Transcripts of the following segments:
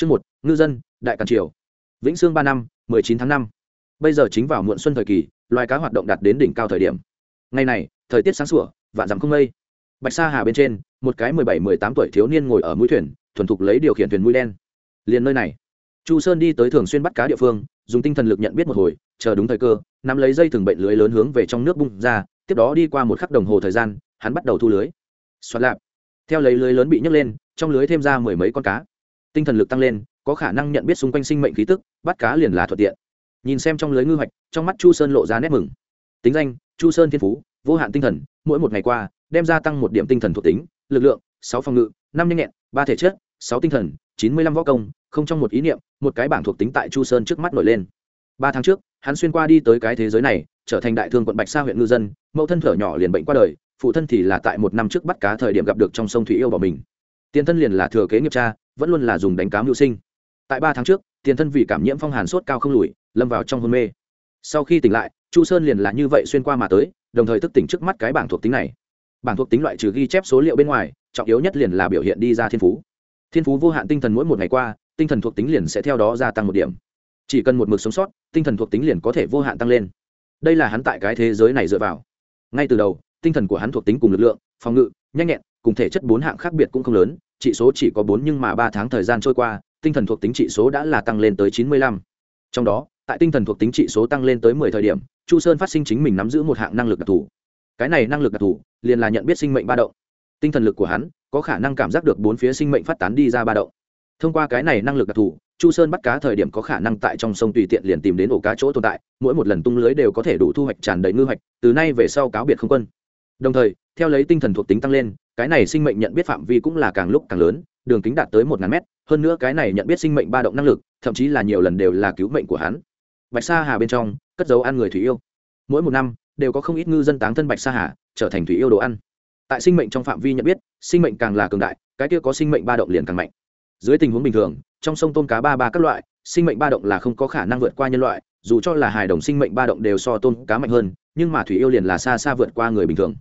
Chương một, ngư dân, đại càn triều. Vĩnh Sương ba năm, mười chín tháng năm. Bây giờ chính vào muộn xuân thời kỳ, loài cá hoạt động đạt đến đỉnh cao thời điểm. Ngày này, thời tiết sáng sủa, vạn dặm không mây. Bạch Sa Hà bên trên, một cái mười bảy mười tám tuổi thiếu niên ngồi ở mũi thuyền, thuần thục lấy điều khiển thuyền mũi đen. Liền nơi này, Chu Sơn đi tới thường xuyên bắt cá địa phương, dùng tinh thần lực nhận biết một hồi, chờ đúng thời cơ, nắm lấy dây thừng bệnh lưới lớn hướng về trong nước bung ra, tiếp đó đi qua một khắc đồng hồ thời gian, hắn bắt đầu thu lưới. Xoạt lạp. Theo lấy lưới lớn bị nhấc lên, trong lưới thêm ra mười mấy con cá tinh thần lực tăng lên, có khả năng nhận biết xung quanh sinh mệnh khí tức, bắt cá liền là thuận tiện. Nhìn xem trong lưới ngư hoạch, trong mắt chu sơn lộ ra nét mừng. Tính danh, chu sơn thiên phú, vô hạn tinh thần, mỗi một ngày qua, đem gia tăng một điểm tinh thần thuộc tính, lực lượng, sáu phòng ngự, năm nhanh nhẹn, ba thể chất, sáu tinh thần, chín mươi lăm võ công, không trong một ý niệm, một cái bảng thuộc tính tại chu sơn trước mắt nổi lên. Ba tháng trước, hắn xuyên qua đi tới cái thế giới này, trở thành đại thương quận bạch sa huyện ngư dân, mẫu thân thở nhỏ liền bệnh qua đời, phụ thân thì là tại một năm trước bắt cá thời điểm gặp được trong sông thủy yêu bỏ mình. Tiền thân liền là thừa kế nghiệp cha vẫn luôn là dùng đánh cá mưu sinh. Tại ba tháng trước, tiền thân vì cảm nhiễm phong hàn sốt cao không lùi, lâm vào trong hôn mê. Sau khi tỉnh lại, chu sơn liền là như vậy xuyên qua mà tới, đồng thời thức tỉnh trước mắt cái bảng thuộc tính này. Bảng thuộc tính loại trừ ghi chép số liệu bên ngoài, trọng yếu nhất liền là biểu hiện đi ra thiên phú. Thiên phú vô hạn tinh thần mỗi một ngày qua, tinh thần thuộc tính liền sẽ theo đó gia tăng một điểm. Chỉ cần một mực sống sót, tinh thần thuộc tính liền có thể vô hạn tăng lên. Đây là hắn tại cái thế giới này dựa vào. Ngay từ đầu, tinh thần của hắn thuộc tính cùng lực lượng, phòng ngự, nhanh nhẹn cùng thể chất bốn hạng khác biệt cũng không lớn trị số chỉ có bốn nhưng mà ba tháng thời gian trôi qua, tinh thần thuộc tính trị số đã là tăng lên tới chín mươi lăm. Trong đó, tại tinh thần thuộc tính trị số tăng lên tới mười thời điểm, chu sơn phát sinh chính mình nắm giữ một hạng năng lực đặc thù. Cái này năng lực đặc thù, liền là nhận biết sinh mệnh ba động. Tinh thần lực của hắn, có khả năng cảm giác được bốn phía sinh mệnh phát tán đi ra ba động. Thông qua cái này năng lực đặc thù, chu sơn bắt cá thời điểm có khả năng tại trong sông tùy tiện liền tìm đến ổ cá chỗ tồn tại, mỗi một lần tung lưới đều có thể đủ thu hoạch tràn đầy ngư hoạch, từ nay về sau cáo biệt không quân đồng thời, theo lấy tinh thần thuộc tính tăng lên, cái này sinh mệnh nhận biết phạm vi cũng là càng lúc càng lớn, đường kính đạt tới một ngàn mét, hơn nữa cái này nhận biết sinh mệnh ba động năng lực, thậm chí là nhiều lần đều là cứu mệnh của hắn. Bạch sa hà bên trong, cất dấu ăn người thủy yêu. Mỗi một năm, đều có không ít ngư dân táng thân bạch sa hà, trở thành thủy yêu đồ ăn. Tại sinh mệnh trong phạm vi nhận biết, sinh mệnh càng là cường đại, cái kia có sinh mệnh ba động liền càng mạnh. Dưới tình huống bình thường, trong sông tôm cá ba ba các loại, sinh mệnh ba động là không có khả năng vượt qua nhân loại, dù cho là hài đồng sinh mệnh ba động đều so tôm cá mạnh hơn, nhưng mà thủy yêu liền là xa xa vượt qua người bình thường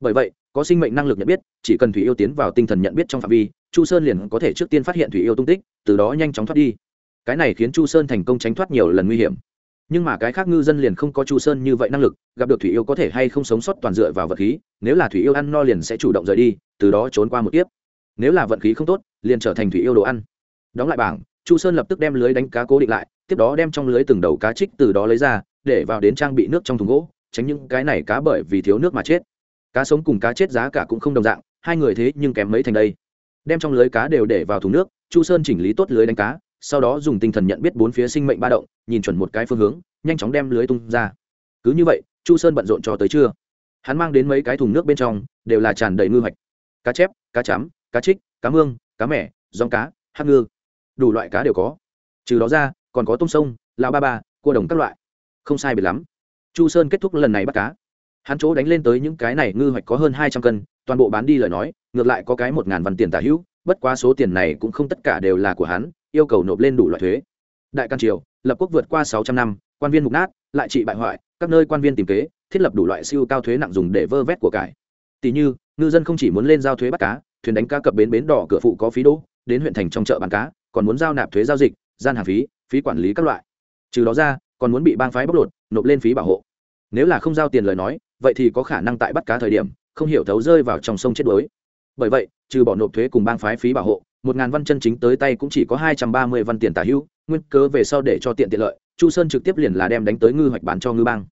bởi vậy, có sinh mệnh năng lực nhận biết, chỉ cần thủy yêu tiến vào tinh thần nhận biết trong phạm vi, chu sơn liền có thể trước tiên phát hiện thủy yêu tung tích, từ đó nhanh chóng thoát đi. Cái này khiến chu sơn thành công tránh thoát nhiều lần nguy hiểm. Nhưng mà cái khác ngư dân liền không có chu sơn như vậy năng lực, gặp được thủy yêu có thể hay không sống sót toàn dựa vào vật khí, nếu là thủy yêu ăn no liền sẽ chủ động rời đi, từ đó trốn qua một tiếp nếu là vận khí không tốt, liền trở thành thủy yêu đồ ăn. Đóng lại bảng, chu sơn lập tức đem lưới đánh cá cố định lại, tiếp đó đem trong lưới từng đầu cá trích từ đó lấy ra, để vào đến trang bị nước trong thùng gỗ, tránh những cái này cá bởi vì thiếu nước mà chết cá sống cùng cá chết giá cả cũng không đồng dạng, hai người thế nhưng kém mấy thành đây. Đem trong lưới cá đều để vào thùng nước, chu sơn chỉnh lý tốt lưới đánh cá, sau đó dùng tinh thần nhận biết bốn phía sinh mệnh ba động, nhìn chuẩn một cái phương hướng, nhanh chóng đem lưới tung ra. Cứ như vậy, chu sơn bận rộn cho tới trưa. Hắn mang đến mấy cái thùng nước bên trong, đều là tràn đầy ngư hoạch. Cá chép, cá chám cá trích cá mương, cá mẻ, rong cá hát ngư. Đủ loại cá đều có. Trừ đó ra, còn có tôm sông lao ba ba, cua đồng các loại. Không sai biệt lắm. Chu sơn kết thúc lần này bắt cá hắn chỗ đánh lên tới những cái này ngư hoạch có hơn hai trăm cân, toàn bộ bán đi lời nói, ngược lại có cái một ngàn văn tiền tả hữu, bất quá số tiền này cũng không tất cả đều là của hắn, yêu cầu nộp lên đủ loại thuế. Đại can triều, lập quốc vượt qua sáu trăm năm, quan viên mục nát, lại trị bại hoại, các nơi quan viên tìm kế, thiết lập đủ loại siêu cao thuế nặng dùng để vơ vét của cải. Tỷ như, ngư dân không chỉ muốn lên giao thuế bắt cá, thuyền đánh cá cập bến bến đỏ cửa phụ có phí đỗ, đến huyện thành trong chợ bán cá, còn muốn giao nạp thuế giao dịch, gian hàng phí phí quản lý các loại. Trừ đó ra, còn muốn bị bang phái bóc lột, nộp lên phí bảo hộ. Nếu là không giao tiền lời nói vậy thì có khả năng tại bắt cá thời điểm, không hiểu thấu rơi vào trong sông chết đuối. Bởi vậy, trừ bỏ nộp thuế cùng bang phái phí bảo hộ, một ngàn văn chân chính tới tay cũng chỉ có hai trăm ba mươi văn tiền tả hữu, nguyên cớ về sau để cho tiện tiện lợi, chu sơn trực tiếp liền là đem đánh tới ngư hoạch bán cho ngư bang.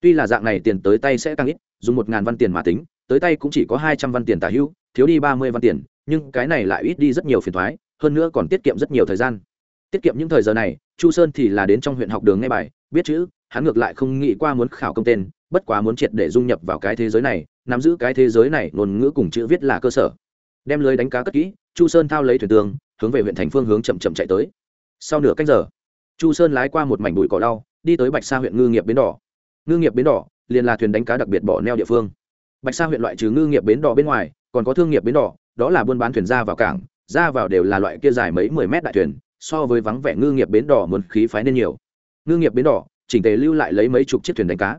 Tuy là dạng này tiền tới tay sẽ tăng ít, dùng một ngàn văn tiền mà tính, tới tay cũng chỉ có hai trăm văn tiền tả hữu, thiếu đi ba mươi văn tiền, nhưng cái này lại ít đi rất nhiều phiền thoái, hơn nữa còn tiết kiệm rất nhiều thời gian. Tiết kiệm những thời giờ này, chu sơn thì là đến trong huyện học đường nghe bài, biết chữ hắn ngược lại không nghĩ qua muốn khảo công tên, bất quá muốn triệt để dung nhập vào cái thế giới này, nắm giữ cái thế giới này, ngôn ngữ cùng chữ viết là cơ sở. Đem lưới đánh cá cất kỹ, chu sơn thao lấy thuyền tường, hướng về huyện thành phương hướng chậm chậm chạy tới. Sau nửa cách giờ, chu sơn lái qua một mảnh bụi cỏ đau đi tới bạch sa huyện ngư nghiệp bến đỏ. Ngư nghiệp bến đỏ liền là thuyền đánh cá đặc biệt bỏ neo địa phương. Bạch sa huyện loại trừ ngư nghiệp bến đỏ bên ngoài, còn có thương nghiệp bến đỏ, đó là buôn bán thuyền ra vào cảng, ra vào đều là loại kia dài mấy mười mét đại thuyền, so với vắng vẻ ngư nghiệp bến đỏ muốn khí phái nên nhiều. Ngư nghiệp bến đỏ chỉnh tề lưu lại lấy mấy chục chiếc thuyền đánh cá.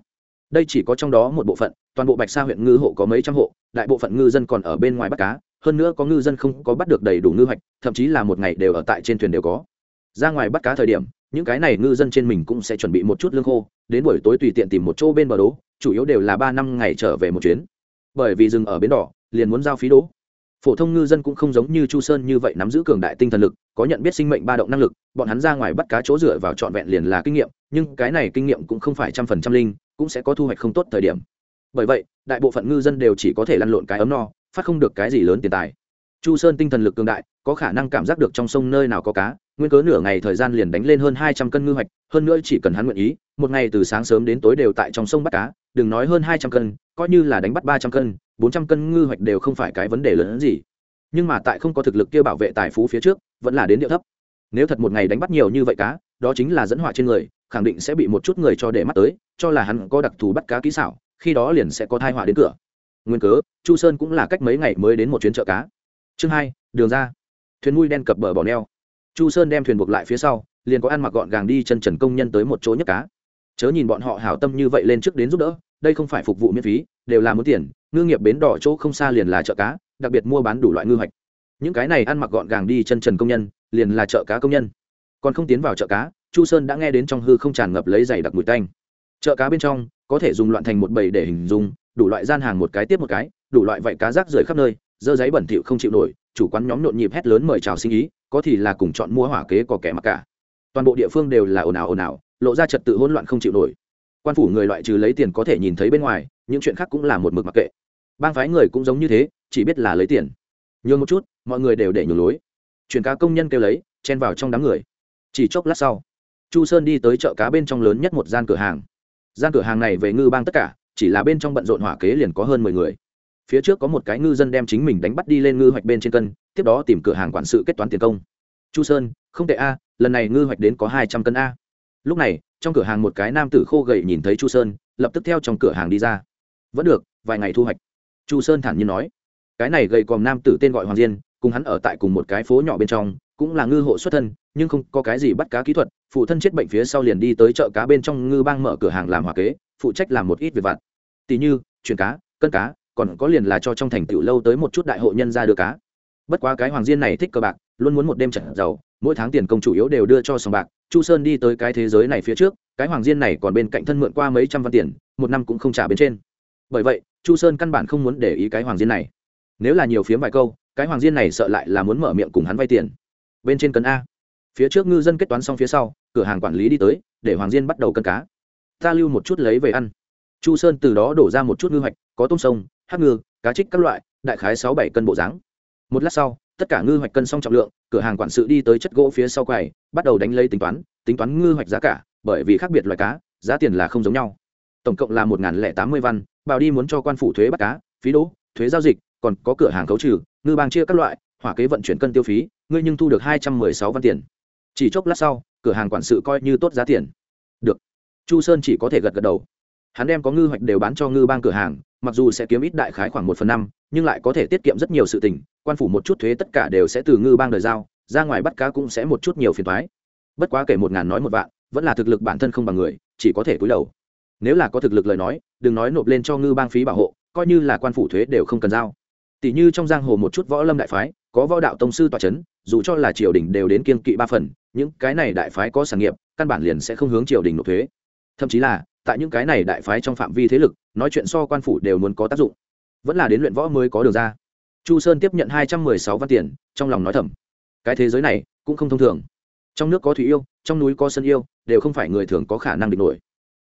Đây chỉ có trong đó một bộ phận, toàn bộ bạch sa huyện ngư hộ có mấy trăm hộ, đại bộ phận ngư dân còn ở bên ngoài bắt cá, hơn nữa có ngư dân không có bắt được đầy đủ ngư hoạch, thậm chí là một ngày đều ở tại trên thuyền đều có. Ra ngoài bắt cá thời điểm, những cái này ngư dân trên mình cũng sẽ chuẩn bị một chút lương khô, đến buổi tối tùy tiện tìm một chỗ bên bờ đố chủ yếu đều là ba năm ngày trở về một chuyến. Bởi vì dừng ở bến đỏ, liền muốn giao phí đố phổ thông ngư dân cũng không giống như chu sơn như vậy nắm giữ cường đại tinh thần lực, có nhận biết sinh mệnh ba động năng lực, bọn hắn ra ngoài bắt cá chỗ dựa vào trọn vẹn liền là kinh nghiệm, nhưng cái này kinh nghiệm cũng không phải trăm phần trăm linh, cũng sẽ có thu hoạch không tốt thời điểm. Bởi vậy, đại bộ phận ngư dân đều chỉ có thể lăn lộn cái ấm no, phát không được cái gì lớn tiền tài. Chu sơn tinh thần lực cường đại, có khả năng cảm giác được trong sông nơi nào có cá, nguyên cớ nửa ngày thời gian liền đánh lên hơn hai trăm cân ngư hoạch, hơn nữa chỉ cần hắn nguyện ý một ngày từ sáng sớm đến tối đều tại trong sông bắt cá, đừng nói hơn hai trăm cân, coi như là đánh bắt ba trăm cân, bốn trăm cân ngư hoạch đều không phải cái vấn đề lớn hơn gì. Nhưng mà tại không có thực lực kia bảo vệ tài phú phía trước, vẫn là đến điệu thấp. Nếu thật một ngày đánh bắt nhiều như vậy cá, đó chính là dẫn họa trên người, khẳng định sẽ bị một chút người cho để mắt tới, cho là hắn có đặc thù bắt cá kỹ xảo, khi đó liền sẽ có thai họa đến cửa. Nguyên cớ, chu sơn cũng là cách mấy ngày mới đến một chuyến chợ cá. Chương hai, đường ra. Thuyền mui đen cập bờ bỏ neo. Chu sơn đem thuyền buộc lại phía sau, liền có ăn mặc gọn gàng đi chân trần công nhân tới một chỗ nhấc cá chớ nhìn bọn họ hảo tâm như vậy lên trước đến giúp đỡ, đây không phải phục vụ miễn phí, đều là muốn tiền, ngư nghiệp bến đỏ chỗ không xa liền là chợ cá, đặc biệt mua bán đủ loại ngư hoạch. Những cái này ăn mặc gọn gàng đi chân trần công nhân, liền là chợ cá công nhân. Còn không tiến vào chợ cá, chu sơn đã nghe đến trong hư không tràn ngập lấy giày đặc mùi tanh. Chợ cá bên trong, có thể dùng loạn thành một bầy để hình dung, đủ loại gian hàng một cái tiếp một cái, đủ loại vạy cá rác rưởi khắp nơi, dơ giấy bẩn thỉu không chịu nổi, chủ quán nhóm nhộn nhịp hét lớn mời chào sinh ý, có thì là cùng chọn mua hỏa kế có kẻ mặc cả. Toàn bộ địa phương đều là ồn ào ồn ào lộ ra trật tự hỗn loạn không chịu nổi. Quan phủ người loại trừ lấy tiền có thể nhìn thấy bên ngoài, những chuyện khác cũng là một mực mặc kệ. Bang phái người cũng giống như thế, chỉ biết là lấy tiền. Nhường một chút, mọi người đều để nhường lối. Chuyển cá công nhân kêu lấy, chen vào trong đám người. Chỉ chốc lát sau, chu sơn đi tới chợ cá bên trong lớn nhất một gian cửa hàng. Gian cửa hàng này về ngư bang tất cả, chỉ là bên trong bận rộn hỏa kế liền có hơn mười người. Phía trước có một cái ngư dân đem chính mình đánh bắt đi lên ngư hoạch bên trên cân, tiếp đó tìm cửa hàng quản sự kết toán tiền công. Chu sơn, không tệ a, lần này ngư hoạch đến có hai trăm cân a lúc này, trong cửa hàng một cái nam tử khô gầy nhìn thấy chu sơn, lập tức theo trong cửa hàng đi ra. Vẫn được, vài ngày thu hoạch. Chu sơn thản nhiên nói. Cái này gầy còm nam tử tên gọi hoàng diên, cùng hắn ở tại cùng một cái phố nhỏ bên trong, cũng là ngư hộ xuất thân, nhưng không có cái gì bắt cá kỹ thuật, phụ thân chết bệnh phía sau liền đi tới chợ cá bên trong ngư bang mở cửa hàng làm hòa kế, phụ trách làm một ít việc vặt. Tỷ như, chuyển cá, cân cá, còn có liền là cho trong thành tựu lâu tới một chút đại hộ nhân ra đưa cá. Bất quá cái hoàng diên này thích cờ bạc, luôn muốn một đêm trận giàu mỗi tháng tiền công chủ yếu đều đưa cho sòng bạc chu sơn đi tới cái thế giới này phía trước, cái hoàng diên này còn bên cạnh thân mượn qua mấy trăm văn tiền, một năm cũng không trả bên trên. Bởi vậy, chu sơn căn bản không muốn để ý cái hoàng diên này. Nếu là nhiều phiếm vài câu, cái hoàng diên này sợ lại là muốn mở miệng cùng hắn vay tiền. Bên trên cân a. Phía trước ngư dân kết toán xong phía sau, cửa hàng quản lý đi tới, để hoàng diên bắt đầu cân cá. Ta lưu một chút lấy về ăn. Chu sơn từ đó đổ ra một chút ngư hoạch, có tôm sông, hắc ngư, cá trích các loại, đại khái sáu bảy cân bộ dáng. Một lát sau tất cả ngư hoạch cân xong trọng lượng, cửa hàng quản sự đi tới chất gỗ phía sau quầy, bắt đầu đánh lấy tính toán tính toán ngư hoạch giá cả, bởi vì khác biệt loại cá, giá tiền là không giống nhau. Tổng cộng là một lẻ tám mươi văn, bảo đi muốn cho quan phủ thuế bắt cá, phí đỗ, thuế giao dịch, còn có cửa hàng khấu trừ, ngư bang chia các loại, hỏa kế vận chuyển cân tiêu phí, ngươi nhưng thu được hai trăm mười sáu văn tiền. Chỉ chốc lát sau, cửa hàng quản sự coi như tốt giá tiền. Được. Chu sơn chỉ có thể gật gật đầu. Hắn đem có ngư hoạch đều bán cho ngư bang cửa hàng, mặc dù sẽ kiếm ít đại khái khoảng một phần năm, nhưng lại có thể tiết kiệm rất nhiều sự tình quan phủ một chút thuế tất cả đều sẽ từ ngư bang đời giao, ra ngoài bắt cá cũng sẽ một chút nhiều phiền thoái bất quá kể một ngàn nói một vạn, vẫn là thực lực bản thân không bằng người, chỉ có thể cúi đầu. Nếu là có thực lực lời nói, đừng nói nộp lên cho ngư bang phí bảo hộ, coi như là quan phủ thuế đều không cần giao. Tỷ như trong giang hồ một chút võ lâm đại phái, có võ đạo tông sư tòa c h ấ n dù cho là triều đình đều đến kiên kỵ ba phần, những cái này đại phái có sản nghiệp, căn bản liền sẽ không hướng triều đình nộp thuế. Thậm chí là, tại những cái này đại phái trong phạm vi thế lực, nói chuyện so quan phủ đều muốn có tác dụng. Vẫn là đến luyện võ mới có đường ra chu sơn tiếp nhận hai trăm mười sáu văn tiền, trong lòng nói thầm, cái thế giới này cũng không thông thường. Trong nước có thủy yêu, trong núi có sân yêu, đều không phải người thường có khả năng địch nổi.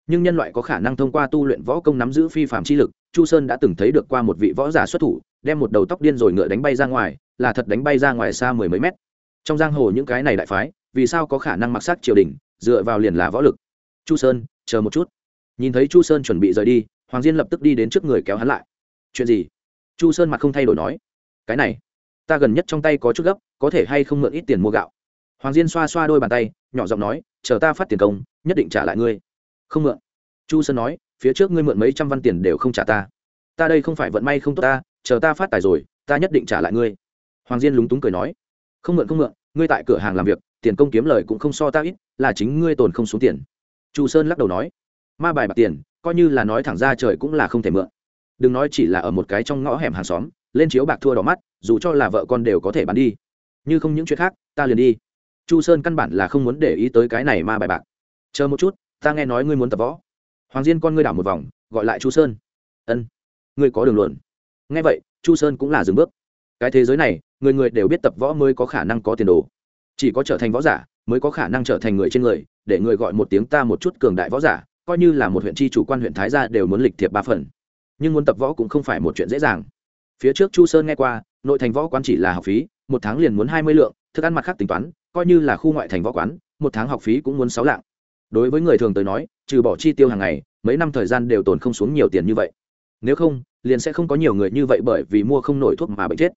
Nhưng nhân loại có khả năng thông qua tu luyện võ công nắm giữ phi phạm chi lực, chu sơn đã từng thấy được qua một vị võ giả xuất thủ, đem một đầu tóc điên rồi ngựa đánh bay ra ngoài, là thật đánh bay ra ngoài xa mười mấy mét. Trong giang hồ những cái này đại phái, vì sao có khả năng mặc sắc triều đình, dựa vào liền là võ lực? Chu sơn, chờ một chút. Nhìn thấy chu sơn chuẩn bị rời đi, hoàng diên lập tức đi đến trước người kéo hắn lại. Chuyện gì? Chu sơn mặt không thay đổi nói cái này, ta gần nhất trong tay có chút gấp, có thể hay không mượn ít tiền mua gạo? Hoàng diên xoa xoa đôi bàn tay, nhỏ giọng nói, chờ ta phát tiền công, nhất định trả lại ngươi. Không mượn. Chu sơn nói, phía trước ngươi mượn mấy trăm văn tiền đều không trả ta. Ta đây không phải vận may không tốt ta, chờ ta phát tài rồi, ta nhất định trả lại ngươi. Hoàng diên lúng túng cười nói, không mượn không mượn, ngươi tại cửa hàng làm việc, tiền công kiếm lời cũng không so ta ít, là chính ngươi tồn không xuống tiền. Chu sơn lắc đầu nói, ma bài bạc tiền, coi như là nói thẳng ra trời cũng là không thể mượn. Đừng nói chỉ là ở một cái trong ngõ hẻm hàng xóm lên chiếu bạc thua đỏ mắt, dù cho là vợ con đều có thể bán đi. Như không những chuyện khác, ta liền đi. Chu sơn căn bản là không muốn để ý tới cái này ma bài bạc. Chờ một chút, ta nghe nói ngươi muốn tập võ. Hoàng diên con ngươi đảo một vòng, gọi lại chu sơn. Ân, ngươi có đường luận. Nghe vậy, chu sơn cũng là dừng bước. Cái thế giới này, người người đều biết tập võ mới có khả năng có tiền đồ. Chỉ có trở thành võ giả, mới có khả năng trở thành người trên người, để người gọi một tiếng ta một chút cường đại võ giả, coi như là một huyện tri chủ quan huyện thái gia đều muốn lịch thiệp ba phần. Nhưng muốn tập võ cũng không phải một chuyện dễ dàng phía trước chu sơn nghe qua, nội thành võ quán chỉ là học phí, một tháng liền muốn hai mươi lượng, thức ăn mặt khác tính toán, coi như là khu ngoại thành võ quán, một tháng học phí cũng muốn sáu lạng. Đối với người thường tới nói, trừ bỏ chi tiêu hàng ngày, mấy năm thời gian đều tồn không xuống nhiều tiền như vậy. Nếu không, liền sẽ không có nhiều người như vậy bởi vì mua không nổi thuốc mà bệnh chết.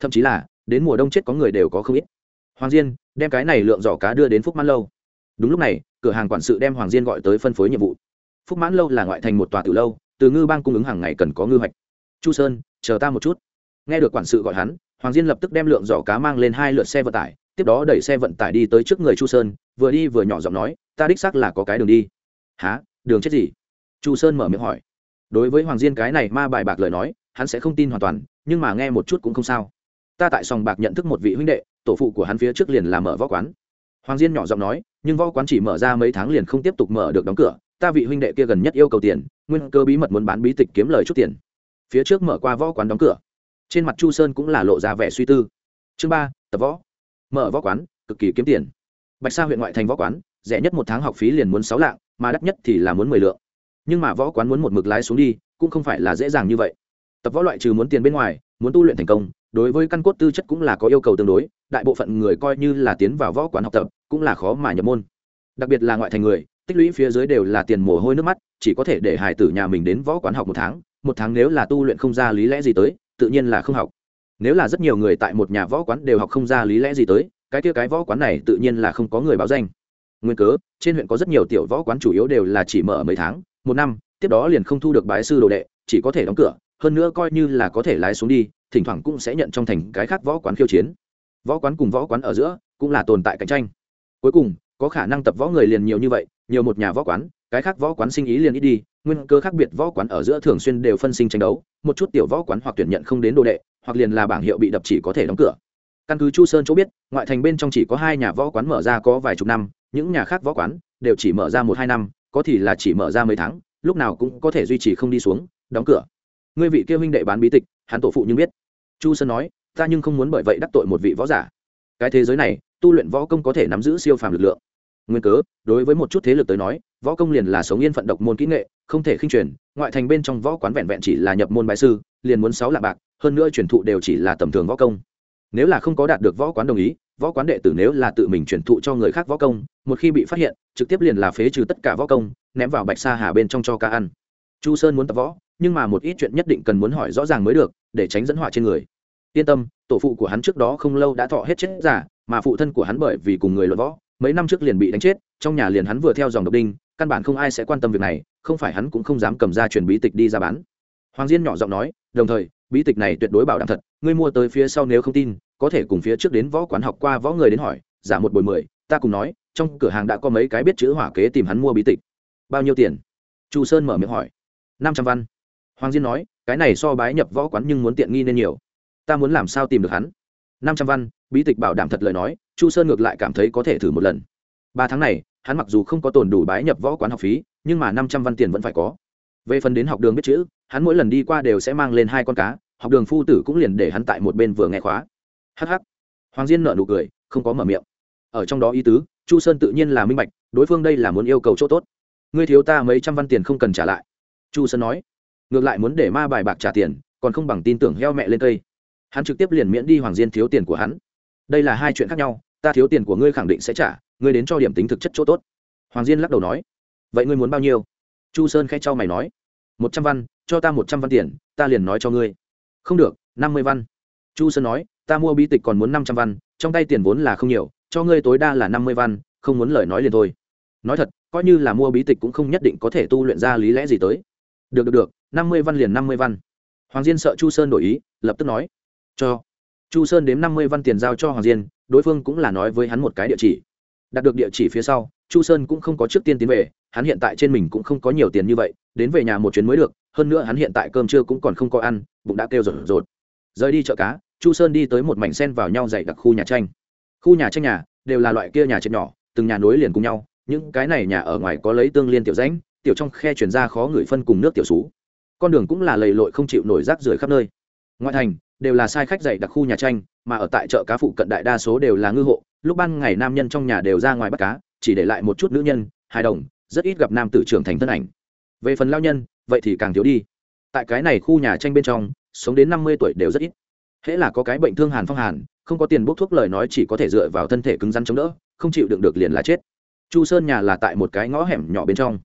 Thậm chí là, đến mùa đông chết có người đều có không ít. Hoàng diên, đem cái này lượng giỏ cá đưa đến phúc mãn lâu. Đúng lúc này, cửa hàng quản sự đem hoàng diên gọi tới phân phối nhiệm vụ. Phúc mãn lâu là ngoại thành một tòa từ lâu, từ ngư bang cung ứng hàng ngày cần có ngư hoạch chu sơn, chờ ta một chút. Nghe được quản sự gọi hắn, hoàng diên lập tức đem lượng giỏ cá mang lên hai lượt xe vận tải, tiếp đó đẩy xe vận tải đi tới trước người chu sơn, vừa đi vừa nhỏ giọng nói, ta đích xác là có cái đường đi. Há đường chết gì? Chu sơn mở miệng hỏi. Đối với hoàng diên cái này ma bài bạc lời nói, hắn sẽ không tin hoàn toàn, nhưng mà nghe một chút cũng không sao. Ta tại sòng bạc nhận thức một vị huynh đệ, tổ phụ của hắn phía trước liền là mở võ quán. Hoàng diên nhỏ giọng nói, nhưng võ quán chỉ mở ra mấy tháng liền không tiếp tục mở được đóng cửa, ta vị huynh đệ kia gần nhất yêu cầu tiền, nguyên cơ bí mật muốn bán bí tịch kiếm lời chút tiền phía trước mở qua võ quán đóng cửa. Trên mặt chu sơn cũng là lộ ra vẻ suy tư. Chương ba, tập võ. Mở võ quán, cực kỳ kiếm tiền. Bạch sa huyện ngoại thành võ quán, rẻ nhất một tháng học phí liền muốn sáu lạng, mà đắt nhất thì là muốn mười lượng. Nhưng mà võ quán muốn một mực lái xuống đi, cũng không phải là dễ dàng như vậy. Tập võ loại trừ muốn tiền bên ngoài, muốn tu luyện thành công, đối với căn cốt tư chất cũng là có yêu cầu tương đối, đại bộ phận người coi như là tiến vào võ quán học tập, cũng là khó mà nhập môn. Đặc biệt là ngoại thành người, tích lũy phía dưới đều là tiền mồ hôi nước mắt, chỉ có thể để hải tử nhà mình đến võ quán học một tháng một tháng nếu là tu luyện không ra lý lẽ gì tới, tự nhiên là không học. Nếu là rất nhiều người tại một nhà võ quán đều học không ra lý lẽ gì tới, cái kia cái võ quán này tự nhiên là không có người báo danh. Nguyên cớ, trên huyện có rất nhiều tiểu võ quán chủ yếu đều là chỉ mở mấy tháng, một năm, tiếp đó liền không thu được bái sư đồ đệ, chỉ có thể đóng cửa, hơn nữa coi như là có thể lái xuống đi, thỉnh thoảng cũng sẽ nhận trong thành cái khác võ quán khiêu chiến. Võ quán cùng võ quán ở giữa, cũng là tồn tại cạnh tranh. Cuối cùng, có khả năng tập võ người liền nhiều như vậy, nhiều một nhà võ quán, cái khác võ quán sinh ý liền ít đi nguyên cơ khác biệt võ quán ở giữa thường xuyên đều phân sinh tranh đấu, một chút tiểu võ quán hoặc tuyển nhận không đến đồ đệ, hoặc liền là bảng hiệu bị đập chỉ có thể đóng cửa. Căn cứ chu sơn chỗ biết, ngoại thành bên trong chỉ có hai nhà võ quán mở ra có vài chục năm, những nhà khác võ quán đều chỉ mở ra một hai năm, có thì là chỉ mở ra mấy tháng, lúc nào cũng có thể duy trì không đi xuống, đóng cửa. Ngươi vị kia huynh đệ bán bí tịch, hắn tổ phụ nhưng biết. Chu sơn nói, ta nhưng không muốn bởi vậy đắc tội một vị võ giả. Cái thế giới này, tu luyện võ công có thể nắm giữ siêu phàm lực lượng nguyên cớ, đối với một chút thế lực tới nói, võ công liền là sống yên phận độc môn kỹ nghệ, không thể khinh truyền, ngoại thành bên trong võ quán vẹn vẹn chỉ là nhập môn bài sư, liền muốn sáu lạ bạc, hơn nữa truyền thụ đều chỉ là tầm thường võ công. Nếu là không có đạt được võ quán đồng ý, võ quán đệ tử nếu là tự mình truyền thụ cho người khác võ công, một khi bị phát hiện, trực tiếp liền là phế trừ tất cả võ công, ném vào bạch sa hà bên trong cho ca ăn. Chu sơn muốn tập võ, nhưng mà một ít chuyện nhất định cần muốn hỏi rõ ràng mới được, để tránh dẫn họa trên người. Yên tâm, tổ phụ của hắn trước đó không lâu đã thọ hết chết giả, mà phụ thân của hắn bởi vì cùng người luận võ mấy năm trước liền bị đánh chết, trong nhà liền hắn vừa theo dòng độc đinh, căn bản không ai sẽ quan tâm việc này, không phải hắn cũng không dám cầm ra truyền bí tịch đi ra bán. Hoàng diên nhỏ giọng nói, đồng thời, bí tịch này tuyệt đối bảo đảm thật, ngươi mua tới phía sau nếu không tin, có thể cùng phía trước đến võ quán học qua võ người đến hỏi, giả một buổi mười, ta cùng nói, trong cửa hàng đã có mấy cái biết chữ hỏa kế tìm hắn mua bí tịch. Bao nhiêu tiền? Chu sơn mở miệng hỏi. Năm trăm văn. Hoàng diên nói, cái này so bái nhập võ quán nhưng muốn tiện nghi nên nhiều. Ta muốn làm sao tìm được hắn? Năm trăm văn bí tịch bảo đảm thật lời nói, chu sơn ngược lại cảm thấy có thể thử một lần. Ba tháng này, hắn mặc dù không có tồn đủ bái nhập võ quán học phí, nhưng mà năm trăm văn tiền vẫn phải có. Về phần đến học đường biết chữ, hắn mỗi lần đi qua đều sẽ mang lên hai con cá, học đường phu tử cũng liền để hắn tại một bên vừa nghe khóa. Hh hoàng diên nợ nụ cười, không có mở miệng. Ở trong đó ý tứ, chu sơn tự nhiên là minh bạch, đối phương đây là muốn yêu cầu chỗ tốt. Ngươi thiếu ta mấy trăm văn tiền không cần trả lại. Chu sơn nói. Ngược lại muốn để ma bài bạc trả tiền, còn không bằng tin tưởng heo mẹ lên cây. Hắn trực tiếp liền miễn đi hoàng diên thiếu tiền của hắn đây là hai chuyện khác nhau, ta thiếu tiền của ngươi khẳng định sẽ trả, ngươi đến cho điểm tính thực chất chỗ tốt. Hoàng diên lắc đầu nói. Vậy ngươi muốn bao nhiêu? Chu sơn khẽ cho mày nói. Một trăm văn, cho ta một trăm văn tiền, ta liền nói cho ngươi. Không được, năm mươi văn. Chu sơn nói. Ta mua bi tịch còn muốn năm trăm văn, trong tay tiền vốn là không nhiều, cho ngươi tối đa là năm mươi văn, không muốn lời nói liền thôi. Nói thật, coi như là mua bí tịch cũng không nhất định có thể tu luyện ra lý lẽ gì tới. Được được được, năm mươi văn liền năm mươi văn. Hoàng diên sợ chu sơn đổi ý, lập tức nói. Cho chu sơn đếm năm mươi văn tiền giao cho hoàng diên, đối phương cũng là nói với hắn một cái địa chỉ. Đạt được địa chỉ phía sau, chu sơn cũng không có trước tiên tiến về, hắn hiện tại trên mình cũng không có nhiều tiền như vậy, đến về nhà một chuyến mới được, hơn nữa hắn hiện tại cơm trưa cũng còn không có ăn, bụng đã kêu rột rột. Rời đi chợ cá, chu sơn đi tới một mảnh sen vào nhau dày đặc khu nhà tranh. Khu nhà tranh nhà đều là loại kia nhà trệt nhỏ, từng nhà nối liền cùng nhau, những cái này nhà ở ngoài có lấy tương liên tiểu rãnh, tiểu trong khe chuyển ra khó ngửi phân cùng nước tiểu xú. Con đường cũng là lầy lội không chịu nổi rác rưởi khắp nơi. Ngoại thành đều là sai khách dạy đặc khu nhà tranh, mà ở tại chợ cá phụ cận đại đa số đều là ngư hộ. Lúc ban ngày nam nhân trong nhà đều ra ngoài bắt cá, chỉ để lại một chút nữ nhân, hài đồng, rất ít gặp nam tử trưởng thành thân ảnh. Về phần lao nhân, vậy thì càng thiếu đi. Tại cái này khu nhà tranh bên trong, sống đến năm mươi tuổi đều rất ít. Hễ là có cái bệnh thương hàn phong hàn, không có tiền bốc thuốc lời nói chỉ có thể dựa vào thân thể cứng rắn chống đỡ, không chịu đựng được liền là chết. Chu sơn nhà là tại một cái ngõ hẻm nhỏ bên trong.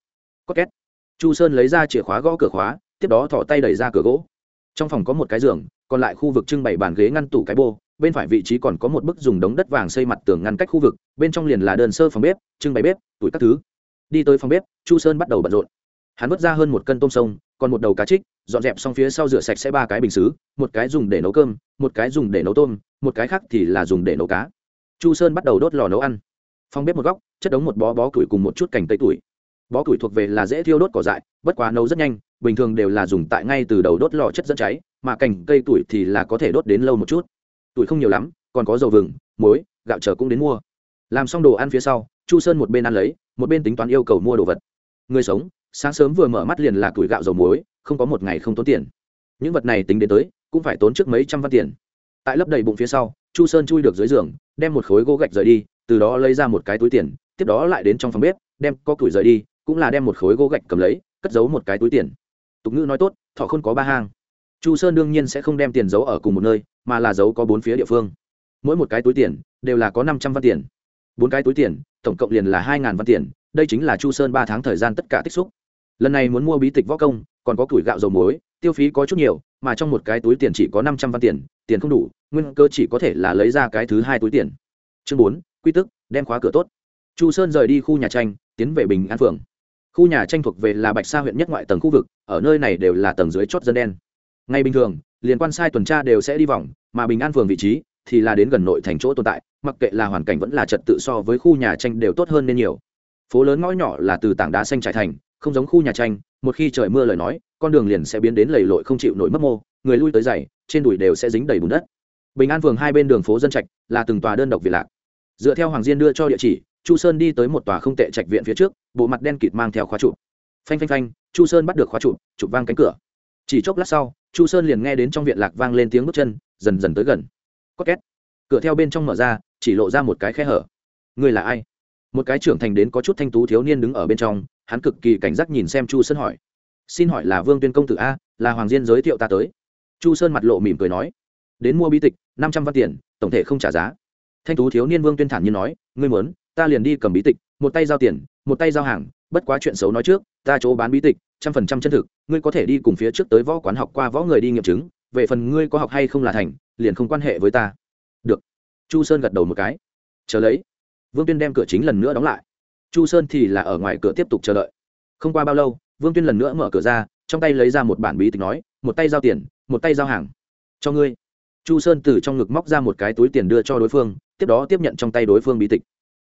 Có két. Chu sơn lấy ra chìa khóa gõ cửa khóa, tiếp đó thỏ tay đẩy ra cửa gỗ. Trong phòng có một cái giường còn lại khu vực trưng bày bàn ghế ngăn tủ cái bô, bên phải vị trí còn có một bức dùng đống đất vàng xây mặt tường ngăn cách khu vực, bên trong liền là đơn sơ phòng bếp, trưng bày bếp tuổi các thứ. Đi tới phòng bếp, chu sơn bắt đầu bận rộn. Hắn vứt ra hơn một cân tôm sông, còn một đầu cá trích, dọn dẹp xong phía sau rửa sạch sẽ ba cái bình xứ, một cái dùng để nấu cơm, một cái dùng để nấu tôm, một cái khác thì là dùng để nấu cá. Chu sơn bắt đầu đốt lò nấu ăn. Phòng bếp một góc, chất đống một bó bó củi cùng một chút cành tây tuổi. Bó củi thuộc về là dễ thiêu đốt cỏ dại, bất quá nấu rất nhanh, bình thường đều là dùng tại ngay từ đầu đốt lò chất dẫn cháy mà cành cây tuổi thì là có thể đốt đến lâu một chút. Tuổi không nhiều lắm, còn có dầu vừng, muối, gạo chờ cũng đến mua. Làm xong đồ ăn phía sau, chu sơn một bên ăn lấy, một bên tính toán yêu cầu mua đồ vật. Người sống, sáng sớm vừa mở mắt liền là tuổi gạo dầu muối, không có một ngày không tốn tiền. Những vật này tính đến tới, cũng phải tốn trước mấy trăm văn tiền. Tại lấp đầy bụng phía sau, chu sơn chui được dưới giường, đem một khối gỗ gạch rời đi, từ đó lấy ra một cái túi tiền, tiếp đó lại đến trong phòng bếp, đem có củi rời đi, cũng là đem một khối gỗ gạch cầm lấy, cất giấu một cái túi tiền. Tục ngữ nói tốt, thọ không có ba hang chu sơn đương nhiên sẽ không đem tiền giấu ở cùng một nơi, mà là giấu có bốn phía địa phương. Mỗi một cái túi tiền đều là có năm trăm văn tiền. Bốn cái túi tiền, tổng cộng liền là hai ngàn văn tiền, đây chính là chu sơn ba tháng thời gian tất cả tích xúc. Lần này muốn mua bí tịch võ công, còn có củi gạo dầu muối, tiêu phí có chút nhiều, mà trong một cái túi tiền chỉ có năm trăm văn tiền tiền không đủ, nguyên cơ chỉ có thể là lấy ra cái thứ hai túi tiền. Chương bốn, quy tức đem khóa cửa tốt. Chu sơn rời đi khu nhà tranh, tiến về bình an phường. Khu nhà tranh thuộc về là bạch sa huyện nhất ngoại tầng khu vực, ở nơi này đều là tầng dưới chót dân đen ngay bình thường, liên quan sai tuần tra đều sẽ đi vòng, mà bình an phường vị trí thì là đến gần nội thành chỗ tồn tại, mặc kệ là hoàn cảnh vẫn là trật tự so với khu nhà tranh đều tốt hơn nên nhiều. Phố lớn ngõ nhỏ là từ tảng đá xanh trải thành, không giống khu nhà tranh, một khi trời mưa lời nói, con đường liền sẽ biến đến lầy lội không chịu nổi mất mô, người lui tới dày, trên đùi đều sẽ dính đầy bùn đất. Bình an phường hai bên đường phố dân trạch là từng tòa đơn độc việt lạc. Dựa theo hoàng diên đưa cho địa chỉ, chu sơn đi tới một tòa không tệ trạch viện phía trước, bộ mặt đen kịt mang theo khóa trụ. Phanh phanh phanh, chu sơn bắt được khóa trụ, chụp vang cánh cửa chỉ chốc lát sau, chu sơn liền nghe đến trong viện lạc vang lên tiếng bước chân, dần dần tới gần. Có két. Cửa theo bên trong mở ra, chỉ lộ ra một cái khe hở. Người là ai? Một cái trưởng thành đến có chút thanh tú thiếu niên đứng ở bên trong, hắn cực kỳ cảnh giác nhìn xem chu sơn hỏi. Xin hỏi là vương tuyên công tử a, là hoàng diên giới thiệu ta tới? Chu sơn mặt lộ mỉm cười nói. Đến mua bi tịch, năm trăm văn tiền, tổng thể không trả giá. Thanh tú thiếu niên vương tuyên thản nhiên nói, ngươi muốn, ta liền đi cầm bí tịch, một tay giao tiền, một tay giao hàng, bất quá chuyện xấu nói trước, ta chỗ bán bí tịch trăm phần trăm chân thực, ngươi có thể đi cùng phía trước tới võ quán học qua võ người đi nghiệm chứng, về phần ngươi có học hay không là thành, liền không quan hệ với ta. Được. Chu sơn gật đầu một cái. Chờ lấy. Vương tuyên đem cửa chính lần nữa đóng lại. Chu sơn thì là ở ngoài cửa tiếp tục chờ đợi. Không qua bao lâu, vương tuyên lần nữa mở cửa ra, trong tay lấy ra một bản bí tịch nói, một tay giao tiền, một tay giao hàng. Cho ngươi. Chu sơn từ trong ngực móc ra một cái túi tiền đưa cho đối phương, tiếp đó tiếp nhận trong tay đối phương bí tịch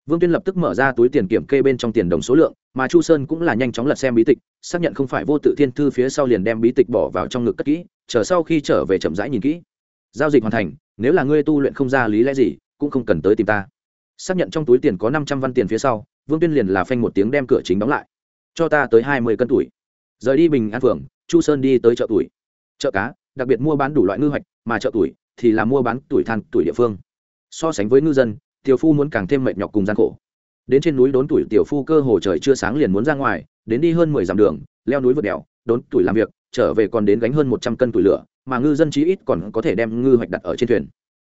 vương tuyên lập tức mở ra túi tiền kiểm kê bên trong tiền đồng số lượng, mà chu sơn cũng là nhanh chóng lật xem bí tịch, xác nhận không phải vô tự thiên thư phía sau liền đem bí tịch bỏ vào trong ngực cất kỹ, chờ sau khi trở về chậm rãi nhìn kỹ. Giao dịch hoàn thành, nếu là ngươi tu luyện không ra lý lẽ gì, cũng không cần tới tìm ta. Xác nhận trong túi tiền có năm trăm văn tiền phía sau, vương tuyên liền là phanh một tiếng đem cửa chính đóng lại. Cho ta tới hai mươi cân tuổi. Rời đi bình an phường chu sơn đi tới chợ tuổi. Chợ cá, đặc biệt mua bán đủ loại ngư hoạch, mà chợ tuổi thì là mua bán tuổi than, tuổi địa phương. So sánh với ngư dân tiểu phu muốn càng thêm mệt nhọc cùng gian khổ. Đến trên núi đốn tuổi tiểu phu cơ hồ trời chưa sáng liền muốn ra ngoài, đến đi hơn mười dặm đường, leo núi vượt đèo, đốn tuổi làm việc, trở về còn đến gánh hơn một trăm cân tuổi lửa, mà ngư dân chí ít còn có thể đem ngư hoạch đặt ở trên thuyền.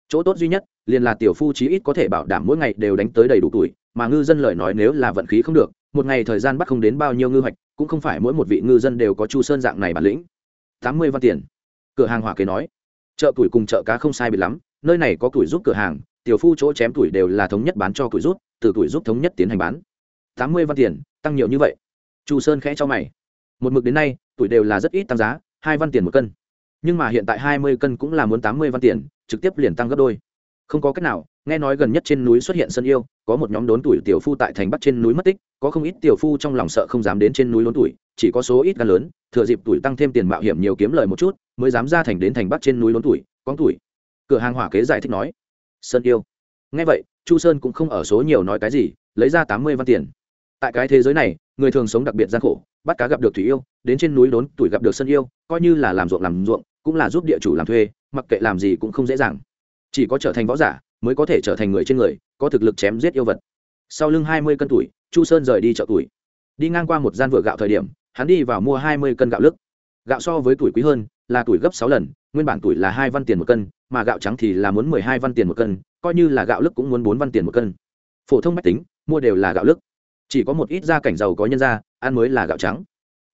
Chỗ tốt duy nhất, liền là tiểu phu chí ít có thể bảo đảm mỗi ngày đều đánh tới đầy đủ tuổi, mà ngư dân lời nói nếu là vận khí không được, một ngày thời gian bắt không đến bao nhiêu ngư hoạch, cũng không phải mỗi một vị ngư dân đều có chu sơn dạng này bản lĩnh. Tám mươi văn tiền. Cửa hàng hỏa kế nói. Chợ tuổi cùng chợ cá không sai biệt lắm, nơi này có tuổi giúp cửa hàng tiểu phu chỗ chém tuổi đều là thống nhất bán cho tuổi rút, từ tuổi rút thống nhất tiến hành bán. Tám mươi văn tiền, tăng nhiều như vậy. Chu sơn khẽ cho mày. Một mực đến nay, tuổi đều là rất ít tăng giá, hai văn tiền một cân. Nhưng mà hiện tại hai mươi cân cũng là muốn tám mươi văn tiền, trực tiếp liền tăng gấp đôi. Không có cách nào, nghe nói gần nhất trên núi xuất hiện sân yêu, có một nhóm đốn tuổi tiểu phu tại thành bắc trên núi mất tích, có không ít tiểu phu trong lòng sợ không dám đến trên núi đốn tuổi, chỉ có số ít gan lớn, thừa dịp tuổi tăng thêm tiền mạo hiểm nhiều kiếm lời một chút, mới dám ra thành đến thành bắc trên núi đốn tuổi con tuổi. Cửa hàng hỏa kế giải thích nói sơn yêu. Ngay vậy, chu sơn cũng không ở số nhiều nói cái gì, lấy ra tám mươi văn tiền. Tại cái thế giới này, người thường sống đặc biệt gian khổ, bắt cá gặp được thủy yêu, đến trên núi đốn tuổi gặp được sân yêu, coi như là làm ruộng làm ruộng, cũng là giúp địa chủ làm thuê, mặc kệ làm gì cũng không dễ dàng. Chỉ có trở thành võ giả, mới có thể trở thành người trên người, có thực lực chém giết yêu vật. Sau lưng hai mươi cân tuổi, chu sơn rời đi chợ tuổi. Đi ngang qua một gian vựa gạo thời điểm, hắn đi vào mua hai mươi cân gạo lức. Gạo so với tuổi quý hơn, là tuổi gấp sáu lần, nguyên bản tuổi là hai văn tiền một cân mà gạo trắng thì là muốn mười hai văn tiền một cân, coi như là gạo lức cũng muốn bốn văn tiền một cân. Phổ thông mách tính, mua đều là gạo lức. Chỉ có một ít gia cảnh giàu có nhân gia, ăn mới là gạo trắng.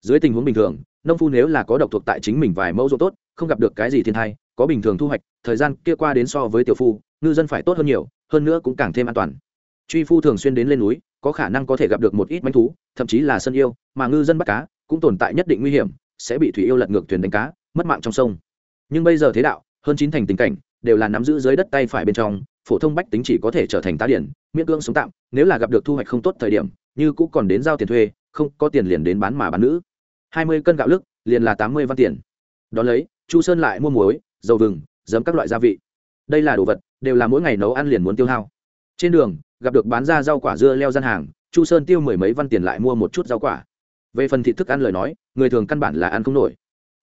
Dưới tình huống bình thường, nông phu nếu là có độc thuộc tại chính mình vài mẫu ruộng tốt, không gặp được cái gì thiên thai có bình thường thu hoạch, thời gian kia qua đến so với tiểu phu, ngư dân phải tốt hơn nhiều, hơn nữa cũng càng thêm an toàn. Truy phu thường xuyên đến lên núi, có khả năng có thể gặp được một ít manh thú, thậm chí là sân yêu, mà ngư dân bắt cá cũng tồn tại nhất định nguy hiểm, sẽ bị thủy yêu lật ngược thuyền đánh cá, mất mạng trong sông. Nhưng bây giờ thế đạo hơn chín thành tình cảnh đều là nắm giữ dưới đất tay phải bên trong, phổ thông bách tính chỉ có thể trở thành tá điển, miễn cưỡng sống tạm, nếu là gặp được thu hoạch không tốt thời điểm, như cũng còn đến giao tiền thuê, không có tiền liền đến bán mà bán nữ. Hai mươi cân gạo lức, liền là tám mươi văn tiền. Đón lấy, chu sơn lại mua muối, dầu vừng, giấm các loại gia vị. Đây là đồ vật, đều là mỗi ngày nấu ăn liền muốn tiêu hao. Trên đường, gặp được bán ra rau quả dưa leo gian hàng, chu sơn tiêu mười mấy văn tiền lại mua một chút rau quả. Về phần thịt thức ăn lời nói, người thường căn bản là ăn không nổi.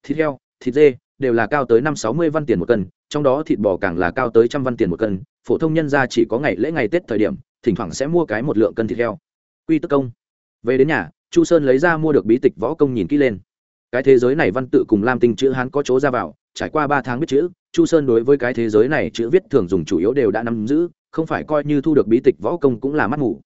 Thịt heo, thịt dê đều là cao tới năm sáu mươi văn tiền một cân, trong đó thịt bò càng là cao tới trăm văn tiền một cân, phổ thông nhân ra chỉ có ngày lễ ngày tết thời điểm, thỉnh thoảng sẽ mua cái một lượng cân thịt heo. Quy tức công. Về đến nhà, chu sơn lấy ra mua được bí tịch võ công nhìn kỹ lên. Cái thế giới này văn tự cùng lam tinh chữ hán có chỗ ra vào, trải qua ba tháng biết chữ, chu sơn đối với cái thế giới này chữ viết thường dùng chủ yếu đều đã nắm giữ, không phải coi như thu được bí tịch võ công cũng là mắt ngủ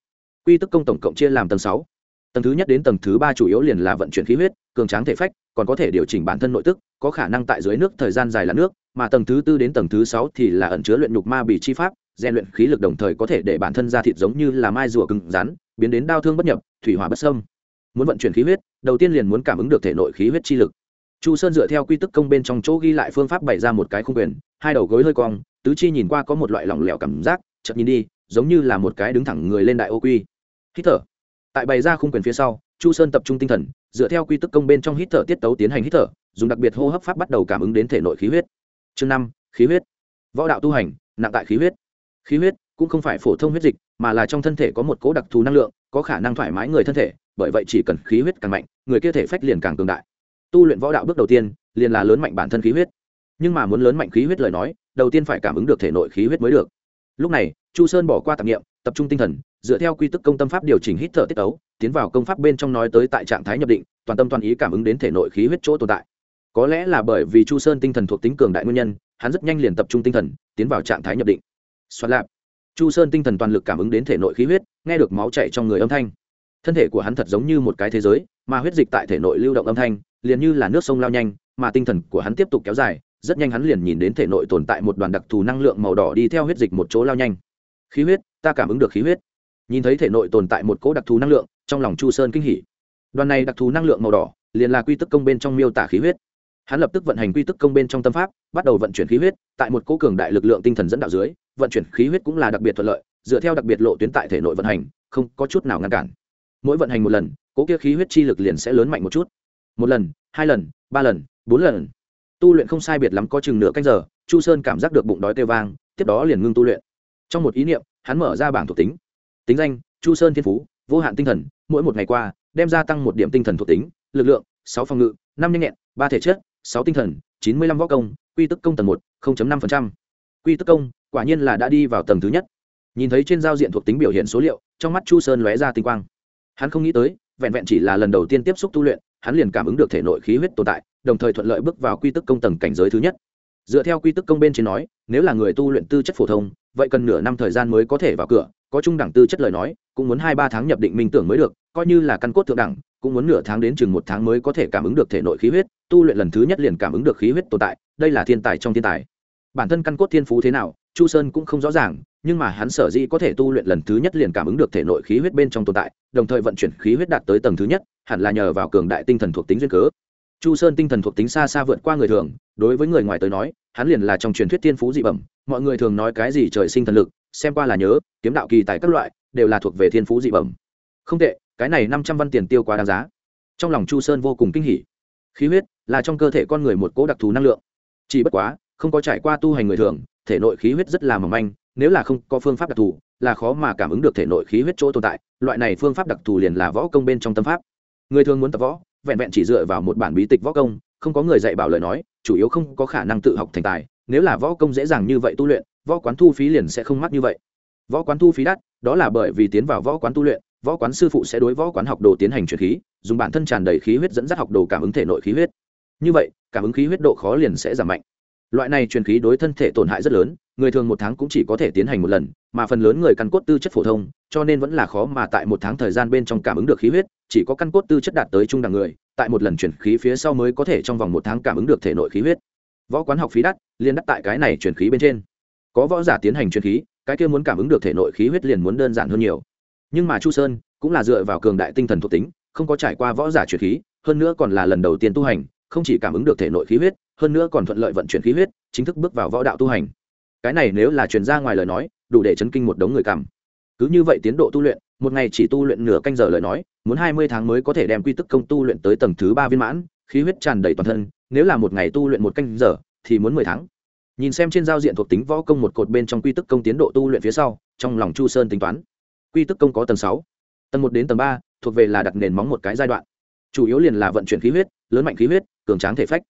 quy tức công tổng cộng chia làm tầng sáu. Tầng thứ nhất đến tầng thứ ba chủ yếu liền là vận chuyển khí huyết, cường tráng thể phách, còn có thể điều chỉnh bản thân nội tức có khả năng tại dưới nước thời gian dài là nước, mà tầng thứ tư đến tầng thứ sáu thì là ẩn chứa luyện nhục ma bị chi pháp, rèn luyện khí lực đồng thời có thể để bản thân ra thịt giống như là mai rùa cứng rắn, biến đến đau thương bất nhập, thủy hỏa bất sâm muốn vận chuyển khí huyết, đầu tiên liền muốn cảm ứng được thể nội khí huyết chi lực. Chu sơn dựa theo quy tức công bên trong chỗ ghi lại phương pháp bày ra một cái khung quyền, hai đầu gối hơi cong, tứ chi nhìn qua có một loại lỏng lẻo cảm giác chậm nhìn đi, giống như là một cái đứng thẳng người lên đại ô quy. Hít thở. Tại bày ra khung quyền phía sau, chu sơn tập trung tinh thần, dựa theo quy tức công bên trong hít thở tiết tấu tiến hành hít thở dùng đặc biệt hô hấp pháp bắt đầu cảm ứng đến thể nội khí huyết. Chương năm, khí huyết. Võ đạo tu hành, nặng tại khí huyết. Khí huyết cũng không phải phổ thông huyết dịch, mà là trong thân thể có một cố đặc thù năng lượng, có khả năng thoải mái người thân thể, bởi vậy chỉ cần khí huyết càng mạnh, người kia thể phách liền càng cường đại. Tu luyện võ đạo bước đầu tiên, liền là lớn mạnh bản thân khí huyết. Nhưng mà muốn lớn mạnh khí huyết lời nói, đầu tiên phải cảm ứng được thể nội khí huyết mới được. Lúc này, chu sơn bỏ qua tạp nghiệm tập trung tinh thần, dựa theo quy tức công tâm pháp điều chỉnh hít thở tiết tấu, tiến vào công pháp bên trong nói tới tại trạng thái nhập định, toàn tâm toàn ý cảm ứng đến thể nội khí huyết chỗ tồn tại có lẽ là bởi vì chu sơn tinh thần thuộc tính cường đại nguyên nhân, hắn rất nhanh liền tập trung tinh thần, tiến vào trạng thái nhập định. Xoát lạp. Chu sơn tinh thần toàn lực cảm ứng đến thể nội khí huyết, nghe được máu chạy trong người âm thanh. Thân thể của hắn thật giống như một cái thế giới, mà huyết dịch tại thể nội lưu động âm thanh, liền như là nước sông lao nhanh, mà tinh thần của hắn tiếp tục kéo dài, rất nhanh hắn liền nhìn đến thể nội tồn tại một đoàn đặc thù năng lượng màu đỏ đi theo huyết dịch một chỗ lao nhanh. Khí huyết, ta cảm ứng được khí huyết. Nhìn thấy thể nội tồn tại một cỗ đặc thù năng lượng, trong lòng chu sơn kinh hỉ. Đoàn này đặc thù năng lượng màu đỏ, liền là quy tức công bên trong miêu tả khí huyết hắn lập tức vận hành quy tức công bên trong tâm pháp, bắt đầu vận chuyển khí huyết, tại một cỗ cường đại lực lượng tinh thần dẫn đạo dưới, vận chuyển khí huyết cũng là đặc biệt thuận lợi, dựa theo đặc biệt lộ tuyến tại thể nội vận hành, không có chút nào ngăn cản. Mỗi vận hành một lần, cỗ kia khí huyết chi lực liền sẽ lớn mạnh một chút. Một lần, hai lần, ba lần, bốn lần. Tu luyện không sai biệt lắm có chừng nửa canh giờ, chu sơn cảm giác được bụng đói tê vang, tiếp đó liền ngưng tu luyện. Trong một ý niệm, hắn mở ra bảng thuộc tính. Tính danh, chu sơn thiên phú, vô hạn tinh thần, mỗi một ngày qua, đem gia tăng một điểm tinh thần thuộc tính, lực lượng, sáu phòng ngự, năm nhanh nhẹn, ba thể chất sáu tinh thần, chín mươi lăm võ công, quy tức công tầng một năm quy tức công, quả nhiên là đã đi vào tầng thứ nhất. Nhìn thấy trên giao diện thuộc tính biểu hiện số liệu, trong mắt chu sơn lóe ra tinh quang. Hắn không nghĩ tới, vẹn vẹn chỉ là lần đầu tiên tiếp xúc tu luyện, hắn liền cảm ứng được thể nội khí huyết tồn tại, đồng thời thuận lợi bước vào quy tức công tầng cảnh giới thứ nhất. Dựa theo quy tức công bên trên nói, nếu là người tu luyện tư chất phổ thông, vậy cần nửa năm thời gian mới có thể vào cửa, có trung đẳng tư chất lời nói, cũng muốn hai ba tháng nhập định minh tưởng mới được, coi như là căn cốt thượng đẳng, cũng muốn nửa tháng đến chừng một tháng mới có thể cảm ứng được thể nội khí huyết tu luyện lần thứ nhất liền cảm ứng được khí huyết tồn tại, đây là thiên tài trong thiên tài. Bản thân căn cốt thiên phú thế nào, chu sơn cũng không rõ ràng, nhưng mà hắn sở dĩ có thể tu luyện lần thứ nhất liền cảm ứng được thể nội khí huyết bên trong tồn tại, đồng thời vận chuyển khí huyết đạt tới tầng thứ nhất, hẳn là nhờ vào cường đại tinh thần thuộc tính duyên cớ. Chu sơn tinh thần thuộc tính xa xa vượt qua người thường, đối với người ngoài tới nói, hắn liền là trong truyền thuyết thiên phú dị bẩm, mọi người thường nói cái gì trời sinh thần lực, xem qua là nhớ, kiếm đạo kỳ tài các loại, đều là thuộc về thiên phú dị bẩm. Không tệ, cái này năm trăm văn tiền tiêu quá đáng giá. Trong lòng chu sơn vô cùng kinh hỉ. Khí huyết là trong cơ thể con người một cỗ đặc thù năng lượng. Chỉ bất quá, không có trải qua tu hành người thường, thể nội khí huyết rất là mỏng manh, nếu là không có phương pháp đặc thù, là khó mà cảm ứng được thể nội khí huyết chỗ tồn tại, loại này phương pháp đặc thù liền là võ công bên trong tâm pháp. Người thường muốn tập võ, vẹn vẹn chỉ dựa vào một bản bí tịch võ công, không có người dạy bảo lời nói, chủ yếu không có khả năng tự học thành tài, nếu là võ công dễ dàng như vậy tu luyện, võ quán thu phí liền sẽ không mắc như vậy. Võ quán thu phí đắt, đó là bởi vì tiến vào võ quán tu luyện, võ quán sư phụ sẽ đối võ quán học đồ tiến hành chuyển khí, dùng bản thân tràn đầy khí huyết dẫn dắt học đồ cảm ứng thể nội khí huyết như vậy, cảm ứng khí huyết độ khó liền sẽ giảm mạnh. Loại này truyền khí đối thân thể tổn hại rất lớn, người thường một tháng cũng chỉ có thể tiến hành một lần, mà phần lớn người căn cốt tư chất phổ thông, cho nên vẫn là khó mà tại một tháng thời gian bên trong cảm ứng được khí huyết, chỉ có căn cốt tư chất đạt tới trung đẳng người, tại một lần chuyển khí phía sau mới có thể trong vòng một tháng cảm ứng được thể nội khí huyết. Võ quán học phí đắt liên đắt tại cái này chuyển khí bên trên. Có võ giả tiến hành chuyển khí, cái kia muốn cảm ứng được thể nội khí huyết liền muốn đơn giản hơn nhiều. Nhưng mà chu sơn cũng là dựa vào cường đại tinh thần thuộc tính, không có trải qua võ giả chuyển khí, hơn nữa còn là lần đầu tiên tu hành không chỉ cảm ứng được thể nội khí huyết, hơn nữa còn thuận lợi vận chuyển khí huyết, chính thức bước vào võ đạo tu hành. Cái này nếu là truyền ra ngoài lời nói, đủ để chấn kinh một đống người cảm. Cứ như vậy tiến độ tu luyện, một ngày chỉ tu luyện nửa canh giờ lời nói, muốn hai mươi tháng mới có thể đem quy tức công tu luyện tới tầng thứ ba viên mãn, khí huyết tràn đầy toàn thân, nếu là một ngày tu luyện một canh giờ, thì muốn mười tháng. Nhìn xem trên giao diện thuộc tính võ công một cột bên trong quy tức công tiến độ tu luyện phía sau, trong lòng chu sơn tính toán. Quy tức công có tầng sáu, tầng một đến tầng ba, thuộc về là đặt nền móng một cái giai đoạn. Chủ yếu liền là vận chuyển khí huyết lớn mạnh khí huyết, cường tráng thể phách.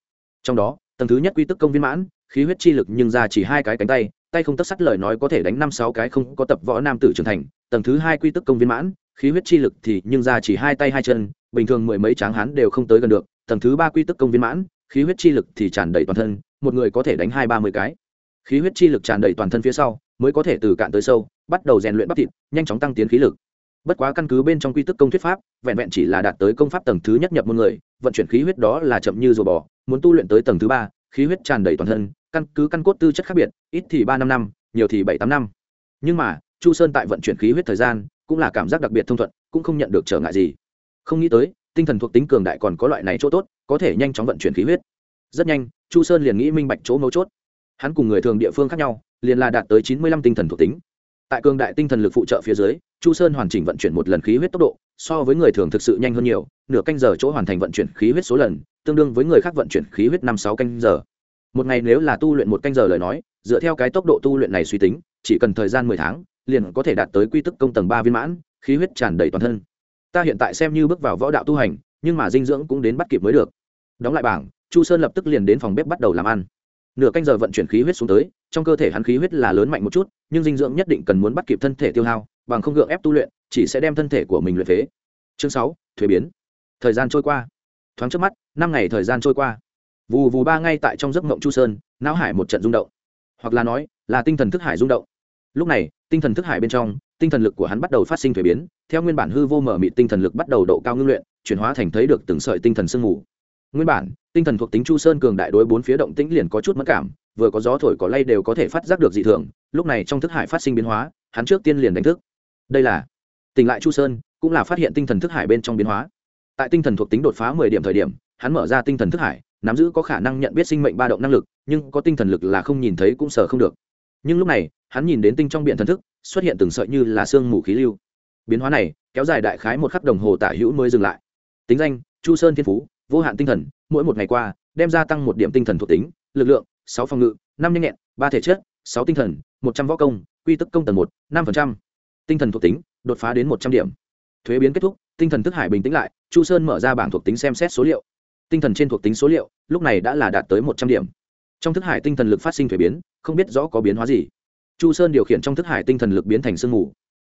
Trong đó, tầng thứ nhất quy tức công viên mãn, khí huyết chi lực nhưng ra chỉ hai cái cánh tay tay không tất sắt lời nói có thể đánh năm sáu cái không có tập võ nam tử trưởng thành. Tầng thứ hai quy tức công viên mãn, khí huyết chi lực thì nhưng ra chỉ hai tay hai chân, bình thường mười mấy tráng hán đều không tới gần được. Tầng thứ ba quy tức công viên mãn, khí huyết chi lực thì tràn đầy toàn thân, một người có thể đánh hai ba mươi cái. Khí huyết chi lực tràn đầy toàn thân phía sau, mới có thể từ cạn tới sâu, bắt đầu rèn luyện bắp thịt, nhanh chóng tăng tiến khí lực bất quá căn cứ bên trong quy tức công thuyết pháp, vẹn vẹn chỉ là đạt tới công pháp tầng thứ nhất nhập môn người, vận chuyển khí huyết đó là chậm như rùa bò, muốn tu luyện tới tầng thứ ba, khí huyết tràn đầy toàn thân, căn cứ căn cốt tư chất khác biệt, ít thì ba năm năm, nhiều thì bảy tám năm. Nhưng mà, chu sơn tại vận chuyển khí huyết thời gian, cũng là cảm giác đặc biệt thông thuận, cũng không nhận được trở ngại gì. Không nghĩ tới, tinh thần thuộc tính cường đại còn có loại này chỗ tốt, có thể nhanh chóng vận chuyển khí huyết. Rất nhanh, chu sơn liền nghĩ minh bạch chỗ mấu chốt. Hắn cùng người thường địa phương khác nhau, liền là đạt tới chín mươi lăm tinh thần thuộc tính tại cường đại tinh thần lực phụ trợ phía dưới, chu sơn hoàn chỉnh vận chuyển một lần khí huyết tốc độ, so với người thường thực sự nhanh hơn nhiều, nửa canh giờ chỗ hoàn thành vận chuyển khí huyết số lần, tương đương với người khác vận chuyển khí huyết năm sáu canh giờ. Một ngày nếu là tu luyện một canh giờ lời nói, dựa theo cái tốc độ tu luyện này suy tính, chỉ cần thời gian mười tháng, liền có thể đạt tới quy tức công tầng ba viên mãn, khí huyết tràn đầy toàn thân. Ta hiện tại xem như bước vào võ đạo tu hành, nhưng mà dinh dưỡng cũng đến bắt kịp mới được. Đóng lại bảng, chu sơn lập tức liền đến phòng bếp bắt đầu làm ăn. Nửa canh giờ vận chuyển khí huyết xuống tới, trong cơ thể hắn khí huyết là lớn mạnh một chút nhưng dinh dưỡng nhất định cần muốn bắt kịp thân thể tiêu hao, bằng không gượng ép tu luyện, chỉ sẽ đem thân thể của mình luyện phế. Chương sáu, thuế biến. Thời gian trôi qua. Thoáng trước mắt, năm ngày thời gian trôi qua. Vù vù ba ngay tại trong giấc mộng chu sơn, não hải một trận rung động. Hoặc là nói, là tinh thần thức hải rung động. Lúc này, tinh thần thức hải bên trong, tinh thần lực của hắn bắt đầu phát sinh thuế biến, theo nguyên bản hư vô mở mị tinh thần lực bắt đầu độ cao ngưng luyện, chuyển hóa thành thấy được từng sợi tinh thần sương mù nguyên bản, tinh thần thuộc tính chu sơn cường đại đối bốn phía động tĩnh liền có chút mất cảm, vừa có gió thổi có lay đều có thể phát giác được dị thường, lúc này trong thức hải phát sinh biến hóa, hắn trước tiên liền đánh thức. Đây là, tỉnh lại chu sơn, cũng là phát hiện tinh thần thức hải bên trong biến hóa. Tại tinh thần thuộc tính đột phá mười điểm thời điểm, hắn mở ra tinh thần thức hải, nắm giữ có khả năng nhận biết sinh mệnh ba động năng lực, nhưng có tinh thần lực là không nhìn thấy cũng sờ không được. Nhưng lúc này, hắn nhìn đến tinh trong biện thần thức, xuất hiện từng sợi như là sương mù khí lưu. Biến hóa này, kéo dài đại khái một khắc đồng hồ tả hữu mới dừng lại. Tính danh, chu sơn thiên phú vô hạn tinh thần, mỗi một ngày qua, đem gia tăng một điểm tinh thần thuộc tính, lực lượng, sáu phòng ngự, năm nhanh nhẹn, ba thể chất, sáu tinh thần, một trăm võ công, quy tức công tầng một, năm tinh thần thuộc tính, đột phá đến một trăm điểm. Thuế biến kết thúc, tinh thần thức hải bình tĩnh lại, chu sơn mở ra bảng thuộc tính xem xét số liệu. Tinh thần trên thuộc tính số liệu, lúc này đã là đạt tới một trăm điểm. Trong thức hải tinh thần lực phát sinh thuế biến, không biết rõ có biến hóa gì. Chu sơn điều khiển trong thức hải tinh thần lực biến thành sương mù.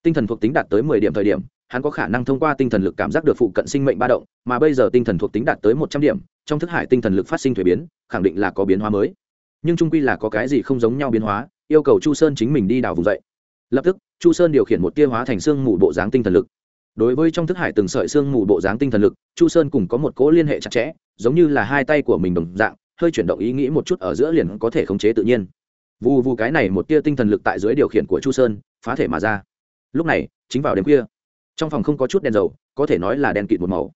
Tinh thần thuộc tính đạt tới mười điểm thời điểm hắn có khả năng thông qua tinh thần lực cảm giác được phụ cận sinh mệnh ba động, mà bây giờ tinh thần thuộc tính đạt tới một trăm điểm, trong thức hải tinh thần lực phát sinh thuế biến, khẳng định là có biến hóa mới. Nhưng trung quy là có cái gì không giống nhau biến hóa, yêu cầu chu sơn chính mình đi đào vùng dậy. Lập tức, chu sơn điều khiển một tia hóa thành xương mù bộ dáng tinh thần lực. Đối với trong thức hải từng sợi xương mù bộ dáng tinh thần lực, chu sơn cùng có một cỗ liên hệ chặt chẽ, giống như là hai tay của mình đồng dạng, hơi chuyển động ý nghĩ một chút ở giữa liền có thể khống chế tự nhiên. Vù vù cái này một tia tinh thần lực tại dưới điều khiển của chu sơn, phá thể mà ra. Lúc này, chính vào đêm khuya trong phòng không có chút đèn dầu, có thể nói là đèn kịt một màu.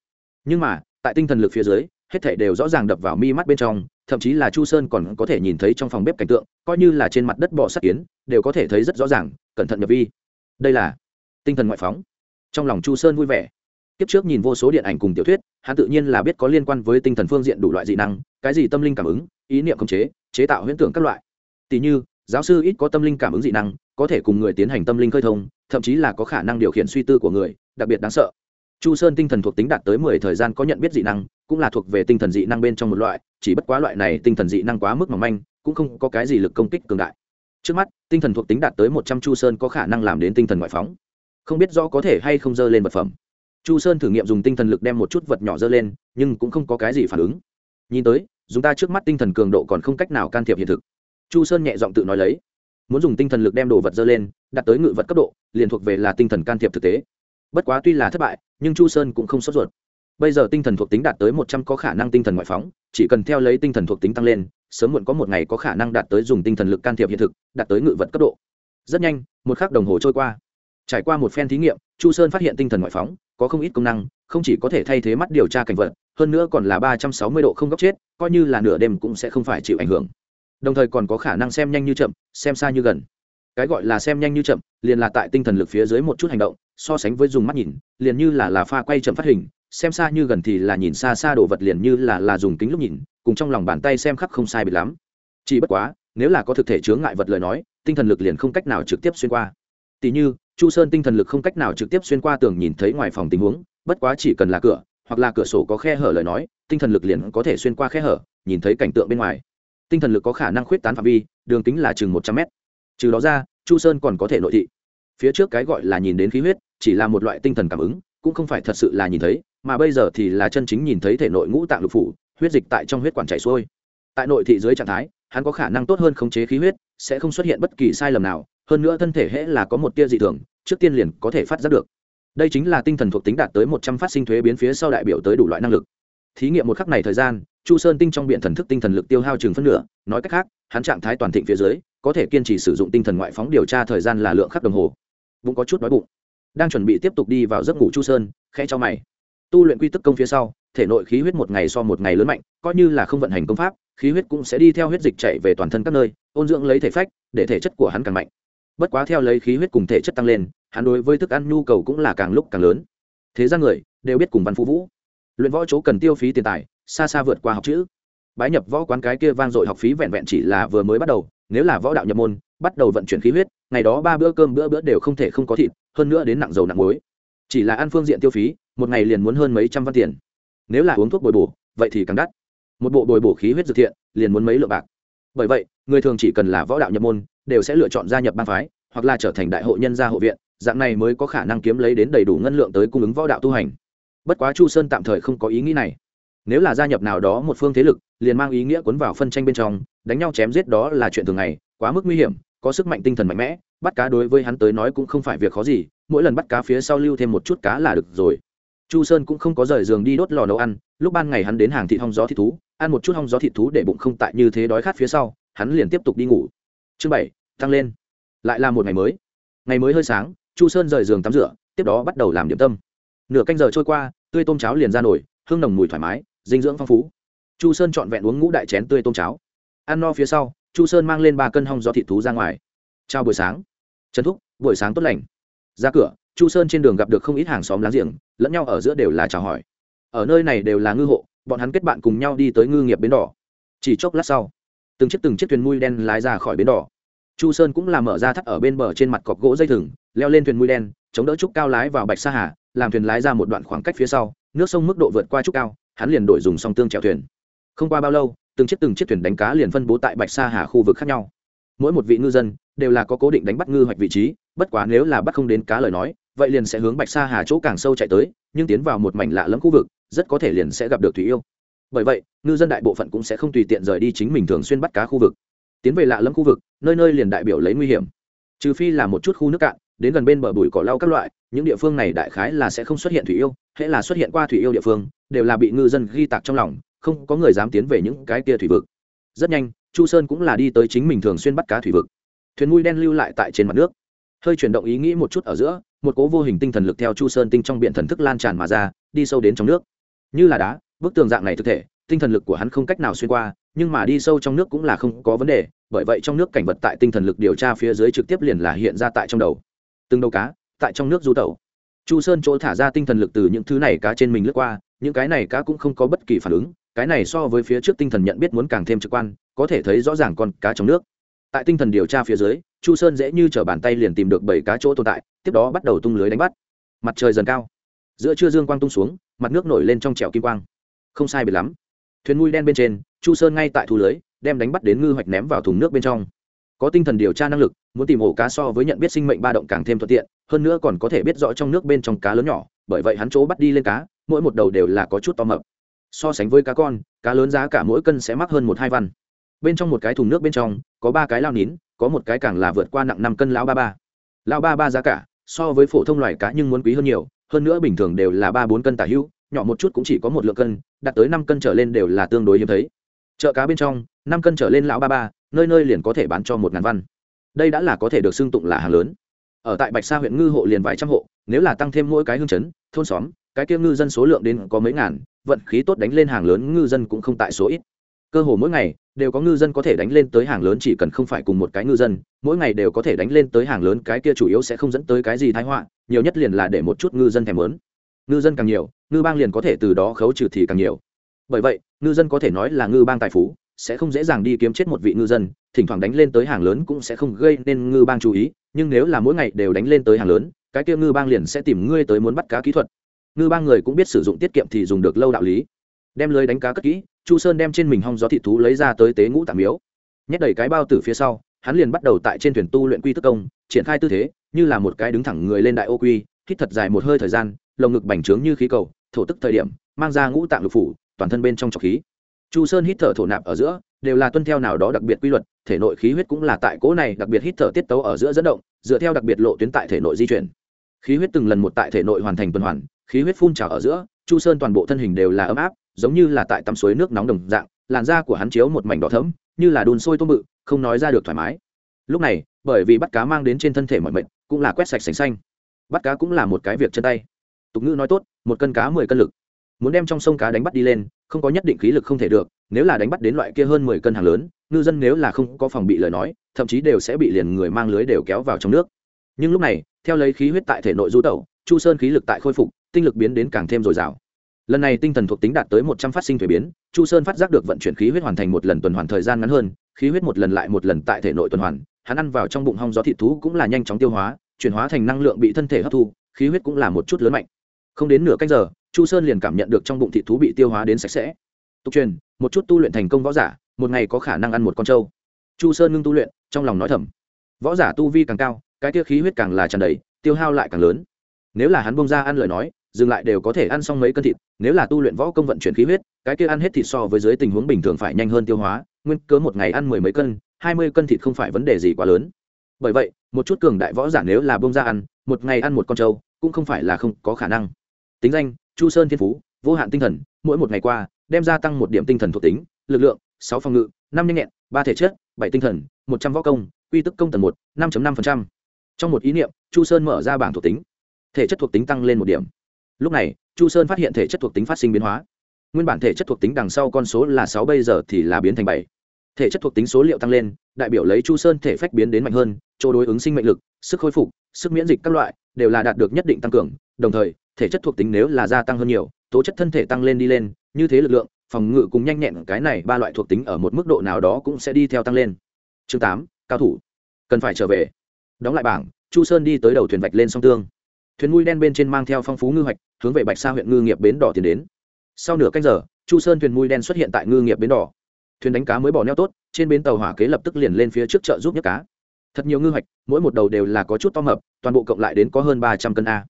Nhưng mà, tại tinh thần lực phía dưới, hết thảy đều rõ ràng đập vào mi mắt bên trong, thậm chí là chu sơn còn có thể nhìn thấy trong phòng bếp cảnh tượng, coi như là trên mặt đất bọ sắt kiến, đều có thể thấy rất rõ ràng, cẩn thận nhập vi. Đây là tinh thần ngoại phóng. Trong lòng chu sơn vui vẻ. Kiếp trước nhìn vô số điện ảnh cùng tiểu thuyết, hắn tự nhiên là biết có liên quan với tinh thần phương diện đủ loại dị năng, cái gì tâm linh cảm ứng, ý niệm khống chế chế tạo huyễn tưởng các loại. Tỷ như, giáo sư ít có tâm linh cảm ứng dị năng, có thể cùng người tiến hành tâm linh khơi thông thậm chí là có khả năng điều khiển suy tư của người, đặc biệt đáng sợ. Chu sơn tinh thần thuộc tính đạt tới mười thời gian có nhận biết dị năng, cũng là thuộc về tinh thần dị năng bên trong một loại, chỉ bất quá loại này tinh thần dị năng quá mức mỏng manh, cũng không có cái gì lực công kích cường đại. Trước mắt, tinh thần thuộc tính đạt tới một trăm chu sơn có khả năng làm đến tinh thần ngoại phóng. Không biết rõ có thể hay không dơ lên vật phẩm. Chu sơn thử nghiệm dùng tinh thần lực đem một chút vật nhỏ dơ lên, nhưng cũng không có cái gì phản ứng. Nhìn tới, dùng ta trước mắt tinh thần cường độ còn không cách nào can thiệp hiện thực. Chu sơn nhẹ giọng tự nói lấy muốn dùng tinh thần lực đem đồ vật dơ lên đặt tới ngự vật cấp độ, liền thuộc về là tinh thần can thiệp thực tế. Bất quá tuy là thất bại, nhưng chu sơn cũng không sốt ruột. Bây giờ tinh thần thuộc tính đạt tới một trăm có khả năng tinh thần ngoại phóng, chỉ cần theo lấy tinh thần thuộc tính tăng lên, sớm muộn có một ngày có khả năng đạt tới dùng tinh thần lực can thiệp hiện thực, đạt tới ngự vật cấp độ. Rất nhanh, một khắc đồng hồ trôi qua. Trải qua một phen thí nghiệm, chu sơn phát hiện tinh thần ngoại phóng có không ít công năng, không chỉ có thể thay thế mắt điều tra cảnh vật, hơn nữa còn là ba trăm sáu mươi độ không góc chết, coi như là nửa đêm cũng sẽ không phải chịu ảnh hưởng đồng thời còn có khả năng xem nhanh như chậm, xem xa như gần. Cái gọi là xem nhanh như chậm, liền là tại tinh thần lực phía dưới một chút hành động, so sánh với dùng mắt nhìn, liền như là là pha quay chậm phát hình, xem xa như gần thì là nhìn xa xa đồ vật liền như là là dùng kính lúc nhìn, cùng trong lòng bàn tay xem khắc không sai biệt lắm. Chỉ bất quá, nếu là có thực thể chướng ngại vật lời nói, tinh thần lực liền không cách nào trực tiếp xuyên qua. Tỷ như, chu sơn tinh thần lực không cách nào trực tiếp xuyên qua tường nhìn thấy ngoài phòng tình huống, bất quá chỉ cần là cửa, hoặc là cửa sổ có khe hở lời nói, tinh thần lực liền có thể xuyên qua khe hở, nhìn thấy cảnh tượng bên ngoài tinh thần lực có khả năng khuyết tán phạm vi, đường kính là chừng một trăm mét. Trừ đó ra, chu sơn còn có thể nội thị. Phía trước cái gọi là nhìn đến khí huyết, chỉ là một loại tinh thần cảm ứng, cũng không phải thật sự là nhìn thấy, mà bây giờ thì là chân chính nhìn thấy thể nội ngũ tạng lục phủ, huyết dịch tại trong huyết quản chảy xuôi. Tại nội thị dưới trạng thái, hắn có khả năng tốt hơn khống chế khí huyết, sẽ không xuất hiện bất kỳ sai lầm nào, hơn nữa thân thể hễ là có một tia dị thường, trước tiên liền có thể phát giác được. Đây chính là tinh thần thuộc tính đạt tới một trăm phát sinh thuế biến phía sau đại biểu tới đủ loại năng lực thí nghiệm một khắc này thời gian, chu sơn tinh trong biện thần thức tinh thần lực tiêu hao chừng phân nửa, nói cách khác, hắn trạng thái toàn thịnh phía dưới, có thể kiên trì sử dụng tinh thần ngoại phóng điều tra thời gian là lượng khắc đồng hồ. Bụng có chút đói bụng. Đang chuẩn bị tiếp tục đi vào giấc ngủ chu sơn, khẽ cho mày. Tu luyện quy tức công phía sau, thể nội khí huyết một ngày so một ngày lớn mạnh, coi như là không vận hành công pháp, khí huyết cũng sẽ đi theo huyết dịch chạy về toàn thân các nơi, ôn dưỡng lấy thể phách, để thể chất của hắn càng mạnh. Bất quá theo lấy khí huyết cùng thể chất tăng lên, hắn đối với thức ăn nhu cầu cũng là càng lúc càng lớn. Thế gian người đều biết cùng văn phú vũ luyện võ chỗ cần tiêu phí tiền tài, xa xa vượt qua học chữ. Bái nhập võ quán cái kia vang dội học phí vẹn vẹn chỉ là vừa mới bắt đầu, nếu là võ đạo nhập môn, bắt đầu vận chuyển khí huyết, ngày đó ba bữa cơm bữa bữa đều không thể không có thịt, hơn nữa đến nặng dầu nặng muối. Chỉ là ăn phương diện tiêu phí, một ngày liền muốn hơn mấy trăm văn tiền. Nếu là uống thuốc bồi bổ, vậy thì càng đắt. Một bộ bồi bổ khí huyết dược thiện liền muốn mấy lượng bạc. Bởi vậy, người thường chỉ cần là võ đạo nhập môn, đều sẽ lựa chọn gia nhập bang phái, hoặc là trở thành đại hội nhân gia hộ viện, dạng này mới có khả năng kiếm lấy đến đầy đủ ngân lượng tới cung ứng võ đạo tu hành bất quá chu sơn tạm thời không có ý nghĩ này. Nếu là gia nhập nào đó một phương thế lực, liền mang ý nghĩa cuốn vào phân tranh bên trong, đánh nhau chém giết đó là chuyện thường ngày, quá mức nguy hiểm, có sức mạnh tinh thần mạnh mẽ, bắt cá đối với hắn tới nói cũng không phải việc khó gì, mỗi lần bắt cá phía sau lưu thêm một chút cá là được rồi. Chu sơn cũng không có rời giường đi đốt lò nấu ăn, lúc ban ngày hắn đến hàng thịt hong gió thịt thú, ăn một chút hong gió thịt thú để bụng không tại như thế đói khát phía sau, hắn liền tiếp tục đi ngủ. Chương bảy, tăng lên. Lại là một ngày mới. Ngày mới hơi sáng, chu sơn rời giường tắm rửa, tiếp đó bắt đầu làm điểm tâm nửa canh giờ trôi qua, tươi tôm cháo liền ra nổi hương nồng mùi thoải mái, dinh dưỡng phong phú. Chu sơn trọn vẹn uống ngũ đại chén tươi tôm cháo. Ăn no phía sau, chu sơn mang lên ba cân hong gió thịt thú ra ngoài. Chào buổi sáng. Trần thúc, buổi sáng tốt lành. Ra cửa, chu sơn trên đường gặp được không ít hàng xóm láng giềng, lẫn nhau ở giữa đều là chào hỏi. Ở nơi này đều là ngư hộ, bọn hắn kết bạn cùng nhau đi tới ngư nghiệp bến đỏ. Chỉ chốc lát sau, từng chiếc từng chiếc thuyền mui đen lái ra khỏi bến đỏ. Chu sơn cũng làm mở ra thắt ở bên bờ trên mặt cọc gỗ dây thừng, leo lên thuyền mui đen, chống đỡ trúc cao lái vào bạch sa hà làm thuyền lái ra một đoạn khoảng cách phía sau, nước sông mức độ vượt qua chút cao, hắn liền đổi dùng song tương chèo thuyền. Không qua bao lâu, từng chiếc từng chiếc thuyền đánh cá liền phân bố tại bạch sa hà khu vực khác nhau. Mỗi một vị ngư dân đều là có cố định đánh bắt ngư hoạch vị trí, bất quá nếu là bắt không đến cá lời nói, vậy liền sẽ hướng bạch sa hà chỗ càng sâu chạy tới, nhưng tiến vào một mảnh lạ lẫm khu vực, rất có thể liền sẽ gặp được thủy yêu. Bởi vậy, ngư dân đại bộ phận cũng sẽ không tùy tiện rời đi chính mình thường xuyên bắt cá khu vực. Tiến về lạ lẫm khu vực, nơi nơi liền đại biểu lấy nguy hiểm. Trừ phi là một chút khu nước cạn đến gần bên bờ bụi cỏ lau các loại, những địa phương này đại khái là sẽ không xuất hiện thủy yêu, hễ là xuất hiện qua thủy yêu địa phương, đều là bị ngư dân ghi tạc trong lòng, không có người dám tiến về những cái kia thủy vực. Rất nhanh, chu sơn cũng là đi tới chính mình thường xuyên bắt cá thủy vực. Thuyền mui đen lưu lại tại trên mặt nước. Hơi chuyển động ý nghĩ một chút ở giữa, một cố vô hình tinh thần lực theo chu sơn tinh trong biện thần thức lan tràn mà ra, đi sâu đến trong nước. Như là đá, bức tường dạng này thực thể, tinh thần lực của hắn không cách nào xuyên qua, nhưng mà đi sâu trong nước cũng là không có vấn đề, bởi vậy trong nước cảnh vật tại tinh thần lực điều tra phía dưới trực tiếp liền là hiện ra tại trong đầu từng đầu cá tại trong nước du tẩu. Chu sơn chỗ thả ra tinh thần lực từ những thứ này cá trên mình lướt qua, những cái này cá cũng không có bất kỳ phản ứng, cái này so với phía trước tinh thần nhận biết muốn càng thêm trực quan, có thể thấy rõ ràng con cá trong nước. Tại tinh thần điều tra phía dưới, chu sơn dễ như t bàn tay liền tìm được bảy cá chỗ tồn tại, tiếp đó bắt đầu tung lưới đánh bắt. Mặt trời dần cao, giữa trưa dương quang tung xuống, mặt nước nổi lên trong trèo kim quang. Không sai biệt lắm. Thuyền mui đen bên trên, chu sơn ngay tại thu lưới, đem đánh bắt đến ngư hoạch ném vào thùng nước bên trong có tinh thần điều tra năng lực, muốn tìm ổ cá so với nhận biết sinh mệnh ba động càng thêm thuận tiện, hơn nữa còn có thể biết rõ trong nước bên trong cá lớn nhỏ, bởi vậy hắn chỗ bắt đi lên cá, mỗi một đầu đều là có chút to mập. So sánh với cá con, cá lớn giá cả mỗi cân sẽ mắc hơn một hai văn. Bên trong một cái thùng nước bên trong, có ba cái lao nín, có một cái càng là vượt qua nặng năm cân lão ba ba. Lão ba ba giá cả, so với phổ thông loài cá nhưng muốn quý hơn nhiều, hơn nữa bình thường đều là ba bốn cân tả hữu, nhỏ một chút cũng chỉ có một lượng cân, đạt tới năm cân trở lên đều là tương đối hiếm thấy. Chợ cá bên trong, năm cân trở lên lão ba ba nơi nơi liền có thể bán cho một ngàn văn. Đây đã là có thể được xưng tụng là hàng lớn. Ở tại bạch sa huyện ngư hộ liền vài trăm hộ, nếu là tăng thêm mỗi cái hương chấn, thôn xóm, cái kia ngư dân số lượng đến có mấy ngàn, vận khí tốt đánh lên hàng lớn, ngư dân cũng không tại số ít. Cơ hồ mỗi ngày, đều có ngư dân có thể đánh lên tới hàng lớn, chỉ cần không phải cùng một cái ngư dân, mỗi ngày đều có thể đánh lên tới hàng lớn, cái kia chủ yếu sẽ không dẫn tới cái gì thái họa, nhiều nhất liền là để một chút ngư dân thèm lớn ngư dân càng nhiều, ngư bang liền có thể từ đó khấu trừ thì càng nhiều. Bởi vậy, ngư dân có thể nói là ngư bang tài phú sẽ không dễ dàng đi kiếm chết một vị ngư dân, thỉnh thoảng đánh lên tới hàng lớn cũng sẽ không gây nên ngư bang chú ý, nhưng nếu là mỗi ngày đều đánh lên tới hàng lớn, cái kia ngư bang liền sẽ tìm ngươi tới muốn bắt cá kỹ thuật. Ngư bang người cũng biết sử dụng tiết kiệm thì dùng được lâu đạo lý. Đem lưới đánh cá cất kỹ, chu sơn đem trên mình hong gió thị thú lấy ra tới tế ngũ tạm miếu. Nhét đầy cái bao tử phía sau, hắn liền bắt đầu tại trên thuyền tu luyện quy tức công, triển khai tư thế, như là một cái đứng thẳng người lên đại ô quy, hít thật dài một hơi thời gian, lồng ngực bành trướng như khí cầu, thổ tức thời điểm, mang ra ngũ tạng lục phủ, toàn thân bên trong trọc khí chu sơn hít thở thổ nạp ở giữa, đều là tuân theo nào đó đặc biệt quy luật, thể nội khí huyết cũng là tại cỗ này đặc biệt hít thở tiết tấu ở giữa dẫn động, dựa theo đặc biệt lộ tuyến tại thể nội di chuyển. Khí huyết từng lần một tại thể nội hoàn thành tuần hoàn, khí huyết phun trào ở giữa, chu sơn toàn bộ thân hình đều là ấm áp, giống như là tại tắm suối nước nóng đồng dạng, làn da của hắn chiếu một mảnh đỏ thẫm, như là đun sôi tôm bự, không nói ra được thoải mái. Lúc này, bởi vì bắt cá mang đến trên thân thể mọi mệnh cũng là quét sạch sành xanh. Bắt cá cũng là một cái việc chân tay. Tục ngữ nói tốt, một cân cá mười cân lực. Muốn đem trong sông cá đánh bắt đi lên không có nhất định khí lực không thể được, nếu là đánh bắt đến loại kia hơn mười cân hàng lớn, ngư dân nếu là không có phòng bị lời nói, thậm chí đều sẽ bị liền người mang lưới đều kéo vào trong nước. Nhưng lúc này, theo lấy khí huyết tại thể nội du tẩu, chu sơn khí lực tại khôi phục, tinh lực biến đến càng thêm dồi dào. Lần này tinh thần thuộc tính đạt tới một trăm phát sinh thuế biến, chu sơn phát giác được vận chuyển khí huyết hoàn thành một lần tuần hoàn thời gian ngắn hơn, khí huyết một lần lại một lần tại thể nội tuần hoàn, hắn ăn vào trong bụng hong gió thị thú cũng là nhanh chóng tiêu hóa, chuyển hóa thành năng lượng bị thân thể hấp thu, khí huyết cũng là một chút lớn mạnh không đến nửa cách giờ, chu sơn liền cảm nhận được trong bụng thị thú bị tiêu hóa đến sạch sẽ. Tục truyền, một chút tu luyện thành công võ giả, một ngày có khả năng ăn một con trâu. Chu sơn ngưng tu luyện, trong lòng nói thầm. Võ giả tu vi càng cao, cái tiêu khí huyết càng là tràn đầy, tiêu hao lại càng lớn. Nếu là hắn bông ra ăn lời nói, dừng lại đều có thể ăn xong mấy cân thịt, nếu là tu luyện võ công vận chuyển khí huyết, cái kia ăn hết thịt so với dưới tình huống bình thường phải nhanh hơn tiêu hóa, nguyên cớ một ngày ăn mười mấy cân, hai mươi cân thịt không phải vấn đề gì quá lớn. Bởi vậy, một chút cường đại võ giả nếu là bông ra ăn, một ngày ăn một con trâu, cũng không phải là không có khả năng tính danh, chu sơn thiên phú, vô hạn tinh thần, mỗi một ngày qua, đem gia tăng một điểm tinh thần thuộc tính, lực lượng, sáu phòng ngự, năm nhanh nhẹn, ba thể chất, bảy tinh thần, một trăm võ công, quy tức công tầng một, năm năm trong một ý niệm, chu sơn mở ra bảng thuộc tính. Thể chất thuộc tính tăng lên một điểm. Lúc này, chu sơn phát hiện thể chất thuộc tính phát sinh biến hóa. Nguyên bản thể chất thuộc tính đằng sau con số là sáu, bây giờ thì là biến thành bảy. Thể chất thuộc tính số liệu tăng lên, đại biểu lấy chu sơn thể phách biến đến mạnh hơn, chỗ đối ứng sinh mệnh lực, sức khôi phục, sức miễn dịch các loại, đều là đạt được nhất định tăng cường, đồng thời thể chất thuộc tính nếu là gia tăng hơn nhiều, tố chất thân thể tăng lên đi lên, như thế lực lượng, phòng ngự cùng nhanh nhẹn cái này ba loại thuộc tính ở một mức độ nào đó cũng sẽ đi theo tăng lên. Chương tám, cao thủ. Cần phải trở về. Đóng lại bảng, chu sơn đi tới đầu thuyền vạch lên sông tương. Thuyền mui đen bên trên mang theo phong phú ngư hoạch, hướng về bạch sa huyện ngư nghiệp bến đỏ tiến đến. Sau nửa canh giờ, chu sơn thuyền mui đen xuất hiện tại ngư nghiệp bến đỏ. Thuyền đánh cá mới bỏ neo tốt, trên bến tàu hỏa kế lập tức liền lên phía trước chợ giúp nhấc cá. Thật nhiều ngư hoạch, mỗi một đầu đều là có chút to mập, toàn bộ cộng lại đến có hơn ba trăm cân a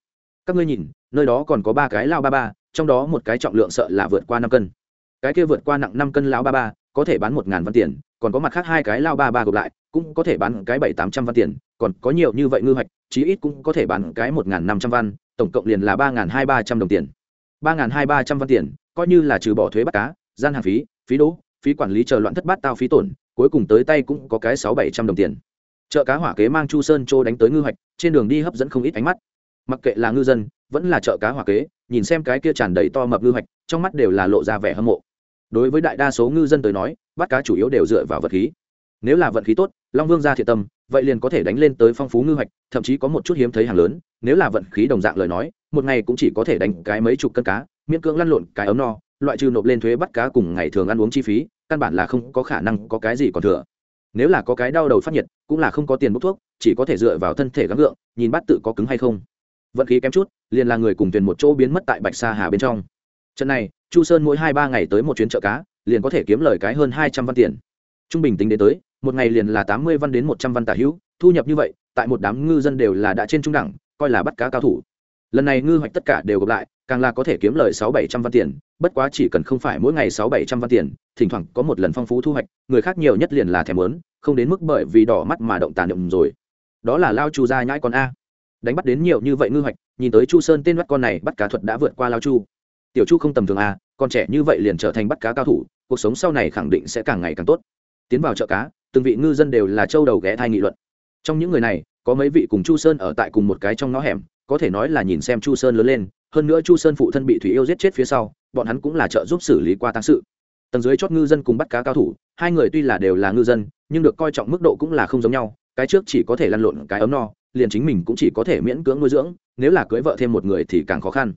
các ngươi nhìn, nơi đó còn có ba cái lao ba ba, trong đó một cái trọng lượng sợ là vượt qua năm cân. Cái kia vượt qua nặng năm cân lao ba ba, có thể bán một ngàn văn tiền, còn có mặt khác hai cái lao ba ba gộp lại, cũng có thể bán cái bảy tám trăm văn tiền, còn có nhiều như vậy ngư hoạch, chí ít cũng có thể bán cái một ngàn năm trăm văn, tổng cộng liền là ba ngàn hai ba trăm đồng tiền. Ba ngàn hai ba trăm văn tiền, coi như là trừ bỏ thuế bắt cá, gian hàng phí phí đỗ, phí quản lý chờ loạn thất bát tao phí tổn, cuối cùng tới tay cũng có cái sáu bảy trăm đồng tiền. Chợ cá hỏa kế mang chu sơn châu đánh tới ngư hoạch, trên đường đi hấp dẫn không ít ánh mắt mặc kệ là ngư dân, vẫn là chợ cá hỏa kế, nhìn xem cái kia tràn đầy to mập ngư hoạch, trong mắt đều là lộ ra vẻ hâm mộ. Đối với đại đa số ngư dân tới nói, bắt cá chủ yếu đều dựa vào vật khí. Nếu là vận khí tốt, long vương ra thiệt tâm, vậy liền có thể đánh lên tới phong phú ngư hoạch, thậm chí có một chút hiếm thấy hàng lớn, nếu là vận khí đồng dạng lời nói, một ngày cũng chỉ có thể đánh cái mấy chục cân cá, miễn cưỡng lăn lộn cái ấm no, loại trừ nộp lên thuế bắt cá cùng ngày thường ăn uống chi phí, căn bản là không có khả năng có cái gì còn thừa. Nếu là có cái đau đầu phát nhiệt, cũng là không có tiền bốc thuốc, chỉ có thể dựa vào thân thể gắng gượng, nhìn bắt tự có cứng hay không vận khí kém chút, liền là người cùng thuyền một chỗ biến mất tại bạch sa hà bên trong. Trận này, chu sơn mỗi hai ba ngày tới một chuyến chợ cá, liền có thể kiếm lời cái hơn hai trăm văn tiền. Trung bình tính đến tới, một ngày liền là tám mươi văn đến một trăm văn tả hữu, thu nhập như vậy, tại một đám ngư dân đều là đã trên trung đẳng, coi là bắt cá cao thủ. Lần này ngư hoạch tất cả đều gộp lại, càng là có thể kiếm lời sáu bảy trăm văn tiền, bất quá chỉ cần không phải mỗi ngày sáu bảy trăm văn tiền, thỉnh thoảng có một lần phong phú thu hoạch, người khác nhiều nhất liền là thèm lớn không đến mức bởi vì đỏ mắt mà động tàn động rồi. Đó là lao chu ra nhãi con a đánh bắt đến nhiều như vậy ngư hoạch, nhìn tới chu sơn tên bắt con này, bắt cá thuật đã vượt qua lao chu. Tiểu chu không tầm thường à con trẻ như vậy liền trở thành bắt cá cao thủ, cuộc sống sau này khẳng định sẽ càng ngày càng tốt. Tiến vào chợ cá, từng vị ngư dân đều là châu đầu ghé thai nghị luận. Trong những người này, có mấy vị cùng chu sơn ở tại cùng một cái trong ngõ hẻm, có thể nói là nhìn xem chu sơn lớn lên, hơn nữa chu sơn phụ thân bị thủy yêu giết chết phía sau, bọn hắn cũng là trợ giúp xử lý qua tăng sự. Tầng dưới chót ngư dân cùng bắt cá cao thủ, hai người tuy là đều là ngư dân, nhưng được coi trọng mức độ cũng là không giống nhau, cái trước chỉ có thể lăn lộn, cái ấm no liền chính mình cũng chỉ có thể miễn cưỡng nuôi dưỡng, nếu là cưới vợ thêm một người thì càng khó khăn.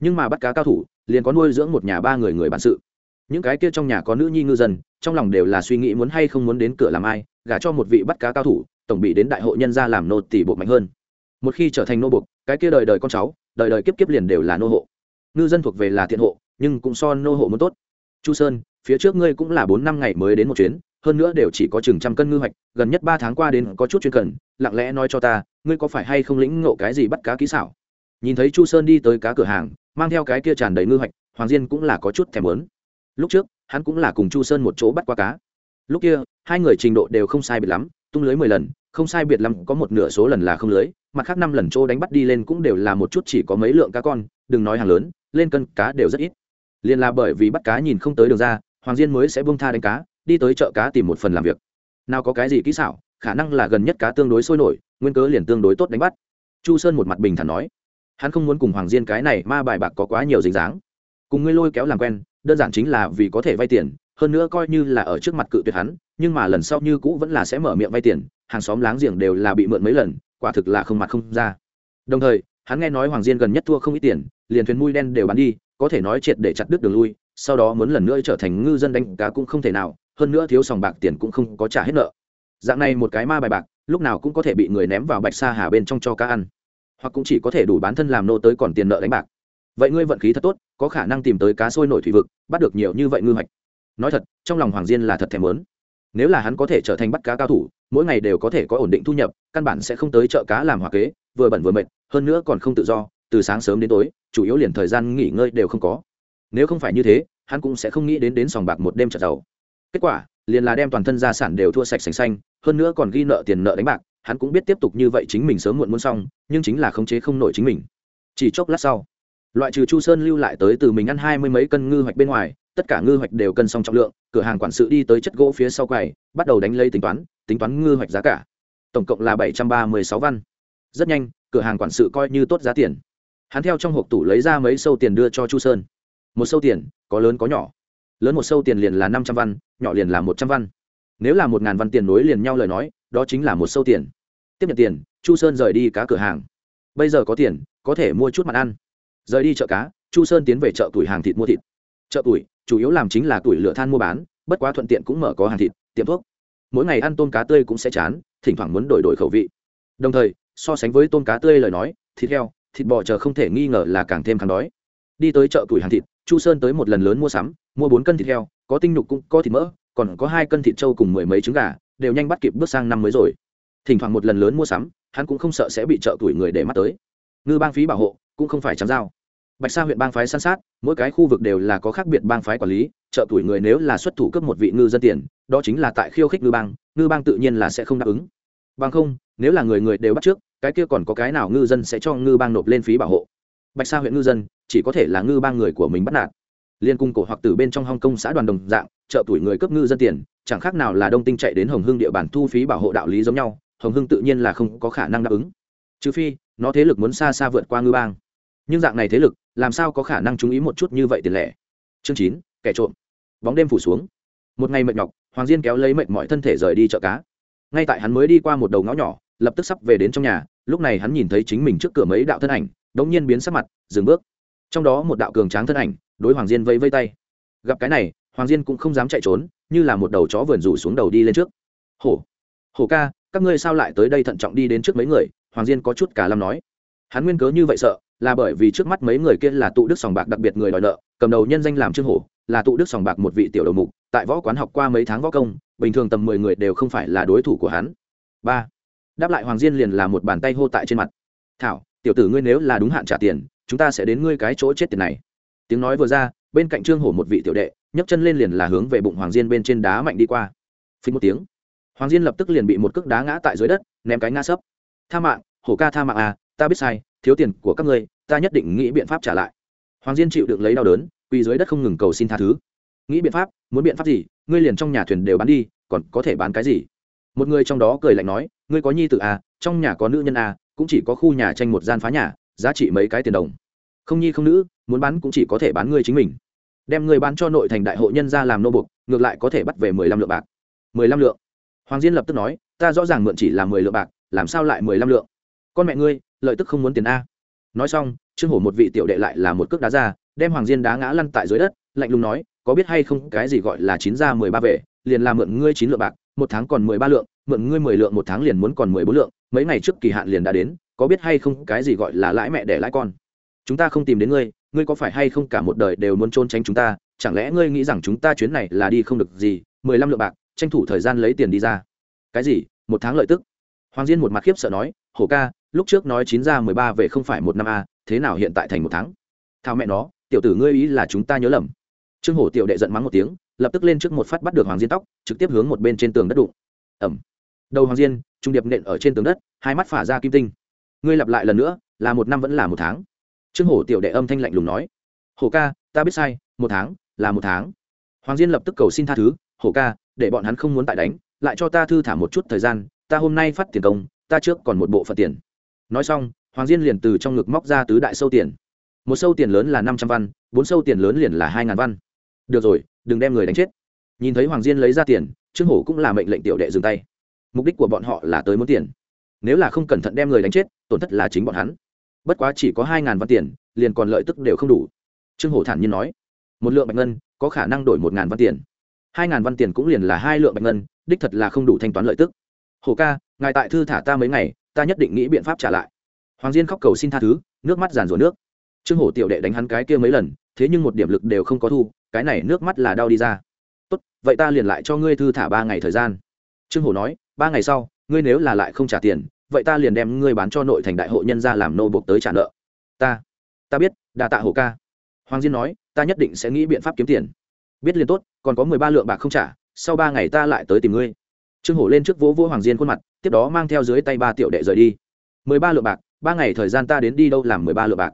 Nhưng mà bắt cá cao thủ, liền có nuôi dưỡng một nhà ba người người bản sự. Những cái kia trong nhà có nữ nhi ngư dân, trong lòng đều là suy nghĩ muốn hay không muốn đến cửa làm ai, gả cho một vị bắt cá cao thủ, tổng bị đến đại hội nhân gia làm nô tỷ bộ mạnh hơn. Một khi trở thành nô bộc, cái kia đời đời con cháu, đời đời kiếp kiếp liền đều là nô hộ. Ngư dân thuộc về là thiện hộ, nhưng cũng so nô hộ muốn tốt. Chu sơn, phía trước ngươi cũng là bốn năm ngày mới đến một chuyến, hơn nữa đều chỉ có chừng trăm cân ngư hoạch, gần nhất ba tháng qua đến có chút chuyên cần, lặng lẽ nói cho ta ngươi có phải hay không lĩnh ngộ cái gì bắt cá kỹ xảo? Nhìn thấy chu sơn đi tới cá cửa hàng, mang theo cái kia tràn đầy ngư hoạch, hoàng diên cũng là có chút thèm lớn lúc trước, hắn cũng là cùng chu sơn một chỗ bắt qua cá. Lúc kia, hai người trình độ đều không sai biệt lắm, tung lưới mười lần, không sai biệt lắm có một nửa số lần là không lưới, mặt khác năm lần chỗ đánh bắt đi lên cũng đều là một chút chỉ có mấy lượng cá con, đừng nói hàng lớn, lên cân cá đều rất ít. Liền là bởi vì bắt cá nhìn không tới đường ra, hoàng diên mới sẽ bông tha đánh cá, đi tới chợ cá tìm một phần làm việc. Nào có cái gì kỹ xảo khả năng là gần nhất cá tương đối sôi nổi, nguyên cớ liền tương đối tốt đánh bắt. Chu sơn một mặt bình thản nói, hắn không muốn cùng hoàng diên cái này ma bài bạc có quá nhiều dính dáng. Cùng ngươi lôi kéo làm quen, đơn giản chính là vì có thể vay tiền, hơn nữa coi như là ở trước mặt cự tuyệt hắn, nhưng mà lần sau như cũ vẫn là sẽ mở miệng vay tiền, hàng xóm láng giềng đều là bị mượn mấy lần, quả thực là không mặt không ra. Đồng thời, hắn nghe nói hoàng diên gần nhất thua không ít tiền, liền thuyền mui đen đều bán đi, có thể nói triệt để chặt đứt đường lui, sau đó muốn lần nữa trở thành ngư dân đánh cá cũng không thể nào, hơn nữa thiếu sòng bạc tiền cũng không có trả hết nợ dạng này một cái ma bài bạc, lúc nào cũng có thể bị người ném vào bạch sa hà bên trong cho cá ăn. Hoặc cũng chỉ có thể đủ bán thân làm nô tới còn tiền nợ đánh bạc. Vậy ngươi vận khí thật tốt, có khả năng tìm tới cá sôi nổi thủy vực, bắt được nhiều như vậy ngư hoạch. Nói thật, trong lòng hoàng diên là thật thèm lớn nếu là hắn có thể trở thành bắt cá cao thủ, mỗi ngày đều có thể có ổn định thu nhập, căn bản sẽ không tới chợ cá làm hòa kế, vừa bẩn vừa mệt, hơn nữa còn không tự do, từ sáng sớm đến tối, chủ yếu liền thời gian nghỉ ngơi đều không có. Nếu không phải như thế, hắn cũng sẽ không nghĩ đến đến sòng bạc một đêm trở giàu. Kết quả liền là đem toàn thân gia sản đều thua sạch sành xanh, hơn nữa còn ghi nợ tiền nợ đánh bạc, hắn cũng biết tiếp tục như vậy chính mình sớm muộn muốn xong, nhưng chính là khống chế không nổi chính mình. Chỉ chốc lát sau, loại trừ chu sơn lưu lại tới từ mình ăn hai mươi mấy cân ngư hoạch bên ngoài, tất cả ngư hoạch đều cân xong trọng lượng, cửa hàng quản sự đi tới chất gỗ phía sau quầy, bắt đầu đánh lấy tính toán tính toán ngư hoạch giá cả. Tổng cộng là bảy trăm ba mươi sáu văn. Rất nhanh, cửa hàng quản sự coi như tốt giá tiền. Hắn theo trong hộp tủ lấy ra mấy sâu tiền đưa cho chu sơn. Một sâu tiền, có lớn có nhỏ lớn một sâu tiền liền là năm trăm văn, nhỏ liền là một trăm văn. Nếu là một ngàn văn tiền nối liền nhau lời nói, đó chính là một sâu tiền. Tiếp nhận tiền, chu sơn rời đi cá cửa hàng. Bây giờ có tiền, có thể mua chút mặt ăn. Rời đi chợ cá, chu sơn tiến về chợ tuổi hàng thịt mua thịt. Chợ tuổi, chủ yếu làm chính là tuổi lửa than mua bán, bất quá thuận tiện cũng mở có hàng thịt, tiệm thuốc. Mỗi ngày ăn tôm cá tươi cũng sẽ chán, thỉnh thoảng muốn đổi đổi khẩu vị. Đồng thời, so sánh với tôm cá tươi lời nói, thịt heo, thịt bò chờ không thể nghi ngờ là càng thêm kháng đói. Đi tới chợ tuổi hàng thịt, chu sơn tới một lần lớn mua sắm mua bốn cân thịt heo, có tinh nhục cũng có thịt mỡ, còn có hai cân thịt trâu cùng mười mấy trứng gà, đều nhanh bắt kịp bước sang năm mới rồi. Thỉnh thoảng một lần lớn mua sắm, hắn cũng không sợ sẽ bị trợ tuổi người để mắt tới. Ngư bang phí bảo hộ, cũng không phải trắng dao. Bạch sa huyện bang phái san sát, mỗi cái khu vực đều là có khác biệt bang phái quản lý, Trợ tuổi người nếu là xuất thủ cấp một vị ngư dân tiền, đó chính là tại khiêu khích ngư bang ngư bang tự nhiên là sẽ không đáp ứng. Bằng không, nếu là người người đều bắt trước, cái kia còn có cái nào ngư dân sẽ cho ngư bang nộp lên phí bảo hộ? Bạch sa huyện ngư dân, chỉ có thể là ngư bang người của mình bắt nạt liên cung cổ hoặc từ bên trong hong kong xã đoàn đồng dạng chợ tuổi người cấp ngư dân tiền, chẳng khác nào là đông tinh chạy đến hồng hưng địa bàn thu phí bảo hộ đạo lý giống nhau, hồng hưng tự nhiên là không có khả năng đáp ứng. Trừ phi, nó thế lực muốn xa xa vượt qua ngư bang. Nhưng dạng này thế lực, làm sao có khả năng chú ý một chút như vậy tiền lẻ? Chương chín, kẻ trộm. Bóng đêm phủ xuống. Một ngày mệt nhọc, hoàng diên kéo lấy mệt mọi thân thể rời đi chợ cá. Ngay tại hắn mới đi qua một đầu ngõ nhỏ, lập tức sắp về đến trong nhà, lúc này hắn nhìn thấy chính mình trước cửa mấy đạo thân ảnh đống nhiên biến sắc mặt, dừng bước. Trong đó một đạo cường tráng thân ảnh đối hoàng diên vây vây tay. Gặp cái này, hoàng diên cũng không dám chạy trốn, như là một đầu chó vườn rủ xuống đầu đi lên trước. Hổ hổ ca, các ngươi sao lại tới đây thận trọng đi đến trước mấy người? Hoàng diên có chút cả lâm nói. Hắn nguyên cớ như vậy sợ, là bởi vì trước mắt mấy người kia là tụ đức sòng bạc đặc biệt người đòi nợ, cầm đầu nhân danh làm trương hổ, là tụ đức sòng bạc một vị tiểu đầu mục, tại võ quán học qua mấy tháng võ công, bình thường tầm mười người đều không phải là đối thủ của hắn. Ba, đáp lại hoàng diên liền là một bàn tay hô tại trên mặt. Thảo, tiểu tử ngươi nếu là đúng hạn trả tiền, chúng ta sẽ đến ngươi cái chỗ chết tiền này tiếng nói vừa ra, bên cạnh trương hổ một vị tiểu đệ, nhấc chân lên liền là hướng về bụng hoàng diên bên trên đá mạnh đi qua. Phí một tiếng, hoàng diên lập tức liền bị một cước đá ngã tại dưới đất, ném cái ngã sấp. Tha mạng, hổ ca tha mạng à ta biết sai, thiếu tiền của các ngươi, ta nhất định nghĩ biện pháp trả lại. Hoàng diên chịu được lấy đau đớn, quỳ dưới đất không ngừng cầu xin tha thứ. Nghĩ biện pháp, muốn biện pháp gì, ngươi liền trong nhà thuyền đều bán đi, còn có thể bán cái gì? Một người trong đó cười lạnh nói, ngươi có nhi tự à trong nhà có nữ nhân à cũng chỉ có khu nhà tranh một gian phá nhà, giá trị mấy cái tiền đồng. Không nhi không nữ muốn bán cũng chỉ có thể bán ngươi chính mình. Đem người bán cho nội thành đại hội nhân ra làm nô bục ngược lại có thể bắt về mười lăm lượng bạc. Mười lăm lượng? Hoàng diên lập tức nói, ta rõ ràng mượn chỉ là mười lượng bạc, làm sao lại mười lăm lượng? Con mẹ ngươi, lợi tức không muốn tiền a. Nói xong, trương hổ một vị tiểu đệ lại là một cước đá ra, đem hoàng diên đá ngã lăn tại dưới đất, lạnh lùng nói, có biết hay không cái gì gọi là chín ra mười ba vệ, liền là mượn ngươi chín lượng bạc, một tháng còn mười ba lượng, mượn ngươi mười lượng một tháng liền muốn còn mười bốn lượng, mấy ngày trước kỳ hạn liền đã đến, có biết hay không cái gì gọi là lãi mẹ để lãi con? Chúng ta không tìm đến ngươi ngươi có phải hay không cả một đời đều muốn trốn tránh chúng ta? Chẳng lẽ ngươi nghĩ rằng chúng ta chuyến này là đi không được gì? Mười lăm lượng bạc, tranh thủ thời gian lấy tiền đi ra. Cái gì? Một tháng lợi tức. Hoàng diên một mặt khiếp sợ nói, hổ ca, lúc trước nói chín ra mười ba về không phải một năm a thế nào hiện tại thành một tháng? Thao mẹ nó, tiểu tử ngươi ý là chúng ta nhớ lầm. Trương hổ tiểu đệ giận mắng một tiếng, lập tức lên trước một phát bắt được hoàng diên tóc, trực tiếp hướng một bên trên tường đất đụng. Ẩm. Đầu hoàng diên, trung điệp nện ở trên tường đất, hai mắt phả ra kim tinh. Ngươi lặp lại lần nữa, là một năm vẫn là một tháng trương hổ tiểu đệ âm thanh lạnh lùng nói, hổ ca, ta biết sai, một tháng, là một tháng. Hoàng diên lập tức cầu xin tha thứ, hổ ca, để bọn hắn không muốn tại đánh, lại cho ta thư thả một chút thời gian, ta hôm nay phát tiền công, ta trước còn một bộ phận tiền. Nói xong, hoàng diên liền từ trong ngực móc ra tứ đại sâu tiền. Một sâu tiền lớn là năm trăm văn, bốn sâu tiền lớn liền là hai ngàn văn. Được rồi, đừng đem người đánh chết. Nhìn thấy hoàng diên lấy ra tiền, trương hổ cũng là mệnh lệnh tiểu đệ dừng tay. Mục đích của bọn họ là tới muốn tiền. Nếu là không cẩn thận đem người đánh chết, tổn thất là chính bọn hắn bất quá chỉ có hai ngàn văn tiền, liền còn lợi tức đều không đủ. Trương hổ thản nhiên nói, một lượng bạch ngân, có khả năng đổi một ngàn văn tiền. Hai ngàn văn tiền cũng liền là hai lượng bạch ngân, đích thật là không đủ thanh toán lợi tức. Hổ ca, ngài tại thư thả ta mấy ngày, ta nhất định nghĩ biện pháp trả lại. Hoàng diên khóc cầu xin tha thứ, nước mắt giàn rủa nước. Trương hổ tiểu đệ đánh hắn cái kia mấy lần, thế nhưng một điểm lực đều không có thu, cái này nước mắt là đau đi ra. Tốt, vậy ta liền lại cho ngươi thư thả ba ngày thời gian. Trương hổ nói, ba ngày sau, ngươi nếu là lại không trả tiền vậy ta liền đem ngươi bán cho nội thành đại hội nhân ra làm nô buộc tới trả nợ. Ta ta biết đà tạ hổ ca. Hoàng diên nói, ta nhất định sẽ nghĩ biện pháp kiếm tiền. Biết liền tốt, còn có mười ba lượng bạc không trả, sau ba ngày ta lại tới tìm ngươi. Trương hổ lên trước vỗ vỗ hoàng diên khuôn mặt, tiếp đó mang theo dưới tay ba tiểu đệ rời đi. Mười ba lượng bạc, ba ngày thời gian ta đến đi đâu làm mười ba lượng bạc.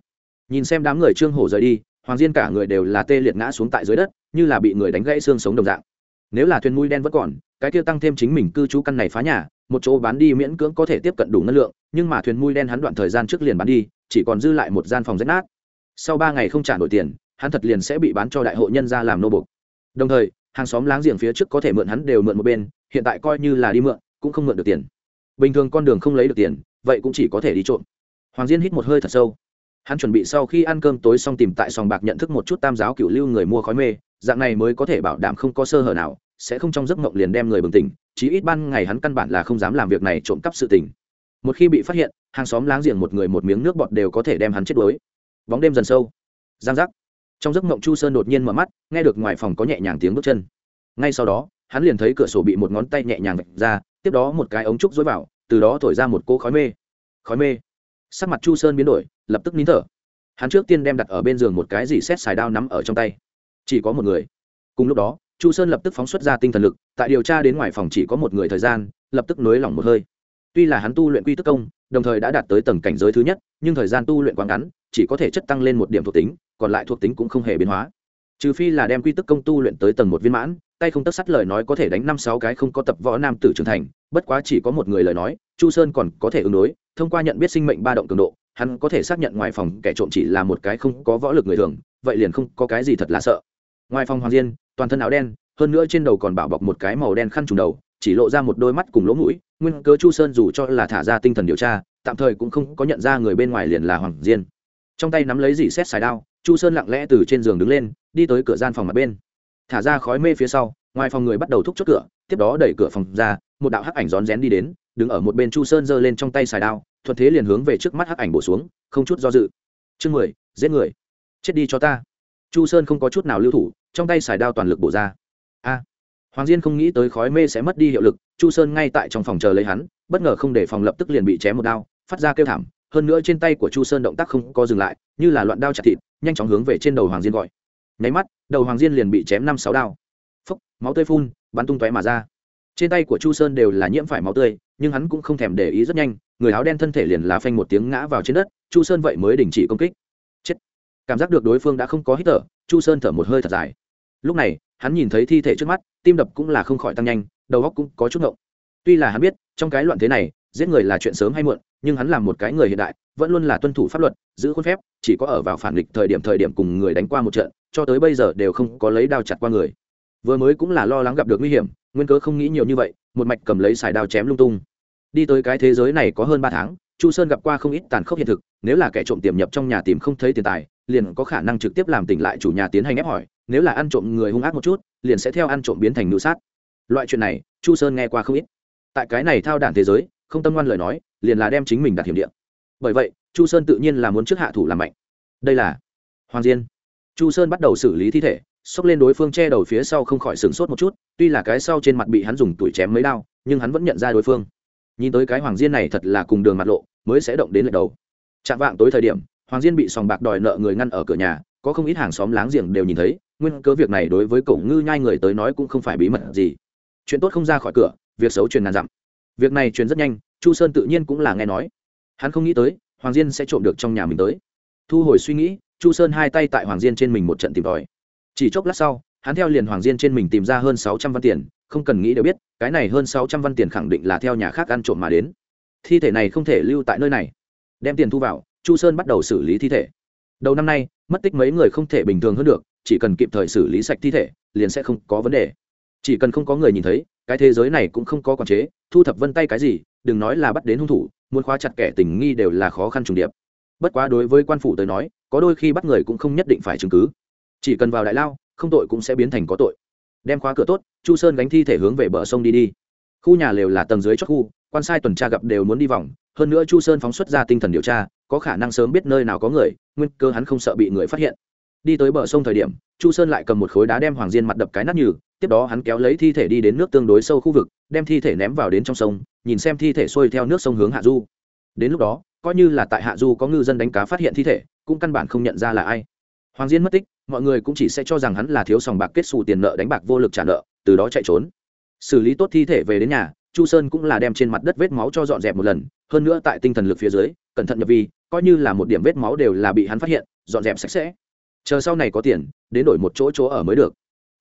Nhìn xem đám người trương hổ rời đi, hoàng diên cả người đều là tê liệt ngã xuống tại dưới đất, như là bị người đánh gãy xương sống đồng dạng. Nếu là thuyền mũi đen vẫn còn, cái kia tăng thêm chính mình cư trú căn này phá nhà một chỗ bán đi miễn cưỡng có thể tiếp cận đủ năng lượng, nhưng mà thuyền mui đen hắn đoạn thời gian trước liền bán đi, chỉ còn dư lại một gian phòng rách nát. Sau ba ngày không trả nổi tiền, hắn thật liền sẽ bị bán cho đại hội nhân ra làm nô bục đồng thời, hàng xóm láng giềng phía trước có thể mượn hắn đều mượn một bên, hiện tại coi như là đi mượn, cũng không mượn được tiền. Bình thường con đường không lấy được tiền, vậy cũng chỉ có thể đi trộm. Hoàng diên hít một hơi thật sâu. Hắn chuẩn bị sau khi ăn cơm tối xong tìm tại sòng bạc nhận thức một chút tam giáo cựu lưu người mua khói mê, dạng này mới có thể bảo đảm không có sơ hở nào, sẽ không trong giấc mộng liền đem người bừng tỉnh chí ít ban ngày hắn căn bản là không dám làm việc này trộm cắp sự tình. Một khi bị phát hiện, hàng xóm láng giềng một người một miếng nước bọt đều có thể đem hắn chết đuối. Bóng đêm dần sâu. Giang giác. Trong giấc mộng chu sơn đột nhiên mở mắt, nghe được ngoài phòng có nhẹ nhàng tiếng bước chân. Ngay sau đó, hắn liền thấy cửa sổ bị một ngón tay nhẹ nhàng vạch ra, tiếp đó một cái ống trúc dối vào, từ đó thổi ra một cô khói mê. Khói mê. Sắc mặt chu sơn biến đổi, lập tức nín thở. Hắn trước tiên đem đặt ở bên giường một cái gì xét xài đao nắm ở trong tay. Chỉ có một người. Cùng lúc đó chu sơn lập tức phóng xuất ra tinh thần lực, tại điều tra đến ngoài phòng chỉ có một người thời gian, lập tức nới lỏng một hơi. Tuy là hắn tu luyện quy tức công, đồng thời đã đạt tới tầng cảnh giới thứ nhất, nhưng thời gian tu luyện quá ngắn, chỉ có thể chất tăng lên một điểm thuộc tính, còn lại thuộc tính cũng không hề biến hóa. Trừ phi là đem quy tức công tu luyện tới tầng một viên mãn, tay không tất sắt lời nói có thể đánh năm sáu cái không có tập võ nam tử trưởng thành, bất quá chỉ có một người lời nói, chu sơn còn có thể ứng đối, thông qua nhận biết sinh mệnh ba động cường độ, hắn có thể xác nhận ngoài phòng kẻ trộm chỉ là một cái không có võ lực người thường, vậy liền không có cái gì thật là sợ. Ngoài phòng hoàng diên toàn thân áo đen, hơn nữa trên đầu còn bảo bọc một cái màu đen khăn trùng đầu, chỉ lộ ra một đôi mắt cùng lỗ mũi, nguyên cớ chu sơn dù cho là thả ra tinh thần điều tra, tạm thời cũng không có nhận ra người bên ngoài liền là hoàng diên. Trong tay nắm lấy dỉ xét xài đao, chu sơn lặng lẽ từ trên giường đứng lên, đi tới cửa gian phòng mặt bên. Thả ra khói mê phía sau, ngoài phòng người bắt đầu thúc chốt cửa, tiếp đó đẩy cửa phòng ra, một đạo hắc ảnh rón rén đi đến, đứng ở một bên chu sơn giơ lên trong tay xài đao, thuận thế liền hướng về trước mắt hắc ảnh bổ xuống, không chút do dự. Chương mười, giết người. Chết đi cho ta chu sơn không có chút nào lưu thủ, trong tay xài đao toàn lực bổ ra. A! Hoàng diên không nghĩ tới khói mê sẽ mất đi hiệu lực, chu sơn ngay tại trong phòng chờ lấy hắn, bất ngờ không để phòng lập tức liền bị chém một đao, phát ra kêu thảm, hơn nữa trên tay của chu sơn động tác không có dừng lại, như là loạn đao chặt thịt, nhanh chóng hướng về trên đầu hoàng diên gọi. Nháy mắt, đầu hoàng diên liền bị chém năm sáu đao. Phốc, máu tươi phun, bắn tung tóe mà ra. Trên tay của chu sơn đều là nhiễm phải máu tươi, nhưng hắn cũng không thèm để ý rất nhanh, người áo đen thân thể liền lá phanh một tiếng ngã vào trên đất, chu sơn vậy mới đình chỉ công kích cảm giác được đối phương đã không có hít thở, chu sơn thở một hơi thật dài. Lúc này, hắn nhìn thấy thi thể trước mắt, tim đập cũng là không khỏi tăng nhanh, đầu óc cũng có chút ngộng. Tuy là hắn biết, trong cái loạn thế này, giết người là chuyện sớm hay muộn, nhưng hắn là một cái người hiện đại, vẫn luôn là tuân thủ pháp luật, giữ khuôn phép, chỉ có ở vào phản nghịch thời điểm thời điểm cùng người đánh qua một trận, cho tới bây giờ đều không có lấy đao chặt qua người. Vừa mới cũng là lo lắng gặp được nguy hiểm, nguyên cớ không nghĩ nhiều như vậy, một mạch cầm lấy xài đao chém lung tung. Đi tới cái thế giới này có hơn ba tháng, chu sơn gặp qua không ít tàn khốc hiện thực, nếu là kẻ trộm tiềm nhập trong nhà tìm không thấy tiền tài liền có khả năng trực tiếp làm tỉnh lại chủ nhà tiến hành ép hỏi, nếu là ăn trộm người hung ác một chút, liền sẽ theo ăn trộm biến thành nữ sát. Loại chuyện này, chu sơn nghe qua không ít. Tại cái này thao đản thế giới, không tâm ngoan lời nói, liền là đem chính mình đặt hiểm điện bởi vậy, chu sơn tự nhiên là muốn trước hạ thủ làm mạnh. Đây là hoàng diên. Chu sơn bắt đầu xử lý thi thể, xốc lên đối phương che đầu phía sau không khỏi sửng sốt một chút, tuy là cái sau trên mặt bị hắn dùng tuổi chém mấy đao, nhưng hắn vẫn nhận ra đối phương. Nhìn tới cái hoàng diên này thật là cùng đường mặt lộ, mới sẽ động đến lệch đầu. Chạm vạng tối thời điểm hoàng diên bị sòng bạc đòi nợ người ngăn ở cửa nhà, có không ít hàng xóm láng giềng đều nhìn thấy, nguyên cớ việc này đối với cổng ngư nhai người tới nói cũng không phải bí mật gì. Chuyện tốt không ra khỏi cửa, việc xấu truyền ngàn dặm. Việc này truyền rất nhanh, chu sơn tự nhiên cũng là nghe nói. Hắn không nghĩ tới, hoàng diên sẽ trộm được trong nhà mình tới. Thu hồi suy nghĩ, chu sơn hai tay tại hoàng diên trên mình một trận tìm tòi. Chỉ chốc lát sau, hắn theo liền hoàng diên trên mình tìm ra hơn sáu trăm văn tiền, không cần nghĩ đều biết, cái này hơn sáu trăm văn tiền khẳng định là theo nhà khác ăn trộm mà đến. Thi thể này không thể lưu tại nơi này. Đem tiền thu vào chu sơn bắt đầu xử lý thi thể. Đầu năm nay, mất tích mấy người không thể bình thường hơn được, chỉ cần kịp thời xử lý sạch thi thể, liền sẽ không có vấn đề. Chỉ cần không có người nhìn thấy, cái thế giới này cũng không có quản chế, thu thập vân tay cái gì, đừng nói là bắt đến hung thủ, muốn khóa chặt kẻ tình nghi đều là khó khăn trùng điệp. Bất quá đối với quan phủ tới nói, có đôi khi bắt người cũng không nhất định phải chứng cứ. Chỉ cần vào đại lao, không tội cũng sẽ biến thành có tội. Đem khóa cửa tốt, chu sơn gánh thi thể hướng về bờ sông đi đi. Khu nhà lều là tầng dưới chót khu, quan sai tuần tra gặp đều muốn đi vòng, hơn nữa chu sơn phóng xuất ra tinh thần điều tra có khả năng sớm biết nơi nào có người, nguyên cơ hắn không sợ bị người phát hiện. Đi tới bờ sông thời điểm, chu sơn lại cầm một khối đá đem hoàng diên mặt đập cái nát nhừ, tiếp đó hắn kéo lấy thi thể đi đến nước tương đối sâu khu vực, đem thi thể ném vào đến trong sông, nhìn xem thi thể xuôi theo nước sông hướng hạ du. Đến lúc đó, coi như là tại hạ du có ngư dân đánh cá phát hiện thi thể, cũng căn bản không nhận ra là ai. Hoàng diên mất tích, mọi người cũng chỉ sẽ cho rằng hắn là thiếu sòng bạc kết xù tiền nợ đánh bạc vô lực trả nợ, từ đó chạy trốn. Xử lý tốt thi thể về đến nhà, chu sơn cũng là đem trên mặt đất vết máu cho dọn dẹp một lần, hơn nữa tại tinh thần lực phía dưới, cẩn thận nhập vi coi như là một điểm vết máu đều là bị hắn phát hiện, dọn dẹp sạch sẽ. Chờ sau này có tiền, đến đổi một chỗ chỗ ở mới được.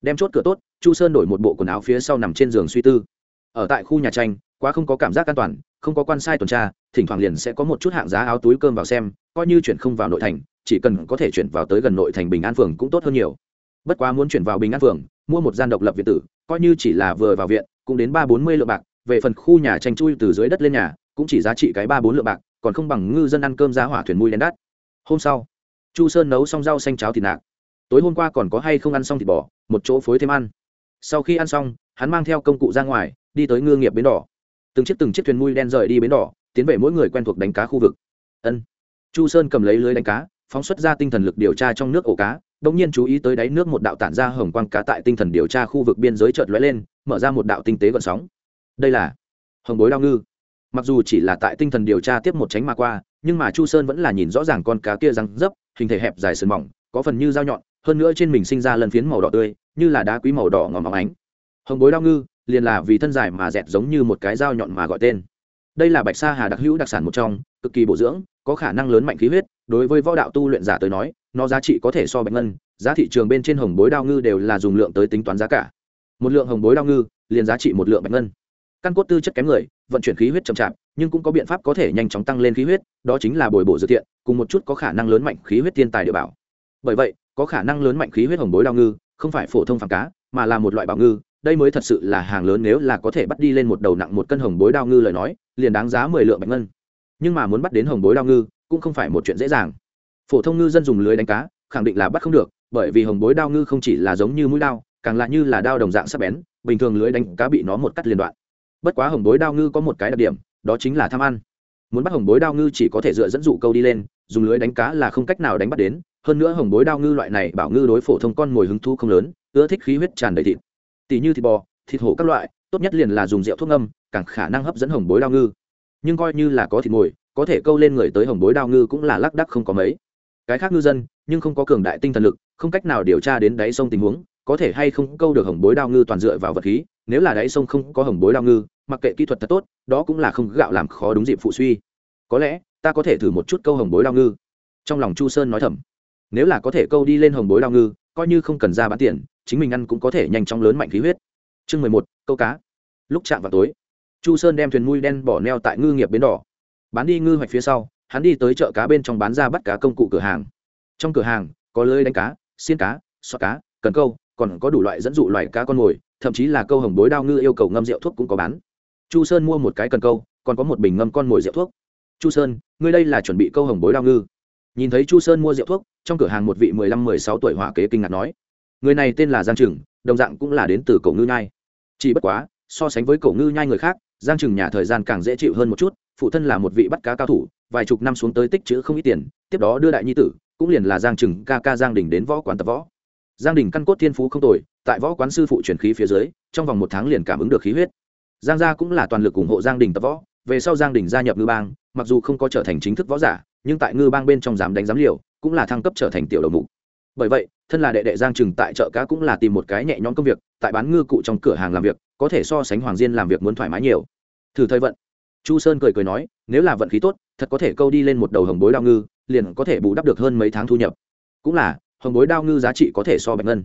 Đem chốt cửa tốt, chu sơn đổi một bộ quần áo phía sau nằm trên giường suy tư. Ở tại khu nhà tranh, quá không có cảm giác an toàn, không có quan sai tuần tra, thỉnh thoảng liền sẽ có một chút hạng giá áo túi cơm vào xem, coi như chuyển không vào nội thành, chỉ cần có thể chuyển vào tới gần nội thành bình an phường cũng tốt hơn nhiều. Bất quá muốn chuyển vào bình an phường, mua một gian độc lập viện tử, coi như chỉ là vừa vào viện, cũng đến ba bốn mươi lượng bạc, về phần khu nhà tranh chui từ dưới đất lên nhà, cũng chỉ giá trị cái ba bốn lượng bạc còn không bằng ngư dân ăn cơm ra hỏa thuyền mui đen đắt. Hôm sau, chu sơn nấu xong rau xanh cháo thịt nạc. Tối hôm qua còn có hay không ăn xong thịt bò, một chỗ phối thêm ăn. Sau khi ăn xong, hắn mang theo công cụ ra ngoài, đi tới ngư nghiệp bến đỏ. Từng chiếc từng chiếc thuyền mui đen rời đi bến đỏ, tiến về mỗi người quen thuộc đánh cá khu vực. Ân. Chu sơn cầm lấy lưới đánh cá, phóng xuất ra tinh thần lực điều tra trong nước ổ cá đ nhiên chú ý tới đáy nước một đạo tản ra hồng quang cá tại tinh thần điều tra khu vực biên giới chợt lóe lên, mở ra một đạo tinh tế gọn sóng. Đây là hồng bối đao ngư mặc dù chỉ là tại tinh thần điều tra tiếp một tránh mà qua, nhưng mà chu sơn vẫn là nhìn rõ ràng con cá kia răng dấp, hình thể hẹp dài sườn mỏng, có phần như dao nhọn, hơn nữa trên mình sinh ra lần phiến màu đỏ tươi, như là đá quý màu đỏ ngòm óng ánh. Hồng bối đao ngư, liền là vì thân dài mà dẹt giống như một cái dao nhọn mà gọi tên. Đây là bạch sa hà đặc hữu đặc sản một trong, cực kỳ bổ dưỡng, có khả năng lớn mạnh khí huyết, đối với võ đạo tu luyện giả tới nói, nó giá trị có thể so bạch ngân, giá thị trường bên trên hồng bối đao ngư đều là dùng lượng tới tính toán giá cả. Một lượng hồng bối đao ngư, liền giá trị một lượng bạch ngân. Căn cốt tư chất kém người vận chuyển khí huyết chậm chạp, nhưng cũng có biện pháp có thể nhanh chóng tăng lên khí huyết, đó chính là bồi bổ dược thiện, cùng một chút có khả năng lớn mạnh khí huyết thiên tài địa bảo. Bởi vậy, có khả năng lớn mạnh khí huyết hồng bối đao ngư, không phải phổ thông phản cá, mà là một loại bảo ngư, đây mới thật sự là hàng lớn nếu là có thể bắt đi lên một đầu nặng một cân hồng bối đao ngư lời nói, liền đáng giá mười lượng bạch ngân. Nhưng mà muốn bắt đến hồng bối đao ngư, cũng không phải một chuyện dễ dàng. Phổ thông ngư dân dùng lưới đánh cá, khẳng định là bắt không được, bởi vì hồng bối đao ngư không chỉ là giống như mũi đao, càng là như là đao đồng dạng sắc bén, bình thường lưới đánh cá bị nó một cắt liên đoạn bất quá hồng bối đao ngư có một cái đặc điểm, đó chính là tham ăn. Muốn bắt hồng bối đao ngư chỉ có thể dựa dẫn dụ câu đi lên, dùng lưới đánh cá là không cách nào đánh bắt đến. Hơn nữa hồng bối đao ngư loại này bảo ngư đối phổ thông con mồi hứng thu không lớn, ưa thích khí huyết tràn đầy thịt. Tỷ như thịt bò, thịt hổ các loại, tốt nhất liền là dùng rượu thuốc ngâm, càng khả năng hấp dẫn hồng bối đao ngư. Nhưng coi như là có thịt mồi, có thể câu lên người tới hồng bối đao ngư cũng là lác đắc không có mấy. Cái khác ngư dân, nhưng không có cường đại tinh thần lực, không cách nào điều tra đến đáy sông tình huống, có thể hay không câu được hồng bối đao ngư toàn dựa vào vật khí nếu là đáy sông không có hồng bối đao ngư, mặc kệ kỹ thuật thật tốt, đó cũng là không gạo làm khó đúng dịp phụ suy. Có lẽ, ta có thể thử một chút câu hồng bối đao ngư. Trong lòng chu sơn nói thầm, nếu là có thể câu đi lên hồng bối đao ngư, coi như không cần ra bán tiền, chính mình ăn cũng có thể nhanh chóng lớn mạnh khí huyết. Chương mười một, câu cá. Lúc chạm vào tối, chu sơn đem thuyền mui đen bỏ neo tại ngư nghiệp bến đỏ. Bán đi ngư hoạch phía sau, hắn đi tới chợ cá bên trong bán ra bắt cá công cụ cửa hàng. Trong cửa hàng, có lưới đánh cá, xiên cá xoa cá, cần câu, còn có đủ loại dẫn dụ loài cá con mồi thậm chí là câu hồng bối đao ngư yêu cầu ngâm rượu thuốc cũng có bán. Chu sơn mua một cái cần câu, còn có một bình ngâm con mồi rượu thuốc. Chu sơn, ngươi đây là chuẩn bị câu hồng bối đao ngư. Nhìn thấy chu sơn mua rượu thuốc, trong cửa hàng một vị mười lăm, mười sáu tuổi hỏa kế kinh ngạc nói, người này tên là giang trừng, đồng dạng cũng là đến từ cổ ngư nhai. Chỉ bất quá, so sánh với cổ ngư nhai người khác, giang trừng nhà thời gian càng dễ chịu hơn một chút, phụ thân là một vị bắt cá cao thủ, vài chục năm xuống tới tích chữ không ít tiền, tiếp đó đưa đại nhi tử, cũng liền là giang trừng ca ca giang đình đến võ quán tập võ giang đình căn cốt thiên phú không tồi, tại võ quán sư phụ truyền khí phía dưới, trong vòng một tháng liền cảm ứng được khí huyết. Giang gia cũng là toàn lực ủng hộ giang đình tập võ, về sau giang đình gia nhập ngư bang, mặc dù không có trở thành chính thức võ giả, nhưng tại ngư bang bên trong dám đánh giám liều, cũng là thăng cấp trở thành tiểu đầu mục. Bởi vậy, thân là đệ đệ giang trừng tại chợ cá cũng là tìm một cái nhẹ nhõm công việc, tại bán ngư cụ trong cửa hàng làm việc, có thể so sánh hoàng diên làm việc muốn thoải mái nhiều. Thử thời vận, chu sơn cười cười nói, nếu là vận khí tốt, thật có thể câu đi lên một đầu hồng bối đao ngư, liền có thể bù đắp được hơn mấy tháng thu nhập. Cũng là hồng bối đao ngư giá trị có thể so bạch ngân.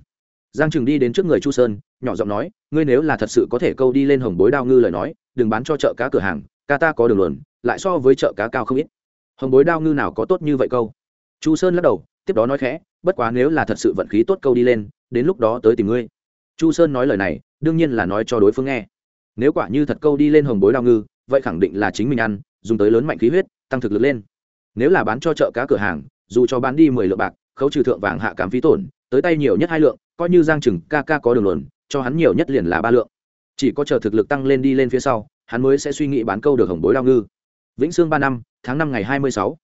Giang trừng đi đến trước người chu sơn nhỏ giọng nói ngươi nếu là thật sự có thể câu đi lên hồng bối đao ngư lời nói đừng bán cho chợ cá cửa hàng ca ta có đường luồn, lại so với chợ cá cao không ít. Hồng bối đao ngư nào có tốt như vậy câu? Chu sơn lắc đầu tiếp đó nói khẽ bất quá nếu là thật sự vận khí tốt câu đi lên đến lúc đó tới tìm ngươi. Chu sơn nói lời này đương nhiên là nói cho đối phương nghe. Nếu quả như thật câu đi lên hồng bối đao ngư vậy khẳng định là chính mình ăn dùng tới lớn mạnh khí huyết tăng thực lực lên. Nếu là bán cho chợ cá cửa hàng dù cho bán đi mười lượng bạc khấu trừ thượng vàng hạ cảm phí tổn, tới tay nhiều nhất hai lượng, coi như giang chừng ca ca có đường luận cho hắn nhiều nhất liền là ba lượng. Chỉ có chờ thực lực tăng lên đi lên phía sau, hắn mới sẽ suy nghĩ bán câu được hồng bối đao ngư. Vĩnh sương ba năm, tháng năm ngày hai mươi sáu.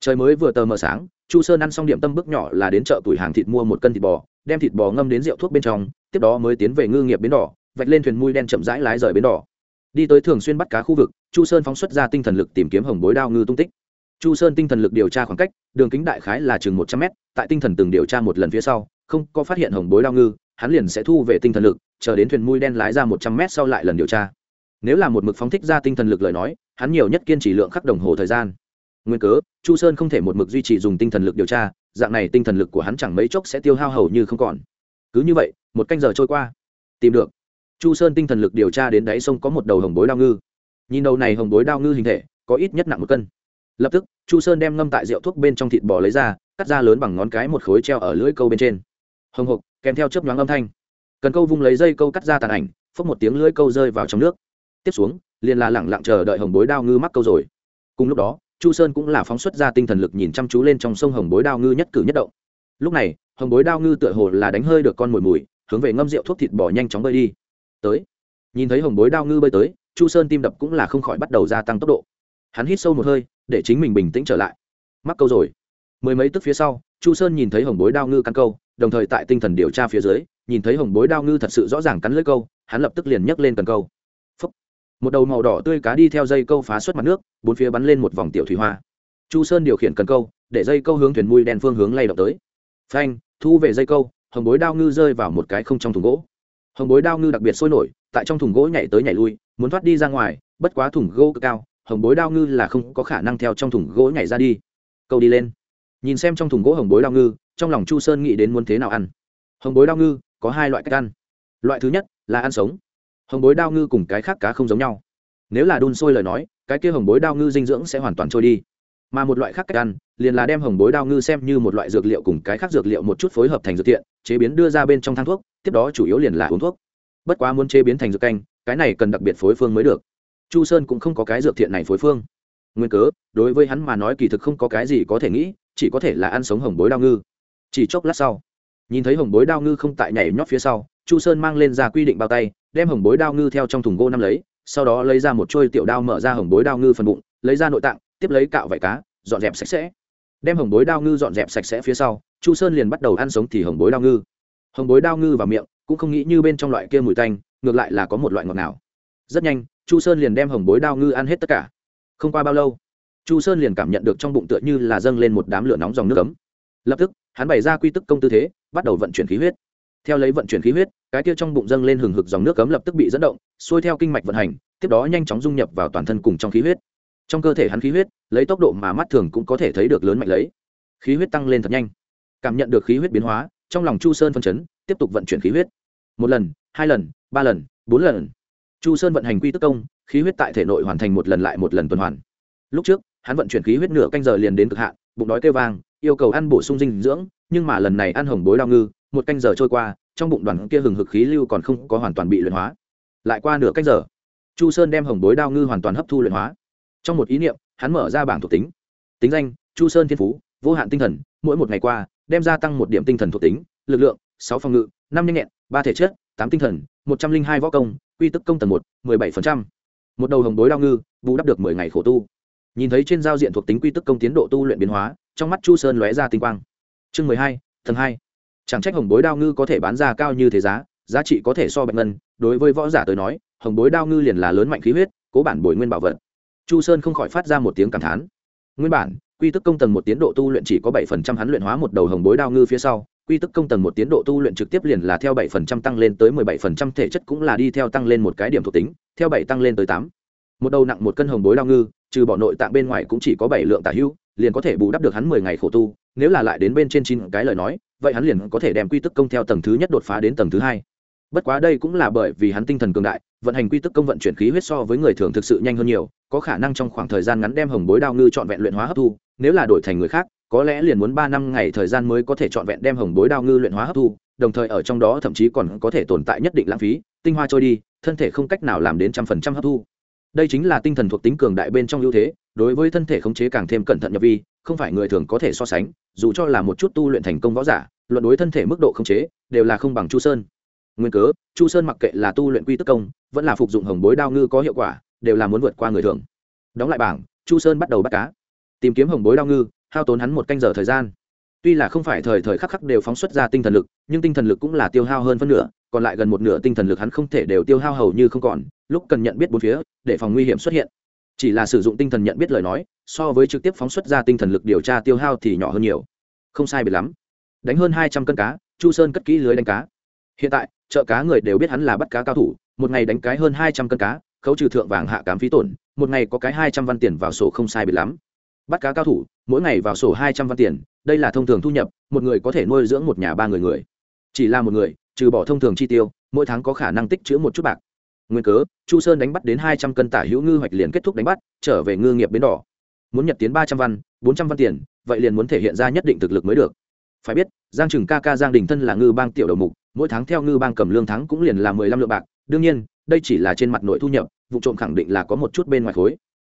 Trời mới vừa tờ mờ sáng, chu sơn ăn xong điểm tâm bước nhỏ là đến chợ tuổi hàng thịt mua một cân thịt bò, đem thịt bò ngâm đến rượu thuốc bên trong, tiếp đó mới tiến về ngư nghiệp bến đỏ, vạch lên thuyền mui đen chậm rãi lái rời bến đỏ. Đi tới thường xuyên bắt cá khu vực, chu sơn phóng xuất ra tinh thần lực tìm kiếm hồng bối đao ngư tung tích chu sơn tinh thần lực điều tra khoảng cách, đường kính đại khái là chừng một trăm mét, tại tinh thần từng điều tra một lần phía sau, không có phát hiện hồng bối đao ngư, hắn liền sẽ thu về tinh thần lực, chờ đến thuyền mui đen lái ra một trăm mét sau lại lần điều tra. Nếu là một mực phóng thích ra tinh thần lực lời nói, hắn nhiều nhất kiên trì lượng khắc đồng hồ thời gian. Nguyên cớ, chu sơn không thể một mực duy trì dùng tinh thần lực điều tra, dạng này tinh thần lực của hắn chẳng mấy chốc sẽ tiêu hao hầu như không còn. Cứ như vậy, một canh giờ trôi qua. Tìm được. Chu sơn tinh thần lực điều tra đến đáy sông có một đầu hồng bối đao ngư. Nhìn đầu này hồng bối đao ngư hình thể, có ít nhất nặng một cân lập tức, chu sơn đem ngâm tại rượu thuốc bên trong thịt bò lấy ra, cắt ra lớn bằng ngón cái một khối treo ở lưỡi câu bên trên. Hồng hộc, kèm theo chớp nhoáng âm thanh. Cần câu vung lấy dây câu cắt ra tàn ảnh, phốc một tiếng lưỡi câu rơi vào trong nước. Tiếp xuống, liền là lẳng lặng chờ đợi hồng bối đao ngư mắc câu rồi. Cùng lúc đó, chu sơn cũng là phóng xuất ra tinh thần lực nhìn chăm chú lên trong sông hồng bối đao ngư nhất cử nhất động. Lúc này, hồng bối đao ngư tựa hồ là đánh hơi được con mồi mùi, hướng về ngâm rượu thuốc thịt bò nhanh chóng bơi đi. Tới, nhìn thấy hồng bối đao ngư bơi tới, chu sơn tim đập cũng là không khỏi bắt đầu gia tăng tốc độ hắn hít sâu một hơi, để chính mình bình tĩnh trở lại. Mắc câu rồi. Mười mấy tức phía sau, chu sơn nhìn thấy hồng bối đao ngư căn câu, đồng thời tại tinh thần điều tra phía dưới, nhìn thấy hồng bối đao ngư thật sự rõ ràng cắn lưỡi câu, hắn lập tức liền nhấc lên cần câu. Phúc. một đầu màu đỏ tươi cá đi theo dây câu phá xuất mặt nước, bốn phía bắn lên một vòng tiểu thủy hoa. Chu sơn điều khiển cần câu, để dây câu hướng thuyền mui đen phương hướng lay động tới. Phanh, thu về dây câu, hồng bối đao ngư rơi vào một cái không trong thùng gỗ. Hồng bối đao ngư đặc biệt sôi nổi, tại trong thùng gỗ nhảy tới nhảy lui, muốn thoát đi ra ngoài, bất quá thùng gỗ cực cao hồng bối đao ngư là không có khả năng theo trong thùng gỗ nhảy ra đi. Câu đi lên. Nhìn xem trong thùng gỗ hồng bối đao ngư, trong lòng chu sơn nghĩ đến muốn thế nào ăn. Hồng bối đao ngư, có hai loại cách ăn. Loại thứ nhất là ăn sống. Hồng bối đao ngư cùng cái khác cá không giống nhau. Nếu là đun sôi lời nói, cái kia hồng bối đao ngư dinh dưỡng sẽ hoàn toàn trôi đi. Mà một loại khác cách ăn, liền là đem hồng bối đao ngư xem như một loại dược liệu cùng cái khác dược liệu một chút phối hợp thành dược thiện, chế biến đưa ra bên trong thang thuốc, tiếp đó chủ yếu liền là uống thuốc. Bất quá muốn chế biến thành dược canh, cái này cần đặc biệt phối phương mới được chu sơn cũng không có cái dược thiện này phối phương. Nguyên cớ, đối với hắn mà nói kỳ thực không có cái gì có thể nghĩ, chỉ có thể là ăn sống hồng bối đao ngư. Chỉ chốc lát sau, nhìn thấy hồng bối đao ngư không tại nhảy nhót phía sau, chu sơn mang lên ra quy định bao tay, đem hồng bối đao ngư theo trong thùng gỗ năm lấy, sau đó lấy ra một trôi tiểu đao mở ra hồng bối đao ngư phần bụng, lấy ra nội tạng, tiếp lấy cạo vải cá, dọn dẹp sạch sẽ. Đem hồng bối đao ngư dọn dẹp sạch sẽ phía sau, chu sơn liền bắt đầu ăn sống thì hồng bối đao ngư. Hồng bối đao ngư vào miệng, cũng không nghĩ như bên trong loại kia mùi tanh, ngược lại là có một loại ngọt nào rất nhanh chu sơn liền đem hồng bối đao ngư ăn hết tất cả. Không qua bao lâu, chu sơn liền cảm nhận được trong bụng tựa như là dâng lên một đám lửa nóng dòng nước cấm lập tức, hắn bày ra quy tức công tư thế, bắt đầu vận chuyển khí huyết. Theo lấy vận chuyển khí huyết, cái tiêu trong bụng dâng lên hừng hực dòng nước cấm lập tức bị dẫn động, xuôi theo kinh mạch vận hành, tiếp đó nhanh chóng dung nhập vào toàn thân cùng trong khí huyết. Trong cơ thể hắn khí huyết, lấy tốc độ mà mắt thường cũng có thể thấy được lớn mạnh lấy. Khí huyết tăng lên thật nhanh. Cảm nhận được khí huyết biến hóa, trong lòng chu sơn phân chấn, tiếp tục vận chuyển khí huyết. Một lần, hai lần, ba lần, bốn lần chu sơn vận hành quy tức công, khí huyết tại thể nội hoàn thành một lần lại một lần tuần hoàn. Lúc trước, hắn vận chuyển khí huyết nửa canh giờ liền đến cực hạn, bụng đói kêu vang, yêu cầu ăn bổ sung dinh dưỡng, nhưng mà lần này ăn hồng bối đao ngư, một canh giờ trôi qua, trong bụng đoàn kia hừng hực khí lưu còn không có hoàn toàn bị luyện hóa. Lại qua nửa canh giờ, chu sơn đem hồng bối đao ngư hoàn toàn hấp thu luyện hóa. Trong một ý niệm, hắn mở ra bảng thuộc tính. Tính danh, chu sơn thiên phú, vô hạn tinh thần, mỗi một ngày qua, đem gia tăng một điểm tinh thần thuộc tính, lực lượng, sáu phòng ngự, năm nhanh nhẹn, ba thể chất, tám tinh thần, một trăm linh hai võ công quy tức công tầng một, mười bảy phần trăm. Một đầu hồng bối đao ngư, bù đắp được mười ngày khổ tu. Nhìn thấy trên giao diện thuộc tính quy tức công tiến độ tu luyện biến hóa, trong mắt chu sơn lóe ra tinh quang. Chương mười hai, tầng hai. Chẳng trách hồng bối đao ngư có thể bán ra cao như thế giá giá trị có thể so bạch ngân, đối với võ giả tới nói, hồng bối đao ngư liền là lớn mạnh khí huyết, cố bản bồi nguyên bảo vật. Chu sơn không khỏi phát ra một tiếng cảm thán. Nguyên bản quy tức công tầng một tiến độ tu luyện chỉ có bảy phần trăm hắn luyện hóa một đầu hồng bối đao ngư phía sau. Quy tức công tầng một tiến độ tu luyện trực tiếp liền là theo bảy phần trăm tăng lên tới mười bảy phần trăm thể chất cũng là đi theo tăng lên một cái điểm thuộc tính, theo bảy tăng lên tới tám. Một đầu nặng một cân hồng bối đao ngư, trừ bỏ nội tạng bên ngoài cũng chỉ có bảy lượng tả hữu, liền có thể bù đắp được hắn mười ngày khổ tu. Nếu là lại đến bên trên chín cái lời nói, vậy hắn liền có thể đem quy tức công theo tầng thứ nhất đột phá đến tầng thứ hai. Bất quá đây cũng là bởi vì hắn tinh thần cường đại vận hành quy tức công vận chuyển khí huyết so với người thường thực sự nhanh hơn nhiều, có khả năng trong khoảng thời gian ngắn đem hồng bối đao ngư trọn vẹn luyện hóa hấp thu, nếu là đổi thành người khác, có lẽ liền muốn ba năm ngày thời gian mới có thể trọn vẹn đem hồng bối đao ngư luyện hóa hấp thu, đồng thời ở trong đó thậm chí còn có thể tồn tại nhất định lãng phí, tinh hoa trôi đi, thân thể không cách nào làm đến trăm phần trăm hấp thu. Đây chính là tinh thần thuộc tính cường đại bên trong ưu thế, đối với thân thể khống chế càng thêm cẩn thận nhập vi, không phải người thường có thể so sánh, dù cho là một chút tu luyện thành công võ giả, luận đối thân thể mức độ khống chế, đều là không bằng chu sơn nguyên cớ, chu sơn mặc kệ là tu luyện quy tức công, vẫn là phục dụng hồng bối đao ngư có hiệu quả, đều là muốn vượt qua người thường. Đóng lại bảng, chu sơn bắt đầu bắt cá. Tìm kiếm hồng bối đao ngư, hao tốn hắn một canh giờ thời gian. Tuy là không phải thời thời khắc khắc đều phóng xuất ra tinh thần lực, nhưng tinh thần lực cũng là tiêu hao hơn phân nửa, còn lại gần một nửa tinh thần lực hắn không thể đều tiêu hao hầu như không còn, lúc cần nhận biết bốn phía, để phòng nguy hiểm xuất hiện. Chỉ là sử dụng tinh thần nhận biết lời nói, so với trực tiếp phóng xuất ra tinh thần lực điều tra tiêu hao thì nhỏ hơn nhiều. Không sai biệt lắm. Đánh hơn hai trăm cân cá, chu sơn cất kỹ lưới đánh cá hiện tại, chợ cá người đều biết hắn là bắt cá cao thủ, một ngày đánh cái hơn hai trăm cân cá, khấu trừ thượng vàng hạ cám phí tổn, một ngày có cái hai trăm văn tiền vào sổ không sai biệt lắm. Bắt cá cao thủ, mỗi ngày vào sổ hai trăm văn tiền, đây là thông thường thu nhập, một người có thể nuôi dưỡng một nhà ba người người. Chỉ là một người, trừ bỏ thông thường chi tiêu, mỗi tháng có khả năng tích chữ một chút bạc. Nguyên cớ, chu sơn đánh bắt đến hai trăm cân tả hữu ngư hoạch liền kết thúc đánh bắt, trở về ngư nghiệp bến đỏ. Muốn nhập tiến ba trăm văn, bốn trăm văn tiền, vậy liền muốn thể hiện ra nhất định thực lực mới được. Phải biết, giang trừng ca ca giang đình thân là ngư bang tiểu đầu mục mỗi tháng theo ngư bang cầm lương tháng cũng liền là mười lăm lượng bạc. Đương nhiên, đây chỉ là trên mặt nội thu nhập, vụ trộm khẳng định là có một chút bên ngoài khối.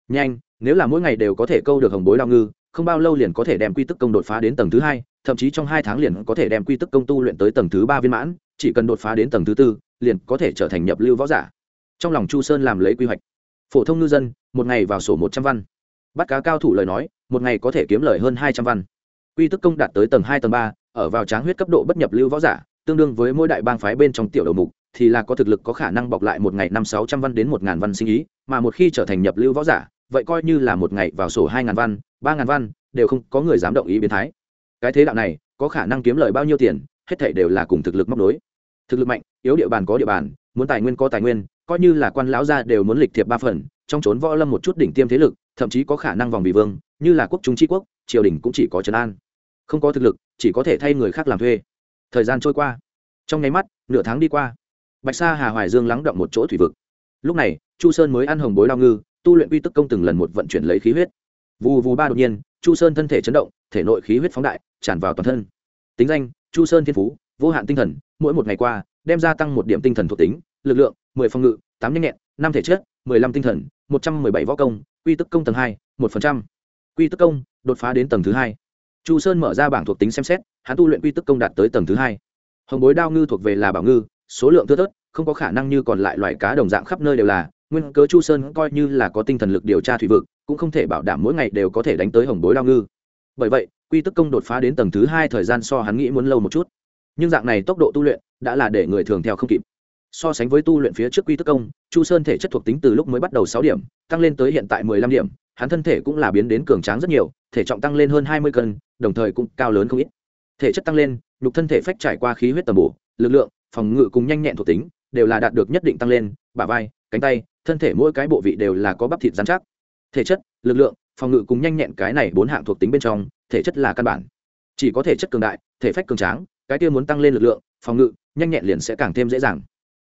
Nhanh, nếu là mỗi ngày đều có thể câu được hồng bối đao ngư, không bao lâu liền có thể đem quy tức công đột phá đến tầng thứ hai, thậm chí trong hai tháng liền có thể đem quy tức công tu luyện tới tầng thứ ba viên mãn, chỉ cần đột phá đến tầng thứ tư, liền có thể trở thành nhập lưu võ giả. Trong lòng chu sơn làm lấy quy hoạch. Phổ thông ngư dân, một ngày vào sổ một trăm văn. Bắt cá cao thủ lời nói, một ngày có thể kiếm lời hơn hai trăm văn. Quy tức công đạt tới tầng hai, tầng ba, ở vào tráng huyết cấp độ bất nhập lưu võ giả tương đương với mỗi đại bang phái bên trong tiểu đầu mục, thì là có thực lực có khả năng bọc lại một ngày năm sáu trăm văn đến một ngàn văn sinh ý, mà một khi trở thành nhập lưu võ giả, vậy coi như là một ngày vào sổ hai ngàn văn, ba ngàn văn, đều không có người dám động ý biến thái. Cái thế đạo này, có khả năng kiếm lời bao nhiêu tiền, hết thể đều là cùng thực lực móc nối. Thực lực mạnh, yếu địa bàn có địa bàn, muốn tài nguyên có tài nguyên, coi như là quan lão gia đều muốn lịch thiệp ba phần, trong trốn võ lâm một chút đỉnh tiêm thế lực, thậm chí có khả năng vòng vì vương, như là quốc chúng tri quốc, triều đình cũng chỉ có trấn an. Không có thực lực, chỉ có thể thay người khác làm thuê thời gian trôi qua. Trong nháy mắt, nửa tháng đi qua. Bạch sa hà hoài dương lắng động một chỗ thủy vực. Lúc này, chu sơn mới ăn hồng bối đao ngư, tu luyện quy tức công từng lần một vận chuyển lấy khí huyết. Vù vù ba đột nhiên, chu sơn thân thể chấn động, thể nội khí huyết phóng đại, tràn vào toàn thân. Tính danh, chu sơn thiên phú, vô hạn tinh thần, mỗi một ngày qua, đem gia tăng một điểm tinh thần thuộc tính, lực lượng, mười phòng ngự, tám nhanh nhẹn, năm thể chất, mười lăm tinh thần, một trăm mười bảy võ công, quy tức công tầng hai, một phần trăm. Quy tức công, đột phá đến tầng thứ hai chu sơn mở ra bảng thuộc tính xem xét, hắn tu luyện quy tức công đạt tới tầng thứ hai. Hồng bối đao ngư thuộc về là bảo ngư, số lượng thưa thớt, không có khả năng như còn lại loài cá đồng dạng khắp nơi đều là, nguyên cớ chu sơn coi như là có tinh thần lực điều tra thủy vực, cũng không thể bảo đảm mỗi ngày đều có thể đánh tới hồng bối đao ngư. Bởi vậy, quy tức công đột phá đến tầng thứ hai thời gian so hắn nghĩ muốn lâu một chút. Nhưng dạng này tốc độ tu luyện đã là để người thường theo không kịp. So sánh với tu luyện phía trước quy tức công, chu sơn thể chất thuộc tính từ lúc mới bắt đầu sáu điểm, tăng lên tới hiện tại mười lăm điểm hắn thân thể cũng là biến đến cường tráng rất nhiều, thể trọng tăng lên hơn hai mươi cân, đồng thời cũng cao lớn không ít. Thể chất tăng lên, nhục thân thể phách trải qua khí huyết tầm bổ, lực lượng, phòng ngự cùng nhanh nhẹn thuộc tính đều là đạt được nhất định tăng lên, bả vai, cánh tay, thân thể mỗi cái bộ vị đều là có bắp thịt dán chắc. Thể chất, lực lượng, phòng ngự cùng nhanh nhẹn cái này bốn hạng thuộc tính bên trong, thể chất là căn bản. Chỉ có thể chất cường đại, thể phách cường tráng, cái kia muốn tăng lên lực lượng, phòng ngự, nhanh nhẹn liền sẽ càng thêm dễ dàng.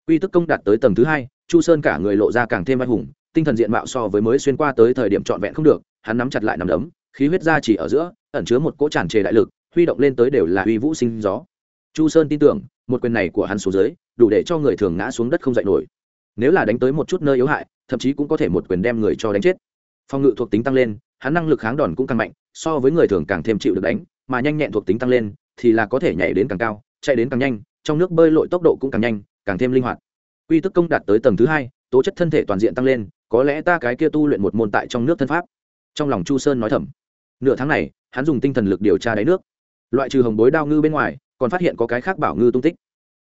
Quy tức công đạt tới tầng thứ hai, chu sơn cả người lộ ra càng thêm anh hùng tinh thần diện mạo so với mới xuyên qua tới thời điểm trọn vẹn không được, hắn nắm chặt lại nằm đấm, khí huyết ra chỉ ở giữa, ẩn chứa một cỗ tràn trề đại lực, huy động lên tới đều là uy vũ sinh gió. Chu sơn tin tưởng, một quyền này của hắn xuống dưới, đủ để cho người thường ngã xuống đất không dậy nổi. Nếu là đánh tới một chút nơi yếu hại, thậm chí cũng có thể một quyền đem người cho đánh chết. Phòng ngự thuộc tính tăng lên, hắn năng lực kháng đòn cũng càng mạnh, so với người thường càng thêm chịu được đánh, mà nhanh nhẹn thuộc tính tăng lên, thì là có thể nhảy đến càng cao, chạy đến càng nhanh, trong nước bơi lội tốc độ cũng càng nhanh, càng thêm linh hoạt. Quy tức công đạt tới tầng thứ hai tố chất thân thể toàn diện tăng lên, có lẽ ta cái kia tu luyện một môn tại trong nước thân pháp. Trong lòng chu sơn nói thầm. Nửa tháng này, hắn dùng tinh thần lực điều tra đáy nước. Loại trừ hồng bối đao ngư bên ngoài, còn phát hiện có cái khác bảo ngư tung tích.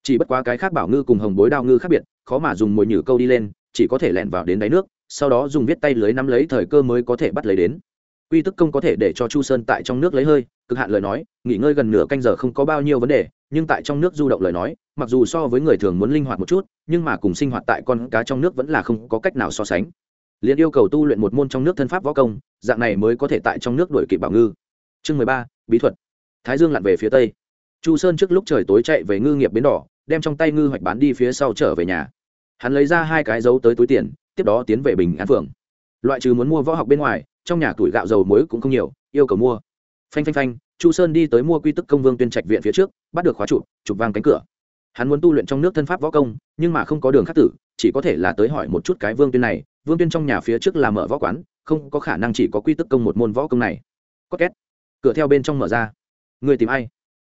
Chỉ bất quá cái khác bảo ngư cùng hồng bối đao ngư khác biệt, khó mà dùng mồi nhử câu đi lên, chỉ có thể lẻn vào đến đáy nước, sau đó dùng viết tay lưới nắm lấy thời cơ mới có thể bắt lấy đến quy tức công có thể để cho chu sơn tại trong nước lấy hơi, cực hạn lời nói, nghỉ ngơi gần nửa canh giờ không có bao nhiêu vấn đề, nhưng tại trong nước du động lời nói, mặc dù so với người thường muốn linh hoạt một chút, nhưng mà cùng sinh hoạt tại con cá trong nước vẫn là không có cách nào so sánh. Liền yêu cầu tu luyện một môn trong nước thân pháp võ công, dạng này mới có thể tại trong nước đổi kịp bảo ngư. Chương mười ba, bí thuật. Thái dương lặn về phía tây. Chu sơn trước lúc trời tối chạy về ngư nghiệp bến đỏ, đem trong tay ngư hoạch bán đi phía sau trở về nhà. Hắn lấy ra hai cái dấu tới túi tiền, tiếp đó tiến về bình an phường loại trừ muốn mua võ học bên ngoài trong nhà tuổi gạo dầu muối cũng không nhiều, yêu cầu mua. Phanh phanh phanh, chu sơn đi tới mua quy tức công vương tuyên trạch viện phía trước, bắt được khóa trụ, chụp vang cánh cửa. Hắn muốn tu luyện trong nước thân pháp võ công, nhưng mà không có đường khắc tử, chỉ có thể là tới hỏi một chút cái vương tuyên này. Vương tuyên trong nhà phía trước là mở võ quán, không có khả năng chỉ có quy tức công một môn võ công này. Có két. Cửa theo bên trong mở ra. Người tìm ai?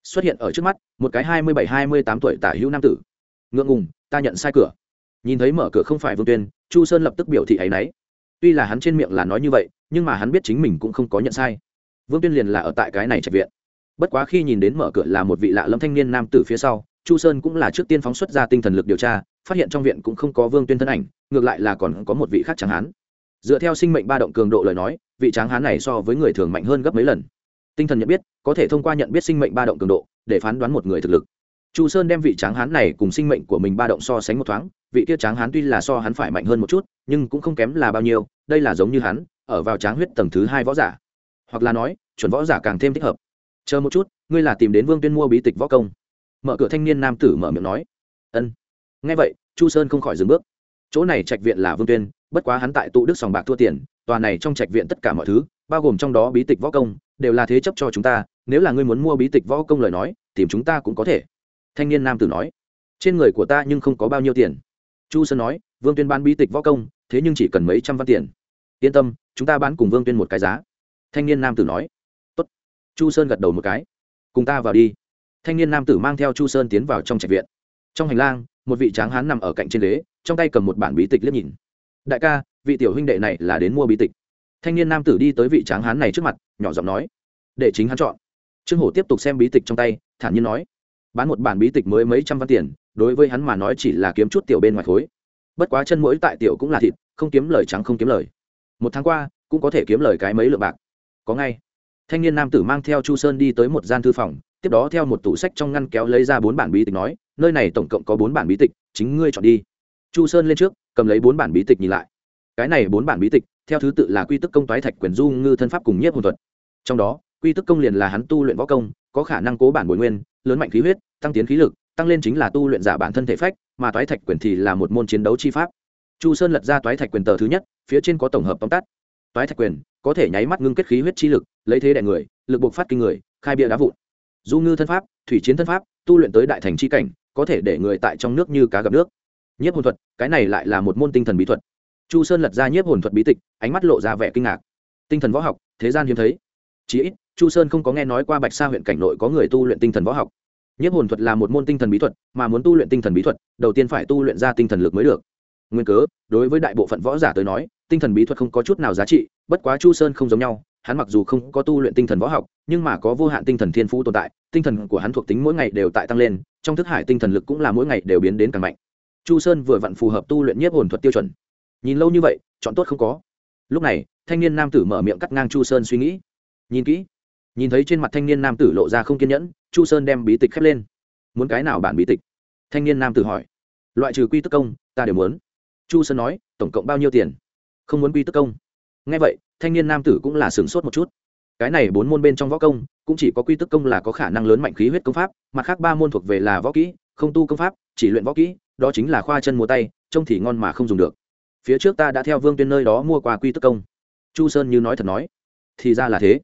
Xuất hiện ở trước mắt, một cái hai mươi bảy, hai mươi tám tuổi tả hữu nam tử. Ngượng ngùng, ta nhận sai cửa. Nhìn thấy mở cửa không phải vương tuyên, chu sơn lập tức biểu thị ấ y n ấ y tuy là hắn trên miệng là nói như vậy nhưng mà hắn biết chính mình cũng không có nhận sai. Vương tuyên liền là ở tại cái này trạch viện. Bất quá khi nhìn đến mở cửa là một vị lạ lâm thanh niên nam tử phía sau, chu sơn cũng là trước tiên phóng xuất ra tinh thần lực điều tra, phát hiện trong viện cũng không có vương tuyên thân ảnh, ngược lại là còn có một vị khác tráng hán. Dựa theo sinh mệnh ba động cường độ lời nói, vị tráng hán này so với người thường mạnh hơn gấp mấy lần. Tinh thần nhận biết, có thể thông qua nhận biết sinh mệnh ba động cường độ, để phán đoán một người thực lực. Chu sơn đem vị tráng hán này cùng sinh mệnh của mình ba động so sánh một thoáng, vị kia tráng hán tuy là so hắn phải mạnh hơn một chút, nhưng cũng không kém là bao nhiêu, đây là giống như hắn ở vào tráng huyết tầng thứ hai võ giả. Hoặc là nói, chuẩn võ giả càng thêm thích hợp. Chờ một chút, ngươi là tìm đến vương tuyên mua bí tịch võ công. Mở cửa thanh niên nam tử mở miệng nói. Ân. Ngay vậy, chu sơn không khỏi dừng bước. Chỗ này trạch viện là vương tuyên, bất quá hắn tại tụ đức sòng bạc thua tiền, tòa này trong trạch viện tất cả mọi thứ, bao gồm trong đó bí tịch võ công, đều là thế chấp cho chúng ta, nếu là ngươi muốn mua bí tịch võ công lời nói, tìm chúng ta cũng có thể. Thanh niên nam tử nói. Trên người của ta nhưng không có bao nhiêu tiền. Chu sơn nói, vương tuyên bán bí tịch võ công, thế nhưng chỉ cần mấy trăm văn tiền. Yên tâm chúng ta bán cùng vương tuyên một cái giá thanh niên nam tử nói Tốt. chu sơn gật đầu một cái cùng ta vào đi thanh niên nam tử mang theo chu sơn tiến vào trong trạch viện trong hành lang một vị tráng hán nằm ở cạnh trên ghế trong tay cầm một bản bí tịch liếc nhìn đại ca vị tiểu huynh đệ này là đến mua bí tịch thanh niên nam tử đi tới vị tráng hán này trước mặt nhỏ giọng nói để chính hắn chọn trương hổ tiếp tục xem bí tịch trong tay thản nhiên nói bán một bản bí tịch mới mấy trăm văn tiền đối với hắn mà nói chỉ là kiếm chút tiểu bên ngoài khối bất quá chân mũi tại tiểu cũng là thịt không kiếm lời trắng không kiếm lời một tháng qua cũng có thể kiếm lời cái mấy lượng bạc. Có ngay. Thanh niên nam tử mang theo chu sơn đi tới một gian thư phòng, tiếp đó theo một tủ sách trong ngăn kéo lấy ra bốn bản bí tịch nói, nơi này tổng cộng có bốn bản bí tịch, chính ngươi chọn đi. Chu sơn lên trước, cầm lấy bốn bản bí tịch nhìn lại. Cái này bốn bản bí tịch, theo thứ tự là quy tức công toái thạch quyền du ngư thân pháp cùng nhiếp hồn thuật. Trong đó, quy tức công liền là hắn tu luyện võ công, có khả năng cố bản bồi nguyên, lớn mạnh khí huyết, tăng tiến khí lực, tăng lên chính là tu luyện giả bản thân thể phách, mà toái thạch quyền thì là một môn chiến đấu chi pháp chu sơn lật ra toái thạch quyền tờ thứ nhất, phía trên có tổng hợp tóm tắt. Toái thạch quyền có thể nháy mắt ngưng kết khí huyết chi lực, lấy thế đại người, lực buộc phát kinh người, khai bia đá vụn. Du ngư thân pháp, thủy chiến thân pháp, tu luyện tới đại thành chi cảnh, có thể để người tại trong nước như cá gặp nước. Nhiếp hồn thuật, cái này lại là một môn tinh thần bí thuật. Chu sơn lật ra nhiếp hồn thuật bí tịch, ánh mắt lộ ra vẻ kinh ngạc. Tinh thần võ học, thế gian hiếm thấy. Chí ít, chu sơn không có nghe nói qua bạch sa huyện cảnh nội có người tu luyện tinh thần võ học. Nhiếp hồn thuật là một môn tinh thần bí thuật, mà muốn tu luyện tinh thần bí thuật, đầu tiên phải tu luyện ra tinh thần lực mới được nguyên cớ, đối với đại bộ phận võ giả tới nói, tinh thần bí thuật không có chút nào giá trị, bất quá chu sơn không giống nhau, hắn mặc dù không có tu luyện tinh thần võ học, nhưng mà có vô hạn tinh thần thiên phú tồn tại, tinh thần của hắn thuộc tính mỗi ngày đều tại tăng lên, trong thức hải tinh thần lực cũng là mỗi ngày đều biến đến càng mạnh. Chu sơn vừa vặn phù hợp tu luyện nhiếp hồn thuật tiêu chuẩn. Nhìn lâu như vậy, chọn tốt không có. Lúc này, thanh niên nam tử mở miệng cắt ngang chu sơn suy nghĩ. Nhìn kỹ. Nhìn thấy trên mặt thanh niên nam tử lộ ra không kiên nhẫn, chu sơn đem bí tịch khép lên. Muốn cái nào bản bí tịch? Thanh niên nam tử hỏi. Loại trừ quy tức công, ta đều muốn chu sơn nói, tổng cộng bao nhiêu tiền? Không muốn quy tức công. Ngay vậy, thanh niên nam tử cũng là sửng sốt một chút. Cái này bốn môn bên trong võ công, cũng chỉ có quy tức công là có khả năng lớn mạnh khí huyết công pháp, mặt khác ba môn thuộc về là võ kỹ, không tu công pháp, chỉ luyện võ kỹ, đó chính là khoa chân mua tay, trông thì ngon mà không dùng được. Phía trước ta đã theo vương tuyên nơi đó mua qua quy tức công. Chu sơn như nói thật nói. Thì ra là thế.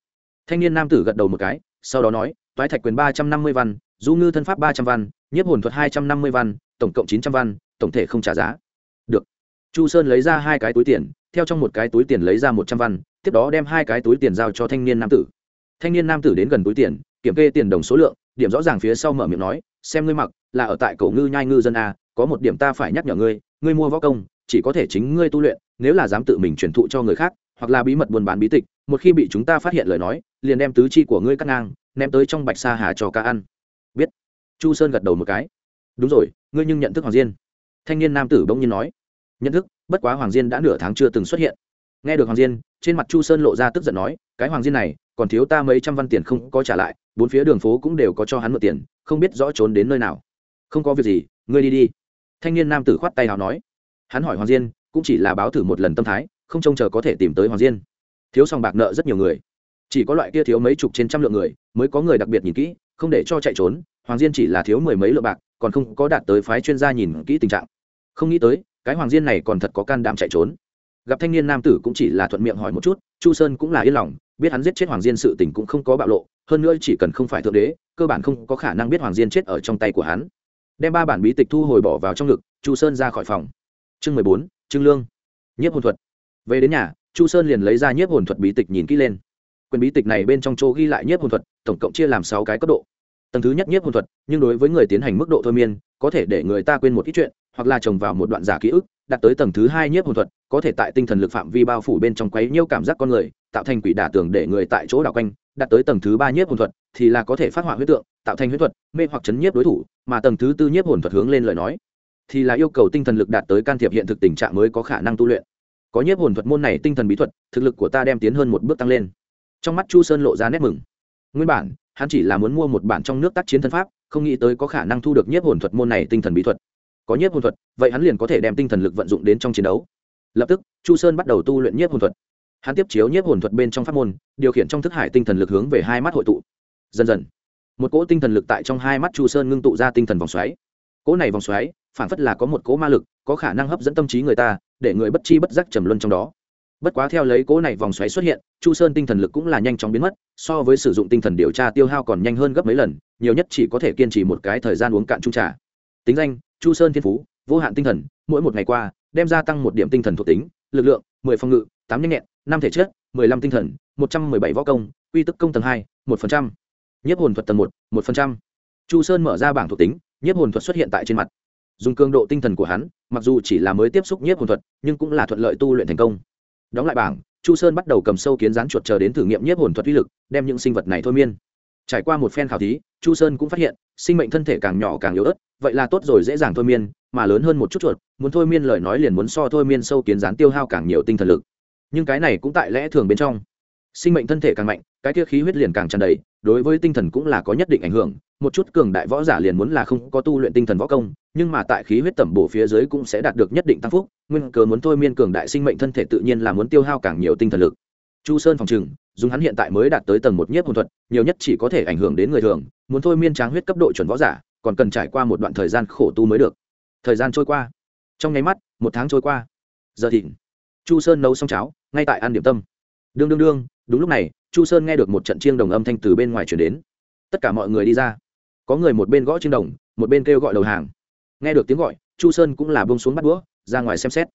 Thanh niên nam tử gật đầu một cái, sau đó nói, toái thạch quyền ba trăm năm mươi văn, du ngư thân pháp ba trăm văn, nhiếp hồn thuật hai trăm năm mươi văn, tổng cộng chín trăm văn, tổng thể không trả giá được. Chu sơn lấy ra hai cái túi tiền, theo trong một cái túi tiền lấy ra một trăm văn, tiếp đó đem hai cái túi tiền giao cho thanh niên nam tử. Thanh niên nam tử đến gần túi tiền, kiểm kê tiền đồng số lượng, điểm rõ ràng phía sau mở miệng nói, xem ngươi mặc, là ở tại cổ ngư nhai ngư dân a, có một điểm ta phải nhắc nhở ngươi ngươi mua võ công, chỉ có thể chính ngươi tu luyện, nếu là dám tự mình truyền thụ cho người khác, hoặc là bí mật buôn bán bí tịch, một khi bị chúng ta phát hiện lời nói, liền đem tứ chi của ngươi cắt ngang, ném tới trong bạch sa hà cho cá ăn. Biết. Chu sơn gật đầu một cái. Đúng rồi, ngươi nhưng nhận thức hoàng diên thanh niên nam tử bỗng nhiên nói, nhận thức, bất quá hoàng diên đã nửa tháng chưa từng xuất hiện. Nghe được hoàng diên, trên mặt chu sơn lộ ra tức giận nói, cái hoàng diên này, còn thiếu ta mấy trăm văn tiền không có trả lại, bốn phía đường phố cũng đều có cho hắn mượn tiền, không biết rõ trốn đến nơi nào. Không có việc gì, ngươi đi đi. Thanh niên nam tử khoát tay nào nói. Hắn hỏi hoàng diên, cũng chỉ là báo thử một lần tâm thái, không trông chờ có thể tìm tới hoàng diên. Thiếu sòng bạc nợ rất nhiều người. Chỉ có loại kia thiếu mấy chục trên trăm lượng người, mới có người đặc biệt nhìn kỹ, không để cho chạy trốn. Hoàng diên chỉ là thiếu mười mấy lượng bạc, còn không có đạt tới phái chuyên gia nhìn kỹ tình trạng không nghĩ tới, cái hoàng diên này còn thật có can đảm chạy trốn. Gặp thanh niên nam tử cũng chỉ là thuận miệng hỏi một chút, chu sơn cũng là yên lòng, biết hắn giết chết hoàng diên sự tình cũng không có bạo lộ, hơn nữa chỉ cần không phải thượng đế, cơ bản không có khả năng biết hoàng diên chết ở trong tay của hắn. Đem ba bản bí tịch thu hồi bỏ vào trong ngực, chu sơn ra khỏi phòng. Chương mười bốn, trương lương. Nhiếp hồn thuật. Về đến nhà, chu sơn liền lấy ra nhiếp hồn thuật bí tịch nhìn kỹ lên. Quyền bí tịch này bên trong chỗ ghi lại nhiếp hồn thuật, tổng cộng chia làm sáu cái cấp độ. Tầng thứ nhất nhiếp hồn thuật, nhưng đối với người tiến hành mức độ thôi miên, có thể để người ta quên một ít chuyện hoặc là trồng vào một đoạn giả ký ức, đạt tới tầng thứ hai nhiếp hồn thuật, có thể tại tinh thần lực phạm vi bao phủ bên trong quấy nhiêu cảm giác con người, tạo thành quỷ đả tường để người tại chỗ đảo quanh, đạt tới tầng thứ ba nhiếp hồn thuật thì là có thể phát họa huyết tượng, tạo thành huyết thuật, mê hoặc chấn nhiếp đối thủ, mà tầng thứ tư nhiếp hồn thuật hướng lên lời nói, thì là yêu cầu tinh thần lực đạt tới can thiệp hiện thực tình trạng mới có khả năng tu luyện. Có nhiếp hồn thuật môn này tinh thần bí thuật, thực lực của ta đem tiến hơn một bước tăng lên. Trong mắt chu sơn lộ ra nét mừng. Nguyên bản, hắn chỉ là muốn mua một bản trong nước tác chiến thân pháp, không nghĩ tới có khả năng thu được nhiếp hồn thuật môn này tinh thần bí thuật có nhiếp hồn thuật, vậy hắn liền có thể đem tinh thần lực vận dụng đến trong chiến đấu. Lập tức, chu sơn bắt đầu tu luyện nhiếp hồn thuật. Hắn tiếp chiếu nhiếp hồn thuật bên trong pháp môn, điều khiển trong thức hải tinh thần lực hướng về hai mắt hội tụ. Dần dần, một cỗ tinh thần lực tại trong hai mắt chu sơn ngưng tụ ra tinh thần vòng xoáy. Cỗ này vòng xoáy, phản phất là có một cỗ ma lực, có khả năng hấp dẫn tâm trí người ta, để người bất chi bất giác trầm luân trong đó. Bất quá theo lấy cỗ này vòng xoáy xuất hiện, chu sơn tinh thần lực cũng là nhanh chóng biến mất, so với sử dụng tinh thần điều tra tiêu hao còn nhanh hơn gấp mấy lần, nhiều nhất chỉ có thể kiên trì một cái thời gian uống cạn trung trà. Tính danh chu sơn thiên phú, vô hạn tinh thần, mỗi một ngày qua, đem gia tăng một điểm tinh thần thuộc tính, lực lượng, mười phòng ngự, tám nhanh nhẹn, năm thể chất, mười lăm tinh thần, một trăm mười bảy võ công, quy tức công tầng hai, một phần trăm. Nhiếp hồn thuật tầng một một phần trăm. Chu sơn mở ra bảng thuộc tính, nhiếp hồn thuật xuất hiện tại trên mặt. Dùng cường độ tinh thần của hắn, mặc dù chỉ là mới tiếp xúc nhiếp hồn thuật, nhưng cũng là thuận lợi tu luyện thành công. Đóng lại bảng, chu sơn bắt đầu cầm sâu kiến rán chuột chờ đến thử nghiệm nhiếp hồn thuật uy lực, đem những sinh vật này thôi miên trải qua một phen khảo thí, chu sơn cũng phát hiện, sinh mệnh thân thể càng nhỏ càng yếu ớt, vậy là tốt rồi, dễ dàng thôi miên, mà lớn hơn một chút chuột, muốn thôi miên lời nói liền muốn so thôi miên sâu kiến rán tiêu hao càng nhiều tinh thần lực. Nhưng cái này cũng tại lẽ thường bên trong. Sinh mệnh thân thể càng mạnh, cái kia khí huyết liền càng tràn đầy, đối với tinh thần cũng là có nhất định ảnh hưởng, một chút cường đại võ giả liền muốn là không có tu luyện tinh thần võ công, nhưng mà tại khí huyết tẩm bổ phía dưới cũng sẽ đạt được nhất định tăng phúc, nguyên cớ muốn thôi miên cường đại sinh mệnh thân thể tự nhiên là muốn tiêu hao càng nhiều tinh thần lực chu sơn phòng trừng, dùng hắn hiện tại mới đạt tới tầng một nhiếp hồn thuật, nhiều nhất chỉ có thể ảnh hưởng đến người thường, muốn thôi miên tráng huyết cấp độ chuẩn võ giả, còn cần trải qua một đoạn thời gian khổ tu mới được. Thời gian trôi qua. Trong nháy mắt, một tháng trôi qua. Giờ thịnh. Chu sơn nấu xong cháo, ngay tại ăn điểm tâm. Đương đương đương, đúng lúc này, chu sơn nghe được một trận chiêng đồng âm thanh từ bên ngoài chuyển đến. Tất cả mọi người đi ra. Có người một bên gõ chiêng đồng, một bên kêu gọi đầu hàng. Nghe được tiếng gọi, chu sơn cũng là bông xuống bắt đũa, ra ngoài xem xét.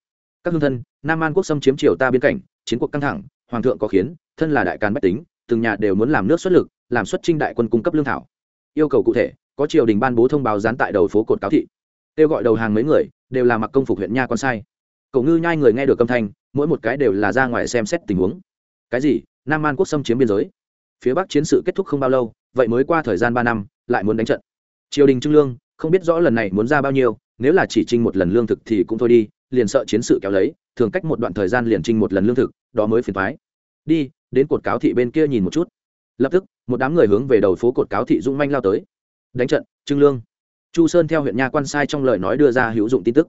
Các hương thân, nam an quốc xâm chiếm triều ta biên cảnh, chiến cuộc căng thẳng hoàng thượng có khiến, thân là đại càn bách tính, từng nhà đều muốn làm nước xuất lực, làm xuất trinh đại quân cung cấp lương thảo. Yêu cầu cụ thể, có triều đình ban bố thông báo dán tại đầu phố cột cáo thị. Kêu gọi đầu hàng mấy người, đều là mặc công phục huyện nha con sai. Cậu ngư nhai người nghe được âm thanh, mỗi một cái đều là ra ngoài xem xét tình huống. Cái gì? Nam an quốc xâm chiếm biên giới. Phía bắc chiến sự kết thúc không bao lâu, vậy mới qua thời gian ba năm, lại muốn đánh trận. Triều đình trưng lương, không biết rõ lần này muốn ra bao nhiêu, nếu là chỉ trinh một lần lương thực thì cũng thôi đi liền sợ chiến sự kéo lấy, thường cách một đoạn thời gian liền trinh một lần lương thực, đó mới phiền thoái đi, đến cột cáo thị bên kia nhìn một chút. Lập tức, một đám người hướng về đầu phố cột cáo thị dung manh lao tới. Đánh trận trưng lương. Chu sơn theo huyện nha quan sai trong lời nói đưa ra hữu dụng tin tức.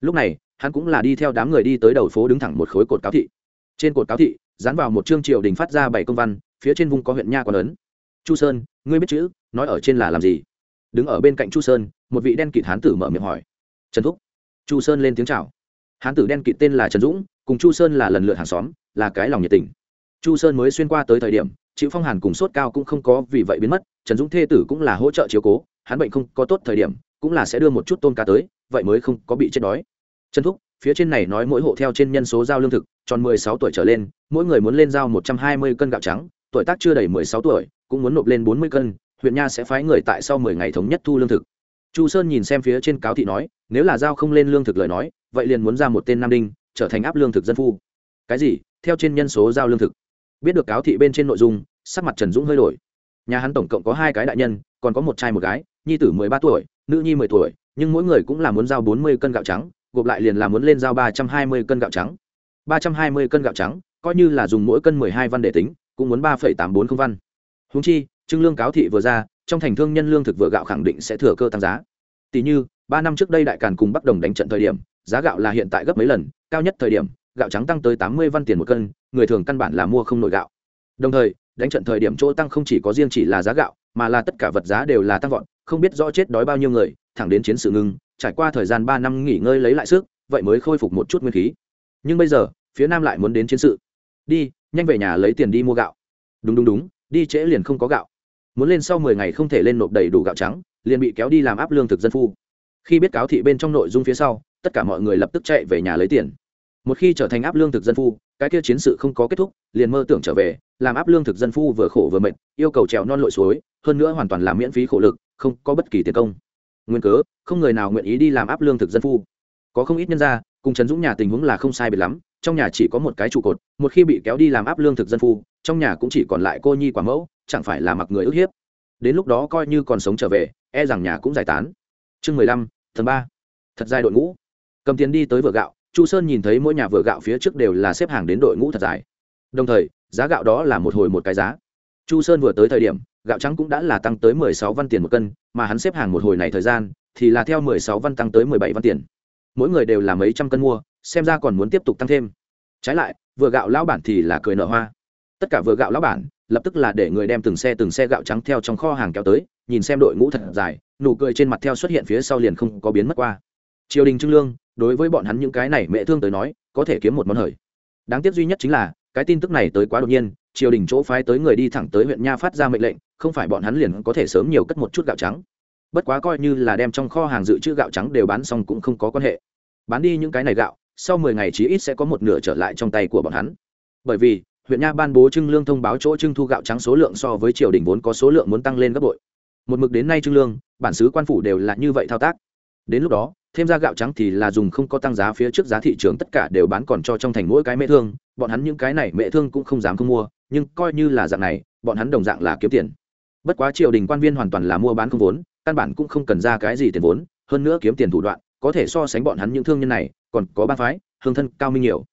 Lúc này, hắn cũng là đi theo đám người đi tới đầu phố đứng thẳng một khối cột cáo thị. Trên cột cáo thị, dán vào một chương triều đình phát ra bảy công văn, phía trên vùng có huyện nha quan ấn chu sơn, ngươi biết chữ, nói ở trên là làm gì? Đứng ở bên cạnh chu sơn, một vị đen kịt hán tử mở miệng hỏi. Trần thúc. Chu sơn lên tiếng chào hán tử đen kịt tên là trần dũng, cùng chu sơn là lần lượt hàng xóm, là cái lòng nhiệt tình. Chu sơn mới xuyên qua tới thời điểm chịu phong hàn cùng sốt cao cũng không có vì vậy biến mất, trần dũng thê tử cũng là hỗ trợ chiếu cố, hắn bệnh không có tốt thời điểm, cũng là sẽ đưa một chút tôm cá tới, vậy mới không có bị chết đói. Trần thúc, phía trên này nói mỗi hộ theo trên nhân số giao lương thực, tròn mười sáu tuổi trở lên, mỗi người muốn lên giao một trăm hai mươi cân gạo trắng, tuổi tác chưa đầy mười sáu tuổi, cũng muốn nộp lên bốn mươi cân, huyện nha sẽ phái người tại sau mười ngày thống nhất thu lương thực chu sơn nhìn xem phía trên cáo thị nói, nếu là giao không lên lương thực lời nói, vậy liền muốn ra một tên nam đinh, trở thành áp lương thực dân phu. Cái gì? Theo trên nhân số giao lương thực. Biết được cáo thị bên trên nội dung, sắc mặt trần dũng hơi đổi. Nhà hắn tổng cộng có hai cái đại nhân, còn có một trai một gái, nhi tử mười ba tuổi, nữ nhi mười tuổi, nhưng mỗi người cũng là muốn giao bốn mươi cân gạo trắng, gộp lại liền là muốn lên giao ba trăm hai mươi cân gạo trắng. Ba trăm hai mươi cân gạo trắng, coi như là dùng mỗi cân mười hai văn để tính, cũng muốn ba phẩy tám bốn không văn. Húng chi trưng lương cáo thị vừa ra trong thành thương nhân lương thực vừa gạo khẳng định sẽ thừa cơ tăng giá. Tỷ như, ba năm trước đây đại càn cùng bắc đồng đánh trận thời điểm, giá gạo là hiện tại gấp mấy lần, cao nhất thời điểm, gạo trắng tăng tới tám mươi văn tiền một cân, người thường căn bản là mua không nổi gạo. Đồng thời, đánh trận thời điểm chỗ tăng không chỉ có riêng chỉ là giá gạo, mà là tất cả vật giá đều là tăng vọt, không biết rõ chết đói bao nhiêu người, thẳng đến chiến sự ngưng trải qua thời gian ba năm nghỉ ngơi lấy lại sức, vậy mới khôi phục một chút nguyên khí. Nhưng bây giờ, phía nam lại muốn đến chiến sự. Đi, nhanh về nhà lấy tiền đi mua gạo. Đúng đúng đúng, đi trễ liền không có gạo muốn lên sau mười ngày không thể lên nộp đầy đủ gạo trắng, liền bị kéo đi làm áp lương thực dân phu. Khi biết cáo thị bên trong nội dung phía sau, tất cả mọi người lập tức chạy về nhà lấy tiền. Một khi trở thành áp lương thực dân phu, cái kia chiến sự không có kết thúc, liền mơ tưởng trở về, làm áp lương thực dân phu vừa khổ vừa mệt, yêu cầu trèo non lội suối, hơn nữa hoàn toàn làm miễn phí khổ lực, không có bất kỳ tiền công. Nguyên cớ, không người nào nguyện ý đi làm áp lương thực dân phu. Có không ít nhân gia, cùng trần dũng nhà tình huống là không sai biệt lắm, trong nhà chỉ có một cái trụ cột, một khi bị kéo đi làm áp lương thực dân phu, trong nhà cũng chỉ còn lại cô nhi quả mẫu chẳng phải là mặc người ức hiếp. Đến lúc đó coi như còn sống trở về e rằng nhà cũng giải tán. Chương mười lăm, thần ba. Thật dài đội ngũ. Cầm tiền đi tới vựa gạo, chu sơn nhìn thấy mỗi nhà vựa gạo phía trước đều là xếp hàng đến đội ngũ thật dài. Đồng thời, giá gạo đó là một hồi một cái giá. Chu sơn vừa tới thời điểm, gạo trắng cũng đã là tăng tới mười sáu văn tiền một cân, mà hắn xếp hàng một hồi này thời gian, thì là theo mười sáu văn tăng tới mười bảy văn tiền. Mỗi người đều là mấy trăm cân mua, xem ra còn muốn tiếp tục tăng thêm. Trái lại vừa gạo lão bản thì là cười nở hoa. Tất cả vừa gạo lão bản lập tức là để người đem từng xe từng xe gạo trắng theo trong kho hàng kéo tới, nhìn xem đội ngũ thật dài, nụ cười trên mặt theo xuất hiện phía sau liền không có biến mất qua. Triều đình trưng lương, đối với bọn hắn những cái này mẹ thương tới nói, có thể kiếm một món hời. Đáng tiếc duy nhất chính là, cái tin tức này tới quá đột nhiên, triều đình chỗ phái tới người đi thẳng tới huyện nha phát ra mệnh lệnh, không phải bọn hắn liền có thể sớm nhiều cất một chút gạo trắng. Bất quá coi như là đem trong kho hàng dự trữ gạo trắng đều bán xong cũng không có quan hệ. Bán đi những cái này gạo, sau mười ngày chí ít sẽ có một nửa trở lại trong tay của bọn hắn. Bởi vì huyện nha ban bố trưng lương thông báo chỗ trưng thu gạo trắng số lượng so với triều đình vốn có số lượng muốn tăng lên gấp bội. Một mực đến nay trưng lương, bản xứ quan phủ đều là như vậy thao tác. Đến lúc đó, thêm ra gạo trắng thì là dùng không có tăng giá phía trước giá thị trường tất cả đều bán còn cho trong thành mỗi cái mễ thương, bọn hắn những cái này mễ thương cũng không dám không mua, nhưng coi như là dạng này, bọn hắn đồng dạng là kiếm tiền. Bất quá triều đình quan viên hoàn toàn là mua bán không vốn, căn bản cũng không cần ra cái gì tiền vốn, hơn nữa kiếm tiền thủ đoạn, có thể so sánh bọn hắn những thương nhân này, còn có ba phái, hương thân cao minh nhiều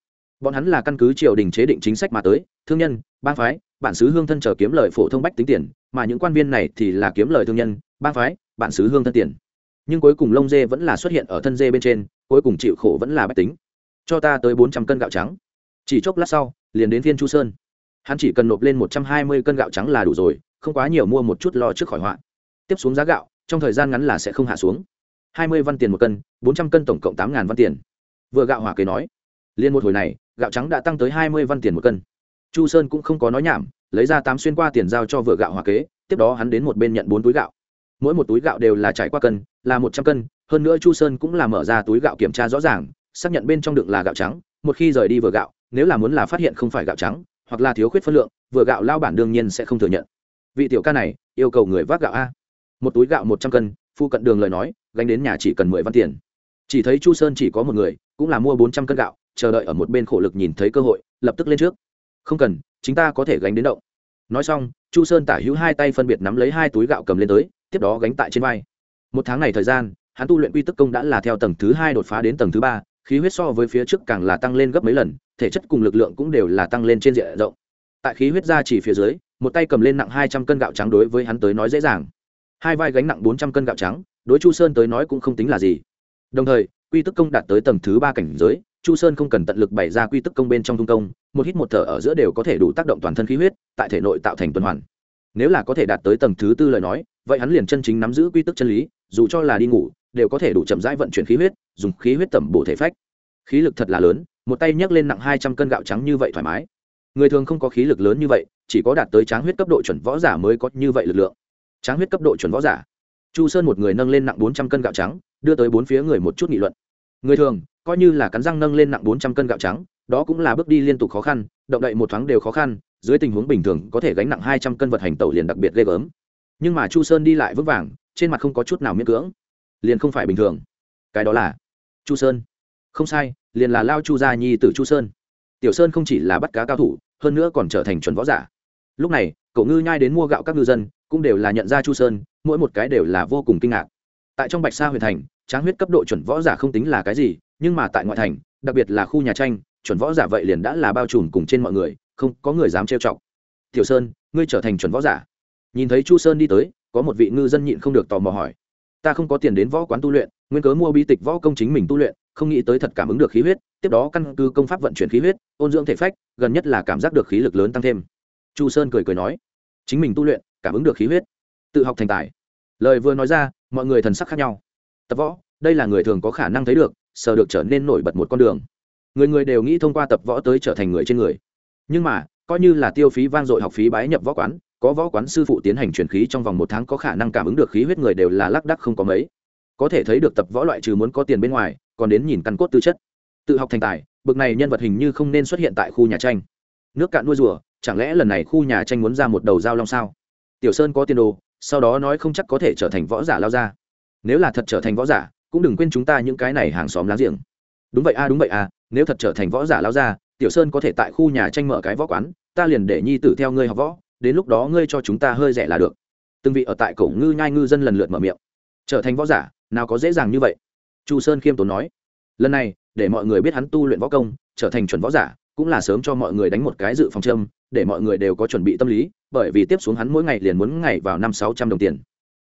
bọn hắn là căn cứ triều đình chế định chính sách mà tới, thương nhân, bang phái, bản xứ hương thân chờ kiếm lời phổ thông bách tính tiền, mà những quan viên này thì là kiếm lời thương nhân, bang phái, bản xứ hương thân tiền. Nhưng cuối cùng lông dê vẫn là xuất hiện ở thân dê bên trên, cuối cùng chịu khổ vẫn là bách tính. Cho ta tới bốn trăm cân gạo trắng. Chỉ chốc lát sau, liền đến thiên chu sơn. Hắn chỉ cần nộp lên một trăm hai mươi cân gạo trắng là đủ rồi, không quá nhiều mua một chút lo trước khỏi họa. Tiếp xuống giá gạo, trong thời gian ngắn là sẽ không hạ xuống. Hai mươi văn tiền một cân, bốn trăm cân tổng cộng tám ngàn văn tiền. Vừa gạo hỏa kế nói, liên một hồi này gạo trắng đã tăng tới hai mươi văn tiền một cân. Chu sơn cũng không có nói nhảm, lấy ra tám xuyên qua tiền giao cho vừa gạo hòa kế, tiếp đó hắn đến một bên nhận bốn túi gạo. Mỗi một túi gạo đều là trải qua cân, là một trăm cân, hơn nữa chu sơn cũng là mở ra túi gạo kiểm tra rõ ràng, xác nhận bên trong đựng là gạo trắng, một khi rời đi vừa gạo, nếu là muốn là phát hiện không phải gạo trắng, hoặc là thiếu khuyết phân lượng, vừa gạo lao bản đương nhiên sẽ không thừa nhận. Vị tiểu ca này, yêu cầu người vác gạo a. Một túi gạo một trăm cân phụ cận đường lời nói, gánh đến nhà chỉ cần mười văn tiền. Chỉ thấy chu sơn chỉ có một người, cũng là mua bốn trăm cân gạo chờ đợi ở một bên khổ lực nhìn thấy cơ hội, lập tức lên trước. Không cần chúng ta có thể gánh đến động. Nói xong, chu sơn tả hữu hai tay phân biệt nắm lấy hai túi gạo cầm lên tới, tiếp đó gánh tại trên vai. Một tháng này thời gian, hắn tu luyện quy tức công đã là theo tầng thứ hai đột phá đến tầng thứ ba, khí huyết so với phía trước càng là tăng lên gấp mấy lần, thể chất cùng lực lượng cũng đều là tăng lên trên diện rộng. Tại khí huyết ra chỉ phía dưới, một tay cầm lên nặng hai trăm cân gạo trắng đối với hắn tới nói dễ dàng. Hai vai gánh nặng bốn trăm cân gạo trắng, đối chu sơn tới nói cũng không tính là gì. Đồng thời, quy tức công đạt tới tầng thứ ba cảnh giới chu sơn không cần tận lực bày ra quy tức công bên trong tung công, một hít một thở ở giữa đều có thể đủ tác động toàn thân khí huyết, tại thể nội tạo thành tuần hoàn. Nếu là có thể đạt tới tầng thứ tư lời nói, vậy hắn liền chân chính nắm giữ quy tức chân lý, dù cho là đi ngủ, đều có thể đủ chậm rãi vận chuyển khí huyết, dùng khí huyết tẩm bổ thể phách. Khí lực thật là lớn, một tay nhấc lên nặng hai trăm cân gạo trắng như vậy thoải mái. Người thường không có khí lực lớn như vậy, chỉ có đạt tới tráng huyết cấp độ chuẩn võ giả mới có như vậy lực lượng. Tráng huyết cấp độ chuẩn võ giả. Chu sơn một người nâng lên nặng bốn trăm cân gạo trắng, đưa tới bốn phía người một chút nghị luận. Người thường coi như là cắn răng nâng lên nặng bốn trăm cân gạo trắng, đó cũng là bước đi liên tục khó khăn, động đậy một thoáng đều khó khăn, dưới tình huống bình thường có thể gánh nặng hai trăm cân vật hành tẩu liền đặc biệt ghê gớm. Nhưng mà chu sơn đi lại vững vàng, trên mặt không có chút nào miễn cưỡng. Liền không phải bình thường. Cái đó là chu sơn. Không sai, liền là lao chu gia nhi t chu sơn. Tiểu sơn không chỉ là bắt cá cao thủ, hơn nữa còn trở thành chuẩn võ giả. Lúc này, cậu ngư nhai đến mua gạo các ngư dân, cũng đều là nhận ra chu sơn, mỗi một cái đều là vô cùng kinh ngạc tại trong bạch sa huyền thành, tráng huyết cấp độ chuẩn võ giả không tính là cái gì, nhưng mà tại ngoại thành, đặc biệt là khu nhà tranh, chuẩn võ giả vậy liền đã là bao trùm cùng trên mọi người, không có người dám trêu chọc. Tiểu sơn, ngươi trở thành chuẩn võ giả? Nhìn thấy chu sơn đi tới, có một vị ngư dân nhịn không được tò mò hỏi. Ta không có tiền đến võ quán tu luyện, nguyên cớ mua bi tịch võ công chính mình tu luyện, không nghĩ tới thật cảm ứng được khí huyết, tiếp đó căn cứ công pháp vận chuyển khí huyết, ôn dưỡng thể phách, gần nhất là cảm giác được khí lực lớn tăng thêm. Chu sơn cười cười nói. Chính mình tu luyện, cảm ứng được khí huyết, tự học thành tài. Lời vừa nói ra mọi người thần sắc khác nhau. Tập võ, đây là người thường có khả năng thấy được, sờ được trở nên nổi bật một con đường. Người người đều nghĩ thông qua tập võ tới trở thành người trên người. Nhưng mà, coi như là tiêu phí vang dội học phí bái nhập võ quán, có võ quán sư phụ tiến hành truyền khí trong vòng một tháng có khả năng cảm ứng được khí huyết người đều là lác đắc không có mấy. Có thể thấy được tập võ loại trừ muốn có tiền bên ngoài, còn đến nhìn căn cốt tư chất. Tự học thành tài, bực này nhân vật hình như không nên xuất hiện tại khu nhà tranh. Nước cạn nuôi rùa, chẳng lẽ lần này khu nhà tranh muốn ra một đầu dao long sao? Tiểu sơn có tiền đồ sau đó nói không chắc có thể trở thành võ giả lao ra. Nếu là thật trở thành võ giả, cũng đừng quên chúng ta những cái này hàng xóm láng giềng. Đúng vậy a, đúng vậy a, nếu thật trở thành võ giả lao ra, tiểu sơn có thể tại khu nhà tranh mở cái võ quán, ta liền để nhi tử theo ngươi học võ, đến lúc đó ngươi cho chúng ta hơi rẻ là được. Từng vị ở tại cổ ngư nhai ngư dân lần lượt mở miệng. Trở thành võ giả, nào có dễ dàng như vậy? Chu sơn khiêm tốn nói. Lần này, để mọi người biết hắn tu luyện võ công, trở thành chuẩn võ giả, cũng là sớm cho mọi người đánh một cái dự phòng châm để mọi người đều có chuẩn bị tâm lý, bởi vì tiếp xuống hắn mỗi ngày liền muốn ngày vào năm sáu trăm đồng tiền.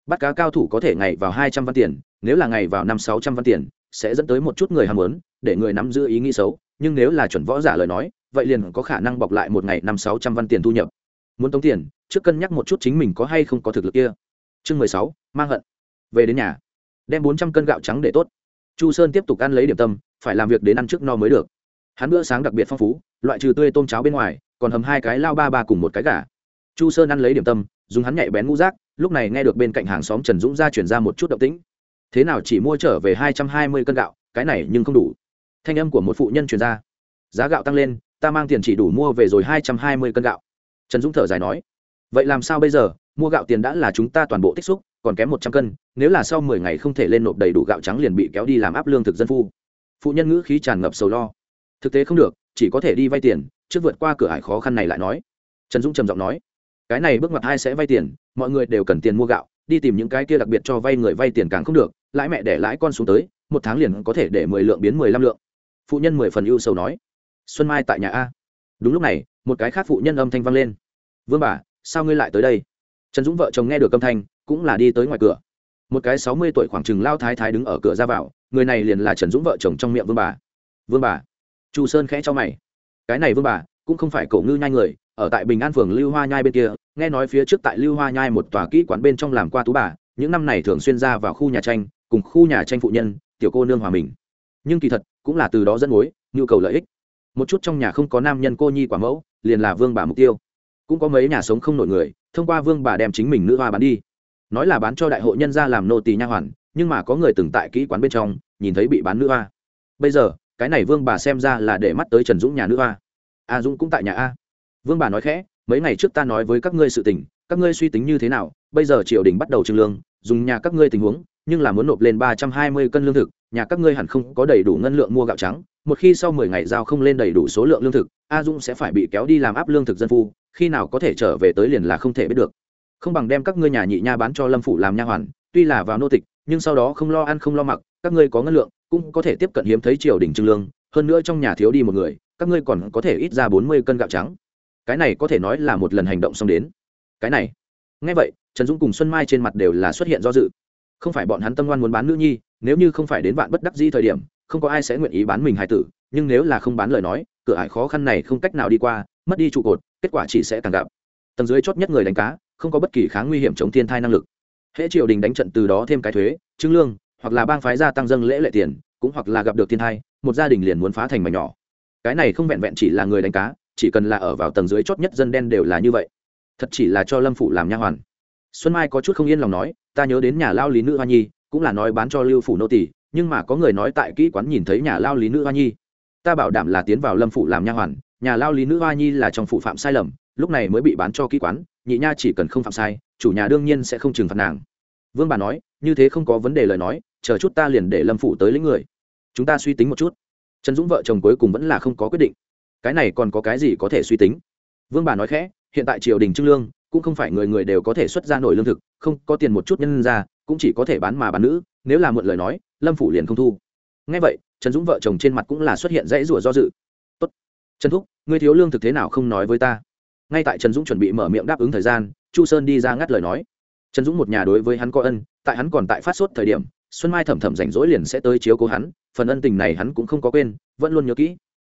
Bắt cá cao thủ có thể ngày vào hai trăm văn tiền, nếu là ngày vào năm sáu trăm văn tiền, sẽ dẫn tới một chút người ham muốn, để người nắm giữ ý nghĩ xấu, nhưng nếu là chuẩn võ giả lời nói, vậy liền có khả năng bọc lại một ngày năm sáu trăm văn tiền thu nhập. Muốn tống tiền, trước cân nhắc một chút chính mình có hay không có thực lực kia. Chương mười sáu, mang hận. Về đến nhà, đem bốn trăm cân gạo trắng để tốt. Chu sơn tiếp tục ăn lấy điểm tâm, phải làm việc đến ăn trước no mới được. Hắn bữa sáng đặc biệt phong phú, loại trừ tươi tôm cháo bên ngoài còn hầm hai cái lao ba ba cùng một cái gà. Chu sơn ăn lấy điểm tâm, dùng hắn nhạy bén ngũ rác lúc này nghe được bên cạnh hàng xóm trần dũng ra chuyển ra một chút động tĩnh. Thế nào chỉ mua trở về hai trăm hai mươi cân gạo, cái này nhưng không đủ. Thanh âm của một phụ nhân chuyển ra. Giá gạo tăng lên, ta mang tiền chỉ đủ mua về rồi hai trăm hai mươi cân gạo. Trần dũng thở dài nói. Vậy làm sao bây giờ, mua gạo tiền đã là chúng ta toàn bộ tích xúc, còn kém một trăm cân, nếu là sau mười ngày không thể lên nộp đầy đủ gạo trắng liền bị kéo đi làm áp lương thực dân phu. Phụ nhân ngữ khí tràn ngập sầu lo. Thực tế không được chỉ có thể đi vay tiền, trước vượt qua cửa ải khó khăn này lại nói. Trần dũng trầm giọng nói, cái này bước mặt hai sẽ vay tiền, mọi người đều cần tiền mua gạo, đi tìm những cái kia đặc biệt cho vay người vay tiền càng không được, lãi mẹ để lãi con xuống tới, một tháng liền có thể để mười lượng biến mười lăm lượng. Phụ nhân mười phần ưu sầu nói, xuân mai tại nhà a. Đúng lúc này, một cái khác phụ nhân âm thanh vang lên. Vương bà, sao ngươi lại tới đây? Trần dũng vợ chồng nghe được âm thanh, cũng là đi tới ngoài cửa. Một cái sáu mươi tuổi khoảng chừng lao thái thái đứng ở cửa ra vào, người này liền là trần dũng vợ chồng trong miệng vương bà. Vương bà chu sơn khẽ cho mày. Cái này vương bà, cũng không phải cổ ngư nhai người, ở tại bình an phường lưu hoa nhai bên kia, nghe nói phía trước tại lưu hoa nhai một tòa kỹ quán bên trong làm qua tú bà, những năm này thường xuyên ra vào khu nhà tranh, cùng khu nhà tranh phụ nhân, tiểu cô nương hòa mình. Nhưng kỳ thật, cũng là từ đó dẫn mối, nhu cầu lợi ích. Một chút trong nhà không có nam nhân cô nhi quả mẫu, liền là vương bà mục tiêu. Cũng có mấy nhà sống không nổi người, thông qua vương bà đem chính mình nữ hoa bán đi. Nói là bán cho đại hội nhân gia làm nô tỳ nha hoàn, nhưng mà có người từng tại kỹ quán bên trong, nhìn thấy bị bán nữ hoa. Bây giờ cái này vương bà xem ra là để mắt tới trần dũng nhà nữ a a à, dũng cũng tại nhà a. Vương bà nói khẽ, mấy ngày trước ta nói với các ngươi sự tình, các ngươi suy tính như thế nào, bây giờ triều đình bắt đầu trưng lương, dùng nhà các ngươi tình huống, nhưng là muốn nộp lên ba trăm hai mươi cân lương thực, nhà các ngươi hẳn không có đầy đủ ngân lượng mua gạo trắng, một khi sau mười ngày giao không lên đầy đủ số lượng lương thực, a dũng sẽ phải bị kéo đi làm áp lương thực dân phu, khi nào có thể trở về tới liền là không thể biết được. Không bằng đem các ngươi nhà nhị nha bán cho lâm phủ làm nha hoàn, tuy là vào nô tịch, nhưng sau đó không lo ăn không lo mặc, các ngươi có ngân lượng cũng có thể tiếp cận hiếm thấy triều đình trưng lương, hơn nữa trong nhà thiếu đi một người, các ngươi còn có thể ít ra bốn mươi cân gạo trắng. Cái này có thể nói là một lần hành động xong đến. Cái này. Ngay vậy, trần dũng cùng xuân mai trên mặt đều là xuất hiện do dự. Không phải bọn hắn tâm ngoan muốn bán nữ nhi, nếu như không phải đến bạn bất đắc di thời điểm, không có ai sẽ nguyện ý bán mình hài tử, nhưng nếu là không bán lời nói, cửa ải khó khăn này không cách nào đi qua, mất đi trụ cột, kết quả chỉ sẽ càng gặp. Tầng dưới chót nhất người đánh cá, không có bất kỳ kháng nguy hiểm chống thiên thai năng lực. Hễ triều đình đánh trận từ đó thêm cái thuế trưng lương hoặc là bang phái gia tăng dâng lễ lệ tiền, cũng hoặc là gặp được thiên thai, một gia đình liền muốn phá thành mảnh nhỏ. Cái này không vẹn vẹn chỉ là người đánh cá, chỉ cần là ở vào tầng dưới chót nhất dân đen đều là như vậy. Thật chỉ là cho lâm phụ làm nha hoàn. Xuân mai có chút không yên lòng nói, ta nhớ đến nhà lao lý nữ hoa nhi, cũng là nói bán cho lưu phủ nô tỷ nhưng mà có người nói tại kỹ quán nhìn thấy nhà lao lý nữ hoa nhi. Ta bảo đảm là tiến vào lâm phủ làm nha hoàn, nhà lao lý nữ hoa nhi là trong phụ phạm sai lầm, lúc này mới bị bán cho kỹ quán, nhị nha chỉ cần không phạm sai, chủ nhà đương nhiên sẽ không trừng phạt nàng. Vương bà nói, như thế không có vấn đề lời nói chờ chút ta liền để lâm phủ tới lấy người. Chúng ta suy tính một chút. Trần dũng vợ chồng cuối cùng vẫn là không có quyết định. Cái này còn có cái gì có thể suy tính? Vương bà nói khẽ, hiện tại triều đình trưng lương cũng không phải người người đều có thể xuất ra nổi lương thực, không có tiền một chút nhân ra, cũng chỉ có thể bán mà bán nữ, nếu là mượn lời nói, lâm phủ liền không thu. Ngay vậy, trần dũng vợ chồng trên mặt cũng là xuất hiện dãy rủa do dự. Tốt. trần thúc, ngươi thiếu lương thực thế nào không nói với ta? Ngay tại trần dũng chuẩn bị mở miệng đáp ứng thời gian, chu sơn đi ra ngắt lời nói. Trần dũng một nhà đối với hắn có ân, tại hắn còn tại phát sốt thời điểm xuân mai thẩm thẩm rảnh rỗi liền sẽ tới chiếu cố hắn, phần ân tình này hắn cũng không có quên, vẫn luôn nhớ kỹ.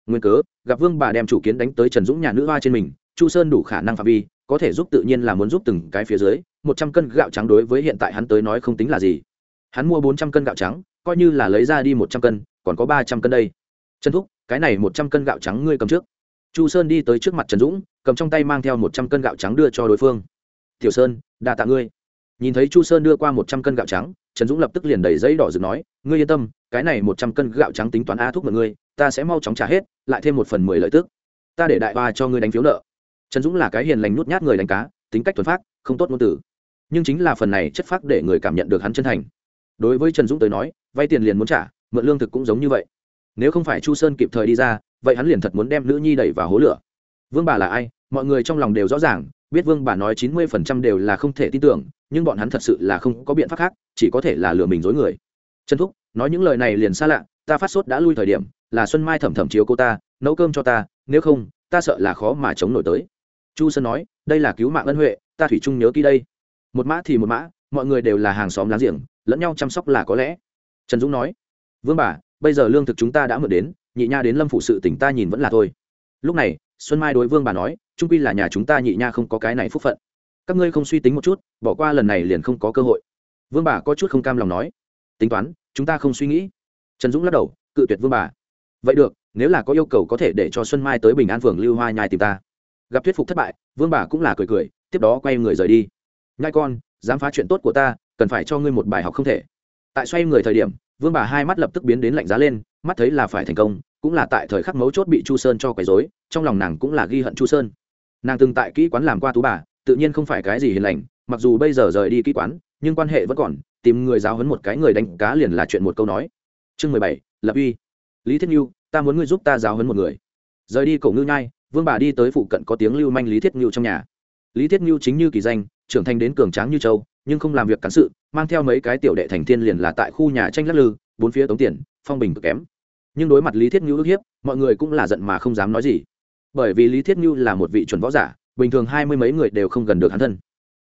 Nguyên cớ, gặp vương bà đem chủ kiến đánh tới trần dũng nhà nữ hoa trên mình, chu sơn đủ khả năng phạm vi, có thể giúp tự nhiên là muốn giúp từng cái phía dưới, một trăm cân gạo trắng đối với hiện tại hắn tới nói không tính là gì. Hắn mua bốn trăm cân gạo trắng, coi như là lấy ra đi một trăm cân, còn có ba trăm cân đây. Trần thúc, cái này một trăm cân gạo trắng ngươi cầm trước. Chu sơn đi tới trước mặt trần dũng, cầm trong tay mang theo một trăm cân gạo trắng đưa cho đối phương. Tiểu sơn, đa tạ ngươi. Nhìn thấy chu sơn đưa qua một trăm cân gạo trắng trần dũng lập tức liền đầy giấy đỏ rực nói, ngươi yên tâm, cái này một trăm cân gạo trắng tính toán a thuốc mọi ngươi, ta sẽ mau chóng trả hết, lại thêm một phần mười lợi tức. Ta để đại ba cho ngươi đánh phiếu nợ. Trần dũng là cái hiền lành nút nhát người đánh cá, tính cách thuần phát không tốt ngôn từ. Nhưng chính là phần này chất phác để người cảm nhận được hắn chân thành. Đối với trần dũng tới nói, vay tiền liền muốn trả, mượn lương thực cũng giống như vậy. Nếu không phải chu sơn kịp thời đi ra, vậy hắn liền thật muốn đem nữ nhi đẩy vào hố lửa. Vương bà là ai, mọi người trong lòng đều rõ ràng biết vương bà nói chín mươi phần trăm đều là không thể tin tưởng, nhưng bọn hắn thật sự là không có biện pháp khác, chỉ có thể là lừa mình dối người. Trần thúc, nói những lời này liền xa lạ, ta phát sốt đã lui thời điểm, là xuân mai thẩm thẩm chiếu cô ta, nấu cơm cho ta, nếu không, ta sợ là khó mà chống nổi tới. Chu sơn nói, đây là cứu mạng ân huệ, ta thủy chung nhớ kỹ đây. Một mã thì một mã, mọi người đều là hàng xóm láng giềng, lẫn nhau chăm sóc là có lẽ. Trần dũng nói, vương bà, bây giờ lương thực chúng ta đã mượn đến, nhị nha đến lâm phụ sự tỉnh ta nhìn vẫn là thôi. Lúc này, xuân mai đối vương bà nói trung quy là nhà chúng ta nhị nha không có cái này phúc phận. Các ngươi không suy tính một chút, bỏ qua lần này liền không có cơ hội. Vương bà có chút không cam lòng nói. Tính toán, chúng ta không suy nghĩ. Trần dũng lắc đầu, cự tuyệt vương bà. Vậy được, nếu là có yêu cầu có thể để cho xuân mai tới bình an phường lưu hoa nhai tìm ta. Gặp thuyết phục thất bại, vương bà cũng là cười cười, tiếp đó quay người rời đi. Nhai con, dám phá chuyện tốt của ta, cần phải cho ngươi một bài học không thể. Tại xoay người thời điểm, vương bà hai mắt lập tức biến đến lạnh giá lên, mắt thấy là phải thành công, cũng là tại thời khắc mấu chốt bị chu sơn cho quấy dối trong lòng nàng cũng là ghi hận chu sơn nàng từng tại kỹ quán làm qua tú bà, tự nhiên không phải cái gì hiền lành, mặc dù bây giờ rời đi kỹ quán, nhưng quan hệ vẫn còn, tìm người giáo hấn một cái người đánh cá liền là chuyện một câu nói. Chương mười bảy, lập uy. Lý thiết nhu, ta muốn ngươi giúp ta giáo hấn một người. Rời đi cổ ngư nhai, vương bà đi tới phụ cận có tiếng lưu manh lý thiết nhu trong nhà. Lý thiết nhu chính như kỳ danh, trưởng thành đến cường tráng như châu, nhưng không làm việc cán sự, mang theo mấy cái tiểu đệ thành thiên liền là tại khu nhà tranh lắc lư, bốn phía tống tiền, phong bình cực kém. Nhưng đối mặt lý thiết nhu ức hiếp, mọi người cũng là giận mà không dám nói gì bởi vì lý thiết như là một vị chuẩn võ giả, bình thường hai mươi mấy người đều không gần được hắn thân.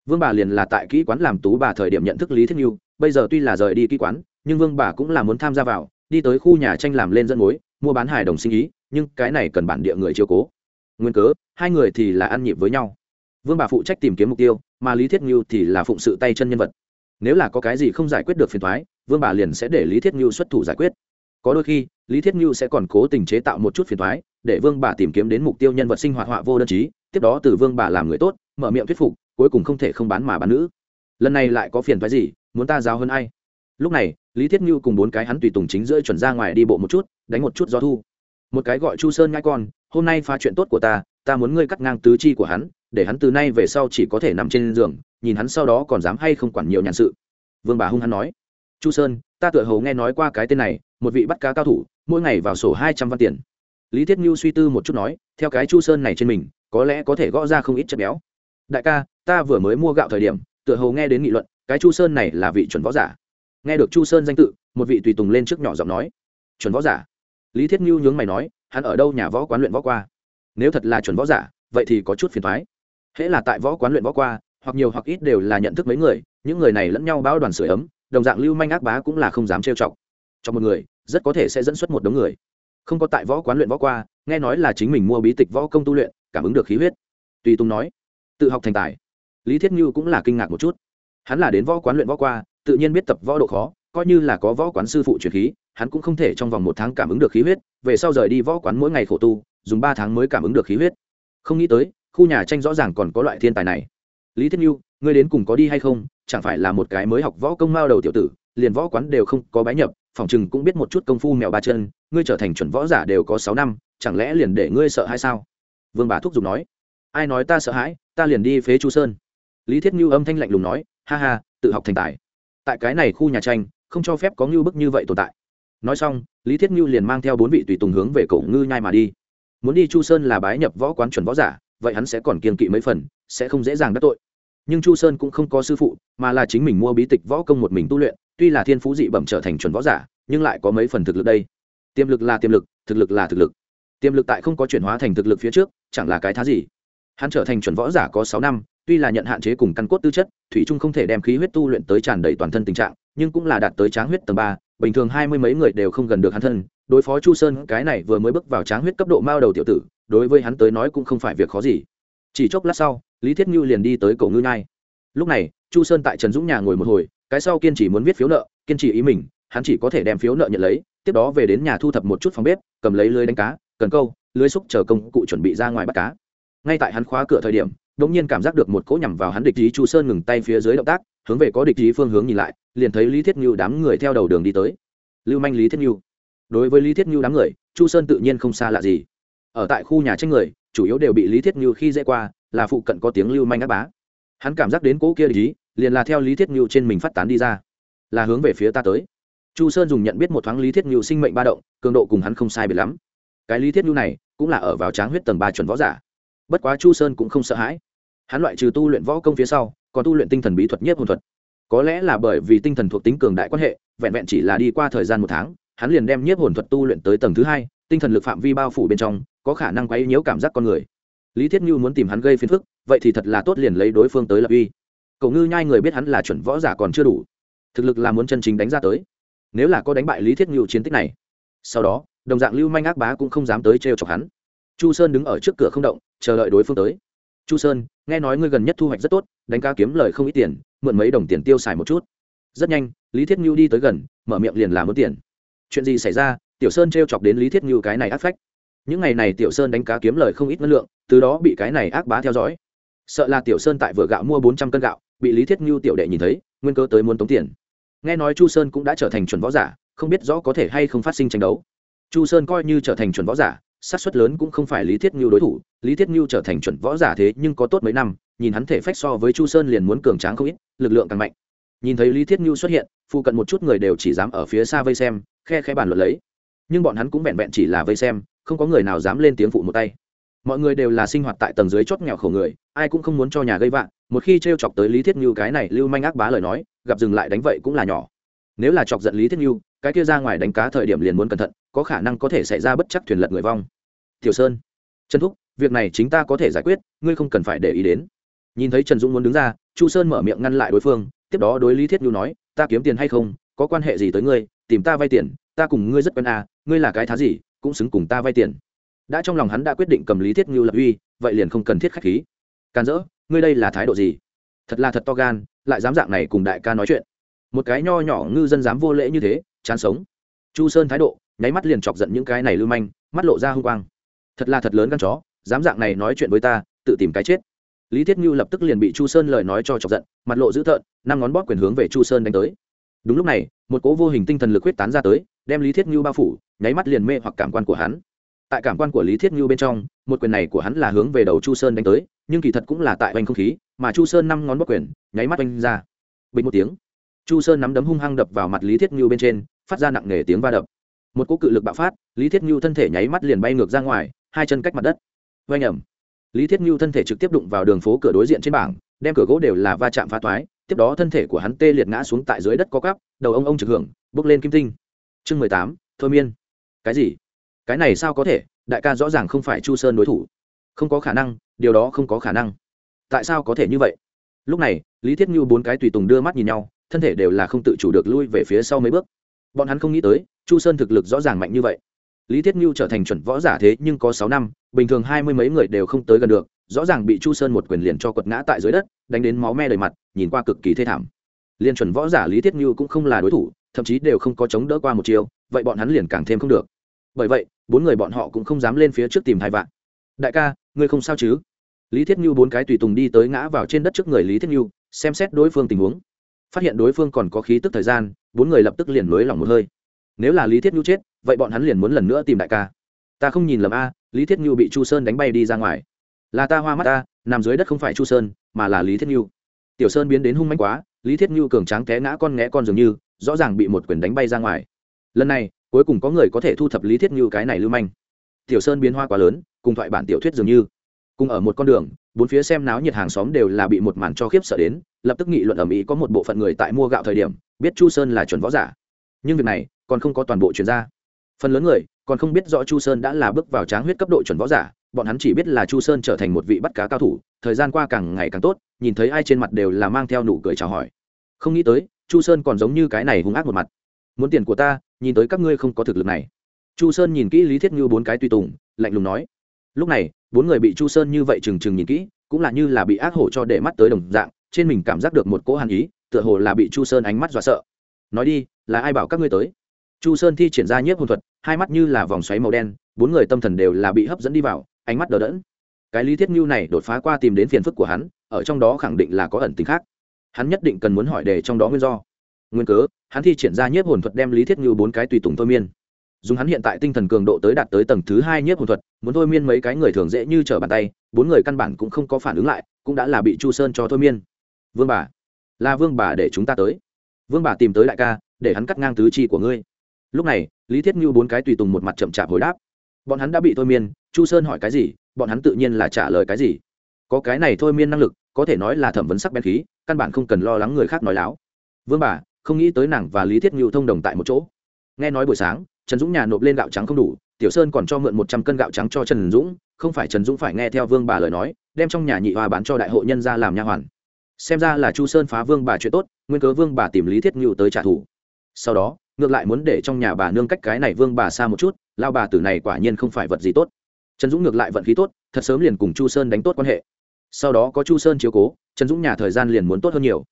Vương bà liền là tại kỹ quán làm tú bà thời điểm nhận thức lý thiết như, bây giờ tuy là rời đi kỹ quán, nhưng vương bà cũng là muốn tham gia vào, đi tới khu nhà tranh làm lên dẫn mối, mua bán hài đồng sinh ý, nhưng cái này cần bản địa người chiếu cố. Nguyên cớ, hai người thì là ăn nhịp với nhau. Vương bà phụ trách tìm kiếm mục tiêu, mà lý thiết như thì là phụng sự tay chân nhân vật. Nếu là có cái gì không giải quyết được phiền thoái vương bà liền sẽ để lý thiết như xuất thủ giải quyết. Có đôi khi, lý thiết như sẽ còn cố tình chế tạo một chút phiền thoái để vương bà tìm kiếm đến mục tiêu nhân vật sinh hoạt họa vô đơn chí, tiếp đó từ vương bà làm người tốt, mở miệng thuyết phục, cuối cùng không thể không bán mà bán nữ. Lần này lại có phiền phái gì, muốn ta giáo hơn ai? Lúc này, lý thiết ngưu cùng bốn cái hắn tùy tùng chính giữa chuẩn ra ngoài đi bộ một chút, đánh một chút gió thu. Một cái gọi chu sơn ngai con, hôm nay pha chuyện tốt của ta ta muốn ngươi cắt ngang tứ chi của hắn, để hắn từ nay về sau chỉ có thể nằm trên giường, nhìn hắn sau đó còn dám hay không quản nhiều nhàn sự. Vương bà hung hăng nói. Chu sơn, ta tựa hầu nghe nói qua cái tên này, một vị bắt cá cao thủ, mỗi ngày vào sổ hai trăm văn tiền lý thiết mưu suy tư một chút nói, theo cái chu sơn này trên mình, có lẽ có thể gõ ra không ít chất béo. Đại ca, ta vừa mới mua gạo thời điểm, tựa hầu nghe đến nghị luận, cái chu sơn này là vị chuẩn võ giả. Nghe được chu sơn danh tự, một vị tùy tùng lên trước nhỏ giọng nói, chuẩn võ giả? Lý thiết mưu nhướng mày nói, hắn ở đâu nhà võ quán luyện võ qua? Nếu thật là chuẩn võ giả, vậy thì có chút phiền thoái hễ là tại võ quán luyện võ qua, hoặc nhiều hoặc ít đều là nhận thức mấy người, những người này lẫn nhau báo đoàn sửa ấm, đồng dạng lưu manh ác bá cũng là không dám trêu chọc. Cho một người, rất có thể sẽ dẫn xuất một đống người không có tại võ quán luyện võ qua, nghe nói là chính mình mua bí tịch võ công tu luyện, cảm ứng được khí huyết. Tùy tùng nói, tự học thành tài. Lý thiết như cũng là kinh ngạc một chút. Hắn là đến võ quán luyện võ qua, tự nhiên biết tập võ độ khó, coi như là có võ quán sư phụ truyền khí, hắn cũng không thể trong vòng một tháng cảm ứng được khí huyết, về sau rời đi võ quán mỗi ngày khổ tu, dùng ba tháng mới cảm ứng được khí huyết. Không nghĩ tới, khu nhà tranh rõ ràng còn có loại thiên tài này. Lý thiết như, ngươi đến cùng có đi hay không? Chẳng phải là một cái mới học võ công mao đầu tiểu tử liền võ quán đều không có bái nhập, phòng chừng cũng biết một chút công phu mèo ba chân, ngươi trở thành chuẩn võ giả đều có sáu năm, chẳng lẽ liền để ngươi sợ hay sao? Vương bà thúc giục nói. Ai nói ta sợ hãi, ta liền đi phế chu sơn. Lý thiết như âm thanh lạnh lùng nói. Ha ha, tự học thành tài. Tại cái này khu nhà tranh, không cho phép có ngưu bức như vậy tồn tại. Nói xong, lý thiết ngưu liền mang theo bốn vị tùy tùng hướng về cổ ngư nhai mà đi. Muốn đi chu sơn là bái nhập võ quán chuẩn võ giả, vậy hắn sẽ còn kiên kỵ mấy phần, sẽ không dễ dàng đắc tội. Nhưng chu sơn cũng không có sư phụ, mà là chính mình mua bí tịch võ công một mình tu luyện tuy là thiên phú dị bẩm trở thành chuẩn võ giả, nhưng lại có mấy phần thực lực đây. Tiềm lực là tiềm lực, thực lực là thực lực. Tiềm lực tại không có chuyển hóa thành thực lực phía trước, chẳng là cái thá gì. Hắn trở thành chuẩn võ giả có sáu năm, tuy là nhận hạn chế cùng căn cốt tư chất, thủy trung không thể đem khí huyết tu luyện tới tràn đầy toàn thân tình trạng, nhưng cũng là đạt tới tráng huyết tầng ba, bình thường hai mươi mấy người đều không gần được hắn thân. Đối phó chu sơn, cái này vừa mới bước vào tráng huyết cấp độ mao đầu tiểu tử, đối với hắn tới nói cũng không phải việc khó gì. Chỉ chốc lát sau, lý thiết ngưu liền đi tới cổ ngư nhai. Lúc này, chu sơn tại trần dũng nhà ngồi một hồi cái sau kiên trì muốn viết phiếu nợ, kiên trì ý mình, hắn chỉ có thể đem phiếu nợ nhận lấy, tiếp đó về đến nhà thu thập một chút phòng bếp, cầm lấy lưới đánh cá, cần câu, lưới xúc chờ công cụ chuẩn bị ra ngoài bắt cá. Ngay tại hắn khóa cửa thời điểm, đột nhiên cảm giác được một cỗ nhằm vào hắn địch ý chu sơn ngừng tay phía dưới động tác, hướng về có địch ý phương hướng nhìn lại, liền thấy lý thiết như đám người theo đầu đường đi tới. Lưu manh, lý thiết như đối với lý thiết như đám người, chu sơn tự nhiên không xa lạ gì. Ở tại khu nhà tranh người, chủ yếu đều bị lý thiết như khi dễ qua, là phụ cận có tiếng lưu manh ác bá. Hắn cảm giác đến cỗ kia lý liền là theo lý thiết ngưu trên mình phát tán đi ra, là hướng về phía ta tới. Chu sơn dùng nhận biết một thoáng lý thiết ngưu sinh mệnh ba động, cường độ cùng hắn không sai biệt lắm. Cái lý thiết ngưu này cũng là ở vào tráng huyết tầng ba chuẩn võ giả. Bất quá chu sơn cũng không sợ hãi. Hắn loại trừ tu luyện võ công phía sau, còn tu luyện tinh thần bí thuật nhất hồn thuật. Có lẽ là bởi vì tinh thần thuộc tính cường đại quan hệ, vẹn vẹn chỉ là đi qua thời gian một tháng, hắn liền đem nhiếp hồn thuật tu luyện tới tầng thứ hai, tinh thần lực phạm vi bao phủ bên trong, có khả năng quấy nhiễu cảm giác con người. Lý thiết như muốn tìm hắn gây phiền phức, vậy thì thật là tốt liền lấy đối phương tới lập uy cậu ngư nhai người biết hắn là chuẩn võ giả còn chưa đủ. Thực lực là muốn chân chính đánh ra tới. Nếu là có đánh bại lý thiết Ngưu chiến tích này, sau đó, đồng dạng lưu manh ác bá cũng không dám tới trêu chọc hắn. Chu sơn đứng ở trước cửa không động, chờ đợi đối phương tới. Chu sơn, nghe nói ngươi gần nhất thu hoạch rất tốt, đánh cá kiếm lời không ít tiền, mượn mấy đồng tiền tiêu xài một chút. Rất nhanh, lý thiết ngưu đi tới gần, mở miệng liền làm mất tiền. Chuyện gì xảy ra? Tiểu sơn t r e o chọc đến lý thiết ngưu cái này ác phách. Những ngày này tiểu sơn đánh cá kiếm lời không ít năng lượng, từ đó bị cái này ác bá theo dõi. Sợ là tiểu sơn tại vựa gạo mua bốn trăm cân gạo bị lý thiết ngưu tiểu đệ nhìn thấy, nguyên cơ tới muốn tống tiền. Nghe nói chu sơn cũng đã trở thành chuẩn võ giả, không biết rõ có thể hay không phát sinh tranh đấu. Chu sơn coi như trở thành chuẩn võ giả, xác suất lớn cũng không phải lý thiết ngưu đối thủ. Lý thiết ngưu trở thành chuẩn võ giả thế nhưng có tốt mấy năm, nhìn hắn thể phách so với chu sơn liền muốn cường tráng không ít, lực lượng càng mạnh. Nhìn thấy lý thiết ngưu xuất hiện, phụ cận một chút người đều chỉ dám ở phía xa vây xem, khe khe bàn luận lấy. Nhưng bọn hắn cũng vẹn vẹn chỉ là vây xem, không có người nào dám lên tiếng phụ một tay mọi người đều là sinh hoạt tại tầng dưới chót nghèo khổ người, ai cũng không muốn cho nhà gây vạn một khi t r e o chọc tới lý thiết như cái này lưu manh ác bá lời nói, gặp dừng lại đánh vậy cũng là nhỏ. Nếu là chọc giận lý thiết như cái kia ra ngoài đánh cá thời điểm liền muốn cẩn thận, có khả năng có thể xảy ra bất chắc thuyền lật người vong. Tiểu sơn, trần thúc, việc này chính ta có thể giải quyết, ngươi không cần phải để ý đến. Nhìn thấy trần dũng muốn đứng ra, chu sơn mở miệng ngăn lại đối phương, tiếp đó đối lý thiết nhu nói, ta kiếm tiền hay không, có quan hệ gì tới ngươi, tìm ta vay tiền, ta cùng ngươi rất quen à ngươi là cái thá gì, cũng xứng cùng ta vay tiền đã trong lòng hắn đã quyết định cầm lý thiết ngưu lập uy, vậy liền không cần thiết khách khí. Can dỡ, ngươi đây là thái độ gì? Thật là thật to gan, lại dám dạng này cùng đại ca nói chuyện. Một cái nho nhỏ ngư dân dám vô lễ như thế, chán sống. Chu sơn thái độ, nháy mắt liền chọc giận những cái này lưu manh, mắt lộ ra hung quang. Thật là thật lớn gan chó, dám dạng này nói chuyện với ta, tự tìm cái chết. Lý thiết ngưu lập tức liền bị chu sơn lời nói cho chọc giận, mặt lộ dữ tợn, năm ngón bóp quyền hướng về chu sơn đánh tới. Đúng lúc này, một cố vô hình tinh thần lực huyết tán ra tới, đem lý thiết ngưu bao phủ, nháy mắt liền mê hoặc cảm quan của hắn tại cảm quan của lý thiết như bên trong, một quyền này của hắn là hướng về đầu chu sơn đánh tới, nhưng kỳ thật cũng là tại oanh không khí, mà chu sơn năm ngón bóc quyền, nháy mắt oanh ra. Bình một tiếng, chu sơn nắm đấm hung hăng đập vào mặt lý thiết ngưu bên trên, phát ra nặng nề tiếng va đập. Một cỗ cự lực bạo phát, lý thiết ngưu thân thể nháy mắt liền bay ngược ra ngoài, hai chân cách mặt đất. Oanh ẩm lý thiết ngưu thân thể trực tiếp đụng vào đường phố cửa đối diện trên bảng, đem cửa gỗ đều là va chạm phá toái, tiếp đó thân thể của hắn tê liệt ngã xuống tại dưới đất có cắp đầu ông ông trực hưởng, bước lên kim tinh. Chương mười tám, thôi miên. Cái gì? Cái này sao có thể, đại ca rõ ràng không phải chu sơn đối thủ. Không có khả năng, điều đó không có khả năng. Tại sao có thể như vậy? Lúc này, lý thiết như bốn cái tùy tùng đưa mắt nhìn nhau, thân thể đều là không tự chủ được lui về phía sau mấy bước. Bọn hắn không nghĩ tới, chu sơn thực lực rõ ràng mạnh như vậy. Lý thiết như trở thành chuẩn võ giả thế nhưng có sáu năm, bình thường hai mươi mấy người đều không tới gần được, rõ ràng bị chu sơn một quyền liền cho quật ngã tại dưới đất, đánh đến máu me đầy mặt, nhìn qua cực kỳ thê thảm. Liên chuẩn võ giả lý thiết như cũng không là đối thủ, thậm chí đều không có chống đỡ qua một chiều vậy bọn hắn liền càng thêm không được bởi vậy, bốn người bọn họ cũng không dám lên phía trước tìm hai vạn. Đại ca, ngươi không sao chứ? Lý thiết như bốn cái tùy tùng đi tới ngã vào trên đất trước người lý thiết như xem xét đối phương tình huống. Phát hiện đối phương còn có khí tức thời gian, bốn người lập tức liền lối lỏng một hơi. Nếu là lý thiết nhu chết, vậy bọn hắn liền muốn lần nữa tìm đại ca. Ta không nhìn lầm a, lý thiết nhu bị chu sơn đánh bay đi ra ngoài. Là ta hoa mắt ta, nằm dưới đất không phải chu sơn, mà là lý thiết nhu. Tiểu sơn biến đến hung manh quá, lý thiết nhu cường tráng té ngã con nghẽ con dường như, rõ ràng bị một quyền đánh bay ra ngoài. Lần này cuối cùng có người có thể thu thập lý thiết như cái này lưu manh. Tiểu sơn biến hoa quá lớn, cùng thoại bản tiểu thuyết dường như. Cùng ở một con đường, bốn phía xem náo nhiệt hàng xóm đều là bị một màn cho khiếp sợ đến, lập tức nghị luận ẩm ý có một bộ phận người tại mua gạo thời điểm, biết chu sơn là chuẩn võ giả. Nhưng việc này, còn không có toàn bộ chuyên gia phần lớn người, còn không biết rõ chu sơn đã là bước vào tráng huyết cấp độ chuẩn võ giả, bọn hắn chỉ biết là chu sơn trở thành một vị bắt cá cao thủ, thời gian qua càng ngày càng tốt, nhìn thấy ai trên mặt đều là mang theo nụ cười chào hỏi. Không nghĩ tới, chu sơn còn giống như cái này hung ác một mặt. Muốn tiền của ta nhìn tới các ngươi không có thực lực này. Chu sơn nhìn kỹ lý thiết như bốn cái tùy tùng, lạnh lùng nói, lúc này, bốn người bị chu sơn như vậy trừng trừng nhìn kỹ, cũng là như là bị ác hổ cho để mắt tới đồng dạng, trên mình cảm giác được một cỗ hàn ý, tựa hồ là bị chu sơn ánh mắt dọa sợ. Nói đi, là ai bảo các ngươi tới? Chu sơn thi triển ra nhiếp hồn thuật, hai mắt như là vòng xoáy màu đen, bốn người tâm thần đều là bị hấp dẫn đi vào, ánh mắt đờ đẫn. Cái lý thiết ngưu này đột phá qua tìm đến phiền phức của hắn, ở trong đó khẳng định là có ẩn tính khác. Hắn nhất định cần muốn hỏi đề trong đó nguyên do nguyên cớ, hắn thi triển ra nhiếp hồn thuật đem lý thiết ngưu bốn cái tùy tùng thôi miên. Dùng hắn hiện tại tinh thần cường độ tới đạt tới tầng thứ hai nhiếp hồn thuật, muốn thôi miên mấy cái người thường dễ như trở bàn tay, bốn người căn bản cũng không có phản ứng lại, cũng đã là bị chu sơn cho thôi miên. Vương bà, là vương bà để chúng ta tới. Vương bà tìm tới đại ca, để hắn cắt ngang tứ chi của ngươi. Lúc này, lý thiết như bốn cái tùy tùng một mặt chậm chạp hồi đáp. Bọn hắn đã bị thôi miên, chu sơn hỏi cái gì, bọn hắn tự nhiên là trả lời cái gì. Có cái này thôi miên năng lực, có thể nói là thẩm vấn sắc bén khí, căn bản không cần lo lắng người khác nói láo. Vương bà không nghĩ tới nàng và lý thiết Ngưu thông đồng tại một chỗ nghe nói buổi sáng trần dũng nhà nộp lên gạo trắng không đủ tiểu sơn còn cho mượn một trăm cân gạo trắng cho trần dũng không phải trần dũng phải nghe theo vương bà lời nói đem trong nhà nhị hoa bán cho đại hội nhân ra làm nha hoàn xem ra là chu sơn phá vương bà chuyện tốt nguyên cớ vương bà tìm lý thiết ngưu tới trả thù sau đó ngược lại muốn để trong nhà bà nương cách cái này vương bà xa một chút lao bà tử này quả nhiên không phải vật gì tốt trần dũng ngược lại vận khí tốt thật sớm liền cùng chu sơn đánh tốt quan hệ sau đó có chu sơn chiếu cố trần dũng nhà thời gian liền muốn tốt hơn nhiều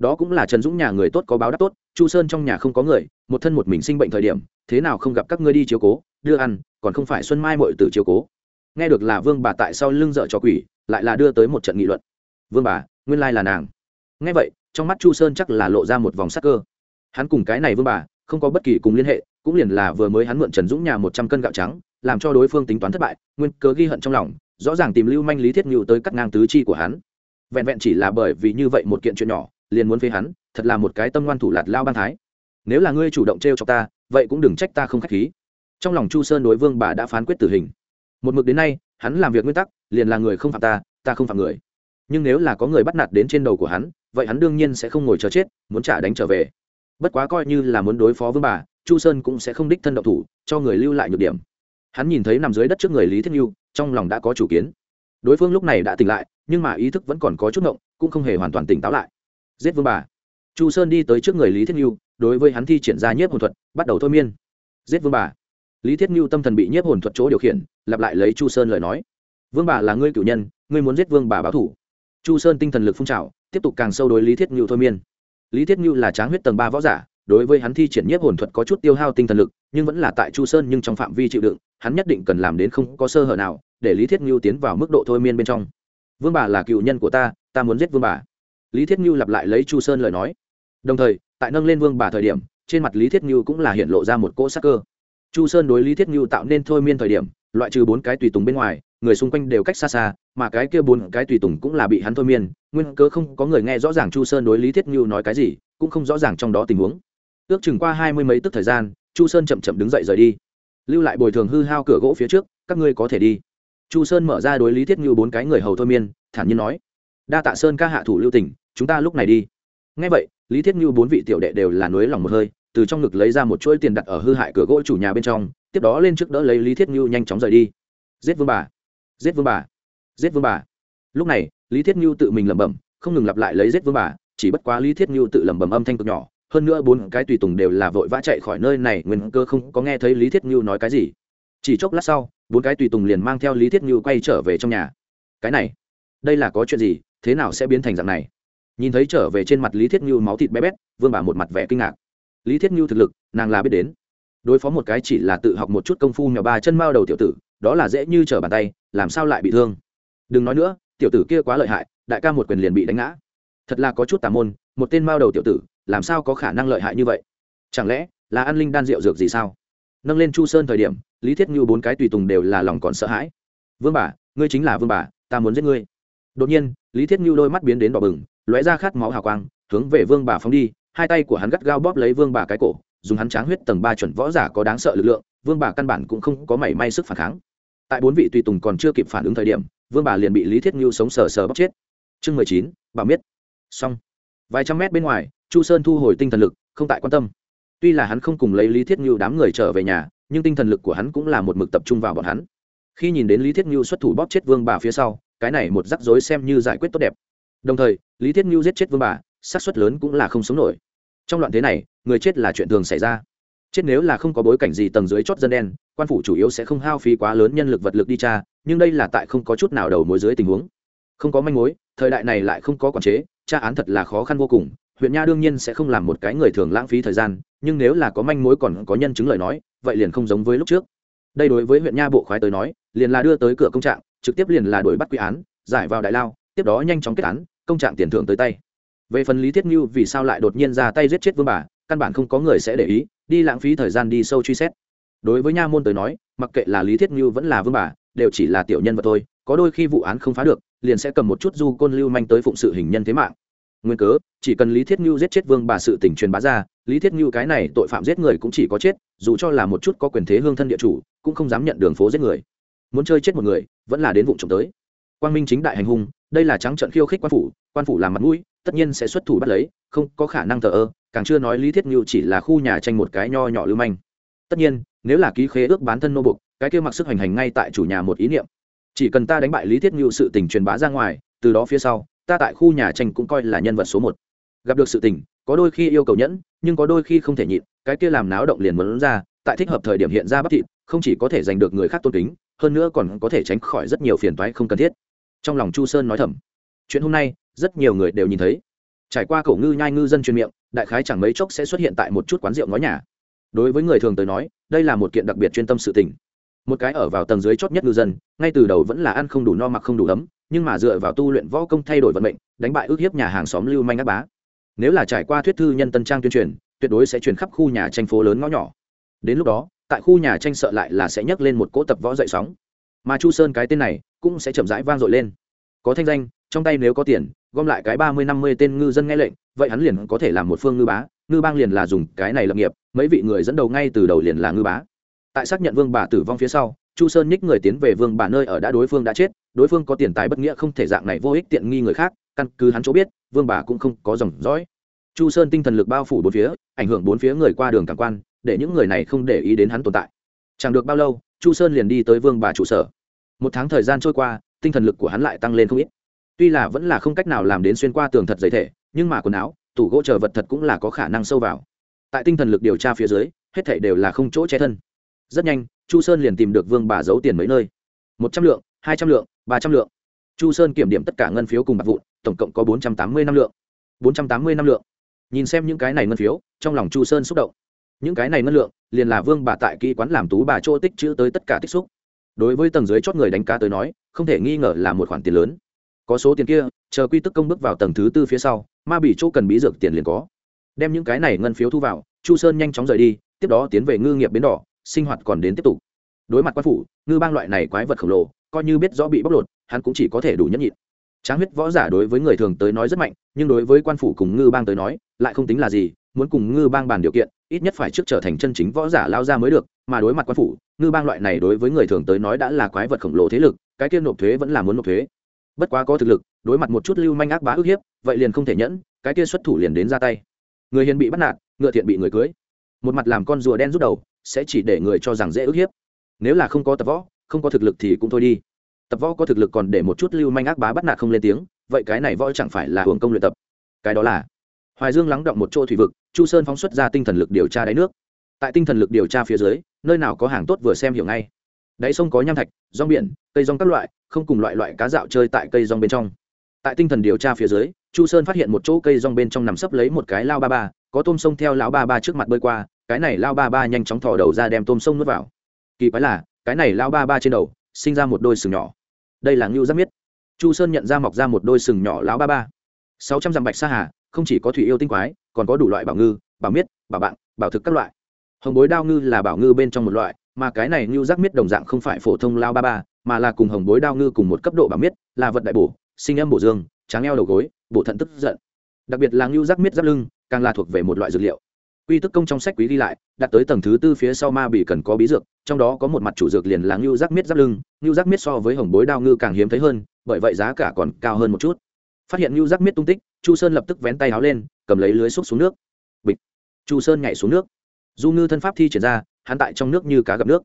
đó cũng là trần dũng nhà người tốt có báo đáp tốt, chu sơn trong nhà không có người, một thân một mình sinh bệnh thời điểm, thế nào không gặp các ngươi đi chiếu cố, đưa ăn, còn không phải xuân mai mội tử chiếu cố. Nghe được là vương bà tại sau lưng dợ cho quỷ, lại là đưa tới một trận nghị luận. Vương bà, nguyên lai là nàng. Nghe vậy, trong mắt chu sơn chắc là lộ ra một vòng sắc cơ. Hắn cùng cái này vương bà, không có bất kỳ cùng liên hệ, cũng liền là vừa mới hắn mượn trần dũng nhà một trăm cân gạo trắng, làm cho đối phương tính toán thất bại, nguyên cớ ghi hận trong lòng, rõ ràng tìm lưu manh lý thiết ngự tới cắt ngang tứ chi của hắn. Vẹn vẹn chỉ là bởi vì như vậy một kiện chuyện nhỏ liền muốn phế hắn, thật là một cái tâm ngoan thủ lạt lao ban thái. Nếu là ngươi chủ động t r e o cho ta, vậy cũng đừng trách ta không k h á c h khí. Trong lòng chu sơn đối vương bà đã phán quyết tử hình. Một mực đến nay, hắn làm việc nguyên tắc, liền là người không phạm ta ta không phạm người. Nhưng nếu là có người bắt nạt đến trên đầu của hắn, vậy hắn đương nhiên sẽ không ngồi chờ chết, muốn trả đánh trở về. Bất quá coi như là muốn đối phó vương bà, chu sơn cũng sẽ không đích thân độc thủ, cho người lưu lại nhược điểm. Hắn nhìn thấy nằm dưới đất trước người lý thiết nhu, trong lòng đã có chủ kiến. Đối phương lúc này đã tỉnh lại, nhưng mà ý thức vẫn còn có chút ngộng, cũng không hề hoàn toàn tỉnh táo lại giết vương bà. Chu sơn đi tới trước người lý thiết nhu đối với hắn thi triển ra nhiếp hồn thuật, bắt đầu thôi miên. Giết vương bà. Lý thiết nhu tâm thần bị nhiếp hồn thuật chỗ điều khiển, lặp lại lấy chu sơn lời nói. Vương bà là ngươi cử nhân, ngươi muốn giết vương bà báo thủ. Chu sơn tinh thần lực phun trào, tiếp tục càng sâu đối lý thiết nhu thôi miên. Lý thiết nhu là tráng huyết tầng ba võ giả, đối với hắn thi triển nhiếp hồn thuật có chút tiêu hao tinh thần lực, nhưng vẫn là tại chu sơn nhưng trong phạm vi chịu đựng, hắn nhất định cần làm đến không có sơ hở nào, để lý thiết Ngưu tiến vào mức độ thôi miên bên trong. Vương bà là cựu nhân của ta ta muốn giết vương bà lý thiết như lặp lại lấy chu sơn lời nói. Đồng thời, tại nâng lên vương bà thời điểm, trên mặt lý thiết như cũng là hiện lộ ra một cỗ sắc cơ. Chu sơn đối lý thiết như tạo nên thôi miên thời điểm, loại trừ bốn cái tùy tùng bên ngoài, người xung quanh đều cách xa xa, mà cái kia bốn cái tùy tùng cũng là bị hắn thôi miên, nguyên cớ không có người nghe rõ ràng chu sơn đối lý thiết như nói cái gì, cũng không rõ ràng trong đó tình huống. Ước chừng qua hai mươi mấy tức thời gian, chu sơn chậm chậm đứng dậy rời đi. Lưu lại bồi thường hư hao cửa gỗ phía trước, các ngươi có thể đi. Chu sơn mở ra đối lý thiết như bốn cái người hầu thôi miên, thản nhiên nói. Đa tạ sơn ca hạ thủ lưu tỉnh chúng ta lúc này đi. Ngay vậy, lý thiết như bốn vị tiểu đệ đều là nối lòng một hơi, từ trong ngực lấy ra một chuỗi tiền đặt ở hư hại cửa gỗ chủ nhà bên trong, tiếp đó lên trước đỡ lấy lý thiết như nhanh chóng rời đi. Giết vương bà! Giết vương bà! Giết vương bà! Lúc này, lý thiết như tự mình lẩm bẩm, không ngừng lặp lại lấy giết vương bà, chỉ bất quá lý thiết như tự lẩm bẩm âm thanh cực nhỏ, hơn nữa bốn cái tùy tùng đều là vội vã chạy khỏi nơi này, nguyên cơ không có nghe thấy lý thiết như nói cái gì. Chỉ chốc lát sau, bốn cái tùy tùng liền mang theo lý thiết như quay trở về trong nhà. Cái này, đây là có chuyện gì? Thế nào sẽ biến thành dạng này? Nhìn thấy trở về trên mặt lý thiết như máu thịt bé bét, vương bà một mặt vẻ kinh ngạc. Lý thiết như thực lực, nàng là biết đến. Đối phó một cái chỉ là tự học một chút công phu nhỏ ba chân mao đầu tiểu tử, đó là dễ như trở bàn tay, làm sao lại bị thương? Đừng nói nữa, tiểu tử kia quá lợi hại, đại ca một quyền liền bị đánh ngã. Thật là có chút tà môn, một tên mao đầu tiểu tử, làm sao có khả năng lợi hại như vậy? Chẳng lẽ là an linh đan rượu dược gì sao? Nâng lên chu sơn thời điểm, lý thiết như bốn cái tùy tùng đều là lòng còn sợ hãi. Vương bà, ngươi chính là vương bà, ta muốn giết ngươi. Đột nhiên, lý thiết như đôi mắt biến đến đỏ bừng lóe ra khát máu hào quang, hướng về vương bà phóng đi, hai tay của hắn gắt gao bóp lấy vương bà cái cổ, dùng hắn tráng huyết tầng ba chuẩn võ giả có đáng sợ lực lượng, vương bà căn bản cũng không có mảy may sức phản kháng. Tại bốn vị tùy tùng còn chưa kịp phản ứng thời điểm, vương bà liền bị lý thiết như sống sờ sờ bóc chết. Chương mười chín bà biết xong. Vài trăm mét bên ngoài, chu sơn thu hồi tinh thần lực, không tại quan tâm. Tuy là hắn không cùng lấy lý thiết như đám người trở về nhà, nhưng tinh thần lực của hắn cũng là một mực tập trung vào bọn hắn. Khi nhìn đến lý thiết như xuất thủ bóp chết vương bà phía sau, cái này một rắc rối xem như giải quyết tốt đẹp đồng thời, lý thiết như giết chết vương bà, xác suất lớn cũng là không sống nổi. Trong loạn thế này, người chết là chuyện thường xảy ra. Chết nếu là không có bối cảnh gì tầng dưới chót dân đen, quan phủ chủ yếu sẽ không hao phí quá lớn nhân lực vật lực đi tra, nhưng đây là tại không có chút nào đầu mối dưới tình huống. Không có manh mối, thời đại này lại không có quản chế, tra án thật là khó khăn vô cùng, huyện nha đương nhiên sẽ không làm một cái người thường lãng phí thời gian, nhưng nếu là có manh mối còn có nhân chứng lời nói, vậy liền không giống với lúc trước. Đây đối với huyện nha bộ khoái tới nói, liền là đưa tới cửa công trạng, trực tiếp liền là đuổi bắt quy án, giải vào đại lao tiếp đó nhanh chóng kết án, công trạng tiền thưởng tới tay. Về phần lý thiết như, vì sao lại đột nhiên ra tay giết chết vương bà, căn bản không có người sẽ để ý, đi lãng phí thời gian đi sâu truy xét. Đối với nha môn tới nói, mặc kệ là lý thiết như vẫn là vương bà, đều chỉ là tiểu nhân vật thôi, có đôi khi vụ án không phá được, liền sẽ cầm một chút du côn lưu manh tới phụng sự hình nhân thế mạng. Nguyên cớ, chỉ cần lý thiết như giết chết vương bà sự tỉnh truyền bá ra, lý thiết như cái này tội phạm giết người cũng chỉ có chết, dù cho là một chút có quyền thế hương thân địa chủ, cũng không dám nhận đường phố giết người. Muốn chơi chết một người, vẫn là đến vụ trộm tới. Quang minh chính đại hành hung đây là trắng trận khiêu khích quan phủ quan phủ làm mặt mũi tất nhiên sẽ xuất thủ bắt lấy không có khả năng thờ ơ càng chưa nói lý thiết Ngưu chỉ là khu nhà tranh một cái nho nhỏ lưu manh. Tất nhiên nếu là ký khế ước bán thân nô bục cái kia mặc sức hành hành ngay tại chủ nhà một ý niệm. Chỉ cần ta đánh bại lý thiết Ngưu, sự tình truyền bá ra ngoài từ đó phía sau ta tại khu nhà tranh cũng coi là nhân vật số một. Gặp được sự tình có đôi khi yêu cầu nhẫn nhưng có đôi khi không thể nhịn cái kia làm náo động liền muốn ra tại thích hợp thời điểm hiện ra bất thịt không chỉ có thể giành được người khác tôn kính hơn nữa còn có thể tránh khỏi rất nhiều phiền toái không cần thiết trong lòng chu sơn nói thầm, chuyện hôm nay, rất nhiều người đều nhìn thấy. Trải qua cổ ngư nhai ngư dân truyền miệng, đại khái chẳng mấy chốc sẽ xuất hiện tại một chút quán rượu ngói nhà. Đối với người thường tới nói, đây là một kiện đặc biệt chuyên tâm sự tình. Một cái ở vào tầng dưới chót nhất ngư dân, ngay từ đầu vẫn là ăn không đủ no mặc không đủ ấm, nhưng mà dựa vào tu luyện võ công thay đổi vận mệnh, đánh bại ước hiếp nhà hàng xóm lưu manh ác bá. Nếu là trải qua thuyết thư nhân tân trang tuyên truyền, tuyệt đối sẽ truyền khắp khu nhà tranh phố lớn ngõ nhỏ. Đến lúc đó, tại khu nhà tranh sợ lại là sẽ nhấc lên một cỗ tập võ dậy sóng. Mà chu sơn cái tên này cũng sẽ chậm rãi vang dội lên. Có thanh danh, trong tay nếu có tiền, gom lại cái ba mươi năm mươi tên ngư dân nghe lệnh, vậy hắn liền có thể làm một phương ngư bá, ngư bang liền là dùng cái này lập nghiệp, mấy vị người dẫn đầu ngay từ đầu liền là ngư bá. Tại xác nhận vương bà tử vong phía sau, chu sơn nhích người tiến về vương bà nơi ở đã đối phương đã chết, đối phương có tiền tài bất nghĩa không thể dạng này vô ích tiện nghi người khác, căn cứ hắn chỗ biết, vương bà cũng không có dòng dõi. Chu sơn tinh thần lực bao phủ bốn phía, ảnh hưởng bốn phía người qua đường cảm quan, để những người này không để ý đến hắn tồn tại. Chẳng được bao lâu, chu sơn liền đi tới vương bà trụ sở một tháng thời gian trôi qua, tinh thần lực của hắn lại tăng lên không ít. Tuy là vẫn là không cách nào làm đến xuyên qua tường thật dày thể, nhưng mà quần áo, tủ gỗ chờ vật thật cũng là có khả năng sâu vào. Tại tinh thần lực điều tra phía dưới, hết thảy đều là không chỗ che thân. Rất nhanh, chu sơn liền tìm được vương bà giấu tiền mấy nơi. Một trăm lượng, hai trăm lượng, ba trăm lượng. Chu sơn kiểm điểm tất cả ngân phiếu cùng bạc vụn, tổng cộng có bốn trăm tám mươi năm lượng. Bốn trăm tám mươi năm lượng. Nhìn xem những cái này ngân phiếu, trong lòng chu sơn xúc động. Những cái này ngân lượng, liền là vương bà tại kỹ quán làm tú bà chỗ tích chữ tới tất cả tích xúc đối với tầng dưới chót người đánh cá tới nói, không thể nghi ngờ là một khoản tiền lớn. Có số tiền kia, chờ quy tức công bước vào tầng thứ tư phía sau, ma bị chỗ cần bí dược tiền liền có. Đem những cái này ngân phiếu thu vào, chu sơn nhanh chóng rời đi, tiếp đó tiến về ngư nghiệp bến đỏ, sinh hoạt còn đến tiếp tục. Đối mặt quan phủ, ngư bang loại này quái vật khổng lồ, coi như biết rõ bị bóc lột, hắn cũng chỉ có thể đủ nhẫn nhịn. Tráng huyết võ giả đối với người thường tới nói rất mạnh, nhưng đối với quan phủ cùng ngư bang tới nói, lại không tính là gì, muốn cùng ngư bang bàn điều kiện, ít nhất phải trước trở thành chân chính võ giả lao ra mới được, mà đối mặt quan phủ ngư bang loại này đối với người thường tới nói đã là quái vật khổng lồ thế lực, cái kia nộp thuế vẫn là muốn nộp thuế. Bất quá có thực lực, đối mặt một chút lưu manh ác bá ức hiếp, vậy liền không thể nhẫn, cái kia xuất thủ liền đến ra tay. Người hiền bị bắt nạt, ngựa thiện bị người cưới. Một mặt làm con rùa đen rút đầu, sẽ chỉ để người cho rằng dễ ức hiếp. Nếu là không có tập võ, không có thực lực thì cũng thôi đi. Tập võ có thực lực còn để một chút lưu manh ác bá bắt nạt không lên tiếng, vậy cái này võ chẳng phải là hưởng công luyện tập. Cái đó là hoài dương lắng động một chỗ thủy vực, chu sơn phóng xuất ra tinh thần lực điều tra đáy nước tại tinh thần lực điều tra phía dưới, nơi nào có hàng tốt vừa xem hiểu ngay. Đáy sông có nham thạch, rong biển, cây rong các loại, không cùng loại loại cá dạo chơi tại cây rong bên trong. Tại tinh thần điều tra phía dưới, chu sơn phát hiện một chỗ cây rong bên trong nằm sấp lấy một cái lao ba ba, có tôm sông theo lão ba ba trước mặt bơi qua, cái này lao ba ba nhanh chóng thò đầu ra đem tôm sông nuốt vào. Kỳ quái là, cái này lao ba ba trên đầu, sinh ra một đôi sừng nhỏ. Đây là ngưu giáp miết. Chu sơn nhận ra mọc ra một đôi sừng nhỏ lão ba ba. Sáu trăm dặm bạch sa hà, không chỉ có thủy yêu tinh quái, còn có đủ loại bảo ngư, bảo miết, bảo bạn bảo thực các loại hồng bối đao ngư là bảo ngư bên trong một loại, mà cái này ngưu giác miết đồng dạng không phải phổ thông lao ba ba, mà là cùng hồng bối đao ngư cùng một cấp độ bảo miết, là vật đại bổ, sinh âm bổ dương, tráng eo đầu gối, bổ thận tức giận. Đặc biệt là ngưu giác miết giáp lưng, càng là thuộc về một loại dược liệu. Quy tức công trong sách quý ghi lại, đặt tới tầng thứ tư phía sau ma bị cần có bí dược, trong đó có một mặt chủ dược liền là ngưu giác miết giáp lưng. Ngưu giác miết so với hồng bối đao ngư càng hiếm thấy hơn, bởi vậy giá cả còn cao hơn một chút. Phát hiện ngưu giác miết tung tích, chu sơn lập tức vén tay áo lên, cầm lấy lưới xúc xuống nước. Bịch. Chu sơn nhảy xuống nước du ngư thân pháp thi triển ra, hắn tại trong nước như cá gặp nước.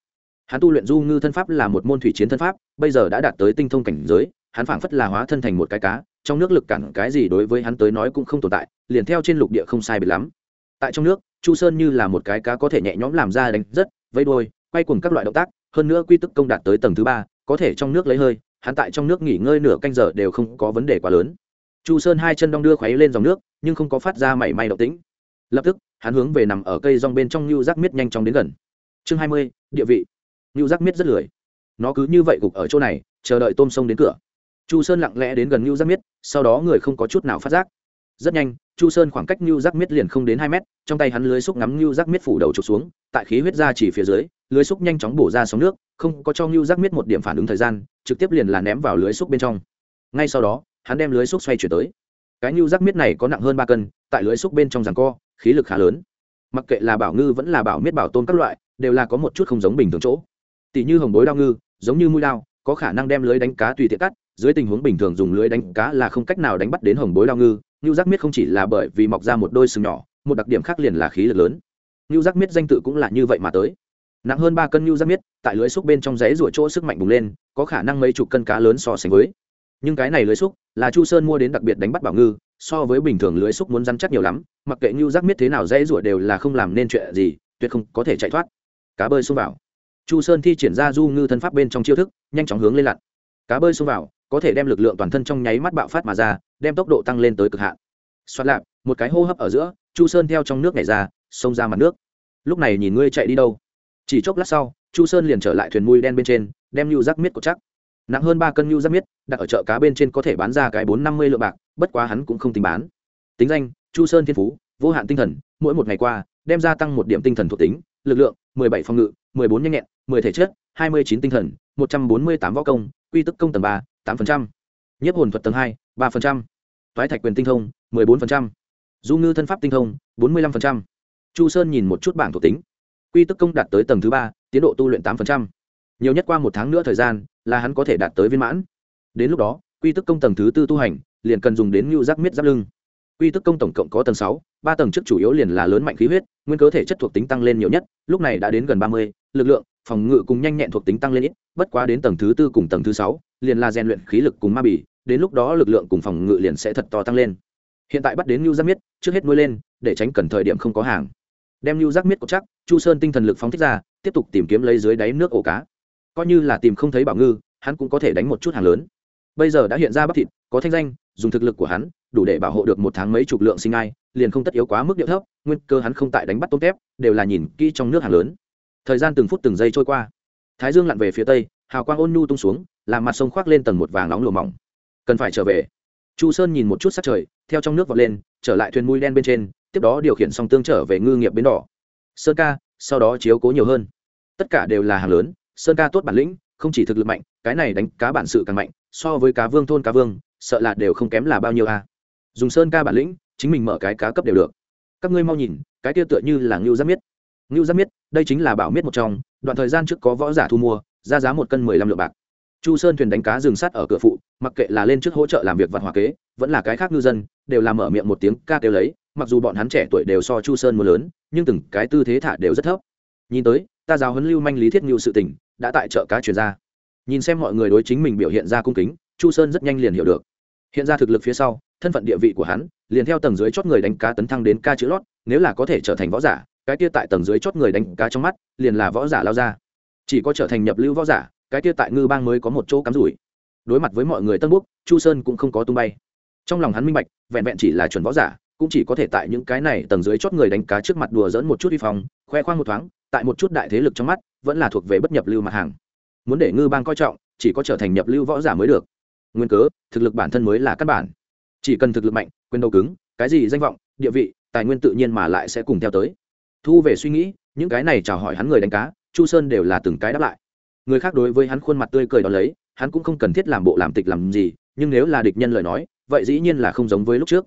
Hắn tu luyện du ngư thân pháp là một môn thủy chiến thân pháp, bây giờ đã đạt tới tinh thông cảnh giới, hắn phảng phất là hóa thân thành một cái cá, trong nước lực cản cái gì đối với hắn tới nói cũng không tồn tại, liền theo trên lục địa không sai biệt lắm. Tại trong nước, chu sơn như là một cái cá có thể nhẹ nhõm làm ra đánh rất vây đôi quay cùng các loại động tác, hơn nữa quy tức công đạt tới tầng thứ ba, có thể trong nước lấy hơi, hắn tại trong nước nghỉ ngơi nửa canh giờ đều không có vấn đề quá lớn. Chu sơn hai chân đong đưa khoáy lên dòng nước, nhưng không có phát ra mảy may động tĩnh. Lập tức hắn hướng về nằm ở cây rong bên trong nhu giác miết nhanh chóng đến gần. Chương hai mươi, địa vị. Nhu giác miết rất lười. Nó cứ như vậy gục ở chỗ này, chờ đợi tôm sông đến cửa. Chu sơn lặng lẽ đến gần nhu giác miết, sau đó người không có chút nào phát giác. Rất nhanh, chu sơn khoảng cách nhu giác miết liền không đến hai mét, trong tay hắn lưới xúc ngắm nhu giác miết phủ đầu trục xuống, tại khí huyết ra chỉ phía dưới, lưới xúc nhanh chóng bổ ra sóng nước, không có cho nhu giác miết một điểm phản ứng thời gian, trực tiếp liền là ném vào lưới xúc bên trong. Ngay sau đó, hắn đem lưới xúc xoay chuyển tới. Cái nhu giác miết này có nặng hơn ba cân tại lưới xúc bên trong giằng co, khí lực khá lớn. Mặc kệ là bảo ngư vẫn là bảo miết bảo tôn các loại, đều là có một chút không giống bình thường chỗ. Tỷ như hồng bối đao ngư, giống như mũi đao, có khả năng đem lưới đánh cá tùy tiện cắt, dưới tình huống bình thường dùng lưới đánh cá là không cách nào đánh bắt đến hồng bối đao ngư. Ngưu giác miết không chỉ là bởi vì mọc ra một đôi sừng nhỏ, một đặc điểm khác liền là khí lực lớn. Ngưu giác miết danh tự cũng là như vậy mà tới. Nặng hơn ba cân ngưu giác miết, tại lưới xúc bên trong giấy rủa chỗ sức mạnh bùng lên, có khả năng mấy chục cân cá lớn so sánh với. Nhưng cái này lưới xúc là chu sơn mua đến đặc biệt đánh bắt bảo ngư so với bình thường lưới xúc muốn rắn chắc nhiều lắm, mặc kệ như giác miết thế nào dễ rủa đều là không làm nên chuyện gì, tuyệt không có thể chạy thoát. Cá bơi xông vào. Chu sơn thi triển ra du ngư thân pháp bên trong chiêu thức, nhanh chóng hướng lên lặn. Cá bơi xông vào, có thể đem lực lượng toàn thân trong nháy mắt bạo phát mà ra, đem tốc độ tăng lên tới cực hạn. Xoát lạp, một cái hô hấp ở giữa, chu sơn theo trong nước nhảy ra, xông ra mặt nước. Lúc này nhìn ngươi chạy đi đâu? Chỉ chốc lát sau, chu sơn liền trở lại thuyền mui đen bên trên, đem nhu rác miết cột chắc. Nặng hơn ba cân nhu rác miết, đặt ở chợ cá bên trên có thể bán ra cái bốn năm mươi lượng bạc bất quá hắn cũng không tính bán. Tính danh, chu sơn thiên phú, vô hạn tinh thần, mỗi một ngày qua, đem gia tăng một điểm tinh thần thuộc tính, lực lượng, mười bảy phòng ngự, mười bốn nhanh nhẹn, mười thể chất, hai mươi chín tinh thần, một trăm bốn mươi tám võ công, quy tức công tầng ba, tám phần trăm. Nhiếp hồn thuật tầng hai, ba phần trăm. Toái thạch quyền tinh thông, mười bốn phần trăm. Du ngư thân pháp tinh thông, bốn mươi lăm phần trăm. Chu sơn nhìn một chút bảng thuộc tính. Quy tức công đạt tới tầng thứ ba, tiến độ tu luyện tám phần trăm. Nhiều nhất qua một tháng nữa thời gian, là hắn có thể đạt tới viên mãn. Đến lúc đó, quy tức công tầng thứ tư tu hành liền cần dùng đến nhu giác miết giáp lưng. Quy tức công tổng cộng có tầng sáu, ba tầng trước chủ yếu liền là lớn mạnh khí huyết, nguyên cơ thể chất thuộc tính tăng lên nhiều nhất, lúc này đã đến gần ba mươi, lực lượng, phòng ngự cùng nhanh nhẹn thuộc tính tăng lên ít, bất quá đến tầng thứ tư cùng tầng thứ sáu, liền là rèn luyện khí lực cùng ma bỉ đến lúc đó lực lượng cùng phòng ngự liền sẽ thật to tăng lên. Hiện tại bắt đến nhu giác miết, trước hết nuôi lên, để tránh cần thời điểm không có hàng. Đem nhu giác miết cột chắc, chu sơn tinh thần lực phóng thích ra, tiếp tục tìm kiếm lấy dưới đáy nước ổ cá. Coi như là tìm không thấy bảo ngư, hắn cũng có thể đánh một chút hàng lớn. Bây giờ đã hiện ra bắp thịt, có thanh danh dùng thực lực của hắn, đủ để bảo hộ được một tháng mấy chục lượng sinh ai, liền không tất yếu quá mức điệu thấp, nguyên cơ hắn không tại đánh bắt tôm tép, đều là nhìn kỹ trong nước hàng lớn. Thời gian từng phút từng giây trôi qua. Thái dương lặn về phía tây, hào quang ôn nhu tung xuống, làm mặt sông khoác lên tầng một vàng nóng lùa mỏng. Cần phải trở về. Chu sơn nhìn một chút sát trời, theo trong nước vọt lên, trở lại thuyền mui đen bên trên, tiếp đó điều khiển song tương trở về ngư nghiệp bến đỏ. Sơn ca, sau đó chiếu cố nhiều hơn. Tất cả đều là hàng lớn, sơn ca tốt bản lĩnh, không chỉ thực lực mạnh, cái này đánh cá bản sự càng mạnh, so với cá vương thôn cá vương sợ là đều không kém là bao nhiêu a. Dùng sơn ca bản lĩnh, chính mình mở cái cá cấp đều được. Các ngươi mau nhìn, cái kia tựa như là ngưu giáp miết. Ngưu giáp miết, đây chính là bảo miết một trong, đoạn thời gian trước có võ giả thu mua, ra giá một cân mười lăm lượng bạc. Chu sơn thuyền đánh cá rừng sắt ở cửa phụ, mặc kệ là lên trước hỗ trợ làm việc vặt hòa kế, vẫn là cái khác ngư dân, đều làm mở miệng một tiếng ca kêu lấy, mặc dù bọn hắn trẻ tuổi đều so chu sơn mưa lớn, nhưng từng cái tư thế thả đều rất thấp. Nhìn tới, ta giáo huấn lưu manh lý thiết ngưu sự tình, đã tại chợ cá chuyển ra. Nhìn xem mọi người đối chính mình biểu hiện ra cung kính, chu sơn rất nhanh liền hiểu được hiện ra thực lực phía sau, thân phận địa vị của hắn, liền theo tầng dưới chót người đánh cá tấn thăng đến ca chữ lót, nếu là có thể trở thành võ giả, cái kia tại tầng dưới chót người đánh cá trong mắt, liền là võ giả lao ra. Chỉ có trở thành nhập lưu võ giả, cái kia tại ngư bang mới có một chỗ cắm rủi. Đối mặt với mọi người tân búc chu sơn cũng không có tung bay. Trong lòng hắn minh bạch, vẹn vẹn chỉ là chuẩn võ giả, cũng chỉ có thể tại những cái này tầng dưới chót người đánh cá trước mặt đùa dẫn một chút vi phong, khoe khoang một thoáng, tại một chút đại thế lực trong mắt, vẫn là thuộc về bất nhập lưu mặt hàng. Muốn để ngư bang coi trọng, chỉ có trở thành nhập lưu võ giả mới được nguyên cớ, thực lực bản thân mới là căn bản. Chỉ cần thực lực mạnh, quyền đầu cứng, cái gì danh vọng, địa vị, tài nguyên tự nhiên mà lại sẽ cùng theo tới. Thu về suy nghĩ, những cái này chào hỏi hắn người đánh cá, chu sơn đều là từng cái đáp lại. Người khác đối với hắn khuôn mặt tươi cười đó lấy, hắn cũng không cần thiết làm bộ làm tịch làm gì, nhưng nếu là địch nhân lời nói, vậy dĩ nhiên là không giống với lúc trước.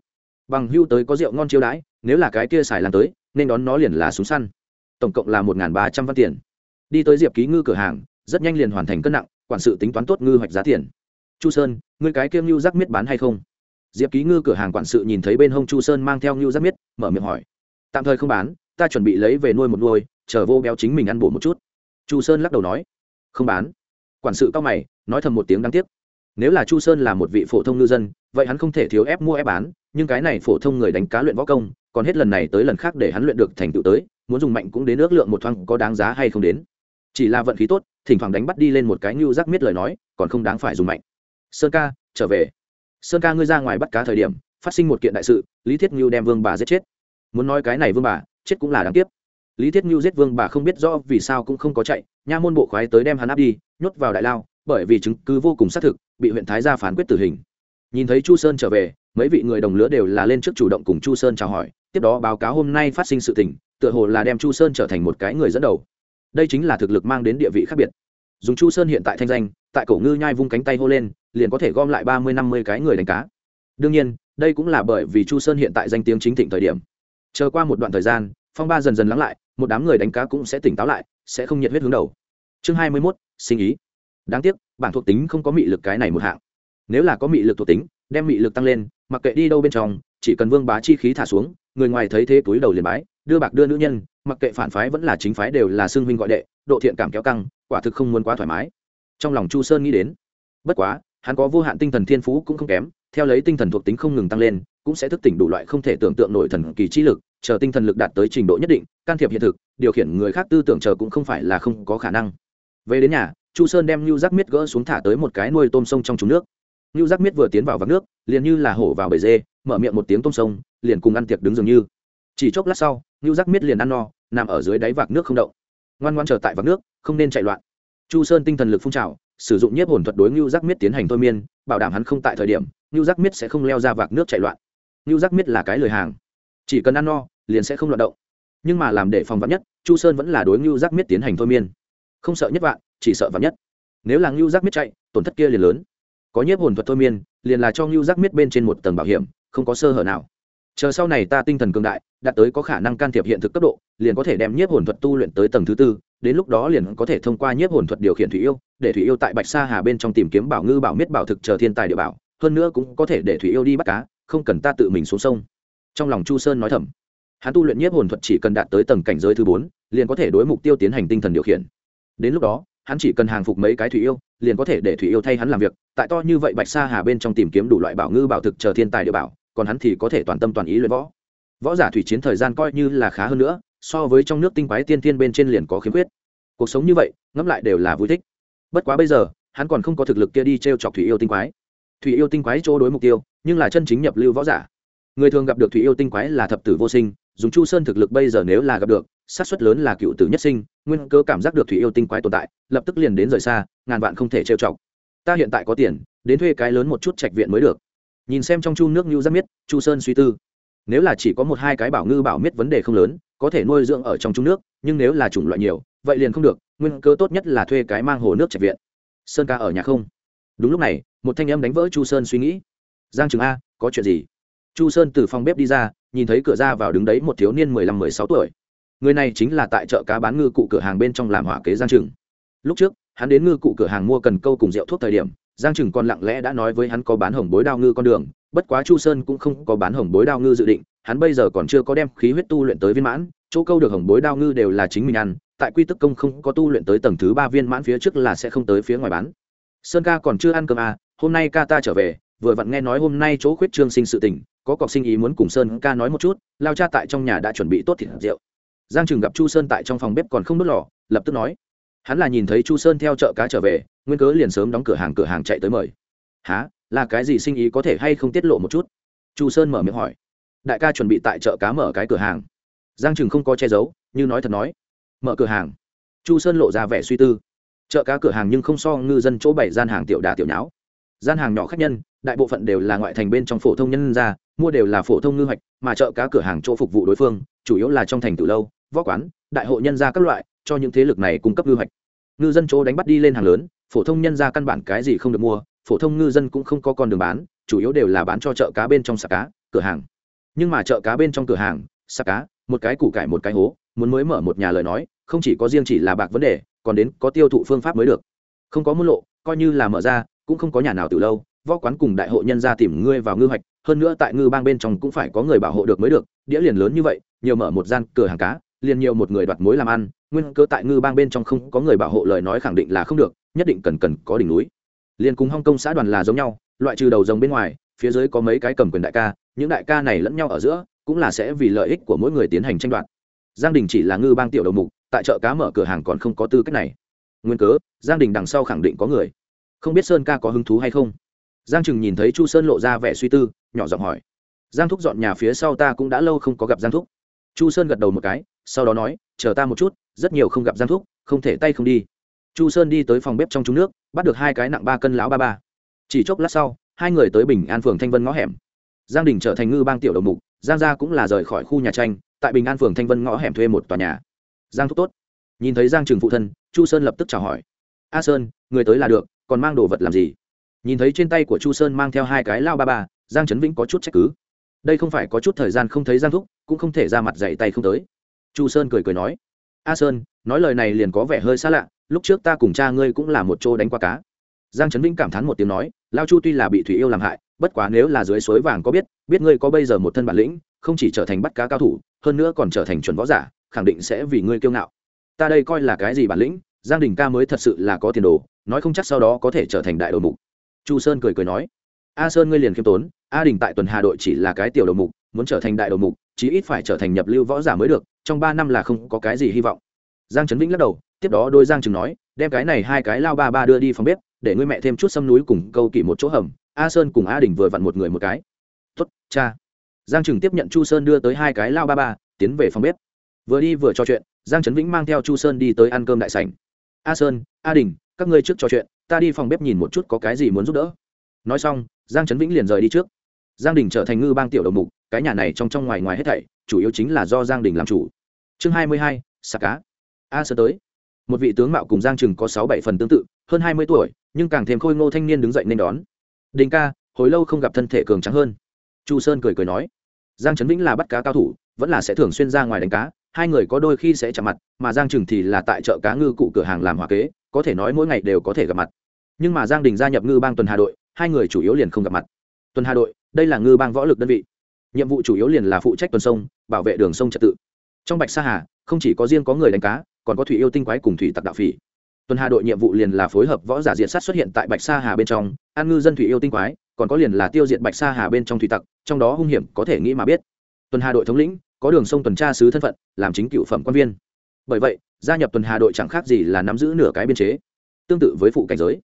Bằng hưu tới có rượu ngon chiêu đãi, nếu là cái kia xài lan tới, nên đón nó liền là súng săn. Tổng cộng là một ba trăm văn tiền. Đi tới diệp ký ngư cửa hàng, rất nhanh liền hoàn thành cân nặng, quản sự tính toán tốt ngư hoạch giá tiền chu sơn người cái kiêm ngưu rắc miết bán hay không? Diệp ký ngư cửa hàng quản sự nhìn thấy bên hông chu sơn mang theo ngưu rắc miết, mở miệng hỏi. Tạm thời không bán, ta chuẩn bị lấy về nuôi một nuôi, chờ vô béo chính mình ăn bổ một chút. Chu sơn lắc đầu nói. Không bán. Quản sự cao mày, nói thầm một tiếng đáng tiếc. Nếu là chu sơn là một vị phổ thông ngư dân, vậy hắn không thể thiếu ép mua ép bán, nhưng cái này phổ thông người đánh cá luyện võ công, còn hết lần này tới lần khác để hắn luyện được thành tựu tới, muốn dùng mạnh cũng đến ước lượng một thoáng có đáng giá hay không đến. Chỉ là vận khí tốt, thỉnh thoảng đánh bắt đi lên một cái ngưu giác miết lời nói, còn không đáng phải dùng mạnh sơn ca, trở về. Sơn ca ngươi ra ngoài bắt cá thời điểm, phát sinh một kiện đại sự, lý thiết ngưu đem vương bà giết chết. Muốn nói cái này vương bà, chết cũng là đáng tiếc. Lý thiết ngưu giết vương bà không biết rõ vì sao cũng không có chạy, nha môn bộ khoái tới đem hắn áp đi, nhốt vào đại lao, bởi vì chứng cứ vô cùng xác thực, bị huyện thái gia phán quyết tử hình. Nhìn thấy chu sơn trở về, mấy vị người đồng lứa đều là lên trước chủ động cùng chu sơn chào hỏi, tiếp đó báo cáo hôm nay phát sinh sự tình, tựa hồ là đem chu sơn trở thành một cái người dẫn đầu. Đây chính là thực lực mang đến địa vị khác biệt dùng chu sơn hiện tại thanh danh, tại cổ ngư nhai vung cánh tay hô lên, liền có thể gom lại ba mươi năm mươi cái người đánh cá. Đương nhiên, đây cũng là bởi vì chu sơn hiện tại danh tiếng chính thịnh thời điểm. Chờ qua một đoạn thời gian, phong ba dần dần lắng lại, một đám người đánh cá cũng sẽ tỉnh táo lại, sẽ không nhiệt huyết hướng đầu. Chương hai mươi mốt, sinh ý. Đáng tiếc, bản thuộc tính không có mị lực cái này một hạng. Nếu là có mị lực thuộc tính, đem mị lực tăng lên, mặc kệ đi đâu bên trong, chỉ cần vương bá chi khí thả xuống, người ngoài thấy thế túi đầu liền bái, đưa bạc đưa nữ nhân, mặc kệ phản phái vẫn là chính phái đều là xương huynh gọi đệ, độ thiện cảm kéo căng quả thực không muốn quá thoải mái. Trong lòng chu sơn nghĩ đến, bất quá, hắn có vô hạn tinh thần thiên phú cũng không kém, theo lấy tinh thần thuộc tính không ngừng tăng lên, cũng sẽ thức tỉnh đủ loại không thể tưởng tượng nổi thần kỳ trí lực, chờ tinh thần lực đạt tới trình độ nhất định, can thiệp hiện thực, điều khiển người khác tư tưởng chờ cũng không phải là không có khả năng. Về đến nhà, chu sơn đem lưu giác miết gỡ xuống thả tới một cái nuôi tôm sông trong trúng nước. Lưu giác miết vừa tiến vào vạc nước, liền như là hổ vào bể dê, mở miệng một tiếng tôm sông, liền cùng ăn tiệc đứng dường như. Chỉ chốc lát sau lưu giác miết liền ăn no, nằm ở dưới đáy vạc nước không động. Ngoan ngoan chờ tại vạc nước không nên chạy loạn. Chu sơn tinh thần lực phun trào, sử dụng nhiếp hồn thuật đối ngưu giác miết tiến hành thôi miên, bảo đảm hắn không tại thời điểm, ngưu giác miết sẽ không leo ra vạc nước chạy loạn. Ngưu giác miết là cái lời hàng. Chỉ cần ăn no, liền sẽ không loạn động. Nhưng mà làm để phòng vắn nhất, chu sơn vẫn là đối ngưu giác miết tiến hành thôi miên. Không sợ nhất vạn, chỉ sợ vắn nhất. Nếu là ngưu giác miết chạy, tổn thất kia liền lớn. Có nhiếp hồn thuật thôi miên, liền là cho ngưu giác miết bên trên một tầng bảo hiểm, không có sơ hở nào. Chờ sau này ta tinh thần cường đại đạt tới có khả năng can thiệp hiện thực cấp độ, liền có thể đem nhiếp hồn thuật tu luyện tới tầng thứ tư, đến lúc đó liền có thể thông qua nhiếp hồn thuật điều khiển thủy yêu, để thủy yêu tại bạch sa hà bên trong tìm kiếm bảo ngư, bảo miết, bảo thực chờ thiên tài địa bảo, hơn nữa cũng có thể để thủy yêu đi bắt cá, không cần ta tự mình xuống sông. Trong lòng chu sơn nói thầm. Hắn tu luyện nhiếp hồn thuật chỉ cần đạt tới tầng cảnh giới thứ bốn, liền có thể đối mục tiêu tiến hành tinh thần điều khiển. Đến lúc đó, hắn chỉ cần hàng phục mấy cái thủy yêu, liền có thể để thủy yêu thay hắn làm việc, tại to như vậy bạch sa hà bên trong tìm kiếm đủ loại bảo ngư, bảo thực chờ thiên tài địa bảo, còn hắn thì có thể toàn tâm toàn ý luyện võ võ giả thủy chiến thời gian coi như là khá hơn nữa, so với trong nước tinh quái tiên tiên bên trên liền có khiếm khuyết. Cuộc sống như vậy, ngẫm lại đều là vui thích. Bất quá bây giờ, hắn còn không có thực lực kia đi t r e o chọc thủy yêu tinh quái. Thủy yêu tinh quái chỗ đối mục tiêu, nhưng là chân chính nhập lưu võ giả. Người thường gặp được thủy yêu tinh quái là thập tử vô sinh, dùng chu sơn thực lực bây giờ nếu là gặp được sát suất lớn là cựu tử nhất sinh, nguyên cơ cảm giác được thủy yêu tinh quái tồn tại, lập tức liền đến rời xa, ngàn vạn không thể trêu chọc. Ta hiện tại có tiền, đến thuê cái lớn một chút trạch viện mới được. Nhìn xem trong chu nước như giáp miết, chu sơn suy tư nếu là chỉ có một hai cái bảo ngư bảo miết vấn đề không lớn, có thể nuôi dưỡng ở trong trung nước, nhưng nếu là chủng loại nhiều, vậy liền không được, nguyên cơ tốt nhất là thuê cái mang hồ nước trạch viện. Sơn ca ở nhà không? Đúng lúc này, một thanh âm đánh vỡ chu sơn suy nghĩ. Giang trường a, có chuyện gì? Chu sơn từ phòng bếp đi ra, nhìn thấy cửa ra vào đứng đấy một thiếu niên mười lăm, mười sáu tuổi. Người này chính là tại chợ cá bán ngư cụ cửa hàng bên trong làm hỏa kế giang trừng lúc trước, hắn đến ngư cụ cửa hàng mua cần câu cùng rượu thuốc thời điểm, giang trừng còn lặng lẽ đã nói với hắn có bán hồng bối đao ngư con đường bất quá chu sơn cũng không có bán hồng bối đao ngư dự định, hắn bây giờ còn chưa có đem khí huyết tu luyện tới viên mãn, chỗ câu được hồng bối đao ngư đều là chính mình ăn, tại quy tức công không có tu luyện tới tầng thứ ba viên mãn phía trước là sẽ không tới phía ngoài bán. Sơn ca còn chưa ăn cơm à hôm nay ca ta trở về, vừa vặn nghe nói hôm nay chỗ khuyết trương sinh sự tình, có cọc sinh ý muốn cùng sơn ca nói một chút, lao cha tại trong nhà đã chuẩn bị tốt thịt rượu. Giang Trường gặp chu sơn tại trong phòng bếp còn không đốt lò, lập tức nói, hắn là nhìn thấy chu sơn theo chợ cá trở về, nguyên cớ liền sớm đóng cửa hàng cửa hàng chạy tới mời. Há là cái gì sinh ý có thể hay không tiết lộ một chút? Chu sơn mở miệng hỏi. Đại ca chuẩn bị tại chợ cá mở cái cửa hàng. Giang chừng không có che giấu, như nói thật nói. Mở cửa hàng. Chu sơn lộ ra vẻ suy tư. Chợ cá cửa hàng nhưng không so ngư dân chỗ bảy gian hàng tiểu đà tiểu nháo. Gian hàng nhỏ khách nhân, đại bộ phận đều là ngoại thành bên trong phổ thông nhân ra mua đều là phổ thông ngư hoạch, mà chợ cá cửa hàng chỗ phục vụ đối phương, chủ yếu là trong thành từ lâu, võ quán, đại hộ nhân ra các loại, cho những thế lực này cung cấp ngư hoạch. Ngư dân chỗ đánh bắt đi lên hàng lớn, phổ thông nhân ra căn bản cái gì không được mua phổ thông ngư dân cũng không có con đường bán, chủ yếu đều là bán cho chợ cá bên trong sạp cá, cửa hàng. Nhưng mà chợ cá bên trong cửa hàng, sạp cá, một cái củ cải một cái hố, muốn mới mở một nhà lời nói, không chỉ có riêng chỉ là bạc vấn đề, còn đến có tiêu thụ phương pháp mới được. Không có môn lộ, coi như là mở ra, cũng không có nhà nào từ lâu, võ quán cùng đại hộ nhân ra tìm ngươi vào ngư hoạch, hơn nữa tại ngư bang bên trong cũng phải có người bảo hộ được mới được, đĩa liền lớn như vậy, nhiều mở một gian cửa hàng cá, liền nhiều một người đoạt mối làm ăn, nguyên cơ tại ngư bang bên trong không có người bảo hộ lời nói khẳng định là không được, nhất định cần cần có đỉnh núi liền cùng hong kong xã đoàn là giống nhau, loại trừ đầu rồng bên ngoài, phía dưới có mấy cái cầm quyền đại ca, những đại ca này lẫn nhau ở giữa, cũng là sẽ vì lợi ích của mỗi người tiến hành tranh đoạt. Giang đình chỉ là ngư bang tiểu đầu mục, tại chợ cá mở cửa hàng còn không có tư cách này. Nguyên cớ, giang đình đằng sau khẳng định có người. Không biết sơn ca có hứng thú hay không? Giang chừng nhìn thấy chu sơn lộ ra vẻ suy tư, nhỏ giọng hỏi. Giang thúc dọn nhà phía sau ta cũng đã lâu không có gặp giang thúc. Chu sơn gật đầu một cái, sau đó nói, chờ ta một chút, rất nhiều không gặp giang thúc, không thể tay không đi chu sơn đi tới phòng bếp trong trúng nước, bắt được hai cái nặng ba cân lão ba ba. Chỉ chốc lát sau, hai người tới bình an phường thanh vân ngõ hẻm. Giang đình trở thành ngư bang tiểu đầu mục, giang gia cũng là rời khỏi khu nhà tranh, tại bình an phường thanh vân ngõ hẻm thuê một tòa nhà. Giang thúc tốt. Nhìn thấy giang trường phụ thân, chu sơn lập tức chào hỏi. A sơn, người tới là được, còn mang đồ vật làm gì? Nhìn thấy trên tay của chu sơn mang theo hai cái lao ba ba, giang trấn vĩnh có chút trách cứ. Đây không phải có chút thời gian không thấy giang thúc, cũng không thể ra mặt dạy tay không tới. Chu sơn cười cười nói. A sơn, nói lời này liền có vẻ hơi xa lạ lúc trước ta cùng cha ngươi cũng là một chỗ đánh qua cá. Giang trấn vĩnh cảm thán một tiếng nói, lao chu tuy là bị thủy yêu làm hại, bất quá nếu là dưới suối vàng có biết biết ngươi có bây giờ một thân bản lĩnh, không chỉ trở thành bắt cá cao thủ, hơn nữa còn trở thành chuẩn võ giả, khẳng định sẽ vì ngươi kiêu ngạo. Ta đây coi là cái gì bản lĩnh, giang đình ca mới thật sự là có tiền đồ, nói không chắc sau đó có thể trở thành đại đầu mục. Chu sơn cười cười nói, a sơn ngươi liền khiêm tốn, a đình tại tuần hà đội chỉ là cái tiểu đầu mục, muốn trở thành đại đầu mục, chí ít phải trở thành nhập lưu võ giả mới được, trong ba năm là không có cái gì hy vọng. Giang trấn vĩnh lắc đầu tiếp đó đôi giang chừng nói, đem cái này hai cái lao ba ba đưa đi phòng bếp, để ngươi mẹ thêm chút sâm núi cùng câu kỷ một chỗ hầm, a sơn cùng a đình vừa vặn một người một cái. Tuất cha. Giang chừng tiếp nhận chu sơn đưa tới hai cái lao ba ba, tiến về phòng bếp. Vừa đi vừa trò chuyện, giang trấn vĩnh mang theo chu sơn đi tới ăn cơm đại sảnh. A sơn, a đình, các ngươi trước trò chuyện, ta đi phòng bếp nhìn một chút có cái gì muốn giúp đỡ. Nói xong, giang trấn vĩnh liền rời đi trước. Giang đình trở thành ngư bang tiểu đầu mục, cái nhà này trong trong ngoài ngoài hết thảy, chủ yếu chính là do giang đình làm chủ. Chương hai mươi hai xà cá a sơ tới một vị tướng mạo cùng giang trừng có sáu bảy phần tương tự, hơn hai mươi tuổi, nhưng càng thêm khôi ngô thanh niên đứng dậy nên đón. Đình ca, hồi lâu không gặp thân thể cường trắng hơn. Chu sơn cười cười nói, giang trấn vĩnh là bắt cá cao thủ, vẫn là sẽ thường xuyên ra ngoài đánh cá, hai người có đôi khi sẽ chạm mặt, mà giang trừng thì là tại chợ cá ngư cụ cửa hàng làm hòa kế, có thể nói mỗi ngày đều có thể gặp mặt. Nhưng mà giang đình gia nhập ngư bang tuần hà đội, hai người chủ yếu liền không gặp mặt. Tuần hà đội, đây là ngư bang võ lực đơn vị. Nhiệm vụ chủ yếu liền là phụ trách tuần sông, bảo vệ đường sông trật tự. Trong bạch sa hà, không chỉ có riêng có người đánh cá còn có thủy yêu tinh quái cùng thủy tặc đạo phỉ. Tuần hà đội nhiệm vụ liền là phối hợp võ giả diện sát xuất hiện tại bạch sa hà bên trong, an ngư dân thủy yêu tinh quái, còn có liền là tiêu diệt bạch sa hà bên trong thủy tặc, trong đó hung hiểm có thể nghĩ mà biết. Tuần hà đội thống lĩnh, có đường sông tuần tra sứ thân phận, làm chính cựu phẩm quan viên. Bởi vậy, gia nhập tuần hà đội chẳng khác gì là nắm giữ nửa cái biên chế. Tương tự với phụ cảnh giới.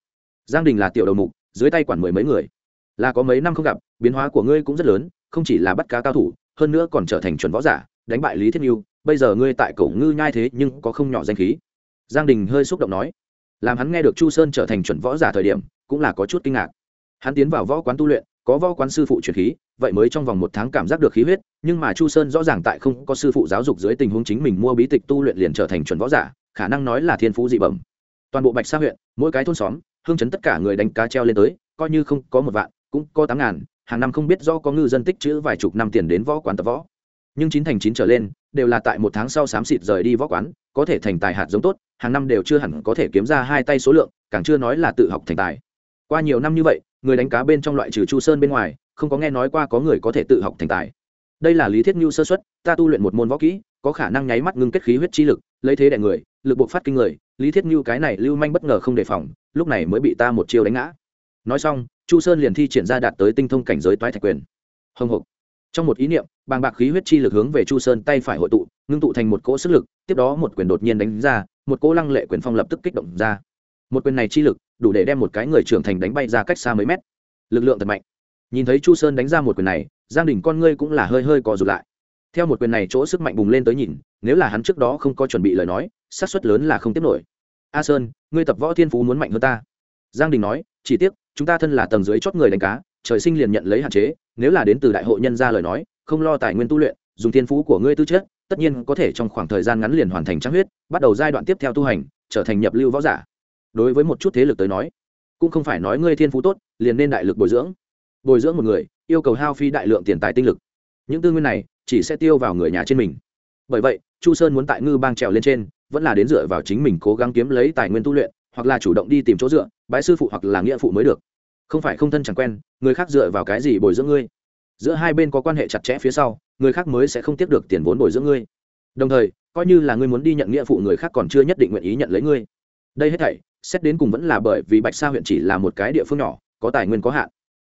Giang đình là tiểu đầu mục, dưới tay quản mười mấy người. Là có mấy năm không gặp, biến hóa của ngươi cũng rất lớn, không chỉ là bắt cá cao thủ, hơn nữa còn trở thành chuẩn võ giả, đánh bại lý thiết mưu bây giờ ngươi tại cổ ngư nhai thế nhưng có không nhỏ danh khí. Giang đình hơi xúc động nói, làm hắn nghe được chu sơn trở thành chuẩn võ giả thời điểm, cũng là có chút kinh ngạc. Hắn tiến vào võ quán tu luyện, có võ quán sư phụ truyền khí, vậy mới trong vòng một tháng cảm giác được khí huyết, nhưng mà chu sơn rõ ràng tại không có sư phụ giáo dục dưới tình huống chính mình mua bí tịch tu luyện liền trở thành chuẩn võ giả, khả năng nói là thiên phú dị bẩm. Toàn bộ bạch sa huyện, mỗi cái thôn xóm, hương chấn tất cả người đánh cá treo lên tới, coi như không có một vạn, cũng có tám ngàn, hàng năm không biết do có ngư dân tích chữ vài chục năm tiền đến võ quán tập võ nhưng chín thành chín trở lên đều là tại một tháng sau xám xịt rời đi võ quán, có thể thành tài hạt giống tốt, hàng năm đều chưa hẳn có thể kiếm ra hai tay số lượng, càng chưa nói là tự học thành tài. Qua nhiều năm như vậy, người đánh cá bên trong loại trừ chu sơn bên ngoài, không có nghe nói qua có người có thể tự học thành tài. Đây là lý thiết nhu sơ xuất ta tu luyện một môn võ kỹ, có khả năng nháy mắt ngưng kết khí huyết chi lực, lấy thế đại người, lực buộc phát kinh người, lý thiết nhu cái này lưu manh bất ngờ không đề phòng, lúc này mới bị ta một chiêu đánh ngã. Nói xong, chu sơn liền thi triển ra đạt tới tinh thông cảnh giới toái thạch quyền. Hồng hộc trong một ý niệm, bàng bạc khí huyết chi lực hướng về chu sơn tay phải hội tụ, ngưng tụ thành một cỗ sức lực, tiếp đó một quyền đột nhiên đánh ra, một cỗ lăng lệ quyền phong lập tức kích động ra. Một quyền này chi lực, đủ để đem một cái người trưởng thành đánh bay ra cách xa mấy mét. Lực lượng thật mạnh. Nhìn thấy chu sơn đánh ra một quyền này, giang đình con ngươi cũng là hơi hơi cò rụt lại. Theo một quyền này chỗ sức mạnh bùng lên tới nhìn, nếu là hắn trước đó không có chuẩn bị lời nói, xác suất lớn là không tiếp nổi. A sơn, ngươi tập võ thiên phú muốn mạnh hơn ta. Giang đình nói, chỉ tiếc, chúng ta thân là tầng dưới chót người đánh cá trời sinh liền nhận lấy hạn chế, nếu là đến từ đại hội nhân ra lời nói, không lo tài nguyên tu luyện, dùng thiên phú của ngươi tư chất, tất nhiên có thể trong khoảng thời gian ngắn liền hoàn thành trang huyết, bắt đầu giai đoạn tiếp theo tu hành, trở thành nhập lưu võ giả. Đối với một chút thế lực tới nói, cũng không phải nói ngươi thiên phú tốt, liền nên đại lực bồi dưỡng. Bồi dưỡng một người, yêu cầu hao phi đại lượng tiền tài tinh lực. Những tư nguyên này, chỉ sẽ tiêu vào người nhà trên mình. Bởi vậy, chu sơn muốn tại ngư bang trèo lên trên, vẫn là đến dựa vào chính mình cố gắng kiếm lấy tài nguyên tu luyện, hoặc là chủ động đi tìm chỗ dựa, bái sư phụ hoặc là nghĩa phụ mới được không phải không thân chẳng quen, người khác dựa vào cái gì bồi dưỡng ngươi? Giữa hai bên có quan hệ chặt chẽ phía sau, người khác mới sẽ không tiếp được tiền vốn bồi dưỡng ngươi. Đồng thời, coi như là ngươi muốn đi nhận nghĩa phụ người khác còn chưa nhất định nguyện ý nhận lấy ngươi. Đây hết thảy, xét đến cùng vẫn là bởi vì bạch sa huyện chỉ là một cái địa phương nhỏ, có tài nguyên có hạn.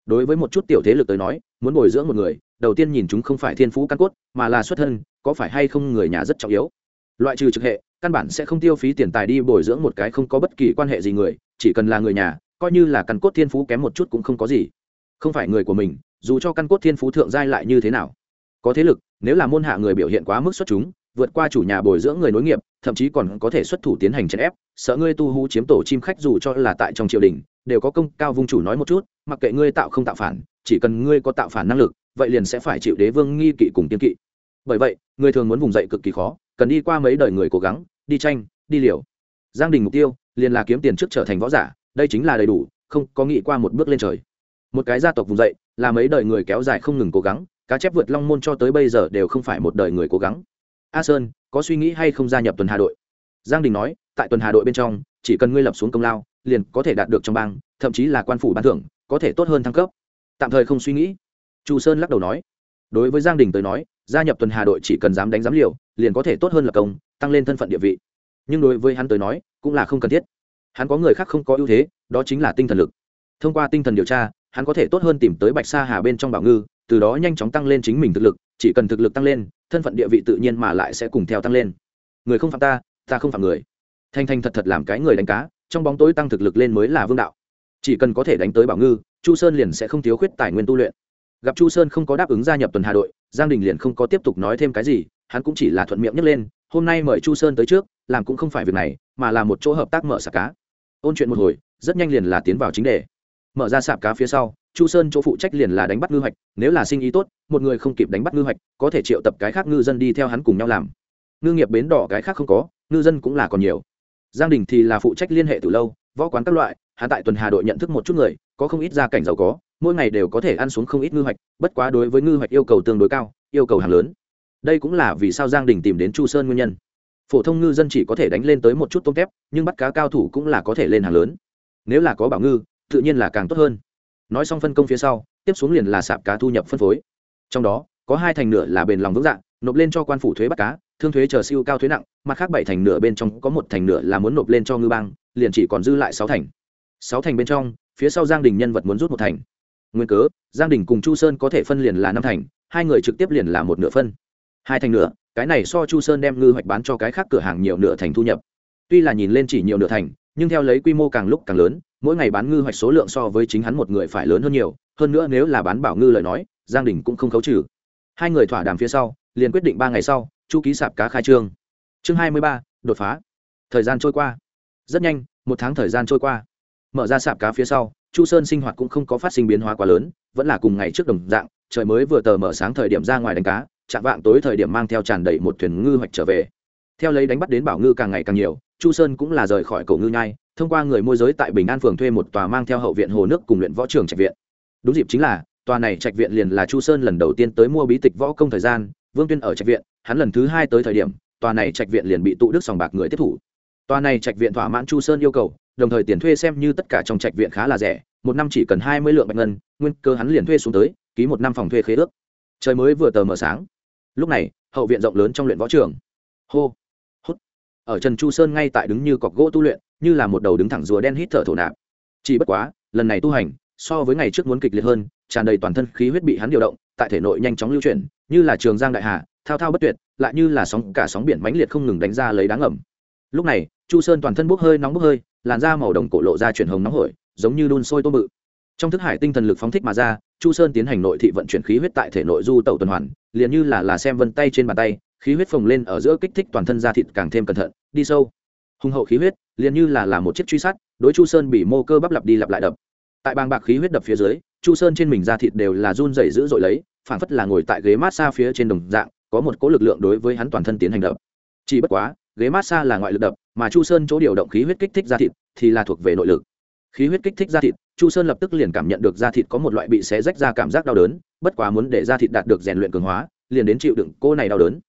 Đối với một chút tiểu thế lực tới nói, muốn bồi dưỡng một người, đầu tiên nhìn chúng không phải thiên phú căn cốt, mà là xuất thân, có phải hay không người nhà rất trọng yếu? Loại trừ trực hệ, căn bản sẽ không tiêu phí tiền tài đi bồi dưỡng một cái không có bất kỳ quan hệ gì người, chỉ cần là người nhà coi như là căn cốt thiên phú kém một chút cũng không có gì. Không phải người của mình, dù cho căn cốt thiên phú thượng giai lại như thế nào. Có thế lực, nếu là môn hạ người biểu hiện quá mức xuất chúng, vượt qua chủ nhà bồi dưỡng người nối nghiệp, thậm chí còn có thể xuất thủ tiến hành chèn ép, sợ ngươi tu hú chiếm tổ chim khách dù cho là tại trong triều đình, đều có công, cao vung chủ nói một chút, mặc kệ ngươi tạo không tạo phản, chỉ cần ngươi có tạo phản năng lực, vậy liền sẽ phải chịu đế vương nghi kỵ cùng tiên kỵ. Bởi vậy, người thường muốn vùng dậy cực kỳ khó, cần đi qua mấy đời người cố gắng, đi tranh, đi liều. Giang đình mục tiêu, liền là kiếm tiền trước trở thành võ giả đây chính là đầy đủ, không có nghĩ qua một bước lên trời. Một cái gia tộc vùng dậy, là mấy đời người kéo dài không ngừng cố gắng, cá chép vượt long môn cho tới bây giờ đều không phải một đời người cố gắng. A sơn, có suy nghĩ hay không gia nhập tuần hà đội? Giang đình nói, tại tuần hà đội bên trong, chỉ cần ngươi lập xuống công lao, liền có thể đạt được trong bang, thậm chí là quan phủ ban thưởng, có thể tốt hơn thăng cấp. Tạm thời không suy nghĩ. Chu sơn lắc đầu nói. Đối với giang đình tới nói, gia nhập tuần hà đội chỉ cần dám đánh dám liều, liền có thể tốt hơn lập công, tăng lên thân phận địa vị. Nhưng đối với hắn tới nói, cũng là không cần thiết hắn có người khác không có ưu thế, đó chính là tinh thần lực. Thông qua tinh thần điều tra, hắn có thể tốt hơn tìm tới bạch sa hà bên trong bảo ngư, từ đó nhanh chóng tăng lên chính mình thực lực, chỉ cần thực lực tăng lên, thân phận địa vị tự nhiên mà lại sẽ cùng theo tăng lên. Người không phạm ta ta không phạm người. Thanh thanh thật thật làm cái người đánh cá, trong bóng tối tăng thực lực lên mới là vương đạo. Chỉ cần có thể đánh tới bảo ngư, chu sơn liền sẽ không thiếu khuyết tài nguyên tu luyện. Gặp chu sơn không có đáp ứng gia nhập tuần hà đội, giang đình liền không có tiếp tục nói thêm cái gì, hắn cũng chỉ là thuận miệng nhấc lên, hôm nay mời chu sơn tới trước, làm cũng không phải việc này, mà là một chỗ hợp tác mở sạp cá ôn chuyện một hồi, rất nhanh liền là tiến vào chính đề. Mở ra sạp cá phía sau, chu sơn chỗ phụ trách liền là đánh bắt ngư hoạch, nếu là sinh ý tốt, một người không kịp đánh bắt ngư hoạch, có thể triệu tập cái khác ngư dân đi theo hắn cùng nhau làm. Ngư nghiệp bến đỏ cái khác không có, ngư dân cũng là còn nhiều. Giang đình thì là phụ trách liên hệ từ lâu, võ quán các loại hạ tại tuần hà đội nhận thức một chút người, có không ít gia cảnh giàu có, mỗi ngày đều có thể ăn xuống không ít ngư hoạch, bất quá đối với ngư hoạch yêu cầu tương đối cao, yêu cầu hàng lớn. Đây cũng là vì sao giang đình tìm đến chu sơn nguyên nhân phổ thông ngư dân chỉ có thể đánh lên tới một chút tôm tép, nhưng bắt cá cao thủ cũng là có thể lên hàng lớn. Nếu là có bảo ngư, tự nhiên là càng tốt hơn. Nói xong phân công phía sau, tiếp xuống liền là sạp cá thu nhập phân phối. Trong đó, có hai thành nửa là bền lòng vững dạng nộp lên cho quan phủ thuế bắt cá, thương thuế chờ siêu cao thuế nặng, mặt khác bảy thành nửa bên trong có một thành nửa là muốn nộp lên cho ngư bang, liền chỉ còn dư lại sáu thành. Sáu thành bên trong, phía sau giang đình nhân vật muốn rút một thành. Nguyên cớ, giang đình cùng chu sơn có thể phân liền là năm thành, hai người trực tiếp liền là một nửa phân. Hai thành nửa cái này so chu sơn đem ngư hoạch bán cho cái khác cửa hàng nhiều nửa thành thu nhập. Tuy là nhìn lên chỉ nhiều nửa thành, nhưng theo lấy quy mô càng lúc càng lớn, mỗi ngày bán ngư hoạch số lượng so với chính hắn một người phải lớn hơn nhiều, hơn nữa nếu là bán bảo ngư lời nói, giang đình cũng không khấu trừ. Hai người thỏa đàm phía sau, liền quyết định ba ngày sau, chu ký sạp cá khai trương. Chương hai mươi ba, đột phá. Thời gian trôi qua. Rất nhanh, một tháng thời gian trôi qua. Mở ra sạp cá phía sau, chu sơn sinh hoạt cũng không có phát sinh biến hóa quá lớn, vẫn là cùng ngày trước đồng dạng, trời mới vừa tờ mở sáng thời điểm ra ngoài đánh cá chạm vạng tối thời điểm mang theo tràn đầy một thuyền ngư hoạch trở về. Theo lấy đánh bắt đến bảo ngư càng ngày càng nhiều, chu sơn cũng là rời khỏi cổ ngư nhai, thông qua người môi giới tại bình an phường thuê một tòa mang theo hậu viện hồ nước cùng luyện võ trường trạch viện. Đúng dịp chính là, tòa này trạch viện liền là chu sơn lần đầu tiên tới mua bí tịch võ công thời gian, vương tuyên ở trạch viện, hắn lần thứ hai tới thời điểm, tòa này trạch viện liền bị tụ đức sòng bạc người tiếp thủ. Tòa này trạch viện thỏa mãn chu sơn yêu cầu, đồng thời tiền thuê xem như tất cả trong trạch viện khá là rẻ, một năm chỉ cần hai mươi lượng bạch ngân, nguyên cơ hắn liền thuê xuống tới, ký một năm phòng thuê khế ước. Trời mới vừa tờ mờ sáng lúc này, hậu viện rộng lớn trong luyện võ trường. Hô, hút. Ở trần chu sơn ngay tại đứng như cọc gỗ tu luyện, như là một đầu đứng thẳng rùa đen hít thở thổ nạp. Chỉ bất quá, lần này tu hành, so với ngày trước muốn kịch liệt hơn, tràn đầy toàn thân khí huyết bị hắn điều động, tại thể nội nhanh chóng lưu chuyển, như là trường giang đại hà, thao thao bất tuyệt, lại như là sóng, cả sóng biển mãnh liệt không ngừng đánh ra lấy đáng ẩm. Lúc này, chu sơn toàn thân bốc hơi nóng bốc hơi, làn da màu đồng cổ lộ ra chuyển hồng nóng hổi, giống như đun sôi tôm bự. Trong thức hải tinh thần lực phóng thích mà ra chu sơn tiến hành nội thị vận chuyển khí huyết tại thể nội du tẩu tuần hoàn, liền như là là xem vân tay trên bàn tay, khí huyết phồng lên ở giữa kích thích toàn thân da thịt càng thêm cẩn thận, đi sâu. Hùng hậu khí huyết, liền như là là một chiếc truy sát, đối chu sơn bị mô cơ bắp lặp đi lặp lại đập. Tại bang bạc khí huyết đập phía dưới, chu sơn trên mình da thịt đều là run rẩy dữ dội lấy phản phất là ngồi tại ghế mát xa phía trên đồng dạng, có một cỗ lực lượng đối với hắn toàn thân tiến hành đập. Chỉ bất quá, ghế mát xa là ngoại lực đập, mà chu sơn chỗ điều động khí huyết kích thích da thịt thì là thuộc về nội lực. Khí huyết kích thích da thịt chu sơn lập tức liền cảm nhận được da thịt có một loại bị xé rách ra cảm giác đau đớn, bất quá muốn để da thịt đạt được rèn luyện cường hóa, liền đến chịu đựng cô này đau đớn.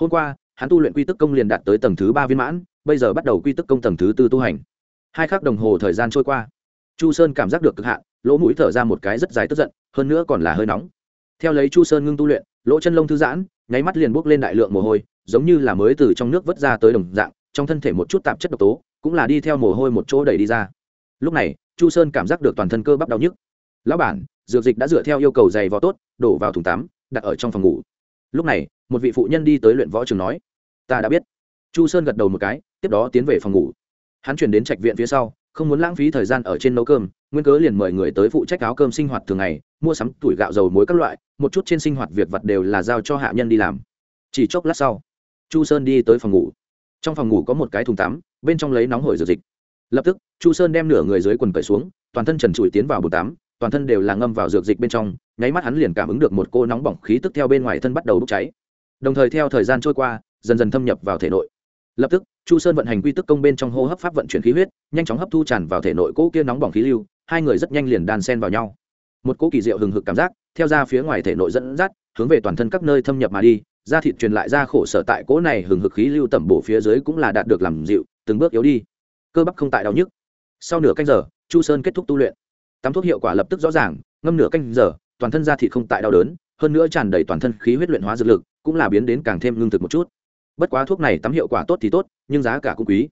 Hôm qua, hắn tu luyện quy tức công liền đạt tới tầng thứ ba viên mãn, bây giờ bắt đầu quy tức công tầng thứ tư tu hành. Hai khắc đồng hồ thời gian trôi qua. Chu sơn cảm giác được cực hạn, lỗ mũi thở ra một cái rất dài tức giận, hơn nữa còn là hơi nóng. Theo lấy chu sơn ngưng tu luyện, lỗ chân lông thư giãn, nháy mắt liền bốc lên đại lượng mồ hôi, giống như là mới từ trong nước vớt ra tới đồng dạng, trong thân thể một chút tạp chất độc tố, cũng là đi theo mồ hôi một chỗ đẩy đi ra lúc này, chu sơn cảm giác được toàn thân cơ bắp đau nhức. Lão bản, dược dịch đã dựa theo yêu cầu dày vò tốt, đổ vào thùng tắm, đặt ở trong phòng ngủ. Lúc này, một vị phụ nhân đi tới luyện võ trường nói, ta đã biết. Chu sơn gật đầu một cái, tiếp đó tiến về phòng ngủ. Hắn chuyển đến trạch viện phía sau, không muốn lãng phí thời gian ở trên nấu cơm, nguyên cớ liền mời người tới phụ trách áo cơm sinh hoạt thường ngày, mua sắm tuổi gạo dầu muối các loại, một chút trên sinh hoạt việc vặt đều là giao cho hạ nhân đi làm. Chỉ chốc lát sau, chu sơn đi tới phòng ngủ. Trong phòng ngủ có một cái thùng tắm, bên trong lấy nóng hổi dược dịch lập tức, chu sơn đem nửa người dưới quần cởi xuống, toàn thân trần trụi tiến vào bồn tắm, toàn thân đều là ngâm vào dược dịch bên trong, nháy mắt hắn liền cảm ứng được một cô nóng bỏng khí tức theo bên ngoài thân bắt đầu bốc cháy. Đồng thời theo thời gian trôi qua, dần dần thâm nhập vào thể nội. Lập tức, chu sơn vận hành quy tức công bên trong hô hấp pháp vận chuyển khí huyết, nhanh chóng hấp thu tràn vào thể nội cỗ kia nóng bỏng khí lưu, hai người rất nhanh liền đan sen vào nhau. Một cỗ kỳ diệu hừng hực cảm giác, theo ra phía ngoài thể nội dẫn dắt, hướng về toàn thân các nơi thâm nhập mà đi, da thịt truyền lại ra khổ sở tại cỗ này hừng hực khí lưu tẩm bổ phía dưới cũng là đạt được làm dịu, từng bước yếu đi cơ bắp không tại đau nhức. Sau nửa canh giờ, chu sơn kết thúc tu luyện. Tắm thuốc hiệu quả lập tức rõ ràng, ngâm nửa canh giờ, toàn thân da thịt không tại đau đớn, hơn nữa tràn đầy toàn thân khí huyết luyện hóa dược lực, cũng là biến đến càng thêm lương thực một chút. Bất quá thuốc này tắm hiệu quả tốt thì tốt, nhưng giá cả cũng quý.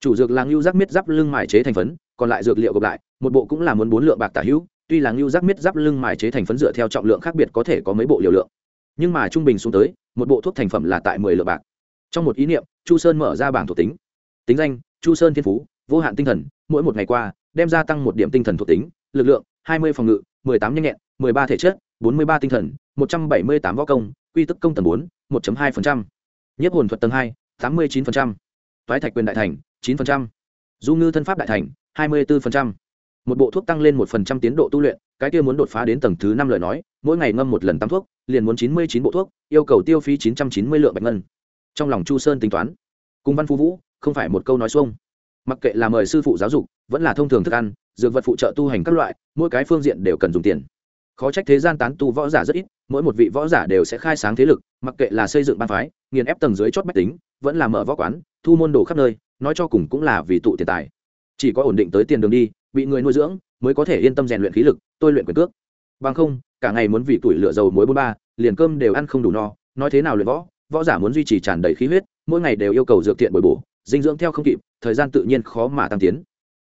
Chủ dược là ngưu giác miết giáp lưng mài chế thành phấn, còn lại dược liệu gộp lại, một bộ cũng là muốn bốn lượng bạc tả hữu, tuy là ngưu giác miết giáp lưng mài chế thành phấn dựa theo trọng lượng khác biệt có thể có mấy bộ liều lượng, nhưng mà trung bình xuống tới, một bộ thuốc thành phẩm là tại mười lượng bạc. Trong một ý niệm, chu sơn mở ra bảng thuộc tính. Tính danh chu sơn thiên phú, vô hạn tinh thần, mỗi một ngày qua, đem gia tăng một điểm tinh thần thuộc tính, lực lượng, hai mươi phòng ngự, mười tám nhanh nhẹn, mười ba thể chất, bốn mươi ba tinh thần, một trăm bảy mươi tám võ công, quy tức công tầng bốn, một hai nhiếp hồn thuật tầng hai, tám mươi chín toái thạch quyền đại thành, chín du ngư thân pháp đại thành, hai mươi bốn một bộ thuốc tăng lên một phần trăm tiến độ tu luyện, cái kia muốn đột phá đến tầng thứ năm lời nói, mỗi ngày ngâm một lần tắm thuốc, liền muốn chín mươi chín bộ thuốc, yêu cầu tiêu phí chín trăm chín mươi lượng bạch ngân. Trong lòng chu sơn tính toán, cùng văn phú vũ không phải một câu nói xuông. Mặc kệ là mời sư phụ giáo dục, vẫn là thông thường thức ăn, dược vật phụ trợ tu hành các loại, mỗi cái phương diện đều cần dùng tiền. Khó trách thế gian tán tu võ giả rất ít, mỗi một vị võ giả đều sẽ khai sáng thế lực, mặc kệ là xây dựng ban phái, nghiền ép tầng dưới chót bách tính, vẫn là mở võ quán, thu môn đồ khắp nơi, nói cho cùng cũng là vì tụ tiền tài. Chỉ có ổn định tới tiền đường đi, bị người nuôi dưỡng, mới có thể yên tâm rèn luyện khí lực, tôi luyện quyền cước. Bằng không, cả ngày muốn vì tuổi lửa dầu muối bốn ba, liền cơm đều ăn không đủ no, nói thế nào luyện võ võ giả muốn duy trì tràn đầy khí huyết, mỗi ngày đều yêu cầu dược tiện bồi bổ dinh dưỡng theo không kịp, thời gian tự nhiên khó mà tăng tiến.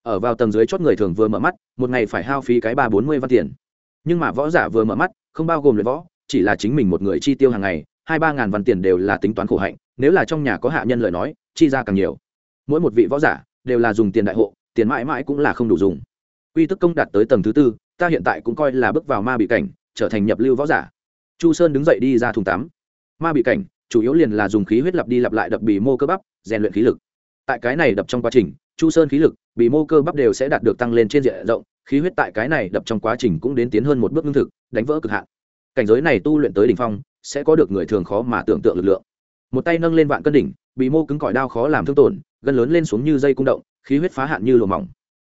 Ở vào tầng dưới chót người thường vừa mở mắt, một ngày phải hao phí cái ba bốn mươi văn tiền. Nhưng mà võ giả vừa mở mắt, không bao gồm luyện võ, chỉ là chính mình một người chi tiêu hàng ngày, hai ba ngàn văn tiền đều là tính toán khổ hạnh, nếu là trong nhà có hạ nhân lời nói, chi ra càng nhiều. Mỗi một vị võ giả đều là dùng tiền đại hộ, tiền mãi mãi cũng là không đủ dùng. Quy tức công đạt tới tầng thứ tư, ta hiện tại cũng coi là bước vào ma bị cảnh, trở thành nhập lưu võ giả. Chu sơn đứng dậy đi ra thùng tắm. Ma bị cảnh, chủ yếu liền là dùng khí huyết lặp đi lặp lại đập bì mô cơ bắp, rèn luyện khí lực tại cái này đập trong quá trình, chu sơn khí lực, bị mô cơ bắp đều sẽ đạt được tăng lên trên diện rộng, khí huyết tại cái này đập trong quá trình cũng đến tiến hơn một bước lương thực, đánh vỡ cực hạn. Cảnh giới này tu luyện tới đỉnh phong, sẽ có được người thường khó mà tưởng tượng lực lượng. Một tay nâng lên vạn cân đỉnh, bị mô cứng cỏi đao khó làm thương tổn, gân lớn lên xuống như dây cung động, khí huyết phá hạn như lùa mỏng.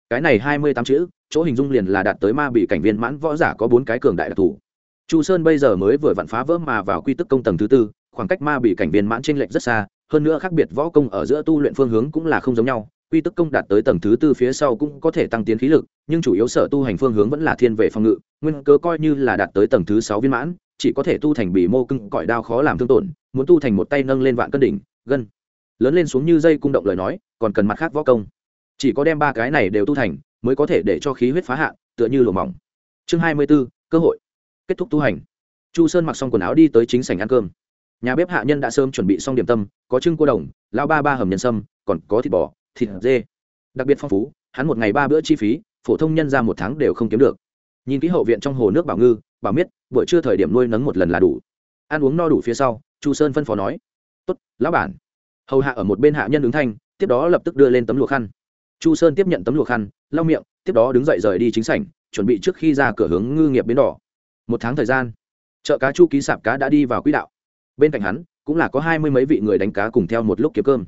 Cái này hai mươi tám chữ, chỗ hình dung liền là đạt tới ma bị cảnh viên mãn võ giả có bốn cái cường đại đặc thù. Chu sơn bây giờ mới vừa vặn phá vỡ mà vào quy tức công tầng thứ tư, khoảng cách ma bị cảnh viên mãn trên lệnh rất xa hơn nữa khác biệt võ công ở giữa tu luyện phương hướng cũng là không giống nhau quy tức công đạt tới tầng thứ tư phía sau cũng có thể tăng tiến khí lực nhưng chủ yếu sở tu hành phương hướng vẫn là thiên về phòng ngự nguyên cớ coi như là đạt tới tầng thứ sáu viên mãn chỉ có thể tu thành bị mô cưng cõi đao khó làm thương tổn muốn tu thành một tay nâng lên vạn cân đỉnh gân. Lớn lên xuống như dây cung động lời nói còn cần mặt khác võ công. Chỉ có đem ba cái này đều tu thành mới có thể để cho khí huyết phá hạ, tựa như lỗ mỏng. Chương hai mươi b ố cơ hội. Kết thúc tu hành. Chu sơn mặc xong quần áo đi tới chính sảnh ăn cơm nhà bếp hạ nhân đã sớm chuẩn bị xong điểm tâm, có trưng cua đồng lao ba ba hầm nhân sâm, còn có thịt bò, thịt dê. Đặc biệt phong phú, hắn một ngày ba bữa chi phí, phổ thông nhân ra một tháng đều không kiếm được. Nhìn kỹ hậu viện trong hồ nước bảo ngư, bảo miết, buổi trưa thời điểm nuôi nấng một lần là đủ. Ăn uống no đủ phía sau, chu sơn phân phó nói, tốt, lão bản. Hầu hạ ở một bên hạ nhân ứng thanh, tiếp đó lập tức đưa lên tấm lụa khăn. Chu sơn tiếp nhận tấm lụa khăn, lau miệng, tiếp đó đứng dậy rời đi chính sảnh, chuẩn bị trước khi ra cửa hướng ngư nghiệp bến đỏ. Một tháng thời gian, chợ cá chu ký sạp cá đã đi vào quỹ đạo bên cạnh hắn cũng là có hai mươi mấy vị người đánh cá cùng theo một lúc kiếm cơm.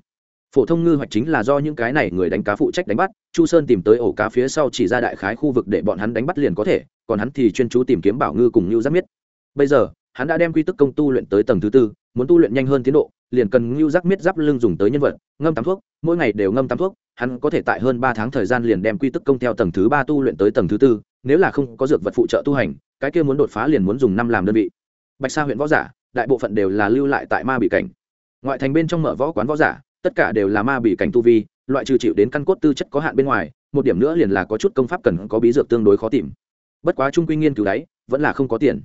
Phổ thông ngư hoạch chính là do những cái này người đánh cá phụ trách đánh bắt, chu sơn tìm tới ổ cá phía sau chỉ ra đại khái khu vực để bọn hắn đánh bắt liền có thể, còn hắn thì chuyên chú tìm kiếm bảo ngư cùng ngưu giác miết. Bây giờ, hắn đã đem quy tức công tu luyện tới tầng thứ tư, muốn tu luyện nhanh hơn tiến độ, liền cần ngưu giác miết giáp lưng dùng tới nhân vật, ngâm tắm thuốc, mỗi ngày đều ngâm tắm thuốc, hắn có thể tại hơn ba tháng thời gian liền đem quy tức công theo tầng thứ ba tu luyện tới tầng thứ tư, nếu là không có dược vật phụ trợ tu hành, cái kia muốn đột phá liền muốn dùng năm làm đơn vị. Bạch sa huyện võ giả đại bộ phận đều là lưu lại tại ma bị cảnh. Ngoại thành bên trong mở võ quán võ giả tất cả đều là ma bị cảnh tu vi loại trừ chịu đến căn cốt tư chất có hạn bên ngoài một điểm nữa liền là có chút công pháp cần có bí dược tương đối khó tìm. Bất quá trung quy nghiên cứu đấy, vẫn là không có tiền.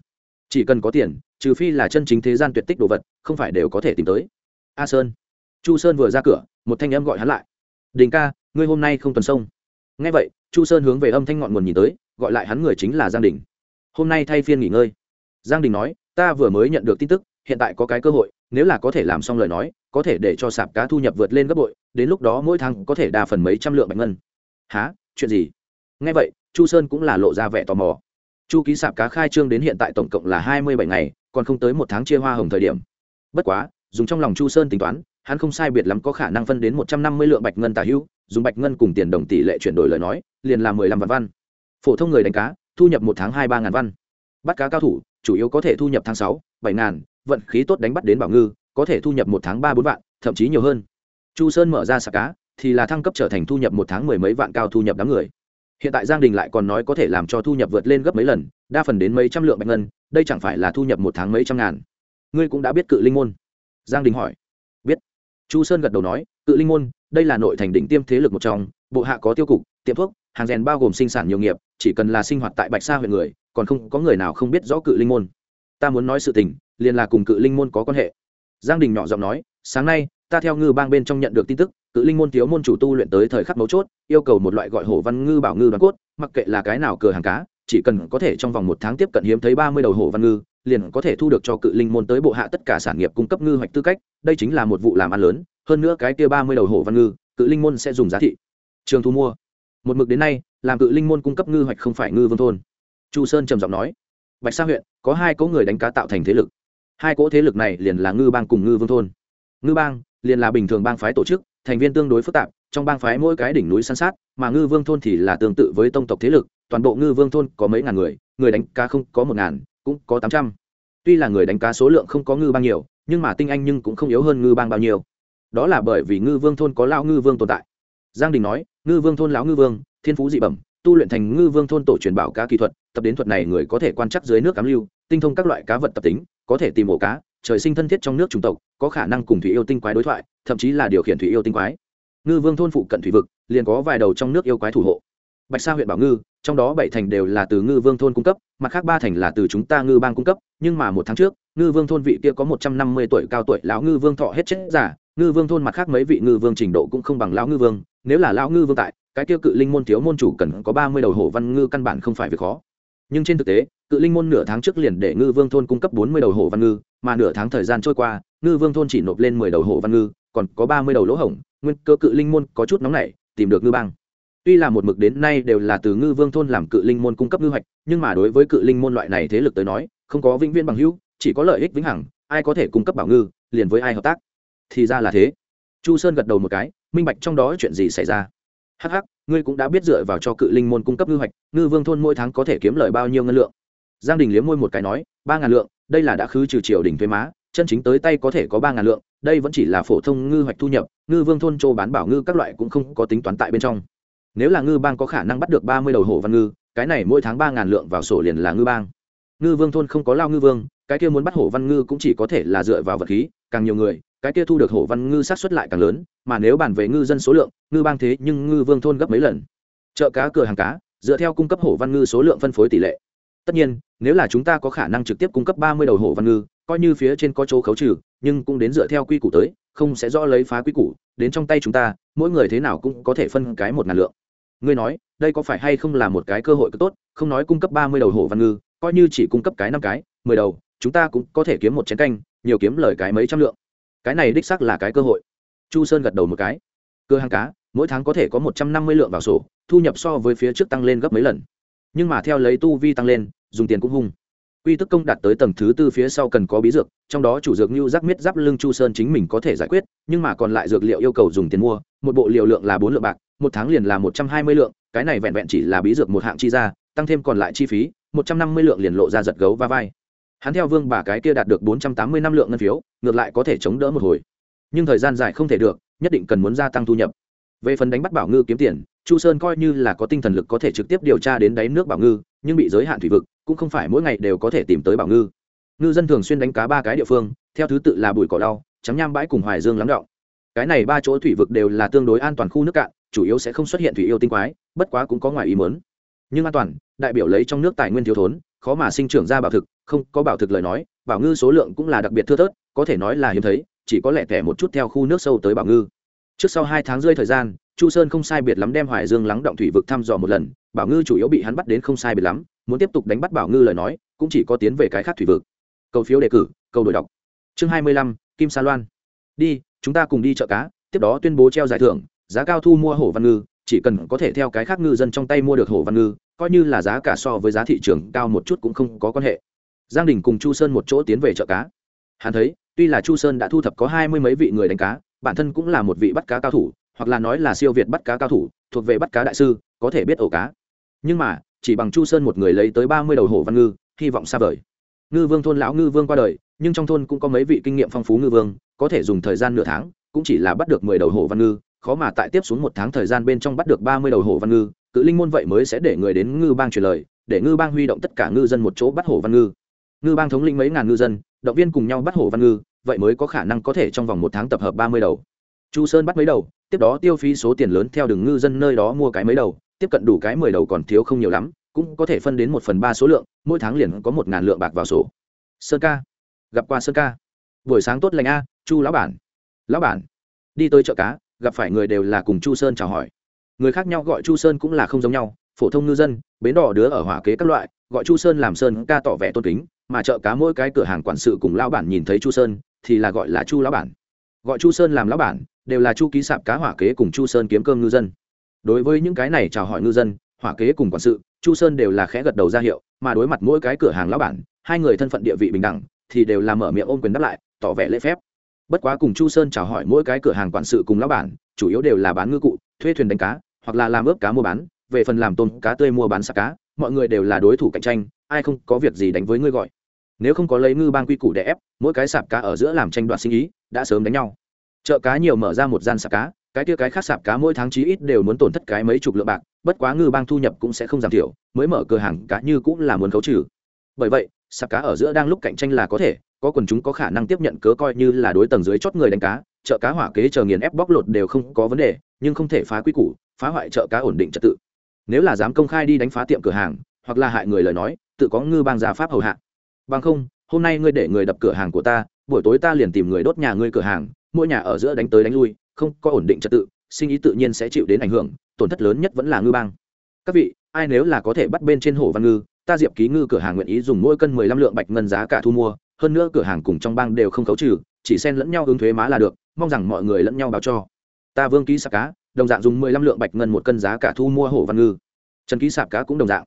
Chỉ cần có tiền trừ phi là chân chính thế gian tuyệt tích đồ vật không phải đều có thể tìm tới. A sơn. Chu sơn vừa ra cửa một thanh âm gọi hắn lại. Đình ca ngươi hôm nay không tuần sông. Ngay vậy chu sơn hướng về âm thanh ngọn nguồn nhìn tới gọi lại hắn người chính là giang đình. Hôm nay thay phiên nghỉ ngơi. Giang đình nói ta vừa mới nhận được tin tức, hiện tại có cái cơ hội, nếu là có thể làm xong lời nói, có thể để cho sạp cá thu nhập vượt lên gấp bội, đến lúc đó mỗi tháng có thể đa phần mấy trăm lượng bạch ngân. Há chuyện gì? Ngay vậy, chu sơn cũng là lộ ra vẻ tò mò. Chu ký sạp cá khai trương đến hiện tại tổng cộng là hai mươi bảy ngày, còn không tới một tháng chia hoa hồng thời điểm. Bất quá, dùng trong lòng chu sơn tính toán, hắn không sai biệt lắm có khả năng phân đến một trăm năm mươi lượng bạch ngân tà hữu, dùng bạch ngân cùng tiền đồng tỷ lệ chuyển đổi lời nói, liền là mười lăm vạn văn. Phổ thông người đánh cá, thu nhập một tháng hai ba ngàn văn. Bắt cá cao thủ chủ yếu có thể thu nhập tháng sáu, bảy ngàn, vận khí tốt đánh bắt đến bảo ngư, có thể thu nhập một tháng ba bốn vạn, thậm chí nhiều hơn. Chu sơn mở ra sạp cá, thì là thăng cấp trở thành thu nhập một tháng mười mấy vạn cao thu nhập đám người. Hiện tại giang đình lại còn nói có thể làm cho thu nhập vượt lên gấp mấy lần, đa phần đến mấy trăm lượng bạch ngân, đây chẳng phải là thu nhập một tháng mấy trăm ngàn. Ngươi cũng đã biết cự linh môn? Giang đình hỏi. Biết. Chu sơn gật đầu nói, cự linh môn, đây là nội thành đỉnh tiêm thế lực một trong, bộ hạ có tiêu cục, tiệm thuốc, hàng rèn bao gồm sinh sản nhiều nghiệp chỉ cần là sinh hoạt tại bạch sa huyện người, còn không có người nào không biết rõ cự linh môn. Ta muốn nói sự tình, liền là cùng cự linh môn có quan hệ. Giang đình nhỏ giọng nói, sáng nay, ta theo ngư bang bên trong nhận được tin tức, cự linh môn thiếu môn chủ tu luyện tới thời khắc mấu chốt, yêu cầu một loại gọi hổ văn ngư bảo ngư đoàn cốt, mặc kệ là cái nào cửa hàng cá, chỉ cần có thể trong vòng một tháng tiếp cận hiếm thấy ba mươi đầu hổ văn ngư, liền có thể thu được cho cự linh môn tới bộ hạ tất cả sản nghiệp cung cấp ngư hoạch tư cách, đây chính là một vụ làm ăn lớn, hơn nữa cái kia ba mươi đầu hổ văn ngư, cự linh môn sẽ dùng giá thị. Trường thu mua. Một mực đến nay làm cự linh môn cung cấp ngư hoạch không phải ngư vương thôn. Chu sơn trầm giọng nói, bạch sa huyện, có hai cỗ người đánh cá tạo thành thế lực. Hai cỗ thế lực này liền là ngư bang cùng ngư vương thôn. Ngư bang liền là bình thường bang phái tổ chức, thành viên tương đối phức tạp, trong bang phái mỗi cái đỉnh núi săn sát, mà ngư vương thôn thì là tương tự với tông tộc thế lực, toàn bộ ngư vương thôn có mấy ngàn người người đánh cá không có một ngàn, cũng có tám trăm. Tuy là người đánh cá số lượng không có ngư bang nhiều, nhưng mà tinh anh nhưng cũng không yếu hơn ngư bang bao nhiêu. Đó là bởi vì ngư vương thôn có lao ngư vương tồn tại. Giang đình nói, ngư vương thôn lão ngư vương thiên phú dị bẩm, tu luyện thành ngư vương thôn tổ truyền bảo cá kỹ thuật, tập đến thuật này người có thể quan trắc dưới nước cám lưu, tinh thông các loại cá vật tập tính, có thể tìm ổ cá, trời sinh thân thiết trong nước chủng tộc, có khả năng cùng thủy yêu tinh quái đối thoại, thậm chí là điều khiển thủy yêu tinh quái. Ngư vương thôn phụ cận thủy vực, liền có vài đầu trong nước yêu quái thủ hộ. Bạch sa huyện bảo ngư, trong đó bảy thành đều là từ ngư vương thôn cung cấp, mặt khác ba thành là từ chúng ta ngư bang cung cấp, nhưng mà một tháng trước, ngư vương thôn vị kia có một trăm năm mươi tuổi cao tuổi lão ngư vương thọ hết chết giả ngư vương thôn mặt khác mấy vị ngư vương trình độ cũng không bằng lão ngư vương, nếu là lão ngư vương tại cái tiêu cự linh môn thiếu môn chủ cần có ba mươi đầu hổ văn ngư căn bản không phải việc khó. Nhưng trên thực tế, cự linh môn nửa tháng trước liền để ngư vương thôn cung cấp bốn mươi đầu hổ văn ngư, mà nửa tháng thời gian trôi qua, ngư vương thôn chỉ nộp lên mười đầu hổ văn ngư, còn có ba mươi đầu lỗ hổng, nguyên cơ cự linh môn có chút nóng nảy, tìm được ngư băng. tuy là một mực đến nay đều là từ ngư vương thôn làm cự linh môn cung cấp ngư hoạch, nhưng mà đối với cự linh môn loại này thế lực tới nói, không có vĩnh viên bằng hữu, chỉ có lợi ích vĩnh hằng, ai có thể cung cấp bảo ngư, liền với ai hợp tác. Thì ra là thế. Chu sơn gật đầu một cái, minh bạch trong đó chuyện gì xảy ra hắc hắc, ngươi cũng đã biết dựa vào cho cự linh môn cung cấp ngư hoạch, ngư vương thôn mỗi tháng có thể kiếm lời bao nhiêu ngân lượng? Giang đình liếm môi một cái nói, ba ngàn lượng, đây là đã khứ trừ triều đình thuế má, chân chính tới tay có thể có ba ngàn lượng, đây vẫn chỉ là phổ thông ngư hoạch thu nhập, ngư vương thôn châu bán bảo ngư các loại cũng không có tính toán tại bên trong. Nếu là ngư bang có khả năng bắt được ba mươi đầu hổ văn ngư, cái này mỗi tháng ba ngàn lượng vào sổ liền là ngư bang. Ngư vương thôn không có lao ngư vương, cái kia muốn bắt hổ văn ngư cũng chỉ có thể là dựa vào vật khí, càng nhiều người cái kia thu được hổ văn ngư sát xuất lại càng lớn, mà nếu bàn về ngư dân số lượng, ngư bang thế nhưng ngư vương thôn gấp mấy lần. Chợ cá, cửa hàng cá, dựa theo cung cấp hổ văn ngư số lượng phân phối tỷ lệ. Tất nhiên, nếu là chúng ta có khả năng trực tiếp cung cấp ba mươi đầu hổ văn ngư, coi như phía trên có chỗ khấu trừ, nhưng cũng đến dựa theo quy củ tới, không sẽ rõ lấy phá quy củ, đến trong tay chúng ta, mỗi người thế nào cũng có thể phân cái một ngàn lượng. Ngươi nói, đây có phải hay không là một cái cơ hội cực tốt, không nói cung cấp ba mươi đầu hổ văn ngư, coi như chỉ cung cấp cái năm cái, mười đầu, chúng ta cũng có thể kiếm một chén canh, nhiều kiếm lời cái mấy trăm lượng cái này đích xác là cái cơ hội. Chu sơn gật đầu một cái. Cơ hàng cá, mỗi tháng có thể có một trăm năm mươi lượng vào sổ, thu nhập so với phía trước tăng lên gấp mấy lần. Nhưng mà theo lấy tu vi tăng lên, dùng tiền cũng hung. Quy tức công đạt tới tầng thứ tư phía sau cần có bí dược, trong đó chủ dược như rác miết giáp lưng chu sơn chính mình có thể giải quyết, nhưng mà còn lại dược liệu yêu cầu dùng tiền mua, một bộ liều lượng là bốn lượng bạc, một tháng liền là một trăm hai mươi lượng, cái này vẹn vẹn chỉ là bí dược một hạng chi ra, tăng thêm còn lại chi phí, một trăm năm mươi lượng liền lộ ra giật gấu va vai hắn theo vương bà cái kia đạt được bốn trăm tám mươi năm lượng ngân phiếu, ngược lại có thể chống đỡ một hồi. Nhưng thời gian dài không thể được, nhất định cần muốn gia tăng thu nhập. Về phần đánh bắt bảo ngư kiếm tiền, chu sơn coi như là có tinh thần lực có thể trực tiếp điều tra đến đáy nước bảo ngư, nhưng bị giới hạn thủy vực, cũng không phải mỗi ngày đều có thể tìm tới bảo ngư. Ngư dân thường xuyên đánh cá ba cái địa phương, theo thứ tự là bùi cỏ đau chấm nham bãi cùng hoài dương lắng động cái này ba chỗ thủy vực đều là tương đối an toàn khu nước cạn, chủ yếu sẽ không xuất hiện thủy yêu tinh quái, bất quá cũng có ngoài ý muốn. Nhưng an toàn, đại biểu lấy trong nước tài nguyên thiếu thốn khó mà sinh trưởng ra bảo thực, không có bảo thực lời nói, bảo ngư số lượng cũng là đặc biệt thưa thớt, có thể nói là hiếm thấy, chỉ có lẻ tẻ một chút theo khu nước sâu tới bảo ngư. Trước sau hai tháng rơi thời gian, chu sơn không sai biệt lắm đem hoài dương lắng động thủy vực thăm dò một lần, bảo ngư chủ yếu bị hắn bắt đến không sai biệt lắm, muốn tiếp tục đánh bắt bảo ngư lời nói, cũng chỉ có tiến về cái khác thủy vực. Cầu phiếu đề cử, cầu đổi đọc. Chương hai mươi lăm, kim sa loan. Đi, chúng ta cùng đi chợ cá, tiếp đó tuyên bố treo giải thưởng, giá cao thu mua hổ văn ngư, chỉ cần có thể theo cái khác ngư dân trong tay mua được hổ văn ngư coi như là giá cả so với giá thị trường cao một chút cũng không có quan hệ. Giang đình cùng chu sơn một chỗ tiến về chợ cá. Hắn thấy, tuy là chu sơn đã thu thập có hai mươi mấy vị người đánh cá, bản thân cũng là một vị bắt cá cao thủ, hoặc là nói là siêu việt bắt cá cao thủ, thuộc về bắt cá đại sư, có thể biết ổ cá. Nhưng mà, chỉ bằng chu sơn một người lấy tới ba mươi đầu hổ văn ngư, hy vọng xa vời. Ngư vương thôn lão ngư vương qua đời, nhưng trong thôn cũng có mấy vị kinh nghiệm phong phú ngư vương, có thể dùng thời gian nửa tháng, cũng chỉ là bắt được mười đầu hổ văn ngư, khó mà tại tiếp xuống một tháng thời gian bên trong bắt được ba mươi đầu hổ văn ngư cự linh môn vậy mới sẽ để người đến ngư bang truyền lời, để ngư bang huy động tất cả ngư dân một chỗ bắt hổ văn ngư. Ngư bang thống lĩnh mấy ngàn ngư dân, động viên cùng nhau bắt hổ văn ngư, vậy mới có khả năng có thể trong vòng một tháng tập hợp ba mươi đầu. Chu sơn bắt mấy đầu, tiếp đó tiêu phí số tiền lớn theo đường ngư dân nơi đó mua cái mấy đầu, tiếp cận đủ cái mười đầu còn thiếu không nhiều lắm, cũng có thể phân đến một phần ba số lượng, mỗi tháng liền có một ngàn lượng bạc vào sổ. Sơn ca, gặp qua sơn ca. Buổi sáng tốt lành a, chu lão bản. Lão bản, đi tới chợ cá, gặp phải người đều là cùng chu sơn chào hỏi người khác nhau gọi chu sơn cũng là không giống nhau, phổ thông ngư dân, bến đỏ đứa ở hỏa kế các loại, gọi chu sơn làm sơn ca tỏ vẻ tôn kính, mà chợ cá mỗi cái cửa hàng quản sự cùng lão bản nhìn thấy chu sơn thì là gọi là chu lão bản. Gọi chu sơn làm lão bản đều là chu ký sạp cá hỏa kế cùng chu sơn kiếm cơm ngư dân. Đối với những cái này chào hỏi ngư dân, hỏa kế cùng quản sự, chu sơn đều là khẽ gật đầu ra hiệu, mà đối mặt mỗi cái cửa hàng lão bản, hai người thân phận địa vị bình đẳng thì đều là mở miệng ôm quyền đáp lại, tỏ vẻ lễ phép bất quá cùng chu sơn chào hỏi mỗi cái cửa hàng quản sự cùng lão bản, chủ yếu đều là bán ngư cụ, thuê thuyền đánh cá, hoặc là làm ướp cá mua bán, về phần làm tôm cá tươi mua bán sạc cá, mọi người đều là đối thủ cạnh tranh, ai không có việc gì đánh với ngươi gọi. Nếu không có lấy ngư bang quy củ để ép, mỗi cái sạp cá ở giữa làm tranh đoạt sinh ý, đã sớm đánh nhau. Chợ cá nhiều mở ra một gian sạp cá, cái kia cái khác sạp cá mỗi tháng chí ít đều muốn tổn thất cái mấy chục lượng bạc, bất quá ngư bang thu nhập cũng sẽ không giảm thiểu, mới mở cửa hàng cá như cũng là muốn khấu trừ. Bởi vậy, sạp cá ở giữa đang lúc cạnh tranh là có thể có quần chúng có khả năng tiếp nhận cớ coi như là đối tầng dưới chót người đánh cá, chợ cá hỏa kế chờ nghiền ép bóc lột đều không có vấn đề, nhưng không thể phá quy củ, phá hoại chợ cá ổn định trật tự. Nếu là dám công khai đi đánh phá tiệm cửa hàng, hoặc là hại người lời nói, tự có ngư bang giả pháp hầu hạ. Bằng không, hôm nay ngươi để người đập cửa hàng của ta, buổi tối ta liền tìm người đốt nhà ngươi cửa hàng, mỗi nhà ở giữa đánh tới đánh lui, không có ổn định trật tự, sinh ý tự nhiên sẽ chịu đến ảnh hưởng, tổn thất lớn nhất vẫn là ngư bang. Các vị, ai nếu là có thể bắt bên trên hồ văn ngư, ta diệp ký ngư cửa hàng nguyện ý dùng mỗi cân mười lăm lượng bạch ngân giá cả thu mua hơn nữa cửa hàng cùng trong bang đều không khấu trừ, chỉ xen lẫn nhau ứng thuế má là được, mong rằng mọi người lẫn nhau báo cho. Ta vương ký sạp cá, đồng dạng dùng mười lăm lượng bạch ngân một cân giá cả thu mua hổ văn ngư. Trần ký sạp cá cũng đồng dạng.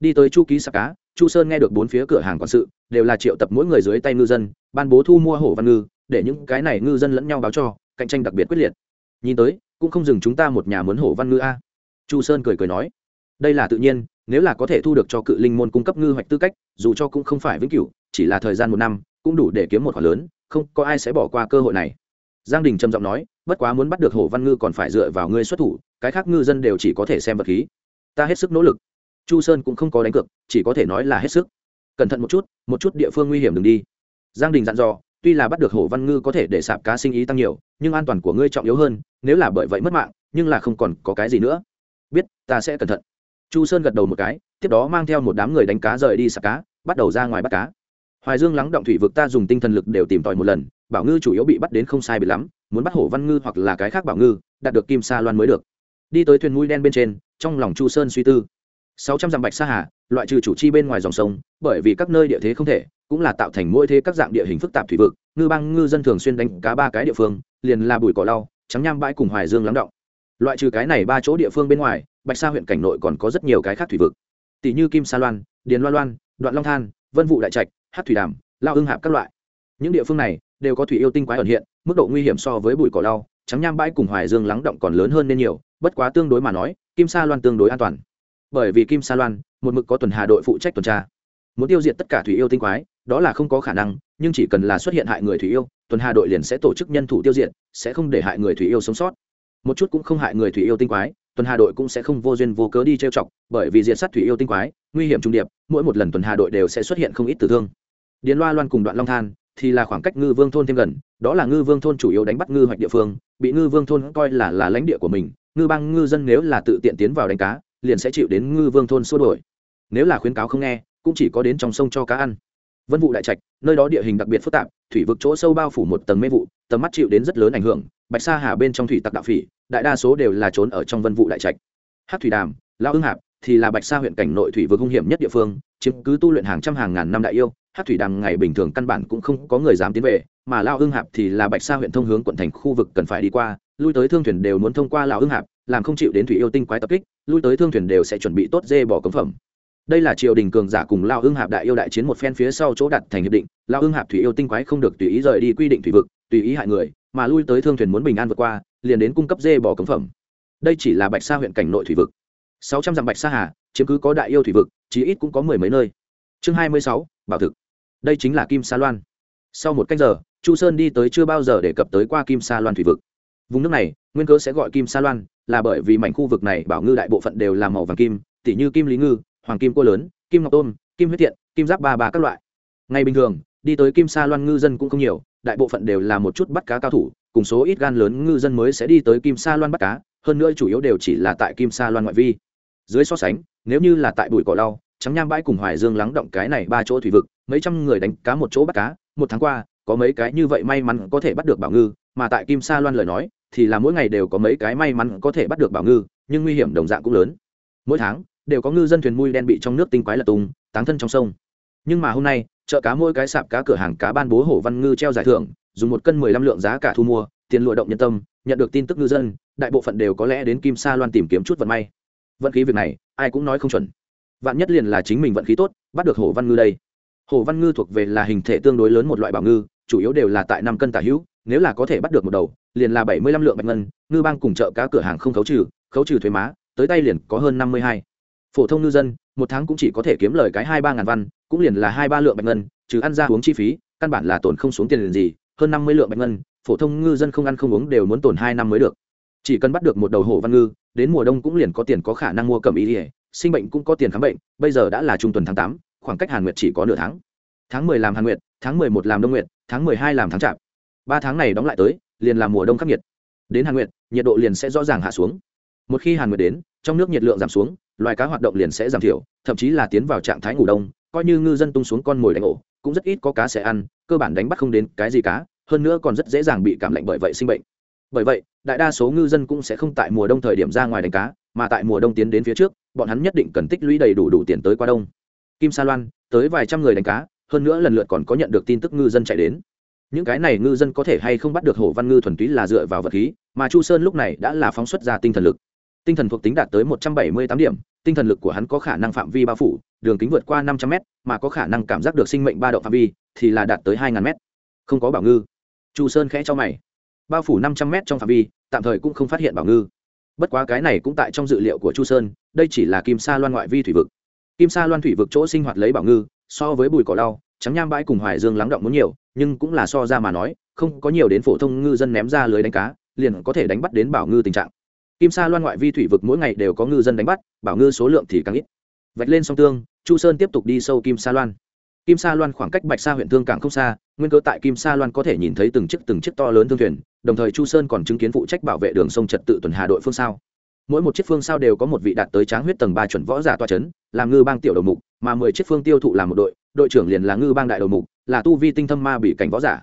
Đi tới chu ký sạp cá, chu sơn nghe được bốn phía cửa hàng quản sự, đều là triệu tập mỗi người dưới tay ngư dân, ban bố thu mua hổ văn ngư, để những cái này ngư dân lẫn nhau báo cho, cạnh tranh đặc biệt quyết liệt. Nhìn tới, cũng không dừng chúng ta một nhà muốn hổ văn ngư a. Chu sơn cười cười nói, đây là tự nhiên, nếu là có thể thu được cho cự linh môn cung cấp ngư hoạch tư cách, dù cho cũng không phải vĩnh cửu chỉ là thời gian một năm, cũng đủ để kiếm một khoản lớn, không có ai sẽ bỏ qua cơ hội này. Giang đình trầm giọng nói, bất quá muốn bắt được hồ văn ngư còn phải dựa vào ngươi xuất thủ, cái khác ngư dân đều chỉ có thể xem vật khí. Ta hết sức nỗ lực. Chu sơn cũng không có đánh cược, chỉ có thể nói là hết sức. Cẩn thận một chút một chút địa phương nguy hiểm đừng đi. Giang đình dặn dò, tuy là bắt được hổ văn ngư có thể để sạp cá sinh ý tăng nhiều, nhưng an toàn của ngươi trọng yếu hơn, nếu là bởi vậy mất mạng, nhưng là không còn có cái gì nữa. Biết, ta sẽ cẩn thận. Chu sơn gật đầu một cái, tiếp đó mang theo một đám người đánh cá rời đi sạp cá, bắt đầu ra ngoài bắt cá hoài dương lắng động thủy vực ta dùng tinh thần lực đều tìm tòi một lần, bảo ngư chủ yếu bị bắt đến không sai bị lắm, muốn bắt hổ văn ngư hoặc là cái khác bảo ngư, đạt được kim sa loan mới được. Đi tới thuyền mũi đen bên trên, trong lòng chu sơn suy tư. Sáu trăm dặm bạch sa hà, loại trừ chủ chi bên ngoài dòng sông, bởi vì các nơi địa thế không thể, cũng là tạo thành mỗi thế các dạng địa hình phức tạp thủy vực, ngư băng ngư dân thường xuyên đánh cá ba cái địa phương, liền là bùi cỏ lau, trắng nham bãi cùng hoài dương lắng động. Loại trừ cái này ba chỗ địa phương bên ngoài, bạch sa huyện cảnh nội còn có rất nhiều cái khác thủy vực. Tỷ như kim sa loan, điền loan loan, đoạn long than, vân vụ đại trạch hát thủy đàm, lao ưng hạp các loại. Những địa phương này đều có thủy yêu tinh quái ẩn hiện, mức độ nguy hiểm so với bụi cỏ lau, trắng nham bãi cùng hoài dương lắng động còn lớn hơn nên nhiều, bất quá tương đối mà nói, kim sa loan tương đối an toàn. Bởi vì kim sa loan, một mực có tuần hà đội phụ trách tuần tra. Muốn tiêu diệt tất cả thủy yêu tinh quái, đó là không có khả năng, nhưng chỉ cần là xuất hiện hại người thủy yêu, tuần hà đội liền sẽ tổ chức nhân thủ tiêu diệt, sẽ không để hại người thủy yêu sống sót. Một chút cũng không hại người thủy yêu tinh quái, tuần hà đội cũng sẽ không vô duyên vô cớ đi trêu chọc, bởi vì diệt sát thủy yêu tinh quái, nguy hiểm trung điệp, mỗi một lần tuần hà đội đều sẽ xuất hiện không ít tử thương điền loa loan cùng đoạn long than thì là khoảng cách ngư vương thôn thêm gần, đó là ngư vương thôn chủ yếu đánh bắt ngư hoạch địa phương, bị ngư vương thôn coi là là lãnh địa của mình, ngư bang, ngư dân nếu là tự tiện tiến vào đánh cá, liền sẽ chịu đến ngư vương thôn xua đổi nếu là khuyến cáo không nghe, cũng chỉ có đến trong sông cho cá ăn. Vân vụ đại trạch, nơi đó địa hình đặc biệt phức tạp, thủy vực chỗ sâu bao phủ một tầng mê vụ, tầm mắt chịu đến rất lớn ảnh hưởng, bạch sa hà bên trong thủy tặc đạo phỉ, đại đa số đều là trốn ở trong vân vụ đại trạch. Hát thủy đàm, lao ưng hạp thì là bạch sa huyện cảnh nội thủy vực hung hiểm nhất địa phương chiếm cứ tu luyện hàng trăm hàng ngàn năm đại yêu hát thủy đàm ngày bình thường căn bản cũng không có người dám tiến về, mà lao hưng hạp thì là bạch sa huyện thông hướng quận thành khu vực cần phải đi qua, lui tới thương thuyền đều muốn thông qua lao hưng hạp, làm không chịu đến thủy yêu tinh quái tập kích, lui tới thương thuyền đều sẽ chuẩn bị tốt dê bỏ cấm phẩm. Đây là triều đình cường giả cùng lao hưng hạp đại yêu đại chiến một phen phía sau chỗ đặt thành hiệp định, lao hưng hạp thủy yêu tinh quái không được tùy ý rời đi quy định thủy vực, tùy ý hại người, mà lui tới thương thuyền muốn bình an vượt qua, liền đến cung cấp dê bỏ cấm phẩm. Đây chỉ là bạch sa huyện cảnh nội thủy vực. Sáu trăm dặm bạch sa hà chiếm cứ có đại yêu thủy vực, chí ít cũng có mười mấy nơi. Chương hai mươi sáu, bảo thực. Đây chính là kim sa loan. Sau một cách giờ, chu sơn đi tới chưa bao giờ để cập tới qua kim sa loan thủy vực. Vùng nước này, nguyên cớ sẽ gọi kim sa loan là bởi vì mảnh khu vực này bảo ngư đại bộ phận đều là màu vàng kim, tỉ như kim lý ngư, hoàng kim cô lớn, kim ngọc tôm, kim huyết tiện, kim giáp ba ba các loại. Ngày bình thường, đi tới kim sa loan ngư dân cũng không nhiều, đại bộ phận đều là một chút bắt cá cao thủ, cùng số ít gan lớn ngư dân mới sẽ đi tới kim sa loan bắt cá, hơn nữa chủ yếu đều chỉ là tại kim sa loan ngoại vi dưới so sánh, nếu như là tại bụi cỏ lau, trắng nham bãi cùng hoài dương lắng động cái này ba chỗ thủy vực, mấy trăm người đánh cá một chỗ bắt cá, một tháng qua, có mấy cái như vậy may mắn có thể bắt được bảo ngư, mà tại kim sa loan lời nói, thì là mỗi ngày đều có mấy cái may mắn có thể bắt được bảo ngư, nhưng nguy hiểm đồng dạng cũng lớn. Mỗi tháng, đều có ngư dân thuyền mui đen bị trong nước tinh quái lật tung, táng thân trong sông. Nhưng mà hôm nay, chợ cá mỗi cái sạp cá cửa hàng cá ban bố hổ văn ngư treo giải thưởng, dùng một cân mười lăm lượng giá cả thu mua, tiền lụa động nhân tâm, nhận được tin tức ngư dân, đại bộ phận đều có lẽ đến kim sa loan tìm kiếm chút vận may vận khí việc này, ai cũng nói không chuẩn. Vạn nhất liền là chính mình vận khí tốt, bắt được hồ văn ngư đây. Hồ văn ngư thuộc về là hình thể tương đối lớn một loại bảo ngư, chủ yếu đều là tại năm cân tả hữu, nếu là có thể bắt được một đầu, liền là bảy mươi lăm lượng bạch ngân, ngư bang cùng chợ cá cửa hàng không khấu trừ khấu trừ thuế má, tới tay liền có hơn năm mươi hai. Phổ thông ngư dân, một tháng cũng chỉ có thể kiếm lời cái hai ba ngàn văn, cũng liền là hai ba lượng bạch ngân, trừ ăn ra uống chi phí, căn bản là tổn không xuống tiền liền gì, hơn năm mươi lượng bạch ngân, phổ thông ngư dân không ăn không uống đều muốn tổn hai năm mới được. Chỉ cần bắt được một đầu hổ văn ngư đến mùa đông cũng liền có tiền có khả năng mua cầm y ỉa sinh bệnh cũng có tiền khám bệnh, bây giờ đã là trung tuần tháng tám, khoảng cách hàn nguyệt chỉ có nửa tháng. Tháng mười làm hàn nguyệt, tháng mười một làm đông nguyệt, tháng mười hai làm tháng chạp ba tháng này đóng lại tới, liền là mùa đông khắc nghiệt. Đến hàn nguyệt, nhiệt độ liền sẽ rõ ràng hạ xuống. Một khi hàn nguyệt đến, trong nước nhiệt lượng giảm xuống, loài cá hoạt động liền sẽ giảm thiểu, thậm chí là tiến vào trạng thái ngủ đông, coi như ngư dân tung xuống con mồi đánh ổ, cũng rất ít có cá sẽ ăn, cơ bản đánh bắt không đến cái gì cá, hơn nữa còn rất dễ dàng bị cảm lạnh bởi vậy sinh bệnh bởi vậy, đại đa số ngư dân cũng sẽ không tại mùa đông thời điểm ra ngoài đánh cá, mà tại mùa đông tiến đến phía trước, bọn hắn nhất định cần tích lũy đầy đủ đủ tiền tới qua đông. Kim sa loan, tới vài trăm người đánh cá, hơn nữa lần lượt còn có nhận được tin tức ngư dân chạy đến. Những cái này ngư dân có thể hay không bắt được hổ văn ngư thuần túy là dựa vào vật khí, mà chu sơn lúc này đã là phóng xuất ra tinh thần lực. Tinh thần thuộc tính đạt tới một trăm bảy mươi tám điểm, tinh thần lực của hắn có khả năng phạm vi bao phủ, đường kính vượt qua năm trăm m mà có khả năng cảm giác được sinh mệnh ba độ phạm vi, thì là đạt tới hai ngàn m không có bảo ngư. Chu sơn khẽ cho mày bao phủ năm trăm m trong phạm vi, tạm thời cũng không phát hiện bảo ngư. Bất quá cái này cũng tại trong dự liệu của chu sơn, đây chỉ là kim sa loan ngoại vi thủy vực. Kim sa loan thủy vực chỗ sinh hoạt lấy bảo ngư, so với bùi cỏ lau, trắng nham bãi cùng hoài dương lắng động muốn nhiều, nhưng cũng là so ra mà nói, không có nhiều đến phổ thông ngư dân ném ra lưới đánh cá, liền có thể đánh bắt đến bảo ngư tình trạng. Kim sa loan ngoại vi thủy vực mỗi ngày đều có ngư dân đánh bắt, bảo ngư số lượng thì càng ít. Vạch lên sông tương, chu sơn tiếp tục đi sâu kim sa loan. Kim sa loan khoảng cách bạch sa huyện thương cảng không xa nguyên cơ tại kim sa loan có thể nhìn thấy từng chiếc từng chiếc to lớn thương thuyền, đồng thời chu sơn còn chứng kiến phụ trách bảo vệ đường sông trật tự tuần hà đội phương sao. Mỗi một chiếc phương sao đều có một vị đạt tới tráng huyết tầng ba chuẩn võ giả toa c h ấ n làm ngư bang tiểu đầu mục, mà mười chiếc phương tiêu thụ làm một đội đội trưởng liền là ngư bang đại đầu mục, là tu vi tinh thâm ma bị cảnh võ giả.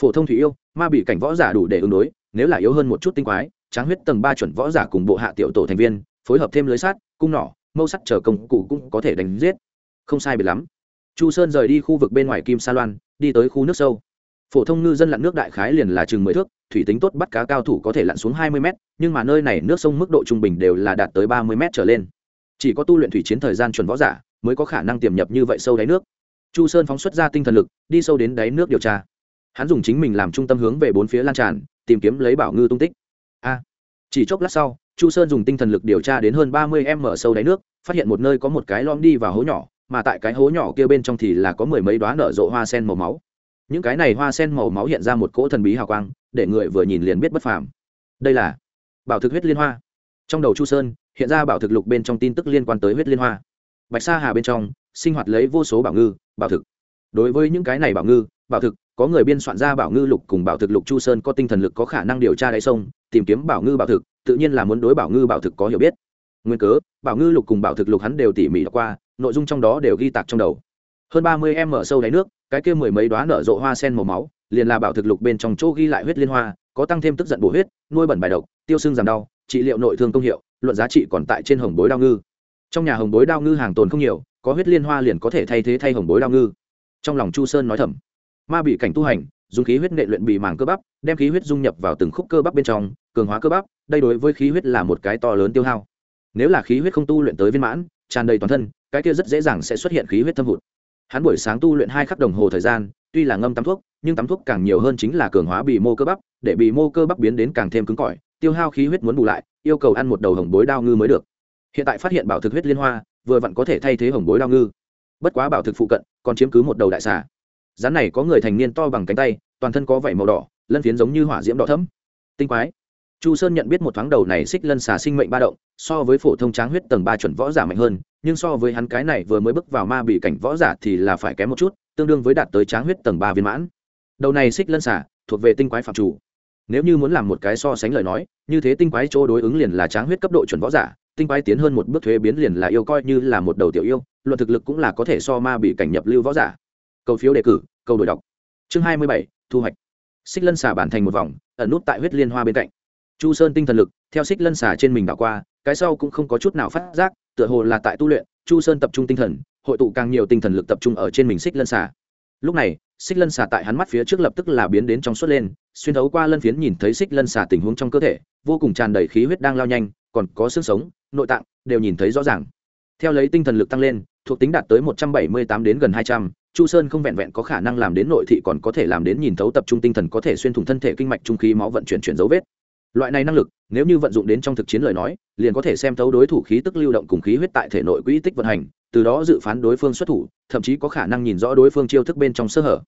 Phổ thông thủy yêu, ma bị cảnh võ giả đủ để ứng đối, nếu là yếu hơn một chút tinh quái, tráng huyết tầng ba chuẩn võ giả cùng bộ hạ tiểu tổ thành viên, phối hợp thêm lưới sát cung nỏ, mâu sắt chờ công cụ cũng có thể đánh giết. Không sai biệt lắm. Chu sơn rời đi khu vực bên ngoài kim sa loan đi tới khu nước sâu. Phổ thông ngư dân lặn nước đại khái liền là chừng mười thước, thủy tính tốt bắt cá cao thủ có thể lặn xuống hai mươi m nhưng mà nơi này nước sông mức độ trung bình đều là đạt tới ba mươi m trở lên. Chỉ có tu luyện thủy chiến thời gian chuẩn võ giả mới có khả năng tiềm nhập như vậy sâu đáy nước. Chu sơn phóng xuất ra tinh thần lực, đi sâu đến đáy nước điều tra. Hắn dùng chính mình làm trung tâm hướng về bốn phía lan tràn, tìm kiếm lấy bảo ngư tung tích. A! Chỉ chốc lát sau, chu sơn dùng tinh thần lực điều tra đến hơn ba mươi m sâu đáy nước, phát hiện một nơi có một cái lom đi vào hố nhỏ mà tại cái hố nhỏ kia bên trong thì là có mười mấy đoá nở rộ hoa sen màu máu. Những cái này hoa sen màu máu hiện ra một cỗ thần bí hào quang, để người vừa nhìn liền biết bất phàm. Đây là bảo thực huyết liên hoa. Trong đầu chu sơn, hiện ra bảo thực lục bên trong tin tức liên quan tới huyết liên hoa. Bạch sa hà bên trong, sinh hoạt lấy vô số bảo ngư, bảo thực. Đối với những cái này bảo ngư, bảo thực, có người biên soạn ra bảo ngư lục cùng bảo thực lục chu sơn có tinh thần lực, có khả năng điều tra đáy sông, tìm kiếm bảo ngư bảo thực, tự nhiên là muốn đối bảo ngư bảo thực có hiểu biết. Nguyên cớ, bảo ngư lục cùng bảo thực lục hắn đều tỉ mỉ đọc qua nội dung trong đó đều ghi tạc trong đầu. Hơn ba mươi em mở sâu đáy nước, cái kia mười mấy đoá nở rộ hoa sen màu máu, liền là bảo thực lục bên trong chỗ ghi lại huyết liên hoa, có tăng thêm tức giận bổ huyết, nuôi bẩn bài độc, tiêu xương giảm đau, trị liệu nội thương công hiệu, luận giá trị còn tại trên hồng bối đao ngư. Trong nhà hồng bối đao ngư hàng tồn không nhiều, có huyết liên hoa liền có thể thay thế thay hồng bối đao ngư. Trong lòng chu sơn nói thầm, ma bị cảnh tu hành, dùng khí huyết nệ luyện bị màng cơ bắp, đem khí huyết dung nhập vào từng khúc cơ bắp bên trong, cường hóa cơ bắp, đây đối với khí huyết là một cái to lớn tiêu hao. Nếu là khí huyết không tu luyện tới viên mãn, tràn đầy toàn thân cái kia rất dễ dàng sẽ xuất hiện khí huyết thâm hụt. Hắn buổi sáng tu luyện hai khắc đồng hồ thời gian, tuy là ngâm tắm thuốc, nhưng tắm thuốc càng nhiều hơn chính là cường hóa bì mô cơ bắp, để bì mô cơ bắp biến đến càng thêm cứng cỏi, tiêu hao khí huyết muốn bù lại, yêu cầu ăn một đầu hồng bối đao ngư mới được. Hiện tại phát hiện bảo thực huyết liên hoa, vừa vặn có thể thay thế hồng bối đao ngư. Bất quá bảo thực phụ cận, còn chiếm cứ một đầu đại xà. Rắn này có người thành niên to bằng cánh tay, toàn thân có vảy màu đỏ, lân phiến giống như hỏa diễm đỏ thấm tinh quái. Chu sơn nhận biết một thoáng đầu này xích lân xà sinh mệnh ba động, so với phổ thông tráng huyết tầng ba chuẩn võ giả mạnh hơn nhưng so với hắn cái này vừa mới bước vào ma bị cảnh võ giả thì là phải kém một chút, tương đương với đạt tới tráng huyết tầng ba viên mãn. Đầu này xích lân xả, thuộc về tinh quái phạm chủ. Nếu như muốn làm một cái so sánh lời nói, như thế tinh quái chỗ đối ứng liền là tráng huyết cấp độ chuẩn võ giả, tinh quái tiến hơn một bước thuế biến liền là yêu coi như là một đầu tiểu yêu luật thực lực cũng là có thể so ma bị cảnh nhập lưu võ giả. Cầu phiếu đề cử câu đổi đọc. Chương hai mươi bảy, thu hoạch. Xích lân xả bản thành một vòng, ẩn nút tại huyết liên hoa bên cạnh. Chu sơn tinh thần lực, theo xích lân xả trên mình đảo qua, cái sau cũng không có chút nào phát giác tựa hồ là tại tu luyện, chu sơn tập trung tinh thần, hội tụ càng nhiều tinh thần lực tập trung ở trên mình xích lân xả lúc này, xích lân xả tại hắn mắt phía trước lập tức là biến đến trong suốt lên, xuyên thấu qua lân phiến nhìn thấy xích lân xả tình huống trong cơ thể, vô cùng tràn đầy khí huyết đang lao nhanh, còn có xương sống, nội tạng, đều nhìn thấy rõ ràng. Theo lấy tinh thần lực tăng lên, thuộc tính đạt tới một trăm bảy mươi tám đến gần hai trăm, chu sơn không vẹn vẹn có khả năng làm đến nội thị còn có thể làm đến nhìn thấu tập trung tinh thần có thể xuyên thủng thân thể kinh mạch trung khí máu vận chuyển chuyển dấu vết loại này năng lực, nếu như vận dụng đến trong thực chiến lời nói, liền có thể xem thấu đối thủ khí tức lưu động cùng khí huyết tại thể nội quỹ tích vận hành, từ đó dự phán đối phương xuất thủ, thậm chí có khả năng nhìn rõ đối phương chiêu thức bên trong sơ hở.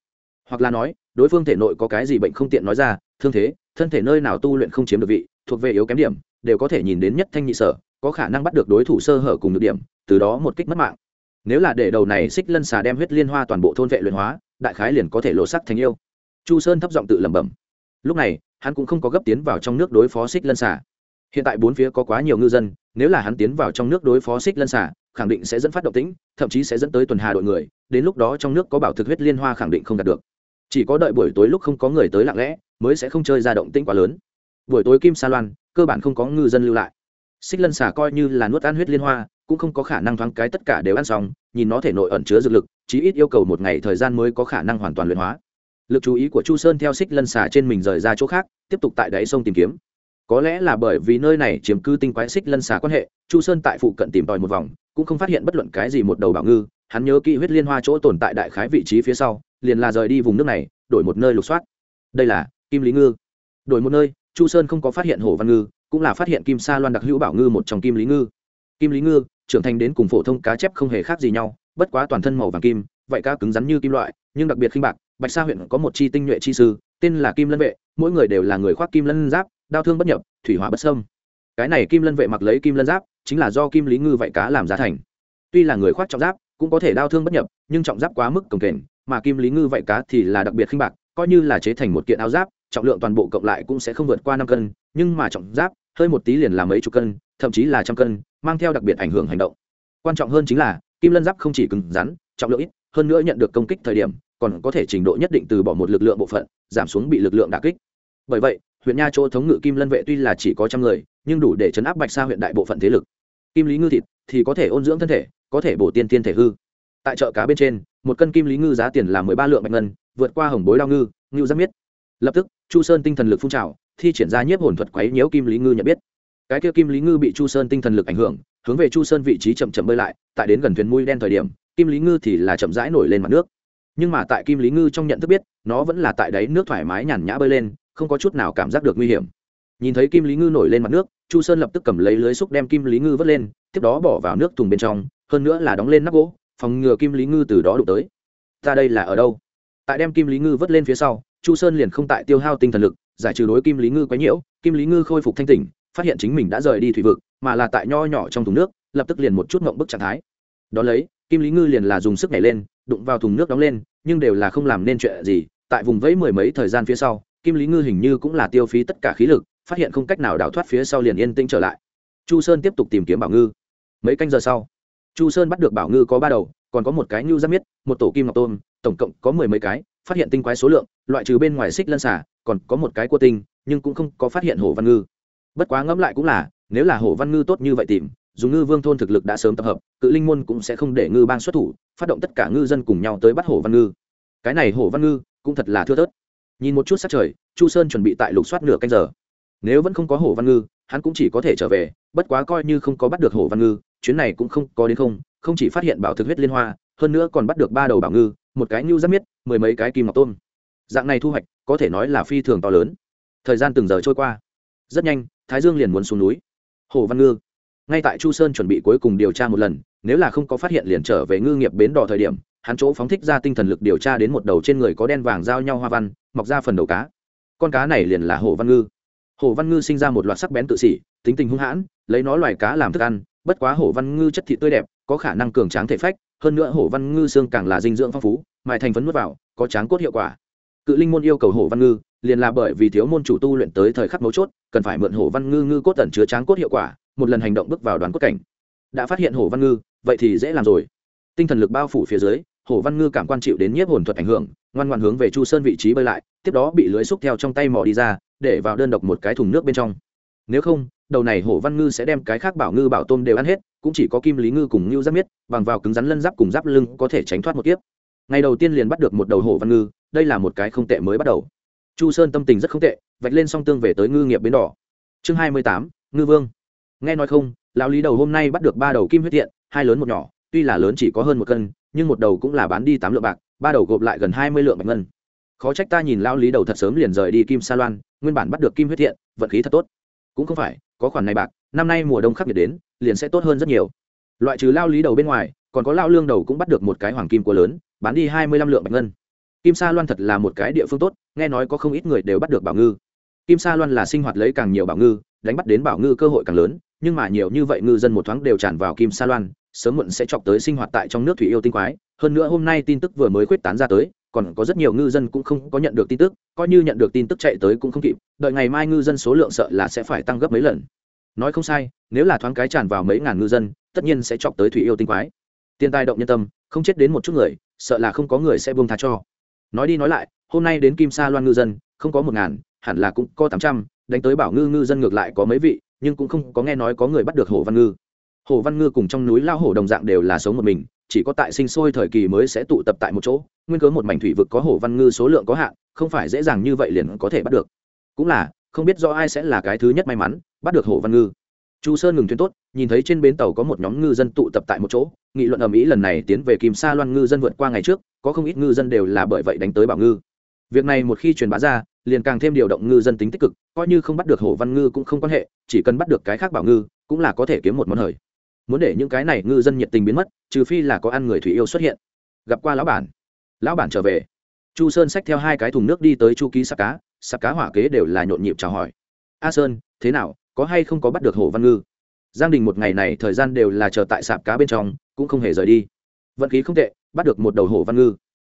Hoặc là nói, đối phương thể nội có cái gì bệnh không tiện nói ra, thương thế, thân thể nơi nào tu luyện không chiếm được vị, thuộc về yếu kém điểm, đều có thể nhìn đến nhất thanh nhị sở, có khả năng bắt được đối thủ sơ hở cùng được điểm, từ đó một kích mất mạng. Nếu là để đầu này xích lân xà đem huyết liên hoa toàn bộ thôn vệ luyện hóa, đại khái liền có thể lộ sắc thành yêu. Chu sơn thấp giọng tự lẩm bẩm. Lúc này hắn cũng không có gấp tiến vào trong nước đối phó xích lân xả hiện tại bốn phía có quá nhiều ngư dân, nếu là hắn tiến vào trong nước đối phó xích lân xả khẳng định sẽ dẫn phát động tĩnh, thậm chí sẽ dẫn tới tuần hà đội người, đến lúc đó trong nước có bảo thực huyết liên hoa khẳng định không đạt được. Chỉ có đợi buổi tối lúc không có người tới lặng lẽ, mới sẽ không chơi ra động tĩnh quá lớn. Buổi tối kim sa loan, cơ bản không có ngư dân lưu lại. Xích lân xả coi như là nuốt ăn huyết liên hoa, cũng không có khả năng thoáng cái tất cả đều ăn xong, nhìn nó thể nội ẩn chứa dược lực, chí ít yêu cầu một ngày thời gian mới có khả năng hoàn toàn luyện hóa lực chú ý của chu sơn theo xích lân xà trên mình rời ra chỗ khác, tiếp tục tại đáy sông tìm kiếm. Có lẽ là bởi vì nơi này chiếm cư tinh quái xích lân xà quan hệ, chu sơn tại phụ cận tìm tòi một vòng, cũng không phát hiện bất luận cái gì một đầu bảo ngư. Hắn nhớ kỹ huyết liên hoa chỗ tồn tại đại khái vị trí phía sau, liền là rời đi vùng nước này, đổi một nơi lục soát. Đây là kim lý ngư. Đổi một nơi, chu sơn không có phát hiện hồ văn ngư, cũng là phát hiện kim sa loan đặc hữu bảo ngư một trong kim lý ngư. Kim lý ngư, trưởng thành đến cùng phổ thông cá chép không hề khác gì nhau, bất quá toàn thân màu vàng kim, vậy cá cứng rắn như kim loại, nhưng đặc biệt khinh bạc bạch sa huyện có một chi tinh nhuệ chi sư, tên là kim lân vệ, mỗi người đều là người khoác kim lân giáp, đao thương bất nhập, thủy hỏa bất sâm cái này kim lân vệ mặc lấy kim lân giáp, chính là do kim lý ngư vậy cá làm giá thành. Tuy là người khoác trọng giáp, cũng có thể đao thương bất nhập, nhưng trọng giáp quá mức cồng kềnh, mà kim lý ngư vậy cá thì là đặc biệt khinh bạc, coi như là chế thành một kiện áo giáp, trọng lượng toàn bộ cộng lại cũng sẽ không vượt qua năm cân, nhưng mà trọng giáp, hơi một tí liền là mấy chục cân, thậm chí là trăm cân, mang theo đặc biệt ảnh hưởng hành động. Quan trọng hơn chính là, kim lân giáp không chỉ cứng rắn, trọng lượng ít, hơn nữa nhận được công kích thời điểm còn có thể trình độ nhất định từ bỏ một lực lượng bộ phận, giảm xuống bị lực lượng đà kích. Bởi vậy, huyện nha chỗ thống ngự kim lân vệ tuy là chỉ có trăm người, nhưng đủ để chấn áp bạch sa huyện đại bộ phận thế lực. Kim lý ngư thịt thì có thể ôn dưỡng thân thể, có thể bổ tiên tiên thể hư. Tại chợ cá bên trên, một cân kim lý ngư giá tiền là mười ba lượng bạch ngân, vượt qua hồng bối đao ngư ngư giáp miết. Lập tức, chu sơn tinh thần lực phun trào, thi triển ra nhiếp hồn thuật quấy nhiễu kim lý ngư nhận biết. Cái kia kim lý ngư bị chu sơn tinh thần lực ảnh hưởng, hướng về chu sơn vị trí chậm chậm bơi lại, tại đến gần thuyền mui đen thời điểm, kim lý ngư thì là chậm rãi nổi lên mặt nước nhưng mà tại kim lý ngư trong nhận thức biết, nó vẫn là tại đáy nước thoải mái nhàn nhã bơi lên, không có chút nào cảm giác được nguy hiểm. Nhìn thấy kim lý ngư nổi lên mặt nước, chu sơn lập tức cầm lấy lưới xúc đem kim lý ngư vớt lên, tiếp đó bỏ vào nước thùng bên trong, hơn nữa là đóng lên nắp gỗ, phòng ngừa kim lý ngư từ đó đụng tới. Ta đây là ở đâu? Tại đem kim lý ngư vớt lên phía sau, chu sơn liền không tại tiêu hao tinh thần lực, giải trừ đối kim lý ngư quấy nhiễu, kim lý ngư khôi phục thanh tỉnh, phát hiện chính mình đã rời đi thủy vực, mà là tại nho nhỏ trong thùng nước, lập tức liền một chút ngộng bức trạng thái. Đ ó lấy, kim lý ngư liền là dùng sức nhảy lên đụng vào thùng nước đóng lên, nhưng đều là không làm nên chuyện gì, tại vùng vẫy mười mấy thời gian phía sau, kim lý ngư hình như cũng là tiêu phí tất cả khí lực, phát hiện không cách nào đào thoát phía sau liền yên tĩnh trở lại. Chu sơn tiếp tục tìm kiếm bảo ngư. Mấy canh giờ sau, chu sơn bắt được bảo ngư có ba đầu, còn có một cái ngưu giáp miết, một tổ kim ngọc tôm, tổng cộng có mười mấy cái, phát hiện tinh quái số lượng, loại trừ bên ngoài xích lân xả còn có một cái cua tinh, nhưng cũng không có phát hiện hổ văn ngư. Bất quá ngẫm lại cũng là, nếu là hổ văn ngư tốt như vậy tìm, dùng ngư vương thôn thực lực đã sớm tập hợp, cự linh môn cũng sẽ không để ngư bang xuất thủ phát động tất cả ngư dân cùng nhau tới bắt hổ văn ngư. Cái này hổ văn ngư cũng thật là thưa thớt. Nhìn một chút sát trời, chu sơn chuẩn bị tại lục soát nửa canh giờ. Nếu vẫn không có hổ văn ngư, hắn cũng chỉ có thể trở về, bất quá coi như không có bắt được hổ văn ngư, chuyến này cũng không có đến không không chỉ phát hiện bảo thực huyết liên hoa, hơn nữa còn bắt được ba đầu bảo ngư, một cái ngưu giáp miết, mười mấy cái kim ngọc tôm. Dạng này thu hoạch, có thể nói là phi thường to lớn. Thời gian từng giờ trôi qua. Rất nhanh, thái dương liền muốn xuống núi. Hồ văn ngư. Ngay tại chu sơn chuẩn bị cuối cùng điều tra một lần nếu là không có phát hiện liền trở về ngư nghiệp bến đò thời điểm, hắn chỗ phóng thích ra tinh thần lực điều tra đến một đầu trên người có đen vàng giao nhau hoa văn, mọc ra phần đầu cá. Con cá này liền là hồ văn ngư. Hồ văn ngư sinh ra một loạt sắc bén tự xỉ tính tình hung hãn, lấy nó loài cá làm thức ăn, bất quá hồ văn ngư chất thị tươi đẹp, có khả năng cường tráng thể phách, hơn nữa hồ văn ngư xương càng là dinh dưỡng phong phú, mài thành phấn nuốt vào, có tráng cốt hiệu quả. Cự linh môn yêu cầu hồ văn ngư, liền là bởi vì thiếu môn chủ tu luyện tới thời khắc mấu chốt, cần phải mượn hồ văn ngư ngư cốt tẩn chứa tráng cốt hiệu quả, một lần hành động bước vào đoàn cốt cảnh đã phát hiện hồ văn ngư, vậy thì dễ làm rồi. Tinh thần lực bao phủ phía dưới, hồ văn ngư cảm quan chịu đến nhiếp hồn thuật ảnh hưởng, ngoan ngoan hướng về chu sơn vị trí bơi lại, tiếp đó bị lưới xúc theo trong tay mò đi ra, để vào đơn độc một cái thùng nước bên trong. Nếu không, đầu này hổ văn ngư sẽ đem cái khác bảo ngư bảo tôm đều ăn hết, cũng chỉ có kim lý ngư cùng ngưu giáp miết, bằng vào cứng rắn lân giáp cùng giáp lưng có thể tránh thoát một kiếp. Ngày đầu tiên liền bắt được một đầu hổ văn ngư, đây là một cái không tệ mới bắt đầu. Chu sơn tâm tình rất không tệ, vạch lên song tương về tới ngư nghiệp bến đỏ. Chương hai mươi tám, ngư vương nghe nói không, lão lý đầu hôm nay bắt được ba đầu kim huyết thiện hai lớn một nhỏ, tuy là lớn chỉ có hơn một cân, nhưng một đầu cũng là bán đi tám lượng bạc, ba đầu gộp lại gần hai mươi lượng bạch ngân. Khó trách ta nhìn lão lý đầu thật sớm liền rời đi kim sa loan, nguyên bản bắt được kim huyết thiện vận khí thật tốt. Cũng không phải, có khoản này bạc, năm nay mùa đông khắc nghiệt đến, liền sẽ tốt hơn rất nhiều. Loại trừ lao lý đầu bên ngoài, còn có lao lương đầu cũng bắt được một cái hoàng kim của lớn, bán đi hai mươi lăm lượng bạch ngân. Kim sa loan thật là một cái địa phương tốt, nghe nói có không ít người đều bắt được bảo ngư. Kim sa loan là sinh hoạt lấy càng nhiều bảo ngư, đánh bắt đến bảo ngư cơ hội càng lớn nhưng mà nhiều như vậy ngư dân một thoáng đều tràn vào kim sa loan, sớm muộn sẽ chọc tới sinh hoạt tại trong nước thủy yêu tinh quái. Hơn nữa hôm nay tin tức vừa mới khuyết tán ra tới, còn có rất nhiều ngư dân cũng không có nhận được tin tức, coi như nhận được tin tức chạy tới cũng không kịp, đợi ngày mai ngư dân số lượng sợ là sẽ phải tăng gấp mấy lần. Nói không sai, nếu là thoáng cái tràn vào mấy ngàn ngư dân, tất nhiên sẽ chọc tới thủy yêu tinh quái. Tiền tài động nhân tâm, không chết đến một chút người, sợ là không có người sẽ buông tha cho. Nói đi nói lại, hôm nay đến kim sa loan ngư dân, không có một ngàn, hẳn là cũng có tám trăm, đánh tới bảo ngư ngư dân ngược lại có mấy vị nhưng cũng không có nghe nói có người bắt được hồ văn ngư. Hồ văn ngư cùng trong núi lao hổ đồng dạng đều là sống một mình, chỉ có tại sinh sôi thời kỳ mới sẽ tụ tập tại một chỗ, nguyên cớ một mảnh thủy vực có hồ văn ngư số lượng có hạn, không phải dễ dàng như vậy liền có thể bắt được. Cũng là, không biết do ai sẽ là cái thứ nhất may mắn, bắt được hồ văn ngư. Chu sơn ngừng thuyền tốt, nhìn thấy trên bến tàu có một nhóm ngư dân tụ tập tại một chỗ, nghị luận ầm ĩ lần này tiến về kìm sa loan ngư dân vượt qua ngày trước, có không ít ngư dân đều là bởi vậy đánh tới bảo ngư. Việc này một khi truyền bá ra liền càng thêm điều động ngư dân tính tích cực, coi như không bắt được hổ văn ngư cũng không quan hệ, chỉ cần bắt được cái khác bảo ngư, cũng là có thể kiếm một món hời. Muốn để những cái này ngư dân nhiệt tình biến mất, trừ phi là có ăn người thủy yêu xuất hiện. Gặp qua lão bản. Lão bản trở về. Chu sơn xách theo hai cái thùng nước đi tới chu ký sạp cá sạp cá hỏa kế đều là nhộn nhịp chào hỏi. A sơn, thế nào, có hay không có bắt được hổ văn ngư? Giang đình một ngày này thời gian đều là chờ tại sạp cá bên trong, cũng không hề rời đi. Vận khí không tệ, bắt được một đầu hổ văn ngư.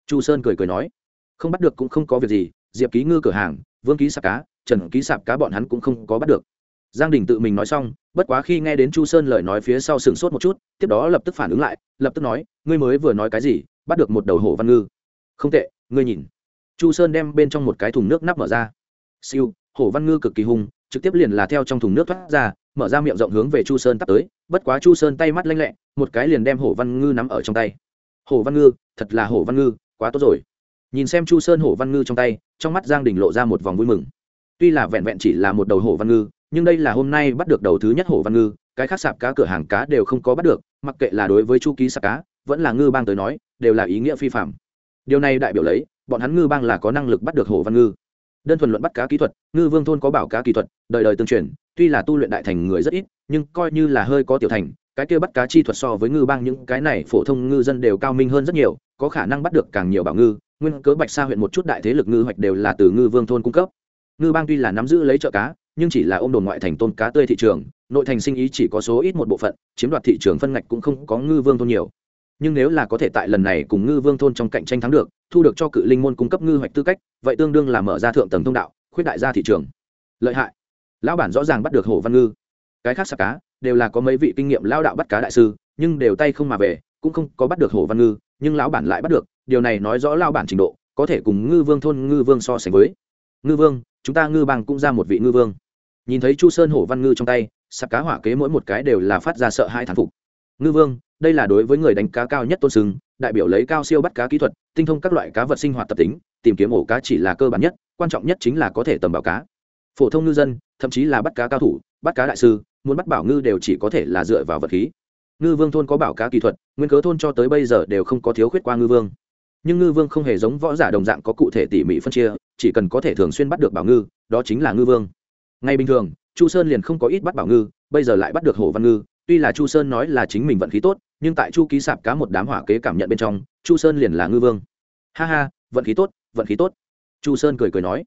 Chu sơn cười cười nói, không bắt được cũng không có việc gì diệp ký ngư cửa hàng, vương ký sạp cá, trần ký sạp cá bọn hắn cũng không có bắt được. Giang đình tự mình nói xong, bất quá khi nghe đến chu sơn lời nói phía sau sừng sốt một chút, tiếp đó lập tức phản ứng lại, lập tức nói, ngươi mới vừa nói cái gì, bắt được một đầu hổ văn ngư. Không tệ, ngươi nhìn. Chu sơn đem bên trong một cái thùng nước nắp mở ra. Siêu, hổ văn ngư cực kỳ hung, trực tiếp liền là theo trong thùng nước thoát ra, mở ra miệng rộng hướng về chu sơn tắt tới, bất quá chu sơn tay mắt lanh lẹ, một cái liền đem hổ văn ngư nắm ở trong tay. Hổ văn ngư, thật là hổ văn ngư, quá tốt rồi. Nhìn xem chu sơn hổ văn ngư trong tay trong mắt giang đình lộ ra một vòng vui mừng. Tuy là vẹn vẹn chỉ là một đầu hổ văn ngư, nhưng đây là hôm nay bắt được đầu thứ nhất hổ văn ngư, cái khác sạp cá cửa hàng cá đều không có bắt được, mặc kệ là đối với chu ký sạp cá, vẫn là ngư bang tới nói, đều là ý nghĩa phi phạm điều này đại biểu lấy, bọn hắn ngư bang là có năng lực bắt được hổ văn ngư. Đơn thuần luận bắt cá kỹ thuật, ngư vương thôn có bảo cá kỹ thuật, đời đời tương truyền, tuy là tu luyện đại thành người rất ít, nhưng coi như là hơi có tiểu thành, cái kia bắt cá chi thuật so với ngư bang những cái này phổ thông ngư dân đều cao minh hơn rất nhiều, có khả năng bắt được càng nhiều bảo ngư nguyên cớ bạch sa huyện một chút đại thế lực ngư hoạch đều là từ ngư vương thôn cung cấp. Ngư bang tuy là nắm giữ lấy chợ cá, nhưng chỉ là ôm đồn ngoại thành tôm cá tươi thị trường, nội thành sinh ý chỉ có số ít một bộ phận, chiếm đoạt thị trường phân ngạch cũng không có ngư vương thôn nhiều. Nhưng nếu là có thể tại lần này cùng ngư vương thôn trong cạnh tranh thắng được, thu được cho cự linh môn cung cấp ngư hoạch tư cách, vậy tương đương là mở ra thượng tầng thông đạo, khuyết đại ra thị trường. Lợi hại. Lão bản rõ ràng bắt được hồ văn ngư. Cái khác sạp cá đều là có mấy vị kinh nghiệm lao đạo bắt cá đại sư, nhưng đều tay không mà về, cũng không có bắt được hồ văn ngư, nhưng lão bản lại bắt được điều này nói rõ lao bản trình độ, có thể cùng ngư vương thôn ngư vương so sánh với. Ngư vương, chúng ta ngư bằng cũng ra một vị ngư vương. Nhìn thấy chu sơn hổ văn ngư trong tay, sạp cá hỏa kế mỗi một cái đều là phát ra sợ hai thán phục. Ngư vương, đây là đối với người đánh cá cao nhất tôn sừng đại biểu lấy cao siêu bắt cá kỹ thuật, tinh thông các loại cá vật sinh hoạt tập tính, tìm kiếm ổ cá chỉ là cơ bản nhất, quan trọng nhất chính là có thể tầm bảo cá. Phổ thông ngư dân, thậm chí là bắt cá cao thủ, bắt cá đại sư, muốn bắt bảo ngư đều chỉ có thể là dựa vào vật khí. Ngư vương thôn có bảo cá kỹ thuật, nguyên cớ thôn cho tới bây giờ đều không có thiếu khuyết qua ngư vương nhưng ngư vương không hề giống võ giả đồng dạng có cụ thể tỉ mỉ phân chia, chỉ cần có thể thường xuyên bắt được bảo ngư, đó chính là ngư vương. Ngay bình thường, chu sơn liền không có ít bắt bảo ngư, bây giờ lại bắt được hổ văn ngư, tuy là chu sơn nói là chính mình vận khí tốt, nhưng tại chu ký sạp cá một đám hỏa kế cảm nhận bên trong, chu sơn liền là ngư vương. Ha ha, vận khí tốt, vận khí tốt. Chu sơn cười cười nói,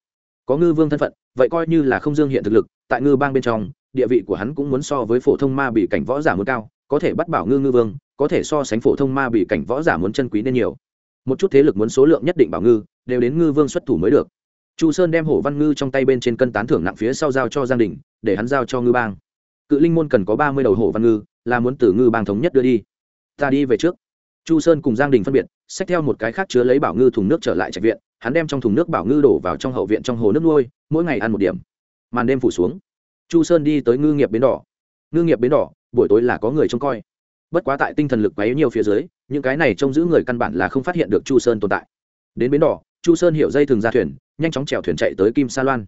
có ngư vương thân phận, vậy coi như là không dương hiện thực lực, tại ngư bang bên trong, địa vị của hắn cũng muốn so với phổ thông ma bị cảnh võ giả muốn cao, có thể bắt bảo ngư ngư vương, có thể so sánh phổ thông ma bị cảnh võ giả muốn chân quý nên nhiều một chút thế lực muốn số lượng nhất định bảo ngư, đều đến ngư vương xuất thủ mới được. Chu sơn đem hổ văn ngư trong tay bên trên cân tán thưởng nặng phía sau giao cho giang đình, để hắn giao cho ngư bang. Cự linh môn cần có ba mươi đầu hổ văn ngư, là muốn từ ngư bang thống nhất đưa đi. Ta đi về trước. Chu sơn cùng giang đình phân biệt, xách theo một cái khác chứa lấy bảo ngư thùng nước trở lại trạch viện, hắn đem trong thùng nước bảo ngư đổ vào trong hậu viện trong hồ nước nuôi, mỗi ngày ăn một điểm. Màn đêm phủ xuống, chu sơn đi tới ngư nghiệp bến đỏ. Ngư nghiệp bến đỏ, buổi tối là có người trông coi. Bất quá tại tinh thần lực quấy nhiều phía dưới những cái này trông giữ người căn bản là không phát hiện được chu sơn tồn tại. Đến bến đỏ, chu sơn hiểu dây thường ra thuyền, nhanh chóng chèo thuyền chạy tới kim sa loan.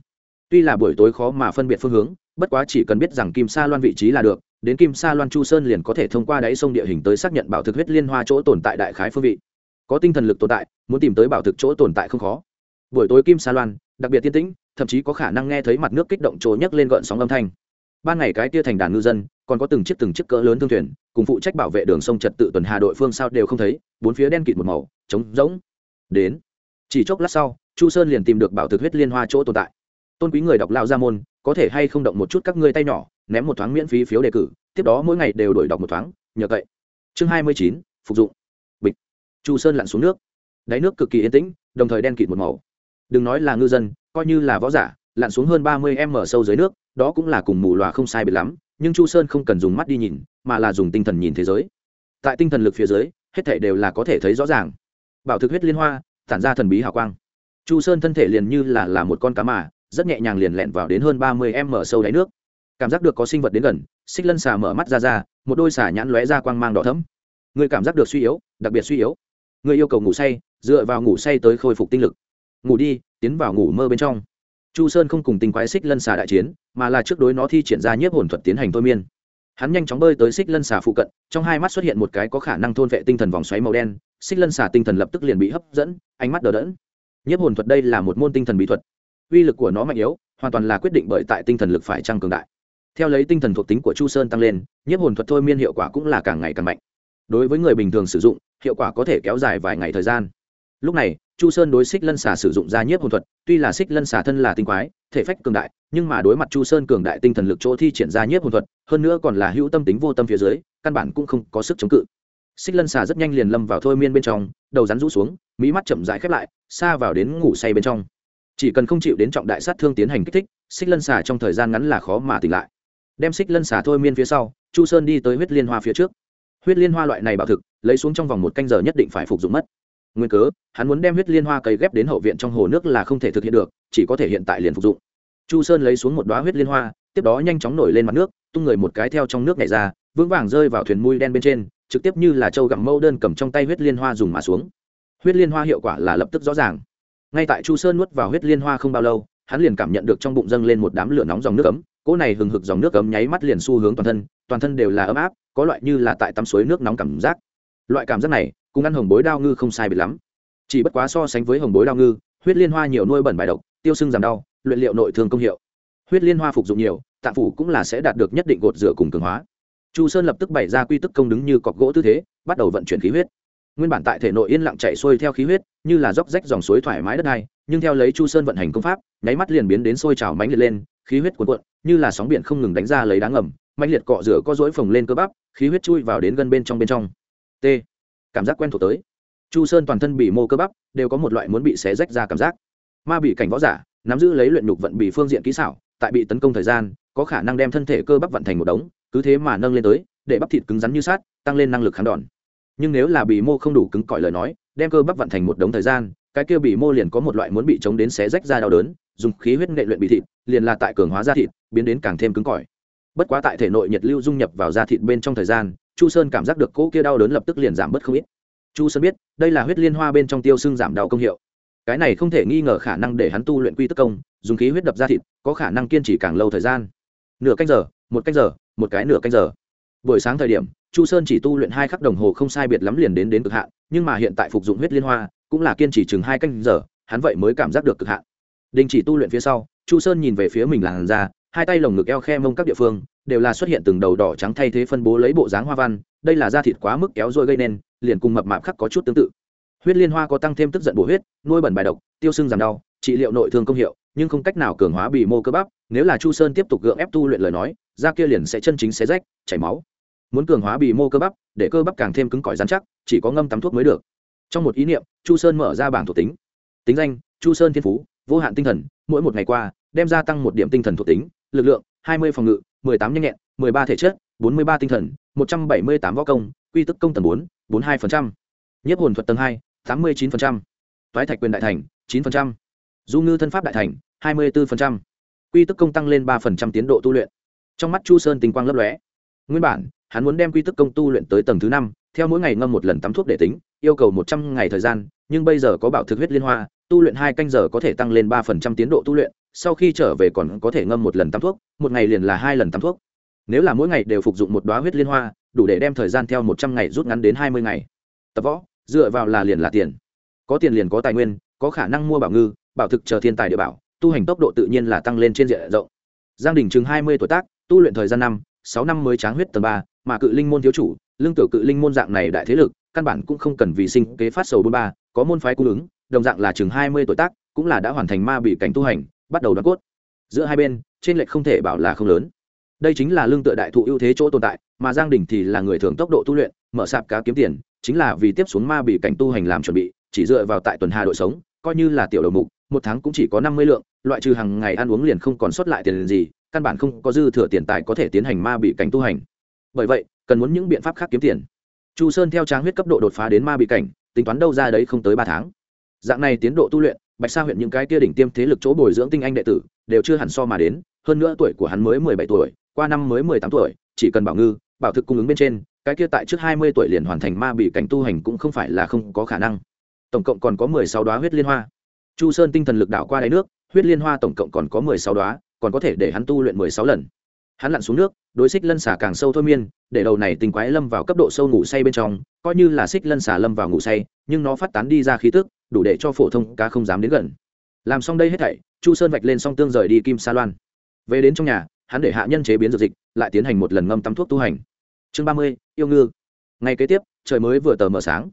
Tuy là buổi tối khó mà phân biệt phương hướng, bất quá chỉ cần biết rằng kim sa loan vị trí là được, đến kim sa loan chu sơn liền có thể thông qua đáy sông địa hình tới xác nhận bảo thực huyết liên hoa chỗ tồn tại đại khái phương vị. Có tinh thần lực tồn tại, muốn tìm tới bảo thực chỗ tồn tại không khó. Buổi tối kim sa loan, đặc biệt tiên tĩnh, thậm chí có khả năng nghe thấy mặt nước kích động trồ nhấc lên gợn sóng âm thanh. Ban ngày cái tia thành đàn ngư dân, còn có từng chiếc từng chiếc cỡ lớn thương thuyền cùng phụ trách bảo vệ đường sông trật tự tuần hà đội phương sao đều không thấy, bốn phía đen kịt một màu, trống rỗng. Đến, chỉ chốc lát sau, chu sơn liền tìm được bảo thực huyết liên hoa chỗ tồn tại. Tôn quý người đọc lao ra môn, có thể hay không động một chút các ngươi tay nhỏ, ném một thoáng miễn phí phiếu đề cử, tiếp đó mỗi ngày đều đổi đọc một thoáng, nhờ cậy chương hai mươi chín, phục dụng. Bịch. Chu sơn lặn xuống nước. Đáy nước cực kỳ yên tĩnh, đồng thời đen kịt một màu. Đừng nói là ngư dân, coi như là võ giả, lặn xuống hơn ba mươi m sâu dưới nước, đó cũng là cùng mù loà không sai biệt lắm nhưng chu sơn không cần dùng mắt đi nhìn, mà là dùng tinh thần nhìn thế giới. Tại tinh thần lực phía dưới, hết thể đều là có thể thấy rõ ràng. Bảo thực huyết liên hoa, tản ra thần bí hào quang. Chu sơn thân thể liền như là là một con cá mà, rất nhẹ nhàng liền lẹn vào đến hơn ba mươi m sâu đáy nước. Cảm giác được có sinh vật đến gần, xích lân xà mở mắt ra ra, một đôi xà nhãn lóe ra quang mang đỏ thấm người cảm giác được suy yếu, đặc biệt suy yếu. Người yêu cầu ngủ say, dựa vào ngủ say tới khôi phục tinh lực. Ngủ đi, tiến vào ngủ mơ bên trong chu sơn không cùng tinh quái xích lân xà đại chiến, mà là trước đối nó thi triển ra nhiếp hồn thuật tiến hành thôi miên. Hắn nhanh chóng bơi tới xích lân xà phụ cận, trong hai mắt xuất hiện một cái có khả năng thôn vệ tinh thần vòng xoáy màu đen, xích lân xà tinh thần lập tức liền bị hấp dẫn, ánh mắt đờ đẫn. Nhiếp hồn thuật đây là một môn tinh thần bí thuật. Uy lực của nó mạnh yếu, hoàn toàn là quyết định bởi tại tinh thần lực phải trăng cường đại. Theo lấy tinh thần thuộc tính của chu sơn tăng lên, nhiếp hồn thuật thôi miên hiệu quả cũng là càng ngày càng mạnh. Đối với người bình thường sử dụng, hiệu quả có thể kéo dài vài ngày thời gian. Lúc này chu sơn đối xích lân xà sử dụng ra nhiếp hồn thuật, tuy là xích lân xà thân là tinh quái, thể phách cường đại, nhưng mà đối mặt chu sơn cường đại tinh thần lực chỗ thi triển ra nhiếp hồn thuật, hơn nữa còn là hữu tâm tính vô tâm phía dưới, căn bản cũng không có sức chống cự. Xích lân xà rất nhanh liền lâm vào thôi miên bên trong, đầu rắn rũ xuống mỹ mắt chậm rãi khép lại, xa vào đến ngủ say bên trong. Chỉ cần không chịu đến trọng đại sát thương tiến hành kích thích, xích lân xà trong thời gian ngắn là khó mà tỉnh lại. Đem xích lân xà thôi miên phía sau, chu sơn đi tới huyết liên hoa phía trước. Huyết liên hoa loại này bảo thực, lấy xuống trong vòng một canh giờ nhất định phải phục dụng mất nguyên cớ, hắn muốn đem huyết liên hoa cấy ghép đến hậu viện trong hồ nước là không thể thực hiện được, chỉ có thể hiện tại liền phục dụng. Chu sơn lấy xuống một đoá huyết liên hoa, tiếp đó nhanh chóng nổi lên mặt nước, tung người một cái theo trong nước nhảy ra, vững vàng rơi vào thuyền mui đen bên trên, trực tiếp như là trâu gặm mâu đơn cầm trong tay huyết liên hoa dùng mà xuống. Huyết liên hoa hiệu quả là lập tức rõ ràng. Ngay tại chu sơn nuốt vào huyết liên hoa không bao lâu, hắn liền cảm nhận được trong bụng dâng lên một đám lửa nóng dòng nước ấm, cỗ này hừng hực dòng nước ấm nháy mắt liền xu hướng toàn thân toàn thân đều là ấm áp, có loại như là tại tắm suối nước nóng cảm giác. Loại cảm giác này cùng ăn hồng bối đao ngư không sai biệt lắm. Chỉ bất quá so sánh với hồng bối đao ngư, huyết liên hoa nhiều nuôi bẩn bài độc, tiêu sưng giảm đau, luyện liệu nội thương công hiệu. Huyết liên hoa phục dụng nhiều, tạng phủ cũng là sẽ đạt được nhất định gột rửa cùng cường hóa. Chu sơn lập tức bày ra quy tức công đứng như cọc gỗ tư thế, bắt đầu vận chuyển khí huyết. Nguyên bản tại thể nội yên lặng chạy xuôi theo khí huyết, như là dốc rách dòng suối thoải mái đất này nhưng theo lấy chu sơn vận hành công pháp, nháy mắt liền biến đến sôi trào mánh liệt lên, khí huyết cuồn cuộn, như là sóng biển không ngừng đánh ra lấy đá ngầm, mãnh liệt cọ rửa có dối phồng lên cơ bắp, khí huyết chui vào đến gần bên trong bên trong. T cảm giác quen thuộc tới. Chu sơn toàn thân bị mô cơ bắp, đều có một loại muốn bị xé rách ra cảm giác. Ma bị cảnh võ giả, nắm giữ lấy luyện nhục vận bị phương diện kỹ xảo, tại bị tấn công thời gian, có khả năng đem thân thể cơ bắp vận thành một đống, cứ thế mà nâng lên tới, để bắp thịt cứng rắn như sát tăng lên năng lực kháng đòn. Nhưng nếu là bị mô không đủ cứng cỏi lời nói, đem cơ bắp vận thành một đống thời gian, cái kia bị mô liền có một loại muốn bị chống đến xé rách ra đau đớn, dùng khí huyết nghệ luyện bị thịt, liền là tại cường hóa da thịt, biến đến càng thêm cứng cỏi. Bất quá tại thể nội nhiệt lưu dung nhập vào da thịt bên trong thời gian chu sơn cảm giác được cỗ kia đau đớn lập tức liền giảm bớt không ít. Chu sơn biết đây là huyết liên hoa bên trong tiêu xương giảm đau công hiệu. Cái này không thể nghi ngờ khả năng để hắn tu luyện quy tức công dùng khí huyết đập ra thịt có khả năng kiên trì càng lâu thời gian. Nửa canh giờ một canh giờ một cái nửa canh giờ. Buổi sáng thời điểm chu sơn chỉ tu luyện hai khắc đồng hồ không sai biệt lắm liền đến đến cực hạn nhưng mà hiện tại phục dụng huyết liên hoa cũng là kiên trì chừng hai canh giờ hắn vậy mới cảm giác được cực hạn. Đình chỉ tu luyện phía sau chu sơn nhìn về phía mình làn ra, hai tay lồng ngực eo khe mông các địa phương đều là xuất hiện từng đầu đỏ trắng thay thế phân bố lấy bộ dáng hoa văn, đây là da thịt quá mức kéo rồi gây nên, liền cùng mập mạp khắc có chút tương tự. Huyết liên hoa có tăng thêm tức giận bổ huyết, nuôi bẩn bài độc, tiêu sưng giảm đau, trị liệu nội thương công hiệu, nhưng không cách nào cường hóa bị mô cơ bắp, nếu là chu sơn tiếp tục gượng ép tu luyện lời nói, da kia liền sẽ chân chính xé rách, chảy máu. Muốn cường hóa bị mô cơ bắp, để cơ bắp càng thêm cứng cỏi dán chắc, chỉ có ngâm tắm thuốc mới được. Trong một ý niệm, chu sơn mở ra bảng thuộc tính. Tính danh, chu sơn thiên phú, vô hạn tinh thần, mỗi một ngày qua, đem gia tăng một điểm tinh thần thuộc tính, lực lượng, hai mươi phòng ngự mười tám nhanh nhẹn, mười ba thể chất, bốn mươi ba tinh thần, một trăm bảy mươi tám võ công, quy tức công tầng bốn bốn hai nhiếp hồn thuật tầng hai, tám mươi chín toái thạch quyền đại thành, chín du ngư thân pháp đại thành, hai mươi bốn quy tức công tăng lên ba tiến độ tu luyện. Trong mắt chu sơn tình quang lấp lóe. Nguyên bản, hắn muốn đem quy tức công tu luyện tới tầng thứ năm, theo mỗi ngày ngâm một lần tắm thuốc để tính, yêu cầu một trăm ngày thời gian, nhưng bây giờ có bảo thực huyết liên hoa, tu luyện hai canh giờ có thể tăng lên ba phần tiến độ tu luyện sau khi trở về còn có thể ngâm một lần tắm thuốc, một ngày liền là hai lần tắm thuốc. Nếu là mỗi ngày đều phục dụng một đoá huyết liên hoa, đủ để đem thời gian theo một trăm ngày rút ngắn đến hai mươi ngày. Tập võ, dựa vào là liền là tiền. Có tiền liền có tài nguyên, có khả năng mua bảo ngư, bảo thực chờ thiên tài địa bảo, tu hành tốc độ tự nhiên là tăng lên trên diện rộng. Giang đình chừng hai mươi tuổi tác, tu luyện thời gian năm, sáu năm mới tráng huyết tầng ba, mà cự linh môn thiếu chủ, lương tiểu cự linh môn dạng này đại thế lực, căn bản cũng không cần vì sinh kế phát sầu bốn ba, có môn phái cung ứng, đồng dạng là chừng hai mươi tuổi tác, cũng là đã hoàn thành ma bị cảnh tu hành bắt đầu đoán cốt. Giữa hai bên, trên lệch không thể bảo là không lớn. Đây chính là lương tựa đại thụ ưu thế chỗ tồn tại, mà giang đình thì là người thường tốc độ tu luyện, mở sạp cá kiếm tiền, chính là vì tiếp xuống ma bị cảnh tu hành làm chuẩn bị, chỉ dựa vào tại tuần hà đội sống, coi như là tiểu đầu mục, một tháng cũng chỉ có năm mươi lượng, loại trừ hàng ngày ăn uống liền không còn sót lại tiền gì, căn bản không có dư thừa tiền tài có thể tiến hành ma bị cảnh tu hành. Bởi vậy, cần muốn những biện pháp khác kiếm tiền. Chu sơn theo tráng huyết cấp độ đột phá đến ma bị cảnh, tính toán đâu ra đấy không tới ba tháng. Dạng này tiến độ tu luyện bạch sa huyện những cái kia đỉnh tiêm thế lực chỗ bồi dưỡng tinh anh đệ tử, đều chưa hẳn so mà đến, hơn nữa tuổi của hắn mới mười bảy tuổi, qua năm mới mười tám tuổi, chỉ cần bảo ngư, bảo thực cung ứng bên trên, cái kia tại trước hai mươi tuổi liền hoàn thành ma bị cảnh tu hành cũng không phải là không có khả năng. Tổng cộng còn có mười sáu đoá huyết liên hoa. Chu sơn tinh thần lực đảo qua đáy nước, huyết liên hoa tổng cộng còn có mười sáu đoá còn có thể để hắn tu luyện mười sáu lần. Hắn lặn xuống nước, đối xích lân xả càng sâu thôi miên, để đầu này tình quái lâm vào cấp độ sâu ngủ say bên trong, coi như là xích lân xả lâm vào ngủ say, nhưng nó phát tán đi ra khí tức đủ để cho phổ thông cá không dám đến gần. Làm xong đây hết thảy, chu sơn vạch lên song tương rời đi kim sa loan. Về đến trong nhà, hắn để hạ nhân chế biến dược dịch, lại tiến hành một lần ngâm tắm thuốc tu hành. Chương ba mươi, yêu ngư. Ngày kế tiếp, trời mới vừa tờ mờ sáng.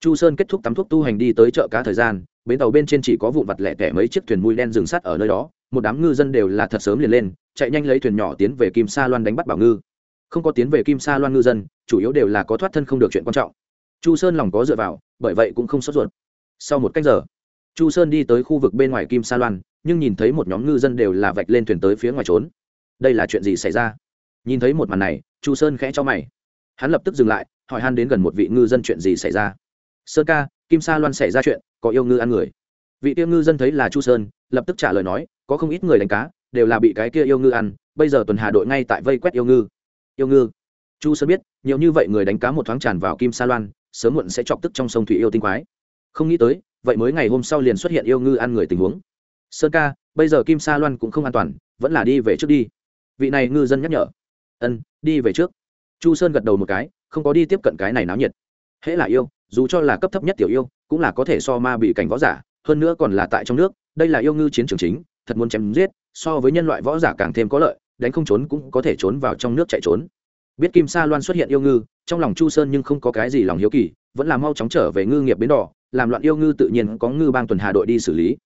Chu sơn kết thúc tắm thuốc tu hành đi tới chợ cá thời gian, bến tàu bên trên chỉ có vụn vặt lẻ tẻ mấy chiếc thuyền mui đen dừng sắt ở nơi đó, một đám ngư dân đều là thật sớm liền lên, chạy nhanh lấy thuyền nhỏ tiến về kim sa loan đánh bắt bảo ngư. Không có tiến về kim sa loan ngư dân, chủ yếu đều là có thoát thân không được chuyện quan trọng. Chu sơn lòng có dựa vào, bởi vậy cũng không sốt ruột sau một cách giờ, chu sơn đi tới khu vực bên ngoài kim sa loan, nhưng nhìn thấy một nhóm ngư dân đều là vạch lên thuyền tới phía ngoài trốn. Đây là chuyện gì xảy ra? Nhìn thấy một màn này, chu sơn khẽ cho mày. Hắn lập tức dừng lại, hỏi han đến gần một vị ngư dân chuyện gì xảy ra? Sơn ca, kim sa loan xảy ra chuyện, có yêu ngư ăn người. Vị tiêu ngư dân thấy là chu sơn, lập tức trả lời nói, có không ít người đánh cá, đều là bị cái kia yêu ngư ăn, bây giờ tuần hà đội ngay tại vây quét yêu ngư. Yêu ngư? Chu sơn biết, nhiều như vậy người đánh cá một thoáng tràn vào kim sa loan, sớm muộn sẽ chọc tức trong sông thủy yêu tinh quái không nghĩ tới, vậy mới ngày hôm sau liền xuất hiện yêu ngư ăn người tình huống. Sơn ca, bây giờ kim sa loan cũng không an toàn, vẫn là đi về trước đi. Vị này ngư dân nhắc nhở. Ân, đi về trước. Chu sơn gật đầu một cái, không có đi tiếp cận cái này náo nhiệt. Hễ là yêu, dù cho là cấp thấp nhất tiểu yêu, cũng là có thể so ma bị cảnh võ giả, hơn nữa còn là tại trong nước, đây là yêu ngư chiến trường chính, thật muốn chém giết, so với nhân loại võ giả càng thêm có lợi, đánh không trốn cũng có thể trốn vào trong nước chạy trốn. Biết kim sa loan xuất hiện yêu ngư, trong lòng chu sơn nhưng không có cái gì lòng hiếu kỳ, vẫn là mau chóng trở về ngư nghiệp bến đỏ làm loạn yêu ngư tự nhiên có ngư bang tuần hà đội đi xử lý.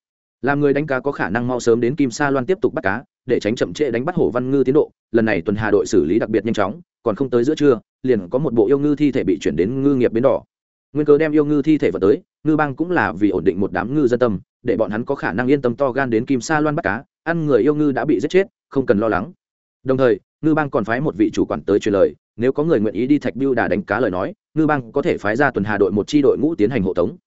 Làm người đánh cá có khả năng mau sớm đến kim sa loan tiếp tục bắt cá, để tránh chậm trễ đánh bắt hổ văn ngư tiến độ. Lần này tuần hà đội xử lý đặc biệt nhanh chóng, còn không tới giữa trưa, liền có một bộ yêu ngư thi thể bị chuyển đến ngư nghiệp bến đỏ. Nguyên cớ đem yêu ngư thi thể vào tới, ngư bang cũng là vì ổn định một đám ngư dân tâm, để bọn hắn có khả năng yên tâm to gan đến kim sa loan bắt cá, ăn người yêu ngư đã bị giết chết, không cần lo lắng. Đồng thời, ngư bang còn phái một vị chủ quản tới truyền lời, nếu có người nguyện ý đi thạch biêu đà đánh cá lời nói, ngư bang có thể phái ra tuần hà đội một tri đội ngũ tiến hành hộ tống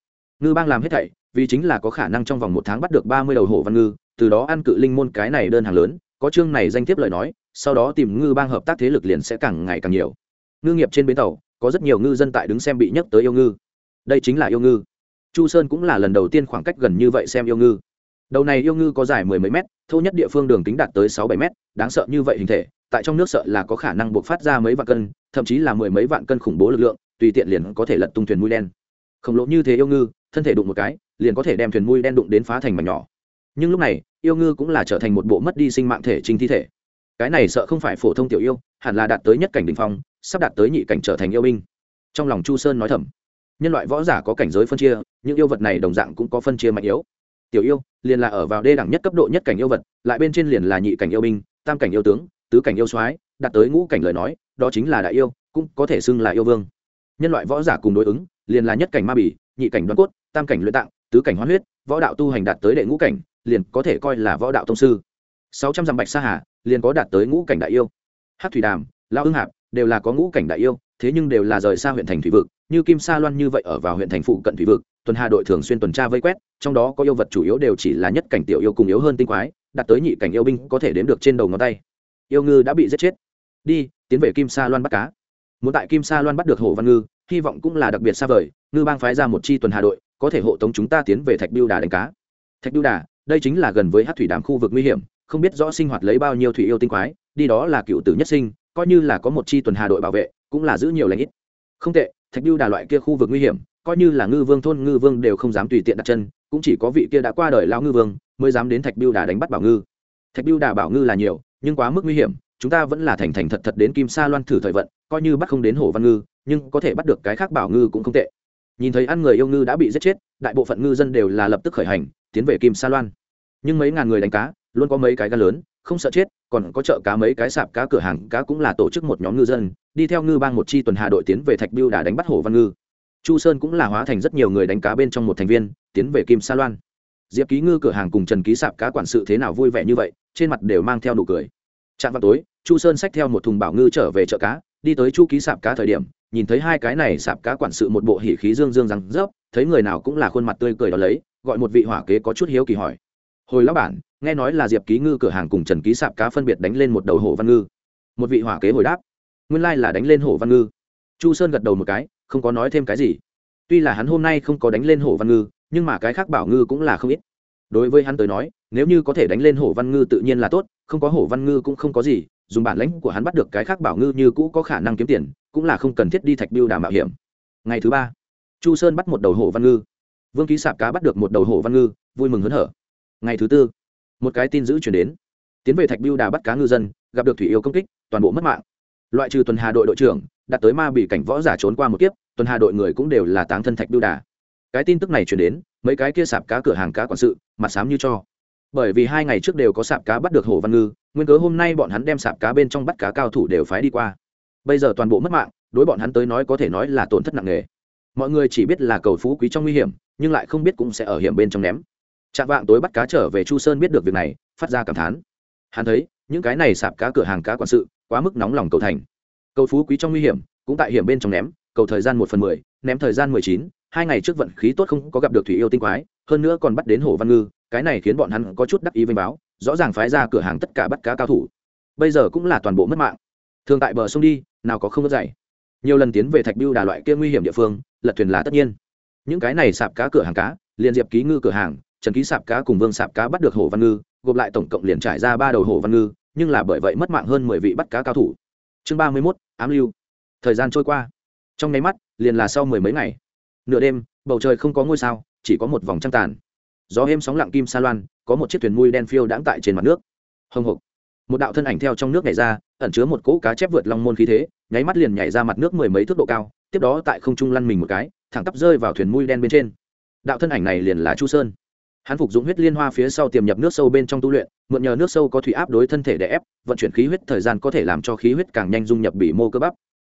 ngư bang làm hết thảy, vì chính là có khả năng trong vòng một tháng bắt được ba mươi đầu hổ văn ngư, từ đó ăn cự linh môn cái này đơn hàng lớn, có chương này danh thiếp lời nói, sau đó tìm ngư bang hợp tác thế lực liền sẽ càng ngày càng nhiều. Ngư nghiệp trên bến tàu, có rất nhiều ngư dân tại đứng xem bị nhấc tới yêu ngư. Đây chính là yêu ngư. Chu sơn cũng là lần đầu tiên khoảng cách gần như vậy xem yêu ngư. Đầu này yêu ngư có dài mười mấy mét, thô nhất địa phương đường kính đạt tới sáu bảy mét, đáng sợ như vậy hình thể, tại trong nước sợ là có khả năng buộc phát ra mấy vạn cân, thậm chí là mười mấy vạn cân khủng bố lực lượng, tùy tiện liền có thể lật tung thuyền mũi đen. Khổng lồ như thế yêu ngư thân thể đụng một cái, liền có thể đem thuyền mui đen đụng đến phá thành mảnh nhỏ. Nhưng lúc này, yêu ngư cũng là trở thành một bộ mất đi sinh mạng thể trinh thi thể. Cái này sợ không phải phổ thông tiểu yêu, hẳn là đạt tới nhất cảnh đ ỉ n h phong, sắp đạt tới nhị cảnh trở thành yêu binh. Trong lòng chu sơn nói thầm, nhân loại võ giả có cảnh giới phân chia, những yêu vật này đồng dạng cũng có phân chia mạnh yếu. Tiểu yêu, liền là ở vào đê đẳng nhất cấp độ nhất cảnh yêu vật, lại bên trên liền là nhị cảnh yêu binh, tam cảnh yêu tướng, tứ cảnh yêu soái, đạt tới ngũ cảnh lời nói, đó chính là đại yêu, cũng có thể xưng là yêu vương. Nhân loại võ giả cùng đối ứng, liền là nhất cảnh ma bỉ, nhị cảnh đoán cốt tam cảnh luyện tạng, tứ cảnh hoán huyết, võ đạo tu hành đạt tới đệ ngũ cảnh, liền có thể coi là võ đạo tông sư. Sáu trăm dặm bạch sa hà, liền có đạt tới ngũ cảnh đại yêu. Hát thủy đàm, lao ưng hạp, đều là có ngũ cảnh đại yêu, thế nhưng đều là rời xa huyện thành thủy vực, như kim sa loan như vậy ở vào huyện thành phụ cận thủy vực, tuần hà đội thường xuyên tuần tra vây quét, trong đó có yêu vật chủ yếu đều chỉ là nhất cảnh tiểu yêu cùng yếu hơn tinh quái, đạt tới nhị cảnh yêu binh có thể đếm được trên đầu ngón tay. Yêu ngư đã bị giết chết. Đi, tiến về kim sa loan bắt cá. Muốn tại kim sa loan bắt được hồ văn ngư, hy vọng cũng là đặc biệt xa vời, ngư bang phái ra một chi tuần hà đội có thể hộ tống chúng ta tiến về thạch biêu đà đánh cá. Thạch biêu đà, đây chính là gần với hát thủy đàm khu vực nguy hiểm, không biết rõ sinh hoạt lấy bao nhiêu thủy yêu tinh quái, đi đó là cựu tử nhất sinh, coi như là có một chi tuần hà đội bảo vệ, cũng là giữ nhiều lãnh ít. Không tệ, thạch biêu đà loại kia khu vực nguy hiểm, coi như là ngư vương thôn ngư vương đều không dám tùy tiện đặt chân, cũng chỉ có vị kia đã qua đời lao ngư vương mới dám đến thạch biêu đà đánh bắt bảo ngư. Thạch biêu đà bảo ngư là nhiều, nhưng quá mức nguy hiểm, chúng ta vẫn là thành thành thật thật đến kim sa loan thử thời vận, coi như bắt không đến hổ văn ngư, nhưng có thể bắt được cái khác bảo ngư cũng không tệ nhìn thấy ăn người yêu ngư đã bị giết chết, đại bộ phận ngư dân đều là lập tức khởi hành, tiến về kim sa loan. Nhưng mấy ngàn người đánh cá, luôn có mấy cái cá lớn, không sợ chết, còn có chợ cá mấy cái sạp cá, cửa hàng cá cũng là tổ chức một nhóm ngư dân, đi theo ngư bang một chi tuần hà đội tiến về thạch biêu đà đánh bắt hồ văn ngư. Chu sơn cũng là hóa thành rất nhiều người đánh cá bên trong một thành viên, tiến về kim sa loan. Diệp ký ngư cửa hàng cùng trần ký sạp cá quản sự thế nào vui vẻ như vậy, trên mặt đều mang theo nụ cười. Trạm vào tối, chu sơn xách theo một thùng bảo ngư trở về chợ cá đi tới chu ký sạp cá thời điểm, nhìn thấy hai cái này sạp cá quản sự một bộ hỉ khí dương dương rằng rớp, thấy người nào cũng là khuôn mặt tươi cười đó lấy, gọi một vị hỏa kế có chút hiếu kỳ hỏi. Hồi lão bản, nghe nói là diệp ký ngư cửa hàng cùng trần ký sạp cá phân biệt đánh lên một đầu hổ văn ngư. Một vị hỏa kế hồi đáp. Nguyên lai là đánh lên hổ văn ngư. Chu sơn gật đầu một cái, không có nói thêm cái gì. Tuy là hắn hôm nay không có đánh lên hổ văn ngư, nhưng mà cái khác bảo ngư cũng là không ít. Đối với hắn tới nói, nếu như có thể đánh lên hổ văn ngư tự nhiên là tốt, không có hổ văn ngư cũng không có gì dùng bản lãnh của hắn bắt được cái khác bảo ngư như cũ có khả năng kiếm tiền, cũng là không cần thiết đi thạch biêu đà mạo hiểm. Ngày thứ ba, chu sơn bắt một đầu hổ văn ngư. Vương ký sạp cá bắt được một đầu hổ văn ngư, vui mừng hớn hở. Ngày thứ tư, một cái tin dữ chuyển đến. Tiến về thạch biêu đà bắt cá ngư dân, gặp được thủy yêu công kích, toàn bộ mất mạng. Loại trừ tuần hà đội đội trưởng, đặt tới ma bị cảnh võ giả trốn qua một kiếp, tuần hà đội người cũng đều là táng thân thạch biêu đà. Cái tin tức này chuyển đến, mấy cái kia sạp cá cửa hàng cá quản sự, mặt sám như cho. Bởi vì hai ngày trước đều có sạp cá bắt được hồ văn ngư nguyên cớ hôm nay bọn hắn đem sạp cá bên trong bắt cá cao thủ đều phái đi qua. Bây giờ toàn bộ mất mạng, đối bọn hắn tới nói có thể nói là tổn thất nặng nề. Mọi người chỉ biết là cầu phú quý trong nguy hiểm, nhưng lại không biết cũng sẽ ở hiểm bên trong ném. Chạm vạng tối bắt cá trở về chu sơn biết được việc này, phát ra cảm thán. Hắn thấy, những cái này sạp cá cửa hàng cá quản sự, quá mức nóng lòng cầu thành. Cầu phú quý trong nguy hiểm, cũng tại hiểm bên trong ném, cầu thời gian một phần mười, ném thời gian mười chín, hai ngày trước vận khí tốt không có gặp được thủy yêu tinh quái, hơn nữa còn bắt đến hồ văn ngư, cái này khiến bọn hắn có chút đắc ý vênh báo rõ ràng phái ra cửa hàng tất cả bắt cá cao thủ. Bây giờ cũng là toàn bộ mất mạng. Thường tại bờ sông đi, nào có không mất dày nhiều lần tiến về thạch biêu đà loại kia nguy hiểm địa phương, lật thuyền là tất nhiên. Những cái này sạp cá cửa hàng cá liền diệp ký ngư cửa hàng, trần ký sạp cá cùng vương sạp cá bắt được hồ văn ngư, gộp lại tổng cộng liền trải ra ba đầu hồ văn ngư, nhưng là bởi vậy mất mạng hơn mười vị bắt cá cao thủ. Chương ba mươi mốt, ám lưu. Thời gian trôi qua. Trong nháy mắt, liền là sau mười mấy ngày. Nửa đêm, bầu trời không có ngôi sao, chỉ có một vòng trăng tàn. Gió êm sóng lặng kim sa loan có một chiếc thuyền mui đen phiêu đãng tại trên mặt nước. Hồng hộc. Một đạo thân ảnh theo trong nước nhảy ra, ẩn chứa một cỗ cá chép vượt long môn khí thế, nháy mắt liền nhảy ra mặt nước mười mấy thước độ cao, tiếp đó tại không trung lăn mình một cái, thẳng tắp rơi vào thuyền mui đen bên trên. Đạo thân ảnh này liền là chu sơn. Hắn phục dụng huyết liên hoa phía sau tiềm nhập nước sâu bên trong tu luyện, mượn nhờ nước sâu có thủy áp đối thân thể để ép, vận chuyển khí huyết thời gian có thể làm cho khí huyết càng nhanh dung nhập bị mô cơ bắp.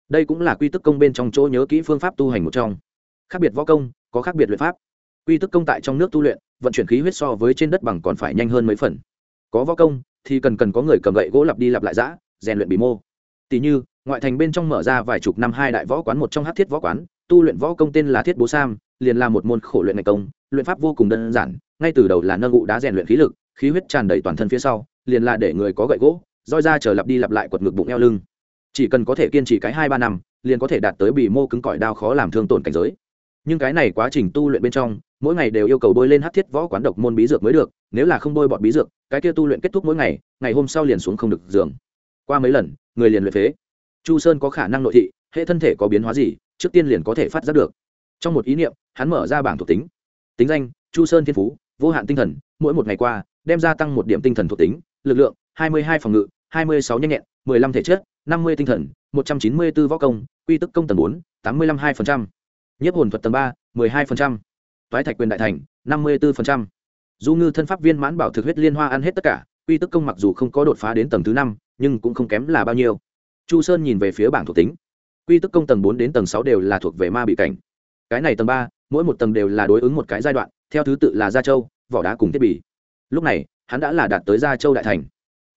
Đây cũng là quy tức công bên trong chỗ nhớ kỹ phương pháp tu hành một trong. Khác biệt võ công, có khác biệt luyện pháp. Quy tức công tại trong nước tu luyện vận chuyển khí huyết so với trên đất bằng còn phải nhanh hơn mấy phần. Có võ công, thì cần cần có người cầm gậy gỗ lặp đi lặp lại giã, rèn luyện bị mô. Tỷ như, ngoại thành bên trong mở ra vài chục năm hai đại võ quán, một trong hát thiết võ quán, tu luyện võ công tên là thiết bố sam, liền là một môn khổ luyện ngày công, luyện pháp vô cùng đơn giản, ngay từ đầu là nâng ngụ đá rèn luyện khí lực, khí huyết tràn đầy toàn thân phía sau, liền là để người có gậy gỗ, roi ra chờ lặp đi lặp lại quật ngực bụng eo lưng. Chỉ cần có thể kiên trì cái hai ba năm, liền có thể đạt tới bị mô cứng cỏi đao khó làm thương tổn cảnh giới. Nhưng cái này quá trình tu luyện bên trong mỗi ngày đều yêu cầu bôi lên hát thiết võ quán độc môn bí dược mới được, nếu là không bôi bọt bí dược, cái kia tu luyện kết thúc mỗi ngày ngày hôm sau liền xuống không được giường. Qua mấy lần, người liền luyện phế. Chu sơn có khả năng nội thị, hệ thân thể có biến hóa gì, trước tiên liền có thể phát giác được. Trong một ý niệm, hắn mở ra bảng thuộc tính. Tính danh, chu sơn thiên phú, vô hạn tinh thần, mỗi một ngày qua, đem gia tăng một điểm tinh thần thuộc tính, lực lượng, hai mươi hai phòng ngự, hai mươi sáu nhanh nhẹn, mười lăm thể chất, năm mươi tinh thần, một trăm chín mươi b ố võ công, quy tức công tầng bốn, tám mươi lăm hai phần trăm. Nhiếp hồn thuật tầng ba, mười hai phần trăm toái thạch quyền đại thành, năm mươi bốn phần trăm. Du ngư thân pháp viên mãn bảo thực huyết liên hoa ăn hết tất cả, quy tức công mặc dù không có đột phá đến tầng thứ năm, nhưng cũng không kém là bao nhiêu. Chu sơn nhìn về phía bảng thuộc tính. Quy tức công tầng bốn đến tầng sáu đều là thuộc về ma bị cảnh. Cái này tầng ba, mỗi một tầng đều là đối ứng một cái giai đoạn, theo thứ tự là gia châu, vỏ đá cùng thiết bị. Lúc này, hắn đã là đạt tới gia châu đại thành.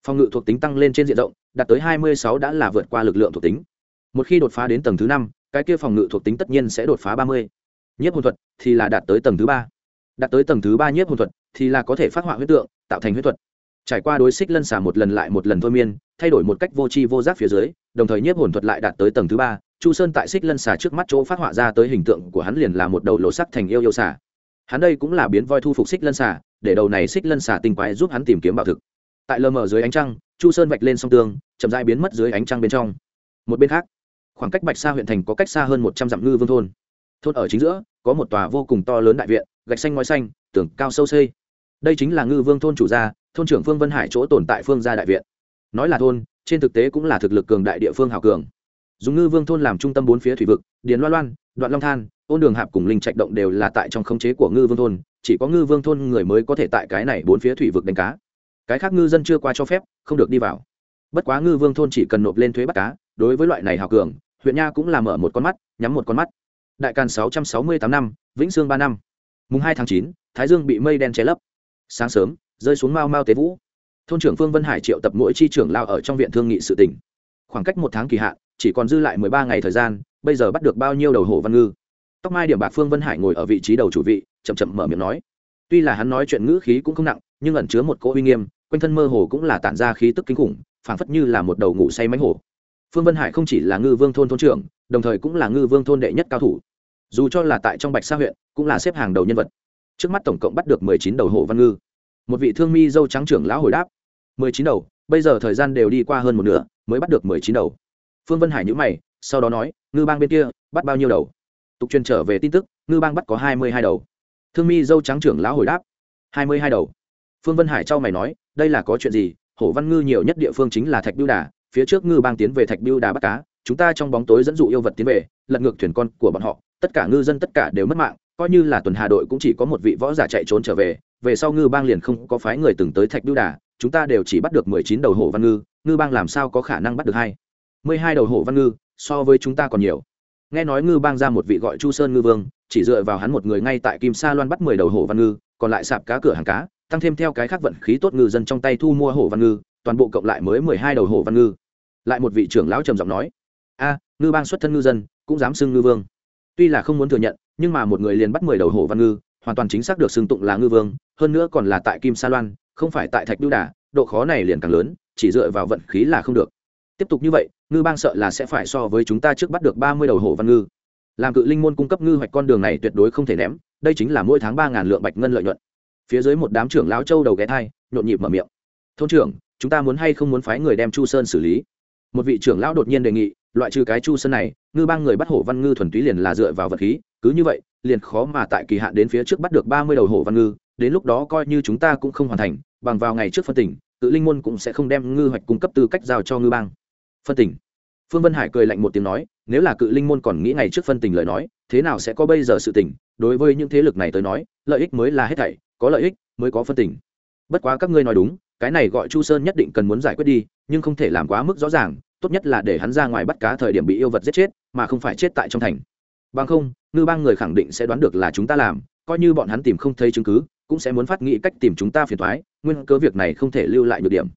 Phòng ngự thuộc tính tăng lên trên diện rộng, đạt tới hai mươi sáu đã là vượt qua lực lượng thuộc tính. Một khi đột phá đến tầng thứ năm, cái kia phòng ngự thuộc tính tất nhiên sẽ đột phá ba mươi nhiếp hồn thuật thì là đạt tới tầng thứ ba. Đạt tới tầng thứ ba nhiếp hồn thuật thì là có thể phát họa huyết tượng, tạo thành huyết thuật. Trải qua đối xích lân xả một lần lại một lần thôi miên, thay đổi một cách vô tri vô giác phía dưới, đồng thời nhiếp hồn thuật lại đạt tới tầng thứ ba. Chu sơn tại xích lân xả trước mắt chỗ phát họa ra tới hình tượng của hắn liền là một đầu lộ sắc thành yêu yêu xả hắn đây cũng là biến voi thu phục xích lân xả để đầu này xích lân xả tinh quái giúp hắn tìm kiếm bảo thực. Tại lờ mờ dưới ánh trăng, chu sơn vạch lên song tương, chậm dãi biến mất dưới ánh trăng bên trong. Một bên khác, khoảng cách bạch sa huyện thành có cách xa hơn một trăm dặm ngư vương thôn thôn ở chính giữa, có một tòa vô cùng to lớn đại viện, gạch xanh ngói xanh, tường cao sâu xây đây chính là ngư vương thôn chủ gia, thôn trưởng phương vân hải chỗ tồn tại phương gia đại viện. Nói là thôn, trên thực tế cũng là thực lực cường đại địa phương hào cường. Dùng ngư vương thôn làm trung tâm bốn phía thủy vực, điền loan loan, đoạn long than, ôn đường hạp cùng linh trạch động đều là tại trong khống chế của ngư vương thôn, chỉ có ngư vương thôn người mới có thể tại cái này bốn phía thủy vực đánh cá. Cái khác ngư dân chưa qua cho phép, không được đi vào. Bất quá ngư vương thôn chỉ cần nộp lên thuế bắt cá, đối với loại này hào cường, huyện nha cũng là mở một con mắt, nhắm một con mắt đại càn sáu trăm sáu mươi tám năm, vĩnh sương ba năm. Mùng hai tháng chín, thái dương bị mây đen che lấp. Sáng sớm, rơi xuống mau mau tế vũ. Thôn trưởng phương vân hải triệu tập mỗi chi trưởng lao ở trong viện thương nghị sự tỉnh khoảng cách một tháng kỳ hạn, chỉ còn dư lại mười ba ngày thời gian, bây giờ bắt được bao nhiêu đầu hổ văn ngư? Tóc mai điểm bạc phương vân hải ngồi ở vị trí đầu chủ vị, chậm chậm mở miệng nói. Tuy là hắn nói chuyện ngữ khí cũng không nặng, nhưng ẩn chứa một cỗ uy nghiêm, quanh thân mơ hồ cũng là tản ra khí tức kinh khủng, phảng phất như là một đầu ngủ say mánh hổ. Phương vân hải không chỉ là ngư vương thôn thôn trưởng, đồng thời cũng là ngư vương thôn đệ nhất cao thủ dù cho là tại trong bạch sa huyện, cũng là xếp hàng đầu nhân vật. Trước mắt tổng cộng bắt được mười chín đầu hổ văn ngư. Một vị thương mi dâu trắng trưởng lão hồi đáp, mười chín đầu, bây giờ thời gian đều đi qua hơn một nửa, mới bắt được mười chín đầu. Phương vân hải nhữ mày, sau đó nói, ngư bang bên kia, bắt bao nhiêu đầu? Tục truyền trở về tin tức, ngư bang bắt có hai mươi hai đầu. Thương mi dâu trắng trưởng lão hồi đáp, hai mươi hai đầu. Phương vân hải trao mày nói, đây là có chuyện gì? Hổ văn ngư nhiều nhất địa phương chính là thạch biêu đà, phía trước ngư bang tiến về thạch biêu đà bắt cá chúng ta trong bóng tối dẫn dụ yêu vật tiến về, lật ngược thuyền con của bọn họ, tất cả ngư dân tất cả đều mất mạng, coi như là tuần hà đội cũng chỉ có một vị võ giả chạy trốn trở về về sau ngư bang liền không có phái người từng tới thạch biêu đà, chúng ta đều chỉ bắt được mười chín đầu hổ văn ngư ngư bang làm sao có khả năng bắt được hai? Mười hai đầu hổ văn ngư, so với chúng ta còn nhiều. Nghe nói ngư bang ra một vị gọi chu sơn ngư vương, chỉ dựa vào hắn một người ngay tại kim sa loan bắt mười đầu hổ văn ngư, còn lại sạp cá cửa hàng cá, tăng thêm theo cái khác vận khí tốt ngư dân trong tay thu mua hổ văn ngư, toàn bộ cộng lại mới mười hai đầu hổ văn ngư. Lại một vị trưởng lão trầm giọng nói a, ngư bang xuất thân ngư dân, cũng dám xưng ngư vương. Tuy là không muốn thừa nhận, nhưng mà một người liền bắt mười đầu hổ văn ngư, hoàn toàn chính xác được xưng tụng là ngư vương, hơn nữa còn là tại kim sa loan, không phải tại thạch Đu đà, độ khó này liền càng lớn, chỉ dựa vào vận khí là không được. Tiếp tục như vậy, ngư bang sợ là sẽ phải so với chúng ta trước bắt được ba mươi đầu hổ văn ngư. Làm cự linh môn cung cấp ngư hoạch con đường này tuyệt đối không thể ném, đây chính là mỗi tháng ba ngàn lượng bạch ngân lợi nhuận. Phía dưới một đám trưởng lão châu đầu ghé thai, nhộn nhịp mở miệng. Thôn trưởng, chúng ta muốn hay không muốn phái người đem chu sơn xử lý? Một vị trưởng lão đột nhiên đề nghị loại trừ cái chu sơn này, ngư bang người bắt hổ văn ngư thuần túy liền là dựa vào vật khí, cứ như vậy, liền khó mà tại kỳ hạn đến phía trước bắt được ba mươi đầu hổ văn ngư, đến lúc đó coi như chúng ta cũng không hoàn thành, bằng vào ngày trước phân tỉnh, tự linh môn cũng sẽ không đem ngư hoạch cung cấp tư cách giao cho ngư bang. Phân tỉnh. Phương vân hải cười lạnh một tiếng nói, nếu là cự linh môn còn nghĩ ngày trước phân tỉnh lời nói, thế nào sẽ có bây giờ sự tỉnh? Đối với những thế lực này tới nói, lợi ích mới là hết thảy, có lợi ích mới có phân tỉnh. Bất quá các ngươi nói đúng, cái này gọi chu sơn nhất định cần muốn giải quyết đi, nhưng không thể làm quá mức rõ ràng tốt nhất là để hắn ra ngoài bắt cá thời điểm bị yêu vật giết chết, mà không phải chết tại trong thành. Bằng không, ngư bang người khẳng định sẽ đoán được là chúng ta làm, coi như bọn hắn tìm không thấy chứng cứ, cũng sẽ muốn phát nghĩ cách tìm chúng ta phiền thoái nguyên cớ việc này không thể lưu lại nhược điểm.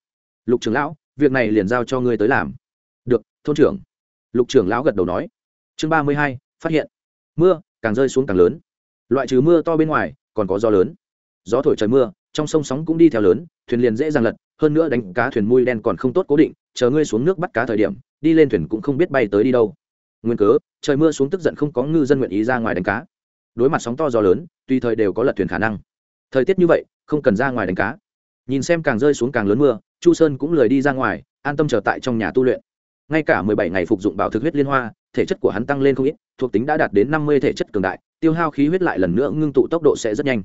Lục trưởng lão, việc này liền giao cho ngươi tới làm. Được, thôn trưởng. Lục trưởng lão gật đầu nói. Chương ba mươi hai, phát hiện. Mưa, càng rơi xuống càng lớn. Loại trừ mưa to bên ngoài, còn có gió lớn. Gió thổi trời mưa trong sông sóng cũng đi theo lớn, thuyền liền dễ dàng lật, hơn nữa đánh cá thuyền mui đen còn không tốt cố định, chờ ngươi xuống nước bắt cá thời điểm, đi lên thuyền cũng không biết bay tới đi đâu. Nguyên cớ, trời mưa xuống tức giận không có ngư dân nguyện ý ra ngoài đánh cá. Đối mặt sóng to gió lớn, tùy thời đều có lật thuyền khả năng. Thời tiết như vậy, không cần ra ngoài đánh cá. Nhìn xem càng rơi xuống càng lớn mưa, chu sơn cũng lười đi ra ngoài, an tâm chờ tại trong nhà tu luyện. Ngay cả mười bảy ngày phục dụng bảo thực huyết liên hoa, thể chất của hắn tăng lên không ít, thuộc tính đã đạt đến năm mươi thể chất cường đại, tiêu hao khí huyết lại lần nữa ngưng tụ tốc độ sẽ rất nhanh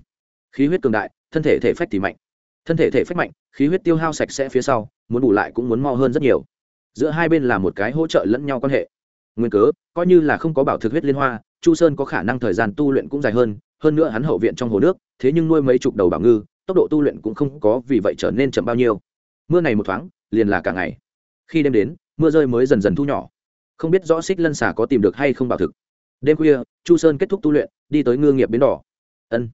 khí huyết cường đại, thân thể thể phách thì mạnh. Thân thể thể phách mạnh, khí huyết tiêu hao sạch sẽ phía sau, muốn bù lại cũng muốn mo hơn rất nhiều. Giữa hai bên là một cái hỗ trợ lẫn nhau quan hệ. Nguyên cớ, coi như là không có bảo thực huyết liên hoa, chu sơn có khả năng thời gian tu luyện cũng dài hơn hơn nữa hắn hậu viện trong hồ nước, thế nhưng nuôi mấy chục đầu bảo ngư, tốc độ tu luyện cũng không có vì vậy trở nên chậm bao nhiêu. Mưa này một thoáng, liền là cả ngày. Khi đêm đến, mưa rơi mới dần dần thu nhỏ. Không biết rõ xích lân xả có tìm được hay không bảo thực. Đêm khuya, chu sơn kết thúc tu luyện, đi tới ngư nghiệp bến đỏ. Ân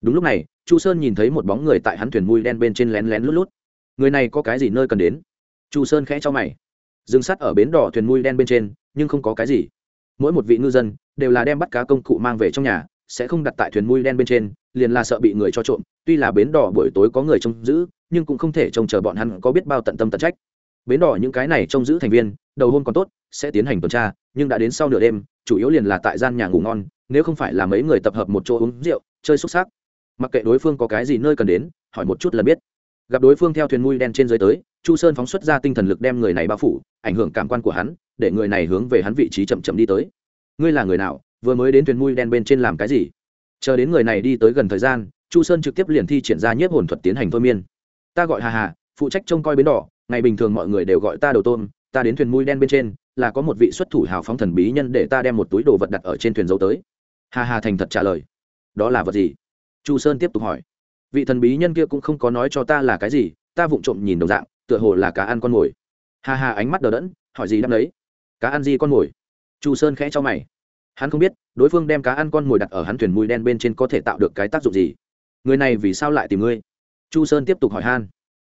đúng lúc này, chu sơn nhìn thấy một bóng người tại hắn thuyền mui đen bên trên lén lén lút lút. Người này có cái gì nơi cần đến? Chu sơn khẽ cho mày. Dừng sắt ở bến đỏ thuyền mui đen bên trên, nhưng không có cái gì. Mỗi một vị ngư dân đều là đem bắt cá công cụ mang về trong nhà, sẽ không đặt tại thuyền mui đen bên trên, liền là sợ bị người cho trộm. Tuy là bến đỏ buổi tối có người trông giữ, nhưng cũng không thể trông chờ bọn hắn có biết bao tận tâm tận trách. Bến đỏ những cái này trông giữ thành viên, đầu hôm còn tốt, sẽ tiến hành tuần tra, nhưng đã đến sau nửa đêm, chủ yếu liền là tại gian nhà ngủ ngon, nếu không phải là mấy người tập hợp một chỗ uống rượu, chơi xúc xác mặc kệ đối phương có cái gì nơi cần đến, hỏi một chút là biết. Gặp đối phương theo thuyền mui đen trên dưới tới, chu sơn phóng xuất ra tinh thần lực đem người này bao phủ, ảnh hưởng cảm quan của hắn, để người này hướng về hắn vị trí chậm chậm đi tới. Ngươi là người nào? Vừa mới đến thuyền mui đen bên trên làm cái gì? Chờ đến người này đi tới gần thời gian, chu sơn trực tiếp liền thi triển ra nhiếp hồn thuật tiến hành thôi miên. Ta gọi hà hà, phụ trách trông coi bến đỏ, ngày bình thường mọi người đều gọi ta đầu tôm ta đến thuyền mui đen bên trên, là có một vị xuất thủ hào phóng thần bí nhân để ta đem một túi đồ vật đặt ở trên thuyền dấu tới. Hà hà thành thật trả lời. Đó là vật gì? Chu sơn tiếp tục hỏi. Vị thần bí nhân kia cũng không có nói cho ta là cái gì, ta vụng trộm nhìn đồng dạng, tựa hồ là cá ăn con mồi. Hà hà ánh mắt đờ đẫn, hỏi gì đáp đấy cá ăn gì con mồi? Chu sơn khẽ cho mày. Hắn không biết, đối phương đem cá ăn con mồi đặt ở hắn thuyền mùi đen bên trên có thể tạo được cái tác dụng gì. Người này vì sao lại tìm ngươi? Chu sơn tiếp tục hỏi han.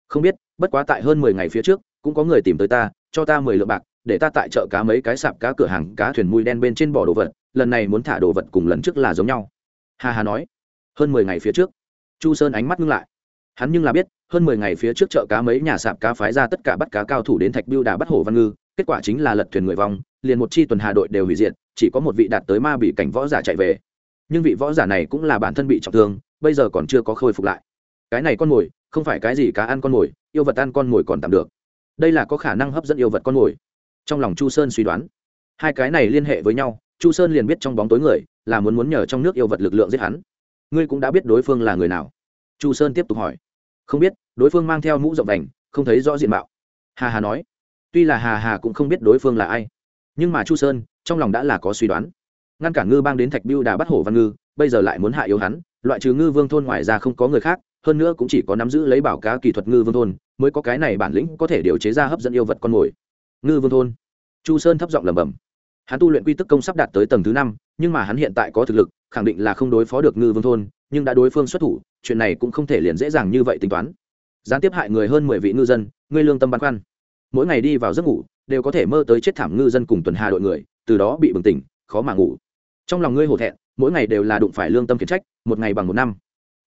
Không biết, bất quá tại hơn mười ngày phía trước, cũng có người tìm tới ta, cho ta mười lượng bạc, để ta tại chợ cá mấy cái sạp cá cửa hàng cá thuyền mùi đen bên trên bỏ đồ vật, lần này muốn thả đồ vật cùng lần trước là giống nhau. Hà hà nói hơn mười ngày phía trước, chu sơn ánh mắt ngưng lại. Hắn nhưng là biết, hơn mười ngày phía trước chợ cá mấy nhà sạp cá phái ra tất cả bắt cá cao thủ đến thạch biêu đà bắt hổ văn ngư, kết quả chính là lật thuyền người vong, liền một chi tuần hà đội đều hủy diệt, chỉ có một vị đạt tới ma bị cảnh võ giả chạy về. Nhưng vị võ giả này cũng là bản thân bị trọng thương, bây giờ còn chưa có khôi phục lại. Cái này con mồi, không phải cái gì cá ăn con mồi, yêu vật ăn con mồi còn tạm được. Đây là có khả năng hấp dẫn yêu vật con mồi. Trong lòng chu sơn suy đoán, hai cái này liên hệ với nhau, chu sơn liền biết trong bóng tối người là muốn muốn nhờ trong nước yêu vật lực lượng giết hắn ngươi cũng đã biết đối phương là người nào? Chu sơn tiếp tục hỏi. Không biết, đối phương mang theo mũ rộng đành không thấy rõ diện mạo. Hà hà nói. Tuy là hà hà cũng không biết đối phương là ai. Nhưng mà chu sơn, trong lòng đã là có suy đoán. Ngăn cản ngư bang đến thạch biêu đà bắt hổ văn ngư, bây giờ lại muốn hạ yếu hắn, loại trừ ngư vương thôn ngoài ra không có người khác, hơn nữa cũng chỉ có nắm giữ lấy bảo cá kỹ thuật ngư vương thôn, mới có cái này bản lĩnh có thể điều chế ra hấp dẫn yêu vật con mồi. Ngư vương thôn. Chu sơn thấp giọng lẩm bẩm. Hắn tu luyện quy tức công sắp đạt tới tầng thứ năm, nhưng mà hắn hiện tại có thực lực khẳng định là không đối phó được ngư vương thôn, nhưng đã đối phương xuất thủ, chuyện này cũng không thể liền dễ dàng như vậy tính toán. Gián tiếp hại người hơn mười vị ngư dân, ngươi lương tâm băn khoăn. Mỗi ngày đi vào giấc ngủ, đều có thể mơ tới chết thảm ngư dân cùng tuần hà đội người, từ đó bị bừng tỉnh, khó mà ngủ. Trong lòng ngươi hổ thẹn, mỗi ngày đều là đụng phải lương tâm khiển trách, một ngày bằng một năm.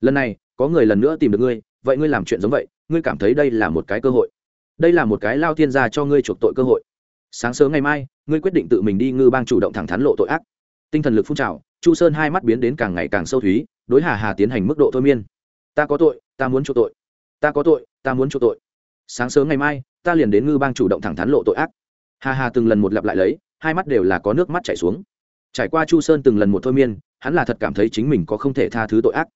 Lần này, có người lần nữa tìm được ngươi, vậy ngươi làm chuyện giống vậy, ngươi cảm thấy đây là một cái cơ hội. Đây là một cái lao thiên gia cho ngươi chuộc tội cơ hội. Sáng sớm ngày mai, ngươi quyết định tự mình đi ngư bang chủ động thẳng thắn lộ tội ác. Tinh thần lực phun trào chu sơn hai mắt biến đến càng ngày càng sâu thúy, đối hà hà tiến hành mức độ thôi miên. Ta có tội, ta muốn chu tội. Ta có tội, ta muốn chu tội. Sáng sớm ngày mai, ta liền đến ngư bang chủ động thẳng thắn lộ tội ác. Hà hà từng lần một lặp lại lấy, hai mắt đều là có nước mắt chảy xuống. Trải qua chu sơn từng lần một thôi miên, hắn là thật cảm thấy chính mình có không thể tha thứ tội ác.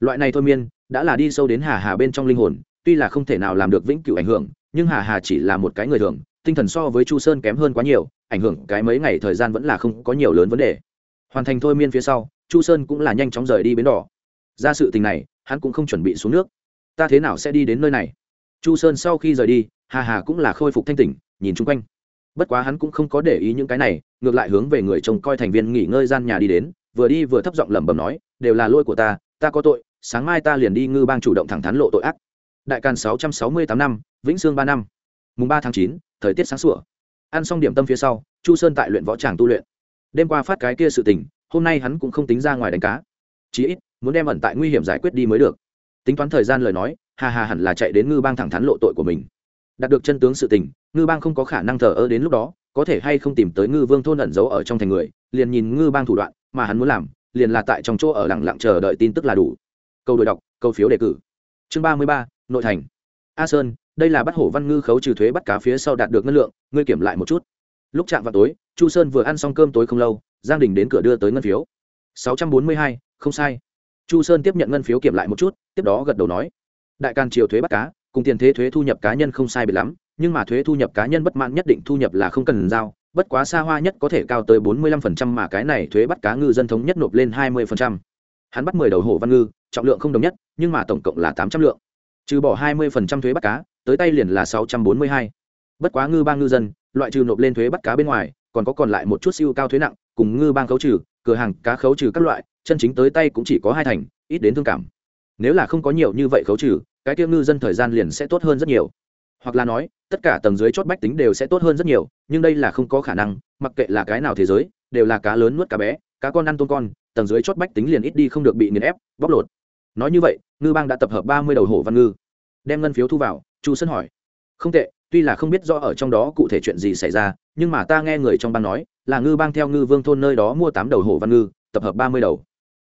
Loại này thôi miên, đã là đi sâu đến hà hà bên trong linh hồn, tuy là không thể nào làm được vĩnh cửu ảnh hưởng, nhưng hà hà chỉ là một cái người thường, tinh thần so với chu sơn kém hơn quá nhiều, ảnh hưởng cái mấy ngày thời gian vẫn là không có nhiều lớn vấn đề hoàn thành thôi miên phía sau, chu sơn cũng là nhanh chóng rời đi bến đỏ. Ra sự tình này, hắn cũng không chuẩn bị xuống nước. Ta thế nào sẽ đi đến nơi này? Chu sơn sau khi rời đi, hà hà cũng là khôi phục thanh tỉnh, nhìn chung quanh. Bất quá hắn cũng không có để ý những cái này, ngược lại hướng về người trông coi thành viên nghỉ ngơi gian nhà đi đến, vừa đi vừa thấp giọng lẩm bẩm nói, đều là lỗi của ta ta có tội, sáng mai ta liền đi ngư bang chủ động thẳng thắn lộ tội ác. Đại càn sáu trăm sáu mươi tám năm, vĩnh sương ba năm. Mùng ba tháng chín, thời tiết sáng sủa. Ăn xong điểm tâm phía sau, chu sơn tại luyện võ tràng tu luyện đêm qua phát cái kia sự tình, hôm nay hắn cũng không tính ra ngoài đánh cá. Chí ít, muốn đem ẩn tại nguy hiểm giải quyết đi mới được. Tính toán thời gian lời nói hà hà hẳn là chạy đến ngư bang thẳng thắn lộ tội của mình. Đạt được chân tướng sự tình, ngư bang không có khả năng thờ ơ đến lúc đó, có thể hay không tìm tới ngư vương thôn ẩn giấu ở trong thành người, liền nhìn ngư bang thủ đoạn mà hắn muốn làm, liền là tại trong chỗ ở lặng lặng chờ đợi tin tức là đủ. Câu đổi đọc, câu phiếu đề cử. Chương ba mươi ba, nội thành. A sơn, đây là bắt hổ văn ngư khấu trừ thuế bắt cá phía sau đạt được ngân lượng, ngươi kiểm lại một chút. Lúc chạm vào tối chu sơn vừa ăn xong cơm tối không lâu, giang đình đến cửa đưa tới ngân phiếu. Sáu trăm bốn mươi hai, không sai. Chu sơn tiếp nhận ngân phiếu kiểm lại một chút, tiếp đó gật đầu nói, đại can triều thuế bắt cá, cùng tiền thế thuế thu nhập cá nhân không sai biệt lắm, nhưng mà thuế thu nhập cá nhân bất mãn nhất định thu nhập là không cần giao, bất quá xa hoa nhất có thể cao tới bốn mươi lăm phần trăm mà cái này thuế bắt cá ngư dân thống nhất nộp lên hai mươi phần trăm. Hắn bắt mười đầu hổ văn ngư, trọng lượng không đồng nhất, nhưng mà tổng cộng là tám trăm lượng. Trừ bỏ hai mươi phần trăm thuế bắt cá, tới tay liền là sáu trăm bốn mươi hai. Bất quá ngư bang ngư dân, loại trừ nộp lên thuế bắt cá bên ngoài còn có còn lại một chút siêu cao thuế nặng, cùng ngư bang khấu trừ, cửa hàng cá khấu trừ các loại, chân chính tới tay cũng chỉ có hai thành, ít đến thương cảm. Nếu là không có nhiều như vậy khấu trừ, cái tiêu ngư dân thời gian liền sẽ tốt hơn rất nhiều. Hoặc là nói, tất cả tầng dưới chót bách tính đều sẽ tốt hơn rất nhiều, nhưng đây là không có khả năng, mặc kệ là cái nào thế giới, đều là cá lớn nuốt cá bé, cá con ăn tôm con, tầng dưới chót bách tính liền ít đi không được bị nghiền ép, bóc lột. Nói như vậy, ngư bang đã tập hợp ba mươi đầu hổ văn ngư. Đem ngân phiếu thu vào, chu sân hỏi. Không tệ tuy là không biết rõ ở trong đó cụ thể chuyện gì xảy ra, nhưng mà ta nghe người trong bang nói, là ngư bang theo ngư vương thôn nơi đó mua tám đầu hổ văn ngư, tập hợp ba mươi đầu.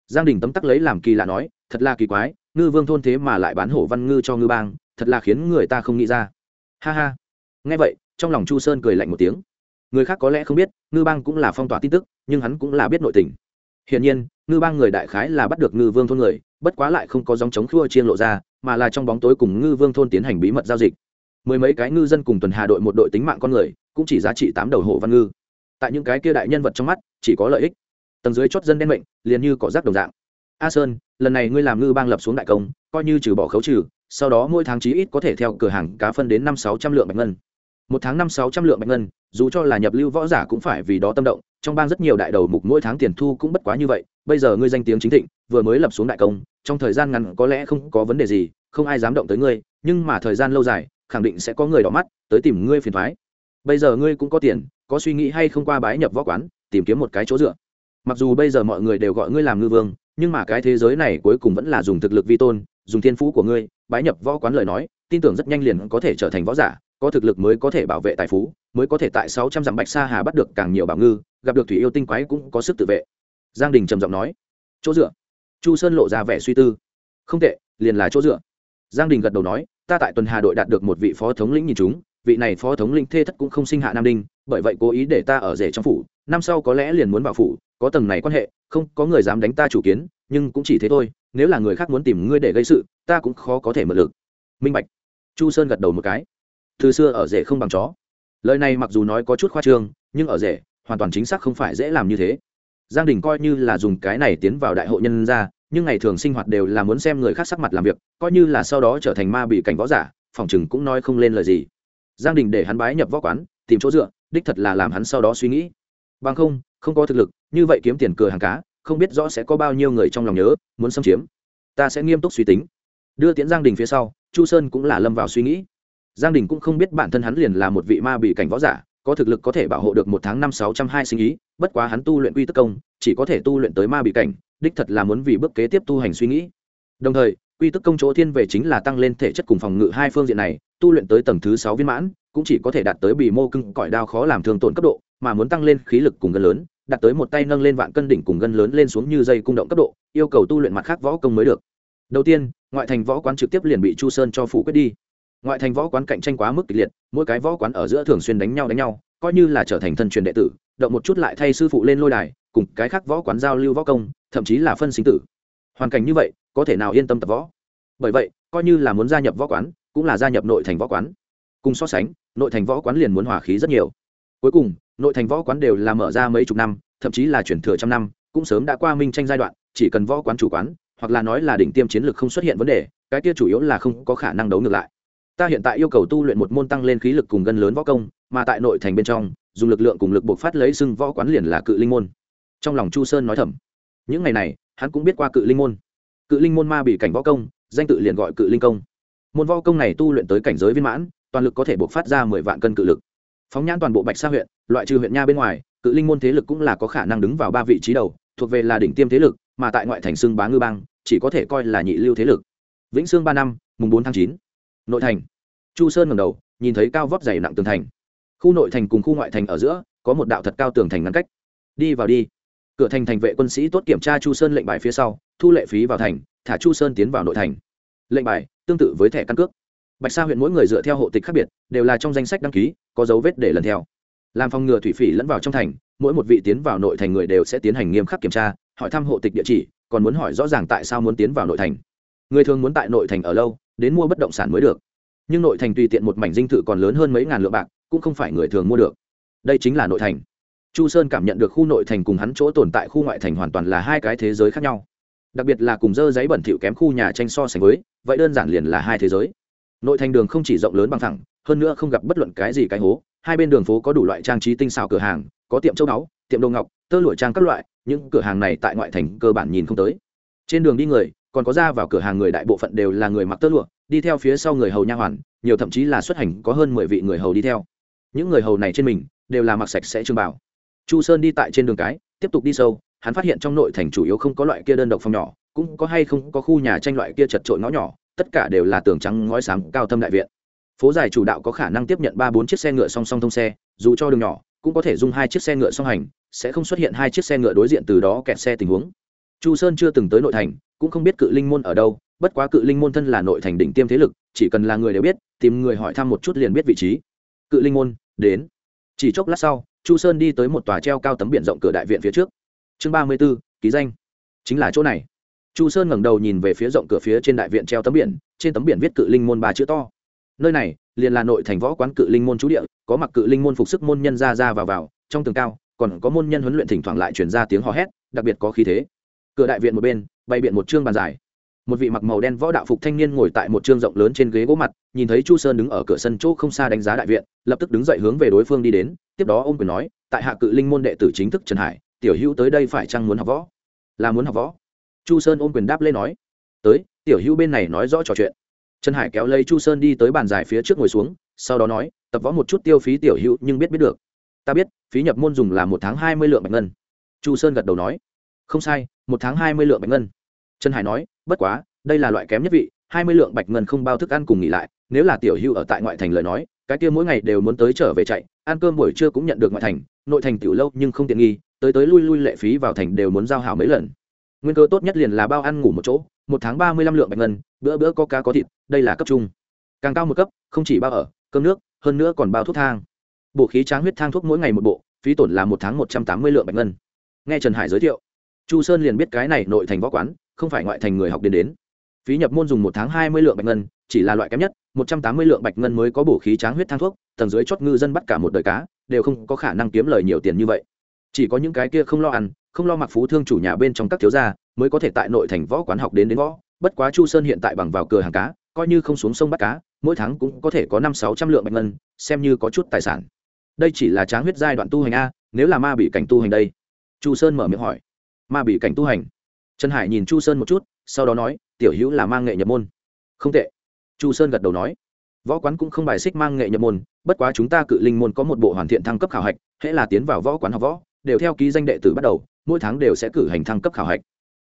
Giang đình tấm tắc lấy làm kỳ lạ nói, thật là kỳ quái, ngư vương thôn thế mà lại bán hổ văn ngư cho ngư bang, thật là khiến người ta không nghĩ ra. Ha ha. Nghe vậy, trong lòng chu sơn cười lạnh một tiếng. Người khác có lẽ không biết, ngư bang cũng là phong tỏa tin tức, nhưng hắn cũng là biết nội tình. Hiển nhiên, ngư bang người đại khái là bắt được ngư vương thôn người, bất quá lại không có dòng chống khua chiên lộ ra, mà là trong bóng tối cùng ngư vương thôn tiến hành bí mật giao dịch mười mấy cái ngư dân cùng tuần hà đội một đội tính mạng con người, cũng chỉ giá trị tám đầu hộ văn ngư. Tại những cái kia đại nhân vật trong mắt, chỉ có lợi ích. Tầng dưới chót dân đen mệnh, liền như cỏ rác đồng dạng. A sơn, lần này ngươi làm ngư bang lập xuống đại công, coi như trừ bỏ khấu trừ, sau đó mỗi tháng chí ít có thể theo cửa hàng cá phân đến năm sáu trăm lượng bạch ngân. Một tháng năm sáu trăm lượng bạch ngân, dù cho là nhập lưu võ giả cũng phải vì đó tâm động, trong bang rất nhiều đại đầu mục mỗi tháng tiền thu cũng bất quá như vậy, bây giờ ngươi danh tiếng chính thịnh, vừa mới lập xuống đại công, trong thời gian ngắn có lẽ không có vấn đề gì, không ai dám động tới ngươi, nhưng mà thời gian lâu dài khẳng định sẽ có người đỏ mắt, tới tìm ngươi phiền thoái bây giờ ngươi cũng có tiền, có suy nghĩ hay không qua bái nhập võ quán, tìm kiếm một cái chỗ dựa. Mặc dù bây giờ mọi người đều gọi ngươi làm ngư vương, nhưng mà cái thế giới này cuối cùng vẫn là dùng thực lực vi tôn, dùng thiên phú của ngươi, bái nhập võ quán lời nói, tin tưởng rất nhanh liền có thể trở thành võ giả, có thực lực mới có thể bảo vệ tài phú, mới có thể tại sáu trăm dặm bạch sa hà bắt được càng nhiều bảo ngư, gặp được thủy yêu tinh quái cũng có sức tự vệ. Giang đình trầm giọng nói. Chỗ dựa. Chu sơn lộ ra vẻ suy tư. Không tệ, liền là chỗ dựa. Giang đình gật đầu nói ta tại tuần hà đội đạt được một vị phó thống lĩnh nhìn chúng, vị này phó thống lĩnh thê thất cũng không sinh hạ nam đinh, bởi vậy cố ý để ta ở rể trong phủ, năm sau có lẽ liền muốn vào phủ, có tầng này quan hệ, không có người dám đánh ta chủ kiến, nhưng cũng chỉ thế thôi, nếu là người khác muốn tìm ngươi để gây sự, ta cũng khó có thể mượn lực. Minh bạch. Chu sơn gật đầu một cái. Từ xưa ở rể không bằng chó. Lời này mặc dù nói có chút khoa trương, nhưng ở rể, hoàn toàn chính xác không phải dễ làm như thế. Giang đình coi như là dùng cái này tiến vào đại hội nhân ra nhưng ngày thường sinh hoạt đều là muốn xem người khác sắc mặt làm việc, coi như là sau đó trở thành ma bị cảnh võ giả, phòng chừng cũng nói không lên lời gì. Giang đình để hắn bái nhập võ quán, tìm chỗ dựa, đích thật là làm hắn sau đó suy nghĩ. Bằng không không có thực lực, như vậy kiếm tiền cửa hàng cá, không biết rõ sẽ có bao nhiêu người trong lòng nhớ, muốn xâm chiếm. Ta sẽ nghiêm túc suy tính. Đưa tiễn giang đình phía sau, chu sơn cũng là lâm vào suy nghĩ. Giang đình cũng không biết bản thân hắn liền là một vị ma bị cảnh võ giả, có thực lực có thể bảo hộ được một tháng năm sáu trăm hai sinh ý, bất quá hắn tu luyện quy tức công, chỉ có thể tu luyện tới ma bị cảnh đích thật là muốn vì bước kế tiếp tu hành suy nghĩ. Đồng thời, quy tức công chỗ thiên về chính là tăng lên thể chất cùng phòng ngự hai phương diện này, tu luyện tới tầng thứ sáu viên mãn, cũng chỉ có thể đạt tới bì mô cưng cõi đao khó làm thương tổn cấp độ, mà muốn tăng lên khí lực cùng gân lớn, đạt tới một tay nâng lên vạn cân đỉnh cùng gân lớn lên xuống như dây cung động cấp độ, yêu cầu tu luyện mặt khác võ công mới được. Đầu tiên, ngoại thành võ quán trực tiếp liền bị chu sơn cho phủ quyết đi. Ngoại thành võ quán cạnh tranh quá mức kịch liệt, mỗi cái võ quán ở giữa thường xuyên đánh nhau đánh nhau, coi như là trở thành thân truyền đệ tử, động một chút lại thay sư phụ lên lôi đài cùng cái khác võ quán giao lưu võ công, thậm chí là phân sinh tử. Hoàn cảnh như vậy, có thể nào yên tâm tập võ? Bởi vậy, coi như là muốn gia nhập võ quán, cũng là gia nhập nội thành võ quán. Cùng so sánh, nội thành võ quán liền muốn hòa khí rất nhiều. Cuối cùng, nội thành võ quán đều là mở ra mấy chục năm, thậm chí là chuyển thừa trăm năm, cũng sớm đã qua minh tranh giai đoạn, chỉ cần võ quán chủ quán, hoặc là nói là đỉnh tiêm chiến lược không xuất hiện vấn đề, cái kia chủ yếu là không có khả năng đấu ngược lại. Ta hiện tại yêu cầu tu luyện một môn tăng lên khí lực cùng gân lớn võ công, mà tại nội thành bên trong, dùng lực lượng cùng lực buộc phát lấy xưng võ quán liền là cự linh môn trong lòng chu sơn nói thầm, những ngày này, hắn cũng biết qua cự linh môn. Cự linh môn ma bị cảnh võ công, danh tự liền gọi cự linh công. Môn võ công này tu luyện tới cảnh giới viên mãn, toàn lực có thể buộc phát ra mười vạn cân cự lực. Phóng nhãn toàn bộ bạch sa huyện, loại trừ huyện nha bên ngoài, cự linh môn thế lực cũng là có khả năng đứng vào ba vị trí đầu, thuộc về là đỉnh tiêm thế lực, mà tại ngoại thành xưng bá ngư bang, chỉ có thể coi là nhị lưu thế lực. Vĩnh sương ba năm, mùng bốn tháng chín. Nội thành. Chu sơn ngầm đầu, nhìn thấy cao vóc dày nặng tường thành. Khu nội thành cùng khu ngoại thành ở giữa, có một đạo thật cao tường thành ngăn cách. Đi vào đi cửa thành thành vệ quân sĩ tốt kiểm tra chu sơn lệnh bài phía sau, thu lệ phí vào thành, thả chu sơn tiến vào nội thành. Lệnh bài, tương tự với thẻ căn cước. Bạch sa huyện mỗi người dựa theo hộ tịch khác biệt, đều là trong danh sách đăng ký, có dấu vết để lần theo. Làm phòng ngừa thủy phỉ lẫn vào trong thành, mỗi một vị tiến vào nội thành người đều sẽ tiến hành nghiêm khắc kiểm tra, hỏi thăm hộ tịch địa chỉ, còn muốn hỏi rõ ràng tại sao muốn tiến vào nội thành. Người thường muốn tại nội thành ở lâu, đến mua bất động sản mới được. Nhưng nội thành tùy tiện một mảnh dinh thự còn lớn hơn mấy ngàn lượng bạc, cũng không phải người thường mua được. Đây chính là nội thành chu sơn cảm nhận được khu nội thành cùng hắn chỗ tồn tại khu ngoại thành hoàn toàn là hai cái thế giới khác nhau. Đặc biệt là cùng dơ giấy bẩn thỉu kém khu nhà tranh so sánh với, vậy đơn giản liền là hai thế giới. Nội thành đường không chỉ rộng lớn bằng thẳng hơn nữa không gặp bất luận cái gì cái hố, hai bên đường phố có đủ loại trang trí tinh xào cửa hàng, có tiệm châu báu, tiệm đồ ngọc, tơ lụa trang các loại, những cửa hàng này tại ngoại thành cơ bản nhìn không tới. Trên đường đi người, còn có ra vào cửa hàng người đại bộ phận đều là người mặc tơ lụa, đi theo phía sau người hầu nha hoàn, nhiều thậm chí là xuất hành có hơn mười vị người hầu đi theo. Những người hầu này trên mình, đều là mặc sạch sẽ trường bảo chu sơn đi tại trên đường cái, tiếp tục đi sâu, hắn phát hiện trong nội thành chủ yếu không có loại kia đơn độc phòng nhỏ, cũng có hay không có khu nhà tranh loại kia chật trội ngõ nhỏ, tất cả đều là tường trắng ngói sáng cao thâm đại viện. Phố dài chủ đạo có khả năng tiếp nhận ba bốn chiếc xe ngựa song song thông xe, dù cho đường nhỏ, cũng có thể dùng hai chiếc xe ngựa song hành, sẽ không xuất hiện hai chiếc xe ngựa đối diện từ đó kẹt xe tình huống. Chu sơn chưa từng tới nội thành, cũng không biết cự linh môn ở đâu, bất quá cự linh môn thân là nội thành đỉnh tiêm thế lực, chỉ cần là người đều biết, tìm người hỏi thăm một chút liền biết vị trí. Cự linh môn, đến. Chỉ chốc lát sau chu sơn đi tới một tòa treo cao tấm biển rộng cửa đại viện phía trước. Chương ba mươi b ố ký danh. Chính là chỗ này. Chu sơn ngẩng đầu nhìn về phía rộng cửa phía trên đại viện treo tấm biển, trên tấm biển viết cự linh môn ba chữ to. Nơi này, liền là nội thành võ quán cự linh môn trú địa, có mặc cự linh môn phục sức môn nhân ra ra vào vào, trong tường cao, còn có môn nhân huấn luyện thỉnh thoảng lại chuyển ra tiếng hò hét, đặc biệt có khí thế. Cửa đại viện một bên, bày biện một chương bàn dài một vị mặc màu đen võ đạo phục thanh niên ngồi tại một chương rộng lớn trên ghế gỗ mặt, nhìn thấy chu sơn đứng ở cửa sân chỗ không xa đánh giá đại viện, lập tức đứng dậy hướng về đối phương đi đến, tiếp đó ông quyền nói, tại hạ cự linh môn đệ tử chính thức trần hải, tiểu hữu tới đây phải chăng muốn học võ? Là muốn học võ. Chu sơn ôm quyền đáp lên nói, tới, tiểu hữu bên này nói rõ trò chuyện. Trần hải kéo lấy chu sơn đi tới bàn dài phía trước ngồi xuống, sau đó nói, tập võ một chút tiêu phí tiểu hữu, nhưng biết biết được. Ta biết, phí nhập môn dùng là một tháng hai mươi lượng bạch ngân. Chu sơn gật đầu nói, không sai, một tháng hai mươi lượng bạch ngân. Trần hải nói bất quá, đây là loại kém nhất vị, hai mươi lượng bạch ngân không bao thức ăn cùng nghỉ lại, nếu là tiểu hưu ở tại ngoại thành lời nói, cái kia mỗi ngày đều muốn tới trở về chạy, ăn cơm buổi trưa cũng nhận được ngoại thành, nội thành tiểu lâu nhưng không tiện nghi, tới tới lui lui lệ phí vào thành đều muốn giao hảo mấy lần. Nguyên cơ tốt nhất liền là bao ăn ngủ một chỗ, một tháng ba mươi lăm lượng bạch ngân, bữa bữa có cá có thịt, đây là cấp trung. Càng cao một cấp, không chỉ bao ở, cơm nước, hơn nữa còn bao thuốc thang. Bộ khí tráng huyết thang thuốc mỗi ngày một bộ, phí tổn là một tháng một trăm tám mươi lượng bạch ngân. Nghe trần hải giới thiệu, chu sơn liền biết cái này nội thành võ quán không phải ngoại thành người học đến đến. Phí nhập môn dùng một tháng hai mươi lượng bạch ngân, chỉ là loại kém nhất, một trăm tám mươi lượng bạch ngân mới có bổ khí tráng huyết thang thuốc, tầng dưới chót ngư dân bắt cả một đời cá, đều không có khả năng kiếm lời nhiều tiền như vậy. Chỉ có những cái kia không lo ăn, không lo mặc phú thương chủ nhà bên trong các thiếu gia, mới có thể tại nội thành võ quán học đến đến võ. Bất quá chu sơn hiện tại bằng vào cửa hàng cá, coi như không xuống sông bắt cá, mỗi tháng cũng có thể có năm sáu trăm lượng bạch ngân, xem như có chút tài sản. Đây chỉ là tráng huyết giai đoạn tu hành a, nếu là ma bị cảnh tu hành đây. Chu sơn mở miệng hỏi. Ma bị cảnh tu hành? Trần hải nhìn chu sơn một chút, sau đó nói, tiểu hữu là mang nghệ nhập môn. Không tệ. Chu sơn gật đầu nói, võ quán cũng không bài xích mang nghệ nhập môn, bất quá chúng ta cự linh môn có một bộ hoàn thiện thăng cấp khảo hạch, hễ là tiến vào võ quán học võ, đều theo ký danh đệ tử bắt đầu, mỗi tháng đều sẽ cử hành thăng cấp khảo hạch.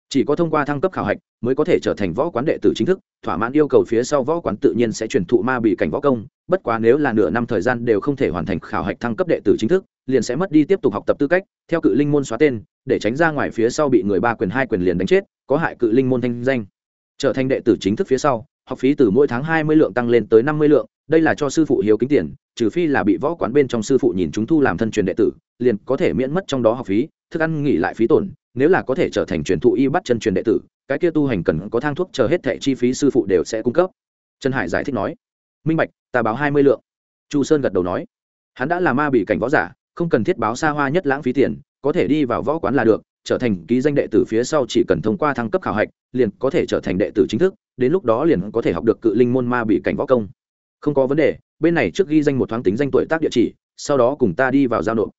Chỉ có thông qua thăng cấp khảo hạch mới có thể trở thành võ quán đệ tử chính thức, thỏa mãn yêu cầu phía sau võ quán tự nhiên sẽ truyền thụ ma bị cảnh võ công, bất quá nếu là nửa năm thời gian đều không thể hoàn thành khảo hạch thăng cấp đệ tử chính thức, liền sẽ mất đi tiếp tục học tập tư cách, theo cự linh môn xóa tên để tránh ra ngoài phía sau bị người ba quyền hai quyền liền đánh chết, có hại cự linh môn thanh danh. Trở thành đệ tử chính thức phía sau, học phí từ mỗi tháng hai mươi lượng tăng lên tới năm mươi lượng, đây là cho sư phụ hiếu kính tiền, trừ phi là bị võ quán bên trong sư phụ nhìn chúng thu làm thân truyền đệ tử, liền có thể miễn mất trong đó học phí, thức ăn nghỉ lại phí tổn, nếu là có thể trở thành truyền thụ y bắt chân truyền đệ tử, cái kia tu hành cần có thang thuốc chờ hết thẻ chi phí sư phụ đều sẽ cung cấp. Trần hải giải thích nói, minh bạch, ta báo hai mươi lượng. Chu sơn gật đầu nói, hắn đã là ma bị cảnh võ giả, không cần thiết báo xa hoa nhất lãng phí tiền có thể đi vào võ quán là được, trở thành ký danh đệ tử phía sau chỉ cần thông qua thăng cấp khảo hạch, liền có thể trở thành đệ tử chính thức, đến lúc đó liền có thể học được cự linh môn ma bị cảnh võ công. Không có vấn đề, bên này trước ghi danh một thoáng tính danh tuổi tác địa chỉ, sau đó cùng ta đi vào giao nộp.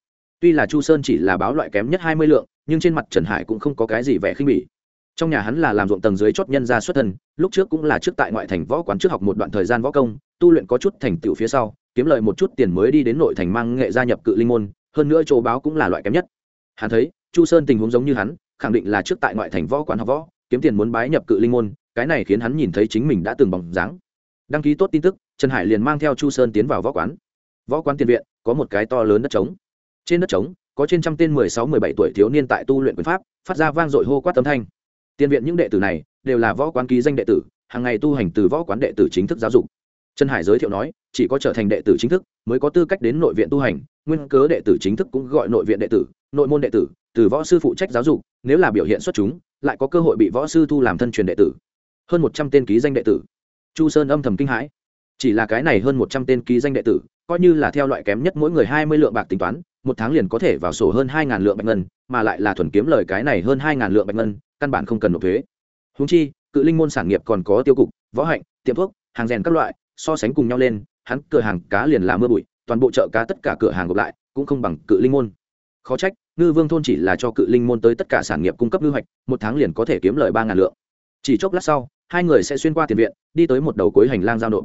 Tuy là chu sơn chỉ là báo loại kém nhất hai mươi lượng, nhưng trên mặt trần hải cũng không có cái gì vẻ khinh bỉ. Trong nhà hắn là làm ruộng tầng dưới chót nhân gia xuất thân, lúc trước cũng là trước tại ngoại thành võ quán trước học một đoạn thời gian võ công, tu luyện có chút thành tựu phía sau, kiếm lợi một chút tiền mới đi đến nội thành mang nghệ gia nhập cự linh môn, hơn nữa chỗ báo cũng là loại kém nhất hắn thấy, chu sơn tình huống giống như hắn, khẳng định là trước tại ngoại thành võ quán học võ, kiếm tiền muốn bái nhập cự linh môn, cái này khiến hắn nhìn thấy chính mình đã từng bóng dáng. Đăng ký tốt tin tức, trần hải liền mang theo chu sơn tiến vào võ quán. Võ quán tiền viện, có một cái to lớn đất trống. Trên đất trống, có trên trăm tên mười sáu, mười bảy tuổi thiếu niên tại tu luyện quyền pháp, phát ra vang dội hô quát tấm thanh. Tiền viện những đệ tử này, đều là võ quán ký danh đệ tử, hàng ngày tu hành từ võ quán đệ tử chính thức giáo dục. Trần hải giới thiệu nói, chỉ có trở thành đệ tử chính thức, mới có tư cách đến nội viện tu hành, nguyên cớ đệ tử chính thức cũng gọi nội viện đệ tử nội môn đệ tử, từ võ sư phụ trách giáo dục, nếu là biểu hiện xuất chúng, lại có cơ hội bị võ sư thu làm thân truyền đệ tử. Hơn một trăm tên ký danh đệ tử. Chu sơn âm thầm kinh hãi. Chỉ là cái này hơn một trăm tên ký danh đệ tử, coi như là theo loại kém nhất mỗi người hai mươi lượng bạc tính toán, một tháng liền có thể vào sổ hơn hai ngàn lượng bạch ngân, mà lại là thuần kiếm lời cái này hơn hai ngàn lượng bạch ngân, căn bản không cần nộp thuế. Húng chi, cự linh môn sản nghiệp còn có tiêu cục, võ hạnh, tiệm thuốc, hàng rèn các loại, so sánh cùng nhau lên, hắn cửa hàng cá liền là mưa bụi, toàn bộ chợ cá tất cả cửa hàng gộp lại, cũng không bằng cự linh môn khó trách, ngư vương thôn chỉ là cho cự linh môn tới tất cả sản nghiệp cung cấp ngư hoạch, một tháng liền có thể kiếm lời ba ngàn lượng. Chỉ chốc lát sau, hai người sẽ xuyên qua tiền viện, đi tới một đầu cuối hành lang giao nộp.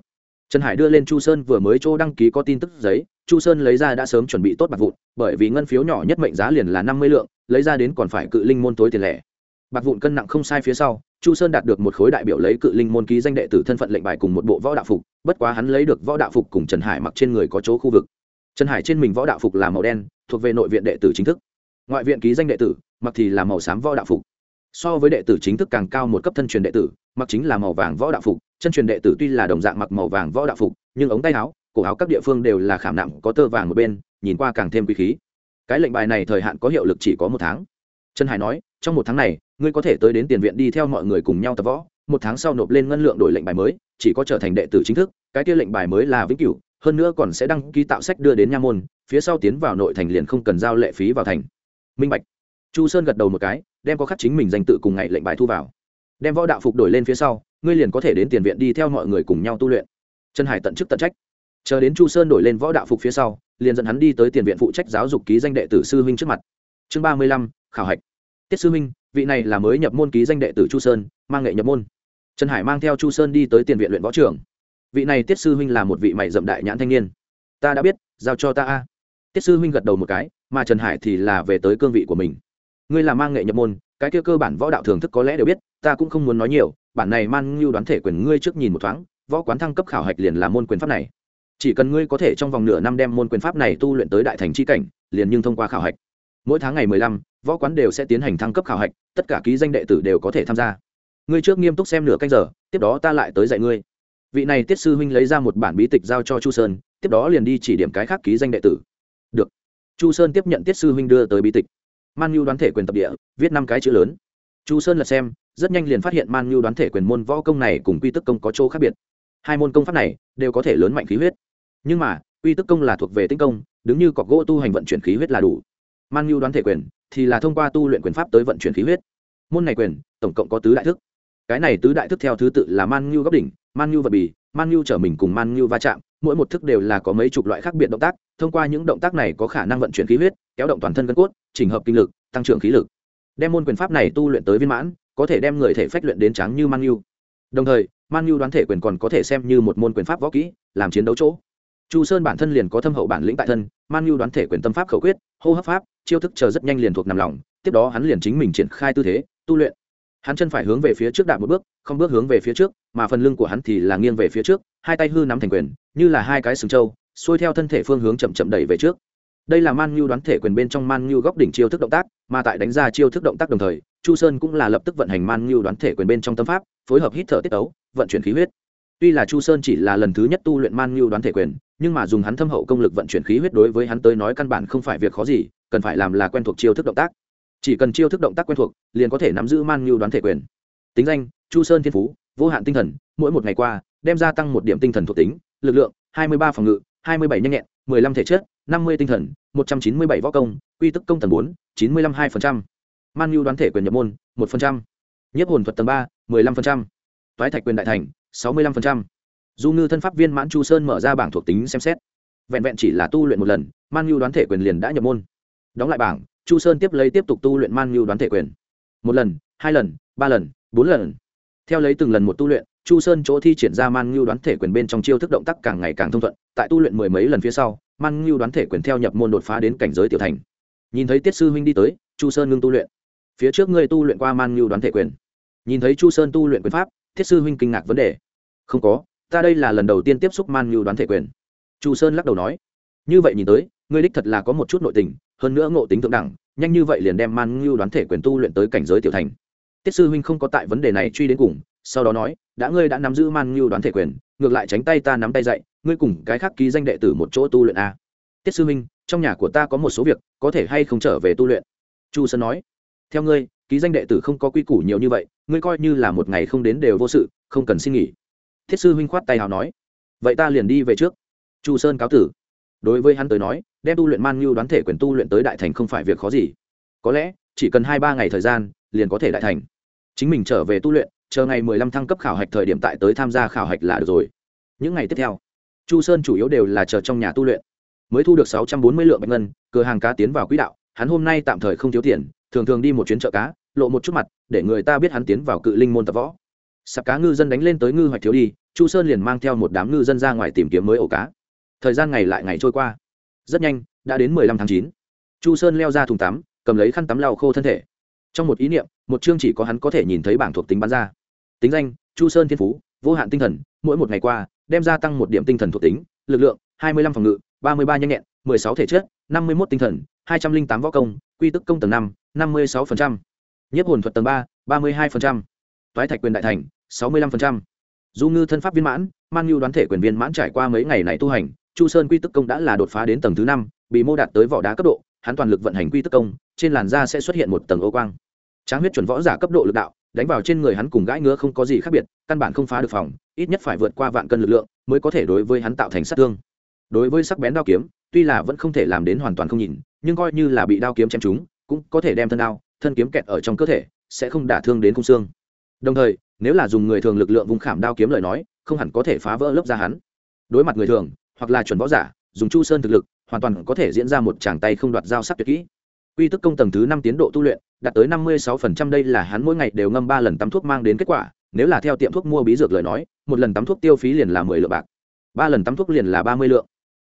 Trần hải đưa lên chu sơn vừa mới chỗ đăng ký có tin tức giấy, chu sơn lấy ra đã sớm chuẩn bị tốt bạc vụn, bởi vì ngân phiếu nhỏ nhất mệnh giá liền là năm mươi lượng, lấy ra đến còn phải cự linh môn tối tiền lẻ. Bạc vụn cân nặng không sai phía sau, chu sơn đạt được một khối đại biểu lấy cự linh môn ký danh đệ tử thân phận lệnh bài cùng một bộ võ đạo phục, bất quá hắn lấy được võ đạo phục cùng trần hải mặc trên người có chỗ khu vực. Trần hải trên mình võ đạo phục là màu đen thuộc về nội viện đệ tử chính thức. Ngoại viện ký danh đệ tử, mặc thì là màu xám võ đạo phục. So với đệ tử chính thức càng cao một cấp thân truyền đệ tử, mặc chính là màu vàng võ đạo phục. Chân truyền đệ tử tuy là đồng dạng mặc màu vàng võ đạo phục, nhưng ống tay áo, cổ áo các địa phương đều là khảm nặng có tơ vàng một bên, nhìn qua càng thêm quý khí. Cái lệnh bài này thời hạn có hiệu lực chỉ có một tháng. Trần hải nói, trong một tháng này, ngươi có thể tới đến tiền viện đi theo mọi người cùng nhau tập võ. Một tháng sau nộp lên ngân lượng đổi lệnh bài mới, chỉ có trở thành đệ tử chính thức. Cái kia lệnh bài mới là vĩnh cửu, hơn nữa còn sẽ đăng ký tạo sách đưa đến nha môn phía sau tiến vào nội thành liền không cần giao lệ phí vào thành. Minh bạch. Chu sơn gật đầu một cái, đem có khắc chính mình danh tự cùng ngày lệnh bài thu vào. Đem võ đạo phục đổi lên phía sau, ngươi liền có thể đến tiền viện đi theo mọi người cùng nhau tu luyện. Trần hải tận chức tận trách. Chờ đến chu sơn đổi lên võ đạo phục phía sau, liền dẫn hắn đi tới tiền viện phụ trách giáo dục ký danh đệ tử sư huynh trước mặt. Chương ba mươi lăm, khảo hạch. Tiết sư huynh, vị này là mới nhập môn ký danh đệ tử chu sơn, mang nghệ nhập môn. Trần hải mang theo chu sơn đi tới tiền viện luyện võ trường. Vị này tiết sư huynh là một vị mày dậm đại nhãn thanh niên. Ta đã biết, giao cho ta a tiết sư huynh gật đầu một cái, mà trần hải thì là về tới cương vị của mình. Ngươi là mang nghệ nhập môn, cái kia cơ bản võ đạo thưởng thức có lẽ đều biết, ta cũng không muốn nói nhiều, bản này man ngưu đoán thể quyền ngươi trước nhìn một thoáng, võ quán thăng cấp khảo hạch liền là môn quyền pháp này. Chỉ cần ngươi có thể trong vòng nửa năm đem môn quyền pháp này tu luyện tới đại thành c h i cảnh, liền nhưng thông qua khảo hạch. Mỗi tháng ngày mười lăm, võ quán đều sẽ tiến hành thăng cấp khảo hạch, tất cả ký danh đệ tử đều có thể tham gia. Ngươi trước nghiêm túc xem nửa canh giờ, tiếp đó ta lại tới dạy ngươi. Vị này tiết sư huynh lấy ra một bản bí tịch giao cho chu sơn, tiếp đó liền đi chỉ điểm cái khác ký danh đệ tử được. Chu sơn tiếp nhận tiết sư huynh đưa tới bí tịch. Man nhu đoán thể quyền tập địa, viết năm cái chữ lớn. Chu sơn lật xem, rất nhanh liền phát hiện man nhu đoán thể quyền môn võ công này cùng quy tức công có chỗ khác biệt. Hai môn công pháp này đều có thể lớn mạnh khí huyết. Nhưng mà, quy tức công là thuộc về tinh công, đứng như cọc gỗ tu hành vận chuyển khí huyết là đủ. Man nhu đoán thể quyền thì là thông qua tu luyện quyền pháp tới vận chuyển khí huyết. Môn này quyền, tổng cộng có tứ đại thức. Cái này tứ đại thức theo thứ tự là man nhu góc đỉnh, man nhu vật bì, man nhu trở mình cùng man nhu va chạm mỗi một thức đều là có mấy chục loại khác biệt động tác, thông qua những động tác này có khả năng vận chuyển khí huyết, kéo động toàn thân gân cốt, chỉnh hợp kinh lực, tăng trưởng khí lực. Đem môn quyền pháp này tu luyện tới viên mãn, có thể đem người thể phách luyện đến trắng như mang yêu đồng thời, mang yêu đoán thể quyền còn có thể xem như một môn quyền pháp võ kỹ, làm chiến đấu chỗ. Chu sơn bản thân liền có thâm hậu bản lĩnh tại thân, mang yêu đoán thể quyền tâm pháp khẩu quyết, hô hấp pháp, chiêu thức chờ rất nhanh liền thuộc nằm lòng, tiếp đó hắn liền chính mình triển khai tư thế, tu luyện hắn chân phải hướng về phía trước đạp một bước, không bước hướng về phía trước, mà phần lưng của hắn thì là nghiêng về phía trước, hai tay hư nắm thành quyền, như là hai cái sừng trâu, xuôi theo thân thể phương hướng chậm chậm đẩy về trước. Đây là man nhu đoán thể quyền bên trong man nhu góc đỉnh chiêu thức động tác, mà tại đánh ra chiêu thức động tác đồng thời, chu sơn cũng là lập tức vận hành man nhu đoán thể quyền bên trong tâm pháp, phối hợp hít thở tiết ấu vận chuyển khí huyết. Tuy là chu sơn chỉ là lần thứ nhất tu luyện man nhu đoán thể quyền, nhưng mà dùng hắn thâm hậu công lực vận chuyển khí huyết đối với hắn tới nói căn bản không phải việc khó gì, cần phải làm là quen thuộc chiêu thức động tác chỉ cần chiêu thức động tác quen thuộc, liền có thể nắm giữ man nhu đoán thể quyền. Tính danh, chu sơn thiên phú, vô hạn tinh thần, mỗi một ngày qua, đem gia tăng một điểm tinh thần thuộc tính, lực lượng, hai mươi ba phòng ngự, hai mươi bảy nhanh nhẹn, mười lăm thể chất, năm mươi tinh thần, một trăm chín mươi bảy võ công, quy tức công tầng bốn, chín mươi lăm hai phần trăm. Man nhu đoán thể quyền nhập môn, một phần trăm. Nhiếp hồn thuật tầng ba, mười lăm phần trăm. Toái thạch quyền đại thành, sáu mươi lăm phần trăm. Du ngư thân pháp viên mãn chu sơn mở ra bảng thuộc tính xem xét. Vẹn vẹn chỉ là tu luyện một lần, man nhu đoán thể quyền liền đã nhập môn. Đóng lại bảng chu sơn tiếp lấy tiếp tục tu luyện man mưu đoán thể quyền. Một lần, hai lần, ba lần, bốn lần. Theo lấy từng lần một tu luyện, chu sơn chỗ thi triển ra man ngưu đoán thể quyền bên trong chiêu thức động tác càng ngày càng thông thuận. Tại tu luyện mười mấy lần phía sau, man ngưu đoán thể quyền theo nhập môn đột phá đến cảnh giới tiểu thành. Nhìn thấy tiết sư huynh đi tới, chu sơn ngưng tu luyện. Phía trước ngươi tu luyện qua man ngưu đoán thể quyền. Nhìn thấy chu sơn tu luyện quyền pháp thiết sư huynh kinh ngạc vấn đề. Không có, ta đây là lần đầu tiên tiếp xúc man ngưu đoán thể quyền. Chu sơn lắc đầu nói. Như vậy nhìn tới, ngươi đích thật là có một chút nội tình, hơn nữa ngộ tính thượng đẳng nhanh như vậy liền đem man ngưu đoán thể quyền tu luyện tới cảnh giới tiểu thành. Tiết sư huynh không có tại vấn đề này truy đến cùng, sau đó nói, đã ngươi đã nắm giữ man ngưu đoán thể quyền, ngược lại tránh tay ta nắm tay dậy ngươi cùng cái khác ký danh đệ tử một chỗ tu luyện a tiết sư huynh, trong nhà của ta có một số việc, có thể hay không trở về tu luyện? Chu sơn nói, theo ngươi, ký danh đệ tử không có quy củ nhiều như vậy, ngươi coi như là một ngày không đến đều vô sự, không cần xin nghỉ. Thiết sư huynh khoát tay hào nói, vậy ta liền đi về trước. Chu sơn cáo tử đối với hắn tới nói, đem tu luyện man như đoán thể quyền tu luyện tới đại thành không phải việc khó gì. Có lẽ, chỉ cần hai ba ngày thời gian, liền có thể đại thành. Chính mình trở về tu luyện, chờ ngày mười lăm thăng cấp khảo hạch thời điểm tại tới tham gia khảo hạch là được rồi. Những ngày tiếp theo, chu sơn chủ yếu đều là chờ trong nhà tu luyện. Mới thu được sáu trăm bốn mươi lượng bạch ngân, cửa hàng cá tiến vào quỹ đạo, hắn hôm nay tạm thời không thiếu tiền, thường thường đi một chuyến chợ cá, lộ một chút mặt, để người ta biết hắn tiến vào cự linh môn tập võ. Sạp cá ngư dân đánh lên tới ngư hoạch thiếu đi, chu sơn liền mang theo một đám ngư dân ra ngoài tìm kiếm mới ổ cá thời gian ngày lại ngày trôi qua. Rất nhanh, đã đến mười lăm tháng chín. Chu sơn leo ra thùng tắm, cầm lấy khăn tắm lau khô thân thể. Trong một ý niệm, một chương chỉ có hắn có thể nhìn thấy bảng thuộc tính bán ra. Tính danh, chu sơn thiên phú, vô hạn tinh thần, mỗi một ngày qua, đem gia tăng một điểm tinh thần thuộc tính, lực lượng, hai mươi lăm phòng ngự, ba mươi ba nhanh nhẹn, mười sáu thể chất, năm mươi một tinh thần, hai trăm linh tám võ công, quy tức công tầng năm năm mươi sáu nhất hồn thuật tầng ba ba mươi hai toái thạch quyền đại thành, sáu mươi lăm du ngư thân pháp viên mãn man nhu đoán thể quyền viên mãn trải qua mấy ngày này tu hành chu sơn quy tức công đã là đột phá đến tầng thứ năm, bị mô đạt tới vỏ đá cấp độ, hắn toàn lực vận hành quy tức công, trên làn da sẽ xuất hiện một tầng ô quang. Tráng huyết chuẩn võ giả cấp độ lực đạo, đánh vào trên người hắn cùng gãi ngứa không có gì khác biệt, căn bản không phá được phòng, ít nhất phải vượt qua vạn cân lực lượng mới có thể đối với hắn tạo thành sát thương. Đối với sắc bén đao kiếm, tuy là vẫn không thể làm đến hoàn toàn không nhìn, nhưng coi như là bị đao kiếm chém trúng, cũng có thể đem thân đao, thân kiếm kẹt ở trong cơ thể, sẽ không đả thương đến khung xương. Đồng thời, nếu là dùng người thường lực lượng vùng khảm đao kiếm lời nói, không hẳn có thể phá vỡ lớp da hắn. Đối mặt người thường hoặc là chuẩn võ giả, dùng chu sơn thực lực, hoàn toàn có thể diễn ra một tràng tay không đoạt dao sắc tuyệt kỹ. Quy tức công tầng thứ năm tiến độ tu luyện, đạt tới năm mươi sáu phần trăm đây là hắn mỗi ngày đều ngâm ba lần tắm thuốc mang đến kết quả, nếu là theo tiệm thuốc mua bí dược lời nói, một lần tắm thuốc tiêu phí liền là mười lượng bạc. Ba lần tắm thuốc liền là ba mươi lượng.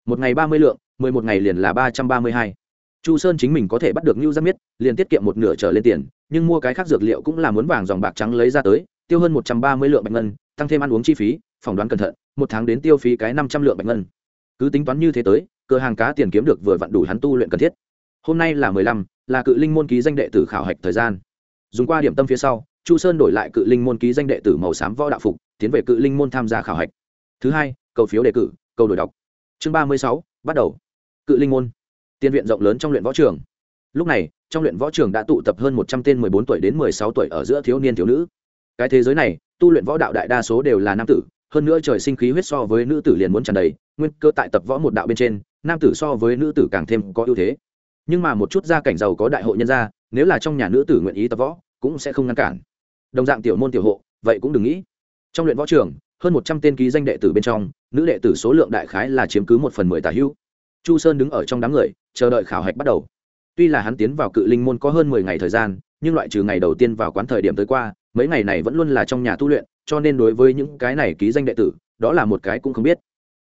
Một ngày ba mươi lượng, mười một ngày liền là ba trăm ba mươi hai. Chu sơn chính mình có thể bắt được ngưu giáp miết, liền tiết kiệm một nửa trở lên tiền, nhưng mua cái khác dược liệu cũng là muốn vàng dòng bạc trắng lấy ra tới, tiêu hơn một trăm ba mươi lượng bạch ngân, tăng thêm ăn uống chi phí, phỏng đoán cẩn thận, một tháng đến tiêu phí cái năm trăm lượng bạch ngân cứ tính toán như thế tới, cửa hàng cá tiền kiếm được vừa vặn đủ hắn tu luyện cần thiết. Hôm nay là mười lăm, là cự linh môn ký danh đệ tử khảo hạch thời gian. Dùng qua điểm tâm phía sau, chu sơn đổi lại cự linh môn ký danh đệ tử màu xám võ đạo phục, tiến về cự linh môn tham gia khảo hạch. Thứ hai, cầu phiếu đề cử, cầu đổi đọc. Chương ba mươi sáu, bắt đầu. Cự linh môn. Tiên viện rộng lớn trong luyện võ trường. Lúc này, trong luyện võ trường đã tụ tập hơn một trăm tên mười bốn tuổi đến mười sáu tuổi ở giữa thiếu niên thiếu nữ. Cái thế giới này, tu luyện võ đạo đại đa số đều là nam tử hơn nữa trời sinh khí huyết so với nữ tử liền muốn tràn đầy, nguyên cơ tại tập võ một đạo bên trên, nam tử so với nữ tử càng thêm có ưu thế. Nhưng mà một chút gia cảnh giàu có đại hội nhân gia, nếu là trong nhà nữ tử nguyện ý tập võ, cũng sẽ không ngăn cản. Đồng dạng tiểu môn tiểu hộ, vậy cũng đừng nghĩ. Trong luyện võ trường, hơn một trăm tên ký danh đệ tử bên trong, nữ đệ tử số lượng đại khái là chiếm cứ một phần mười tả hữu. Chu sơn đứng ở trong đám người, chờ đợi khảo hạch bắt đầu. Tuy là hắn tiến vào cự linh môn có hơn mười ngày thời gian, nhưng loại trừ ngày đầu tiên vào quán thời điểm tới qua mấy ngày này vẫn luôn là trong nhà tu luyện, cho nên đối với những cái này ký danh đệ tử, đó là một cái cũng không biết.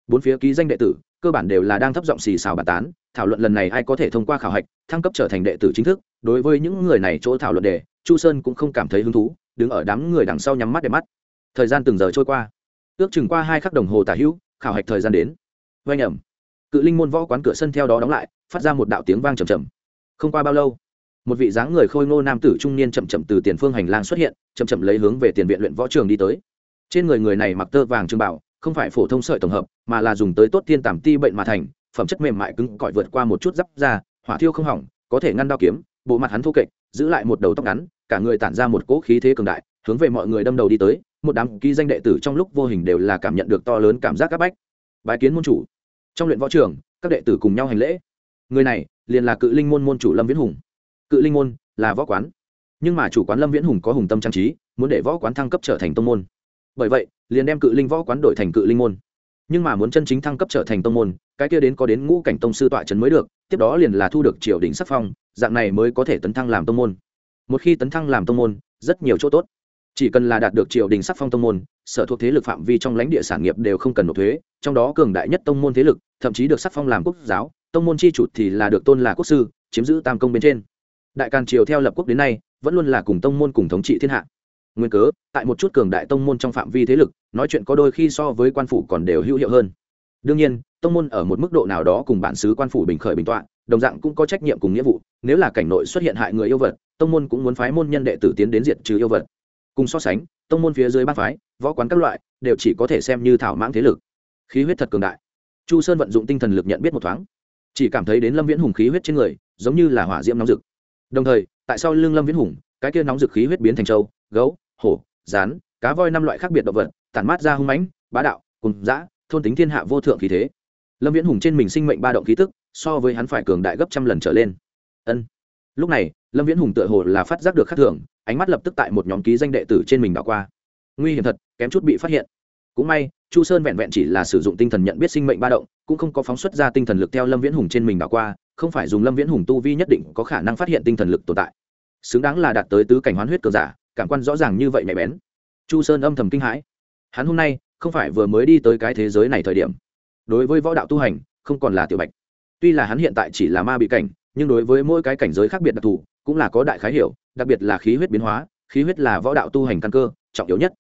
Bốn phía ký danh đệ tử, cơ bản đều là đang thấp giọng xì xào bàn tán, thảo luận lần này ai có thể thông qua khảo hạch, thăng cấp trở thành đệ tử chính thức, đối với những người này chỗ thảo luận đề, chu sơn cũng không cảm thấy hứng thú, đứng ở đám người đằng sau nhắm mắt để mắt. Thời gian từng giờ trôi qua. Ước chừng qua hai khắc đồng hồ tả hữu, khảo hạch thời gian đến. Vay nhầm cự linh môn võ quán cửa sân theo đó đóng lại, phát ra một đạo tiếng vang trầm trầm. Không qua bao lâu một vị dáng người khôi ngô nam tử trung niên chậm chậm từ tiền phương hành lang xuất hiện chậm chậm lấy hướng về tiền viện luyện võ trường đi tới. Trên người người này mặc tơ vàng trưng bảo không phải phổ thông sợi tổng hợp mà là dùng tới tốt thiên tảm ti bệnh mà thành phẩm chất mềm mại cứng cỏi vượt qua một chút giáp da, hỏa thiêu không hỏng có thể ngăn đao kiếm bộ mặt hắn thô kệch giữ lại một đầu tóc ngắn cả người tản ra một cỗ khí thế cường đại hướng về mọi người đâm đầu đi tới một đám ký danh đệ tử trong lúc vô hình đều là cảm nhận được to lớn cảm giác áp bách. Bài kiến môn chủ. Trong luyện võ trường các đệ tử cùng nhau hành lễ. Người này liền là cự linh môn môn chủ lâm viễn hùng cự linh môn là võ quán. Nhưng mà chủ quán lâm viễn hùng có hùng tâm trang trí, muốn để võ quán thăng cấp trở thành tông môn. Bởi vậy, liền đem cự linh võ quán đổi thành cự linh môn. Nhưng mà muốn chân chính thăng cấp trở thành tông môn, cái kia đến có đến ngũ cảnh tông sư tọa trấn mới được, tiếp đó liền là thu được triều đình sắc phong, dạng này mới có thể tấn thăng làm tông môn. Một khi tấn thăng làm tông môn, rất nhiều chỗ tốt. Chỉ cần là đạt được triều đình sắc phong tông môn, sở thuộc thế lực phạm vi trong lãnh địa sản nghiệp đều không cần nộp thuế, trong đó cường đại nhất tông môn thế lực, thậm chí được sắc phong làm quốc giáo, tông môn chi chủ thì là được tôn là quốc sư, chiếm giữ tam công bên trên đại càn triều theo lập quốc đến nay, vẫn luôn là cùng tông môn cùng thống trị thiên hạ. Nguyên cớ, tại một chút cường đại tông môn trong phạm vi thế lực, nói chuyện có đôi khi so với quan phủ còn đều hữu hiệu hơn. Đương nhiên, tông môn ở một mức độ nào đó cùng bản xứ quan phủ bình khởi bình tọa, đồng dạng cũng có trách nhiệm cùng nghĩa vụ, nếu là cảnh nội xuất hiện hại người yêu vật, tông môn cũng muốn phái môn nhân đệ tử tiến đến diệt trừ yêu vật. Cùng so sánh, tông môn phía dưới bác phái, võ quán các loại, đều chỉ có thể xem như thảo mãng thế lực. Khí huyết thật cường đại. Chu sơn vận dụng tinh thần lực nhận biết một thoáng. Chỉ cảm thấy đến lâm viễn hùng khí huyết trên người, giống như là hỏa diễm nóng rực đồng thời, tại sao lương lâm viễn hùng, cái kia nóng dực khí huyết biến thành trâu, gấu, hổ, rán, cá voi năm loại khác biệt động vật, tản mát ra hung mãnh, bá đạo, cùng dã, thôn tính thiên hạ vô thượng khí thế. Lâm viễn hùng trên mình sinh mệnh ba động khí tức, so với hắn phải cường đại gấp trăm lần trở lên. Ân. Lúc này, lâm viễn hùng tựa hồ là phát giác được khắc thường, ánh mắt lập tức tại một nhóm ký danh đệ tử trên mình đảo qua. Nguy hiểm thật, kém chút bị phát hiện. Cũng may, chu sơn vẹn vẹn chỉ là sử dụng tinh thần nhận biết sinh mệnh ba động, cũng không có phóng xuất ra tinh thần lực theo lâm viễn hùng trên mình đảo qua không phải dùng lâm viễn hùng tu vi nhất định có khả năng phát hiện tinh thần lực tồn tại. Xứng đáng là đạt tới tứ cảnh hoán huyết cờ giả, cảm quan rõ ràng như vậy mẹ bén. Chu sơn âm thầm kinh hãi. Hắn hôm nay không phải vừa mới đi tới cái thế giới này thời điểm. Đối với võ đạo tu hành, không còn là tiểu bạch. Tuy là hắn hiện tại chỉ là ma bị cảnh, nhưng đối với mỗi cái cảnh giới khác biệt đặc thù, cũng là có đại khái hiểu, đặc biệt là khí huyết biến hóa, khí huyết là võ đạo tu hành căn cơ, trọng yếu nhất.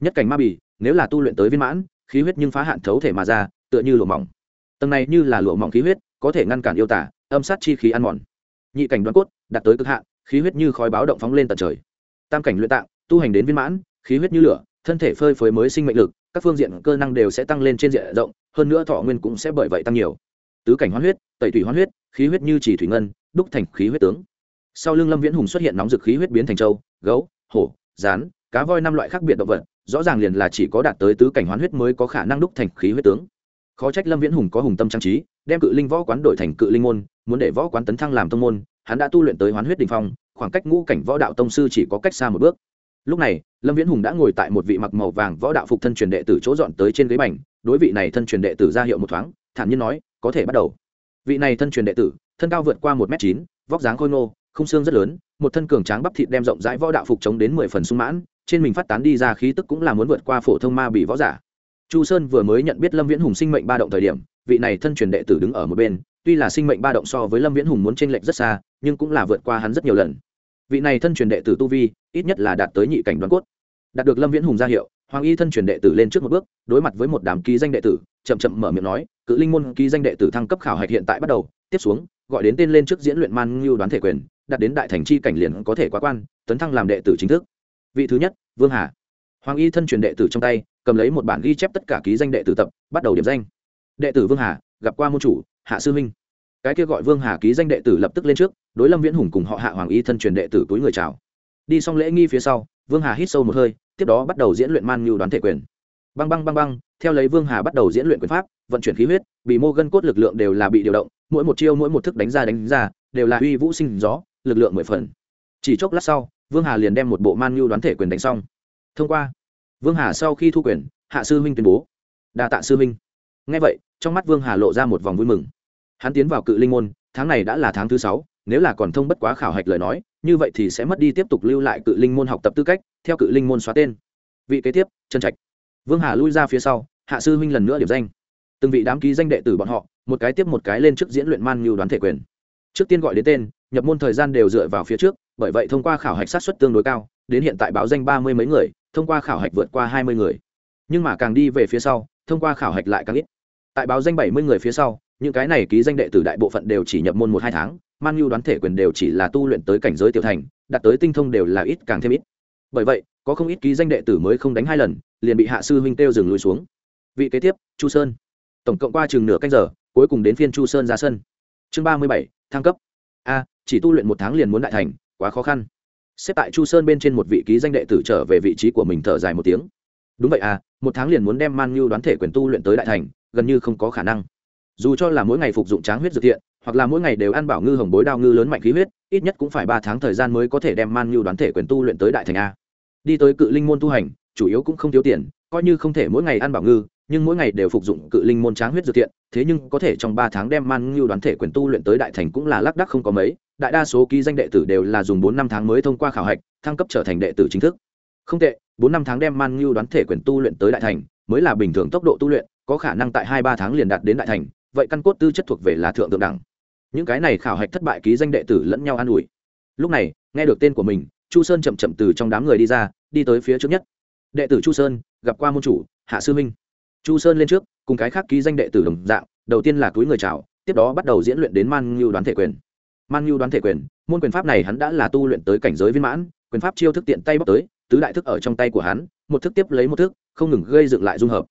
Nhất cảnh ma bì, nếu là tu luyện tới viên mãn, khí huyết nhưng phá hạn thấu thể mà ra, tựa như lụa mỏng. Tầng này như là lụa mỏng khí huyết, có thể ngăn cản yêu tả âm sát chi khí ăn mòn. Nhị cảnh đoán cốt, đạt tới cực hạn, khí huyết như khói báo động phóng lên tận trời. Tam cảnh luyện tạng, tu hành đến viên mãn, khí huyết như lửa, thân thể phơi phới mới sinh mệnh lực, các phương diện cơ năng đều sẽ tăng lên trên diện rộng, hơn nữa thọ nguyên cũng sẽ bởi vậy tăng nhiều. Tứ cảnh hoán huyết, tẩy thủy hoán huyết, khí huyết như chỉ thủy ngân, đúc thành khí huyết tướng. Sau lưng lâm viễn hùng xuất hiện nóng dực khí huyết biến thành trâu, gấu, hổ, rán, cá voi năm loại khác biệt động vật, rõ ràng liền là chỉ có đạt tới tứ cảnh hoán huyết mới có khả năng đúc thành khí huyết tướng khó trách lâm viễn hùng có hùng tâm trang trí, đem cự linh võ quán đổi thành cự linh môn, muốn để võ quán tấn thăng làm tông môn, hắn đã tu luyện tới hoán huyết đình phong, khoảng cách ngũ cảnh võ đạo tông sư chỉ có cách xa một bước. Lúc này, lâm viễn hùng đã ngồi tại một vị mặc màu vàng võ đạo phục thân truyền đệ tử chỗ dọn tới trên ghế bành, đối vị này thân truyền đệ tử ra hiệu một thoáng, thản nhiên nói, có thể bắt đầu. Vị này thân truyền đệ tử, thân cao vượt qua một m chín, vóc dáng khôi ngô, không xương rất lớn, một thân cường tráng bắp thịt đem rộng rãi võ đạo phục chống đến mười phần sung mãn, trên mình phát tán đi ra khí tức cũng là muốn vượt qua phổ thông ma bị võ giả chu sơn vừa mới nhận biết lâm viễn hùng sinh mệnh ba động thời điểm, vị này thân truyền đệ tử đứng ở một bên, tuy là sinh mệnh ba động so với lâm viễn hùng muốn t r ê n lệch rất xa, nhưng cũng là vượt qua hắn rất nhiều lần. Vị này thân truyền đệ tử tu vi, ít nhất là đạt tới nhị cảnh đoán cốt. Đạt được lâm viễn hùng ra hiệu, hoàng y thân truyền đệ tử lên trước một bước, đối mặt với một đám ký danh đệ tử, chậm chậm mở miệng nói, cự linh môn ký danh đệ tử thăng cấp khảo hạch hiện tại bắt đầu, tiếp xuống, gọi đến tên lên trước diễn luyện man ngưu đoán thể quyền, đạt đến đại thành chi cảnh liền có thể quá quan, tấn thăng làm đệ tử chính thức. Vị thứ nhất, vương hà. Hoàng y thân truyền đệ tử trong tay cầm lấy một bản ghi chép tất cả ký danh đệ tử tập, bắt đầu điểm danh. Đệ tử vương hà, gặp qua môn chủ, hạ sư huynh cái kia gọi vương hà ký danh đệ tử lập tức lên trước, đối lâm viễn hùng cùng họ hạ hoàng y thân truyền đệ tử túi người chào. Đi xong lễ nghi phía sau, vương hà hít sâu một hơi, tiếp đó bắt đầu diễn luyện man nhu đoán thể quyền. Băng băng băng băng, theo lấy vương hà bắt đầu diễn luyện quyền pháp, vận chuyển khí huyết, bị mô gân cốt lực lượng đều là bị điều động, mỗi một chiêu mỗi một thức đánh ra đánh ra, đều là uy vũ sinh gió, lực lượng mười phần. Chỉ chốc lát sau, vương hà liền đem một bộ man nhu đoán thể quyền đánh xong. Thông qua vương hà sau khi thu quyền, hạ sư huynh tuyên bố. Đa tạ sư huynh ngay vậy, trong mắt vương hà lộ ra một vòng vui mừng. Hắn tiến vào cự linh môn, tháng này đã là tháng thứ sáu, nếu là còn thông bất quá khảo hạch lời nói, như vậy thì sẽ mất đi tiếp tục lưu lại cự linh môn học tập tư cách, theo cự linh môn xóa tên. Vị kế tiếp chân trạch. Vương hà lui ra phía sau, hạ sư huynh lần nữa điểm danh. Từng vị đám ký danh đệ tử bọn họ, một cái tiếp một cái lên trước diễn luyện man như đoán thể quyền. Trước tiên gọi đến tên, nhập môn thời gian đều dựa vào phía trước, bởi vậy thông qua khảo hạch sát xuất tương đối cao, đến hiện tại báo danh ba mươi mấy người thông qua khảo hạch vượt qua hai mươi người. Nhưng mà càng đi về phía sau, thông qua khảo hạch lại càng ít. Tại báo danh bảy mươi người phía sau, những cái này ký danh đệ tử đại bộ phận đều chỉ nhập môn một hai tháng, man nhu đoán thể quyền đều chỉ là tu luyện tới cảnh giới tiểu thành, đạt tới tinh thông đều là ít càng thêm ít. Bởi vậy, có không ít ký danh đệ tử mới không đánh hai lần, liền bị hạ sư huynh têu dừng lùi xuống. Vị kế tiếp, chu sơn. Tổng cộng qua chừng nửa canh giờ, cuối cùng đến phiên chu sơn ra sân. Chương ba mươi bảy, thăng cấp. A, chỉ tu luyện một tháng liền muốn đại thành, quá khó khăn xếp tại chu sơn bên trên một vị ký danh đệ tử trở về vị trí của mình thở dài một tiếng. Đúng vậy à một tháng liền muốn đem man như đoán thể quyền tu luyện tới đại thành, gần như không có khả năng. Dù cho là mỗi ngày phục dụng tráng huyết dược thiện, hoặc là mỗi ngày đều ăn bảo ngư hồng bối đao ngư lớn mạnh khí huyết, ít nhất cũng phải ba tháng thời gian mới có thể đem man như đoán thể quyền tu luyện tới đại thành a. Đi tới cự linh môn tu hành, chủ yếu cũng không thiếu tiền, coi như không thể mỗi ngày ăn bảo ngư, nhưng mỗi ngày đều phục dụng cự linh môn tráng huyết dược thiện, thế nhưng có thể trong ba tháng đem man như đoán thể quyền tu luyện tới đại thành cũng là lác đắc không có mấy đại đa số ký danh đệ tử đều là dùng bốn năm tháng mới thông qua khảo hạch, thăng cấp trở thành đệ tử chính thức. Không tệ, bốn năm tháng đem man ngưu đoán thể quyền tu luyện tới đại thành, mới là bình thường tốc độ tu luyện, có khả năng tại hai ba tháng liền đạt đến đại thành, vậy căn cốt tư chất thuộc về là thượng thượng đẳng. Những cái này khảo hạch thất bại ký danh đệ tử lẫn nhau an ủi. Lúc này, nghe được tên của mình, chu sơn chậm chậm từ trong đám người đi ra, đi tới phía trước nhất. Đệ tử chu sơn, gặp qua môn chủ, hạ sư minh. Chu sơn lên trước, cùng cái khác ký danh đệ tử đồng dạng, đầu tiên là túi người chào, tiếp đó bắt đầu diễn luyện đến man ngưu đoán thể quyền man nhu đoán thể quyền, môn quyền pháp này hắn đã là tu luyện tới cảnh giới viên mãn, quyền pháp chiêu thức tiện tay bóc tới, tứ đại thức ở trong tay của hắn, một thức tiếp lấy một thức, không ngừng gây dựng lại dung hợp.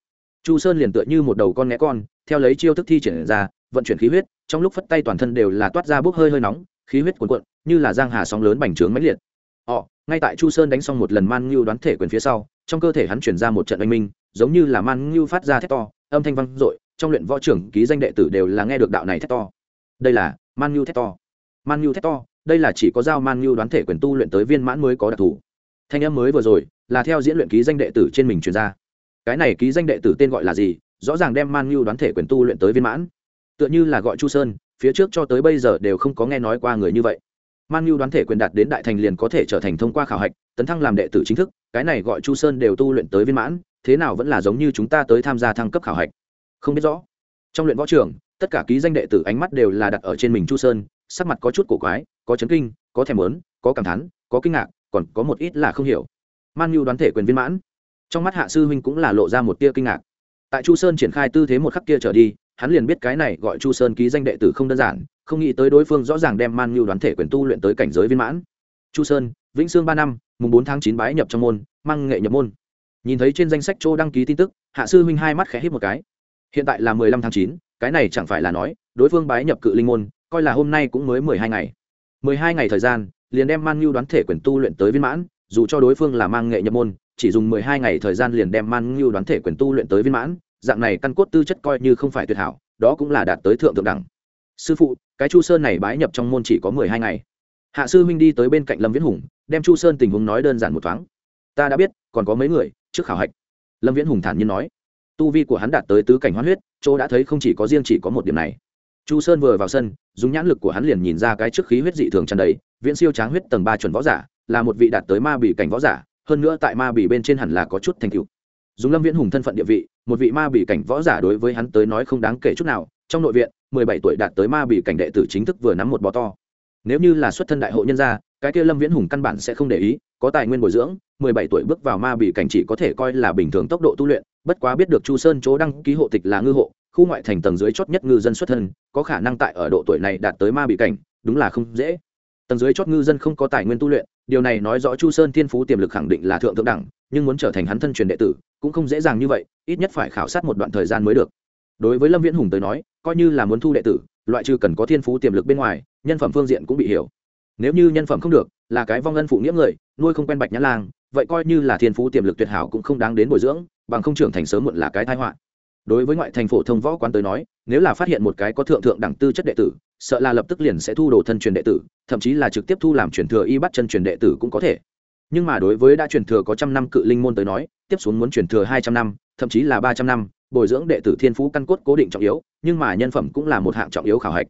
Chu sơn liền tựa như một đầu con né con, theo lấy chiêu thức thi triển ra, vận chuyển khí huyết, trong lúc phất tay toàn thân đều là toát ra bốc hơi hơi nóng, khí huyết cuồn cuộn, như là giang hà sóng lớn bành trướng mãnh liệt. Ọ ngay tại chu sơn đánh xong một lần man ngưu đoán thể quyền phía sau, trong cơ thể hắn chuyển ra một trận oanh minh, giống như là man ngưu phát ra thét to, âm thanh vang dội, trong luyện võ trưởng ký danh đệ tử đều là nghe được đạo này thét to. Đây là man ngưu thét to man nhu thét to, đây là chỉ có giao man nhu đoán thể quyền tu luyện tới viên mãn mới có đặc thù. Thanh âm mới vừa rồi, là theo diễn luyện ký danh đệ tử trên mình truyền ra. Cái này ký danh đệ tử tên gọi là gì? Rõ ràng đem man nhu đoán thể quyền tu luyện tới viên mãn. Tựa như là gọi chu sơn, phía trước cho tới bây giờ đều không có nghe nói qua người như vậy. Man nhu đoán thể quyền đạt đến đại thành liền có thể trở thành thông qua khảo hạch, tấn thăng làm đệ tử chính thức, cái này gọi chu sơn đều tu luyện tới viên mãn, thế nào vẫn là giống như chúng ta tới tham gia thăng cấp khảo hạch. Không biết rõ. Trong luyện võ trường, tất cả ký danh đệ tử ánh mắt đều là đặt ở trên mình chu sơn sắc mặt có chút cổ quái có chấn kinh có thèm muốn, có cảm thán có kinh ngạc còn có một ít là không hiểu. Man nhu đoán thể quyền viên mãn. Trong mắt hạ sư huynh cũng là lộ ra một tia kinh ngạc. Tại chu sơn triển khai tư thế một khắc kia trở đi hắn liền biết cái này gọi chu sơn ký danh đệ tử không đơn giản không nghĩ tới đối phương rõ ràng đem man nhu đoán thể quyền tu luyện tới cảnh giới viên mãn. Chu sơn vĩnh sương ba năm mùng bốn tháng chín bái nhập trong môn mang nghệ nhập môn. Nhìn thấy trên danh sách chỗ đăng ký tin tức hạ sư huynh hai mắt khẽ hít một cái. Hiện tại là mười lăm tháng chín cái này chẳng phải là nói đối phương bái nhập cự linh môn coi là hôm nay cũng mới mười hai ngày. Mười hai ngày thời gian, liền đem man nhu đoán thể quyền tu luyện tới viên mãn, dù cho đối phương là mang nghệ nhập môn, chỉ dùng mười hai ngày thời gian liền đem man nhu đoán thể quyền tu luyện tới viên mãn, dạng này căn cốt tư chất coi như không phải tuyệt hảo, đó cũng là đạt tới thượng thượng đẳng. Sư phụ, cái chu sơn này bái nhập trong môn chỉ có mười hai ngày. Hạ sư huynh đi tới bên cạnh lâm viễn hùng, đem chu sơn tình huống nói đơn giản một thoáng. Ta đã biết, còn có mấy người, trước khảo hạch. Lâm viễn hùng thản nhiên nói. Tu vi của hắn đạt tới tứ cảnh hoán huyết, chỗ đã thấy không chỉ có riêng chỉ có một điểm này chu sơn vừa vào sân, dùng nhãn lực của hắn liền nhìn ra cái trước khí huyết dị thường tràn đầy, viễn siêu tráng huyết tầng ba chuẩn võ giả, là một vị đạt tới ma bỉ cảnh võ giả, hơn nữa tại ma bỉ bên trên hẳn là có chút thành cựu dùng lâm viễn hùng thân phận địa vị, một vị ma bỉ cảnh võ giả đối với hắn tới nói không đáng kể chút nào, trong nội viện, mười bảy tuổi đạt tới ma bỉ cảnh đệ tử chính thức vừa nắm một bò to. Nếu như là xuất thân đại hộ nhân gia, cái kia lâm viễn hùng căn bản sẽ không để ý, có tài nguyên bồi dưỡng, mười bảy tuổi bước vào ma bỉ cảnh chỉ có thể coi là bình thường tốc độ tu luyện, bất quá biết được chu sơn chỗ đăng ký hộ tịch là ngư hộ khu ngoại thành tầng dưới chót nhất ngư dân xuất thân, có khả năng tại ở độ tuổi này đạt tới ma bị cảnh, đúng là không dễ. Tầng dưới chót ngư dân không có tài nguyên tu luyện, điều này nói rõ chu sơn thiên phú tiềm lực khẳng định là thượng thượng đẳng, nhưng muốn trở thành hắn thân truyền đệ tử, cũng không dễ dàng như vậy, ít nhất phải khảo sát một đoạn thời gian mới được. Đối với lâm viễn hùng tới nói, coi như là muốn thu đệ tử, loại trừ cần có thiên phú tiềm lực bên ngoài, nhân phẩm phương diện cũng bị hiểu. Nếu như nhân phẩm không được, là cái vong ân phụ nghĩa người, nuôi không quen bạch nhã lang, vậy coi như là thiên phú tiềm lực tuyệt hảo cũng không đáng đến bồi dưỡng, bằng không trưởng thành sớm muộn là cái tai họa đối với ngoại thành phổ thông võ quán tới nói, nếu là phát hiện một cái có thượng thượng đẳng tư chất đệ tử, sợ là lập tức liền sẽ thu đồ thân truyền đệ tử, thậm chí là trực tiếp thu làm truyền thừa y bắt chân truyền đệ tử cũng có thể. Nhưng mà đối với đã truyền thừa có trăm năm cự linh môn tới nói, tiếp xuống muốn truyền thừa hai trăm năm, thậm chí là ba trăm năm, bồi dưỡng đệ tử thiên phú căn cốt cố định trọng yếu, nhưng mà nhân phẩm cũng là một hạng trọng yếu khảo hạch.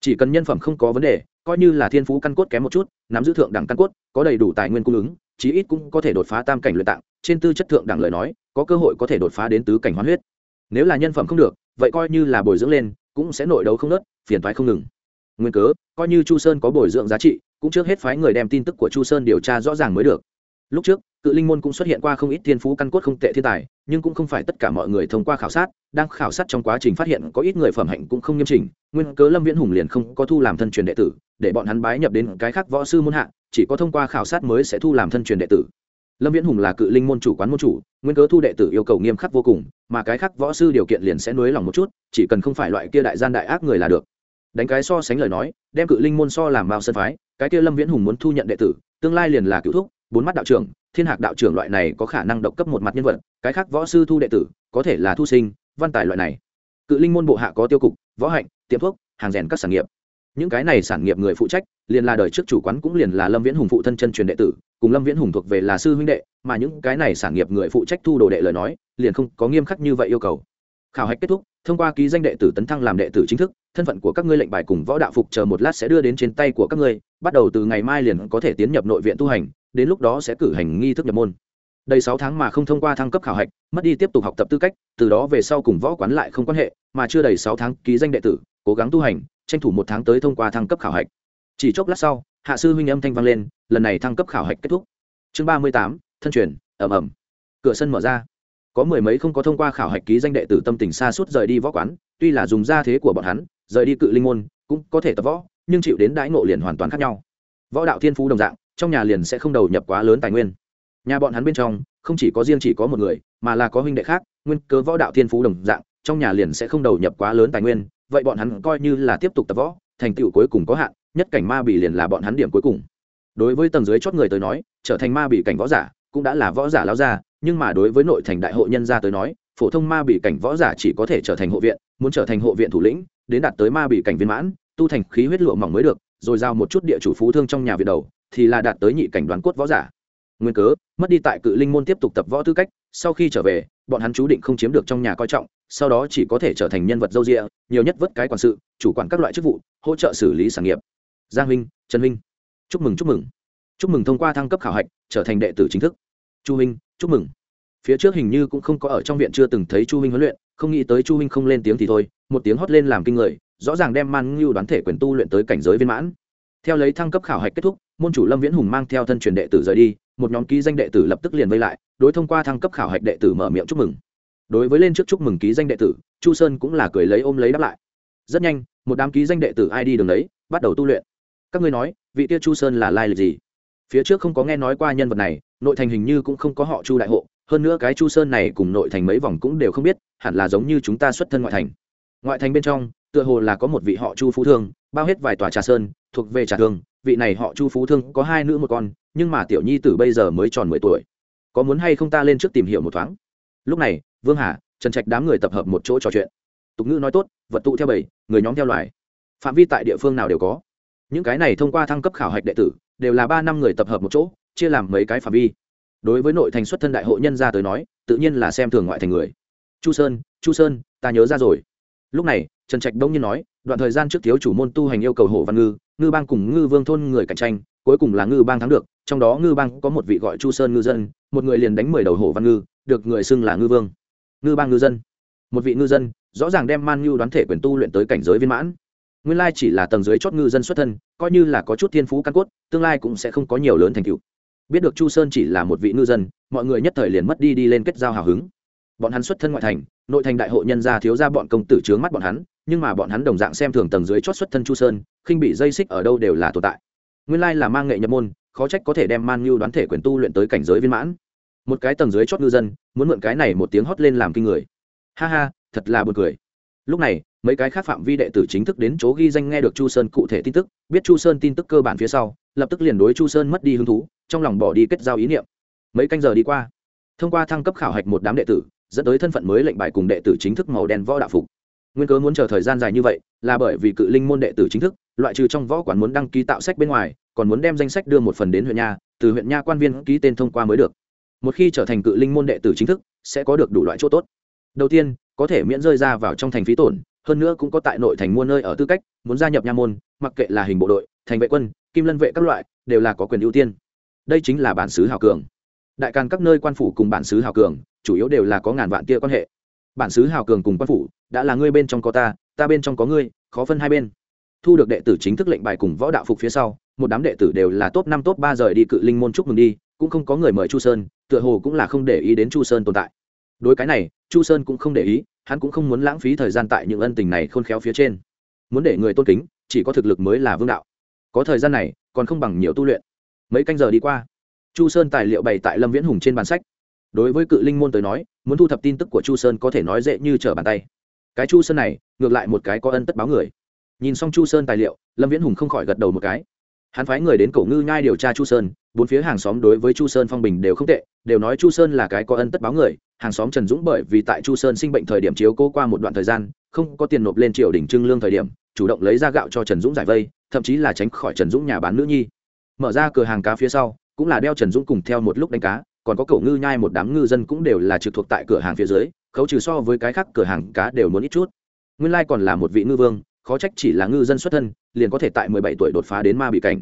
Chỉ cần nhân phẩm không có vấn đề, coi như là thiên phú căn cốt kém một chút, nắm giữ thượng đẳng căn cốt, có đầy đủ tài nguyên cung ứng, chí ít cũng có thể đột phá tam cảnh luyện tạng, trên tư chất thượng đẳng lời nói, có cơ hội có thể đột phá đến tứ cảnh hoán huyết nếu là nhân phẩm không được, vậy coi như là bồi dưỡng lên, cũng sẽ nội đấu không nớt, phiền toái không ngừng. Nguyên cớ, coi như chu sơn có bồi dưỡng giá trị, cũng trước hết phái người đem tin tức của chu sơn điều tra rõ ràng mới được. Lúc trước, cự linh môn cũng xuất hiện qua không ít thiên phú căn cốt không tệ thiên tài, nhưng cũng không phải tất cả mọi người thông qua khảo sát, đang khảo sát trong quá trình phát hiện có ít người phẩm hạnh cũng không nghiêm chỉnh. Nguyên cớ lâm viễn hùng liền không có thu làm thân truyền đệ tử, để bọn hắn bái nhập đến cái khác võ sư môn hạ, chỉ có thông qua khảo sát mới sẽ thu làm thân truyền đệ tử lâm viễn hùng là cự linh môn chủ quán môn chủ, nguyên cớ thu đệ tử yêu cầu nghiêm khắc vô cùng, mà cái khác võ sư điều kiện liền sẽ nới lòng một chút, chỉ cần không phải loại kia đại gian đại ác người là được. Đánh cái so sánh lời nói, đem cự linh môn so làm bao sân phái, cái kia lâm viễn hùng muốn thu nhận đệ tử, tương lai liền là cựu thúc, bốn mắt đạo trưởng, thiên hạc đạo trưởng loại này có khả năng độc cấp một mặt nhân vật, cái khác võ sư thu đệ tử, có thể là thu sinh, văn tài loại này. Cự linh môn bộ hạ có tiêu cục, võ hạnh, tiệm thuốc, hàng rèn các sản nghiệp. Những cái này sản nghiệp người phụ trách liền là đời trước chủ quán cũng liền là lâm viễn hùng phụ thân chân truyền đệ tử, cùng lâm viễn hùng thuộc về là sư huynh đệ, mà những cái này sản nghiệp người phụ trách thu đồ đệ lời nói, liền không có nghiêm khắc như vậy yêu cầu. Khảo hạch kết thúc, thông qua ký danh đệ tử tấn thăng làm đệ tử chính thức, thân phận của các ngươi lệnh bài cùng võ đạo phục chờ một lát sẽ đưa đến trên tay của các ngươi, bắt đầu từ ngày mai liền có thể tiến nhập nội viện tu hành, đến lúc đó sẽ cử hành nghi thức nhập môn. Đầy sáu tháng mà không thông qua thăng cấp khảo hạch, mất đi tiếp tục học tập tư cách, từ đó về sau cùng võ quán lại không quan hệ, mà chưa đầy sáu tháng ký danh đệ tử, cố gắng tu hành, tranh thủ một tháng tới thông qua thăng cấp khảo hạch chỉ chốc lát sau, hạ sư huynh âm thanh vang lên, lần này thăng cấp khảo hạch kết thúc. Chương ba mươi tám, thân truyền ẩm ẩm cửa sân mở ra. Có mười mấy không có thông qua khảo hạch ký danh đệ tử tâm tình xa suốt rời đi võ quán, tuy là dùng gia thế của bọn hắn, rời đi cự linh môn, cũng có thể tập võ, nhưng chịu đến đãi ngộ liền hoàn toàn khác nhau. Võ đạo thiên phú đồng dạng, trong nhà liền sẽ không đầu nhập quá lớn tài nguyên. Nhà bọn hắn bên trong, không chỉ có riêng chỉ có một người, mà là có huynh đệ khác, nguyên cớ võ đạo thiên phú đồng dạng, trong nhà liền sẽ không đầu nhập quá lớn tài nguyên, vậy bọn hắn coi như là tiếp tục tập võ, thành tựu cuối cùng có hạn nhất cảnh ma bị liền là bọn hắn điểm cuối cùng. Đối với tầng dưới chót người tới nói, trở thành ma bị cảnh võ giả cũng đã là võ giả lao ra, nhưng mà đối với nội thành đại hội nhân gia tới nói, phổ thông ma bị cảnh võ giả chỉ có thể trở thành hộ viện, muốn trở thành hộ viện thủ lĩnh, đến đạt tới ma bị cảnh viên mãn, tu thành khí huyết lụa mỏng mới được, rồi giao một chút địa chủ phú thương trong nhà viện đầu, thì là đạt tới nhị cảnh đoàn cốt võ giả. Nguyên cớ, mất đi tại cự linh môn tiếp tục tập võ tư cách, sau khi trở về, bọn hắn chú định không chiếm được trong nhà coi trọng, sau đó chỉ có thể trở thành nhân vật dâu rịa nhiều nhất vớt cái quản sự, chủ quản các loại chức vụ, hỗ trợ xử lý sản nghiệp giang huynh trần huynh chúc mừng chúc mừng. Chúc mừng thông qua thăng cấp khảo hạch, trở thành đệ tử chính thức. Chu huynh chúc mừng. Phía trước hình như cũng không có ở trong viện chưa từng thấy chu huynh huấn luyện, không nghĩ tới chu huynh không lên tiếng thì thôi, một tiếng hót lên làm kinh người, rõ ràng đem man ngưu đoán thể quyền tu luyện tới cảnh giới viên mãn. Theo lấy thăng cấp khảo hạch kết thúc, môn chủ lâm viễn hùng mang theo thân truyền đệ tử rời đi, một nhóm ký danh đệ tử lập tức liền vây lại, đối thông qua thăng cấp khảo hạch đệ tử mở miệng chúc mừng. Đối với lên trước chúc mừng ký danh đệ tử, chu sơn cũng là cười lấy ôm lấy đáp lại. Rất nhanh, một đám ký danh đệ tử ai đi đường đấy, bắt đầu tu luyện các ngươi nói, vị tia chu sơn là lai lịch gì? Phía trước không có nghe nói qua nhân vật này, nội thành hình như cũng không có họ chu đại hộ. Hơn nữa cái chu sơn này cùng nội thành mấy vòng cũng đều không biết, hẳn là giống như chúng ta xuất thân ngoại thành. Ngoại thành bên trong, tựa hồ là có một vị họ chu phú thương, bao hết vài tòa trà sơn, thuộc về trà thương. Vị này họ chu phú thương có hai nữ một con, nhưng mà tiểu nhi từ bây giờ mới tròn mười tuổi. Có muốn hay không ta lên trước tìm hiểu một thoáng? Lúc này, vương hà, trần trạch đám người tập hợp một chỗ trò chuyện. Tục ngữ nói tốt, vật tụ theo bầy người nhóm theo loài. Phạm vi tại địa phương nào đều có những cái này thông qua thăng cấp khảo hạch đệ tử, đều là ba năm người tập hợp một chỗ, chia làm mấy cái phạm vi. Đối với nội thành xuất thân đại hội nhân gia tới nói, tự nhiên là xem thường ngoại thành người. Chu sơn chu sơn, ta nhớ ra rồi. Lúc này, trần trạch đông nhiên nói, đoạn thời gian trước thiếu chủ môn tu hành yêu cầu hồ văn ngư ngư bang cùng ngư vương thôn người cạnh tranh, cuối cùng là ngư bang thắng được, trong đó ngư bang có một vị gọi chu sơn ngư dân, một người liền đánh mười đầu hổ văn ngư, được người xưng là ngư vương. Ngư bang ngư dân. Một vị ngư dân, rõ ràng đem man ngư đoán thể quyền tu luyện tới cảnh giới viên mãn nguyên lai chỉ là tầng dưới chót ngư dân xuất thân, coi như là có chút thiên phú căn cốt, tương lai cũng sẽ không có nhiều lớn thành tựu. Biết được chu sơn chỉ là một vị ngư dân, mọi người nhất thời liền mất đi đi lên kết giao hào hứng. Bọn hắn xuất thân ngoại thành, nội thành đại hội nhân gia thiếu ra bọn công tử trướng mắt bọn hắn, nhưng mà bọn hắn đồng dạng xem thường tầng dưới chót xuất thân chu sơn, khinh bị dây xích ở đâu đều là tồn tại. Nguyên lai là mang nghệ nhập môn, khó trách có thể đem man ngưu đoán thể quyền tu luyện tới cảnh giới viên mãn. Một cái tầng dưới chót ngư dân, muốn mượn cái này một tiếng hót lên làm kinh người. Ha ha, thật là buồn cười lúc này, mấy cái khác phạm vi đệ tử chính thức đến chỗ ghi danh nghe được chu sơn cụ thể tin tức, biết chu sơn tin tức cơ bản phía sau, lập tức liền đối chu sơn mất đi hứng thú, trong lòng bỏ đi kết giao ý niệm. Mấy canh giờ đi qua, thông qua thăng cấp khảo hạch một đám đệ tử, dẫn tới thân phận mới lệnh bài cùng đệ tử chính thức màu đen võ đạo phục. Nguyên cớ muốn chờ thời gian dài như vậy, là bởi vì cự linh môn đệ tử chính thức, loại trừ trong võ quán muốn đăng ký tạo sách bên ngoài, còn muốn đem danh sách đưa một phần đến huyện nha, từ huyện nha quan viên ký tên thông qua mới được. Một khi trở thành cự linh môn đệ tử chính thức, sẽ có được đủ loại chỗ tốt. Đầu tiên có thể miễn rơi ra vào trong thành phí tổn, hơn nữa cũng có tại nội thành mua nơi ở tư cách, muốn gia nhập nha môn, mặc kệ là hình bộ đội, thành vệ quân, kim lân vệ các loại, đều là có quyền ưu tiên. Đây chính là bản xứ hào cường. Đại càn các nơi quan phủ cùng bản xứ hào cường, chủ yếu đều là có ngàn vạn tia quan hệ. Bản xứ hào cường cùng quan phủ, đã là ngươi bên trong có ta ta bên trong có ngươi, khó phân hai bên. Thu được đệ tử chính thức lệnh bài cùng võ đạo phục phía sau, một đám đệ tử đều là top năm, top ba rời đi cự linh môn chúc mừng đi, cũng không có người mời chu sơn, tựa hồ cũng là không để ý đến chu sơn tồn tại. Đối cái này chu sơn cũng không để ý, hắn cũng không muốn lãng phí thời gian tại những ân tình này khôn khéo phía trên. Muốn để người tôn kính, chỉ có thực lực mới là vương đạo. Có thời gian này, còn không bằng nhiều tu luyện. Mấy canh giờ đi qua, chu sơn tài liệu bày tại lâm viễn hùng trên bàn sách. Đối với cự linh môn tới nói, muốn thu thập tin tức của chu sơn có thể nói dễ như trở bàn tay. Cái chu sơn này, ngược lại một cái có ân tất báo người. Nhìn xong chu sơn tài liệu, lâm viễn hùng không khỏi gật đầu một cái hắn phái người đến cổ ngư nhai điều tra chu sơn, bốn phía hàng xóm đối với chu sơn phong bình đều không tệ, đều nói chu sơn là cái có ân tất báo người, hàng xóm trần dũng bởi vì tại chu sơn sinh bệnh thời điểm chiếu cố qua một đoạn thời gian, không có tiền nộp lên triều đình trưng lương thời điểm, chủ động lấy ra gạo cho trần dũng giải vây, thậm chí là tránh khỏi trần dũng nhà bán nữ nhi. Mở ra cửa hàng cá phía sau, cũng là đeo trần dũng cùng theo một lúc đánh cá, còn có cậu ngư nhai một đám ngư dân cũng đều là trực thuộc tại cửa hàng phía dưới, khấu trừ so với cái khác cửa hàng cá đều muốn ít chút. Nguyên lai còn là một vị ngư vương khó trách chỉ là ngư dân xuất thân, liền có thể tại mười bảy tuổi đột phá đến ma bị cảnh.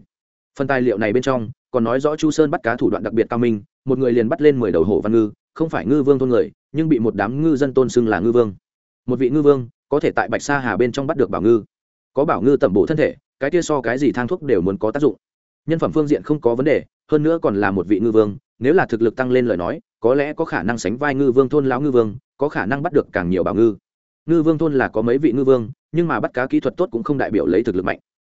Phần tài liệu này bên trong, còn nói rõ chu sơn bắt cá thủ đoạn đặc biệt cao minh, một người liền bắt lên mười đầu hổ văn ngư, không phải ngư vương thôn người, nhưng bị một đám ngư dân tôn xưng là ngư vương. Một vị ngư vương, có thể tại bạch sa hà bên trong bắt được bảo ngư. Có bảo ngư tẩm bổ thân thể, cái kia so cái gì thang thuốc đều muốn có tác dụng. Nhân phẩm phương diện không có vấn đề, hơn nữa còn là một vị ngư vương, nếu là thực lực tăng lên lời nói, có lẽ có khả năng sánh vai ngư vương thôn lão ngư vương, có khả năng bắt được càng nhiều bảo ngư. Ngư vương thôn là có mấy vị ngư vương nhưng mà bắt cá kỹ thuật tốt cũng không đại biểu lấy thực lực mạnh.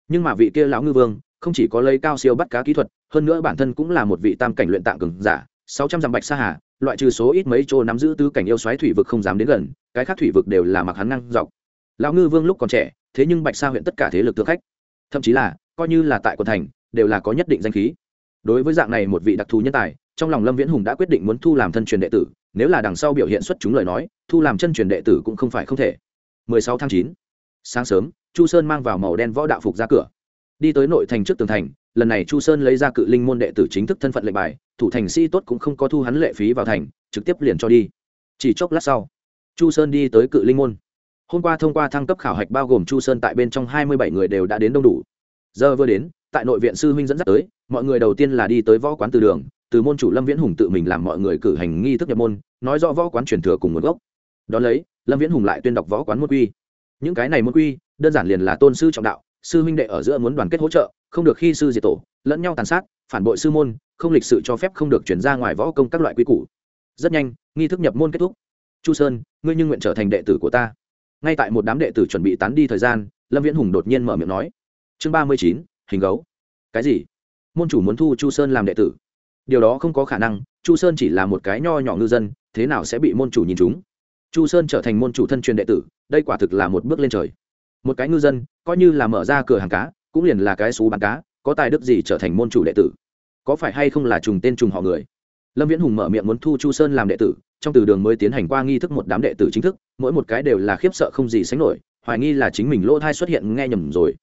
Nhưng mà vị kia lão ngư vương, không chỉ có lấy cao siêu bắt cá kỹ thuật, hơn nữa bản thân cũng là một vị tam cảnh luyện tạng cường giả, sáu trăm dặm bạch sa hà, loại trừ số ít mấy chỗ nắm giữ tứ cảnh yêu xoáy thủy vực không dám đến gần, cái khác thủy vực đều là mặc hắn năng dọc. Lão ngư vương lúc còn trẻ, thế nhưng bạch sa huyện tất cả thế lực thượng khách, thậm chí là, coi như là tại quận thành, đều là có nhất định danh khí. Đối với dạng này một vị đặc thù nhân tài, trong lòng lâm viễn hùng đã quyết định muốn thu làm thân truyền đệ tử, nếu là đằng sau biểu hiện xuất chúng lời nói, thu làm chân truyền đệ tử cũng không phải không thể. 16 tháng 9 sáng sớm, chu sơn mang vào màu đen võ đạo phục ra cửa. Đi tới nội thành trước tường thành, lần này chu sơn lấy ra cự linh môn đệ tử chính thức thân phận lệnh bài, thủ thành sĩ tốt cũng không có thu hắn lệ phí vào thành, trực tiếp liền cho đi. Chỉ chốc lát sau, chu sơn đi tới cự linh môn. Hôm qua thông qua thăng cấp khảo hạch bao gồm chu sơn tại bên trong hai mươi bảy người đều đã đến đông đủ. Giờ vừa đến, tại nội viện sư huynh dẫn dắt tới, mọi người đầu tiên là đi tới võ quán từ đường, từ môn chủ lâm viễn hùng tự mình làm mọi người cử hành nghi thức nhập môn, nói rõ võ quán truyền thừa cùng nguồn gốc. Đón lấy, lâm viễn hùng lại tuyên đọc võ quán môn quy những cái này môn quy, đơn giản liền là tôn sư trọng đạo, sư huynh đệ ở giữa muốn đoàn kết hỗ trợ, không được khi sư diệt tổ, lẫn nhau tàn sát, phản bội sư môn, không lịch sự cho phép không được chuyển ra ngoài võ công các loại quy củ. Rất nhanh, nghi thức nhập môn kết thúc. Chu sơn, ngươi như nguyện trở thành đệ tử của ta. Ngay tại một đám đệ tử chuẩn bị tán đi thời gian, lâm viễn hùng đột nhiên mở miệng nói. Chương ba mươi chín, hình gấu. Cái gì? Môn chủ muốn thu chu sơn làm đệ tử. Điều đó không có khả năng, chu sơn chỉ là một cái nho nhỏ ngư dân, thế nào sẽ bị môn chủ nhìn chúng? Chu sơn trở thành môn chủ thân truyền đệ tử, đây quả thực là một bước lên trời. Một cái ngư dân, coi như là mở ra cửa hàng cá, cũng liền là cái xú bán cá, có tài đức gì trở thành môn chủ đệ tử? Có phải hay không là trùng tên trùng họ người? Lâm viễn hùng mở miệng muốn thu chu sơn làm đệ tử, trong từ đường mới tiến hành qua nghi thức một đám đệ tử chính thức, mỗi một cái đều là khiếp sợ không gì sánh nổi, hoài nghi là chính mình lỗ thai xuất hiện nghe nhầm rồi.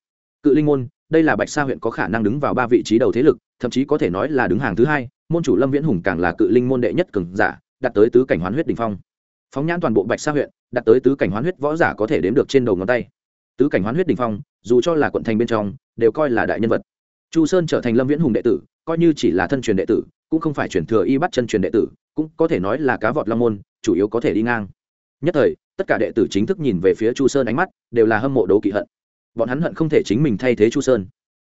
Cự linh môn, đây là bạch sa huyện có khả năng đứng vào ba vị trí đầu thế lực, thậm chí có thể nói là đứng hàng thứ hai, môn chủ lâm viễn hùng càng là cự linh môn đệ nhất cường giả, đạt tới tứ cảnh hoán huyết đình phong phóng nhãn toàn bộ bạch sa huyện, đặt tới tứ cảnh hoán huyết võ giả có thể đếm được trên đầu ngón tay. Tứ cảnh hoán huyết đình phong, dù cho là quận thành bên trong, đều coi là đại nhân vật. Chu sơn trở thành lâm viễn hùng đệ tử, coi như chỉ là thân truyền đệ tử, cũng không phải truyền thừa y bắt chân truyền đệ tử, cũng có thể nói là cá vọt long môn, chủ yếu có thể đi ngang. Nhất thời, tất cả đệ tử chính thức nhìn về phía chu sơn ánh mắt, đều là hâm mộ đấu kỵ hận. Bọn hắn hận không thể chính mình thay thế chu sơn.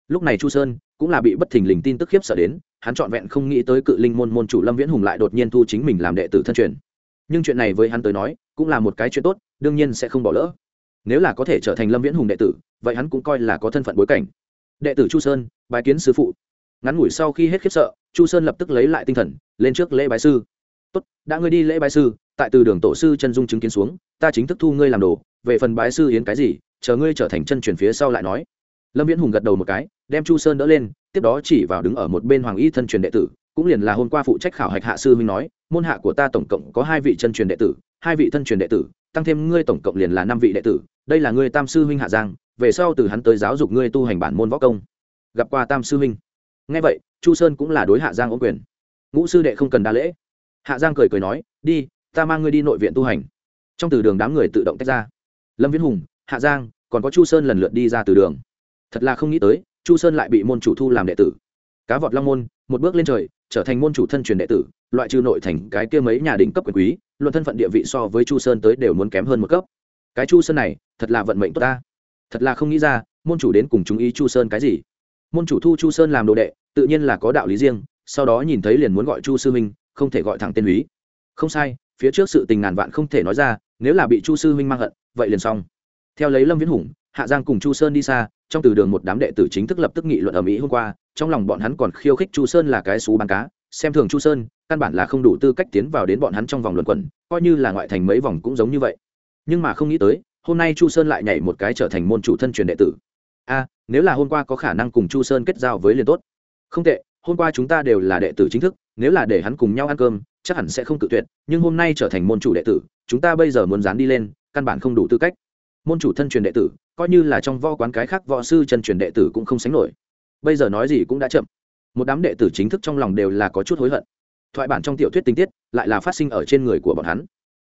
Lúc này chu sơn cũng là bị bất thình lình tin tức khiếp sợ đến, hắn trọn vẹn không nghĩ tới cự linh môn môn chủ lâm viễn hùng lại đột nhiên thu chính mình làm đệ tử thân truyền nhưng chuyện này với hắn tới nói, cũng là một cái chuyện tốt, đương nhiên sẽ không bỏ lỡ. Nếu là có thể trở thành lâm viễn hùng đệ tử, vậy hắn cũng coi là có thân phận bối cảnh. Đệ tử chu sơn bài kiến sứ phụ. Ngắn ngủi sau khi hết khiếp sợ, chu sơn lập tức lấy lại tinh thần, lên trước lễ bái sư. Tốt, đã ngươi đi lễ bái sư, tại từ đường tổ sư chân dung chứng kiến xuống, ta chính thức thu ngươi làm đồ, về phần bái sư hiến cái gì, chờ ngươi trở thành chân truyền phía sau lại nói. Lâm viễn hùng gật đầu một cái, đem chu sơn đỡ lên, tiếp đó chỉ vào đứng ở một bên hoàng y thân truyền đệ tử cũng liền là hôm qua phụ trách khảo hạch hạ sư minh nói, môn hạ của ta tổng cộng có hai vị chân truyền đệ tử, hai vị thân truyền đệ tử, tăng thêm ngươi tổng cộng liền là năm vị đệ tử, đây là ngươi tam sư huynh hạ giang, về sau từ hắn tới giáo dục ngươi tu hành bản môn võ công. Gặp qua tam sư huynh. Ngay vậy, chu sơn cũng là đối hạ giang ôm quyền. Ngũ sư đệ không cần đa lễ. Hạ giang cười cười nói, đi, ta mang ngươi đi nội viện tu hành. Trong từ đường đám người tự động tách ra. Lâm viễn hùng, hạ giang, còn có chu sơn lần lượt đi ra từ đường. Thật là không nghĩ tới, chu sơn lại bị môn chủ thu làm đệ tử. Cá vọt long môn, một bước lên trời trở thành môn chủ thân truyền đệ tử, loại trừ nội thành cái kia mấy nhà đỉnh cấp quyền quý, luận thân phận địa vị so với chu sơn tới đều muốn kém hơn một cấp. Cái chu sơn này, thật là vận mệnh tốt ta. Thật là không nghĩ ra, môn chủ đến cùng chúng ý chu sơn cái gì. Môn chủ thu chu sơn làm đồ đệ, tự nhiên là có đạo lý riêng, sau đó nhìn thấy liền muốn gọi chu sư minh, không thể gọi thẳng tên húy. Không sai, phía trước sự tình ngàn vạn không thể nói ra, nếu là bị chu sư minh mang hận, vậy liền xong. Theo lấy lâm viễn hùng hạ giang cùng chu sơn đi xa, trong từ đường một đám đệ tử chính thức lập tức nghị luận ở mỹ hôm qua, trong lòng bọn hắn còn khiêu khích chu sơn là cái xú bán cá. Xem thường chu sơn, căn bản là không đủ tư cách tiến vào đến bọn hắn trong vòng luận quẩn, coi như là ngoại thành mấy vòng cũng giống như vậy. Nhưng mà không nghĩ tới, hôm nay chu sơn lại nhảy một cái trở thành môn chủ thân truyền đệ tử. A, nếu là hôm qua có khả năng cùng chu sơn kết giao với liền tốt. Không tệ, hôm qua chúng ta đều là đệ tử chính thức, nếu là để hắn cùng nhau ăn cơm, chắc hẳn sẽ không cự tuyệt, nhưng hôm nay trở thành môn chủ đệ tử, chúng ta bây giờ muốn dán đi lên, căn bản không đủ tư cách môn chủ thân truyền đệ tử, coi như là trong võ quán cái khác võ sư chân truyền đệ tử cũng không sánh nổi. Bây giờ nói gì cũng đã chậm. Một đám đệ tử chính thức trong lòng đều là có chút hối hận. Thoại bản trong tiểu thuyết tình tiết lại là phát sinh ở trên người của bọn hắn.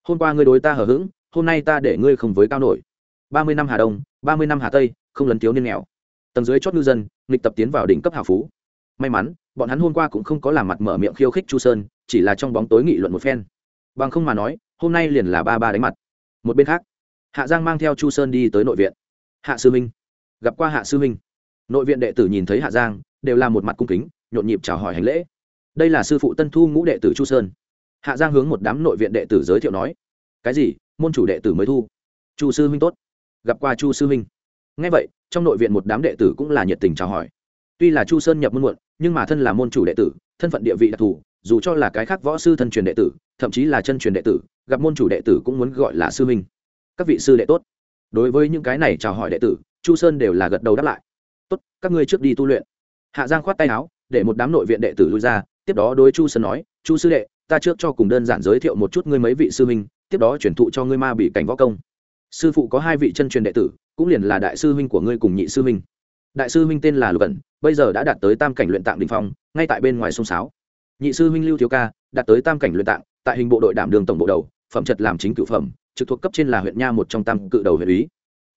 Hôm qua ngươi đối ta hờ hững, hôm nay ta để ngươi không với cao nổi. Ba mươi năm hà đông, ba mươi năm hà tây, không lấn thiếu niên nghèo. Tầng dưới chót ngư dân, nghịch tập tiến vào đỉnh cấp hào phú. May mắn, bọn hắn hôm qua cũng không có làm mặt mở miệng khiêu khích chu sơn, chỉ là trong bóng tối nghị luận một phen. Bằng không mà nói, hôm nay liền là ba ba đánh mặt. Một bên khác hạ giang mang theo chu sơn đi tới nội viện. Hạ sư minh. Gặp qua hạ sư minh. Nội viện đệ tử nhìn thấy hạ giang, đều là một mặt cung kính, nhộn nhịp chào hỏi hành lễ. Đây là sư phụ tân thu ngũ đệ tử chu sơn. Hạ giang hướng một đám nội viện đệ tử giới thiệu nói, cái gì? Môn chủ đệ tử mới thu? Chu sư huynh tốt. Gặp qua chu sư huynh ngay vậy, trong nội viện một đám đệ tử cũng là nhiệt tình chào hỏi. Tuy là chu sơn nhập môn muộn, nhưng mà thân là môn chủ đệ tử, thân phận địa vị đặc thù, dù cho là cái khác võ sư thân truyền đệ tử, thậm chí là chân truyền đệ tử, gặp môn chủ đệ tử cũng muốn gọi là sư huynh các vị sư đệ tốt. Đối với những cái này chào hỏi đệ tử, chu sơn đều là gật đầu đáp lại. Tốt, các ngươi trước đi tu luyện. Hạ giang khoát tay áo, để một đám nội viện đệ tử lui ra, tiếp đó đối chu sơn nói, chu sư đệ, ta trước cho cùng đơn giản giới thiệu một chút ngươi mấy vị sư huynh, tiếp đó chuyển thụ cho ngươi ma bị cảnh võ công. Sư phụ có hai vị chân truyền đệ tử, cũng liền là đại sư huynh của ngươi cùng nhị sư huynh. Đại sư huynh tên là lục ẩn bây giờ đã đạt tới tam cảnh luyện tạng đình phong, ngay tại bên ngoài sông sáo. Nhị sư huynh lưu thiếu ca, đạt tới tam cảnh luyện tạng, tại hình bộ đội đảm đường tổng bộ đầu, phẩm chất làm chính cựu phẩm trực thuộc cấp trên là huyện nha một trong tam cự đầu huyện ý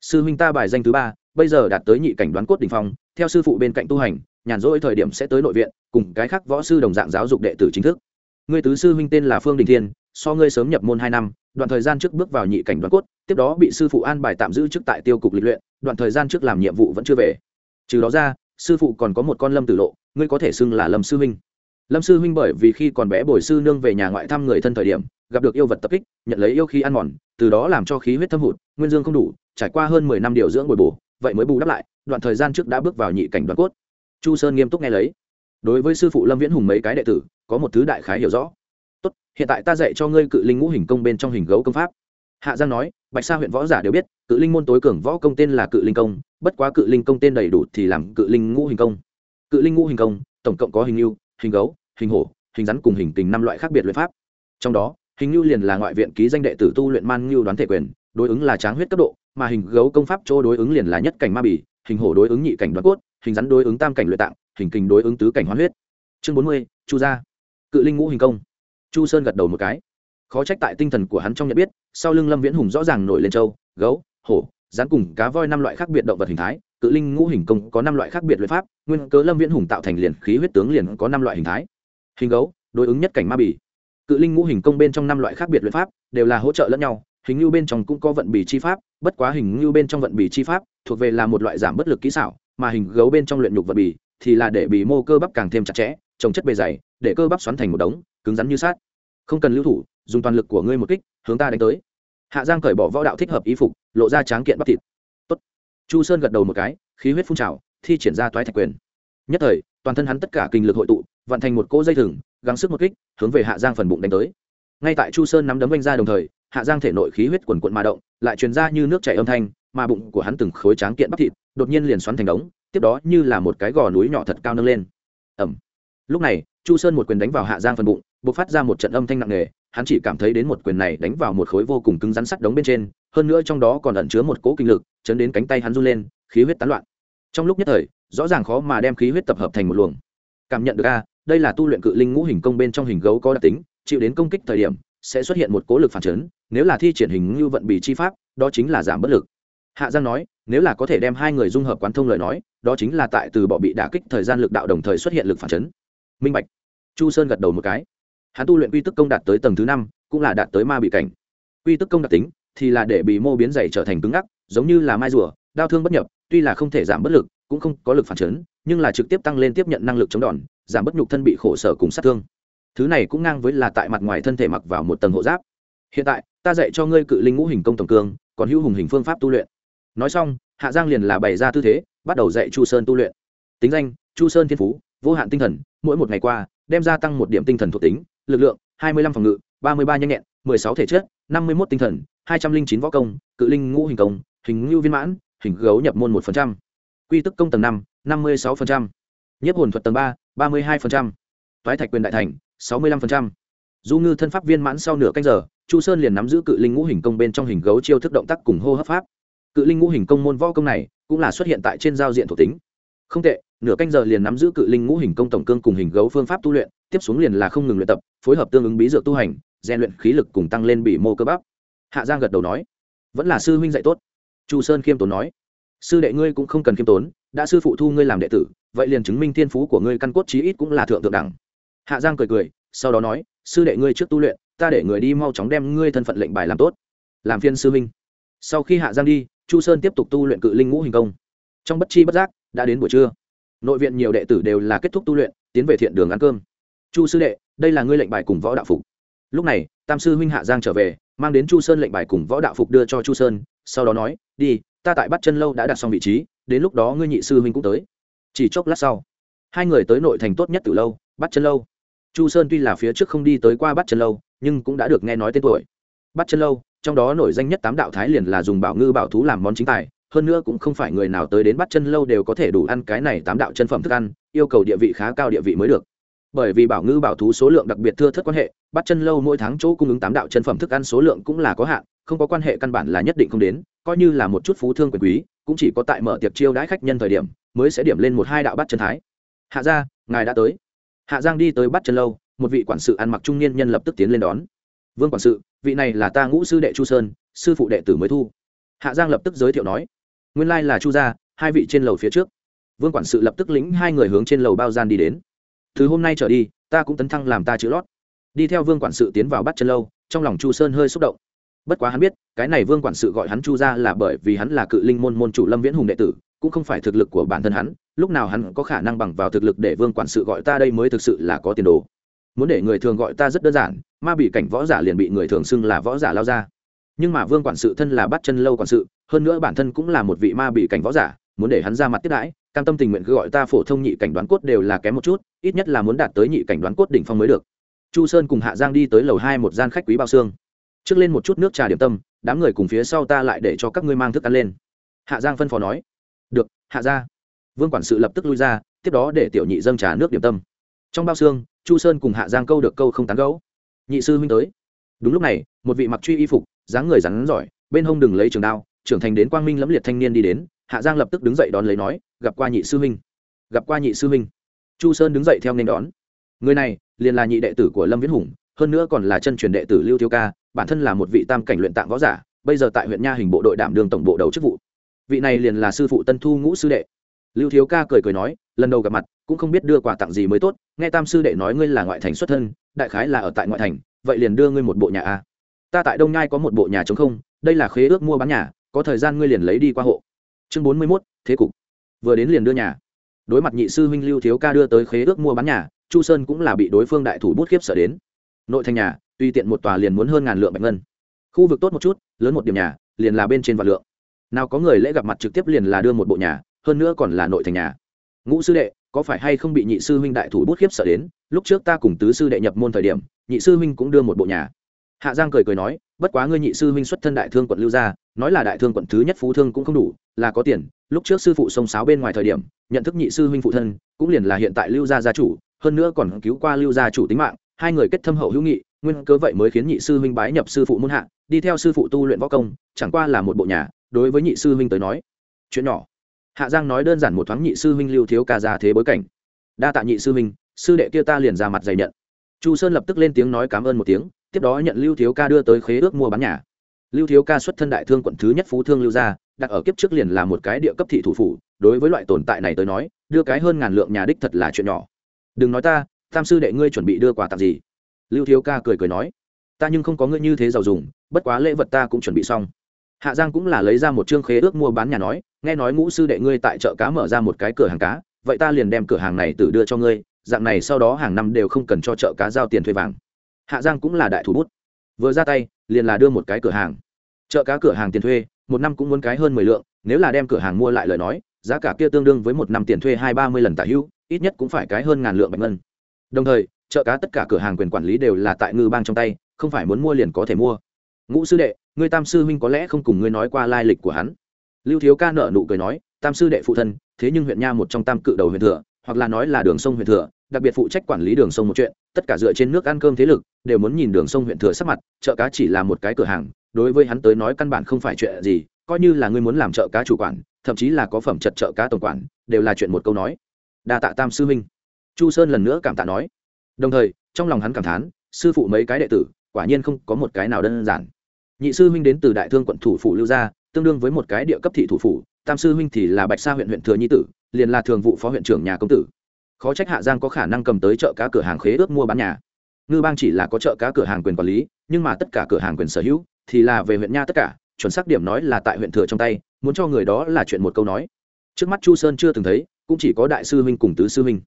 sư huynh ta bài danh thứ ba, bây giờ đạt tới nhị cảnh đoán cốt đình phong, theo sư phụ bên cạnh tu hành, nhàn rỗi thời điểm sẽ tới nội viện, cùng cái khác võ sư đồng dạng giáo dục đệ tử chính thức. Ngươi tứ sư huynh tên là phương đình thiên, so ngươi sớm nhập môn hai năm, đoạn thời gian trước bước vào nhị cảnh đoán cốt, tiếp đó bị sư phụ an bài tạm giữ trước tại tiêu cục lịch luyện, đoạn thời gian trước làm nhiệm vụ vẫn chưa về. Trừ đó ra, sư phụ còn có một con lâm tử lộ, ngươi có thể xưng là lâm sư huynh. Lâm sư huynh bởi vì khi còn bé bồi sư nương về nhà ngoại thăm người thân thời điểm gặp được yêu vật tập kích, nhận lấy yêu khí ăn mòn, từ đó làm cho khí huyết thâm hụt, nguyên dương không đủ, trải qua hơn mười năm điều dưỡng bồi bổ, vậy mới bù đắp lại, đoạn thời gian trước đã bước vào nhị cảnh đoán cốt. Chu sơn nghiêm túc nghe lấy. Đối với sư phụ lâm viễn hùng mấy cái đệ tử, có một thứ đại khái hiểu rõ. Tốt, hiện tại ta dạy cho ngươi cự linh ngũ hình công bên trong hình gấu công pháp. Hạ giang nói, bạch sa huyện võ giả đều biết, cự linh môn tối cường võ công tên là cự linh công, bất quá cự linh công tên đầy đủ thì làm cự linh ngũ hình công. Cự linh ngũ hình công, tổng cộng có hình yêu hình gấu, hình hổ, hình rắn cùng hình tình năm loại khác biệt luyện pháp. Trong đó hình như liền là ngoại viện ký danh đệ tử tu luyện man lưu đoán thể quyền đối ứng là tráng huyết cấp độ mà hình gấu công pháp chỗ đối ứng liền là nhất cảnh ma bỉ hình hổ đối ứng nhị cảnh đoán cốt hình rắn đối ứng tam cảnh luyện tạng hình kình đối ứng tứ cảnh hoán huyết. Chương bốn mươi chu gia. Cự linh ngũ hình công. Chu sơn gật đầu một cái. Khó trách tại tinh thần của hắn trong nhận biết sau lưng lâm viễn hùng rõ ràng nổi lên châu, gấu hổ rắn cùng cá voi năm loại khác biệt động vật hình thái. Cự linh ngũ hình công có năm loại khác biệt luyện pháp nguyên cớ lâm viễn hùng tạo thành liền khí huyết tướng liền có năm loại hình thái. Hình gấu đối ứng nhất cảnh ma bỉ cự linh ngũ hình công bên trong năm loại khác biệt luyện pháp đều là hỗ trợ lẫn nhau, hình như bên trong cũng có vận bì chi pháp, bất quá hình như bên trong vận bì chi pháp thuộc về là một loại giảm bất lực kỹ xảo, mà hình gấu bên trong luyện nhục vận bì thì là để bì mô cơ bắp càng thêm chặt chẽ, trồng chất bề dày, để cơ bắp xoắn thành một đống, cứng rắn như sát không cần lưu thủ, dùng toàn lực của ngươi một kích, hướng ta đánh tới. Hạ giang cởi bỏ võ đạo thích hợp ý phục, lộ ra tráng kiện bắp thịt. Tốt. chu sơn gật đầu một cái, khí huyết phun trào, thi triển ra toái thạch quyền. Nhất thời, toàn thân hắn tất cả kinh lực hội tụ, vận thành một cỗ dây thừng gắng sức một kích, hướng về hạ giang phần bụng đánh tới. Ngay tại chu sơn nắm đấm vung ra đồng thời, hạ giang thể nội khí huyết quần quận mà động, lại truyền ra như nước chảy âm thanh, mà bụng của hắn từng khối tráng kiện bắp thịt, đột nhiên liền xoắn thành đống, tiếp đó như là một cái gò núi nhỏ thật cao nâng lên. Ẩm lúc này, chu sơn một quyền đánh vào hạ giang phần bụng b ộ c phát ra một trận âm thanh nặng nề, hắn chỉ cảm thấy đến một quyền này đánh vào một khối vô cùng cứng rắn sắt đống bên trên, hơn nữa trong đó còn ẩn chứa một cỗ kinh lực, chấn đến cánh tay hắn run lên, khí huyết tán loạn. Trong lúc nhất thời, rõ ràng khó mà đem khí huyết tập hợp thành một luồng. Cảm nhận được a đây là tu luyện cự linh ngũ hình công bên trong hình gấu có đặc tính, chịu đến công kích thời điểm, sẽ xuất hiện một cố lực phản chấn, nếu là thi triển hình như vận bị chi pháp, đó chính là giảm bất lực. Hạ giang nói, nếu là có thể đem hai người dung hợp quán thông lời nói, đó chính là tại từ bỏ bị đả kích thời gian lực đạo đồng thời xuất hiện lực phản chấn. Minh bạch. Chu sơn gật đầu một cái. Hắn tu luyện quy tức công đạt tới tầng thứ năm, cũng là đạt tới ma bị cảnh. Quy tức công đặc tính, thì là để bị mô biến dày trở thành cứng ngắc, giống như là mai rùa, đau thương bất nhập, tuy là không thể giảm bất lực, cũng không có lực phản chấn, nhưng là trực tiếp tăng lên tiếp nhận năng lực chống đòn giảm bất nhục thân bị khổ sở cùng sát thương. Thứ này cũng ngang với là tại mặt ngoài thân thể mặc vào một tầng hộ giáp. Hiện tại, ta dạy cho ngươi cự linh ngũ hình công tổng cương, còn hữu hùng hình phương pháp tu luyện. Nói xong, hạ giang liền là bày ra tư thế, bắt đầu dạy chu sơn tu luyện. Tính danh, chu sơn thiên phú, vô hạn tinh thần, mỗi một ngày qua, đem gia tăng một điểm tinh thần thuộc tính, lực lượng, hai mươi lăm phòng ngự, ba mươi ba nhanh nhẹn, mười sáu thể chất, năm mươi một tinh thần, hai trăm linh chín võ công, cự linh ngũ hình công, hình ngưu viên mãn, hình gấu nhập môn một phần trăm. Quy tức công tầng năm năm mươi sáu phần trăm. Nhiếp hồn thuật tầng ba ba mươi hai phần trăm. Toái thạch quyền đại thành, sáu mươi lăm phần trăm. Du ngư thân pháp viên mãn sau nửa canh giờ, chu sơn liền nắm giữ cự linh ngũ hình công bên trong hình gấu chiêu thức động tác cùng hô hấp pháp. Cự linh ngũ hình công môn võ công này cũng là xuất hiện tại trên giao diện thuộc tính. Không tệ, nửa canh giờ liền nắm giữ cự linh ngũ hình công tổng cương cùng hình gấu phương pháp tu luyện, tiếp xuống liền là không ngừng luyện tập, phối hợp tương ứng bí dược tu hành, rèn luyện khí lực cùng tăng lên bị mô cơ bắp. Hạ giang gật đầu nói, vẫn là sư huynh dạy tốt. Chu sơn khiêm tốn nói sư đệ ngươi cũng không cần khiêm tốn, đã sư phụ thu ngươi làm đệ tử, vậy liền chứng minh thiên phú của ngươi căn cốt chí ít cũng là thượng thượng đẳng. Hạ giang cười cười, sau đó nói, sư đệ ngươi trước tu luyện, ta để người đi mau chóng đem ngươi thân phận lệnh bài làm tốt. Làm phiên sư minh sau khi hạ giang đi, chu sơn tiếp tục tu luyện cự linh ngũ hình công. Trong bất chi bất giác, đã đến buổi trưa. Nội viện nhiều đệ tử đều là kết thúc tu luyện, tiến về thiện đường ăn cơm. Chu sư đệ, đây là ngươi lệnh bài cùng võ đạo phục. Lúc này, tam sư huynh hạ giang trở về, mang đến chu sơn lệnh bài cùng võ đạo phục đưa cho chu sơn, sau đó nói, đi ta tại bắt chân lâu đã đặt xong vị trí, đến lúc đó ngươi nhị sư huynh cũng tới. Chỉ chốc lát sau, hai người tới nội thành tốt nhất từ lâu, bắt chân lâu. Chu sơn tuy là phía trước không đi tới qua bắt chân lâu, nhưng cũng đã được nghe nói tên tuổi. Bắt chân lâu, trong đó nổi danh nhất tám đạo thái liền là dùng bảo ngư bảo thú làm món chính tài, hơn nữa cũng không phải người nào tới đến bắt chân lâu đều có thể đủ ăn cái này tám đạo chân phẩm thức ăn, yêu cầu địa vị khá cao địa vị mới được. Bởi vì bảo ngư bảo thú số lượng đặc biệt thưa thất quan hệ, bắt chân lâu mỗi tháng chỗ cung ứng tám đạo chân phẩm thức ăn số lượng cũng là có hạn không có quan hệ căn bản là nhất định không đến, coi như là một chút phú thương quyền quý, cũng chỉ có tại mở tiệc chiêu đãi khách nhân thời điểm mới sẽ điểm lên một hai đạo bắt chân thái. Hạ gia, ngài đã tới. Hạ giang đi tới bắt chân lâu, một vị quản sự ăn mặc trung niên nhân lập tức tiến lên đón. Vương quản sự, vị này là ta ngũ sư đệ chu sơn, sư phụ đệ tử mới thu. Hạ giang lập tức giới thiệu nói, nguyên lai là chu gia, hai vị trên lầu phía trước. Vương quản sự lập tức lĩnh hai người hướng trên lầu bao gian đi đến. Từ hôm nay trở đi, ta cũng tấn thăng làm ta chữ lót. Đi theo vương quản sự tiến vào bắt chân lâu, trong lòng chu sơn hơi xúc động bất quá hắn biết, cái này vương quản sự gọi hắn chu ra là bởi vì hắn là cự linh môn môn chủ lâm viễn hùng đệ tử, cũng không phải thực lực của bản thân hắn, lúc nào hắn có khả năng bằng vào thực lực để vương quản sự gọi ta đây mới thực sự là có tiền đồ. Muốn để người thường gọi ta rất đơn giản, ma bị cảnh võ giả liền bị người thường xưng là võ giả lao ra. Nhưng mà vương quản sự thân là bắt chân lâu quản sự, hơn nữa bản thân cũng là một vị ma bị cảnh võ giả, muốn để hắn ra mặt tiếp đãi, cam tâm tình nguyện cứ gọi ta phổ thông nhị cảnh đoán cốt đều là kém một chút, ít nhất là muốn đạt tới nhị cảnh đoán cốt đỉnh phong mới được. Chu sơn cùng hạ giang đi tới lầu hai một gian khách quý bao xương trước lên một chút nước trà điểm tâm, đám người cùng phía sau ta lại để cho các ngươi mang thức ăn lên. Hạ giang phân phó nói. Được, hạ ra vương quản sự lập tức lui ra, tiếp đó để tiểu nhị dâng trà nước điểm tâm. Trong bao xương, chu sơn cùng hạ giang câu được câu không tán gấu nhị sư huynh tới. Đúng lúc này, một vị mặc truy y phục, dáng người rắn giỏi, bên hông đừng lấy trường đao, trưởng thành đến quang minh lẫm liệt thanh niên đi đến, hạ giang lập tức đứng dậy đón lấy nói, gặp qua nhị sư huynh. Gặp qua nhị sư huynh. Chu sơn đứng dậy theo nên đón. Người này, liền là nhị đệ tử của lâm viễn hùng, hơn nữa còn là chân truyền đệ tử lưu thiếu ca bản thân là một vị tam cảnh luyện tạng võ giả, bây giờ tại huyện nha hình bộ đội đảm đường tổng bộ đầu chức vụ. Vị này liền là sư phụ tân thu ngũ sư đệ. Lưu thiếu ca cười cười nói, lần đầu gặp mặt, cũng không biết đưa quà tặng gì mới tốt, nghe tam sư đệ nói ngươi là ngoại thành xuất thân, đại khái là ở tại ngoại thành, vậy liền đưa ngươi một bộ nhà a. Ta tại đông nhai có một bộ nhà chống không, đây là khế ước mua bán nhà, có thời gian ngươi liền lấy đi qua hộ. Chương bốn mươi mốt, thế cục. Vừa đến liền đưa nhà. Đối mặt nhị sư huynh lưu thiếu ca đưa tới khế ước mua bán nhà, chu sơn cũng là bị đối phương đại thủ bút khiếp sợ đến. Nội thành nhà tuy tiện một tòa liền muốn hơn ngàn lượng bạch ngân. Khu vực tốt một chút, lớn một điểm nhà, liền là bên trên vạn lượng. Nào có người lễ gặp mặt trực tiếp liền là đưa một bộ nhà, hơn nữa còn là nội thành nhà. Ngũ sư đệ, có phải hay không bị nhị sư huynh đại thủ bút khiếp sợ đến? Lúc trước ta cùng tứ sư đệ nhập môn thời điểm, nhị sư huynh cũng đưa một bộ nhà. Hạ giang cười cười nói, bất quá ngươi nhị sư huynh xuất thân đại thương quận lưu gia, nói là đại thương quận thứ nhất phú thương cũng không đủ, là có tiền. Lúc trước sư phụ sông sáo bên ngoài thời điểm, nhận thức nhị sư huynh phụ thân, cũng liền là hiện tại lưu gia gia chủ, hơn nữa còn cứu qua lưu gia chủ tính mạng, hai người kết thâm hậu hữu nghị nguyên cớ vậy mới khiến nhị sư huynh bái nhập sư phụ muôn hạ, đi theo sư phụ tu luyện võ công, chẳng qua là một bộ nhà, đối với nhị sư huynh tới nói, chuyện nhỏ. Hạ giang nói đơn giản một thoáng nhị sư huynh lưu thiếu ca ra thế bối cảnh. Đa tạ nhị sư huynh, sư đệ kia ta liền ra mặt dày nhận. Chu sơn lập tức lên tiếng nói cảm ơn một tiếng, tiếp đó nhận lưu thiếu ca đưa tới khế ước mua bán nhà. Lưu thiếu ca xuất thân đại thương quận thứ nhất phú thương lưu gia, đặt ở kiếp trước liền là một cái địa cấp thị thủ phủ, đối với loại tồn tại này tới nói, đưa cái hơn ngàn lượng nhà đích thật là chuyện nhỏ. Đừng nói ta, tam sư đệ ngươi chuẩn bị đưa quà tặng gì? Lưu thiếu ca cười cười nói, ta nhưng không có ngươi như thế giàu dùng, bất quá lễ vật ta cũng chuẩn bị xong. Hạ giang cũng là lấy ra một chương khế ước mua bán nhà nói, nghe nói ngũ sư đệ ngươi tại chợ cá mở ra một cái cửa hàng cá, vậy ta liền đem cửa hàng này tự đưa cho ngươi, dạng này sau đó hàng năm đều không cần cho chợ cá giao tiền thuê vàng. Hạ giang cũng là đại thủ bút. Vừa ra tay, liền là đưa một cái cửa hàng. Chợ cá cửa hàng tiền thuê, một năm cũng muốn cái hơn mười lượng, nếu là đem cửa hàng mua lại lời nói, giá cả kia tương đương với một năm tiền thuê hai ba mươi lần tả hữu ít nhất cũng phải cái hơn ngàn lượng bạch ngân. Đồng thời chợ cá tất cả cửa hàng quyền quản lý đều là tại ngư bang trong tay, không phải muốn mua liền có thể mua. Ngũ sư đệ, ngươi tam sư huynh có lẽ không cùng ngươi nói qua lai lịch của hắn. Lưu thiếu ca nợ nụ cười nói, tam sư đệ phụ thân, thế nhưng huyện nha một trong tam cự đầu huyện thừa, hoặc là nói là đường sông huyện thừa, đặc biệt phụ trách quản lý đường sông một chuyện, tất cả dựa trên nước ăn cơm thế lực, đều muốn nhìn đường sông huyện thừa sắc mặt, chợ cá chỉ là một cái cửa hàng, đối với hắn tới nói căn bản không phải chuyện gì, coi như là ngươi muốn làm chợ cá chủ quản, thậm chí là có phẩm chật chợ cá tổng quản, đều là chuyện một câu nói. Đa tạ tam sư huynh. Chu sơn lần nữa cảm tạ nói đồng thời, trong lòng hắn cảm thán, sư phụ mấy cái đệ tử, quả nhiên không có một cái nào đơn giản. Nhị sư huynh đến từ đại thương quận thủ phủ lưu gia, tương đương với một cái địa cấp thị thủ phủ, tam sư huynh thì là bạch sa huyện huyện thừa nhi tử, liền là thường vụ phó huyện trưởng nhà công tử. Khó trách hạ giang có khả năng cầm tới chợ cá cửa hàng khế ước mua bán nhà. Ngư bang chỉ là có chợ cá cửa hàng quyền quản lý, nhưng mà tất cả cửa hàng quyền sở hữu thì là về huyện nha tất cả, chuẩn xác điểm nói là tại huyện thừa trong tay, muốn cho người đó là chuyện một câu nói. Trước mắt chu sơn chưa từng thấy, cũng chỉ có đại sư huynh cùng tứ sư huynh.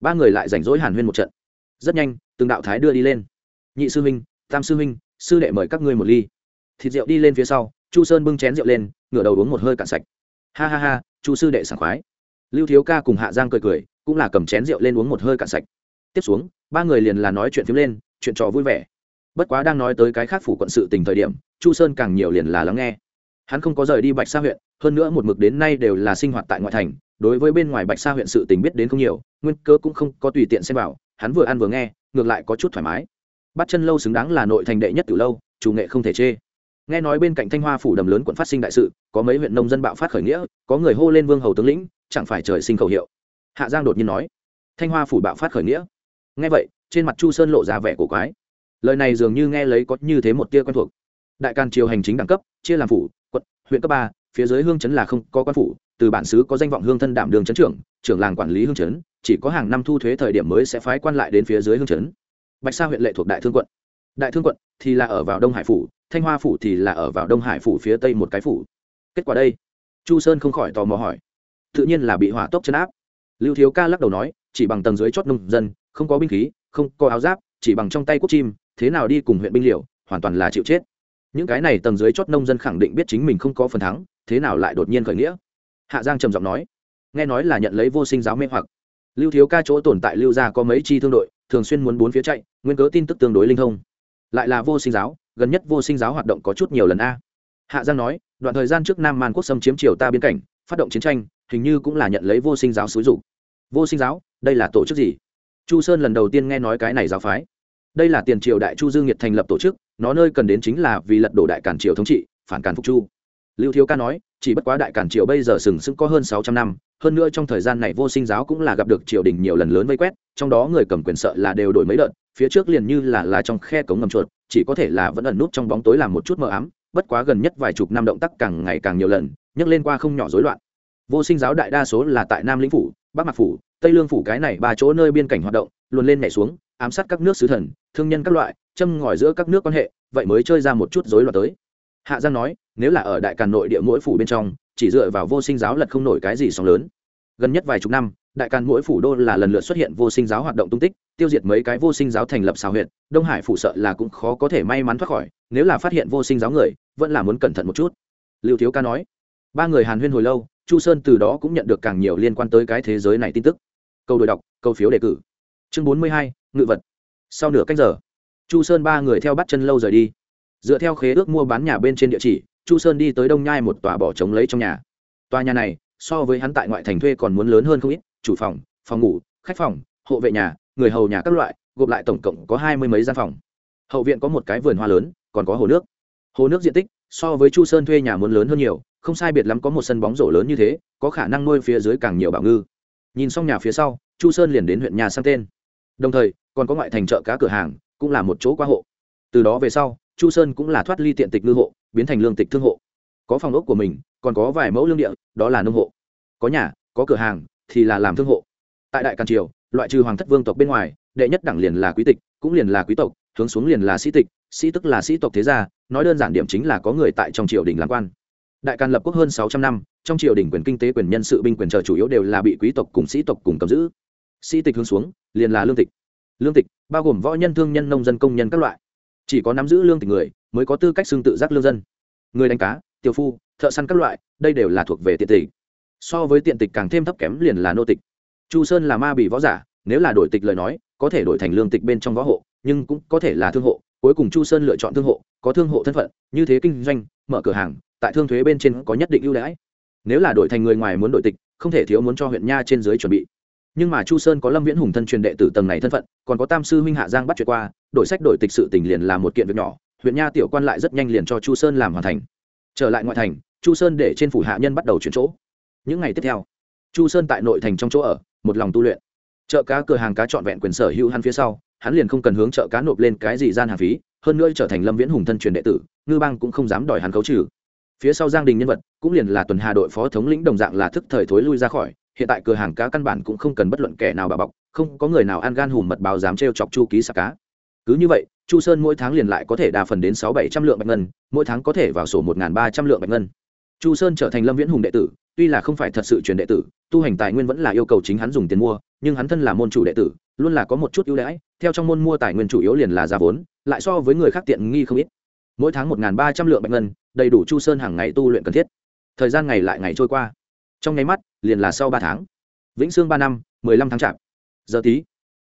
Ba người lại rảnh rỗi hàn huyên một trận rất nhanh, từng đạo thái đưa đi lên. Nhị sư huynh, tam sư huynh, sư đệ mời các ngươi một ly. Thịt rượu đi lên phía sau, chu sơn bưng chén rượu lên, ngửa đầu uống một hơi cạn sạch. Ha ha ha, chu sư đệ sảng khoái. Lưu thiếu ca cùng hạ giang cười cười, cũng là cầm chén rượu lên uống một hơi cạn sạch. Tiếp xuống, ba người liền là nói chuyện phiếm lên, chuyện trò vui vẻ. Bất quá đang nói tới cái khác phủ quận sự tình thời điểm, chu sơn càng nhiều liền là lắng nghe. Hắn không có rời đi bạch sa huyện, hơn nữa một mực đến nay đều là sinh hoạt tại ngoại thành, đối với bên ngoài bạch sa huyện sự tình biết đến không nhiều, nguyên cơ cũng không có tùy tiện xem vào hắn vừa ăn vừa nghe, ngược lại có chút thoải mái. Bắt chân lâu xứng đáng là nội thành đệ nhất từ lâu, chủ nghệ không thể chê. Nghe nói bên cạnh thanh hoa phủ đầm lớn quận phát sinh đại sự, có mấy huyện nông dân bạo phát khởi nghĩa, có người hô lên vương hầu tướng lĩnh, chẳng phải trời sinh khẩu hiệu. Hạ giang đột nhiên nói, thanh hoa phủ bạo phát khởi nghĩa. Nghe vậy, trên mặt chu sơn lộ ra vẻ cổ quái. Lời này dường như nghe lấy có như thế một tia quen thuộc. Đại càn triều hành chính đẳng cấp, chia làm phủ, quận, huyện cấp ba, phía dưới hương chấn là không có quan phủ, từ bản xứ có danh vọng hương thân đảm đường chấn trưởng trưởng làng quản lý hương chấn chỉ có hàng năm thu thuế thời điểm mới sẽ phái quan lại đến phía dưới hương chấn. Bạch sa huyện lệ thuộc đại thương quận. Đại thương quận thì là ở vào đông hải phủ, thanh hoa phủ thì là ở vào đông hải phủ phía tây một cái phủ. Kết quả đây? Chu sơn không khỏi tò mò hỏi. Tự nhiên là bị hỏa tốc chấn áp. Lưu thiếu ca lắc đầu nói, chỉ bằng tầng dưới chót nông dân, không có binh khí, không có áo giáp, chỉ bằng trong tay quốc chim, thế nào đi cùng huyện binh liệu hoàn toàn là chịu chết. Những cái này tầng dưới chót nông dân khẳng định biết chính mình không có phần thắng, thế nào lại đột nhiên khởi nghĩa? Hạ giang trầm giọng nói, nghe nói là nhận lấy vô sinh giáo mê hoặc lưu thiếu ca chỗ tồn tại lưu gia có mấy chi thương đội, thường xuyên muốn bốn phía chạy, nguyên cớ tin tức tương đối linh thông. Lại là vô sinh giáo, gần nhất vô sinh giáo hoạt động có chút nhiều lần a. Hạ giang nói, đoạn thời gian trước nam man quốc xâm chiếm triều ta biên cảnh, phát động chiến tranh, hình như cũng là nhận lấy vô sinh giáo xúi dục. Vô sinh giáo, đây là tổ chức gì? Chu sơn lần đầu tiên nghe nói cái này giáo phái. Đây là tiền triều đại chu dương nhiệt thành lập tổ chức, nó nơi cần đến chính là vì lật đổ đại cản triều thống trị, phản cản phục chu lưu thiếu ca nói, chỉ bất quá đại cản triều bây giờ sừng sững có hơn sáu trăm năm, hơn nữa trong thời gian này vô sinh giáo cũng là gặp được triều đình nhiều lần lớn vây quét, trong đó người cầm quyền sợ là đều đổi mấy đợt, phía trước liền như là là trong khe cống ngầm chuột, chỉ có thể là vẫn ẩn nút trong bóng tối làm một chút mờ ám, bất quá gần nhất vài chục năm động tác càng ngày càng nhiều lần, nhấc lên qua không nhỏ rối loạn. Vô sinh giáo đại đa số là tại nam lĩnh phủ, bắc mạc phủ, tây lương phủ cái này ba chỗ nơi biên cảnh hoạt động luôn lên nhảy xuống, ám sát các nước sứ thần, thương nhân các loại, châm ngòi giữa các nước quan hệ, vậy mới chơi ra một chút rối loạn tới hạ giang nói, nếu là ở đại càn nội địa mỗi phủ bên trong, chỉ dựa vào vô sinh giáo lật không nổi cái gì sóng lớn. Gần nhất vài chục năm, đại càn mỗi phủ đô là lần lượt xuất hiện vô sinh giáo hoạt động tung tích, tiêu diệt mấy cái vô sinh giáo thành lập xào huyện đông hải phủ sợ là cũng khó có thể may mắn thoát khỏi, nếu là phát hiện vô sinh giáo người, vẫn là muốn cẩn thận một chút. Lưu thiếu ca nói, ba người hàn huyên hồi lâu, chu sơn từ đó cũng nhận được càng nhiều liên quan tới cái thế giới này tin tức. Câu đổi đọc, câu phiếu đề cử. Chương bốn mươi hai, ngự vật. Sau nửa cách giờ, chu sơn ba người theo bắt chân lâu rời đi dựa theo khế ước mua bán nhà bên trên địa chỉ, chu sơn đi tới đông nhai một tòa bỏ trống lấy trong nhà. Tòa nhà này, so với hắn tại ngoại thành thuê còn muốn lớn hơn không ít, chủ phòng phòng ngủ, khách phòng, hộ vệ nhà, người hầu nhà các loại, gộp lại tổng cộng có hai mươi mấy gian phòng. Hậu viện có một cái vườn hoa lớn, còn có hồ nước. Hồ nước diện tích, so với chu sơn thuê nhà muốn lớn hơn nhiều, không sai biệt lắm có một sân bóng rổ lớn như thế, có khả năng nuôi phía dưới càng nhiều bảo ngư. Nhìn xong nhà phía sau, chu sơn liền đến huyện nhà sang tên. Đồng thời, còn có ngoại thành chợ cá cửa hàng, cũng là một chỗ qua hộ. Từ đó về sau chu sơn cũng là thoát ly tiện tịch ngư hộ, biến thành lương tịch thương hộ. Có phòng ốc của mình, còn có vài mẫu lương địa, đó là nông hộ. Có nhà, có cửa hàng, thì là làm thương hộ. Tại đại càn triều, loại trừ hoàng thất vương tộc bên ngoài, đệ nhất đẳng liền là quý tịch, cũng liền là quý tộc, hướng xuống liền là sĩ tịch, sĩ tức là sĩ tộc thế gia, nói đơn giản điểm chính là có người tại trong triều đình làm quan. Đại càn lập quốc hơn sáu trăm năm, trong triều đình quyền kinh tế quyền nhân sự binh quyền trợ chủ yếu đều là bị quý tộc cùng sĩ tộc cùng cầm giữ. Sĩ tịch hướng xuống, liền là lương tịch. Lương tịch, bao gồm võ nhân, thương nhân, nông dân, công nhân các loại chỉ có nắm giữ lương tình người mới có tư cách xưng tự giác lương dân. Người đánh cá, tiểu phu, thợ săn các loại, đây đều là thuộc về tiện tịch. So với tiện tịch càng thêm thấp kém liền là nô tịch. Chu sơn là ma bị võ giả, nếu là đổi tịch lời nói, có thể đổi thành lương tịch bên trong võ hộ, nhưng cũng có thể là thương hộ. Cuối cùng chu sơn lựa chọn thương hộ, có thương hộ thân phận, như thế kinh doanh, mở cửa hàng, tại thương thuế bên trên có nhất định ưu đãi. Nếu là đổi thành người ngoài muốn đổi tịch, không thể thiếu muốn cho huyện nha trên dưới chuẩn bị. Nhưng mà chu sơn có lâm viễn hùng thân truyền đệ tử tầng này thân phận, còn có tam sư huynh hạ giang bắt chuyện qua đổi sách đổi tịch sự tình liền là một kiện việc nhỏ, huyện nha tiểu quan lại rất nhanh liền cho chu sơn làm hoàn thành. Trở lại ngoại thành, chu sơn để trên phủ hạ nhân bắt đầu chuyển chỗ. Những ngày tiếp theo, chu sơn tại nội thành trong chỗ ở, một lòng tu luyện. Chợ cá cửa hàng cá trọn vẹn quyền sở hữu hắn phía sau, hắn liền không cần hướng chợ cá nộp lên cái gì gian hàng phí, hơn nữa trở thành lâm viễn hùng thân truyền đệ tử, ngư bang cũng không dám đòi hắn khấu trừ. Phía sau giang đình nhân vật, cũng liền là tuần hà đội phó thống lĩnh đồng dạng là thức thời thối lui ra khỏi, hiện tại cửa hàng cá căn bản cũng không cần bất luận kẻ nào bà bọc, không có người nào ăn gan hùm mật báo dám trêu chọc chu ký sạc cá cứ như vậy, chu sơn mỗi tháng liền lại có thể đa phần đến sáu bảy trăm lượng bạch ngân, mỗi tháng có thể vào sổ một ba trăm lượng bạch ngân. Chu sơn trở thành lâm viễn hùng đệ tử, tuy là không phải thật sự truyền đệ tử, tu hành tài nguyên vẫn là yêu cầu chính hắn dùng tiền mua, nhưng hắn thân là môn chủ đệ tử, luôn là có một chút ưu đãi, theo trong môn mua tài nguyên chủ yếu liền là ra vốn, lại so với người khác tiện nghi không ít. Mỗi tháng một ba trăm lượng bạch ngân, đầy đủ chu sơn hàng ngày tu luyện cần thiết. Thời gian ngày lại ngày trôi qua. Trong nháy mắt, liền là sau ba tháng. Vĩnh sương ba năm, mười lăm tháng chạp. Giờ tí.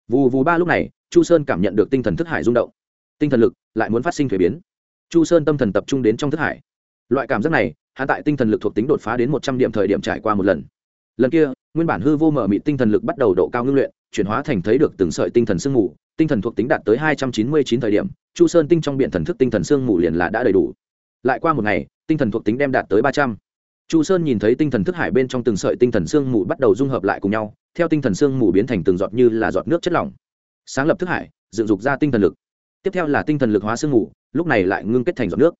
Vù vù ba lúc này chu sơn cảm nhận được tinh thần thức hải rung động tinh thần lực lại muốn phát sinh thuế biến chu sơn tâm thần tập trung đến trong thức hải loại cảm giác này hạ tại tinh thần lực thuộc tính đột phá đến một trăm điểm thời điểm trải qua một lần lần kia nguyên bản hư vô mở mị tinh thần lực bắt đầu độ cao ngưng luyện chuyển hóa thành thấy được từng sợi tinh thần sương mù tinh thần thuộc tính đạt tới hai trăm chín mươi chín thời điểm chu sơn tinh trong biện thần thức tinh thần sương mù liền là đã đầy đủ lại qua một ngày tinh thần thuộc tính đem đạt tới ba trăm chu sơn nhìn thấy tinh thần thức hải bên trong từng sợi tinh thần sương mù bắt đầu dung hợp lại cùng nhau theo tinh thần sương mù biến thành từng giọt như là giọt nước chất lỏng sáng lập thức hải dựng dục ra tinh thần lực tiếp theo là tinh thần lực hóa sương mù lúc này lại ngưng kết thành giọt nước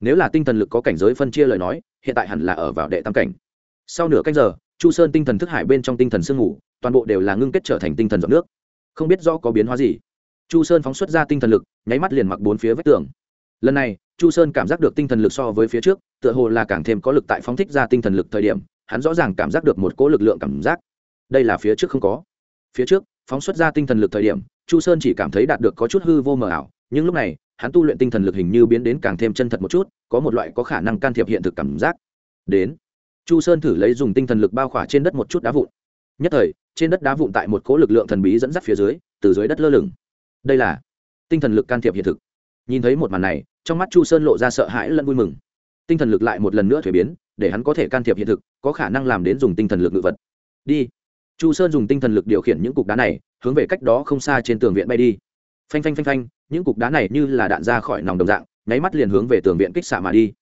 nếu là tinh thần lực có cảnh giới phân chia lời nói hiện tại hẳn là ở vào đệ tam cảnh sau nửa canh giờ chu sơn tinh thần thức hải bên trong tinh thần sương mù toàn bộ đều là ngưng kết trở thành tinh thần giọt nước không biết do có biến hóa gì chu sơn phóng xuất ra tinh thần lực nháy mắt liền mặc bốn phía vách tường lần này chu sơn cảm giác được tinh thần lực so với phía trước tựa hồ là càng thêm có lực tại phóng thích ra tinh thần lực thời điểm hắn rõ ràng cảm giác được một cỗ lực lượng cảm giác đây là phía trước không có phía trước phóng xuất ra tinh thần lực thời điểm chu sơn chỉ cảm thấy đạt được có chút hư vô mờ ảo, nhưng lúc này, hắn tu luyện tinh thần lực hình như biến đến càng thêm chân thật một chút, có một loại có khả năng can thiệp hiện thực cảm giác. Đến, chu sơn thử lấy dùng tinh thần lực bao khỏa trên đất một chút đá vụn. Nhất thời, trên đất đá vụn tại một cỗ lực lượng thần bí dẫn dắt phía dưới, từ dưới đất lơ lửng. Đây là tinh thần lực can thiệp hiện thực. Nhìn thấy một màn này, trong mắt chu sơn lộ ra sợ hãi lẫn vui mừng. Tinh thần lực lại một lần nữa thuế biến, để hắn có thể can thiệp hiện thực, có khả năng làm đến dùng tinh thần lực ngự vật. Đi chu sơn dùng tinh thần lực điều khiển những cục đá này, hướng về cách đó không xa trên tường viện bay đi. Phanh phanh phanh phanh, những cục đá này như là đạn ra khỏi nòng đồng dạng, nháy mắt liền hướng về tường viện kích xạ mà đi.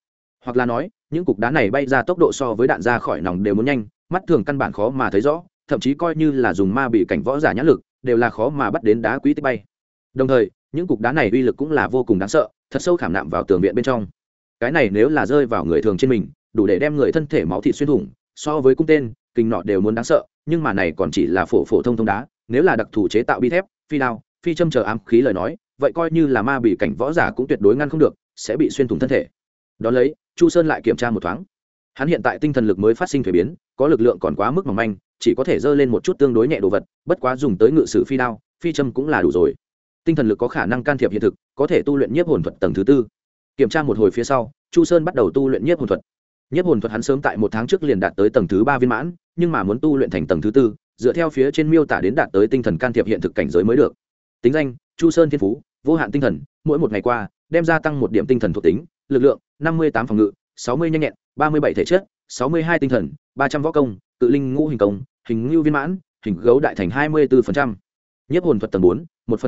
Hoặc là nói, những cục đá này bay ra tốc độ so với đạn ra khỏi nòng đều muốn nhanh, mắt thường căn bản khó mà thấy rõ, thậm chí coi như là dùng ma bị cảnh võ giả nhãn lực, đều là khó mà bắt đến đá quý tích bay. Đồng thời, những cục đá này uy lực cũng là vô cùng đáng sợ, thật sâu khảm nạm vào tường viện bên trong. Cái này nếu là rơi vào người thường trên mình, đủ để đem người thân thể máu thịt xuyên thủng, so với cung tên, kinh nọ đều muốn đáng sợ nhưng mà này còn chỉ là phổ phổ thông thông đá, nếu là đặc thù chế tạo bi thép, phi đao, phi châm chờ ám khí lời nói, vậy coi như là ma bị cảnh võ giả cũng tuyệt đối ngăn không được, sẽ bị xuyên thủng thân thể. Đón lấy, chu sơn lại kiểm tra một thoáng. Hắn hiện tại tinh thần lực mới phát sinh thuế biến, có lực lượng còn quá mức mỏng manh, chỉ có thể dơ lên một chút tương đối nhẹ đồ vật, bất quá dùng tới ngự sử phi đao, phi châm cũng là đủ rồi. Tinh thần lực có khả năng can thiệp hiện thực, có thể tu luyện nhiếp hồn thuật tầng thứ tư. Kiểm tra một hồi phía sau, chu sơn bắt đầu tu luyện nhiếp hồn thuật. Nhất hồn thuật hắn sớm tại một tháng trước liền đạt tới tầng thứ ba viên mãn, nhưng mà muốn tu luyện thành tầng thứ tư, dựa theo phía trên miêu tả đến đạt tới tinh thần can thiệp hiện thực cảnh giới mới được. Tính danh, chu sơn thiên phú, vô hạn tinh thần, mỗi một ngày qua, đem gia tăng một điểm tinh thần thuộc tính, lực lượng, năm mươi tám phòng ngự, sáu mươi nhanh nhẹn, ba mươi bảy thể chất, sáu mươi hai tinh thần, ba trăm võ công tự linh ngũ hình công, hình ngưu viên mãn, hình gấu đại thành hai mươi bốn Nhất hồn thuật tầng bốn, một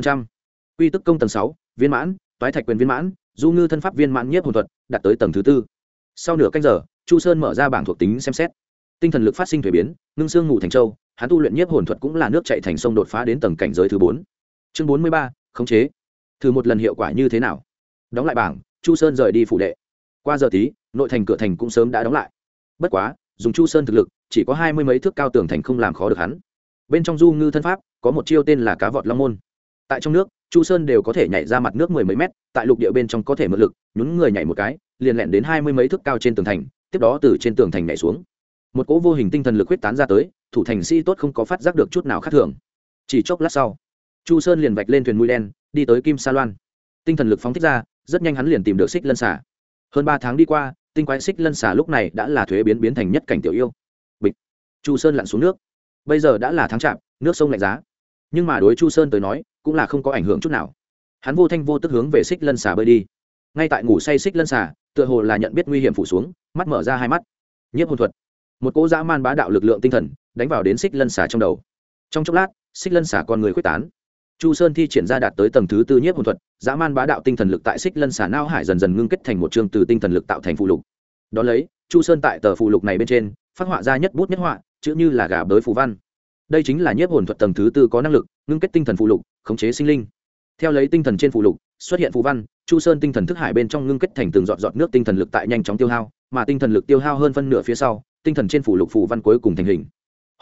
quy tức công tầng sáu, viên mãn, toái thạch quyền viên mãn, du ngư thân pháp viên mãn Nhất hồn thuật đạt tới tầng thứ tư. Sau nửa canh giờ chu sơn mở ra bảng thuộc tính xem xét. Tinh thần lực phát sinh thuế biến, ngưng xương ngủ thành châu, hắn tu luyện nhiếp hồn thuật cũng là nước chạy thành sông đột phá đến tầng cảnh giới thứ bốn. Chương bốn mươi ba, khống chế. Thử một lần hiệu quả như thế nào? Đóng lại bảng, chu sơn rời đi phủ đệ. Qua giờ tí, nội thành cửa thành cũng sớm đã đóng lại. Bất quá, dùng chu sơn thực lực, chỉ có hai mươi mấy thước cao tường thành không làm khó được hắn. Bên trong du ngư thân pháp, có một chiêu tên là cá vọt long môn. Tại trong nước, chu sơn đều có thể nhảy ra mặt nước mười mấy mét, tại lục địa bên trong có thể mượn lực, nhún người nhảy một cái, liền lẹn đến hai mươi mấy thước cao trên tường thành tiếp đó từ trên tường thành nhảy xuống. Một cỗ vô hình tinh thần lực huyết tán ra tới, thủ thành sĩ tốt không có phát giác được chút nào khác thường. Chỉ chốc lát sau, chu sơn liền vạch lên thuyền mũi đen, đi tới kim sa loan. Tinh thần lực phóng thích ra, rất nhanh hắn liền tìm được xích lân xả hơn ba tháng đi qua, tinh quái xích lân xả lúc này đã là thuế biến biến thành nhất cảnh tiểu yêu. Bịch. Chu sơn lặn xuống nước. Bây giờ đã là tháng chạp, nước sông lạnh giá. Nhưng mà đối chu sơn tới nói, cũng là không có ảnh hưởng chút nào. Hắn vô thanh vô tức hướng về xích lân xả bơi đi. Ngay tại ngủ say xích lân xả tựa hồ là nhận biết nguy hiểm phủ xuống mắt mở ra hai mắt. Nhiếp hồn thuật. Một cỗ dã man bá đạo lực lượng tinh thần đánh vào đến xích lân xả trong đầu. Trong chốc lát, xích lân xả con người quyết tán. Chu sơn thi triển ra đạt tới tầng thứ tư nhiếp hồn thuật, dã man bá đạo tinh thần lực tại xích lân xả nao hải dần dần ngưng kết thành một chương từ tinh thần lực tạo thành phụ lục. Đ ó lấy, chu sơn tại tờ phụ lục này bên trên, phát họa ra nhất bút nhất họa, chữ như là gà bới phù văn. Đây chính là nhiếp hồn thuật tầng thứ tư có năng lực, ngưng kết tinh thần phụ lục, khống chế sinh linh. Theo lấy tinh thần trên phụ lục, xuất hiện phù văn, chu sơn tinh thần thức hải bên trong ngưng kết thành từng giọt giọt nước tinh thần lực tại nhanh chóng tiêu hao mà tinh thần lực tiêu hao hơn phân nửa phía sau, tinh thần trên phủ lục phủ văn cuối cùng thành hình.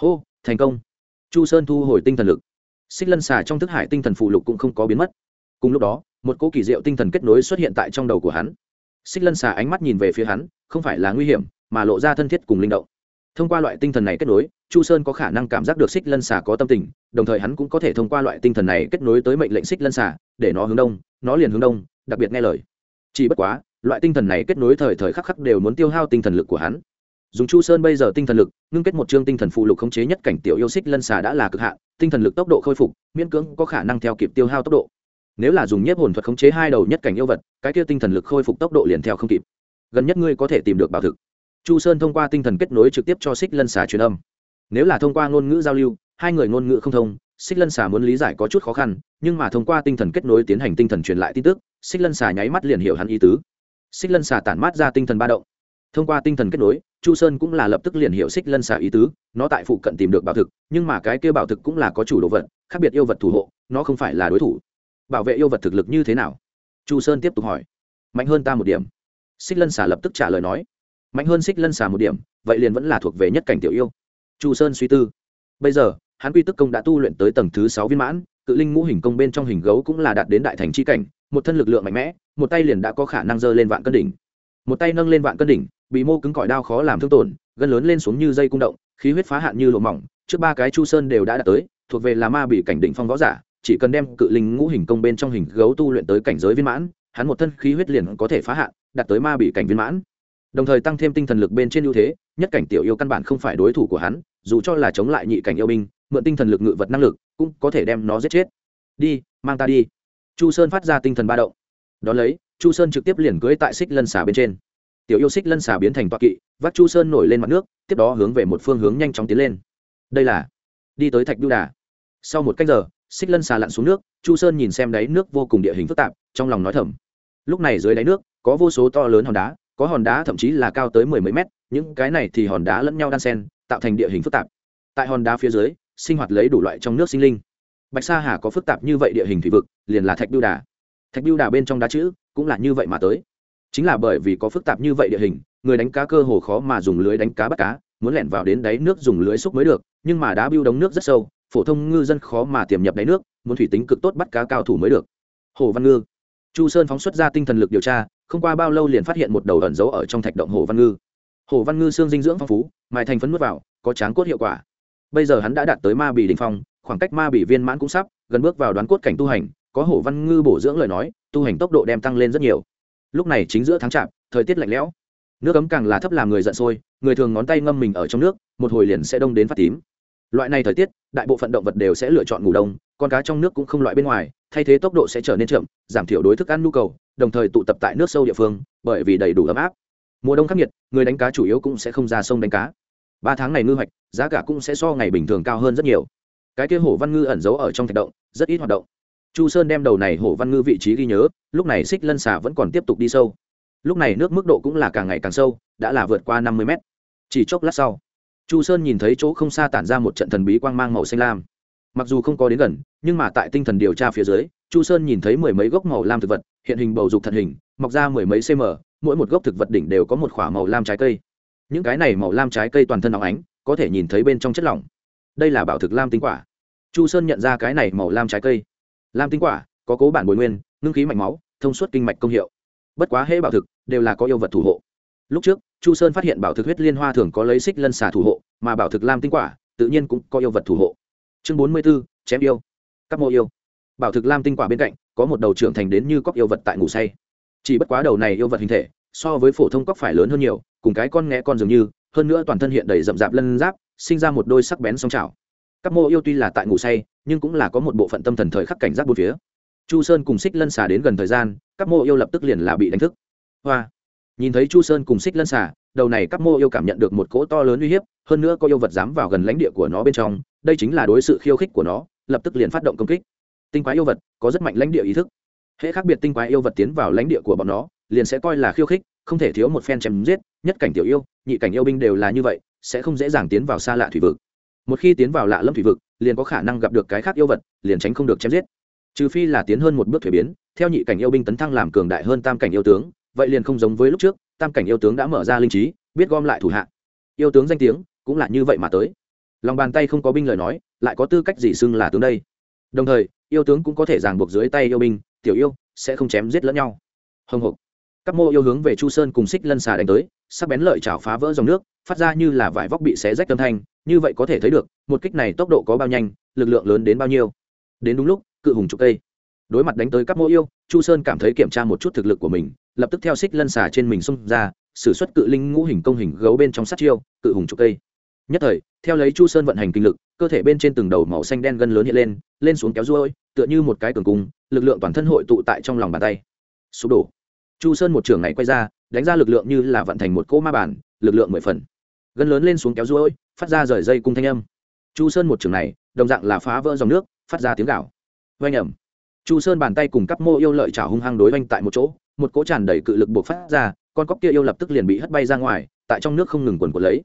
Hô, thành công. Chu sơn thu hồi tinh thần lực. Xích lân xà trong thức hải tinh thần phủ lục cũng không có biến mất. Cùng lúc đó, một cỗ kỳ diệu tinh thần kết nối xuất hiện tại trong đầu của hắn. Xích lân xà ánh mắt nhìn về phía hắn, không phải là nguy hiểm, mà lộ ra thân thiết cùng linh động. Thông qua loại tinh thần này kết nối, chu sơn có khả năng cảm giác được xích lân xà có tâm tình, đồng thời hắn cũng có thể thông qua loại tinh thần này kết nối tới mệnh lệnh xích lân xà, để nó hướng đông, nó liền hướng đông, đặc biệt nghe lời. Chỉ bất quá loại tinh thần này kết nối thời thời khắc khắc đều muốn tiêu hao tinh thần lực của hắn. Dùng chu sơn bây giờ tinh thần lực, ngưng kết một chương tinh thần phụ lục khống chế nhất cảnh tiểu yêu xích lân xà đã là cực hạn, tinh thần lực tốc độ khôi phục, miễn cưỡng có khả năng theo kịp tiêu hao tốc độ. Nếu là dùng nhiếp hồn thuật khống chế hai đầu nhất cảnh yêu vật, cái kia tinh thần lực khôi phục tốc độ liền theo không kịp. Gần nhất ngươi có thể tìm được bảo thực. Chu sơn thông qua tinh thần kết nối trực tiếp cho xích lân xà truyền âm. Nếu là thông qua ngôn ngữ giao lưu, hai người ngôn ngữ không thông, xích lân xà muốn lý giải có chút khó khăn, nhưng mà thông qua tinh thần kết nối tiến hành tinh thần truyền lại tin tức, xích lân xà nháy mắt liền hiểu hắn ý tứ xích lân xà tản mát ra tinh thần ba động. Thông qua tinh thần kết nối, chu sơn cũng là lập tức liền hiểu xích lân xà ý tứ, nó tại phụ cận tìm được bảo thực, nhưng mà cái kia bảo thực cũng là có chủ đồ vật, khác biệt yêu vật thủ hộ, nó không phải là đối thủ. Bảo vệ yêu vật thực lực như thế nào? Chu sơn tiếp tục hỏi. Mạnh hơn ta một điểm. Xích lân xà lập tức trả lời nói. Mạnh hơn xích lân xà một điểm, vậy liền vẫn là thuộc về nhất cảnh tiểu yêu. Chu sơn suy tư. Bây giờ, hắn quy tức công đã tu luyện tới tầng thứ sáu viên mãn cự linh ngũ hình công bên trong hình gấu cũng là đạt đến đại thành c h i cảnh, một thân lực lượng mạnh mẽ, một tay liền đã có khả năng dơ lên vạn cân đỉnh. Một tay nâng lên vạn cân đỉnh, bị mô cứng cỏi đao khó làm thương tổn, gân lớn lên xuống như dây cung động, khí huyết phá hạn như lộ mỏng, trước ba cái chu sơn đều đã đạt tới, thuộc về là ma bị cảnh đỉnh phong võ giả, chỉ cần đem cự linh ngũ hình công bên trong hình gấu tu luyện tới cảnh giới viên mãn, hắn một thân khí huyết liền có thể phá hạn, đạt tới ma bị cảnh viên mãn. Đồng thời tăng thêm tinh thần lực bên trên ưu thế, nhất cảnh tiểu yêu căn bản không phải đối thủ của hắn, dù cho là chống lại nhị cảnh yêu binh, mượn tinh thần lực ngự vật năng lực cũng có thể đem nó giết chết. Đi, mang ta đi. Chu sơn phát ra tinh thần ba động. Đón lấy, chu sơn trực tiếp liền cưới tại xích lân xà bên trên. Tiểu yêu xích lân xà biến thành toa kỵ, vác chu sơn nổi lên mặt nước, tiếp đó hướng về một phương hướng nhanh chóng tiến lên. Đây là đi tới thạch đu đà. Sau một cách giờ, xích lân xà lặn xuống nước, chu sơn nhìn xem đáy nước vô cùng địa hình phức tạp, trong lòng nói thầm. Lúc này dưới đáy nước, có vô số to lớn hòn đá, có hòn đá thậm chí là cao tới mười mấy mét, những cái này thì hòn đá lẫn nhau đan sen tạo thành địa hình phức tạp. Tại hòn đá phía dưới sinh hoạt lấy đủ loại trong nước sinh linh. Bạch sa hà có phức tạp như vậy địa hình thủy vực, liền là thạch biêu đà. Thạch biêu đà bên trong đá chữ cũng là như vậy mà tới. Chính là bởi vì có phức tạp như vậy địa hình, người đánh cá cơ hồ khó mà dùng lưới đánh cá bắt cá, muốn lẻn vào đến đáy nước dùng lưới xúc mới được, nhưng mà đá biêu đống nước rất sâu, phổ thông ngư dân khó mà tiềm nhập đáy nước, muốn thủy tính cực tốt bắt cá cao thủ mới được. Hồ văn ngư. Chu sơn phóng xuất ra tinh thần lực điều tra, không qua bao lâu liền phát hiện một đầu ẩn giấu ở trong thạch động hồ văn ngư. Hồ văn ngư xương dinh dưỡng phong phú, mài thành phấn nuốt vào, có tráng cốt hiệu quả bây giờ hắn đã đạt tới ma bì đình phong, khoảng cách ma bì viên mãn cũng sắp, gần bước vào đoán cốt cảnh tu hành, có hổ văn ngư bổ dưỡng lời nói, tu hành tốc độ đem tăng lên rất nhiều. Lúc này chính giữa tháng chạp, thời tiết lạnh lẽo. Nước ấm càng là thấp làm người giận sôi, người thường ngón tay ngâm mình ở trong nước, một hồi liền sẽ đông đến phát tím. Loại này thời tiết, đại bộ phận động vật đều sẽ lựa chọn ngủ đông, con cá trong nước cũng không loại bên ngoài, thay thế tốc độ sẽ trở nên chậm, giảm thiểu đối thức ăn nhu cầu, đồng thời tụ tập tại nước sâu địa phương, bởi vì đầy đủ ấm áp. Mùa đông khắc nghiệt, người đánh cá chủ yếu cũng sẽ không ra sông đánh cá. Ba tháng này ngư hoạch giá cả cũng sẽ so ngày bình thường cao hơn rất nhiều. Cái kia hổ văn ngư ẩn giấu ở trong thạch động, rất ít hoạt động. Chu sơn đem đầu này hổ văn ngư vị trí ghi nhớ, lúc này xích lân xà vẫn còn tiếp tục đi sâu. Lúc này nước mức độ cũng là càng ngày càng sâu, đã là vượt qua năm mươi mét. Chỉ chốc lát sau, chu sơn nhìn thấy chỗ không xa tản ra một trận thần bí quang mang màu xanh lam. Mặc dù không có đến gần, nhưng mà tại tinh thần điều tra phía dưới, chu sơn nhìn thấy mười mấy gốc màu lam thực vật, hiện hình bầu dục thần hình, mọc ra mười mấy cm mỗi một gốc thực vật đỉnh đều có một k h ỏ a màu lam trái cây. Những cái này màu lam trái cây toàn thân óng ánh có thể nhìn thấy bên trong chất lỏng. Đây là bảo thực lam tinh quả. Chu sơn nhận ra cái này màu lam trái cây. Lam tinh quả, có cố bản bồi nguyên, ngưng khí mạch máu, thông suốt kinh mạch công hiệu. Bất quá hễ bảo thực, đều là có yêu vật thủ hộ. Lúc trước, chu sơn phát hiện bảo thực huyết liên hoa thường có lấy xích lân xà thủ hộ, mà bảo thực lam tinh quả, tự nhiên cũng có yêu vật thủ hộ. Chương bốn mươi b ố chém yêu. Các mô yêu. Bảo thực lam tinh quả bên cạnh, có một đầu trưởng thành đến như cóc yêu vật tại ngủ say. Chỉ bất quá đầu này yêu vật hình thể, so với phổ thông cóc phải lớn hơn nhiều, cùng cái con nghe con dường như hơn nữa toàn thân hiện đầy rậm rạp lân giáp, sinh ra một đôi sắc bén song trào các mô yêu tuy là tại ngủ say, nhưng cũng là có một bộ phận tâm thần thời khắc cảnh giác bốn phía. Chu sơn cùng xích lân xà đến gần thời gian, các mô yêu lập tức liền là bị đánh thức. Hoa! Nhìn thấy chu sơn cùng xích lân xà, đầu này các mô yêu cảm nhận được một cỗ to lớn uy hiếp, hơn nữa có yêu vật dám vào gần lãnh địa của nó bên trong, đây chính là đối sự khiêu khích của nó, lập tức liền phát động công kích. Tinh quái yêu vật có rất mạnh lãnh địa ý thức. Hễ khác biệt tinh quái yêu vật tiến vào lãnh địa của bọn nó, liền sẽ coi là khiêu khích, không thể thiếu một phen chém giết, nhất cảnh tiểu yêu nhị cảnh yêu binh đều là như vậy, sẽ không dễ dàng tiến vào xa lạ thủy vực. Một khi tiến vào lạ lâm thủy vực, liền có khả năng gặp được cái khác yêu vật, liền tránh không được chém giết. Trừ phi là tiến hơn một bước thuế biến, theo nhị cảnh yêu binh tấn thăng làm cường đại hơn tam cảnh yêu tướng, vậy liền không giống với lúc trước, tam cảnh yêu tướng đã mở ra linh trí, biết gom lại thủ hạ. Yêu tướng danh tiếng cũng là như vậy mà tới. Lòng bàn tay không có binh lời nói, lại có tư cách gì xưng là tướng đây? Đồng thời, yêu tướng cũng có thể ràng buộc dưới tay yêu binh, tiểu yêu sẽ không chém giết lẫn nhau. Hồng hộc các mô yêu hướng về chu sơn cùng xích lân xà đánh tới, sắc bén lợi chảo phá vỡ dòng nước, phát ra như là vải vóc bị xé rách âm thanh, như vậy có thể thấy được, một kích này tốc độ có bao nhanh, lực lượng lớn đến bao nhiêu. Đến đúng lúc, cự hùng trục cây. Đối mặt đánh tới các mô yêu, chu sơn cảm thấy kiểm tra một chút thực lực của mình, lập tức theo xích lân xà trên mình xông ra s ử suất cự linh ngũ hình công hình gấu bên trong sát chiêu, cự hùng trục cây. Nhất thời, theo lấy chu sơn vận hành kinh lực, cơ thể bên trên từng đầu màu xanh đen gân lớn hiện lên lên xuống kéo ruôi, tựa như một cái cường cung, lực lượng toàn thân hội tụ tại trong lòng bàn tay. Sụp đổ chu sơn một trường này quay ra, đánh ra lực lượng như là vận thành một cỗ ma bản lực lượng mười phần. Gân lớn lên xuống kéo ruỗi phát ra rời dây cung thanh âm. Chu sơn một trường này, đồng dạng là phá vỡ dòng nước, phát ra tiếng gạo oanh ẩm. Chu sơn bàn tay cùng cắp mô yêu lợi chảo hung hăng đối oanh tại một chỗ, một cỗ tràn đầy cự lực buộc phát ra, con cóc kia yêu lập tức liền bị hất bay ra ngoài, tại trong nước không ngừng quần quần lấy.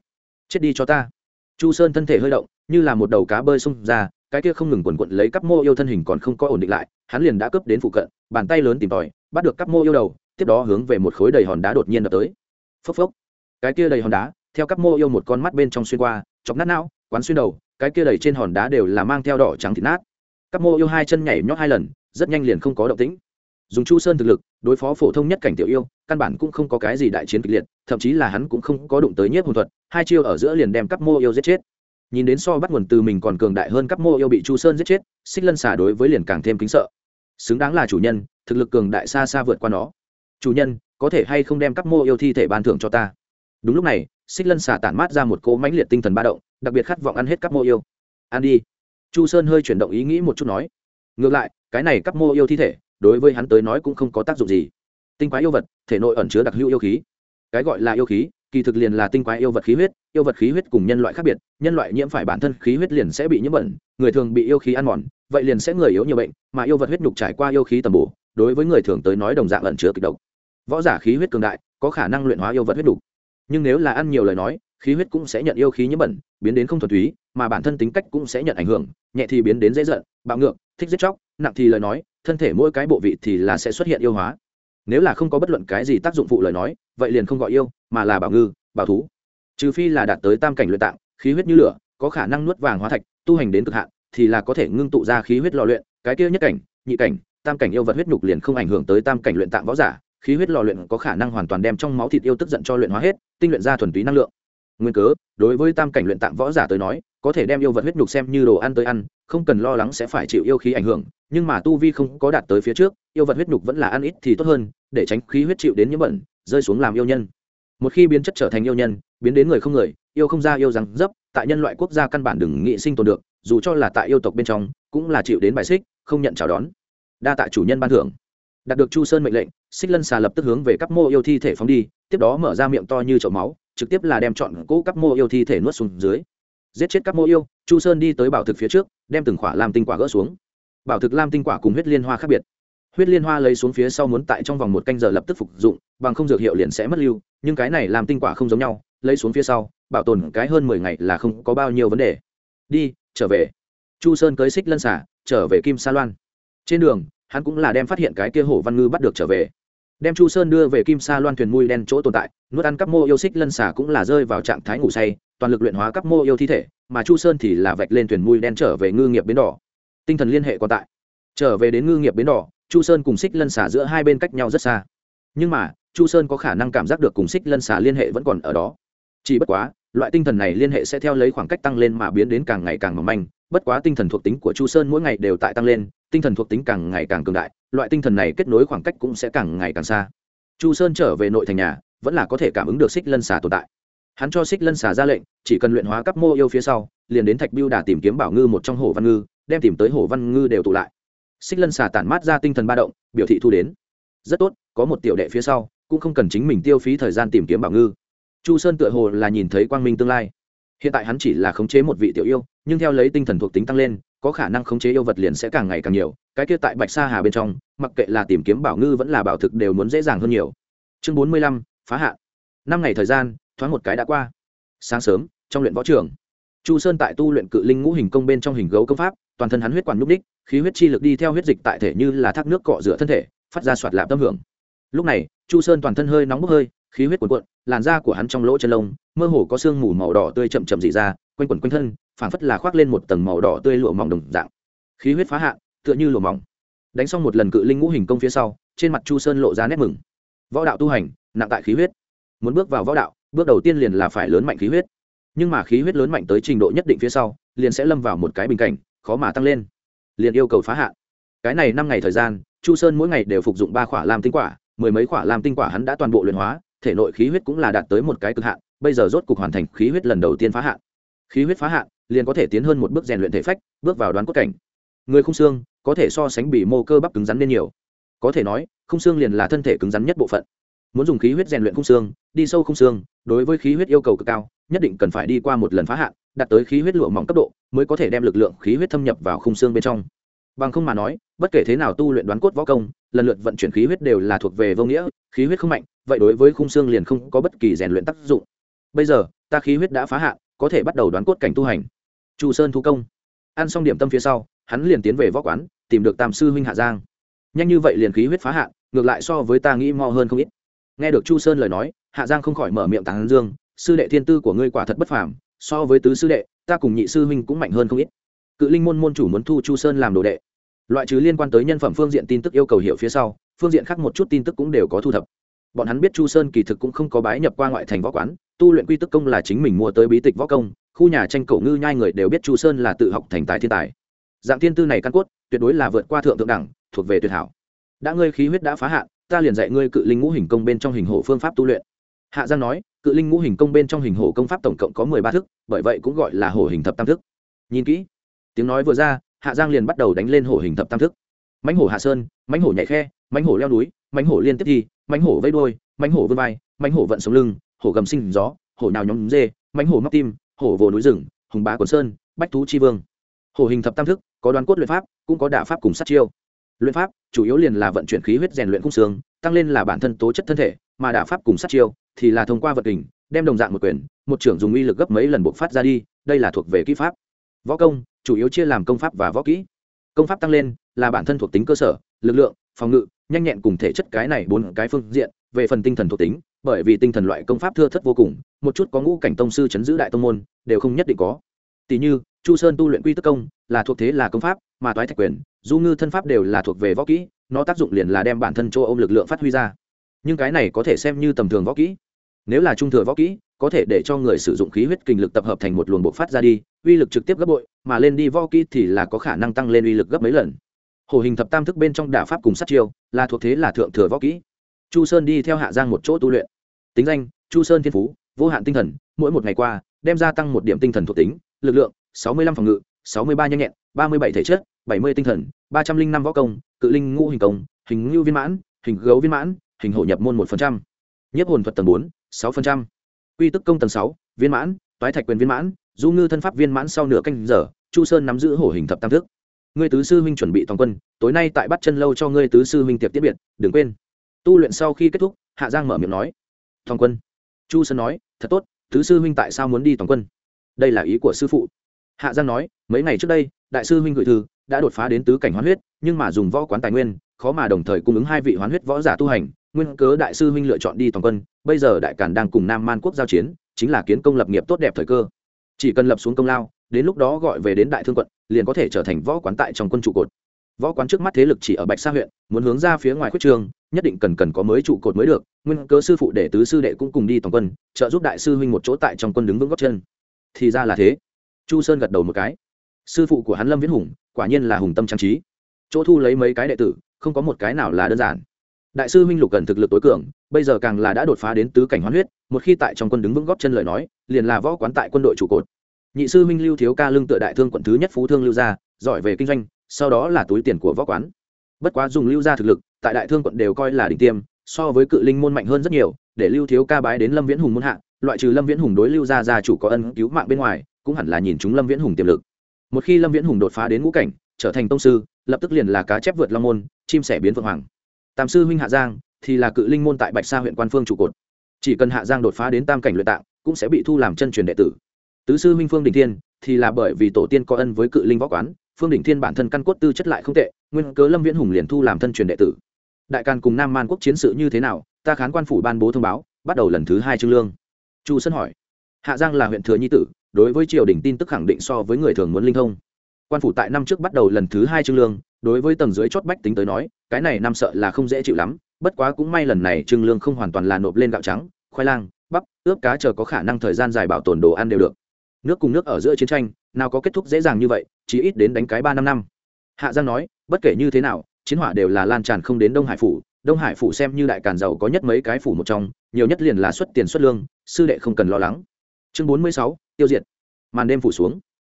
Chết đi cho ta. Chu sơn thân thể hơi động, như là một đầu cá bơi xung ra, cái kia không ngừng quần quận lấy cắp mô yêu thân hình còn không có ổn định lại, hắn liền đã cướp đến phụ cận, bàn tay lớn tìm tòi, bắt được cắp mô yêu đầu tiếp đó hướng về một khối đầy hòn đá đột nhiên đập tới. Phốc phốc. Cái kia đầy hòn đá, theo các mô yêu một con mắt bên trong xuyên qua, chọc nát não, quán xuyên đầu, cái kia đầy trên hòn đá đều là mang theo đỏ trắng thịt nát. Các mô yêu hai chân nhảy nhót hai lần, rất nhanh liền không có động tĩnh. Dùng chu sơn thực lực, đối phó phổ thông nhất cảnh tiểu yêu, căn bản cũng không có cái gì đại chiến kịch liệt, thậm chí là hắn cũng không có đụng tới nhiếp hồn thuật, hai chiêu ở giữa liền đem các mô yêu giết chết. Nhìn đến so bắt nguồn từ mình còn cường đại hơn các mô yêu bị chu sơn giết chết, xích lân xả đối với liền càng thêm kính sợ. Xứng đáng là chủ nhân, thực lực cường đại xa xa vượt qua nó chủ nhân, có thể hay không đem các mô yêu thi thể ban thưởng cho ta? Đúng lúc này, xích lân xả tản mát ra một cỗ mãnh liệt tinh thần ba động, đặc biệt khát vọng ăn hết các mô yêu. Ăn đi. Chu sơn hơi chuyển động ý nghĩ một chút nói. Ngược lại, cái này các mô yêu thi thể, đối với hắn tới nói cũng không có tác dụng gì. Tinh quái yêu vật, thể nội ẩn chứa đặc hữu yêu khí. Cái gọi là yêu khí, kỳ thực liền là tinh quái yêu vật khí huyết, yêu vật khí huyết cùng nhân loại khác biệt, nhân loại nhiễm phải bản thân khí huyết liền sẽ bị nhiễm bẩn, người thường bị yêu khí ăn mòn, vậy liền sẽ người yếu nhiều bệnh, mà yêu vật huyết nhục trải qua yêu khí tầm bổ, đối với người thường tới nói đồng dạng ẩn chứa kịch độc võ giả khí huyết cường đại, có khả năng luyện hóa yêu vật huyết đủ. nhưng nếu là ăn nhiều lời nói, khí huyết cũng sẽ nhận yêu khí nhiễm bẩn, biến đến không thuần túy, mà bản thân tính cách cũng sẽ nhận ảnh hưởng, nhẹ thì biến đến dễ giận, bạo ngược, thích giết chóc, nặng thì lời nói, thân thể mỗi cái bộ vị thì là sẽ xuất hiện yêu hóa. Nếu là không có bất luận cái gì tác dụng phụ lời nói, vậy liền không gọi yêu, mà là bảo ngư, bảo thú. Trừ phi là đạt tới tam cảnh luyện tạng, khí huyết như lửa, có khả năng nuốt vàng hóa thạch, tu hành đến cực hạn, thì là có thể ngưng tụ ra khí huyết lò luyện, cái kia nhất cảnh, nhị cảnh, tam cảnh yêu vật huyết nhục liền không ảnh hưởng tới tam cảnh luyện tạng võ giả khí huyết lò luyện có khả năng hoàn toàn đem trong máu thịt yêu tức giận cho luyện hóa hết, tinh luyện ra thuần túy năng lượng. Nguyên cớ, đối với tam cảnh luyện tạng võ giả tới nói, có thể đem yêu vật huyết nhục xem như đồ ăn tới ăn, không cần lo lắng sẽ phải chịu yêu khí ảnh hưởng, nhưng mà tu vi không có đạt tới phía trước, yêu vật huyết nhục vẫn là ăn ít thì tốt hơn, để tránh khí huyết chịu đến nhiễm bẩn, rơi xuống làm yêu nhân. Một khi biến chất trở thành yêu nhân, biến đến người không người, yêu không ra yêu rằng dấp, tại nhân loại quốc gia căn bản đừng nghị sinh tồn được, dù cho là tại yêu tộc bên trong, cũng là chịu đến bài xích, không nhận chào đón. Đa tạ chủ nhân ban thưởng. Đạt được chu sơn mệnh lệnh xích lân xà lập tức hướng về các mô yêu thi thể phóng đi, tiếp đó mở ra miệng to như chậu máu, trực tiếp là đem chọn cỗ các mô yêu thi thể nuốt xuống dưới. Giết chết các mô yêu, chu sơn đi tới bảo thực phía trước, đem từng khỏa làm tinh quả gỡ xuống. Bảo thực lam tinh quả cùng huyết liên hoa khác biệt. Huyết liên hoa lấy xuống phía sau muốn tại trong vòng một canh giờ lập tức phục dụng, bằng không dược hiệu liền sẽ mất lưu, nhưng cái này làm tinh quả không giống nhau, lấy xuống phía sau, bảo tồn cái hơn mười ngày là không có bao nhiêu vấn đề. Đi, trở về. Chu sơn cưới xích lân xả trở về kim sa loan. Trên đường, hắn cũng là đem phát hiện cái kia hổ văn ngư bắt được trở về đem chu sơn đưa về kim sa loan thuyền mui đen chỗ tồn tại, nuốt ăn các mô yêu xích lân xả cũng là rơi vào trạng thái ngủ say, toàn lực luyện hóa các mô yêu thi thể, mà chu sơn thì là vạch lên thuyền mui đen trở về ngư nghiệp bến đỏ. Tinh thần liên hệ còn tại. Trở về đến ngư nghiệp bến đỏ, chu sơn cùng xích lân xả giữa hai bên cách nhau rất xa. Nhưng mà, chu sơn có khả năng cảm giác được cùng xích lân xả liên hệ vẫn còn ở đó. Chỉ bất quá, loại tinh thần này liên hệ sẽ theo lấy khoảng cách tăng lên mà biến đến càng ngày càng mỏng manh bất quá tinh thần thuộc tính của chu sơn mỗi ngày đều tại tăng lên, tinh thần thuộc tính càng ngày càng cường đại, loại tinh thần này kết nối khoảng cách cũng sẽ càng ngày càng xa. Chu sơn trở về nội thành nhà, vẫn là có thể cảm ứng được xích lân xà tồn tại. Hắn cho xích lân xà ra lệnh, chỉ cần luyện hóa các mô yêu phía sau, liền đến thạch biêu đà tìm kiếm bảo ngư một trong hồ văn ngư, đem tìm tới hồ văn ngư đều tụ lại. Xích lân xà tản mát ra tinh thần ba động, biểu thị thu đến. Rất tốt, có một tiểu đệ phía sau, cũng không cần chính mình tiêu phí thời gian tìm kiếm bảo ngư. Chu sơn tựa hồ là nhìn thấy quang minh tương lai. Hiện tại hắn chỉ là khống chế một vị tiểu yêu nhưng theo lấy tinh thần thuộc tính tăng lên, có khả năng khống chế yêu vật liền sẽ càng ngày càng nhiều, cái kia tại bạch sa hà bên trong, mặc kệ là tìm kiếm bảo ngư vẫn là bảo thực đều muốn dễ dàng hơn nhiều. Chương bốn mươi lăm, phá h ạ năm ngày thời gian, thoáng một cái đã qua. Sáng sớm, trong luyện võ trường, chu sơn tại tu luyện cự linh ngũ hình công bên trong hình gấu công pháp, toàn thân hắn huyết quản núp đích khí huyết chi lực đi theo huyết dịch tại thể như là thác nước cọ rửa thân thể, phát ra soạt lạp tâm hưởng. Lúc này, chu sơn toàn thân hơi nóng bốc hơi, khí huyết cuồn cuộn, làn da của hắn trong lỗ chân lông, mơ hồ có sương mù màu đỏ tươi chậm chậm dị ra quanh quẩn quanh thân phảng phất là khoác lên một tầng màu đỏ tươi lụa mỏng đồng dạng. Khí huyết phá hạ, tựa như lụa mỏng. Đánh xong một lần cự linh ngũ hình công phía sau trên mặt chu sơn lộ ra nét mừng. Võ đạo tu hành nặng tại khí huyết. Muốn bước vào võ đạo bước đầu tiên liền là phải lớn mạnh khí huyết. Nhưng mà khí huyết lớn mạnh tới trình độ nhất định phía sau liền sẽ lâm vào một cái bình cảnh khó mà tăng lên. Liền yêu cầu phá hạ. cái này năm ngày thời gian chu sơn mỗi ngày đều phục dụng ba khỏa lam tinh quả mười mấy khỏa lam tinh quả hắn đã toàn bộ luyện hóa thể nội khí huyết cũng là đạt tới một cái cực hạn bây giờ rốt cục hoàn thành khí huyết lần đầu tiên phá hạn khí huyết phá hạn, liền có thể tiến hơn một bước rèn luyện thể phách, bước vào đoán cốt cảnh. Người khung xương có thể so sánh bị mô cơ bắp cứng rắn nên nhiều. Có thể nói, khung xương liền là thân thể cứng rắn nhất bộ phận. Muốn dùng khí huyết rèn luyện khung xương, đi sâu khung xương, đối với khí huyết yêu cầu cực cao, nhất định cần phải đi qua một lần phá hạn, đạt tới khí huyết lụa mỏng cấp độ, mới có thể đem lực lượng khí huyết thâm nhập vào khung xương bên trong. Bằng không mà nói, bất kể thế nào tu luyện đoán cốt võ công, lần lượt vận chuyển khí huyết đều là thuộc về vô nghĩa, khí huyết không mạnh, vậy đối với khung xương liền không có bất kỳ rèn luyện tác dụng. Bây giờ, ta khí huyết đã phá hạn có thể bắt đầu đoán cốt cảnh tu hành. Chu sơn thu công. Ăn xong điểm tâm phía sau, hắn liền tiến về võ quán, tìm được tam sư huynh hạ giang. Nhanh như vậy liền khí huyết phá hạn, ngược lại so với ta nghĩ mo hơn không ít. Nghe được chu sơn lời nói, hạ giang không khỏi mở miệng tán dương, sư đệ thiên tư của ngươi quả thật bất phàm, so với tứ sư đệ, ta cùng nhị sư huynh cũng mạnh hơn không ít. Cự linh môn môn chủ muốn thu chu sơn làm đồ đệ. Loại trừ liên quan tới nhân phẩm phương diện tin tức yêu cầu hiểu phía sau, phương diện khác một chút tin tức cũng đều có thu thập bọn hắn biết chu sơn kỳ thực cũng không có bái nhập qua ngoại thành võ quán, tu luyện quy tức công là chính mình mua tới bí tịch võ công, khu nhà tranh cổ ngư nhai người đều biết chu sơn là tự học thành tài thiên tài. Dạng thiên tư này căn cốt, tuyệt đối là vượt qua thượng thượng đẳng, thuộc về tuyệt hảo. Đã ngươi khí huyết đã phá hạn, ta liền dạy ngươi cự linh ngũ hình công bên trong hình hổ phương pháp tu luyện. Hạ giang nói, cự linh ngũ hình công bên trong hình hổ công pháp tổng cộng có mười ba thức, bởi vậy cũng gọi là hổ hình thập tam thức. Nhìn kỹ. Tiếng nói vừa ra, hạ giang liền bắt đầu đánh lên hổ hình thập tam thức. Mãnh hổ hạ sơn, mãnh hổ nhảy khe, mãnh hổ leo núi mãnh hổ liên tiếp thi mãnh hổ vây đôi mãnh hổ vươn vai mãnh hổ vận sống lưng, hổ gầm sinh gió, hổ nào nhóm dê mãnh hổ móc tim, hổ vồ núi rừng, hùng bá quần sơn, bách thú chi vương. Hổ hình thập tam thức, có đoàn cốt luyện pháp, cũng có đả pháp cùng sát chiêu. Luyện pháp, chủ yếu liền là vận chuyển khí huyết rèn luyện khung xương, tăng lên là bản thân tố chất thân thể, mà đả pháp cùng sát chiêu thì là thông qua vật hình, đem đồng dạng một quyền, một trưởng dùng uy lực gấp mấy lần buộc phát ra đi, đây là thuộc về kỹ pháp. Võ công, chủ yếu chia làm công pháp và võ kỹ. Công pháp tăng lên là bản thân thuộc tính cơ sở, lực lượng, phòng ngự nhanh nhẹn cùng thể chất cái này bốn cái phương diện, về phần tinh thần thuộc tính, bởi vì tinh thần loại công pháp thưa thất vô cùng, một chút có ngũ cảnh tông sư chấn giữ đại tông môn, đều không nhất định có. Tỷ như, chu sơn tu luyện quy tức công, là thuộc thế là công pháp, mà toái thạch quyền, du ngư thân pháp đều là thuộc về võ kỹ, nó tác dụng liền là đem bản thân chỗ ôm lực lượng phát huy ra. Nhưng cái này có thể xem như tầm thường võ kỹ. Nếu là trung thừa võ kỹ, có thể để cho người sử dụng khí huyết kinh lực tập hợp thành một luồng bộ phát ra đi, uy lực trực tiếp gấp bội, mà lên đi võ kỹ thì là có khả năng tăng lên uy lực gấp mấy lần hồ hình thập tam thức bên trong đả pháp cùng sát chiêu, là thuộc thế là thượng thừa võ kỹ. Chu sơn đi theo hạ giang một chỗ tu luyện. Tính danh, chu sơn thiên phú, vô hạn tinh thần, mỗi một ngày qua, đem gia tăng một điểm tinh thần thuộc tính, lực lượng, sáu mươi lăm phòng ngự, sáu mươi ba nhanh nhẹn, ba mươi bảy thể chất, bảy mươi tinh thần, ba trăm linh năm võ công, cự linh ngũ hình công, hình ngưu viên mãn, hình gấu viên mãn, hình hổ nhập môn một phần trăm, nhiếp hồn thuật tầng bốn, sáu phần trăm, quy tức công tầng sáu, viên mãn, toái thạch quyền viên mãn, du ngư thân pháp viên mãn sau nửa canh giờ, chu sơn nắm giữ hổ hình thập tam thức ngươi tứ sư huynh chuẩn bị toàn quân, tối nay tại bắt chân lâu cho ngươi tứ sư huynh tiệc tiết biệt, đừng quên. Tu luyện sau khi kết thúc, hạ giang mở miệng nói. Toàn quân. Chu sơn nói, thật tốt, tứ sư huynh tại sao muốn đi toàn quân? Đây là ý của sư phụ. Hạ giang nói, mấy ngày trước đây, đại sư huynh gửi thư, đã đột phá đến tứ cảnh hoán huyết, nhưng mà dùng võ quán tài nguyên, khó mà đồng thời cung ứng hai vị hoán huyết võ giả tu hành. Nguyên cớ đại sư huynh lựa chọn đi toàn quân, bây giờ đại cản đang cùng nam man quốc giao chiến, chính là kiến công lập nghiệp tốt đẹp thời cơ. Chỉ cần lập xuống công lao đến lúc đó gọi về đến đại thương quận, liền có thể trở thành võ quán tại trong quân trụ cột. Võ quán trước mắt thế lực chỉ ở bạch sa huyện, muốn hướng ra phía ngoài khuất trường, nhất định cần cần có mới trụ cột mới được, nguyên cớ sư phụ để tứ sư đệ cũng cùng đi toàn quân, trợ giúp đại sư huynh một chỗ tại trong quân đứng vững góc chân. Thì ra là thế. Chu sơn gật đầu một cái. Sư phụ của hắn lâm viễn hùng, quả nhiên là hùng tâm trang trí. Chỗ thu lấy mấy cái đệ tử, không có một cái nào là đơn giản. Đại sư huynh lục cần thực lực tối cường, bây giờ càng là đã đột phá đến tứ cảnh hoán huyết, một khi tại trong quân đứng vững góp chân lời nói, liền là võ quán tại quân đội trụ cột nhị sư huynh lưu thiếu ca lưng tựa đại thương quận thứ nhất phú thương lưu gia giỏi về kinh doanh, sau đó là túi tiền của võ quán. Bất quá dùng lưu gia thực lực, tại đại thương quận đều coi là đỉnh tiêm, so với cự linh môn mạnh hơn rất nhiều, để lưu thiếu ca bái đến lâm viễn hùng môn hạ, loại trừ lâm viễn hùng đối lưu gia gia chủ có ân cứu mạng bên ngoài, cũng hẳn là nhìn chúng lâm viễn hùng tiềm lực. Một khi lâm viễn hùng đột phá đến ngũ cảnh, trở thành tông sư, lập tức liền là cá chép vượt long môn, chim sẻ biến vượng hoàng. Tam sư huynh hạ giang thì là cự linh môn tại bạch sa huyện quan phương trụ cột. Chỉ cần hạ giang đột phá đến tam cảnh luyện tạng, cũng sẽ bị thu làm chân truyền đệ tử tứ sư minh phương đình thiên thì là bởi vì tổ tiên có ân với cự linh võ quán, phương đình thiên bản thân căn cốt tư chất lại không tệ, nguyên cớ lâm viễn hùng liền thu làm thân truyền đệ tử. Đại càn cùng nam man quốc chiến sự như thế nào, ta khán quan phủ ban bố thông báo, bắt đầu lần thứ hai trương lương. Chu sân hỏi. Hạ giang là huyện thừa nhi tử, đối với triều đình tin tức khẳng định so với người thường muốn linh thông. Quan phủ tại năm trước bắt đầu lần thứ hai trương lương, đối với tầng dưới chót bách tính tới nói, cái này năm sợ là không dễ chịu lắm, bất quá cũng may lần này trương lương không hoàn toàn là nộp lên gạo trắng, khoai lang, bắp, ướp cá chờ có khả năng thời gian dài bảo tồn đồ ăn đều được nước cùng nước ở giữa chiến tranh, nào có kết thúc dễ dàng như vậy chỉ ít đến đánh cái ba năm năm. Hạ giang nói, bất kể như thế nào, chiến hỏa đều là lan tràn không đến đông hải phủ. Đông hải phủ xem như đại càn giàu có nhất mấy cái phủ một trong, nhiều nhất liền là xuất tiền xuất lương, sư đệ không cần lo lắng. Chương bốn mươi sáu, tiêu diệt. Màn đêm phủ xuống.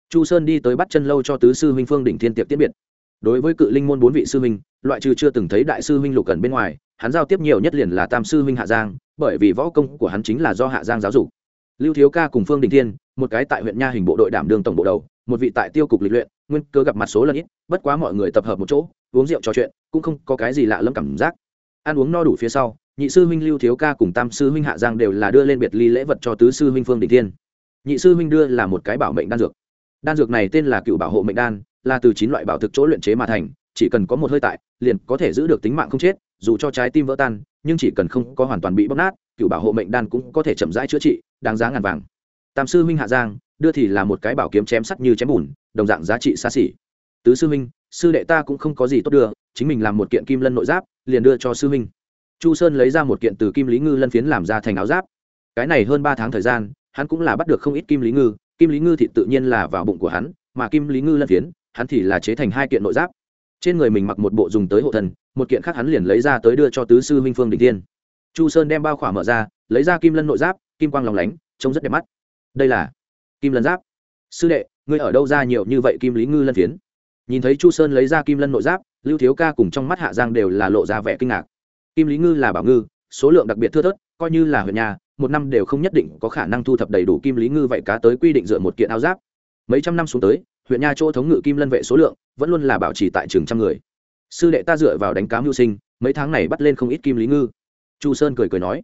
Chu sơn đi tới bắt chân lâu cho tứ sư huynh phương đỉnh thiên tiệp tiết biệt. Đối với cự linh môn bốn vị sư huynh, loại trừ chưa từng thấy đại sư huynh lục cần bên ngoài, hắn giao tiếp nhiều nhất liền là tam sư huynh hạ giang, bởi vì võ công của hắn chính là do hạ giang giáo dục lưu thiếu ca cùng phương đình thiên, một cái tại huyện nha hình bộ đội đảm đường tổng bộ đầu, một vị tại tiêu cục lịch luyện, nguyên cơ gặp mặt số lần ít, bất quá mọi người tập hợp một chỗ, uống rượu trò chuyện, cũng không có cái gì lạ lẫm cảm giác. Ăn uống no đủ phía sau, nhị sư huynh lưu thiếu ca cùng tam sư huynh hạ giang đều là đưa lên biệt ly lễ vật cho tứ sư huynh phương đình thiên. Nhị sư huynh đưa là một cái bảo mệnh đan dược. Đan dược này tên là cựu bảo hộ mệnh đan, là từ chín loại bảo thực chỗ luyện chế mà thành chỉ cần có một hơi tại, liền có thể giữ được tính mạng không chết, dù cho trái tim vỡ tan, nhưng chỉ cần không có hoàn toàn bị bóc nát, cựu bảo hộ mệnh đan cũng có thể chậm rãi chữa trị, đáng giá ngàn vàng. Tam sư huynh hạ giang, đưa thì là một cái bảo kiếm chém sắt như chém bùn, đồng dạng giá trị xa xỉ. Tứ sư huynh, sư đệ ta cũng không có gì tốt đưa, chính mình làm một kiện kim lân nội giáp, liền đưa cho sư huynh. Chu sơn lấy ra một kiện từ kim lý ngư lân phiến làm ra thành áo giáp. Cái này hơn ba tháng thời gian, hắn cũng là bắt được không ít kim lý ngư, kim lý ngư thì tự nhiên là vào bụng của hắn, mà kim lý ngư lân phiến, hắn thì là chế thành hai kiện nội giáp trên người mình mặc một bộ dùng tới hộ thần, một kiện khác hắn liền lấy ra tới đưa cho tứ sư huynh phương đình tiên chu sơn đem bao khỏa mở ra, lấy ra kim lân nội giáp, kim quang lòng lánh, trông rất đẹp mắt. Đây là kim lân giáp. Sư đệ, ngươi ở đâu ra nhiều như vậy kim lý ngư lân phiến? Nhìn thấy chu sơn lấy ra kim lân nội giáp, lưu thiếu ca cùng trong mắt hạ giang đều là lộ ra vẻ kinh ngạc. Kim lý ngư là bảo ngư, số lượng đặc biệt thưa thớt, coi như là huyện nhà, một năm đều không nhất định có khả năng thu thập đầy đủ kim lý ngư vậy cá tới quy định dựa một kiện áo giáp. Mấy trăm năm xuống tới huyện nha chỗ thống ngự kim lân vệ số lượng vẫn luôn là bảo trì tại trường trăm người. Sư đệ ta dựa vào đánh cá mưu sinh, mấy tháng này bắt lên không ít kim lý ngư. Chu sơn cười cười nói,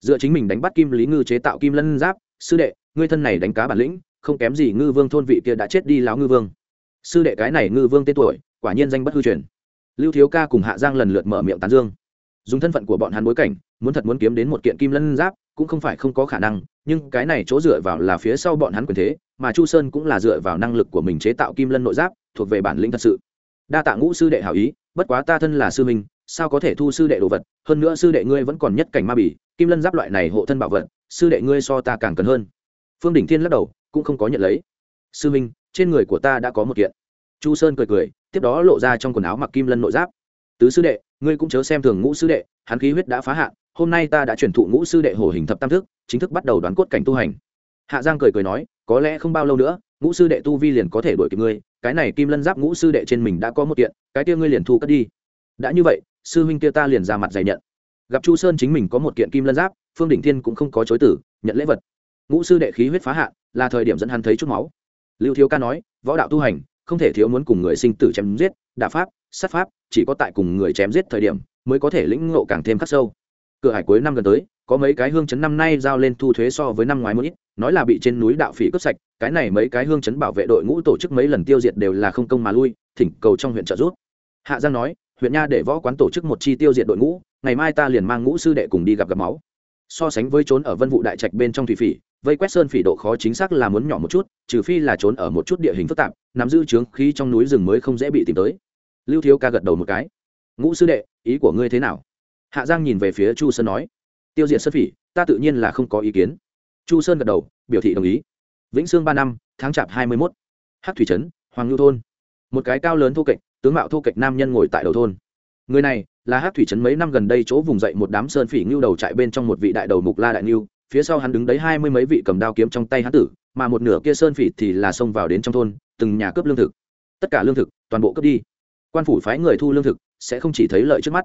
dựa chính mình đánh bắt kim lý ngư chế tạo kim lân giáp, sư đệ, ngươi thân này đánh cá bản lĩnh, không kém gì ngư vương thôn vị kia đã chết đi láo ngư vương. Sư đệ cái này ngư vương tên tuổi, quả nhiên danh bất hư truyền. Lưu thiếu ca cùng hạ giang lần lượt mở miệng tán dương. Dùng thân phận của bọn hắn bối cảnh, muốn thật muốn kiếm đến một kiện kim lân giáp cũng không phải không có khả năng, nhưng cái này chỗ dựa vào là phía sau bọn hắn quyền thế, mà chu sơn cũng là dựa vào năng lực của mình chế tạo kim lân nội giáp, thuộc về bản lĩnh thật sự. Đa tạ ngũ sư đệ hảo ý, bất quá ta thân là sư minh sao có thể thu sư đệ đồ vật, hơn nữa sư đệ ngươi vẫn còn nhất cảnh ma bỉ kim lân giáp loại này hộ thân bảo vật, sư đệ ngươi so ta càng cần hơn. Phương đỉnh thiên lắc đầu, cũng không có nhận lấy. Sư minh trên người của ta đã có một kiện. Chu sơn cười cười, tiếp đó lộ ra trong quần áo mặc kim lân nội giáp. Tứ sư đệ, ngươi cũng chớ xem thường ngũ sư đệ, hắn khí huyết đã phá hạn hôm nay ta đã chuyển thụ ngũ sư đệ hổ hình thập tam thức, chính thức bắt đầu đoán cốt cảnh tu hành. Hạ giang cười cười nói, có lẽ không bao lâu nữa, ngũ sư đệ tu vi liền có thể đổi kịp ngươi, cái này kim lân giáp ngũ sư đệ trên mình đã có một kiện, cái kia ngươi liền thu cất đi. Đã như vậy, sư huynh kia ta liền ra mặt dày nhận. Gặp chu sơn chính mình có một kiện kim lân giáp, phương đỉnh thiên cũng không có chối tử, nhận lễ vật. Ngũ sư đệ khí huyết phá hạn, là thời điểm dẫn hắn thấy chút máu. Lưu thiếu ca nói, võ đạo tu hành, không thể thiếu muốn cùng người sinh tử chém giết, đả pháp, sát pháp, chỉ có tại cùng người chém giết thời điểm, mới có thể lĩnh ngộ càng thêm khắc sâu cửa hải cuối năm gần tới, có mấy cái hương chấn năm nay giao lên thu thuế so với năm ngoái một ít, nói là bị trên núi đạo phỉ cướp sạch, cái này mấy cái hương chấn bảo vệ đội ngũ tổ chức mấy lần tiêu diệt đều là không công mà lui, thỉnh cầu trong huyện trợ giúp. Hạ giang nói, huyện nha để võ quán tổ chức một chi tiêu diệt đội ngũ, ngày mai ta liền mang ngũ sư đệ cùng đi gặp gặp máu. So sánh với trốn ở vân vụ đại trạch bên trong thủy phỉ, vây quét sơn phỉ độ khó chính xác là muốn nhỏ một chút, trừ phi là trốn ở một chút địa hình phức tạp, nắm giữ trướng khí trong núi rừng mới không dễ bị tìm tới. Lưu thiếu ca gật đầu một cái. Ngũ sư đệ, ý của ngươi thế nào? Hạ giang nhìn về phía chu sơn nói, tiêu diệt sơn phỉ, ta tự nhiên là không có ý kiến. Chu sơn gật đầu, biểu thị đồng ý. Vĩnh sương ba năm, tháng chạp hai mươi mốt. Hát thủy trấn, hoàng lưu thôn. Một cái cao lớn thô kệch, tướng mạo thô kệch nam nhân ngồi tại đầu thôn. Người này là hát thủy trấn mấy năm gần đây chỗ vùng dậy một đám sơn phỉ ngưu đầu trại bên trong một vị đại đầu mục la đại ngưu phía sau hắn đứng đấy hai mươi mấy vị cầm đao kiếm trong tay hắn tử, mà một nửa kia sơn phỉ thì là xông vào đến trong thôn, từng nhà cướp lương thực. Tất cả lương thực toàn bộ cướp đi. Quan phủ phái người thu lương thực, sẽ không chỉ thấy lợi trước mắt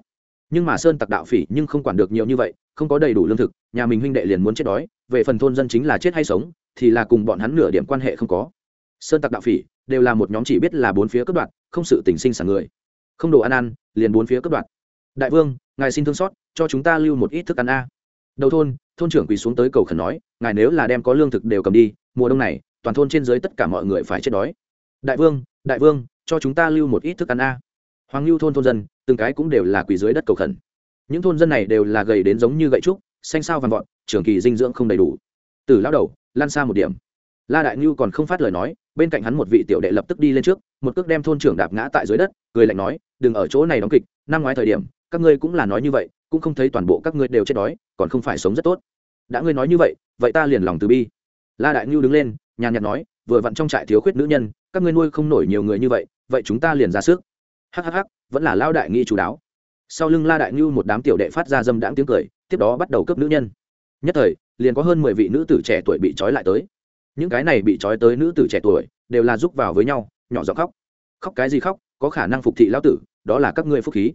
nhưng mà sơn tặc đạo phỉ nhưng không quản được nhiều như vậy, không có đầy đủ lương thực, nhà mình huynh đệ liền muốn chết đói, về phần thôn dân chính là chết hay sống, thì là cùng bọn hắn nửa điểm quan hệ không có. Sơn tặc đạo phỉ đều là một nhóm chỉ biết là bốn phía cướp đoạt, không sự tình sinh sản người. Không đồ ăn ăn, liền bốn phía cướp đoạt. Đại vương, ngài xin thương xót, cho chúng ta lưu một ít thức ăn a. Đầu thôn thôn trưởng quỳ xuống tới cầu khẩn nói, ngài nếu là đem có lương thực đều cầm đi, mùa đông này, toàn thôn trên dưới tất cả mọi người phải chết đói. Đại vương đại vương, cho chúng ta lưu một ít thức ăn a hoàng lưu thôn thôn dân, từng cái cũng đều là quỳ dưới đất cầu khẩn. Những thôn dân này đều là gầy đến giống như gậy trúc, xanh sao vằn vọt, trường kỳ dinh dưỡng không đầy đủ. Từ lao đầu, lan xa một điểm. La đại ngưu còn không phát lời nói, bên cạnh hắn một vị tiểu đệ lập tức đi lên trước, một cước đem thôn trưởng đạp ngã tại dưới đất, cười lạnh nói, đừng ở chỗ này đóng kịch, năm ngoái thời điểm, các ngươi cũng là nói như vậy, cũng không thấy toàn bộ các ngươi đều chết đói, còn không phải sống rất tốt. Đã ngươi nói như vậy vậy ta liền lòng từ bi. La đại ngưu đứng lên, nhàn nhạt nói, vừa vặn trong trại thiếu khuyết nữ nhân, các ngươi nuôi không nổi nhiều người như vậy vậy chúng ta liền ra sức hhh vẫn là lao đại nghi chủ đáo. Sau lưng la đại ngưu một đám tiểu đệ phát ra dâm đãng tiếng cười, tiếp đó bắt đầu cướp nữ nhân. Nhất thời, liền có hơn mười vị nữ tử trẻ tuổi bị trói lại tới. Những cái này bị trói tới nữ tử trẻ tuổi, đều là giúp vào với nhau, nhỏ giọng khóc. Khóc cái gì khóc, có khả năng phục thị lão tử, đó là các ngươi phúc khí.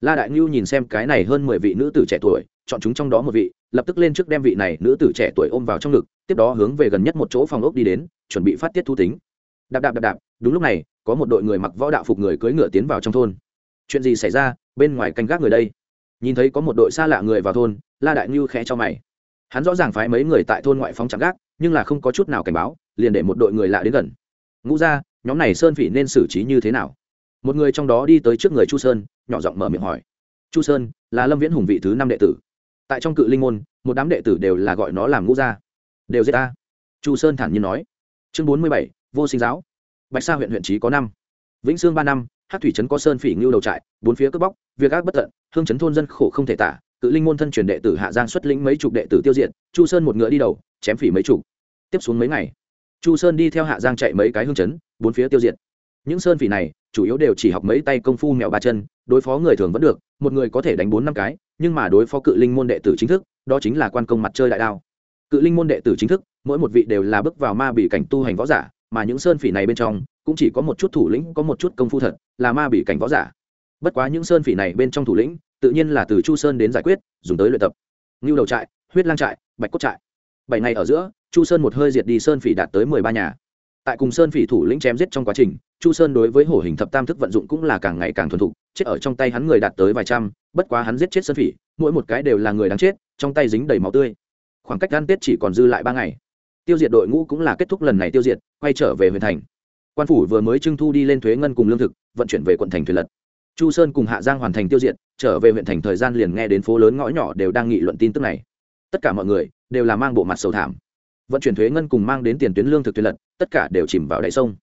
La đại ngưu nhìn xem cái này hơn mười vị nữ tử trẻ tuổi, chọn chúng trong đó một vị, lập tức lên trước đem vị này nữ tử trẻ tuổi ôm vào trong ngực, tiếp đó hướng về gần nhất một chỗ phòng ốc đi đến, chuẩn bị phát tiết thu tính. Đạp đạp đạp đạp, đúng lúc này có một đội người mặc võ đạo phục người cưỡi ngựa tiến vào trong thôn. Chuyện gì xảy ra? Bên ngoài canh gác người đây. Nhìn thấy có một đội xa lạ người vào thôn, la đại ngưu khẽ cho mày. Hắn rõ ràng phái mấy người tại thôn ngoại phóng chạm gác, nhưng là không có chút nào cảnh báo, liền để một đội người lạ đến gần. Ngũ ra nhóm này sơn phỉ nên xử trí như thế nào? Một người trong đó đi tới trước người chu sơn, nhỏ giọng mở miệng hỏi. Chu sơn là lâm viễn hùng vị thứ năm đệ tử. Tại trong cự linh môn, một đám đệ tử đều là gọi nó làm ngũ gia. Đều giết ta. Chu sơn thản nhiên nói. Chương bốn mươi bảy, vô sinh giáo bạch sa huyện huyện trí có năm, vĩnh sương ba năm hát thủy trấn có sơn phỉ ngưu đầu trại, bốn phía cướp bóc, việc ác bất tận, hương trấn thôn dân khổ không thể tả, cự linh môn thân truyền đệ tử hạ giang xuất lĩnh mấy chục đệ tử tiêu diệt, chu sơn một ngựa đi đầu, chém phỉ mấy chục. Tiếp xuống mấy ngày, chu sơn đi theo hạ giang chạy mấy cái hương chấn bốn phía tiêu diệt. Những sơn phỉ này, chủ yếu đều chỉ học mấy tay công phu mèo ba chân, đối phó người thường vẫn được, một người có thể đánh bốn năm cái, nhưng mà đối phó cự linh môn đệ tử chính thức, đó chính là quan công mặt chơi đại đao. Cự linh môn đệ tử chính thức, mỗi một vị đều là bước vào ma bị cảnh tu hành võ giả mà những sơn phỉ này bên trong cũng chỉ có một chút thủ lĩnh, có một chút công phu thật, là ma bị cảnh võ giả. Bất quá những sơn phỉ này bên trong thủ lĩnh, tự nhiên là từ chu sơn đến giải quyết, dùng tới luyện tập. Ngưu đầu trại, huyết lang trại, bạch cốt trại. Bảy ngày ở giữa, chu sơn một hơi diệt đi sơn phỉ đạt tới mười ba nhà. Tại cùng sơn phỉ thủ lĩnh chém giết trong quá trình, chu sơn đối với hổ hình thập tam thức vận dụng cũng là càng ngày càng thuần thục, chết ở trong tay hắn người đạt tới vài trăm, bất quá hắn giết chết sơn phỉ, mỗi một cái đều là người đáng chết, trong tay dính đầy máu tươi. Khoảng cách ăn tết chỉ còn dư lại ba ngày tiêu diệt đội ngũ cũng là kết thúc lần này tiêu diệt, quay trở về huyện thành. Quan phủ vừa mới trưng thu đi lên thuế ngân cùng lương thực, vận chuyển về quận thành thuyền lật. Chu sơn cùng hạ giang hoàn thành tiêu diệt, trở về huyện thành thời gian liền nghe đến phố lớn ngõ nhỏ đều đang nghị luận tin tức này. Tất cả mọi người đều là mang bộ mặt sầu thảm. Vận chuyển thuế ngân cùng mang đến tiền tuyến lương thực thuyền lật, tất cả đều chìm vào đáy sông.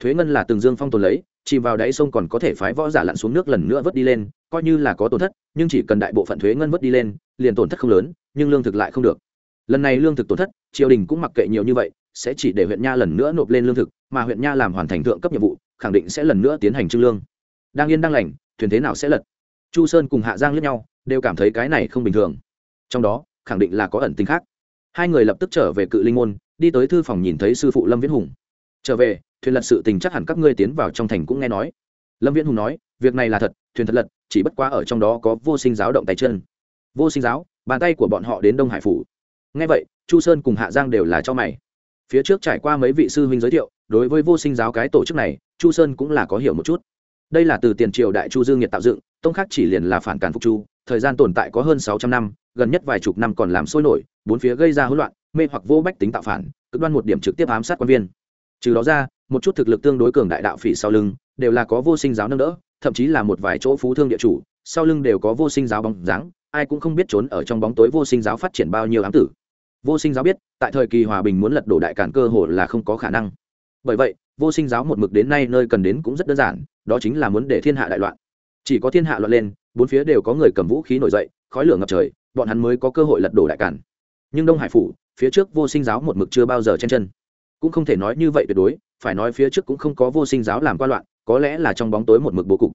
Thuế ngân là từng dương phong tồn lấy, chìm vào đáy sông còn có thể phái võ giả lặn xuống nước lần nữa vớt đi lên, coi như là có tổn thất, nhưng chỉ cần đại bộ phận thuế ngân vớt đi lên, liền tổn thất không lớn, nhưng lương thực lại không được lần này lương thực tổn thất, triều đình cũng mặc kệ nhiều như vậy, sẽ chỉ để huyện nha lần nữa nộp lên lương thực, mà huyện nha làm hoàn thành thượng cấp nhiệm vụ, khẳng định sẽ lần nữa tiến hành trưng lương. Đang yên đang lành, thuyền thế nào sẽ lật? Chu sơn cùng hạ giang lướt nhau, đều cảm thấy cái này không bình thường. Trong đó, khẳng định là có ẩn tính khác. Hai người lập tức trở về cự linh môn, đi tới thư phòng nhìn thấy sư phụ lâm viễn hùng. Trở về, thuyền lật sự tình chắc hẳn các ngươi tiến vào trong thành cũng nghe nói. Lâm viễn hùng nói, việc này là thật, thuyền thật lật, chỉ bất quá ở trong đó có vô sinh giáo động tay chân. Vô sinh giáo, bàn tay của bọn họ đến đông hải phủ nghe vậy, chu sơn cùng hạ giang đều là cho mày. Phía trước trải qua mấy vị sư huynh giới thiệu, đối với vô sinh giáo cái tổ chức này, chu sơn cũng là có hiểu một chút. Đây là từ tiền triều đại chu dương nhiệt tạo dựng, tông khác chỉ liền là phản cản phục chu, thời gian tồn tại có hơn sáu trăm năm, gần nhất vài chục năm còn làm sôi nổi, bốn phía gây ra hỗn loạn, mê hoặc vô bách tính tạo phản, cực đoan một điểm trực tiếp ám sát quan viên. Trừ đó ra, một chút thực lực tương đối cường đại đạo phỉ sau lưng, đều là có vô sinh giáo nâng đỡ, thậm chí là một vài chỗ phú thương địa chủ, sau lưng đều có vô sinh giáo bóng dáng, ai cũng không biết trốn ở trong bóng tối vô sinh giáo phát triển bao nhiêu ám tử vô sinh giáo biết, tại thời kỳ hòa bình muốn lật đổ đại cản cơ hồ là không có khả năng. Bởi vậy, vô sinh giáo một mực đến nay nơi cần đến cũng rất đơn giản, đó chính là muốn để thiên hạ đại loạn. Chỉ có thiên hạ loạn lên, bốn phía đều có người cầm vũ khí nổi dậy, khói lửa ngập trời, bọn hắn mới có cơ hội lật đổ đại cản. Nhưng đông hải phủ, phía trước vô sinh giáo một mực chưa bao giờ chen chân. Cũng không thể nói như vậy tuyệt đối, phải nói phía trước cũng không có vô sinh giáo làm qua loạn, có lẽ là trong bóng tối một mực bố cục.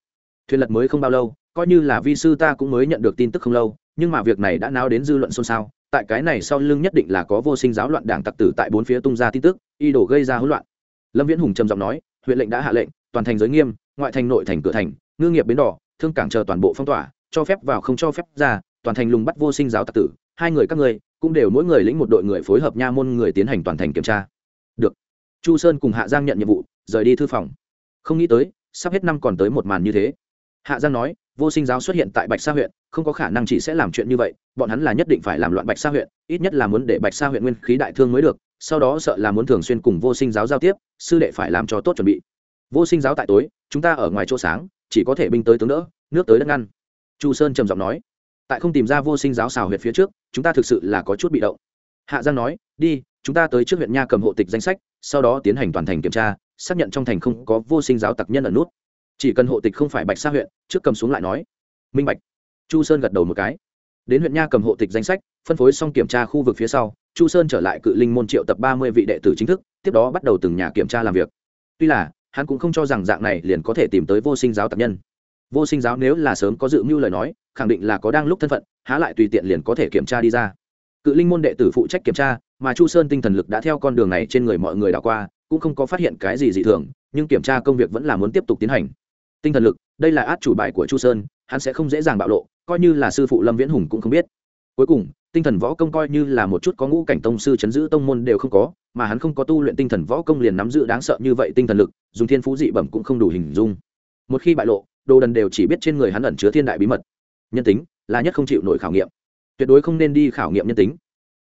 Thuyền lật mới không bao lâu, coi như là vi sư ta cũng mới nhận được tin tức không lâu, nhưng mà việc này đã náo đến dư luận xôn xao tại cái này sau lưng nhất định là có vô sinh giáo loạn đảng tặc tử tại bốn phía tung ra tin tức, y đổ gây ra hỗn loạn. Lâm viễn hùng trầm giọng nói, huyện lệnh đã hạ lệnh, toàn thành giới nghiêm, ngoại thành nội thành cửa thành, ngư nghiệp bến đỏ, thương cảng chờ toàn bộ phong tỏa, cho phép vào không cho phép ra, toàn thành lùng bắt vô sinh giáo tặc tử, hai người các ngươi, cũng đều mỗi người lĩnh một đội người phối hợp nha môn người tiến hành toàn thành kiểm tra. Được. Chu sơn cùng hạ giang nhận nhiệm vụ, rời đi thư phòng. Không nghĩ tới, sắp hết năm còn tới một màn như thế. Hạ giang nói, vô sinh giáo xuất hiện tại bạch sa huyện không có khả năng chỉ sẽ làm chuyện như vậy, bọn hắn là nhất định phải làm loạn bạch sa huyện, ít nhất là muốn để bạch sa huyện nguyên khí đại thương mới được, sau đó sợ là muốn thường xuyên cùng vô sinh giáo giao tiếp, sư đệ phải làm cho tốt chuẩn bị. Vô sinh giáo tại tối, chúng ta ở ngoài chỗ sáng, chỉ có thể binh tới tướng đỡ, nước tới đất ngăn. Chu sơn trầm giọng nói, tại không tìm ra vô sinh giáo xào huyệt phía trước, chúng ta thực sự là có chút bị động. Hạ giang nói, đi, chúng ta tới trước huyện nha cầm hộ tịch danh sách, sau đó tiến hành toàn thành kiểm tra, xác nhận trong thành không có vô sinh giáo tặc nhân ở nút. Chỉ cần hộ tịch không phải bạch sa huyện, trước cầm xuống lại nói. Minh bạch chu sơn gật đầu một cái. Đến huyện nha cầm hộ tịch danh sách, phân phối xong kiểm tra khu vực phía sau, chu sơn trở lại cự linh môn triệu tập ba mươi vị đệ tử chính thức, tiếp đó bắt đầu từng nhà kiểm tra làm việc. Tuy là, hắn cũng không cho rằng dạng này liền có thể tìm tới vô sinh giáo tập nhân. Vô sinh giáo nếu là sớm có dự mưu lời nói, khẳng định là có đang lúc thân phận, há lại tùy tiện liền có thể kiểm tra đi ra. Cự linh môn đệ tử phụ trách kiểm tra, mà chu sơn tinh thần lực đã theo con đường này trên người mọi người đảo qua, cũng không có phát hiện cái gì dị thường, nhưng kiểm tra công việc vẫn là muốn tiếp tục tiến hành. Tinh thần lực, đây là át chủ bài của chu sơn, hắn sẽ không dễ dàng bạo lộ coi như là sư phụ lâm viễn hùng cũng không biết. Cuối cùng, tinh thần võ công coi như là một chút có ngũ cảnh tông sư chấn giữ tông môn đều không có, mà hắn không có tu luyện tinh thần võ công liền nắm giữ đáng sợ như vậy tinh thần lực, dùng thiên phú dị bẩm cũng không đủ hình dung. Một khi bại lộ, đồ đần đều chỉ biết trên người hắn ẩn chứa thiên đại bí mật. Nhân tính là nhất không chịu nổi khảo nghiệm. Tuyệt đối không nên đi khảo nghiệm nhân tính.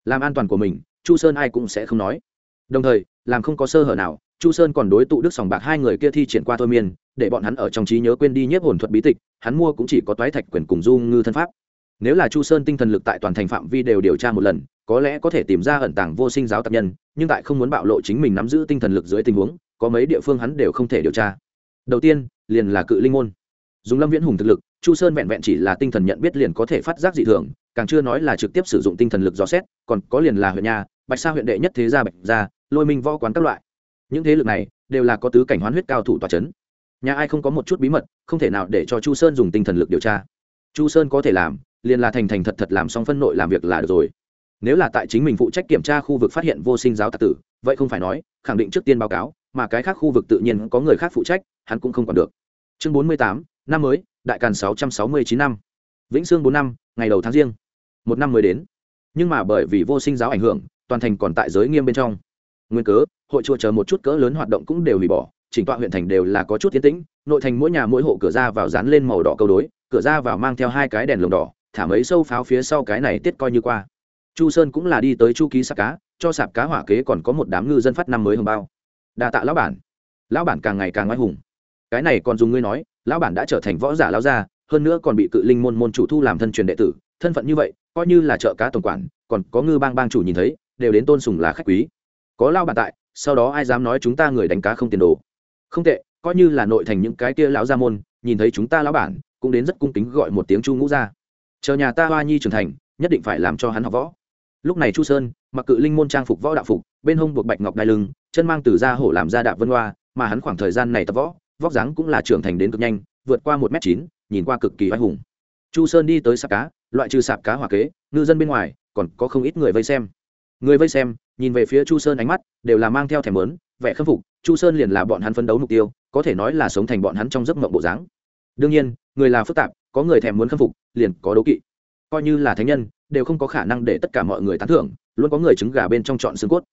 Làm an toàn của mình, chu sơn ai cũng sẽ không nói. Đồng thời, làm không có sơ hở nào, chu sơn còn đối tụ đức sòng bạc hai người kia thi triển qua thôi miên, để bọn hắn ở trong trí nhớ quên đi nhiếp hồn thuật bí tịch hắn mua cũng chỉ có toái thạch quyền cùng du ngư thân pháp. Nếu là chu sơn tinh thần lực tại toàn thành phạm vi đều điều tra một lần, có lẽ có thể tìm ra ẩn tàng vô sinh giáo tập nhân, nhưng tại không muốn bạo lộ chính mình nắm giữ tinh thần lực dưới tình huống, có mấy địa phương hắn đều không thể điều tra. Đầu tiên, liền là cự linh môn. Dùng lâm viễn hùng thực lực, chu sơn vẹn vẹn chỉ là tinh thần nhận biết liền có thể phát giác dị thường, càng chưa nói là trực tiếp sử dụng tinh thần lực dò xét, còn có liền là huyện nhà, bạch sa huyện đệ nhất thế gia bạch gia, lôi minh võ quán các loại. Những thế lực này đều là có tứ cảnh hoán huyết cao thủ tòa c h ấ n nhà ai không có một chút bí mật, không thể nào để cho chu sơn dùng tinh thần lực điều tra. Chu sơn có thể làm, liền là thành thành thật thật làm xong phân nội làm việc là được rồi. Nếu là tại chính mình phụ trách kiểm tra khu vực phát hiện vô sinh giáo tạc tử, vậy không phải nói, khẳng định trước tiên báo cáo, mà cái khác khu vực tự nhiên có người khác phụ trách, hắn cũng không còn được. Chương bốn mươi tám, năm mới, đại càn sáu trăm sáu mươi chín năm. Vĩnh sương bốn năm, ngày đầu tháng riêng. Một năm mới đến. Nhưng mà bởi vì vô sinh giáo ảnh hưởng, toàn thành còn tại giới nghiêm bên trong. Nguyên cớ, hội chùa chờ một chút cỡ lớn hoạt động cũng đều hủy bỏ chỉnh tọa huyện thành đều là có chút tiến tĩnh, nội thành mỗi nhà mỗi hộ cửa ra vào dán lên màu đỏ câu đối, cửa ra vào mang theo hai cái đèn lồng đỏ, thả mấy sâu pháo phía sau cái này tiết coi như qua. Chu sơn cũng là đi tới chu ký sạp cá, cho sạp cá hỏa kế còn có một đám ngư dân phát năm mới hồng bao. Đa tạ lão bản. Lão bản càng ngày càng ngoái hùng. Cái này còn dùng ngươi nói, lão bản đã trở thành võ giả lão gia, hơn nữa còn bị cự linh môn môn chủ thu làm thân truyền đệ tử, thân phận như vậy, coi như là chợ cá tổng quản, còn có ngư bang bang chủ nhìn thấy, đều đến tôn sùng là khách quý. Có lao bản tại, sau đó ai dám nói chúng ta người đánh cá không tiền đồ? Không tệ, coi như là nội thành những cái kia lão gia môn, nhìn thấy chúng ta lão bản, cũng đến rất cung kính gọi một tiếng chu ngũ ra chờ nhà ta hoa nhi trưởng thành, nhất định phải làm cho hắn học võ. Lúc này chu sơn, mặc cự linh môn trang phục võ đạo phục, bên hông buộc bạch ngọc đai lưng, chân mang từ da hổ làm ra đạp vân hoa, mà hắn khoảng thời gian này tập võ, vóc dáng cũng là trưởng thành đến cực nhanh, vượt qua một m chín, nhìn qua cực kỳ oai hùng. Chu sơn đi tới sạp cá, loại trừ sạp cá hỏa kế, ngư dân bên ngoài, còn có không ít người vây xem. Người vây xem, nhìn về phía chu sơn ánh mắt, đều là mang theo thèm lớn vẻ khâm phục, chu sơn liền là bọn hắn phấn đấu mục tiêu, có thể nói là sống thành bọn hắn trong giấc mộng bộ dáng. Đương nhiên, người là phức tạp, có người thèm muốn khâm phục, liền có đố kỵ. Coi như là thánh nhân, đều không có khả năng để tất cả mọi người tán thưởng, luôn có người trứng gà bên trong chọn xương cốt.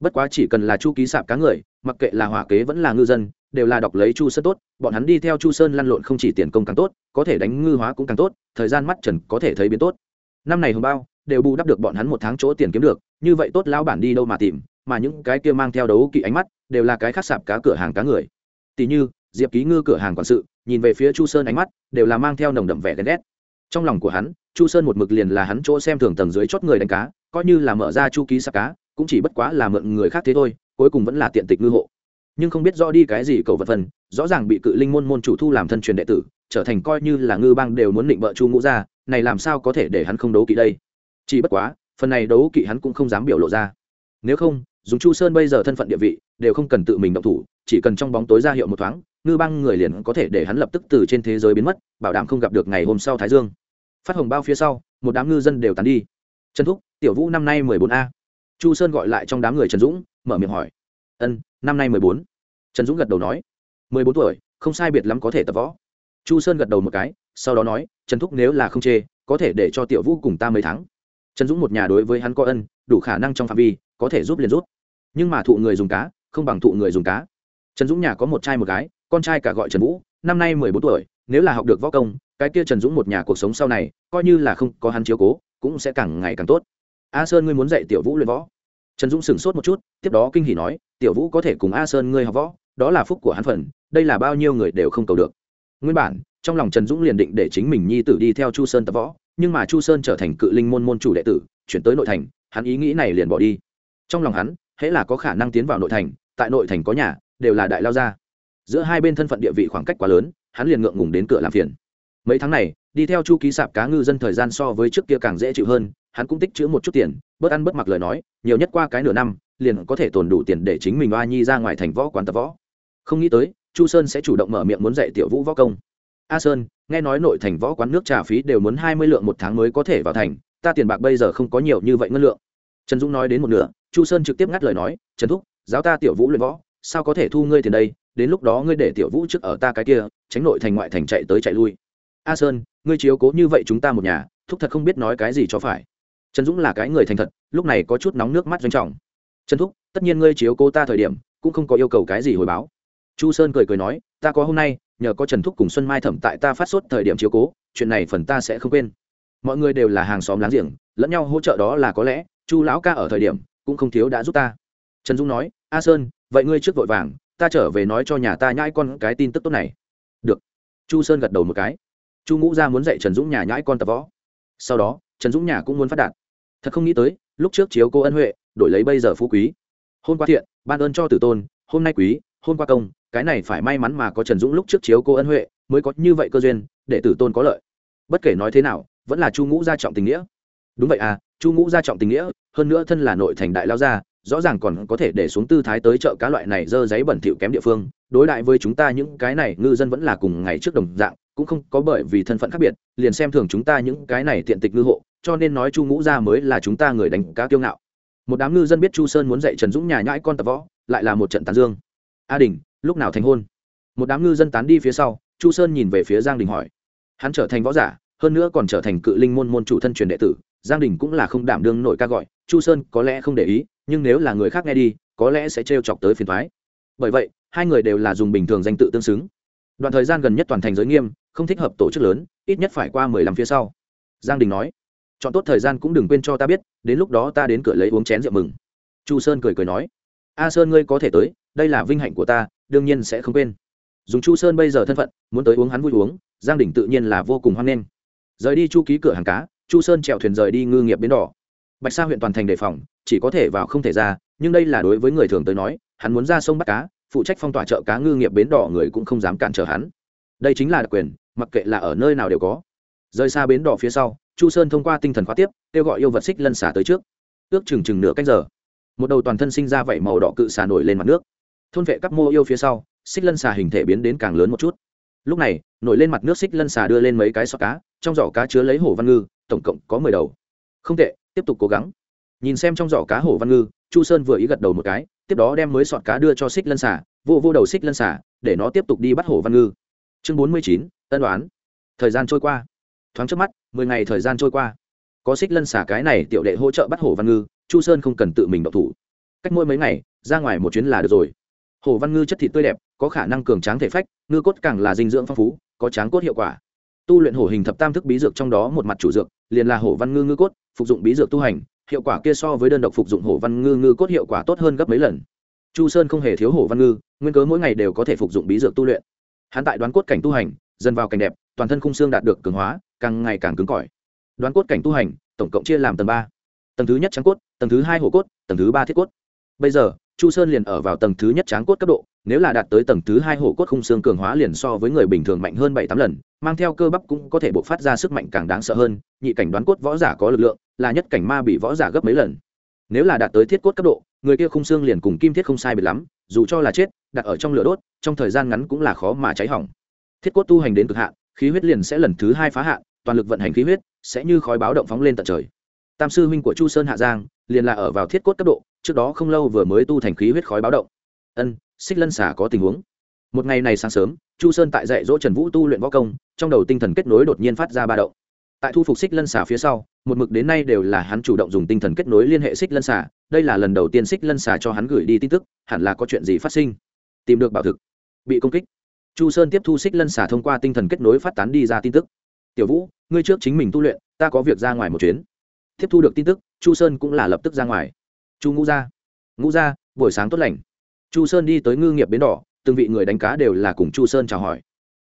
Bất quá chỉ cần là chu ký sạp cá người, mặc kệ là hỏa kế vẫn là ngư dân, đều là đọc lấy chu sơn tốt, bọn hắn đi theo chu sơn lăn lộn không chỉ tiền công càng tốt, có thể đánh ngư hóa cũng càng tốt, thời gian mắt trần có thể thấy biến tốt. Năm này hồng bao, đều bù đắp được bọn hắn một tháng chỗ tiền kiếm được, như vậy tốt lão bản đi đâu mà tìm mà những cái kia mang theo đấu kỵ ánh mắt đều là cái khác sạp cá cửa hàng cá người. Tỷ như, diệp ký ngư cửa hàng quản sự, nhìn về phía chu sơn ánh mắt đều là mang theo nồng đậm vẻ ghen ghét. Trong lòng của hắn, chu sơn một mực liền là hắn chỗ xem thường tầng dưới chót người đánh cá, coi như là mở ra chu ký sạp cá, cũng chỉ bất quá là mượn người khác thế thôi, cuối cùng vẫn là tiện tịch ngư hộ. Nhưng không biết rõ đi cái gì cầu vật phần, rõ ràng bị cự linh môn môn chủ thu làm thân truyền đệ tử, trở thành coi như là ngư bang đều muốn định vợ chu ngũ ra này làm sao có thể để hắn không đấu kỵ đây? Chỉ bất quá, phần này đấu kỵ hắn cũng không dám biểu lộ ra. Nếu không dùng chu sơn bây giờ thân phận địa vị, đều không cần tự mình động thủ, chỉ cần trong bóng tối ra hiệu một thoáng, ngư bang người liền có thể để hắn lập tức từ trên thế giới biến mất, bảo đảm không gặp được ngày hôm sau thái dương. Phát hồng bao phía sau, một đám ngư dân đều tán đi. Trần thúc, tiểu vũ năm nay mười bốn a. Chu sơn gọi lại trong đám người trần dũng, mở miệng hỏi. Ân, năm nay mười bốn. Trần dũng gật đầu nói. Mười bốn tuổi, không sai biệt lắm có thể tập võ. Chu sơn gật đầu một cái, sau đó nói, trần thúc nếu là không chê, có thể để cho tiểu vũ cùng ta mấy tháng. Trần dũng một nhà đối với hắn có ân, đủ khả năng trong phạm vi có thể giúp liền giúp. Nhưng mà thụ người dùng cá, không bằng thụ người dùng cá. Trần dũng nhà có một trai một gái, con trai cả gọi trần vũ, năm nay mười bốn tuổi, nếu là học được võ công, cái kia trần dũng một nhà cuộc sống sau này, coi như là không có hắn chiếu cố, cũng sẽ càng ngày càng tốt. A sơn ngươi muốn dạy tiểu vũ luyện võ? Trần dũng sửng sốt một chút, tiếp đó kinh hỉ nói, tiểu vũ có thể cùng a sơn ngươi học võ, đó là phúc của hắn phần, đây là bao nhiêu người đều không cầu được. Nguyên bản, trong lòng trần dũng liền định để chính mình nhi tử đi theo chu sơn tập võ, nhưng mà chu sơn trở thành cự linh môn môn chủ đệ tử, chuyển tới nội thành, hắn ý nghĩ này liền bỏ đi trong lòng hắn, hễ là có khả năng tiến vào nội thành, tại nội thành có nhà, đều là đại lao gia. Giữa hai bên thân phận địa vị khoảng cách quá lớn, hắn liền ngượng ngùng đến cửa làm phiền. Mấy tháng này, đi theo chu ký sạp cá ngư dân thời gian so với trước kia càng dễ chịu hơn, hắn cũng tích chữ một chút tiền, bớt ăn bớt mặc lời nói, nhiều nhất qua cái nửa năm, liền có thể tồn đủ tiền để chính mình oa nhi ra ngoài thành võ quán tập võ. Không nghĩ tới, chu sơn sẽ chủ động mở miệng muốn dạy tiểu vũ võ công. A sơn, nghe nói nội thành võ quán nước trà phí đều muốn hai mươi lượng một tháng mới có thể vào thành, ta tiền bạc bây giờ không có nhiều như vậy ngân lượng trần dũng nói đến một nửa, chu sơn trực tiếp ngắt lời nói, trần thúc, giáo ta tiểu vũ luyện võ, sao có thể thu ngươi tiền đây? Đến lúc đó ngươi để tiểu vũ trước ở ta cái kia, tránh nội thành ngoại thành chạy tới chạy lui. A sơn, ngươi chiếu cố như vậy chúng ta một nhà, thúc thật không biết nói cái gì cho phải. Trần dũng là cái người thành thật, lúc này có chút nóng nước mắt doanh trọng. Trần thúc, tất nhiên ngươi chiếu cố ta thời điểm, cũng không có yêu cầu cái gì hồi báo. Chu sơn cười cười nói, ta có hôm nay, nhờ có trần thúc cùng xuân mai thẩm tại ta phát sốt thời điểm chiếu cố, chuyện này phần ta sẽ không quên. Mọi người đều là hàng xóm láng giềng, lẫn nhau hỗ trợ đó là có lẽ chu lão ca ở thời điểm, cũng không thiếu đã giúp ta. Trần Dung nói, a sơn, vậy ngươi trước vội vàng, ta trở về nói cho nhà ta nhãi con cái tin tức tốt này. Được. Chu sơn gật đầu một cái. Chu ngũ ra muốn dạy trần dũng nhà nhãi con tập võ. Sau đó, trần dũng nhà cũng muốn phát đạt. Thật không nghĩ tới, lúc trước chiếu cô ân huệ, đổi lấy bây giờ phú quý. Hôm qua thiện, ban ơn cho tử tôn, hôm nay quý, hôm qua công, cái này phải may mắn mà có trần dũng lúc trước chiếu cô ân huệ, mới có như vậy cơ duyên, để tử tôn có lợi. Bất kể nói thế nào, vẫn là chu ngũ gia trọng tình nghĩa đúng vậy à chu ngũ gia trọng tình nghĩa, hơn nữa thân là nội thành đại lao gia, rõ ràng còn có thể để xuống tư thái tới chợ cá loại này dơ giấy bẩn thỉu kém địa phương. Đối đại với chúng ta những cái này, ngư dân vẫn là cùng ngày trước đồng dạng, cũng không có bởi vì thân phận khác biệt, liền xem thường chúng ta những cái này tiện tịch ngư hộ, cho nên nói chu ngũ gia mới là chúng ta người đánh cá kiêu ngạo. Một đám ngư dân biết chu sơn muốn dạy trần dũng nhà nhãi con tập võ, lại là một trận tán dương. A đình, lúc nào thành hôn? Một đám ngư dân tán đi phía sau, chu sơn nhìn về phía giang đình hỏi. Hắn trở thành võ giả, hơn nữa còn trở thành cự linh môn môn chủ thân truyền đệ tử giang đình cũng là không đảm đương nội ca gọi, chu sơn có lẽ không để ý, nhưng nếu là người khác nghe đi, có lẽ sẽ trêu chọc tới phiền thoái bởi vậy, hai người đều là dùng bình thường danh tự tương xứng. Đoạn thời gian gần nhất toàn thành giới nghiêm, không thích hợp tổ chức lớn, ít nhất phải qua mười lăm phía sau. Giang đình nói, chọn tốt thời gian cũng đừng quên cho ta biết, đến lúc đó ta đến cửa lấy uống chén rượu mừng. Chu sơn cười cười nói, a sơn ngươi có thể tới, đây là vinh hạnh của ta, đương nhiên sẽ không quên. Dùng chu sơn bây giờ thân phận, muốn tới uống hắn vui uống, giang đình tự nhiên là vô cùng hoan nghênh. Rời đi chu ký cửa hàng cá chu sơn chèo thuyền rời đi ngư nghiệp bến đỏ. Bạch sa huyện toàn thành đề phòng, chỉ có thể vào không thể ra, nhưng đây là đối với người thường tới nói, hắn muốn ra sông bắt cá, phụ trách phong tỏa chợ cá ngư nghiệp bến đỏ người cũng không dám cản trở hắn. Đây chính là đặc quyền, mặc kệ là ở nơi nào đều có. Rời xa bến đỏ phía sau, chu sơn thông qua tinh thần khóa tiếp, kêu gọi yêu vật xích lân xả tới trước. Ước chừng chừng nửa cách giờ, một đầu toàn thân sinh ra vảy màu đỏ cự xà nổi lên mặt nước. Thôn vệ các mô yêu phía sau, xích lân xà hình thể biến đến càng lớn một chút. Lúc này, nổi lên mặt nước xích lân xà đưa lên mấy cái sọ cá, trong giỏ cá chứa lấy hổ văn ngư tổng cộng có mười đầu. Không tệ, tiếp tục cố gắng. Nhìn xem trong giỏ cá hổ văn ngư, chu sơn vừa ý gật đầu một cái, tiếp đó đem mới sọt cá đưa cho xích lân xả vô vô đầu xích lân xả để nó tiếp tục đi bắt hổ văn ngư. Chương bốn mươi chín tân đoán thời gian trôi qua. Thoáng trước mắt, mười ngày thời gian trôi qua. Có xích lân xả cái này tiểu đệ hỗ trợ bắt hổ văn ngư, chu sơn không cần tự mình độc thủ. Cách mỗi mấy ngày, ra ngoài một chuyến là được rồi. Hổ văn ngư chất thịt tươi đẹp, có khả năng cường tráng thể phách, ngư cốt càng là dinh dưỡng phong phú, có tráng cốt hiệu quả tu luyện hổ hình thập tam thức bí dược trong đó một mặt chủ dược, liền là hổ văn ngư ngư cốt, phục dụng bí dược tu hành, hiệu quả kia so với đơn độc phục dụng hổ văn ngư ngư cốt hiệu quả tốt hơn gấp mấy lần. Chu sơn không hề thiếu hổ văn ngư, nguyên cớ mỗi ngày đều có thể phục dụng bí dược tu luyện. Hắn tại đoán cốt cảnh tu hành, dần vào cảnh đẹp, toàn thân khung xương đạt được cường hóa, càng ngày càng cứng cỏi. Đoán cốt cảnh tu hành, tổng cộng chia làm tầng ba. Tầng thứ nhất trắng cốt, tầng thứ hai hổ cốt, tầng thứ ba thiết cốt. Bây giờ, chu sơn liền ở vào tầng thứ nhất tráng cốt cấp độ, nếu là đạt tới tầng thứ hai hổ cốt khung xương cường hóa liền so với người bình thường mạnh hơn bảy tám lần mang theo cơ bắp cũng có thể bộc phát ra sức mạnh càng đáng sợ hơn, nhị cảnh đoán cốt võ giả có lực lượng, là nhất cảnh ma bị võ giả gấp mấy lần. Nếu là đạt tới thiết cốt cấp độ, người kia khung xương liền cùng kim thiết không sai biệt lắm, dù cho là chết, đặt ở trong lửa đốt, trong thời gian ngắn cũng là khó mà cháy hỏng. Thiết cốt tu hành đến cực hạn, khí huyết liền sẽ lần thứ hai phá hạn, toàn lực vận hành khí huyết, sẽ như khói báo động phóng lên tận trời. Tam sư huynh của chu sơn hạ giang, liền là ở vào thiết cốt cấp độ, trước đó không lâu vừa mới tu thành khí huyết khói báo động. Ân, xích lân xả có tình huống một ngày này sáng sớm, chu sơn tại dạy dỗ trần vũ tu luyện võ công, trong đầu tinh thần kết nối đột nhiên phát ra ba động. Tại thu phục xích lân xả phía sau, một mực đến nay đều là hắn chủ động dùng tinh thần kết nối liên hệ xích lân xả đây là lần đầu tiên xích lân xả cho hắn gửi đi tin tức, hẳn là có chuyện gì phát sinh. Tìm được bảo thực. Bị công kích. Chu sơn tiếp thu xích lân xả thông qua tinh thần kết nối phát tán đi ra tin tức. Tiểu vũ, ngươi trước chính mình tu luyện, ta có việc ra ngoài một chuyến. Tiếp thu được tin tức, chu sơn cũng là lập tức ra ngoài. Chu ngũ gia. Ngũ gia, buổi sáng tốt lành. Chu sơn đi tới ngư nghiệp bến đỏ từng vị người đánh cá đều là cùng chu sơn chào hỏi.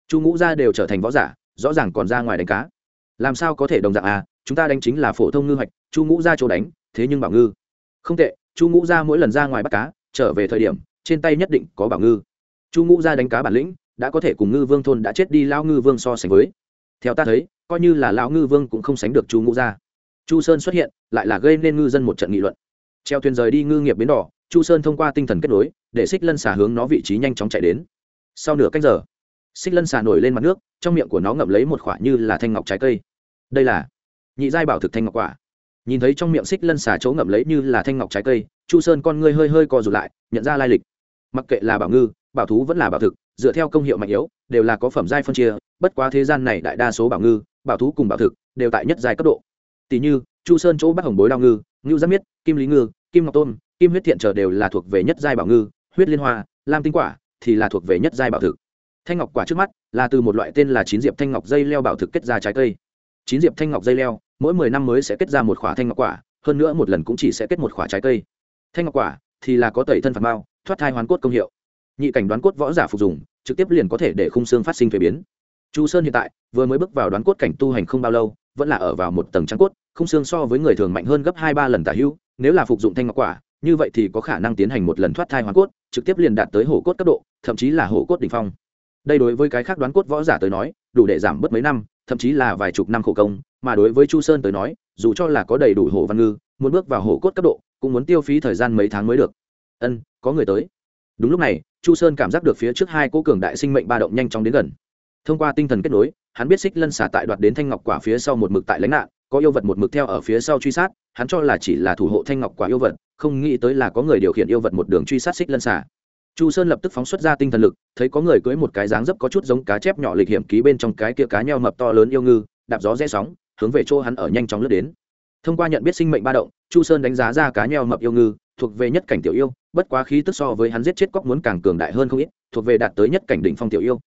Chu ngũ gia đều trở thành võ giả, rõ ràng còn ra ngoài đánh cá. Làm sao có thể đồng dạng à? Chúng ta đánh chính là phổ thông ngư hoạch, chu ngũ gia chỗ đánh, thế nhưng bảo ngư. Không tệ, chu ngũ gia mỗi lần ra ngoài bắt cá, trở về thời điểm, trên tay nhất định có bảo ngư. Chu ngũ gia đánh cá bản lĩnh, đã có thể cùng ngư vương thôn đã chết đi lao ngư vương so sánh với. Theo ta thấy, coi như là lão ngư vương cũng không sánh được chu ngũ gia. Chu sơn xuất hiện, lại là gây nên ngư dân một trận nghị luận. Treo thuyền rời đi ngư nghiệp bến đỏ chu sơn thông qua tinh thần kết nối, để xích lân xà hướng nó vị trí nhanh chóng chạy đến. Sau nửa cách giờ, xích lân xà nổi lên mặt nước, trong miệng của nó ngậm lấy một khoả như là thanh ngọc trái cây. Đây là nhị giai bảo thực thanh ngọc quả. Nhìn thấy trong miệng xích lân xà chỗ ngậm lấy như là thanh ngọc trái cây, chu sơn con ngươi hơi hơi co rụt lại, nhận ra lai lịch. Mặc kệ là bảo ngư, bảo thú vẫn là bảo thực, dựa theo công hiệu mạnh yếu, đều là có phẩm giai phân chia, bất quá thế gian này đại đa số bảo ngư, bảo thú cùng bảo thực đều tại nhất giai cấp độ. Tỷ như, chu sơn chỗ bắc hồng bối đao ngư, ngưu giáp miết, kim lý ngư, kim ngọc tôn kim huyết thiện trở đều là thuộc về nhất giai bảo ngư, huyết liên hoa, lam tinh quả thì là thuộc về nhất giai bảo thực. Thanh ngọc quả trước mắt là từ một loại tên là chín diệp thanh ngọc dây leo bảo thực kết ra trái cây. Chín diệp thanh ngọc dây leo, mỗi mười năm mới sẽ kết ra một khỏa thanh ngọc quả, hơn nữa một lần cũng chỉ sẽ kết một khỏa trái cây. Thanh ngọc quả thì là có tẩy thân phạt mao, thoát thai hoàn cốt công hiệu. Nhị cảnh đoán cốt võ giả phục dùng trực tiếp liền có thể để khung xương phát sinh thuế biến. Chu sơn hiện tại vừa mới bước vào đoán cốt cảnh tu hành không bao lâu, vẫn là ở vào một tầng trắng cốt, khung xương so với người thường mạnh hơn gấp hai ba lần tả hữu, nếu là phục dụng thanh ngọc quả như vậy thì có khả năng tiến hành một lần thoát thai hoàn cốt, trực tiếp liền đạt tới hổ cốt cấp độ, thậm chí là hổ cốt đ ỉ n h phong. Đây đối với cái khác đoán cốt võ giả tới nói, đủ để giảm bớt mấy năm, thậm chí là vài chục năm khổ công, mà đối với chu sơn tới nói, dù cho là có đầy đủ hổ văn ngư, muốn bước vào hổ cốt cấp độ, cũng muốn tiêu phí thời gian mấy tháng mới được. Ân, có người tới. Đúng lúc này, chu sơn cảm giác được phía trước hai cô cường đại sinh mệnh ba động nhanh chóng đến gần. Thông qua tinh thần kết nối, hắn biết xích lân xả tại đoạt đến thanh ngọc quả phía sau một mực tại lánh nạn, có yêu vật một mực theo ở phía sau truy sát, hắn cho là chỉ là thủ hộ thanh ngọc quả yêu vật không nghĩ tới là có người điều khiển yêu vật một đường truy sát xích lân xả chu sơn lập tức phóng xuất ra tinh thần lực, thấy có người cưới một cái dáng dấp có chút giống cá chép nhỏ lịch hiểm ký bên trong cái kia cá nheo mập to lớn yêu ngư, đạp gió rẽ sóng, hướng về chỗ hắn ở nhanh chóng lướt đến. Thông qua nhận biết sinh mệnh ba động, chu sơn đánh giá ra cá nheo mập yêu ngư, thuộc về nhất cảnh tiểu yêu, bất quá khí tức so với hắn giết chết cóc muốn càng cường đại hơn không ít, thuộc về đạt tới nhất cảnh đỉnh phong tiểu yêu.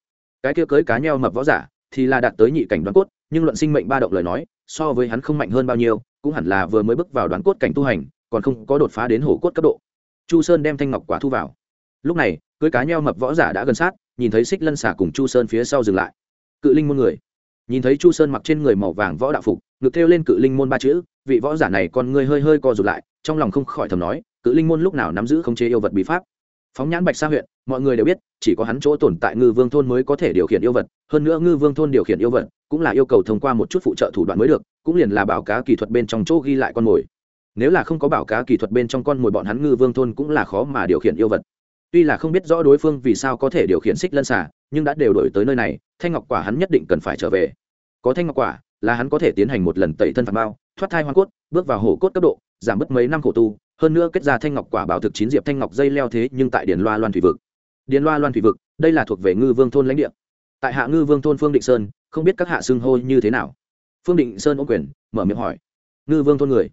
Cái kia cưới cá nheo mập võ giả, thì là đạt tới nhị cảnh đoán cốt, nhưng luận sinh mệnh ba động lời nói, so với hắn không mạnh hơn bao nhiêu, cũng hẳn là vừa mới bước vào đoán cốt cảnh tu hành còn không có đột phá đến hổ cốt cấp độ. Chu sơn đem thanh ngọc quả thu vào. Lúc này, cưới cá nheo mập võ giả đã gần sát, nhìn thấy xích lân xả cùng chu sơn phía sau dừng lại. Cự linh môn người. Nhìn thấy chu sơn mặc trên người màu vàng võ đạo phục, ngực thêu lên cự linh môn ba chữ, vị võ giả này con ngươi hơi hơi co rụt lại, trong lòng không khỏi thầm nói, cự linh môn lúc nào nắm giữ khống chế yêu vật bí pháp? Phóng nhãn bạch sa huyện, mọi người đều biết, chỉ có hắn chỗ tồn tại ngư vương thôn mới có thể điều khiển yêu vật, hơn nữa ngư vương thôn điều khiển yêu vật, cũng là yêu cầu thông qua một chút phụ trợ thủ đoạn mới được, cũng liền là bảo cá kỹ thuật bên trong chỗ ghi lại con mồi nếu là không có bảo cá kỹ thuật bên trong con mồi bọn hắn ngư vương thôn cũng là khó mà điều khiển yêu vật. Tuy là không biết rõ đối phương vì sao có thể điều khiển xích lân xả nhưng đã đều đổi tới nơi này, thanh ngọc quả hắn nhất định cần phải trở về. Có thanh ngọc quả là hắn có thể tiến hành một lần tẩy thân phạt bao thoát thai hoa cốt, bước vào hổ cốt cấp độ, giảm bớt mấy năm khổ tu, hơn nữa kết ra thanh ngọc quả bảo thực chín diệp thanh ngọc dây leo thế nhưng tại điền loa loan thủy vực. Điền loa loan thủy vực, đây là thuộc về ngư vương thôn lãnh địa. Tại hạ ngư vương thôn phương định sơn, không biết các hạ xưng hô như thế nào. Phương định sơn ô quyền, mở miệng hỏi. Ngư vương thôn người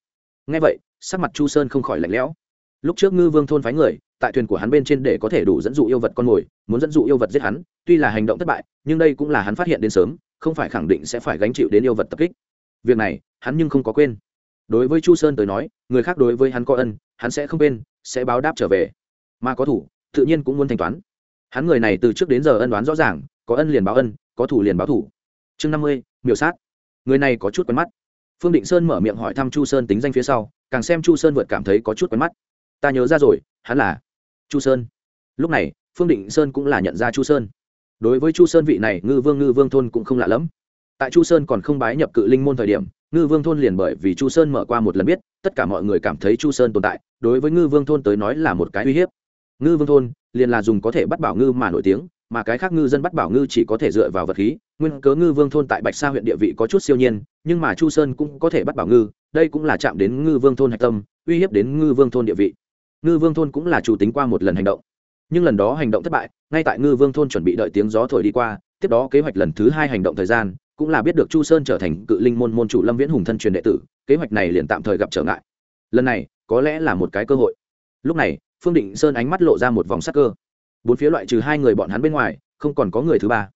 ngay vậy, sắc mặt chu sơn không khỏi lạnh lẽo. Lúc trước ngư vương thôn phái người, tại thuyền của hắn bên trên để có thể đủ dẫn dụ yêu vật con mồi, muốn dẫn dụ yêu vật giết hắn, tuy là hành động thất bại, nhưng đây cũng là hắn phát hiện đến sớm, không phải khẳng định sẽ phải gánh chịu đến yêu vật tập kích. Việc này, hắn nhưng không có quên. Đối với chu sơn tới nói, người khác đối với hắn có ân, hắn sẽ không quên, sẽ báo đáp trở về. Mà có thủ, tự nhiên cũng muốn thanh toán. Hắn người này từ trước đến giờ ân đoán rõ ràng, có ân liền báo ân, có thủ liền báo thủ. Chương năm mươi, miểu sát. Người này có chút quen mắt phương định sơn mở miệng hỏi thăm chu sơn tính danh phía sau, càng xem chu sơn vượt cảm thấy có chút quen mắt. Ta nhớ ra rồi, hắn là chu sơn. Lúc này, phương định sơn cũng là nhận ra chu sơn. Đối với chu sơn vị này, ngư vương ngư vương thôn cũng không lạ lẫm tại chu sơn còn không bái nhập cự linh môn thời điểm, ngư vương thôn liền bởi vì chu sơn mở qua một lần biết, tất cả mọi người cảm thấy chu sơn tồn tại, đối với ngư vương thôn tới nói là một cái uy hiếp. Ngư vương thôn liền là dùng có thể bắt bảo ngư mà nổi tiếng, mà cái khác ngư dân bắt bảo ngư chỉ có thể dựa vào vật khí nguyên cớ ngư vương thôn tại bạch sa huyện địa vị có chút siêu nhiên, nhưng mà chu sơn cũng có thể bắt bảo ngư, đây cũng là chạm đến ngư vương thôn hạch tâm, uy hiếp đến ngư vương thôn địa vị. Ngư vương thôn cũng là chủ tính qua một lần hành động. Nhưng lần đó hành động thất bại, ngay tại ngư vương thôn chuẩn bị đợi tiếng gió thổi đi qua, tiếp đó kế hoạch lần thứ hai hành động thời gian, cũng là biết được chu sơn trở thành cự linh môn môn chủ lâm viễn hùng thân truyền đệ tử, kế hoạch này liền tạm thời gặp trở ngại. Lần này, có lẽ là một cái cơ hội. Lúc này, phương định sơn ánh mắt lộ ra một vòng sắc cơ. Bốn phía loại trừ hai người bọn hắn bên ngoài, không còn có người thứ ba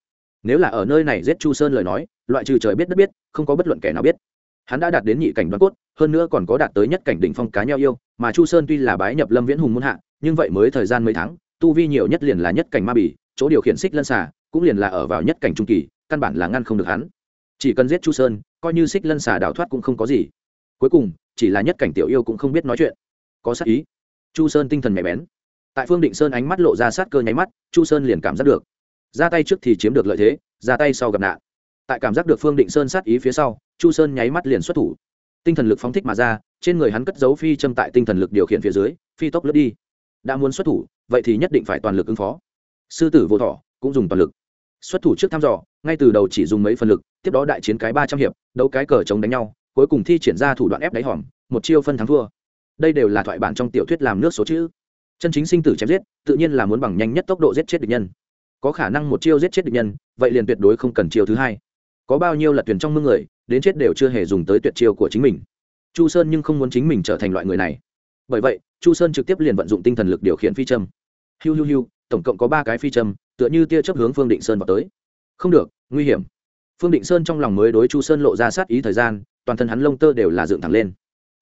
nếu là ở nơi này giết chu sơn lời nói, loại trừ trời biết đất biết, không có bất luận kẻ nào biết. Hắn đã đạt đến nhị cảnh đoán cốt, hơn nữa còn có đạt tới nhất cảnh đỉnh phong cá nhau yêu, mà chu sơn tuy là bái nhập lâm viễn hùng muôn hạ, nhưng vậy mới thời gian mấy tháng, tu vi nhiều nhất liền là nhất cảnh ma bỉ chỗ điều khiển xích lân xà cũng liền là ở vào nhất cảnh trung kỳ, căn bản là ngăn không được hắn. Chỉ cần giết chu sơn, coi như xích lân xà đào thoát cũng không có gì. Cuối cùng, chỉ là nhất cảnh tiểu yêu cũng không biết nói chuyện. Có sát ý. Chu sơn tinh thần nhạy bén. Tại phương định sơn ánh mắt lộ ra sát cơ nháy mắt, chu sơn liền cảm giác được ra tay trước thì chiếm được lợi thế, ra tay sau gặp nạn. Tại cảm giác được phương định sơn sát ý phía sau, chu sơn nháy mắt liền xuất thủ. Tinh thần lực phóng thích mà ra, trên người hắn cất dấu phi châm tại tinh thần lực điều khiển phía dưới, phi tốc lướt đi. Đã muốn xuất thủ, vậy thì nhất định phải toàn lực ứng phó. Sư tử vô thọ, cũng dùng toàn lực. Xuất thủ trước thăm dò, ngay từ đầu chỉ dùng mấy phần lực, tiếp đó đại chiến cái ba trăm hiệp, đấu cái cờ chống đánh nhau, cuối cùng thi triển ra thủ đoạn ép đáy hòm, một chiêu phân thắng thua. Đây đều là thoại bản trong tiểu thuyết làm nước số chữ. Chân chính sinh tử chém giết, tự nhiên là muốn bằng nhanh nhất tốc độ giết chết địch nhân có khả năng một chiêu giết chết địch nhân, vậy liền tuyệt đối không cần chiêu thứ hai. Có bao nhiêu lật tuyển trong mương người, đến chết đều chưa hề dùng tới tuyệt chiêu của chính mình. Chu sơn nhưng không muốn chính mình trở thành loại người này. Bởi vậy, chu sơn trực tiếp liền vận dụng tinh thần lực điều khiển phi châm. Hiu hiu hiu, tổng cộng có ba cái phi châm, tựa như tia chấp hướng phương định sơn vào tới. Không được, nguy hiểm. Phương định sơn trong lòng mới đối chu sơn lộ ra sát ý thời gian, toàn thân hắn lông tơ đều là dựng thẳng lên.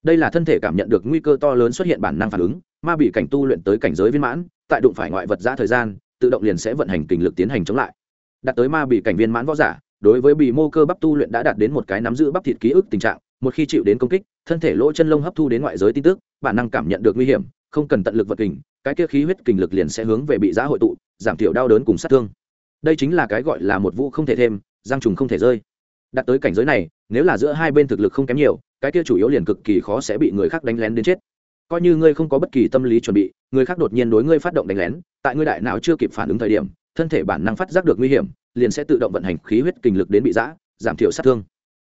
Đây là thân thể cảm nhận được nguy cơ to lớn xuất hiện bản năng phản ứng, ma bị cảnh tu luyện tới cảnh giới viên mãn, tại đụng phải ngoại vật giã thời gian tự động liền sẽ vận hành kình lực tiến hành chống lại. Đạt tới ma bị cảnh viên mãn võ giả, đối với bị mô cơ bắp tu luyện đã đạt đến một cái nắm giữ bắp thịt ký ức tình trạng, một khi chịu đến công kích, thân thể lỗ chân lông hấp thu đến ngoại giới tin tức, bản năng cảm nhận được nguy hiểm, không cần tận lực vật kình, cái kia khí huyết kình lực liền sẽ hướng về bị giá hội tụ, giảm thiểu đau đớn cùng sát thương. Đây chính là cái gọi là một vụ không thể thêm giang trùng không thể rơi. Đạt tới cảnh giới này, nếu là giữa hai bên thực lực không kém nhiều, cái kia chủ yếu liền cực kỳ khó sẽ bị người khác đánh lén đến chết coi như ngươi không có bất kỳ tâm lý chuẩn bị, người khác đột nhiên đối ngươi phát động đánh lén, tại ngươi đại não chưa kịp phản ứng thời điểm, thân thể bản năng phát giác được nguy hiểm, liền sẽ tự động vận hành khí huyết kinh lực đến bị giã, giảm thiểu sát thương.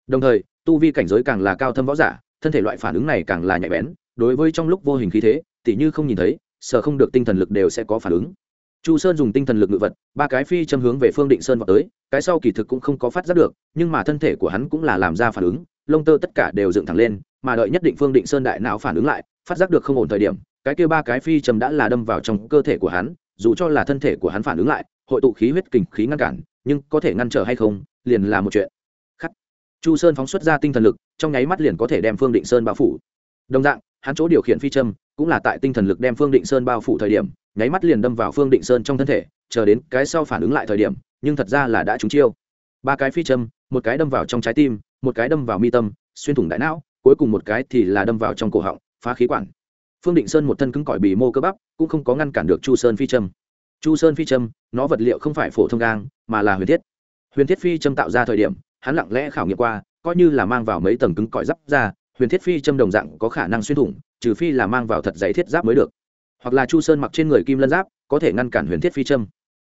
Đồng thời, tu vi cảnh giới càng là cao thâm võ giả, thân thể loại phản ứng này càng là nhạy bén, đối với trong lúc vô hình khí thế, tỉ như không nhìn thấy, sợ không được tinh thần lực đều sẽ có phản ứng. Chu sơn dùng tinh thần lực ngự vật, ba cái phi châm hướng về phương định sơn vào tới, cái sau kỳ thực cũng không có phát giác được, nhưng mà thân thể của hắn cũng là làm ra phản ứng, lông tơ tất cả đều dựng thẳng lên, mà đợi nhất định phương định sơn đại não phản ứng lại phát giác được không ổn thời điểm, cái kia ba cái phi châm đã là đâm vào trong cơ thể của hắn, dù cho là thân thể của hắn phản ứng lại, hội tụ khí huyết kình khí ngăn cản, nhưng có thể ngăn trở hay không, liền là một chuyện. Khắc. Chu sơn phóng xuất ra tinh thần lực, trong nháy mắt liền có thể đem phương định sơn bao phủ. Đồng dạng, hắn chỗ điều khiển phi châm cũng là tại tinh thần lực đem phương định sơn bao phủ thời điểm, nháy mắt liền đâm vào phương định sơn trong thân thể, chờ đến cái sau phản ứng lại thời điểm, nhưng thật ra là đã trúng chiêu. Ba cái phi châm, một cái đâm vào trong trái tim, một cái đâm vào mi tâm, xuyên thủng đại não, cuối cùng một cái thì là đâm vào trong cổ họng phá khí quản. Phương định sơn một thân cứng cỏi bì mô cơ bắp, cũng không có ngăn cản được chu sơn phi châm. Chu sơn phi châm, nó vật liệu không phải phổ thông gang, mà là huyền thiết. Huyền thiết phi châm tạo ra thời điểm, hắn lặng lẽ khảo nghiệm qua, coi như là mang vào mấy tầng cứng cỏi giáp ra, huyền thiết phi châm đồng dạng có khả năng xuyên thủng, trừ phi là mang vào thật giấy thiết giáp mới được. Hoặc là chu sơn mặc trên người kim lân giáp, có thể ngăn cản huyền thiết phi châm.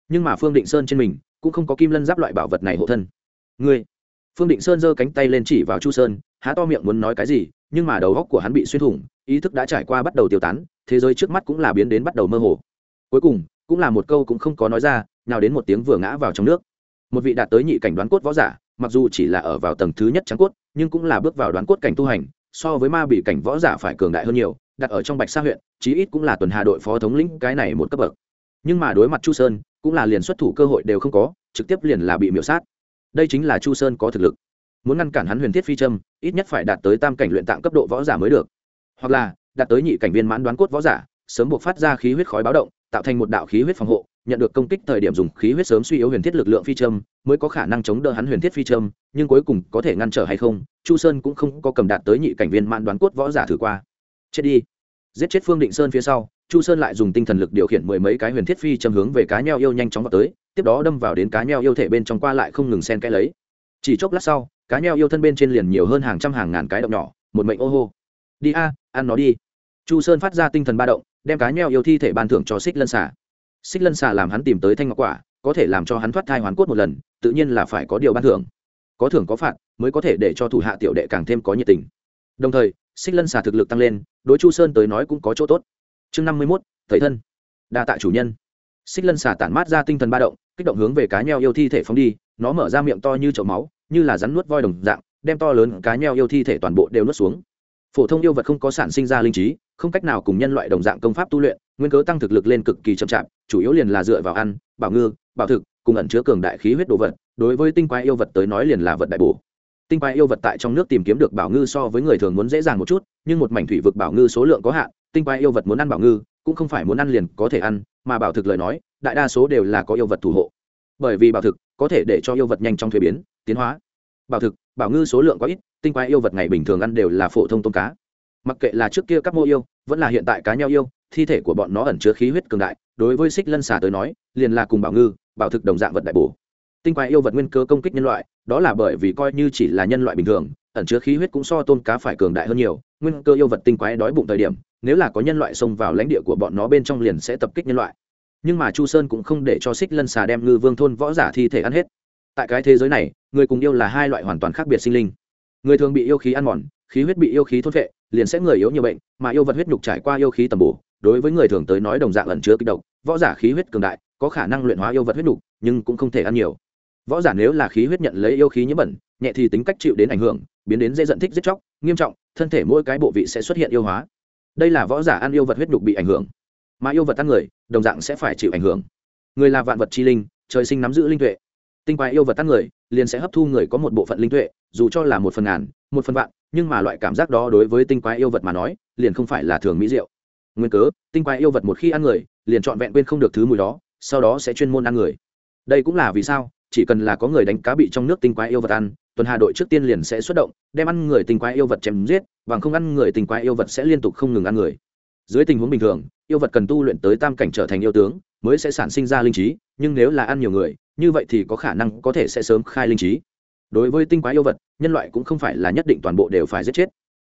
Nhưng mà phương định sơn trên mình, cũng không có kim lân giáp loại bảo vật này hộ thân. Ngươi! Phương định sơn giơ cánh tay lên chỉ vào chu sơn, há to miệng muốn nói cái gì, nhưng mà đầu góc của hắn bị xuyên thủng ý thức đã trải qua bắt đầu tiêu tán thế giới trước mắt cũng là biến đến bắt đầu mơ hồ. Cuối cùng cũng là một câu cũng không có nói ra nào đến một tiếng vừa ngã vào trong nước. Một vị đạt tới nhị cảnh đoán cốt võ giả mặc dù chỉ là ở vào tầng thứ nhất trắng cốt nhưng cũng là bước vào đoán cốt cảnh tu hành so với ma bị cảnh võ giả phải cường đại hơn nhiều đặt ở trong bạch sa huyện chí ít cũng là tuần hà đội phó thống lĩnh cái này một cấp bậc. Nhưng mà đối mặt chu sơn cũng là liền xuất thủ cơ hội đều không có trực tiếp liền là bị miễu sát. Đây chính là chu sơn có thực lực. Muốn ngăn cản hắn huyền thiết phi trâm, ít nhất phải đạt tới tam cảnh luyện tạng cấp độ võ giả mới được hoặc là đạt tới nhị cảnh viên mãn đoán cốt võ giả, sớm buộc phát ra khí huyết khói báo động, tạo thành một đạo khí huyết phòng hộ, nhận được công kích thời điểm dùng khí huyết sớm suy yếu huyền thiết lực lượng phi châm, mới có khả năng chống đỡ hắn huyền thiết phi châm, nhưng cuối cùng có thể ngăn trở hay không, chu sơn cũng không có cầm đạt tới nhị cảnh viên mãn đoán cốt võ giả thử qua. Chết đi. Giết chết phương định sơn phía sau, chu sơn lại dùng tinh thần lực điều khiển mười mấy cái huyền thiết phi châm hướng về cá nheo yêu nhanh chóng vào tới, tiếp đó đâm vào đến cá nheo yêu thể bên trong qua lại không ngừng sen cái lấy. Chỉ chốc lát sau, cá nheo yêu thân bên trên liền nhiều hơn hàng trăm hàng ngàn cái động nhỏ, một mệnh ô hô. Đi a ăn nó đi. Chu sơn phát ra tinh thần ba động, đem cá nheo yêu thi thể ban thưởng cho xích lân Xà. xích lân Xà làm hắn tìm tới thanh ngọc quả, có thể làm cho hắn thoát thai hoàn cốt một lần, tự nhiên là phải có điều ban thưởng. Có thưởng có phạt, mới có thể để cho thủ hạ tiểu đệ càng thêm có nhiệt tình. Đồng thời, xích lân Xà thực lực tăng lên, đối chu sơn tới nói cũng có chỗ tốt. Chương năm mươi mốt, thầy thân. Đa tạ chủ nhân. Xích lân Xà tản mát ra tinh thần ba động, kích động hướng về cá nheo yêu thi thể phóng đi, nó mở ra miệng to như chậu máu, như là rắn nuốt voi đồng dạng, đem to lớn cá nheo yêu thi thể toàn bộ đều nuốt xuống phổ thông yêu vật không có sản sinh ra linh trí, không cách nào cùng nhân loại đồng dạng công pháp tu luyện, nguyên cớ tăng thực lực lên cực kỳ chậm chạp, chủ yếu liền là dựa vào ăn, bảo ngư, bảo thực, cùng ẩn chứa cường đại khí huyết đồ vật, đối với tinh quái yêu vật tới nói liền là vật đại bổ. Tinh quái yêu vật tại trong nước tìm kiếm được bảo ngư so với người thường muốn dễ dàng một chút, nhưng một mảnh thủy vực bảo ngư số lượng có hạn, tinh quái yêu vật muốn ăn bảo ngư, cũng không phải muốn ăn liền có thể ăn, mà bảo thực lời nói, đại đa số đều là có yêu vật thủ hộ. Bởi vì bảo thực có thể để cho yêu vật nhanh trong thuế biến, tiến hóa. Bảo thực, bảo ngư số lượng có ít tinh quái yêu vật ngày bình thường ăn đều là phổ thông tôm cá. Mặc kệ là trước kia các mô yêu, vẫn là hiện tại cá nhau yêu, thi thể của bọn nó ẩn chứa khí huyết cường đại, đối với xích lân xà tới nói, liền là cùng bảo ngư, bảo thực đồng dạng vật đại bổ. Tinh quái yêu vật nguyên cơ công kích nhân loại, đó là bởi vì coi như chỉ là nhân loại bình thường, ẩn chứa khí huyết cũng so tôm cá phải cường đại hơn nhiều, nguyên cơ yêu vật tinh quái đói bụng thời điểm, nếu là có nhân loại xông vào lãnh địa của bọn nó bên trong liền sẽ tập kích nhân loại. Nhưng mà chu sơn cũng không để cho xích lân xà đem ngư vương thôn võ giả thi thể ăn hết. Tại cái thế giới này, người cùng yêu là hai loại hoàn toàn khác biệt sinh linh người thường bị yêu khí ăn mòn, khí huyết bị yêu khí thốt vệ liền sẽ người yếu nhiều bệnh, mà yêu vật huyết nhục trải qua yêu khí tầm bổ, đối với người thường tới nói đồng dạng ẩn chứa kích độc. Võ giả khí huyết cường đại, có khả năng luyện hóa yêu vật huyết nhục, nhưng cũng không thể ăn nhiều. Võ giả nếu là khí huyết nhận lấy yêu khí nhiễm bẩn, nhẹ thì tính cách chịu đến ảnh hưởng, biến đến dễ dẫn thích giết chóc, nghiêm trọng, thân thể mỗi cái bộ vị sẽ xuất hiện yêu hóa. Đây là võ giả ăn yêu vật huyết nhục bị ảnh hưởng. Mà yêu vật ăn người, đồng dạng sẽ phải chịu ảnh hưởng. Người là vạn vật chi linh, trời sinh nắm giữ linh tuệ. Tinh quái yêu vật ăn người, liền sẽ hấp thu người có một bộ phận linh tuệ dù cho là một phần ngàn, một phần vạn, nhưng mà loại cảm giác đó đối với tinh quái yêu vật mà nói, liền không phải là thường mỹ diệu. Nguyên cớ, tinh quái yêu vật một khi ăn người, liền trọn vẹn quên không được thứ mùi đó, sau đó sẽ chuyên môn ăn người. Đây cũng là vì sao, chỉ cần là có người đánh cá bị trong nước tinh quái yêu vật ăn, tuần hà đội trước tiên liền sẽ xuất động, đem ăn người tinh quái yêu vật chém giết, bằng không ăn người tinh quái yêu vật sẽ liên tục không ngừng ăn người. Dưới tình huống bình thường, yêu vật cần tu luyện tới tam cảnh trở thành yêu tướng, mới sẽ sản sinh ra linh trí, nhưng nếu là ăn nhiều người, như vậy thì có khả năng có thể sẽ sớm khai linh trí đối với tinh quái yêu vật, nhân loại cũng không phải là nhất định toàn bộ đều phải giết chết.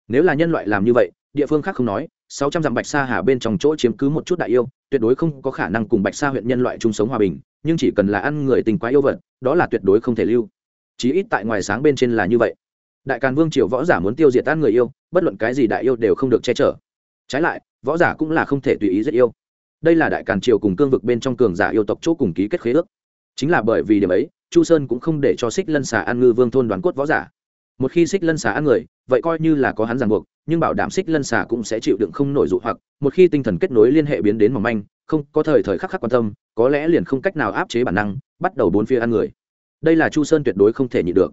Nếu là nhân loại làm như vậy, địa phương khác không nói, sáu trăm dặm bạch sa hà bên trong chỗ chiếm cứ một chút đại yêu, tuyệt đối không có khả năng cùng bạch sa huyện nhân loại chung sống hòa bình, nhưng chỉ cần là ăn người tinh quái yêu vật, đó là tuyệt đối không thể lưu. Chí ít tại ngoài sáng bên trên là như vậy. Đại càn vương triều võ giả muốn tiêu diệt tan người yêu, bất luận cái gì đại yêu đều không được che chở. Trái lại, võ giả cũng là không thể tùy ý giết yêu. Đây là đại càn triều cùng cương vực bên trong cường giả yêu tộc chỗ cùng ký kết khế ước. Chính là bởi vì điểm ấy chu sơn cũng không để cho xích lân xà ăn ngư vương thôn đoàn cốt võ giả. Một khi xích lân xà ăn người, vậy coi như là có hắn ràng buộc, nhưng bảo đảm xích lân xà cũng sẽ chịu đựng không nổi dụ hoặc, một khi tinh thần kết nối liên hệ biến đến mỏng manh, không, có thời thời khắc khắc quan tâm, có lẽ liền không cách nào áp chế bản năng, bắt đầu bốn phía ăn người. Đây là chu sơn tuyệt đối không thể nhịn được.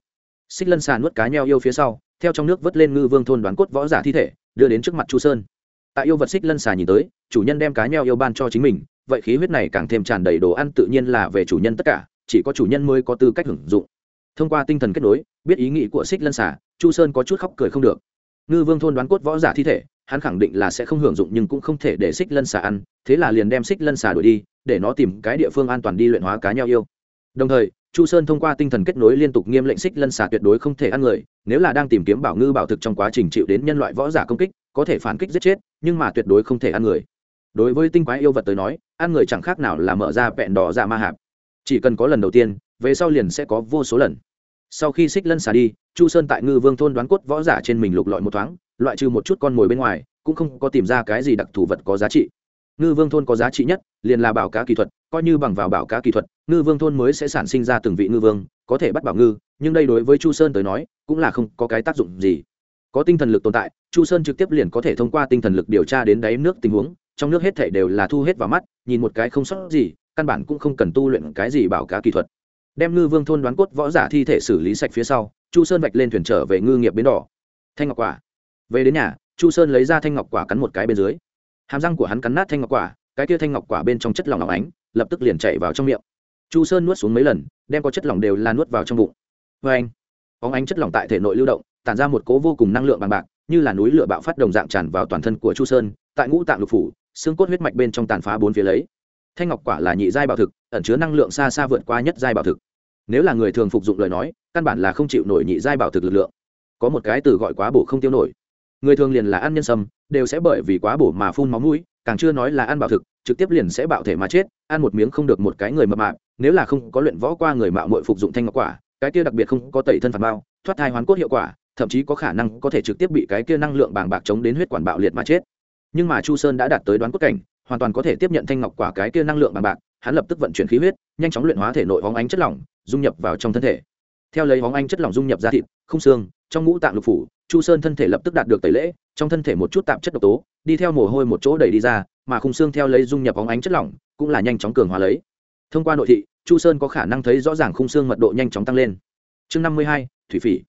Xích lân xà nuốt cá nheo yêu phía sau, theo trong nước vớt lên ngư vương thôn đoàn cốt võ giả thi thể, đưa đến trước mặt chu sơn. Tại yêu vật xích lân xà nhìn tới, chủ nhân đem cá nheo yêu ban cho chính mình, vậy khí huyết này càng thêm tràn đầy đồ ăn tự nhiên là về chủ nhân tất cả chỉ có chủ nhân mới có tư cách hưởng dụng. Thông qua tinh thần kết nối, biết ý nghĩ của xích lân xà, chu sơn có chút khóc cười không được. Ngư vương thôn đoán cốt võ giả thi thể, hắn khẳng định là sẽ không hưởng dụng nhưng cũng không thể để xích lân xà ăn, thế là liền đem xích lân xà đuổi đi, để nó tìm cái địa phương an toàn đi luyện hóa cá nhau yêu. Đồng thời, chu sơn thông qua tinh thần kết nối liên tục nghiêm lệnh xích lân xà tuyệt đối không thể ăn người, nếu là đang tìm kiếm bảo ngư bảo thực trong quá trình chịu đến nhân loại võ giả công kích, có thể phản kích giết chết, nhưng mà tuyệt đối không thể ăn người. Đối với tinh quái yêu vật tới nói, ăn người chẳng khác nào là mở ra vẹn đỏ ra ma hạp chỉ cần có lần đầu tiên, về sau liền sẽ có vô số lần. Sau khi xích lân xả đi, chu sơn tại ngư vương thôn đoán cốt võ giả trên mình lục lọi một thoáng, loại trừ một chút con mồi bên ngoài, cũng không có tìm ra cái gì đặc thù vật có giá trị. Ngư vương thôn có giá trị nhất, liền là bảo cá kỹ thuật, coi như bằng vào bảo cá kỹ thuật, ngư vương thôn mới sẽ sản sinh ra từng vị ngư vương, có thể bắt bảo ngư, nhưng đây đối với chu sơn tới nói, cũng là không có cái tác dụng gì. Có tinh thần lực tồn tại, chu sơn trực tiếp liền có thể thông qua tinh thần lực điều tra đến đáy nước tình huống, trong nước hết thể đều là thu hết vào mắt, nhìn một cái không sót gì căn bản cũng không cần tu luyện cái gì bảo cá kỹ thuật. Đem ngư vương thôn đoán cốt võ giả thi thể xử lý sạch phía sau, chu sơn vạch lên thuyền trở về ngư nghiệp bến đỏ. Thanh ngọc quả. Về đến nhà, chu sơn lấy ra thanh ngọc quả cắn một cái bên dưới. Hàm răng của hắn cắn nát thanh ngọc quả, cái kia thanh ngọc quả bên trong chất lỏng óng ánh, lập tức liền chạy vào trong miệng. Chu sơn nuốt xuống mấy lần, đem có chất lỏng đều là nuốt vào trong bụng. Vê anh, óng ánh chất lỏng tại thể nội lưu động, tản ra một cố vô cùng năng lượng bằng bạc, như là núi lửa bạo phát đồng dạng tràn vào toàn thân của chu sơn, tại ngũ tạng lục phủ, xương cốt huyết mạch bên trong tàn phá bốn phía lấy thanh ngọc quả là nhị giai bảo thực, ẩn chứa năng lượng xa xa vượt qua nhất giai bảo thực. Nếu là người thường phục dụng lời nói, căn bản là không chịu nổi nhị giai bảo thực lực lượng. Có một cái từ gọi quá bổ không tiêu nổi. Người thường liền là ăn nhân sâm, đều sẽ bởi vì quá bổ mà phun máu mũi, càng chưa nói là ăn bảo thực, trực tiếp liền sẽ bạo thể mà chết, ăn một miếng không được một cái người mập mạp, nếu là không có luyện võ qua người mạo muội phục dụng thanh ngọc quả, cái kia đặc biệt không có tẩy thân phạt bao, thoát thai hoán cốt hiệu quả, thậm chí có khả năng có thể trực tiếp bị cái kia năng lượng bàng bạc chống đến huyết quản bạo liệt mà chết. Nhưng mà chu sơn đã đạt tới đoán cốt cảnh hoàn toàn có thể tiếp nhận thanh ngọc quả cái kia năng lượng bằng bạc, hắn lập tức vận chuyển khí huyết, nhanh chóng luyện hóa thể nội hóng ánh chất lỏng, dung nhập vào trong thân thể. Theo lấy hóng ánh chất lỏng dung nhập ra thịt, không xương, trong ngũ tạng lục phủ, chu sơn thân thể lập tức đạt được tẩy lễ, trong thân thể một chút tạp chất độc tố, đi theo mồ hôi một chỗ đẩy đi ra, mà khung xương theo lấy dung nhập hóng ánh chất lỏng, cũng là nhanh chóng cường hóa lấy. Thông qua nội thị, chu sơn có khả năng thấy rõ ràng khung xương mật độ nhanh chóng tăng lên. Chương năm mươi hai, thủy phỉ.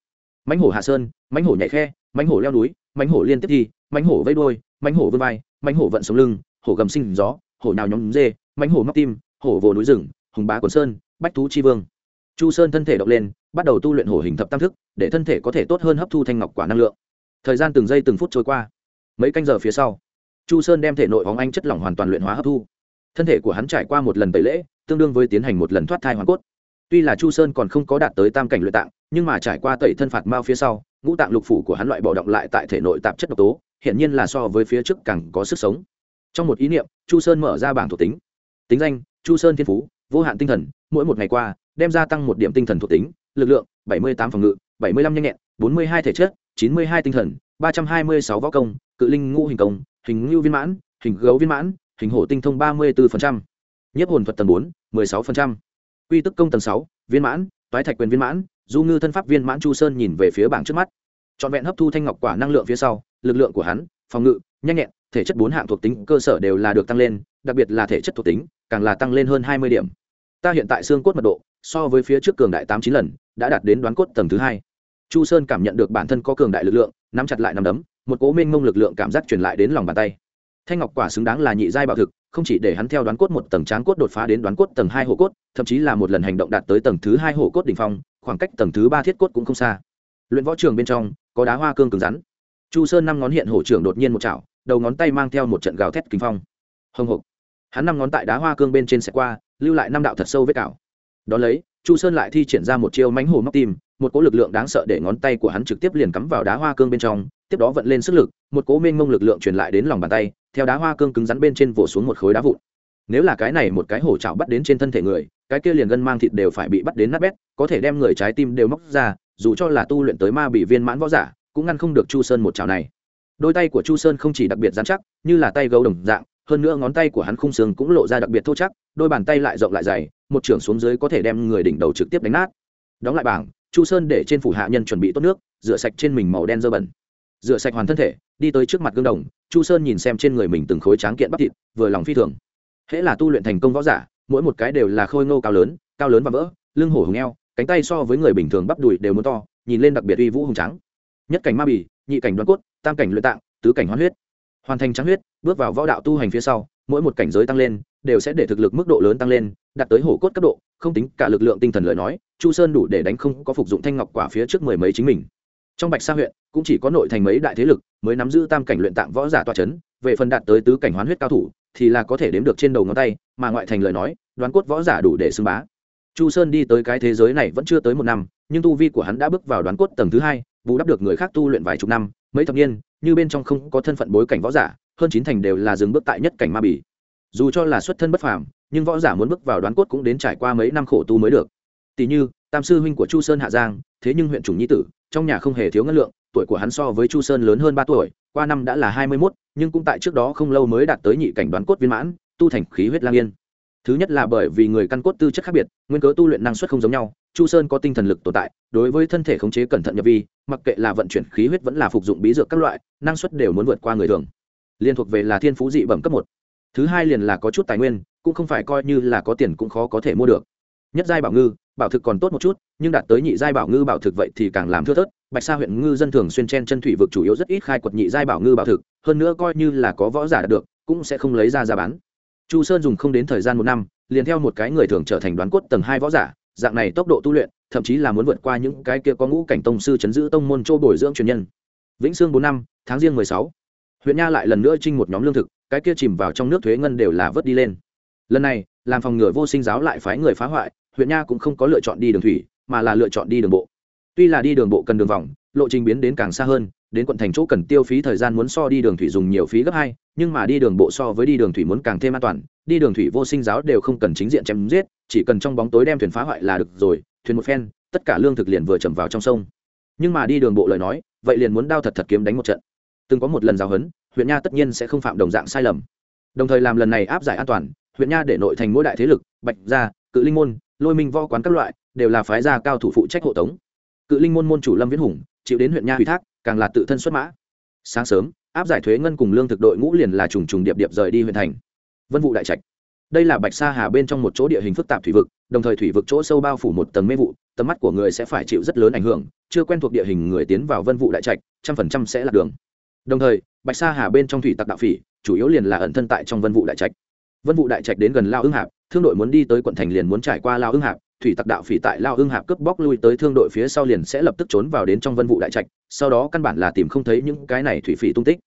Mánh hổ hạ sơn mánh hổ nhảy khe mánh hổ leo núi mánh hổ liên tiếp thi mánh hổ vây đôi mánh hổ vươn vai mánh hổ vận sống lưng hổ gầm sinh gió, hổ nào nhóm dê, mãnh hổ móc tim, hổ vồ núi rừng, hùng bá quần sơn, bách thú chi vương. Chu sơn thân thể động lên, bắt đầu tu luyện hổ hình thập tam thức, để thân thể có thể tốt hơn hấp thu thanh ngọc quả năng lượng. Thời gian từng giây từng phút trôi qua. Mấy canh giờ phía sau, chu sơn đem thể nội hóng anh chất lỏng hoàn toàn luyện hóa hấp thu. Thân thể của hắn trải qua một lần tẩy lễ, tương đương với tiến hành một lần thoát thai hoàn cốt. Tuy là chu sơn còn không có đạt tới tam cảnh luyện tạng, nhưng mà trải qua tẩy thân phạt mao phía sau, ngũ tạng lục phủ của hắn loại bỏ động lại tại thể nội tạp chất độc tố hiện nhiên là so với phía trước càng có sức sống trong một ý niệm chu sơn mở ra bảng thuộc tính. Tính danh chu sơn thiên phú vô hạn tinh thần mỗi một ngày qua đem gia tăng một điểm tinh thần thuộc tính lực lượng 78 phòng ngự 75 nhanh nhẹn 42 thể chất 92 tinh thần 326 võ công cự linh ngũ hình công hình ngưu viên mãn hình gấu viên mãn hình hổ tinh thông 34%, nhiếp hồn thuật tầng 4 16%, quy tức công tầng sáu, viên mãn toái thạch quyền viên mãn du ngư thân pháp viên mãn chu sơn nhìn về phía bảng trước mắt. Trọn vẹn hấp thu thanh ngọc quả năng lượng phía sau lực lượng của hắn phòng ngự nhanh nhẹn thể chất bốn hạng thuộc tính cơ sở đều là được tăng lên, đặc biệt là thể chất thuộc tính, càng là tăng lên hơn hai mươi điểm. Ta hiện tại xương cốt mật độ, so với phía trước cường đại tám chín lần, đã đạt đến đoán cốt tầng thứ hai. Chu sơn cảm nhận được bản thân có cường đại lực lượng, nắm chặt lại nắm đấm, một cố minh mông lực lượng cảm giác truyền lại đến lòng bàn tay. Thanh ngọc quả xứng đáng là nhị giai bảo thực, không chỉ để hắn theo đoán cốt một tầng tráng cốt đột phá đến đoán cốt tầng hai hộ cốt, thậm chí là một lần hành động đạt tới tầng thứ hai hộ cốt đ ỉ n h phong, khoảng cách tầng thứ ba thiết cốt cũng không xa. Luyện võ trường bên trong, có đá hoa cương cứng rắn. Chu sơn năm ngón hiện hổ trưởng đột nhiên một chảo đầu ngón tay mang theo một trận gào thét kinh phong. Hồng hộc. Hắn năm ngón tại đá hoa cương bên trên xe qua, lưu lại năm đạo thật sâu vết cào. Đón lấy, chu sơn lại thi triển ra một chiêu mánh hồ móc tim, một cỗ lực lượng đáng sợ để ngón tay của hắn trực tiếp liền cắm vào đá hoa cương bên trong, tiếp đó vận lên sức lực, một cỗ mênh mông lực lượng truyền lại đến lòng bàn tay, theo đá hoa cương cứng rắn bên trên vỗ xuống một khối đá vụn. Nếu là cái này một cái hổ chảo bắt đến trên thân thể người, cái kia liền gân mang thịt đều phải bị bắt đến nát bét, có thể đem người trái tim đều móc ra, dù cho là tu luyện tới ma bị viên mãn võ giả, cũng ngăn không được chu sơn một chảo này đôi tay của chu sơn không chỉ đặc biệt dán chắc, như là tay gấu đồng dạng, hơn nữa ngón tay của hắn khung xương cũng lộ ra đặc biệt thô chắc, đôi bàn tay lại rộng lại dày, một trưởng xuống dưới có thể đem người đỉnh đầu trực tiếp đánh nát. Đóng lại bảng, chu sơn để trên phủ hạ nhân chuẩn bị tốt nước, rửa sạch trên mình màu đen dơ bẩn. Rửa sạch hoàn thân thể, đi tới trước mặt gương đồng, chu sơn nhìn xem trên người mình từng khối tráng kiện bắp thịt, vừa lòng phi thường. Hễ là tu luyện thành công võ giả, mỗi một cái đều là khôi ngô cao lớn cao lớn và vỡ, lưng hổ hùng eo, cánh tay so với người bình thường bắp đùi đều muốn to, nhìn lên đặc biệt uy vũ hùng trắng nhất cảnh ma bì, nhị cảnh đoán cốt tam cảnh luyện tạng, tứ cảnh hoán huyết. Hoàn thành trắng huyết, bước vào võ đạo tu hành phía sau, mỗi một cảnh giới tăng lên, đều sẽ để thực lực mức độ lớn tăng lên, đạt tới hổ cốt cấp độ, không tính cả lực lượng tinh thần lời nói, chu sơn đủ để đánh không có phục dụng thanh ngọc quả phía trước mười mấy chính mình. Trong bạch sa huyện, cũng chỉ có nội thành mấy đại thế lực mới nắm giữ tam cảnh luyện tạng võ giả toa c h ấ n về phần đạt tới tứ cảnh hoán huyết cao thủ, thì là có thể đếm được trên đầu ngón tay, mà ngoại thành lời nói, đoán cốt võ giả đủ để xưng bá. Chu sơn đi tới cái thế giới này vẫn chưa tới một năm, nhưng tu vi của hắn đã bước vào đoán cốt tầng thứ hai, bù đắp được người khác tu luyện vài chục năm mấy thập niên, như bên trong không có thân phận bối cảnh võ giả, hơn chín thành đều là dừng bước tại nhất cảnh ma bỉ dù cho là xuất thân bất phàm, nhưng võ giả muốn bước vào đoán cốt cũng đến trải qua mấy năm khổ tu mới được. Tỷ như, tam sư huynh của chu sơn hạ giang, thế nhưng huyện chủng nhi tử, trong nhà không hề thiếu ngân lượng, tuổi của hắn so với chu sơn lớn hơn ba tuổi, qua năm đã là hai mươi mốt, nhưng cũng tại trước đó không lâu mới đạt tới nhị cảnh đoán cốt viên mãn, tu thành khí huyết lang yên thứ nhất là bởi vì người căn cốt tư chất khác biệt, nguyên cớ tu luyện năng suất không giống nhau, chu sơn có tinh thần lực tồn tại, đối với thân thể khống chế cẩn thận nhập vi, mặc kệ là vận chuyển khí huyết vẫn là phục dụng bí dược các loại, năng suất đều muốn vượt qua người thường. Liên thuộc về là thiên phú dị bẩm cấp một. Thứ hai liền là có chút tài nguyên, cũng không phải coi như là có tiền cũng khó có thể mua được. Nhất giai bảo ngư, bảo thực còn tốt một chút, nhưng đạt tới nhị giai bảo ngư bảo thực vậy thì càng làm thưa thớt, bạch sa huyện ngư dân thường xuyên chen chân thủy vực chủ yếu rất ít khai quật nhị giai bảo ngư bảo thực, hơn nữa coi như là có võ giả được, cũng sẽ không lấy ra ra bán chu sơn dùng không đến thời gian một năm, liền theo một cái người thường trở thành đoán cốt tầng hai võ giả, dạng này tốc độ tu luyện, thậm chí là muốn vượt qua những cái kia có ngũ cảnh tông sư chấn giữ tông môn châu bồi dưỡng truyền nhân. Vĩnh sương bốn năm, tháng riêng mười sáu. Huyện nha lại lần nữa trinh một nhóm lương thực, cái kia chìm vào trong nước thuế ngân đều là vớt đi lên. Lần này, làm phòng ngừa vô sinh giáo lại phái người phá hoại, huyện nha cũng không có lựa chọn đi đường thủy, mà là lựa chọn đi đường bộ. Tuy là đi đường bộ cần đường vòng, lộ trình biến đến càng xa hơn đến quận thành chỗ cần tiêu phí thời gian muốn so đi đường thủy dùng nhiều phí gấp hai, nhưng mà đi đường bộ so với đi đường thủy muốn càng thêm an toàn, đi đường thủy vô sinh giáo đều không cần chính diện chém giết, chỉ cần trong bóng tối đem thuyền phá hoại là được rồi, thuyền một phen, tất cả lương thực liền vừa chầm vào trong sông. Nhưng mà đi đường bộ lời nói, vậy liền muốn đao thật thật kiếm đánh một trận. Từng có một lần giáo huấn, huyện nha tất nhiên sẽ không phạm đồng dạng sai lầm. Đồng thời làm lần này áp giải an toàn, huyện nha để nội thành mỗi đại thế lực, bạch gia, cự linh môn, lôi minh võ quán các loại, đều là phái gia cao thủ phụ trách hộ tống. Cự linh môn môn chủ lâm viễn hùng chịu đến huyện nha ủy thác, càng là tự thân xuất mã. Sáng sớm, áp giải thuế ngân cùng lương thực đội ngũ liền là trùng trùng điệp điệp rời đi huyện thành. Vân vụ đại trạch. Đây là bạch sa hà bên trong một chỗ địa hình phức tạp thủy vực, đồng thời thủy vực chỗ sâu bao phủ một tầng mê vụ, tầm mắt của người sẽ phải chịu rất lớn ảnh hưởng, chưa quen thuộc địa hình người tiến vào vân vụ đại trạch, trăm phần trăm sẽ là đường. Đồng thời, bạch sa hà bên trong thủy tặc đạo phỉ, chủ yếu liền là ẩn thân tại trong vân vụ đại trạch. Vân vụ đại trạch đến gần lao ưng hạp, thương đội muốn đi tới quận thành liền muốn trải qua lao ưng hạp thủy tặc đạo phỉ tại lao hưng hạp cướp bóc lui tới thương đội phía sau liền sẽ lập tức trốn vào đến trong vân vụ đại trạch, sau đó căn bản là tìm không thấy những cái này thủy phỉ tung tích.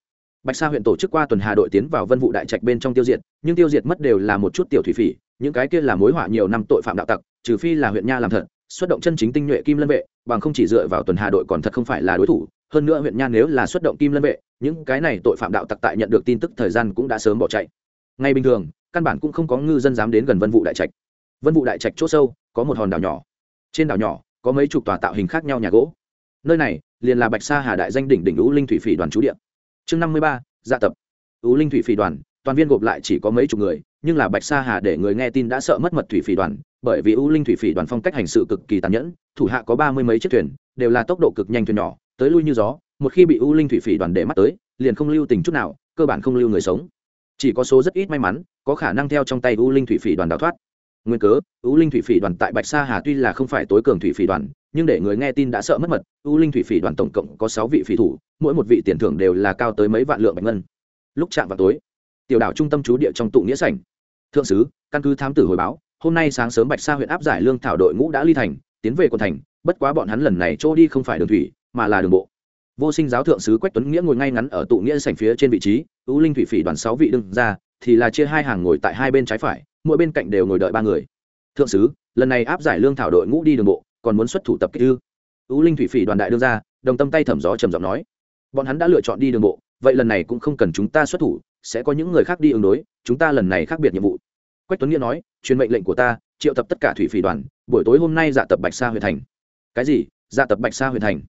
Bạch sa huyện tổ chức qua tuần hà đội tiến vào vân vụ đại trạch bên trong tiêu diệt, nhưng tiêu diệt mất đều là một chút tiểu thủy phỉ, những cái kia là mối họa nhiều năm tội phạm đạo tặc, trừ phi là huyện nha làm thật, xuất động chân chính tinh nhuệ kim lân vệ, bằng không chỉ dựa vào tuần hà đội còn thật không phải là đối thủ. Hơn nữa huyện nha nếu là xuất động kim lân vệ, những cái này tội phạm đạo tặc tại nhận được tin tức thời gian cũng đã sớm bỏ chạy. Ngay bình thường, căn bản cũng không có ngư dân dám đến gần vân vụ đại trạch. Vân vụ đại trạch c h ỗ sâu có một hòn đảo nhỏ. Trên đảo nhỏ, có mấy chục tòa tạo hình khác nhau nhà gỗ. Nơi này, liền là bạch sa hà đại danh đỉnh đỉnh ú linh thủy phỉ đoàn trú điện chương năm mươi ba dạ tập. Ú linh thủy phỉ đoàn, toàn viên gộp lại chỉ có mấy chục người, nhưng là bạch sa hà để người nghe tin đã sợ mất mật thủy phỉ đoàn, bởi vì ú linh thủy phỉ đoàn phong cách hành sự cực kỳ tàn nhẫn, thủ hạ có ba mươi mấy chiếc thuyền, đều là tốc độ cực nhanh thuyền nhỏ, tới lui như gió, một khi bị ú linh thủy phỉ đoàn để mắt tới, liền không lưu tình chút nào, cơ bản không lưu người sống. Chỉ có số rất ít may mắn, có khả năng theo trong tay u linh thủy phỉ đoàn đào thoát nguyên cớ, u linh thủy phỉ đoàn tại bạch sa hà tuy là không phải tối cường thủy phỉ đoàn, nhưng để người nghe tin đã sợ mất mật, u linh thủy phỉ đoàn tổng cộng có sáu vị phỉ thủ, mỗi một vị tiền thưởng đều là cao tới mấy vạn lượng bạch ngân. Lúc chạm vào tối, tiểu đảo trung tâm chú địa trong tụ nghĩa sảnh. Thượng sứ, căn cứ thám tử hồi báo, hôm nay sáng sớm bạch sa huyện áp giải lương thảo đội ngũ đã ly thành, tiến về quận thành, bất quá bọn hắn lần này chỗ đi không phải đường thủy, mà là đường bộ. Vô sinh giáo thượng sứ quách tuấn nghĩa ngồi ngay ngắn ở tụ nghĩa sảnh phía trên vị trí ưu linh thủy phỉ đoàn sáu vị đương ra, thì là chia hai hàng ngồi tại hai bên trái phải mỗi bên cạnh đều ngồi đợi ba người. Thượng sứ, lần này áp giải lương thảo đội ngũ đi đường bộ, còn muốn xuất thủ tập kích ư? Ưu linh thủy phỉ đoàn đại đương ra, đồng tâm tay thẩm gió trầm giọng nói. Bọn hắn đã lựa chọn đi đường bộ, vậy lần này cũng không cần chúng ta xuất thủ, sẽ có những người khác đi ứng đối, chúng ta lần này khác biệt nhiệm vụ. Quách tuấn nghĩa nói, truyền mệnh lệnh của ta, triệu tập tất cả thủy phỉ đoàn, buổi tối hôm nay dạ tập bạch sa huyện thành. Cái gì? Dạ tập bạch sa huyện thành.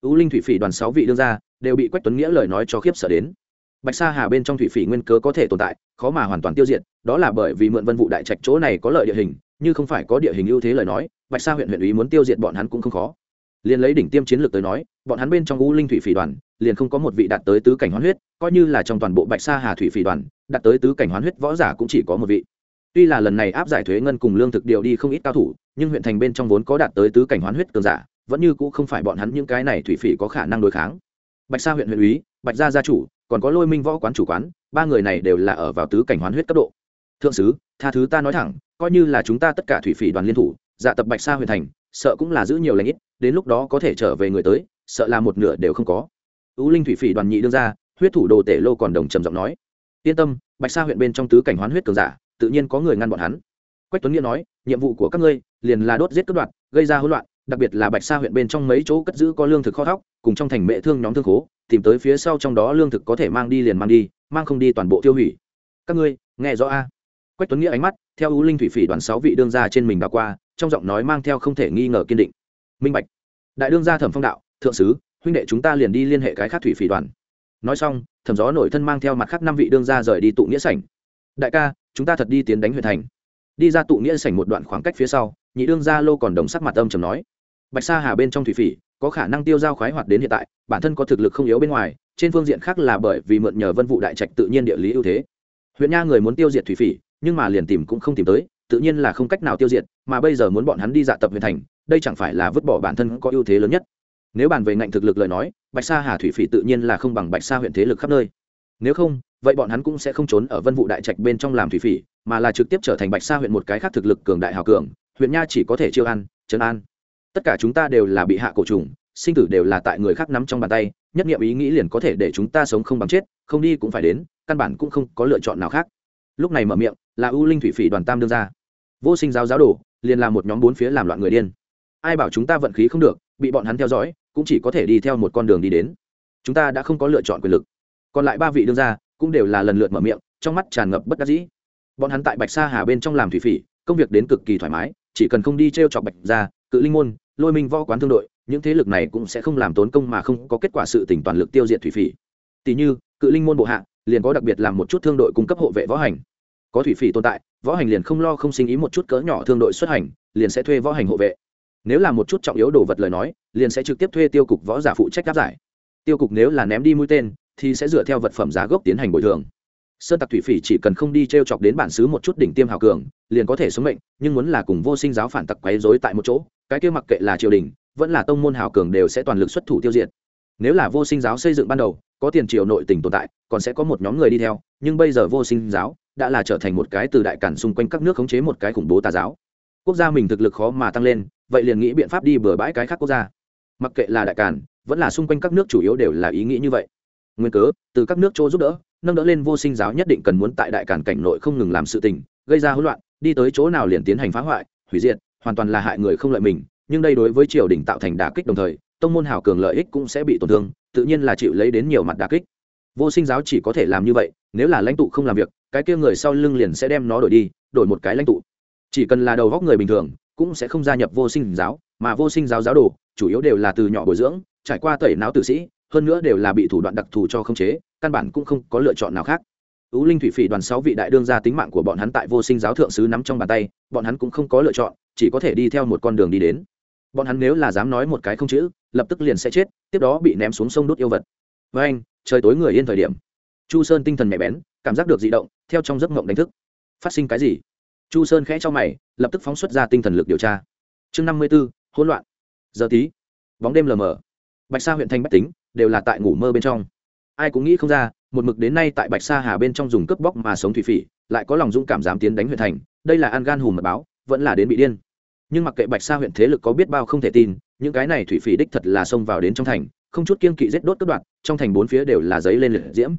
Ưu linh thủy phỉ đoàn sáu vị đương ra, đều bị quách tuấn nghĩa lời nói cho khiếp sợ đến bạch sa hà bên trong thủy phỉ nguyên cớ có thể tồn tại, khó mà hoàn toàn tiêu diệt, đó là bởi vì mượn vân vụ đại trạch chỗ này có lợi địa hình, như không phải có địa hình ưu thế lời nói, bạch sa huyện huyện ý muốn tiêu diệt bọn hắn cũng không khó. Liền lấy đỉnh tiêm chiến lược tới nói, bọn hắn bên trong u linh thủy phỉ đoàn, liền không có một vị đạt tới tứ cảnh hoán huyết, coi như là trong toàn bộ bạch sa hà thủy phỉ đoàn, đạt tới tứ cảnh hoán huyết võ giả cũng chỉ có một vị. Tuy là lần này áp giải thuế ngân cùng lương thực điều đi không ít cao thủ, nhưng huyện thành bên trong vốn có đạt tới tứ cảnh hoán huyết cường giả, vẫn như cũ không phải bọn hắn những cái này thủy phỉ có khả năng đối kháng. Bạch sa huyện huyện úy bạch gia gia chủ còn có lôi minh võ quán chủ quán, ba người này đều là ở vào tứ cảnh hoán huyết cấp độ. Thượng sứ, tha thứ ta nói thẳng, coi như là chúng ta tất cả thủy phỉ đoàn liên thủ dạ tập bạch sa huyện thành, sợ cũng là giữ nhiều lãnh ít, đến lúc đó có thể trở về người tới, sợ là một nửa đều không có. Ưu linh thủy phỉ đoàn nhị đương ra, huyết thủ đồ tể lô còn đồng trầm giọng nói. Yên tâm, bạch sa huyện bên trong tứ cảnh hoán huyết cường giả, tự nhiên có người ngăn bọn hắn. Quách tuấn nghĩa nói, nhiệm vụ của các ngươi, liền là đốt giết cướp đoạt, gây ra hỗn loạn, đặc biệt là bạch sa huyện bên trong mấy chỗ cất giữ có lương thực kho thóc, cùng trong thành mệ thương nhóm thương khố tìm tới phía sau trong đó lương thực có thể mang đi liền mang đi, mang không đi toàn bộ tiêu hủy. Các ngươi, nghe rõ a? Quách tuấn nghĩa ánh mắt, theo ưu linh thủy phỉ đoàn sáu vị đương gia trên mình bà qua, trong giọng nói mang theo không thể nghi ngờ kiên định. Minh bạch, đại đương gia thẩm phong đạo, thượng sứ, huynh đệ chúng ta liền đi liên hệ cái khác thủy phỉ đoàn. Nói xong, thẩm gió nổi thân mang theo mặt khác năm vị đương gia rời đi tụ nghĩa sảnh. Đại ca, chúng ta thật đi tiến đánh huyện thành. Đi ra tụ nghĩa sảnh một đoạn khoảng cách phía sau, nhị đương gia lô còn đồng sắc mặt âm trầm nói. Bạch sa hà bên trong thủy phỉ có khả năng tiêu giao khoái hoạt đến hiện tại, bản thân có thực lực không yếu bên ngoài, trên phương diện khác là bởi vì mượn nhờ vân vụ đại trạch tự nhiên địa lý ưu thế. Huyện nha người muốn tiêu diệt thủy phỉ, nhưng mà liền tìm cũng không tìm tới, tự nhiên là không cách nào tiêu diệt, mà bây giờ muốn bọn hắn đi dạ tập huyện thành, đây chẳng phải là vứt bỏ bản thân có ưu thế lớn nhất. Nếu bàn về ngạnh thực lực lời nói, bạch sa hà thủy phỉ tự nhiên là không bằng bạch sa huyện thế lực khắp nơi. Nếu không, vậy bọn hắn cũng sẽ không trốn ở vân vụ đại trạch bên trong làm thủy phỉ, mà là trực tiếp trở thành bạch sa huyện một cái khác thực lực cường đại hào cường, huyện nha chỉ có thể chiêu ăn trấn an tất cả chúng ta đều là bị hạ cổ trùng sinh tử đều là tại người khác nắm trong bàn tay nhất nghiệm ý nghĩ liền có thể để chúng ta sống không bằng chết không đi cũng phải đến căn bản cũng không có lựa chọn nào khác. Lúc này mở miệng là U linh thủy phỉ đoàn tam đương ra vô sinh giáo giáo đồ liền là một nhóm bốn phía làm loạn người điên. Ai bảo chúng ta vận khí không được bị bọn hắn theo dõi cũng chỉ có thể đi theo một con đường đi đến. Chúng ta đã không có lựa chọn quyền lực. Còn lại ba vị đương ra, cũng đều là lần lượt mở miệng trong mắt tràn ngập bất đắc dĩ. Bọn hắn tại bạch sa hà bên trong làm thủy phỉ công việc đến cực kỳ thoải mái chỉ cần không đi t r e o chọc bạch ra cự linh môn, lôi minh võ quán thương đội, những thế lực này cũng sẽ không làm tốn công mà không có kết quả sự tỉnh toàn lực tiêu diệt thủy phỉ. Tỷ như, cự linh môn bộ hạ, liền có đặc biệt làm một chút thương đội cung cấp hộ vệ võ hành. Có thủy phỉ tồn tại, võ hành liền không lo không sinh ý một chút cỡ nhỏ thương đội xuất hành, liền sẽ thuê võ hành hộ vệ. Nếu là một chút trọng yếu đồ vật lời nói, liền sẽ trực tiếp thuê tiêu cục võ giả phụ trách đáp giải. Tiêu cục nếu là ném đi mũi tên, thì sẽ dựa theo vật phẩm giá gốc tiến hành bồi thường. Sơn tặc thủy phỉ chỉ cần không đi t r e o chọc đến bản xứ một chút đỉnh tiêm hào cường, liền có thể sống mệnh, nhưng muốn là cùng vô sinh giáo phản tặc quấy dối tại một chỗ cái kia mặc kệ là triều đình, vẫn là tông môn hào cường đều sẽ toàn lực xuất thủ tiêu diệt. Nếu là vô sinh giáo xây dựng ban đầu, có tiền triều nội tỉnh tồn tại, còn sẽ có một nhóm người đi theo, nhưng bây giờ vô sinh giáo đã là trở thành một cái từ đại cản xung quanh các nước khống chế một cái khủng bố tà giáo. Quốc gia mình thực lực khó mà tăng lên, vậy liền nghĩ biện pháp đi bừa bãi cái khác quốc gia. Mặc kệ là đại cản, vẫn là xung quanh các nước chủ yếu đều là ý nghĩ như vậy. Nguyên cớ, từ các nước chỗ giúp đỡ, nâng đỡ lên vô sinh giáo nhất định cần muốn tại đại cản cảnh nội không ngừng làm sự tình, gây ra hỗn loạn, đi tới chỗ nào liền tiến hành phá hoại, hủy diệt hoàn toàn là hại người không lợi mình, nhưng đây đối với triều đình tạo thành đả kích đồng thời, tông môn hào cường lợi ích cũng sẽ bị tổn thương, tự nhiên là chịu lấy đến nhiều mặt đả kích. Vô sinh giáo chỉ có thể làm như vậy, nếu là lãnh tụ không làm việc, cái kia người sau lưng liền sẽ đem nó đổi đi, đổi một cái lãnh tụ. Chỉ cần là đầu góc người bình thường, cũng sẽ không gia nhập vô sinh giáo, mà vô sinh giáo giáo đồ, chủ yếu đều là từ nhỏ bồi dưỡng, trải qua tẩy não tử sĩ, hơn nữa đều là bị thủ đoạn đặc thù cho khống chế, căn bản cũng không có lựa chọn nào khác. Ứ linh thủy phỉ đoàn sáu vị đại đương gia tính mạng của bọn hắn tại vô sinh giáo thượng sứ nắm trong bàn tay bọn hắn cũng không có lựa chọn, chỉ có thể đi theo một con đường đi đến. Bọn hắn nếu là dám nói một cái không chữ, lập tức liền sẽ chết, tiếp đó bị ném xuống sông đốt yêu vật. Với anh, trời tối người yên thời điểm. Chu sơn tinh thần nhạy bén, cảm giác được dị động, theo trong giấc mộng đánh thức. Phát sinh cái gì? Chu sơn khẽ cho mày, lập tức phóng xuất ra tinh thần lực điều tra. Chương năm mươi b ố hỗn loạn. Giờ tí. Bóng đêm lờ mờ. Bạch sa huyện thanh bách tính đều là tại ngủ mơ bên trong. Ai cũng nghĩ không ra một mực đến nay tại bạch sa hà bên trong dùng cướp bóc mà sống thủy phỉ, lại có lòng dũng cảm dám tiến đánh huyện thành, đây là an gan hùm mật báo, vẫn là đến bị điên. Nhưng mặc kệ bạch sa huyện thế lực có biết bao không thể tin, những cái này thủy phỉ đích thật là xông vào đến trong thành, không chút kiên kỵ giết đốt cướp đoạt, trong thành bốn phía đều là giấy lên liệt diễm.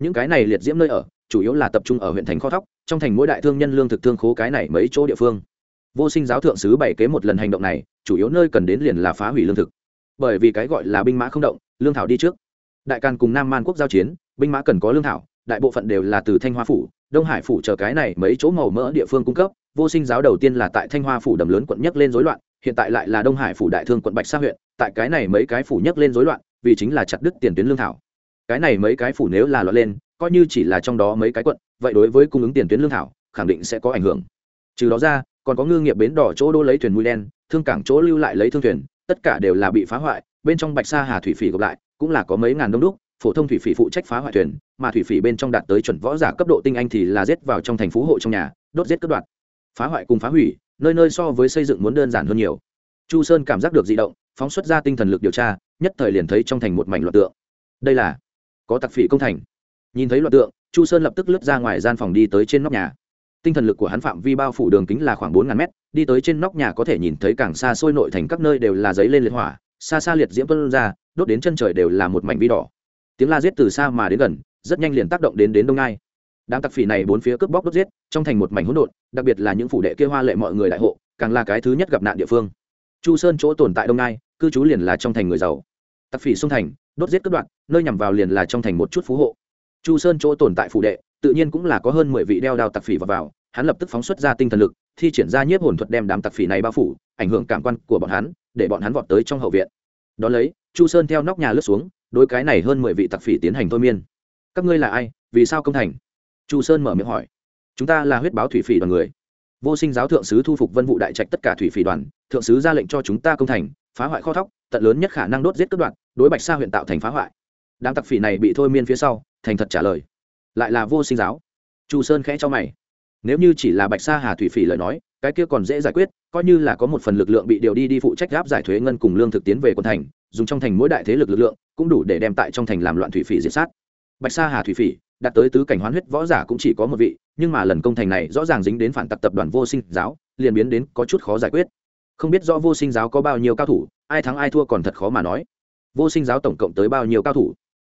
Những cái này liệt diễm nơi ở, chủ yếu là tập trung ở huyện thành kho thóc, trong thành mỗi đại thương nhân lương thực thương khố cái này mấy chỗ địa phương. Vô sinh giáo thượng sứ bày kế một lần hành động này, chủ yếu nơi cần đến liền là phá hủy lương thực. Bởi vì cái gọi là binh mã không động, lương thảo đi trước. Đại càn cùng nam man quốc giao chiến binh mã cần có lương thảo, đại bộ phận đều là từ thanh hoa phủ, đông hải phủ chờ cái này mấy chỗ màu mỡ địa phương cung cấp, vô sinh giáo đầu tiên là tại thanh hoa phủ đầm lớn quận nhất lên rối loạn, hiện tại lại là đông hải phủ đại thương quận bạch sa huyện, tại cái này mấy cái phủ nhất lên rối loạn, vì chính là chặt đứt tiền tuyến lương thảo. Cái này mấy cái phủ nếu là loạn lên, coi như chỉ là trong đó mấy cái quận, vậy đối với cung ứng tiền tuyến lương thảo, khẳng định sẽ có ảnh hưởng. Trừ đó ra, còn có ngư nghiệp bến đỏ chỗ đô lấy thuyền mũi đen, thương cảng chỗ lưu lại lấy thương thuyền, tất cả đều là bị phá hoại, bên trong bạch sa hà thủy phỉ gặp lại, cũng là có mấy ngàn đông đúc phổ thông thủy phỉ phụ trách phá hoại thuyền, mà thủy phỉ bên trong đạt tới chuẩn võ giả cấp độ tinh anh thì là giết vào trong thành phú hộ trong nhà, đốt giết cướp đoạt. Phá hoại cùng phá hủy, nơi nơi so với xây dựng muốn đơn giản hơn nhiều. Chu sơn cảm giác được di động, phóng xuất ra tinh thần lực điều tra, nhất thời liền thấy trong thành một mảnh loạt tượng. Đây là có tặc phỉ công thành. Nhìn thấy loạt tượng, chu sơn lập tức lướt ra ngoài gian phòng đi tới trên nóc nhà. Tinh thần lực của hắn phạm vi bao phủ đường kính là khoảng bốn ngàn mét, đi tới trên nóc nhà có thể nhìn thấy càng xa xôi nội thành các nơi đều là giấy lên liệt hỏa, xa xa liệt diễm vân ra, đốt đến chân trời đều là một mảnh vi đỏ tiếng la giết từ xa mà đến gần rất nhanh liền tác động đến đến đông nai đám tặc phỉ này bốn phía cướp bóc đốt giết trong thành một mảnh hỗn độn đặc biệt là những phủ đệ kia hoa lệ mọi người đại hộ càng là cái thứ nhất gặp nạn địa phương. Chu sơn chỗ tồn tại đông nai cư trú liền là trong thành người giàu. Tặc phỉ xung thành đốt giết cướp đoạn nơi nhằm vào liền là trong thành một chút phú hộ. Chu sơn chỗ tồn tại phủ đệ tự nhiên cũng là có hơn mười vị đeo đao tặc phỉ vào, vào hắn lập tức phóng xuất ra tinh thần lực thi triển ra nhiếp hồn thuật đem đám tặc phỉ này bao phủ ảnh hưởng cảm quan của bọn hắn để bọn hắn vọt tới trong hậu viện. Đón lấy chu sơn theo nóc nhà lướt xuống đối cái này hơn mười vị tặc phỉ tiến hành thôi miên. Các ngươi là ai? Vì sao công thành? Chu sơn mở miệng hỏi. Chúng ta là huyết báo thủy phỉ đoàn người. Vô sinh giáo thượng sứ thu phục vân vụ đại trạch tất cả thủy phỉ đoàn, thượng sứ ra lệnh cho chúng ta công thành, phá hoại kho thóc, tận lớn nhất khả năng đốt giết cướp đoạn đối bạch sa huyện tạo thành phá hoại. Đám tặc phỉ này bị thôi miên phía sau, thành thật trả lời. Lại là vô sinh giáo. Chu sơn khẽ cho mày. Nếu như chỉ là bạch sa hà thủy phỉ lời nói, cái kia còn dễ giải quyết, coi như là có một phần lực lượng bị điều đi đi phụ trách gáp giải thuế ngân cùng lương thực tiến về quân thành dùng trong thành mỗi đại thế lực lực lượng, cũng đủ để đem tại trong thành làm loạn thủy phỉ diệt sát. Bạch sa hà thủy phỉ, đạt tới tứ cảnh hoán huyết võ giả cũng chỉ có một vị, nhưng mà lần công thành này rõ ràng dính đến phản tặc tập đoàn vô sinh giáo, liền biến đến có chút khó giải quyết. Không biết rõ vô sinh giáo có bao nhiêu cao thủ, ai thắng ai thua còn thật khó mà nói. Vô sinh giáo tổng cộng tới bao nhiêu cao thủ?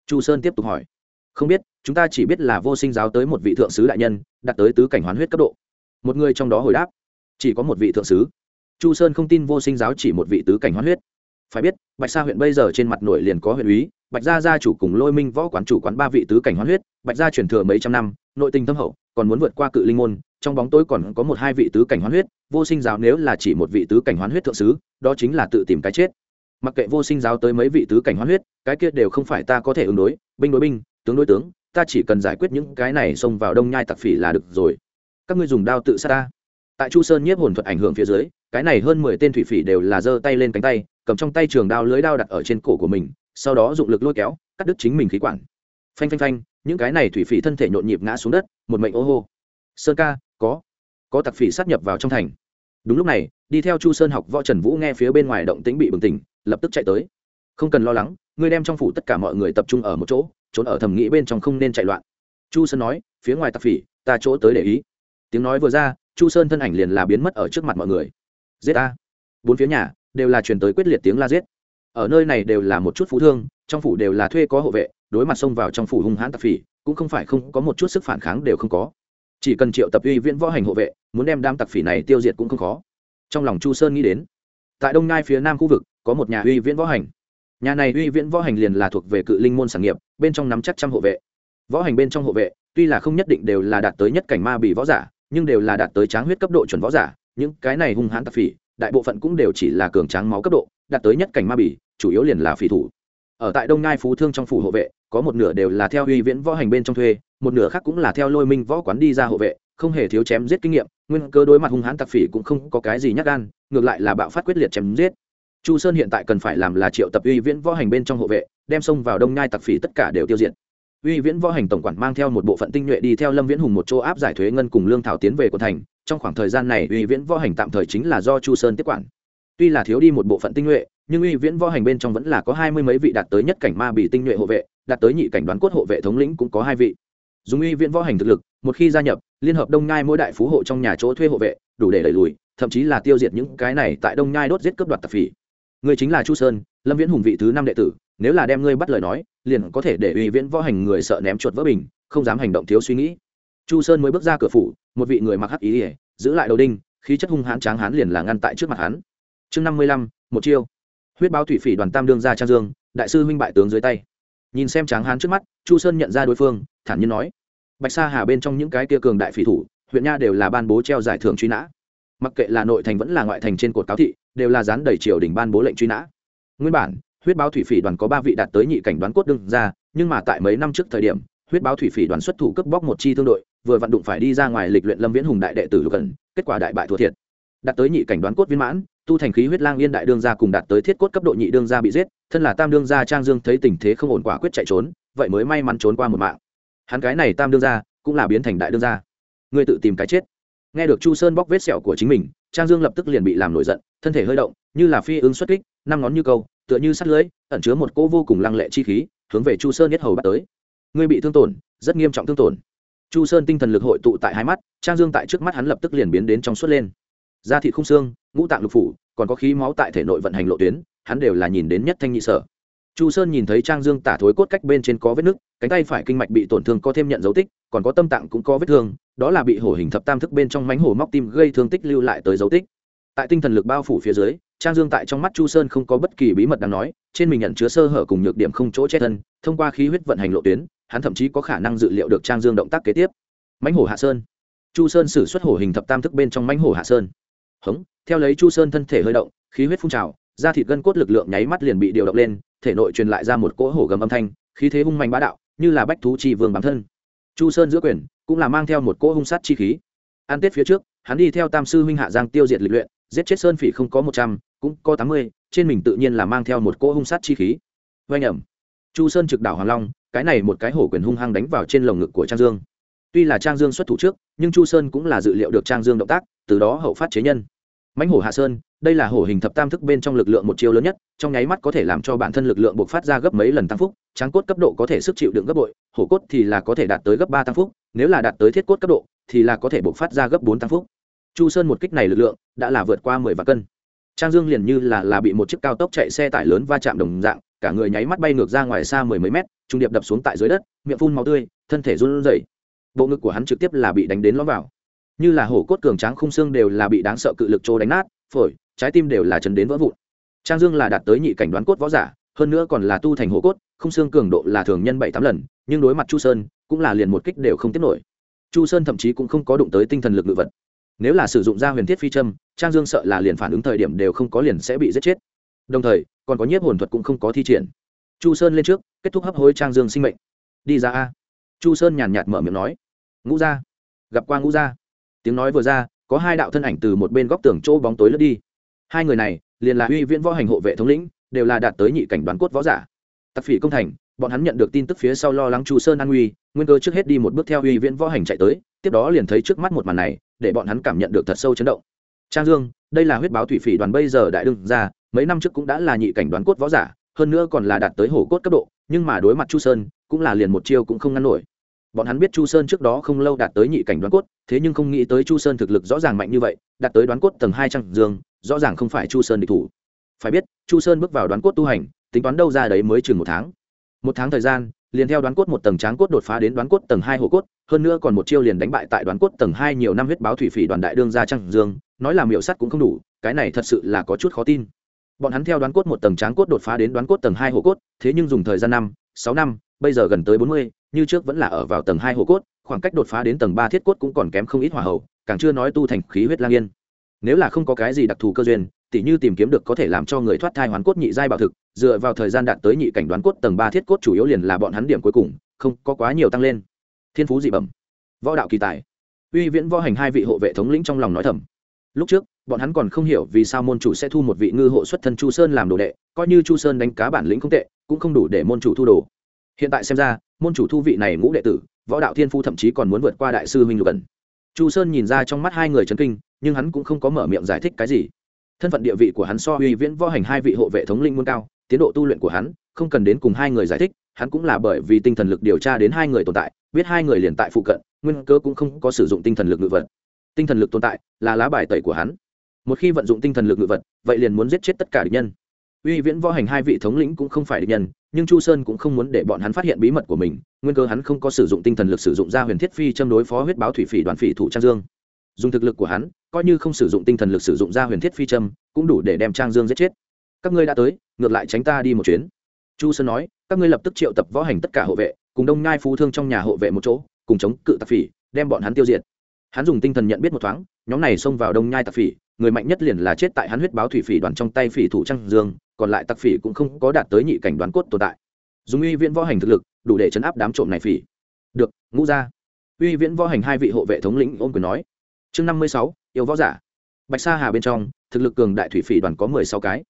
Chu sơn tiếp tục hỏi. Không biết, chúng ta chỉ biết là vô sinh giáo tới một vị thượng sứ đại nhân, đạt tới tứ cảnh hoán huyết cấp độ. Một người trong đó hồi đáp. Chỉ có một vị thượng sứ. Chu sơn không tin vô sinh giáo chỉ một vị tứ cảnh hoán huyết phải biết, bạch sa huyện bây giờ trên mặt nổi liền có huyện úy, bạch gia gia chủ cùng lôi minh võ quán chủ quán ba vị tứ cảnh hoán huyết, bạch gia truyền thừa mấy trăm năm, nội tình thâm hậu, còn muốn vượt qua cự linh môn, trong bóng tối còn có một hai vị tứ cảnh hoán huyết, vô sinh giáo nếu là chỉ một vị tứ cảnh hoán huyết thượng sứ, đó chính là tự tìm cái chết. Mặc kệ vô sinh giáo tới mấy vị tứ cảnh hoán huyết, cái kia đều không phải ta có thể ứng đối, binh đối binh, tướng đối tướng, ta chỉ cần giải quyết những cái này xông vào đông nhai tặc phỉ là được rồi. Các ngươi dùng đao tự sát ta. Tại chu sơn nhiếp hồn thuật ảnh hưởng phía dưới, cái này hơn mười tên thủy phỉ đều là giơ tay lên cánh tay cầm trong tay trường đao lưới đao đặt ở trên cổ của mình, sau đó dụng lực lôi kéo, cắt đứt chính mình khí quản. Phanh phanh phanh, những cái này thủy phỉ thân thể nhộn nhịp ngã xuống đất, một mệnh ô hô. Sơn ca, có. Có tặc phỉ sát nhập vào trong thành. Đúng lúc này, đi theo chu sơn học võ trần vũ nghe phía bên ngoài động tĩnh bị bừng tỉnh, lập tức chạy tới. Không cần lo lắng, ngươi đem trong phủ tất cả mọi người tập trung ở một chỗ, trốn ở thầm nghĩ bên trong không nên chạy loạn. Chu sơn nói, phía ngoài tặc phỉ, ta chỗ tới để ý. Tiếng nói vừa ra, chu sơn thân ảnh liền là biến mất ở trước mặt mọi người. Giết a bốn phía nhà đều là truyền tới quyết liệt tiếng la giết. Ở nơi này đều là một chút phú thương, trong phủ đều là thuê có hộ vệ, đối mặt xông vào trong phủ hung hãn tạp phỉ, cũng không phải không có một chút sức phản kháng đều không có. Chỉ cần triệu tập uy viễn võ hành hộ vệ, muốn đem đám tặc phỉ này tiêu diệt cũng không khó. Trong lòng chu sơn nghĩ đến, tại đông nai phía nam khu vực, có một nhà uy viễn võ hành. Nhà này uy viễn võ hành liền là thuộc về cự linh môn sản nghiệp, bên trong nắm chắc trăm hộ vệ. Võ hành bên trong hộ vệ, tuy là không nhất định đều là đạt tới nhất cảnh ma bị võ giả, nhưng đều là đạt tới tráng huyết cấp độ chuẩn võ giả, những cái này hung hãn tạp phỉ đại bộ phận cũng đều chỉ là cường tráng máu cấp độ, đạt tới nhất cảnh ma bỉ, chủ yếu liền là phỉ thủ. Ở tại đông ngai phú thương trong phủ hộ vệ, có một nửa đều là theo uy viễn võ hành bên trong thuê, một nửa khác cũng là theo lôi minh võ quán đi ra hộ vệ, không hề thiếu chém giết kinh nghiệm, nguyên cơ đối mặt hung hãn tặc phỉ cũng không có cái gì nhắc gan, ngược lại là bạo phát quyết liệt chém giết. Chu sơn hiện tại cần phải làm là triệu tập uy viễn võ hành bên trong hộ vệ, đem xông vào đông nhai tặc phỉ tất cả đều tiêu diệt. Uy viễn võ hành tổng quản mang theo một bộ phận tinh nhuệ đi theo lâm viễn hùng một chỗ áp giải thuế ngân cùng lương thảo tiến về của thành trong khoảng thời gian này uy viễn võ hành tạm thời chính là do chu sơn tiếp quản. Tuy là thiếu đi một bộ phận tinh nhuệ, nhưng uy viễn võ hành bên trong vẫn là có hai mươi mấy vị đạt tới nhất cảnh ma bị tinh nhuệ hộ vệ, đạt tới nhị cảnh đoán cốt hộ vệ thống lĩnh cũng có hai vị. Dùng uy viễn võ hành thực lực, một khi gia nhập, liên hợp đông nai mỗi đại phú hộ trong nhà chỗ thuê hộ vệ, đủ để đẩy lùi, thậm chí là tiêu diệt những cái này tại đông nai đốt giết cướp đoạt tập phỉ. Người chính là chu sơn, lâm viễn hùng vị thứ năm đệ tử, nếu là đem ngươi bắt lời nói, liền có thể để uy viễn võ hành người sợ ném chuột vỡ bình, không dám hành động thiếu suy nghĩ chu sơn mới bước ra cửa phủ, một vị người mặc hắc ý ỉa giữ lại đầu đinh, khí chất hung hãn tráng hán liền là ngăn tại trước mặt hắn. Chương năm mươi lăm, một chiêu. Huyết báo thủy phỉ đoàn tam đương ra trang dương, đại sư huynh bại tướng dưới tay. Nhìn xem tráng hán trước mắt, chu sơn nhận ra đối phương, thản nhiên nói, bạch sa hà bên trong những cái kia cường đại phỉ thủ, huyện nha đều là ban bố treo giải thưởng truy nã. Mặc kệ là nội thành vẫn là ngoại thành trên cột cáo thị, đều là dán đầy triều đình ban bố lệnh truy nã. Nguyên bản, huyết báo thủy phỉ đoàn có ba vị đạt tới nhị cảnh đoán cốt đương ra, nhưng mà tại mấy năm trước thời điểm, huyết báo thủy phỉ đoàn xuất thủ cướp bóc một chi thương đội vừa vận đụng phải đi ra ngoài lịch luyện lâm viễn hùng đại đệ tử lục cần kết quả đại bại thua thiệt. Đạt tới nhị cảnh đoán cốt viên mãn, tu thành khí huyết lang yên đại đương gia cùng đạt tới thiết cốt cấp độ nhị đương gia bị giết, thân là tam đương gia trang dương thấy tình thế không ổn quả quyết chạy trốn, vậy mới may mắn trốn qua một mạng. Hắn cái này tam đương gia cũng là biến thành đại đương gia. Ngươi tự tìm cái chết. Nghe được chu sơn bóc vết sẹo của chính mình, trang dương lập tức liền bị làm nổi giận, thân thể hơi động, như là phi ứng xuất kích, năm ngón như câu, tựa như sắt lưới, ẩn chứa một cỗ vô cùng lăng lệ chi khí, hướng về chu sơn nhất hầu bắt tới. Ngươi bị thương tổn, rất nghiêm trọng thương tổn chu sơn tinh thần lực hội tụ tại hai mắt, trang dương tại trước mắt hắn lập tức liền biến đến trong suốt lên. Da thịt không xương, ngũ tạng lục phủ, còn có khí máu tại thể nội vận hành lộ tuyến, hắn đều là nhìn đến nhất thanh nhị sở. Chu sơn nhìn thấy trang dương tả thối cốt cách bên trên có vết nứt, cánh tay phải kinh mạch bị tổn thương có thêm nhận dấu tích, còn có tâm tạng cũng có vết thương, đó là bị hổ hình thập tam thức bên trong mánh hổ móc tim gây thương tích lưu lại tới dấu tích. Tại tinh thần lực bao phủ phía dưới trang dương tại trong mắt chu sơn không có bất kỳ bí mật đáng nói, trên mình nhận chứa sơ hở cùng nhược điểm không chỗ che thân, thông qua khí huyết vận hành lộ tuyến, hắn thậm chí có khả năng dự liệu được trang dương động tác kế tiếp. Mãnh hổ hạ sơn. Chu sơn xử xuất hổ hình thập tam thức bên trong mãnh hổ hạ sơn. Hống, theo lấy chu sơn thân thể hơi động, khí huyết phun trào, da thịt gân cốt lực lượng nháy mắt liền bị điều động lên, thể nội truyền lại ra một cỗ hổ gầm âm thanh, khí thế hung mạnh bá đạo, như là bách thú chi vương bám thân. Chu sơn giữa quyền, cũng là mang theo một cỗ hung sát chi khí. An tết phía trước, hắn đi theo tam sư huynh hạ giang tiêu diệt lịch luyện, giết chết sơn phỉ không có một trăm cũng có tám mươi, trên mình tự nhiên là mang theo một cỗ hung sát chi khí. Vây nhầm chu sơn trực đảo hoàng long, cái này một cái hổ quyền hung hăng đánh vào trên lồng ngực của trang dương. Tuy là trang dương xuất thủ trước, nhưng chu sơn cũng là dự liệu được trang dương động tác, từ đó hậu phát chế nhân. Mãnh hổ hạ sơn, đây là hổ hình thập tam thức bên trong lực lượng một chiêu lớn nhất, trong nháy mắt có thể làm cho bản thân lực lượng buộc phát ra gấp mấy lần tăng phúc, tráng cốt cấp độ có thể sức chịu đựng gấp bội, hổ cốt thì là có thể đạt tới gấp ba tăng phúc, nếu là đạt tới thiết cốt cấp độ, thì là có thể buộc phát ra gấp bốn tăng phúc. Chu sơn một kích này lực lượng đã là vượt qua mười vạn cân trang dương liền như là là bị một chiếc cao tốc chạy xe tải lớn va chạm đồng dạng, cả người nháy mắt bay ngược ra ngoài xa mười mấy mét, trung điệp đập xuống tại dưới đất, miệng phun máu tươi, thân thể run rẩy. Bộ ngực của hắn trực tiếp là bị đánh đến lõm vào. Như là hổ cốt cường tráng khung xương đều là bị đáng sợ cự lực trô đánh nát, phổi, trái tim đều là chấn đến vỡ vụn. Trang dương là đạt tới nhị cảnh đoán cốt võ giả, hơn nữa còn là tu thành hổ cốt, khung xương cường độ là thường nhân bảy tám lần, nhưng đối mặt chu sơn, cũng là liền một kích đều không tiếp nổi. Chu sơn thậm chí cũng không có đụng tới tinh thần lực ngự vật. Nếu là sử dụng ra huyền thiết phi châm trang dương sợ là liền phản ứng thời điểm đều không có liền sẽ bị giết chết. Đồng thời, còn có nhiếp hồn thuật cũng không có thi triển. Chu sơn lên trước, kết thúc hấp hối trang dương sinh mệnh. Đi ra a. Chu sơn nhàn nhạt mở miệng nói. Ngũ ra gặp qua ngũ ra tiếng nói vừa ra, có hai đạo thân ảnh từ một bên góc tường chỗ bóng tối lướt đi. Hai người này, liền là uy viễn võ hành hộ vệ thống lĩnh, đều là đạt tới nhị cảnh đoán cốt võ giả. Tặc phỉ công thành, bọn hắn nhận được tin tức phía sau lo lắng chu sơn an uy nguyên cơ trước hết đi một bước theo uy viễn võ hành chạy tới, tiếp đó liền thấy trước mắt một màn này, để bọn hắn cảm nhận được thật sâu chấn động trang dương, đây là huyết báo thủy phỉ đoàn bây giờ đại đương ra, mấy năm trước cũng đã là nhị cảnh đoán cốt võ giả, hơn nữa còn là đạt tới hổ cốt cấp độ, nhưng mà đối mặt chu sơn, cũng là liền một chiêu cũng không ngăn nổi. Bọn hắn biết chu sơn trước đó không lâu đạt tới nhị cảnh đoán cốt, thế nhưng không nghĩ tới chu sơn thực lực rõ ràng mạnh như vậy, đạt tới đoán cốt tầng hai trăm dương, rõ ràng không phải chu sơn địch thủ. Phải biết, chu sơn bước vào đoán cốt tu hành, tính toán đâu ra đấy mới chừng một tháng. Một tháng thời gian, liền theo đoán cốt một tầng tráng cốt đột phá đến đoán cốt tầng hai hồ cốt, hơn nữa còn một chiêu liền đánh bại tại đoán cốt tầng hai nhiều năm huyết báo thủy phỉ đoàn đại đương gia trăng dương nói là miểu sắt cũng không đủ, cái này thật sự là có chút khó tin. Bọn hắn theo đoán cốt một tầng tráng cốt đột phá đến đoán cốt tầng hai hồ cốt, thế nhưng dùng thời gian năm, sáu năm, bây giờ gần tới bốn mươi, như trước vẫn là ở vào tầng hai hồ cốt, khoảng cách đột phá đến tầng ba thiết cốt cũng còn kém không ít hỏa hậu, càng chưa nói tu thành khí huyết lang yên. Nếu là không có cái gì đặc thù cơ duyên, tỉ như tìm kiếm được có thể làm cho người thoát thai hoán cốt nhị giai bảo thực, dựa vào thời gian đạt tới nhị cảnh đoán cốt tầng ba thiết cốt chủ yếu liền là bọn hắn điểm cuối cùng, không có quá nhiều tăng lên. Thiên phú dị bẩm. Võ đạo kỳ tài. Uy viễn võ hành hai vị hộ vệ thống lĩnh trong lòng nói thầm lúc trước, bọn hắn còn không hiểu vì sao môn chủ sẽ thu một vị ngư hộ xuất thân chu sơn làm đồ đệ, coi như chu sơn đánh cá bản lĩnh không tệ, cũng không đủ để môn chủ thu đồ. Hiện tại xem ra, môn chủ thu vị này ngũ đệ tử, võ đạo thiên phu thậm chí còn muốn vượt qua đại sư huynh lục cần chu sơn nhìn ra trong mắt hai người chấn kinh, nhưng hắn cũng không có mở miệng giải thích cái gì. Thân phận địa vị của hắn so uy viễn võ hành hai vị hộ vệ thống linh muôn cao, tiến độ tu luyện của hắn, không cần đến cùng hai người giải thích, hắn cũng là bởi vì tinh thần lực điều tra đến hai người tồn tại, biết hai người liền tại phụ cận, nguyên cơ cũng không có sử dụng tinh thần lực ngự vật tinh thần lực tồn tại là lá bài tẩy của hắn. Một khi vận dụng tinh thần lực ngự vật, vậy liền muốn giết chết tất cả địch nhân. Uy viễn võ hành hai vị thống lĩnh cũng không phải địch nhân, nhưng chu sơn cũng không muốn để bọn hắn phát hiện bí mật của mình, nguyên cơ hắn không có sử dụng tinh thần lực sử dụng ra huyền thiết phi châm đối phó huyết báo thủy phỉ đoàn phỉ thủ trang dương. Dùng thực lực của hắn, coi như không sử dụng tinh thần lực sử dụng ra huyền thiết phi châm, cũng đủ để đem trang dương giết chết. Các ngươi đã tới, ngược lại tránh ta đi một chuyến. Chu sơn nói, các ngươi lập tức triệu tập võ hành tất cả hộ vệ, cùng đông ngai phú thương trong nhà hộ vệ một chỗ, cùng chống cự tạp phỉ, đem bọn hắn tiêu diệt hắn dùng tinh thần nhận biết một thoáng, nhóm này xông vào đông nhai tạp phỉ, người mạnh nhất liền là chết tại hắn huyết báo thủy phỉ đoàn trong tay phỉ thủ trăng dương, còn lại tặc phỉ cũng không có đạt tới nhị cảnh đoán cốt tồn tại. Dùng uy viễn võ hành thực lực, đủ để chấn áp đám trộm này phỉ. Được, ngũ ra uy viễn võ hành hai vị hộ vệ thống lĩnh ôm quyền nói. Chương năm mươi sáu, yêu võ giả. Bạch sa hà bên trong, thực lực cường đại thủy phỉ đoàn có mười sáu cái.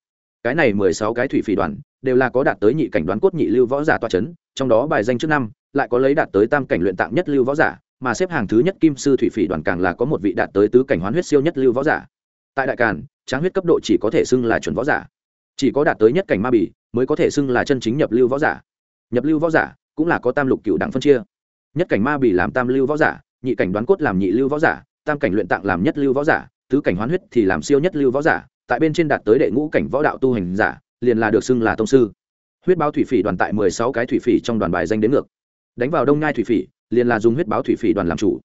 Cái này mười sáu cái thủy phỉ đoàn đều là có đạt tới nhị cảnh đoán cốt nhị lưu võ giả toa c h ấ n trong đó bài danh trước năm lại có lấy đạt tới tam cảnh luyện tạng nhất lưu võ giả mà xếp hàng thứ nhất kim sư thủy phỉ đoàn càng là có một vị đạt tới tứ cảnh hoán huyết siêu nhất lưu võ giả. Tại đại càn, tráng huyết cấp độ chỉ có thể xưng là chuẩn võ giả. Chỉ có đạt tới nhất cảnh ma bỉ mới có thể xưng là chân chính nhập lưu võ giả. Nhập lưu võ giả cũng là có tam lục cựu đẳng phân chia. Nhất cảnh ma bỉ làm tam lưu võ giả, nhị cảnh đoán cốt làm nhị lưu võ giả, tam cảnh luyện tạng làm nhất lưu võ giả, tứ cảnh hoán huyết thì làm siêu nhất lưu võ giả, tại bên trên đạt tới đệ ngũ cảnh võ đạo tu hành giả, liền là được xưng là tông sư. Huyết báo thủy phỉ đoàn tại mười sáu cái thủy phỉ trong đoàn bài danh đến ngược. Đánh vào đông ngai thủy phỉ liền là dùng huyết báo thủy phỉ đoàn làm chủ.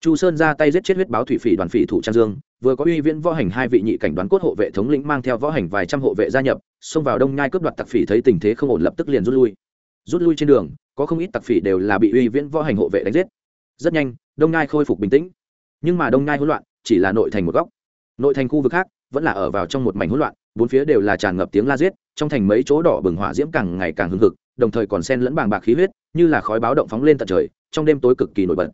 Chu sơn ra tay giết chết huyết báo thủy phỉ đoàn phỉ thủ trang dương, vừa có uy viễn võ hành hai vị nhị cảnh đoán cốt hộ vệ thống lĩnh mang theo võ hành vài trăm hộ vệ gia nhập, xông vào đông nhai cướp đoạt tặc phỉ thấy tình thế không ổn lập tức liền rút lui. Rút lui trên đường, có không ít tặc phỉ đều là bị uy viễn võ hành hộ vệ đánh giết. Rất nhanh, đông nhai khôi phục bình tĩnh. Nhưng mà đông nhai hỗn loạn, chỉ là nội thành một góc. Nội thành khu vực khác vẫn là ở vào trong một mảnh hỗn loạn, bốn phía đều là tràn ngập tiếng la giết, trong thành mấy chỗ đỏ bừng hỏa diễm càng ngày càng hưng hực, đồng thời còn xen lẫn bàng bạc khí huyết như là khói báo động phóng lên tận trời, trong đêm tối cực kỳ nổi bật.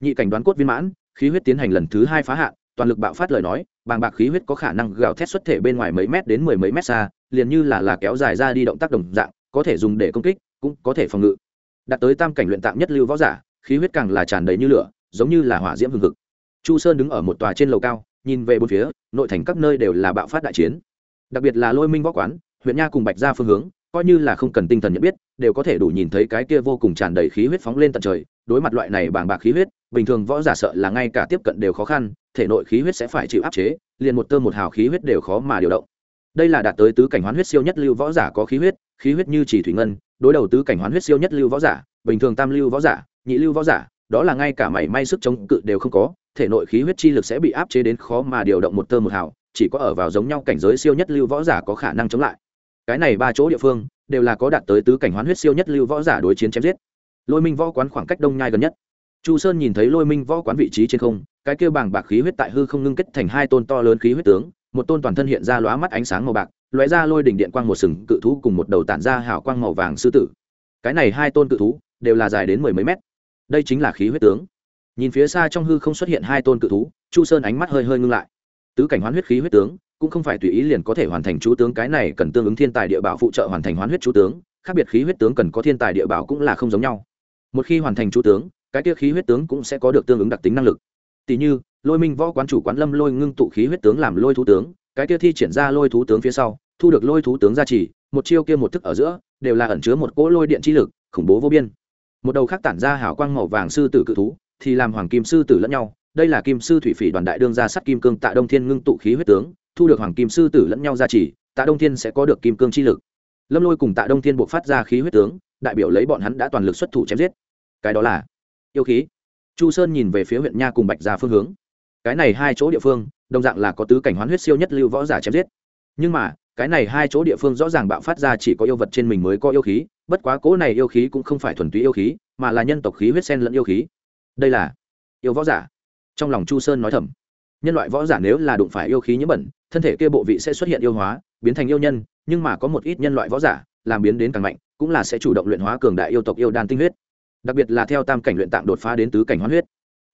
Nhị cảnh đoán cốt viên mãn, khí huyết tiến hành lần thứ hai phá hạn, toàn lực bạo phát lời nói, bàng bạc khí huyết có khả năng gào thét xuất thể bên ngoài mấy mét đến mười mấy mét xa, liền như là là kéo dài ra đi động tác đồng dạng, có thể dùng để công kích, cũng có thể phòng ngự. Đạt tới tam cảnh luyện tạm nhất lưu võ giả, khí huyết càng là tràn đầy như lửa, giống như là hỏa diễm hừng hực. Chu sơn đứng ở một tòa trên lầu cao, nhìn về bốn phía, nội thành các nơi đều là bạo phát đại chiến. Đặc biệt là lôi minh võ quán, huyện nha cùng bạch ra phương hướng coi như là không cần tinh thần nhận biết, đều có thể đủ nhìn thấy cái kia vô cùng tràn đầy khí huyết phóng lên tận trời. Đối mặt loại này bàng bạc khí huyết, bình thường võ giả sợ là ngay cả tiếp cận đều khó khăn, thể nội khí huyết sẽ phải chịu áp chế, liền một tơ một hào khí huyết đều khó mà điều động. Đây là đạt tới tứ cảnh hoán huyết siêu nhất lưu võ giả có khí huyết khí huyết như chỉ thủy ngân, đối đầu tứ cảnh hoán huyết siêu nhất lưu võ giả, bình thường tam lưu võ giả, nhị lưu võ giả, đó là ngay cả mảy may sức chống cự đều không có, thể nội khí huyết chi lực sẽ bị áp chế đến khó mà điều động một tơ một hào, chỉ có ở vào giống nhau cảnh giới siêu nhất lưu võ giả có khả năng chống lại cái này ba chỗ địa phương đều là có đạt tới tứ cảnh hoán huyết siêu nhất lưu võ giả đối chiến chém giết. Lôi minh võ quán khoảng cách đông nhai gần nhất. Chu sơn nhìn thấy lôi minh võ quán vị trí trên không, cái kêu bảng bạc khí huyết tại hư không ngưng kết thành hai tôn to lớn khí huyết tướng, một tôn toàn thân hiện ra lóa mắt ánh sáng màu bạc, lóe ra lôi đỉnh điện quang một sừng, cự thú cùng một đầu tản ra hào quang màu vàng sư tử. Cái này hai tôn cự thú đều là dài đến mười mấy mét. Đây chính là khí huyết tướng. Nhìn phía xa trong hư không xuất hiện hai tôn cự thú, chu sơn ánh mắt hơi hơi ngưng lại. Tứ cảnh hoán huyết khí huyết tướng cũng không phải tùy ý liền có thể hoàn thành chú tướng, cái này cần tương ứng thiên tài địa bảo phụ trợ hoàn thành hoán huyết chú tướng, khác biệt khí huyết tướng cần có thiên tài địa bảo cũng là không giống nhau. Một khi hoàn thành chú tướng, cái kia khí huyết tướng cũng sẽ có được tương ứng đặc tính năng lực. Tỷ như, lôi minh võ quán chủ quán lâm lôi ngưng tụ khí huyết tướng làm lôi thú tướng, cái kia thi triển ra lôi thú tướng phía sau, thu được lôi thú tướng gia trì, một chiêu kia một thức ở giữa, đều là ẩn chứa một cỗ lôi điện chi lực, khủng bố vô biên. Một đầu khác tản ra hảo quang màu vàng sư tử cự thú, thì làm hoàng kim sư tử lẫn nhau. Đây là kim sư thủy phỉ đoàn đại đương gia sắt kim cương tạ đông thiên ngưng tụ khí huyết tướng thu được hoàng kim sư tử lẫn nhau gia trì, tạ đông thiên sẽ có được kim cương chi lực. Lâm lôi cùng tạ đông thiên buộc phát ra khí huyết tướng, đại biểu lấy bọn hắn đã toàn lực xuất thủ chém giết. Cái đó là yêu khí. Chu sơn nhìn về phía huyện nha cùng bạch gia phương hướng. Cái này hai chỗ địa phương, đồng dạng là có tứ cảnh hoán huyết siêu nhất lưu võ giả chém giết. Nhưng mà, cái này hai chỗ địa phương rõ ràng bạo phát ra chỉ có yêu vật trên mình mới có yêu khí, bất quá cố này yêu khí cũng không phải thuần túy yêu khí, mà là nhân tộc khí huyết sen lẫn yêu khí. Đây là yêu võ giả. Trong lòng chu sơn nói thầm nhân loại võ giả nếu là đụng phải yêu khí nhiễm bẩn, thân thể kia bộ vị sẽ xuất hiện yêu hóa, biến thành yêu nhân, nhưng mà có một ít nhân loại võ giả, làm biến đến càng mạnh, cũng là sẽ chủ động luyện hóa cường đại yêu tộc yêu đan tinh huyết. Đặc biệt là theo tam cảnh luyện tạng đột phá đến tứ cảnh hoán huyết.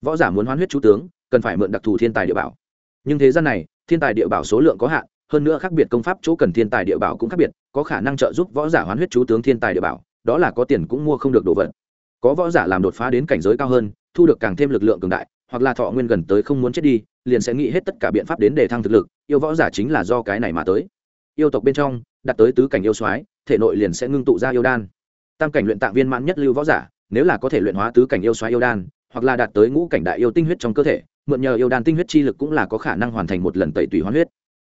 Võ giả muốn hoán huyết chú tướng, cần phải mượn đặc thù thiên tài địa bảo. Nhưng thế gian này, thiên tài địa bảo số lượng có hạn, hơn nữa khác biệt công pháp chỗ cần thiên tài địa bảo cũng khác biệt, có khả năng trợ giúp võ giả hoán huyết chú tướng thiên tài địa bảo, đó là có tiền cũng mua không được đồ vật. Có võ giả làm đột phá đến cảnh giới cao hơn, thu được càng thêm lực lượng cường đại hoặc là thọ nguyên gần tới không muốn chết đi, liền sẽ nghĩ hết tất cả biện pháp đến để thăng thực lực, yêu võ giả chính là do cái này mà tới. Yêu tộc bên trong đặt tới tứ cảnh yêu soái, thể nội liền sẽ ngưng tụ ra yêu đan. Tam cảnh luyện tạng viên mãn nhất lưu võ giả, nếu là có thể luyện hóa tứ cảnh yêu soái yêu đan, hoặc là đạt tới ngũ cảnh đại yêu tinh huyết trong cơ thể, mượn nhờ yêu đan tinh huyết chi lực cũng là có khả năng hoàn thành một lần tẩy tùy hoán huyết.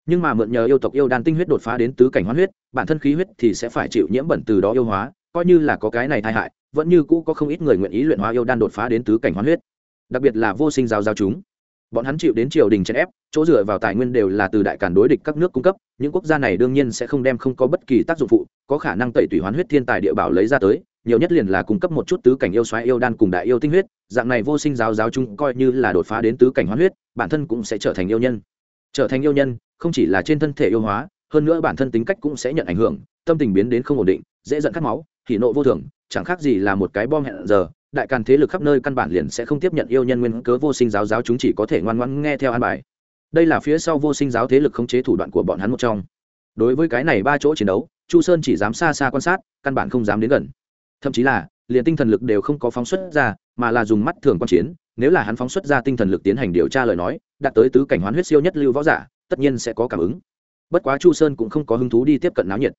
Nhưng mà mượn nhờ yêu tộc yêu đan tinh huyết đột phá đến tứ cảnh hoán huyết, bản thân khí huyết thì sẽ phải chịu nhiễm bẩn từ đó yêu hóa, coi như là có cái này tai hại, vẫn như cũ có không ít người nguyện ý luyện hóa yêu đan đột phá đến tứ cảnh hoán huyết đặc biệt là vô sinh giao giao chúng. Bọn hắn chịu đến triều đình chèn ép, chỗ dựa vào tài nguyên đều là từ đại cản đối địch các nước cung cấp, những quốc gia này đương nhiên sẽ không đem không có bất kỳ tác dụng phụ, có khả năng tẩy tủy hoán huyết thiên tài địa bảo lấy ra tới, nhiều nhất liền là cung cấp một chút tứ cảnh yêu xoáy yêu đan cùng đại yêu tinh huyết, dạng này vô sinh giáo giáo chúng coi như là đột phá đến tứ cảnh hoán huyết, bản thân cũng sẽ trở thành yêu nhân. Trở thành yêu nhân, không chỉ là trên thân thể yêu hóa, hơn nữa bản thân tính cách cũng sẽ nhận ảnh hưởng, tâm tình biến đến không ổn định, dễ dẫn khát máu thì nộ vô thường, chẳng khác gì là một cái bom hẹn giờ đại càn thế lực khắp nơi căn bản liền sẽ không tiếp nhận yêu nhân nguyên cớ vô sinh giáo giáo chúng chỉ có thể ngoan ngoãn nghe theo an bài. Đây là phía sau vô sinh giáo thế lực khống chế thủ đoạn của bọn hắn một trong. Đối với cái này ba chỗ chiến đấu, chu sơn chỉ dám xa xa quan sát, căn bản không dám đến gần. Thậm chí là, liền tinh thần lực đều không có phóng xuất ra, mà là dùng mắt thường quan chiến, nếu là hắn phóng xuất ra tinh thần lực tiến hành điều tra lời nói, đạt tới tứ cảnh hoán huyết siêu nhất lưu võ giả, tất nhiên sẽ có cảm ứng. Bất quá chu sơn cũng không có hứng thú đi tiếp cận náo nhiệt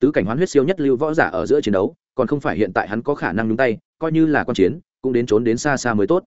tứ cảnh hoán huyết siêu nhất lưu võ giả ở giữa chiến đấu, còn không phải hiện tại hắn có khả năng nhúng tay, coi như là quan chiến, cũng đến trốn đến xa xa mới tốt.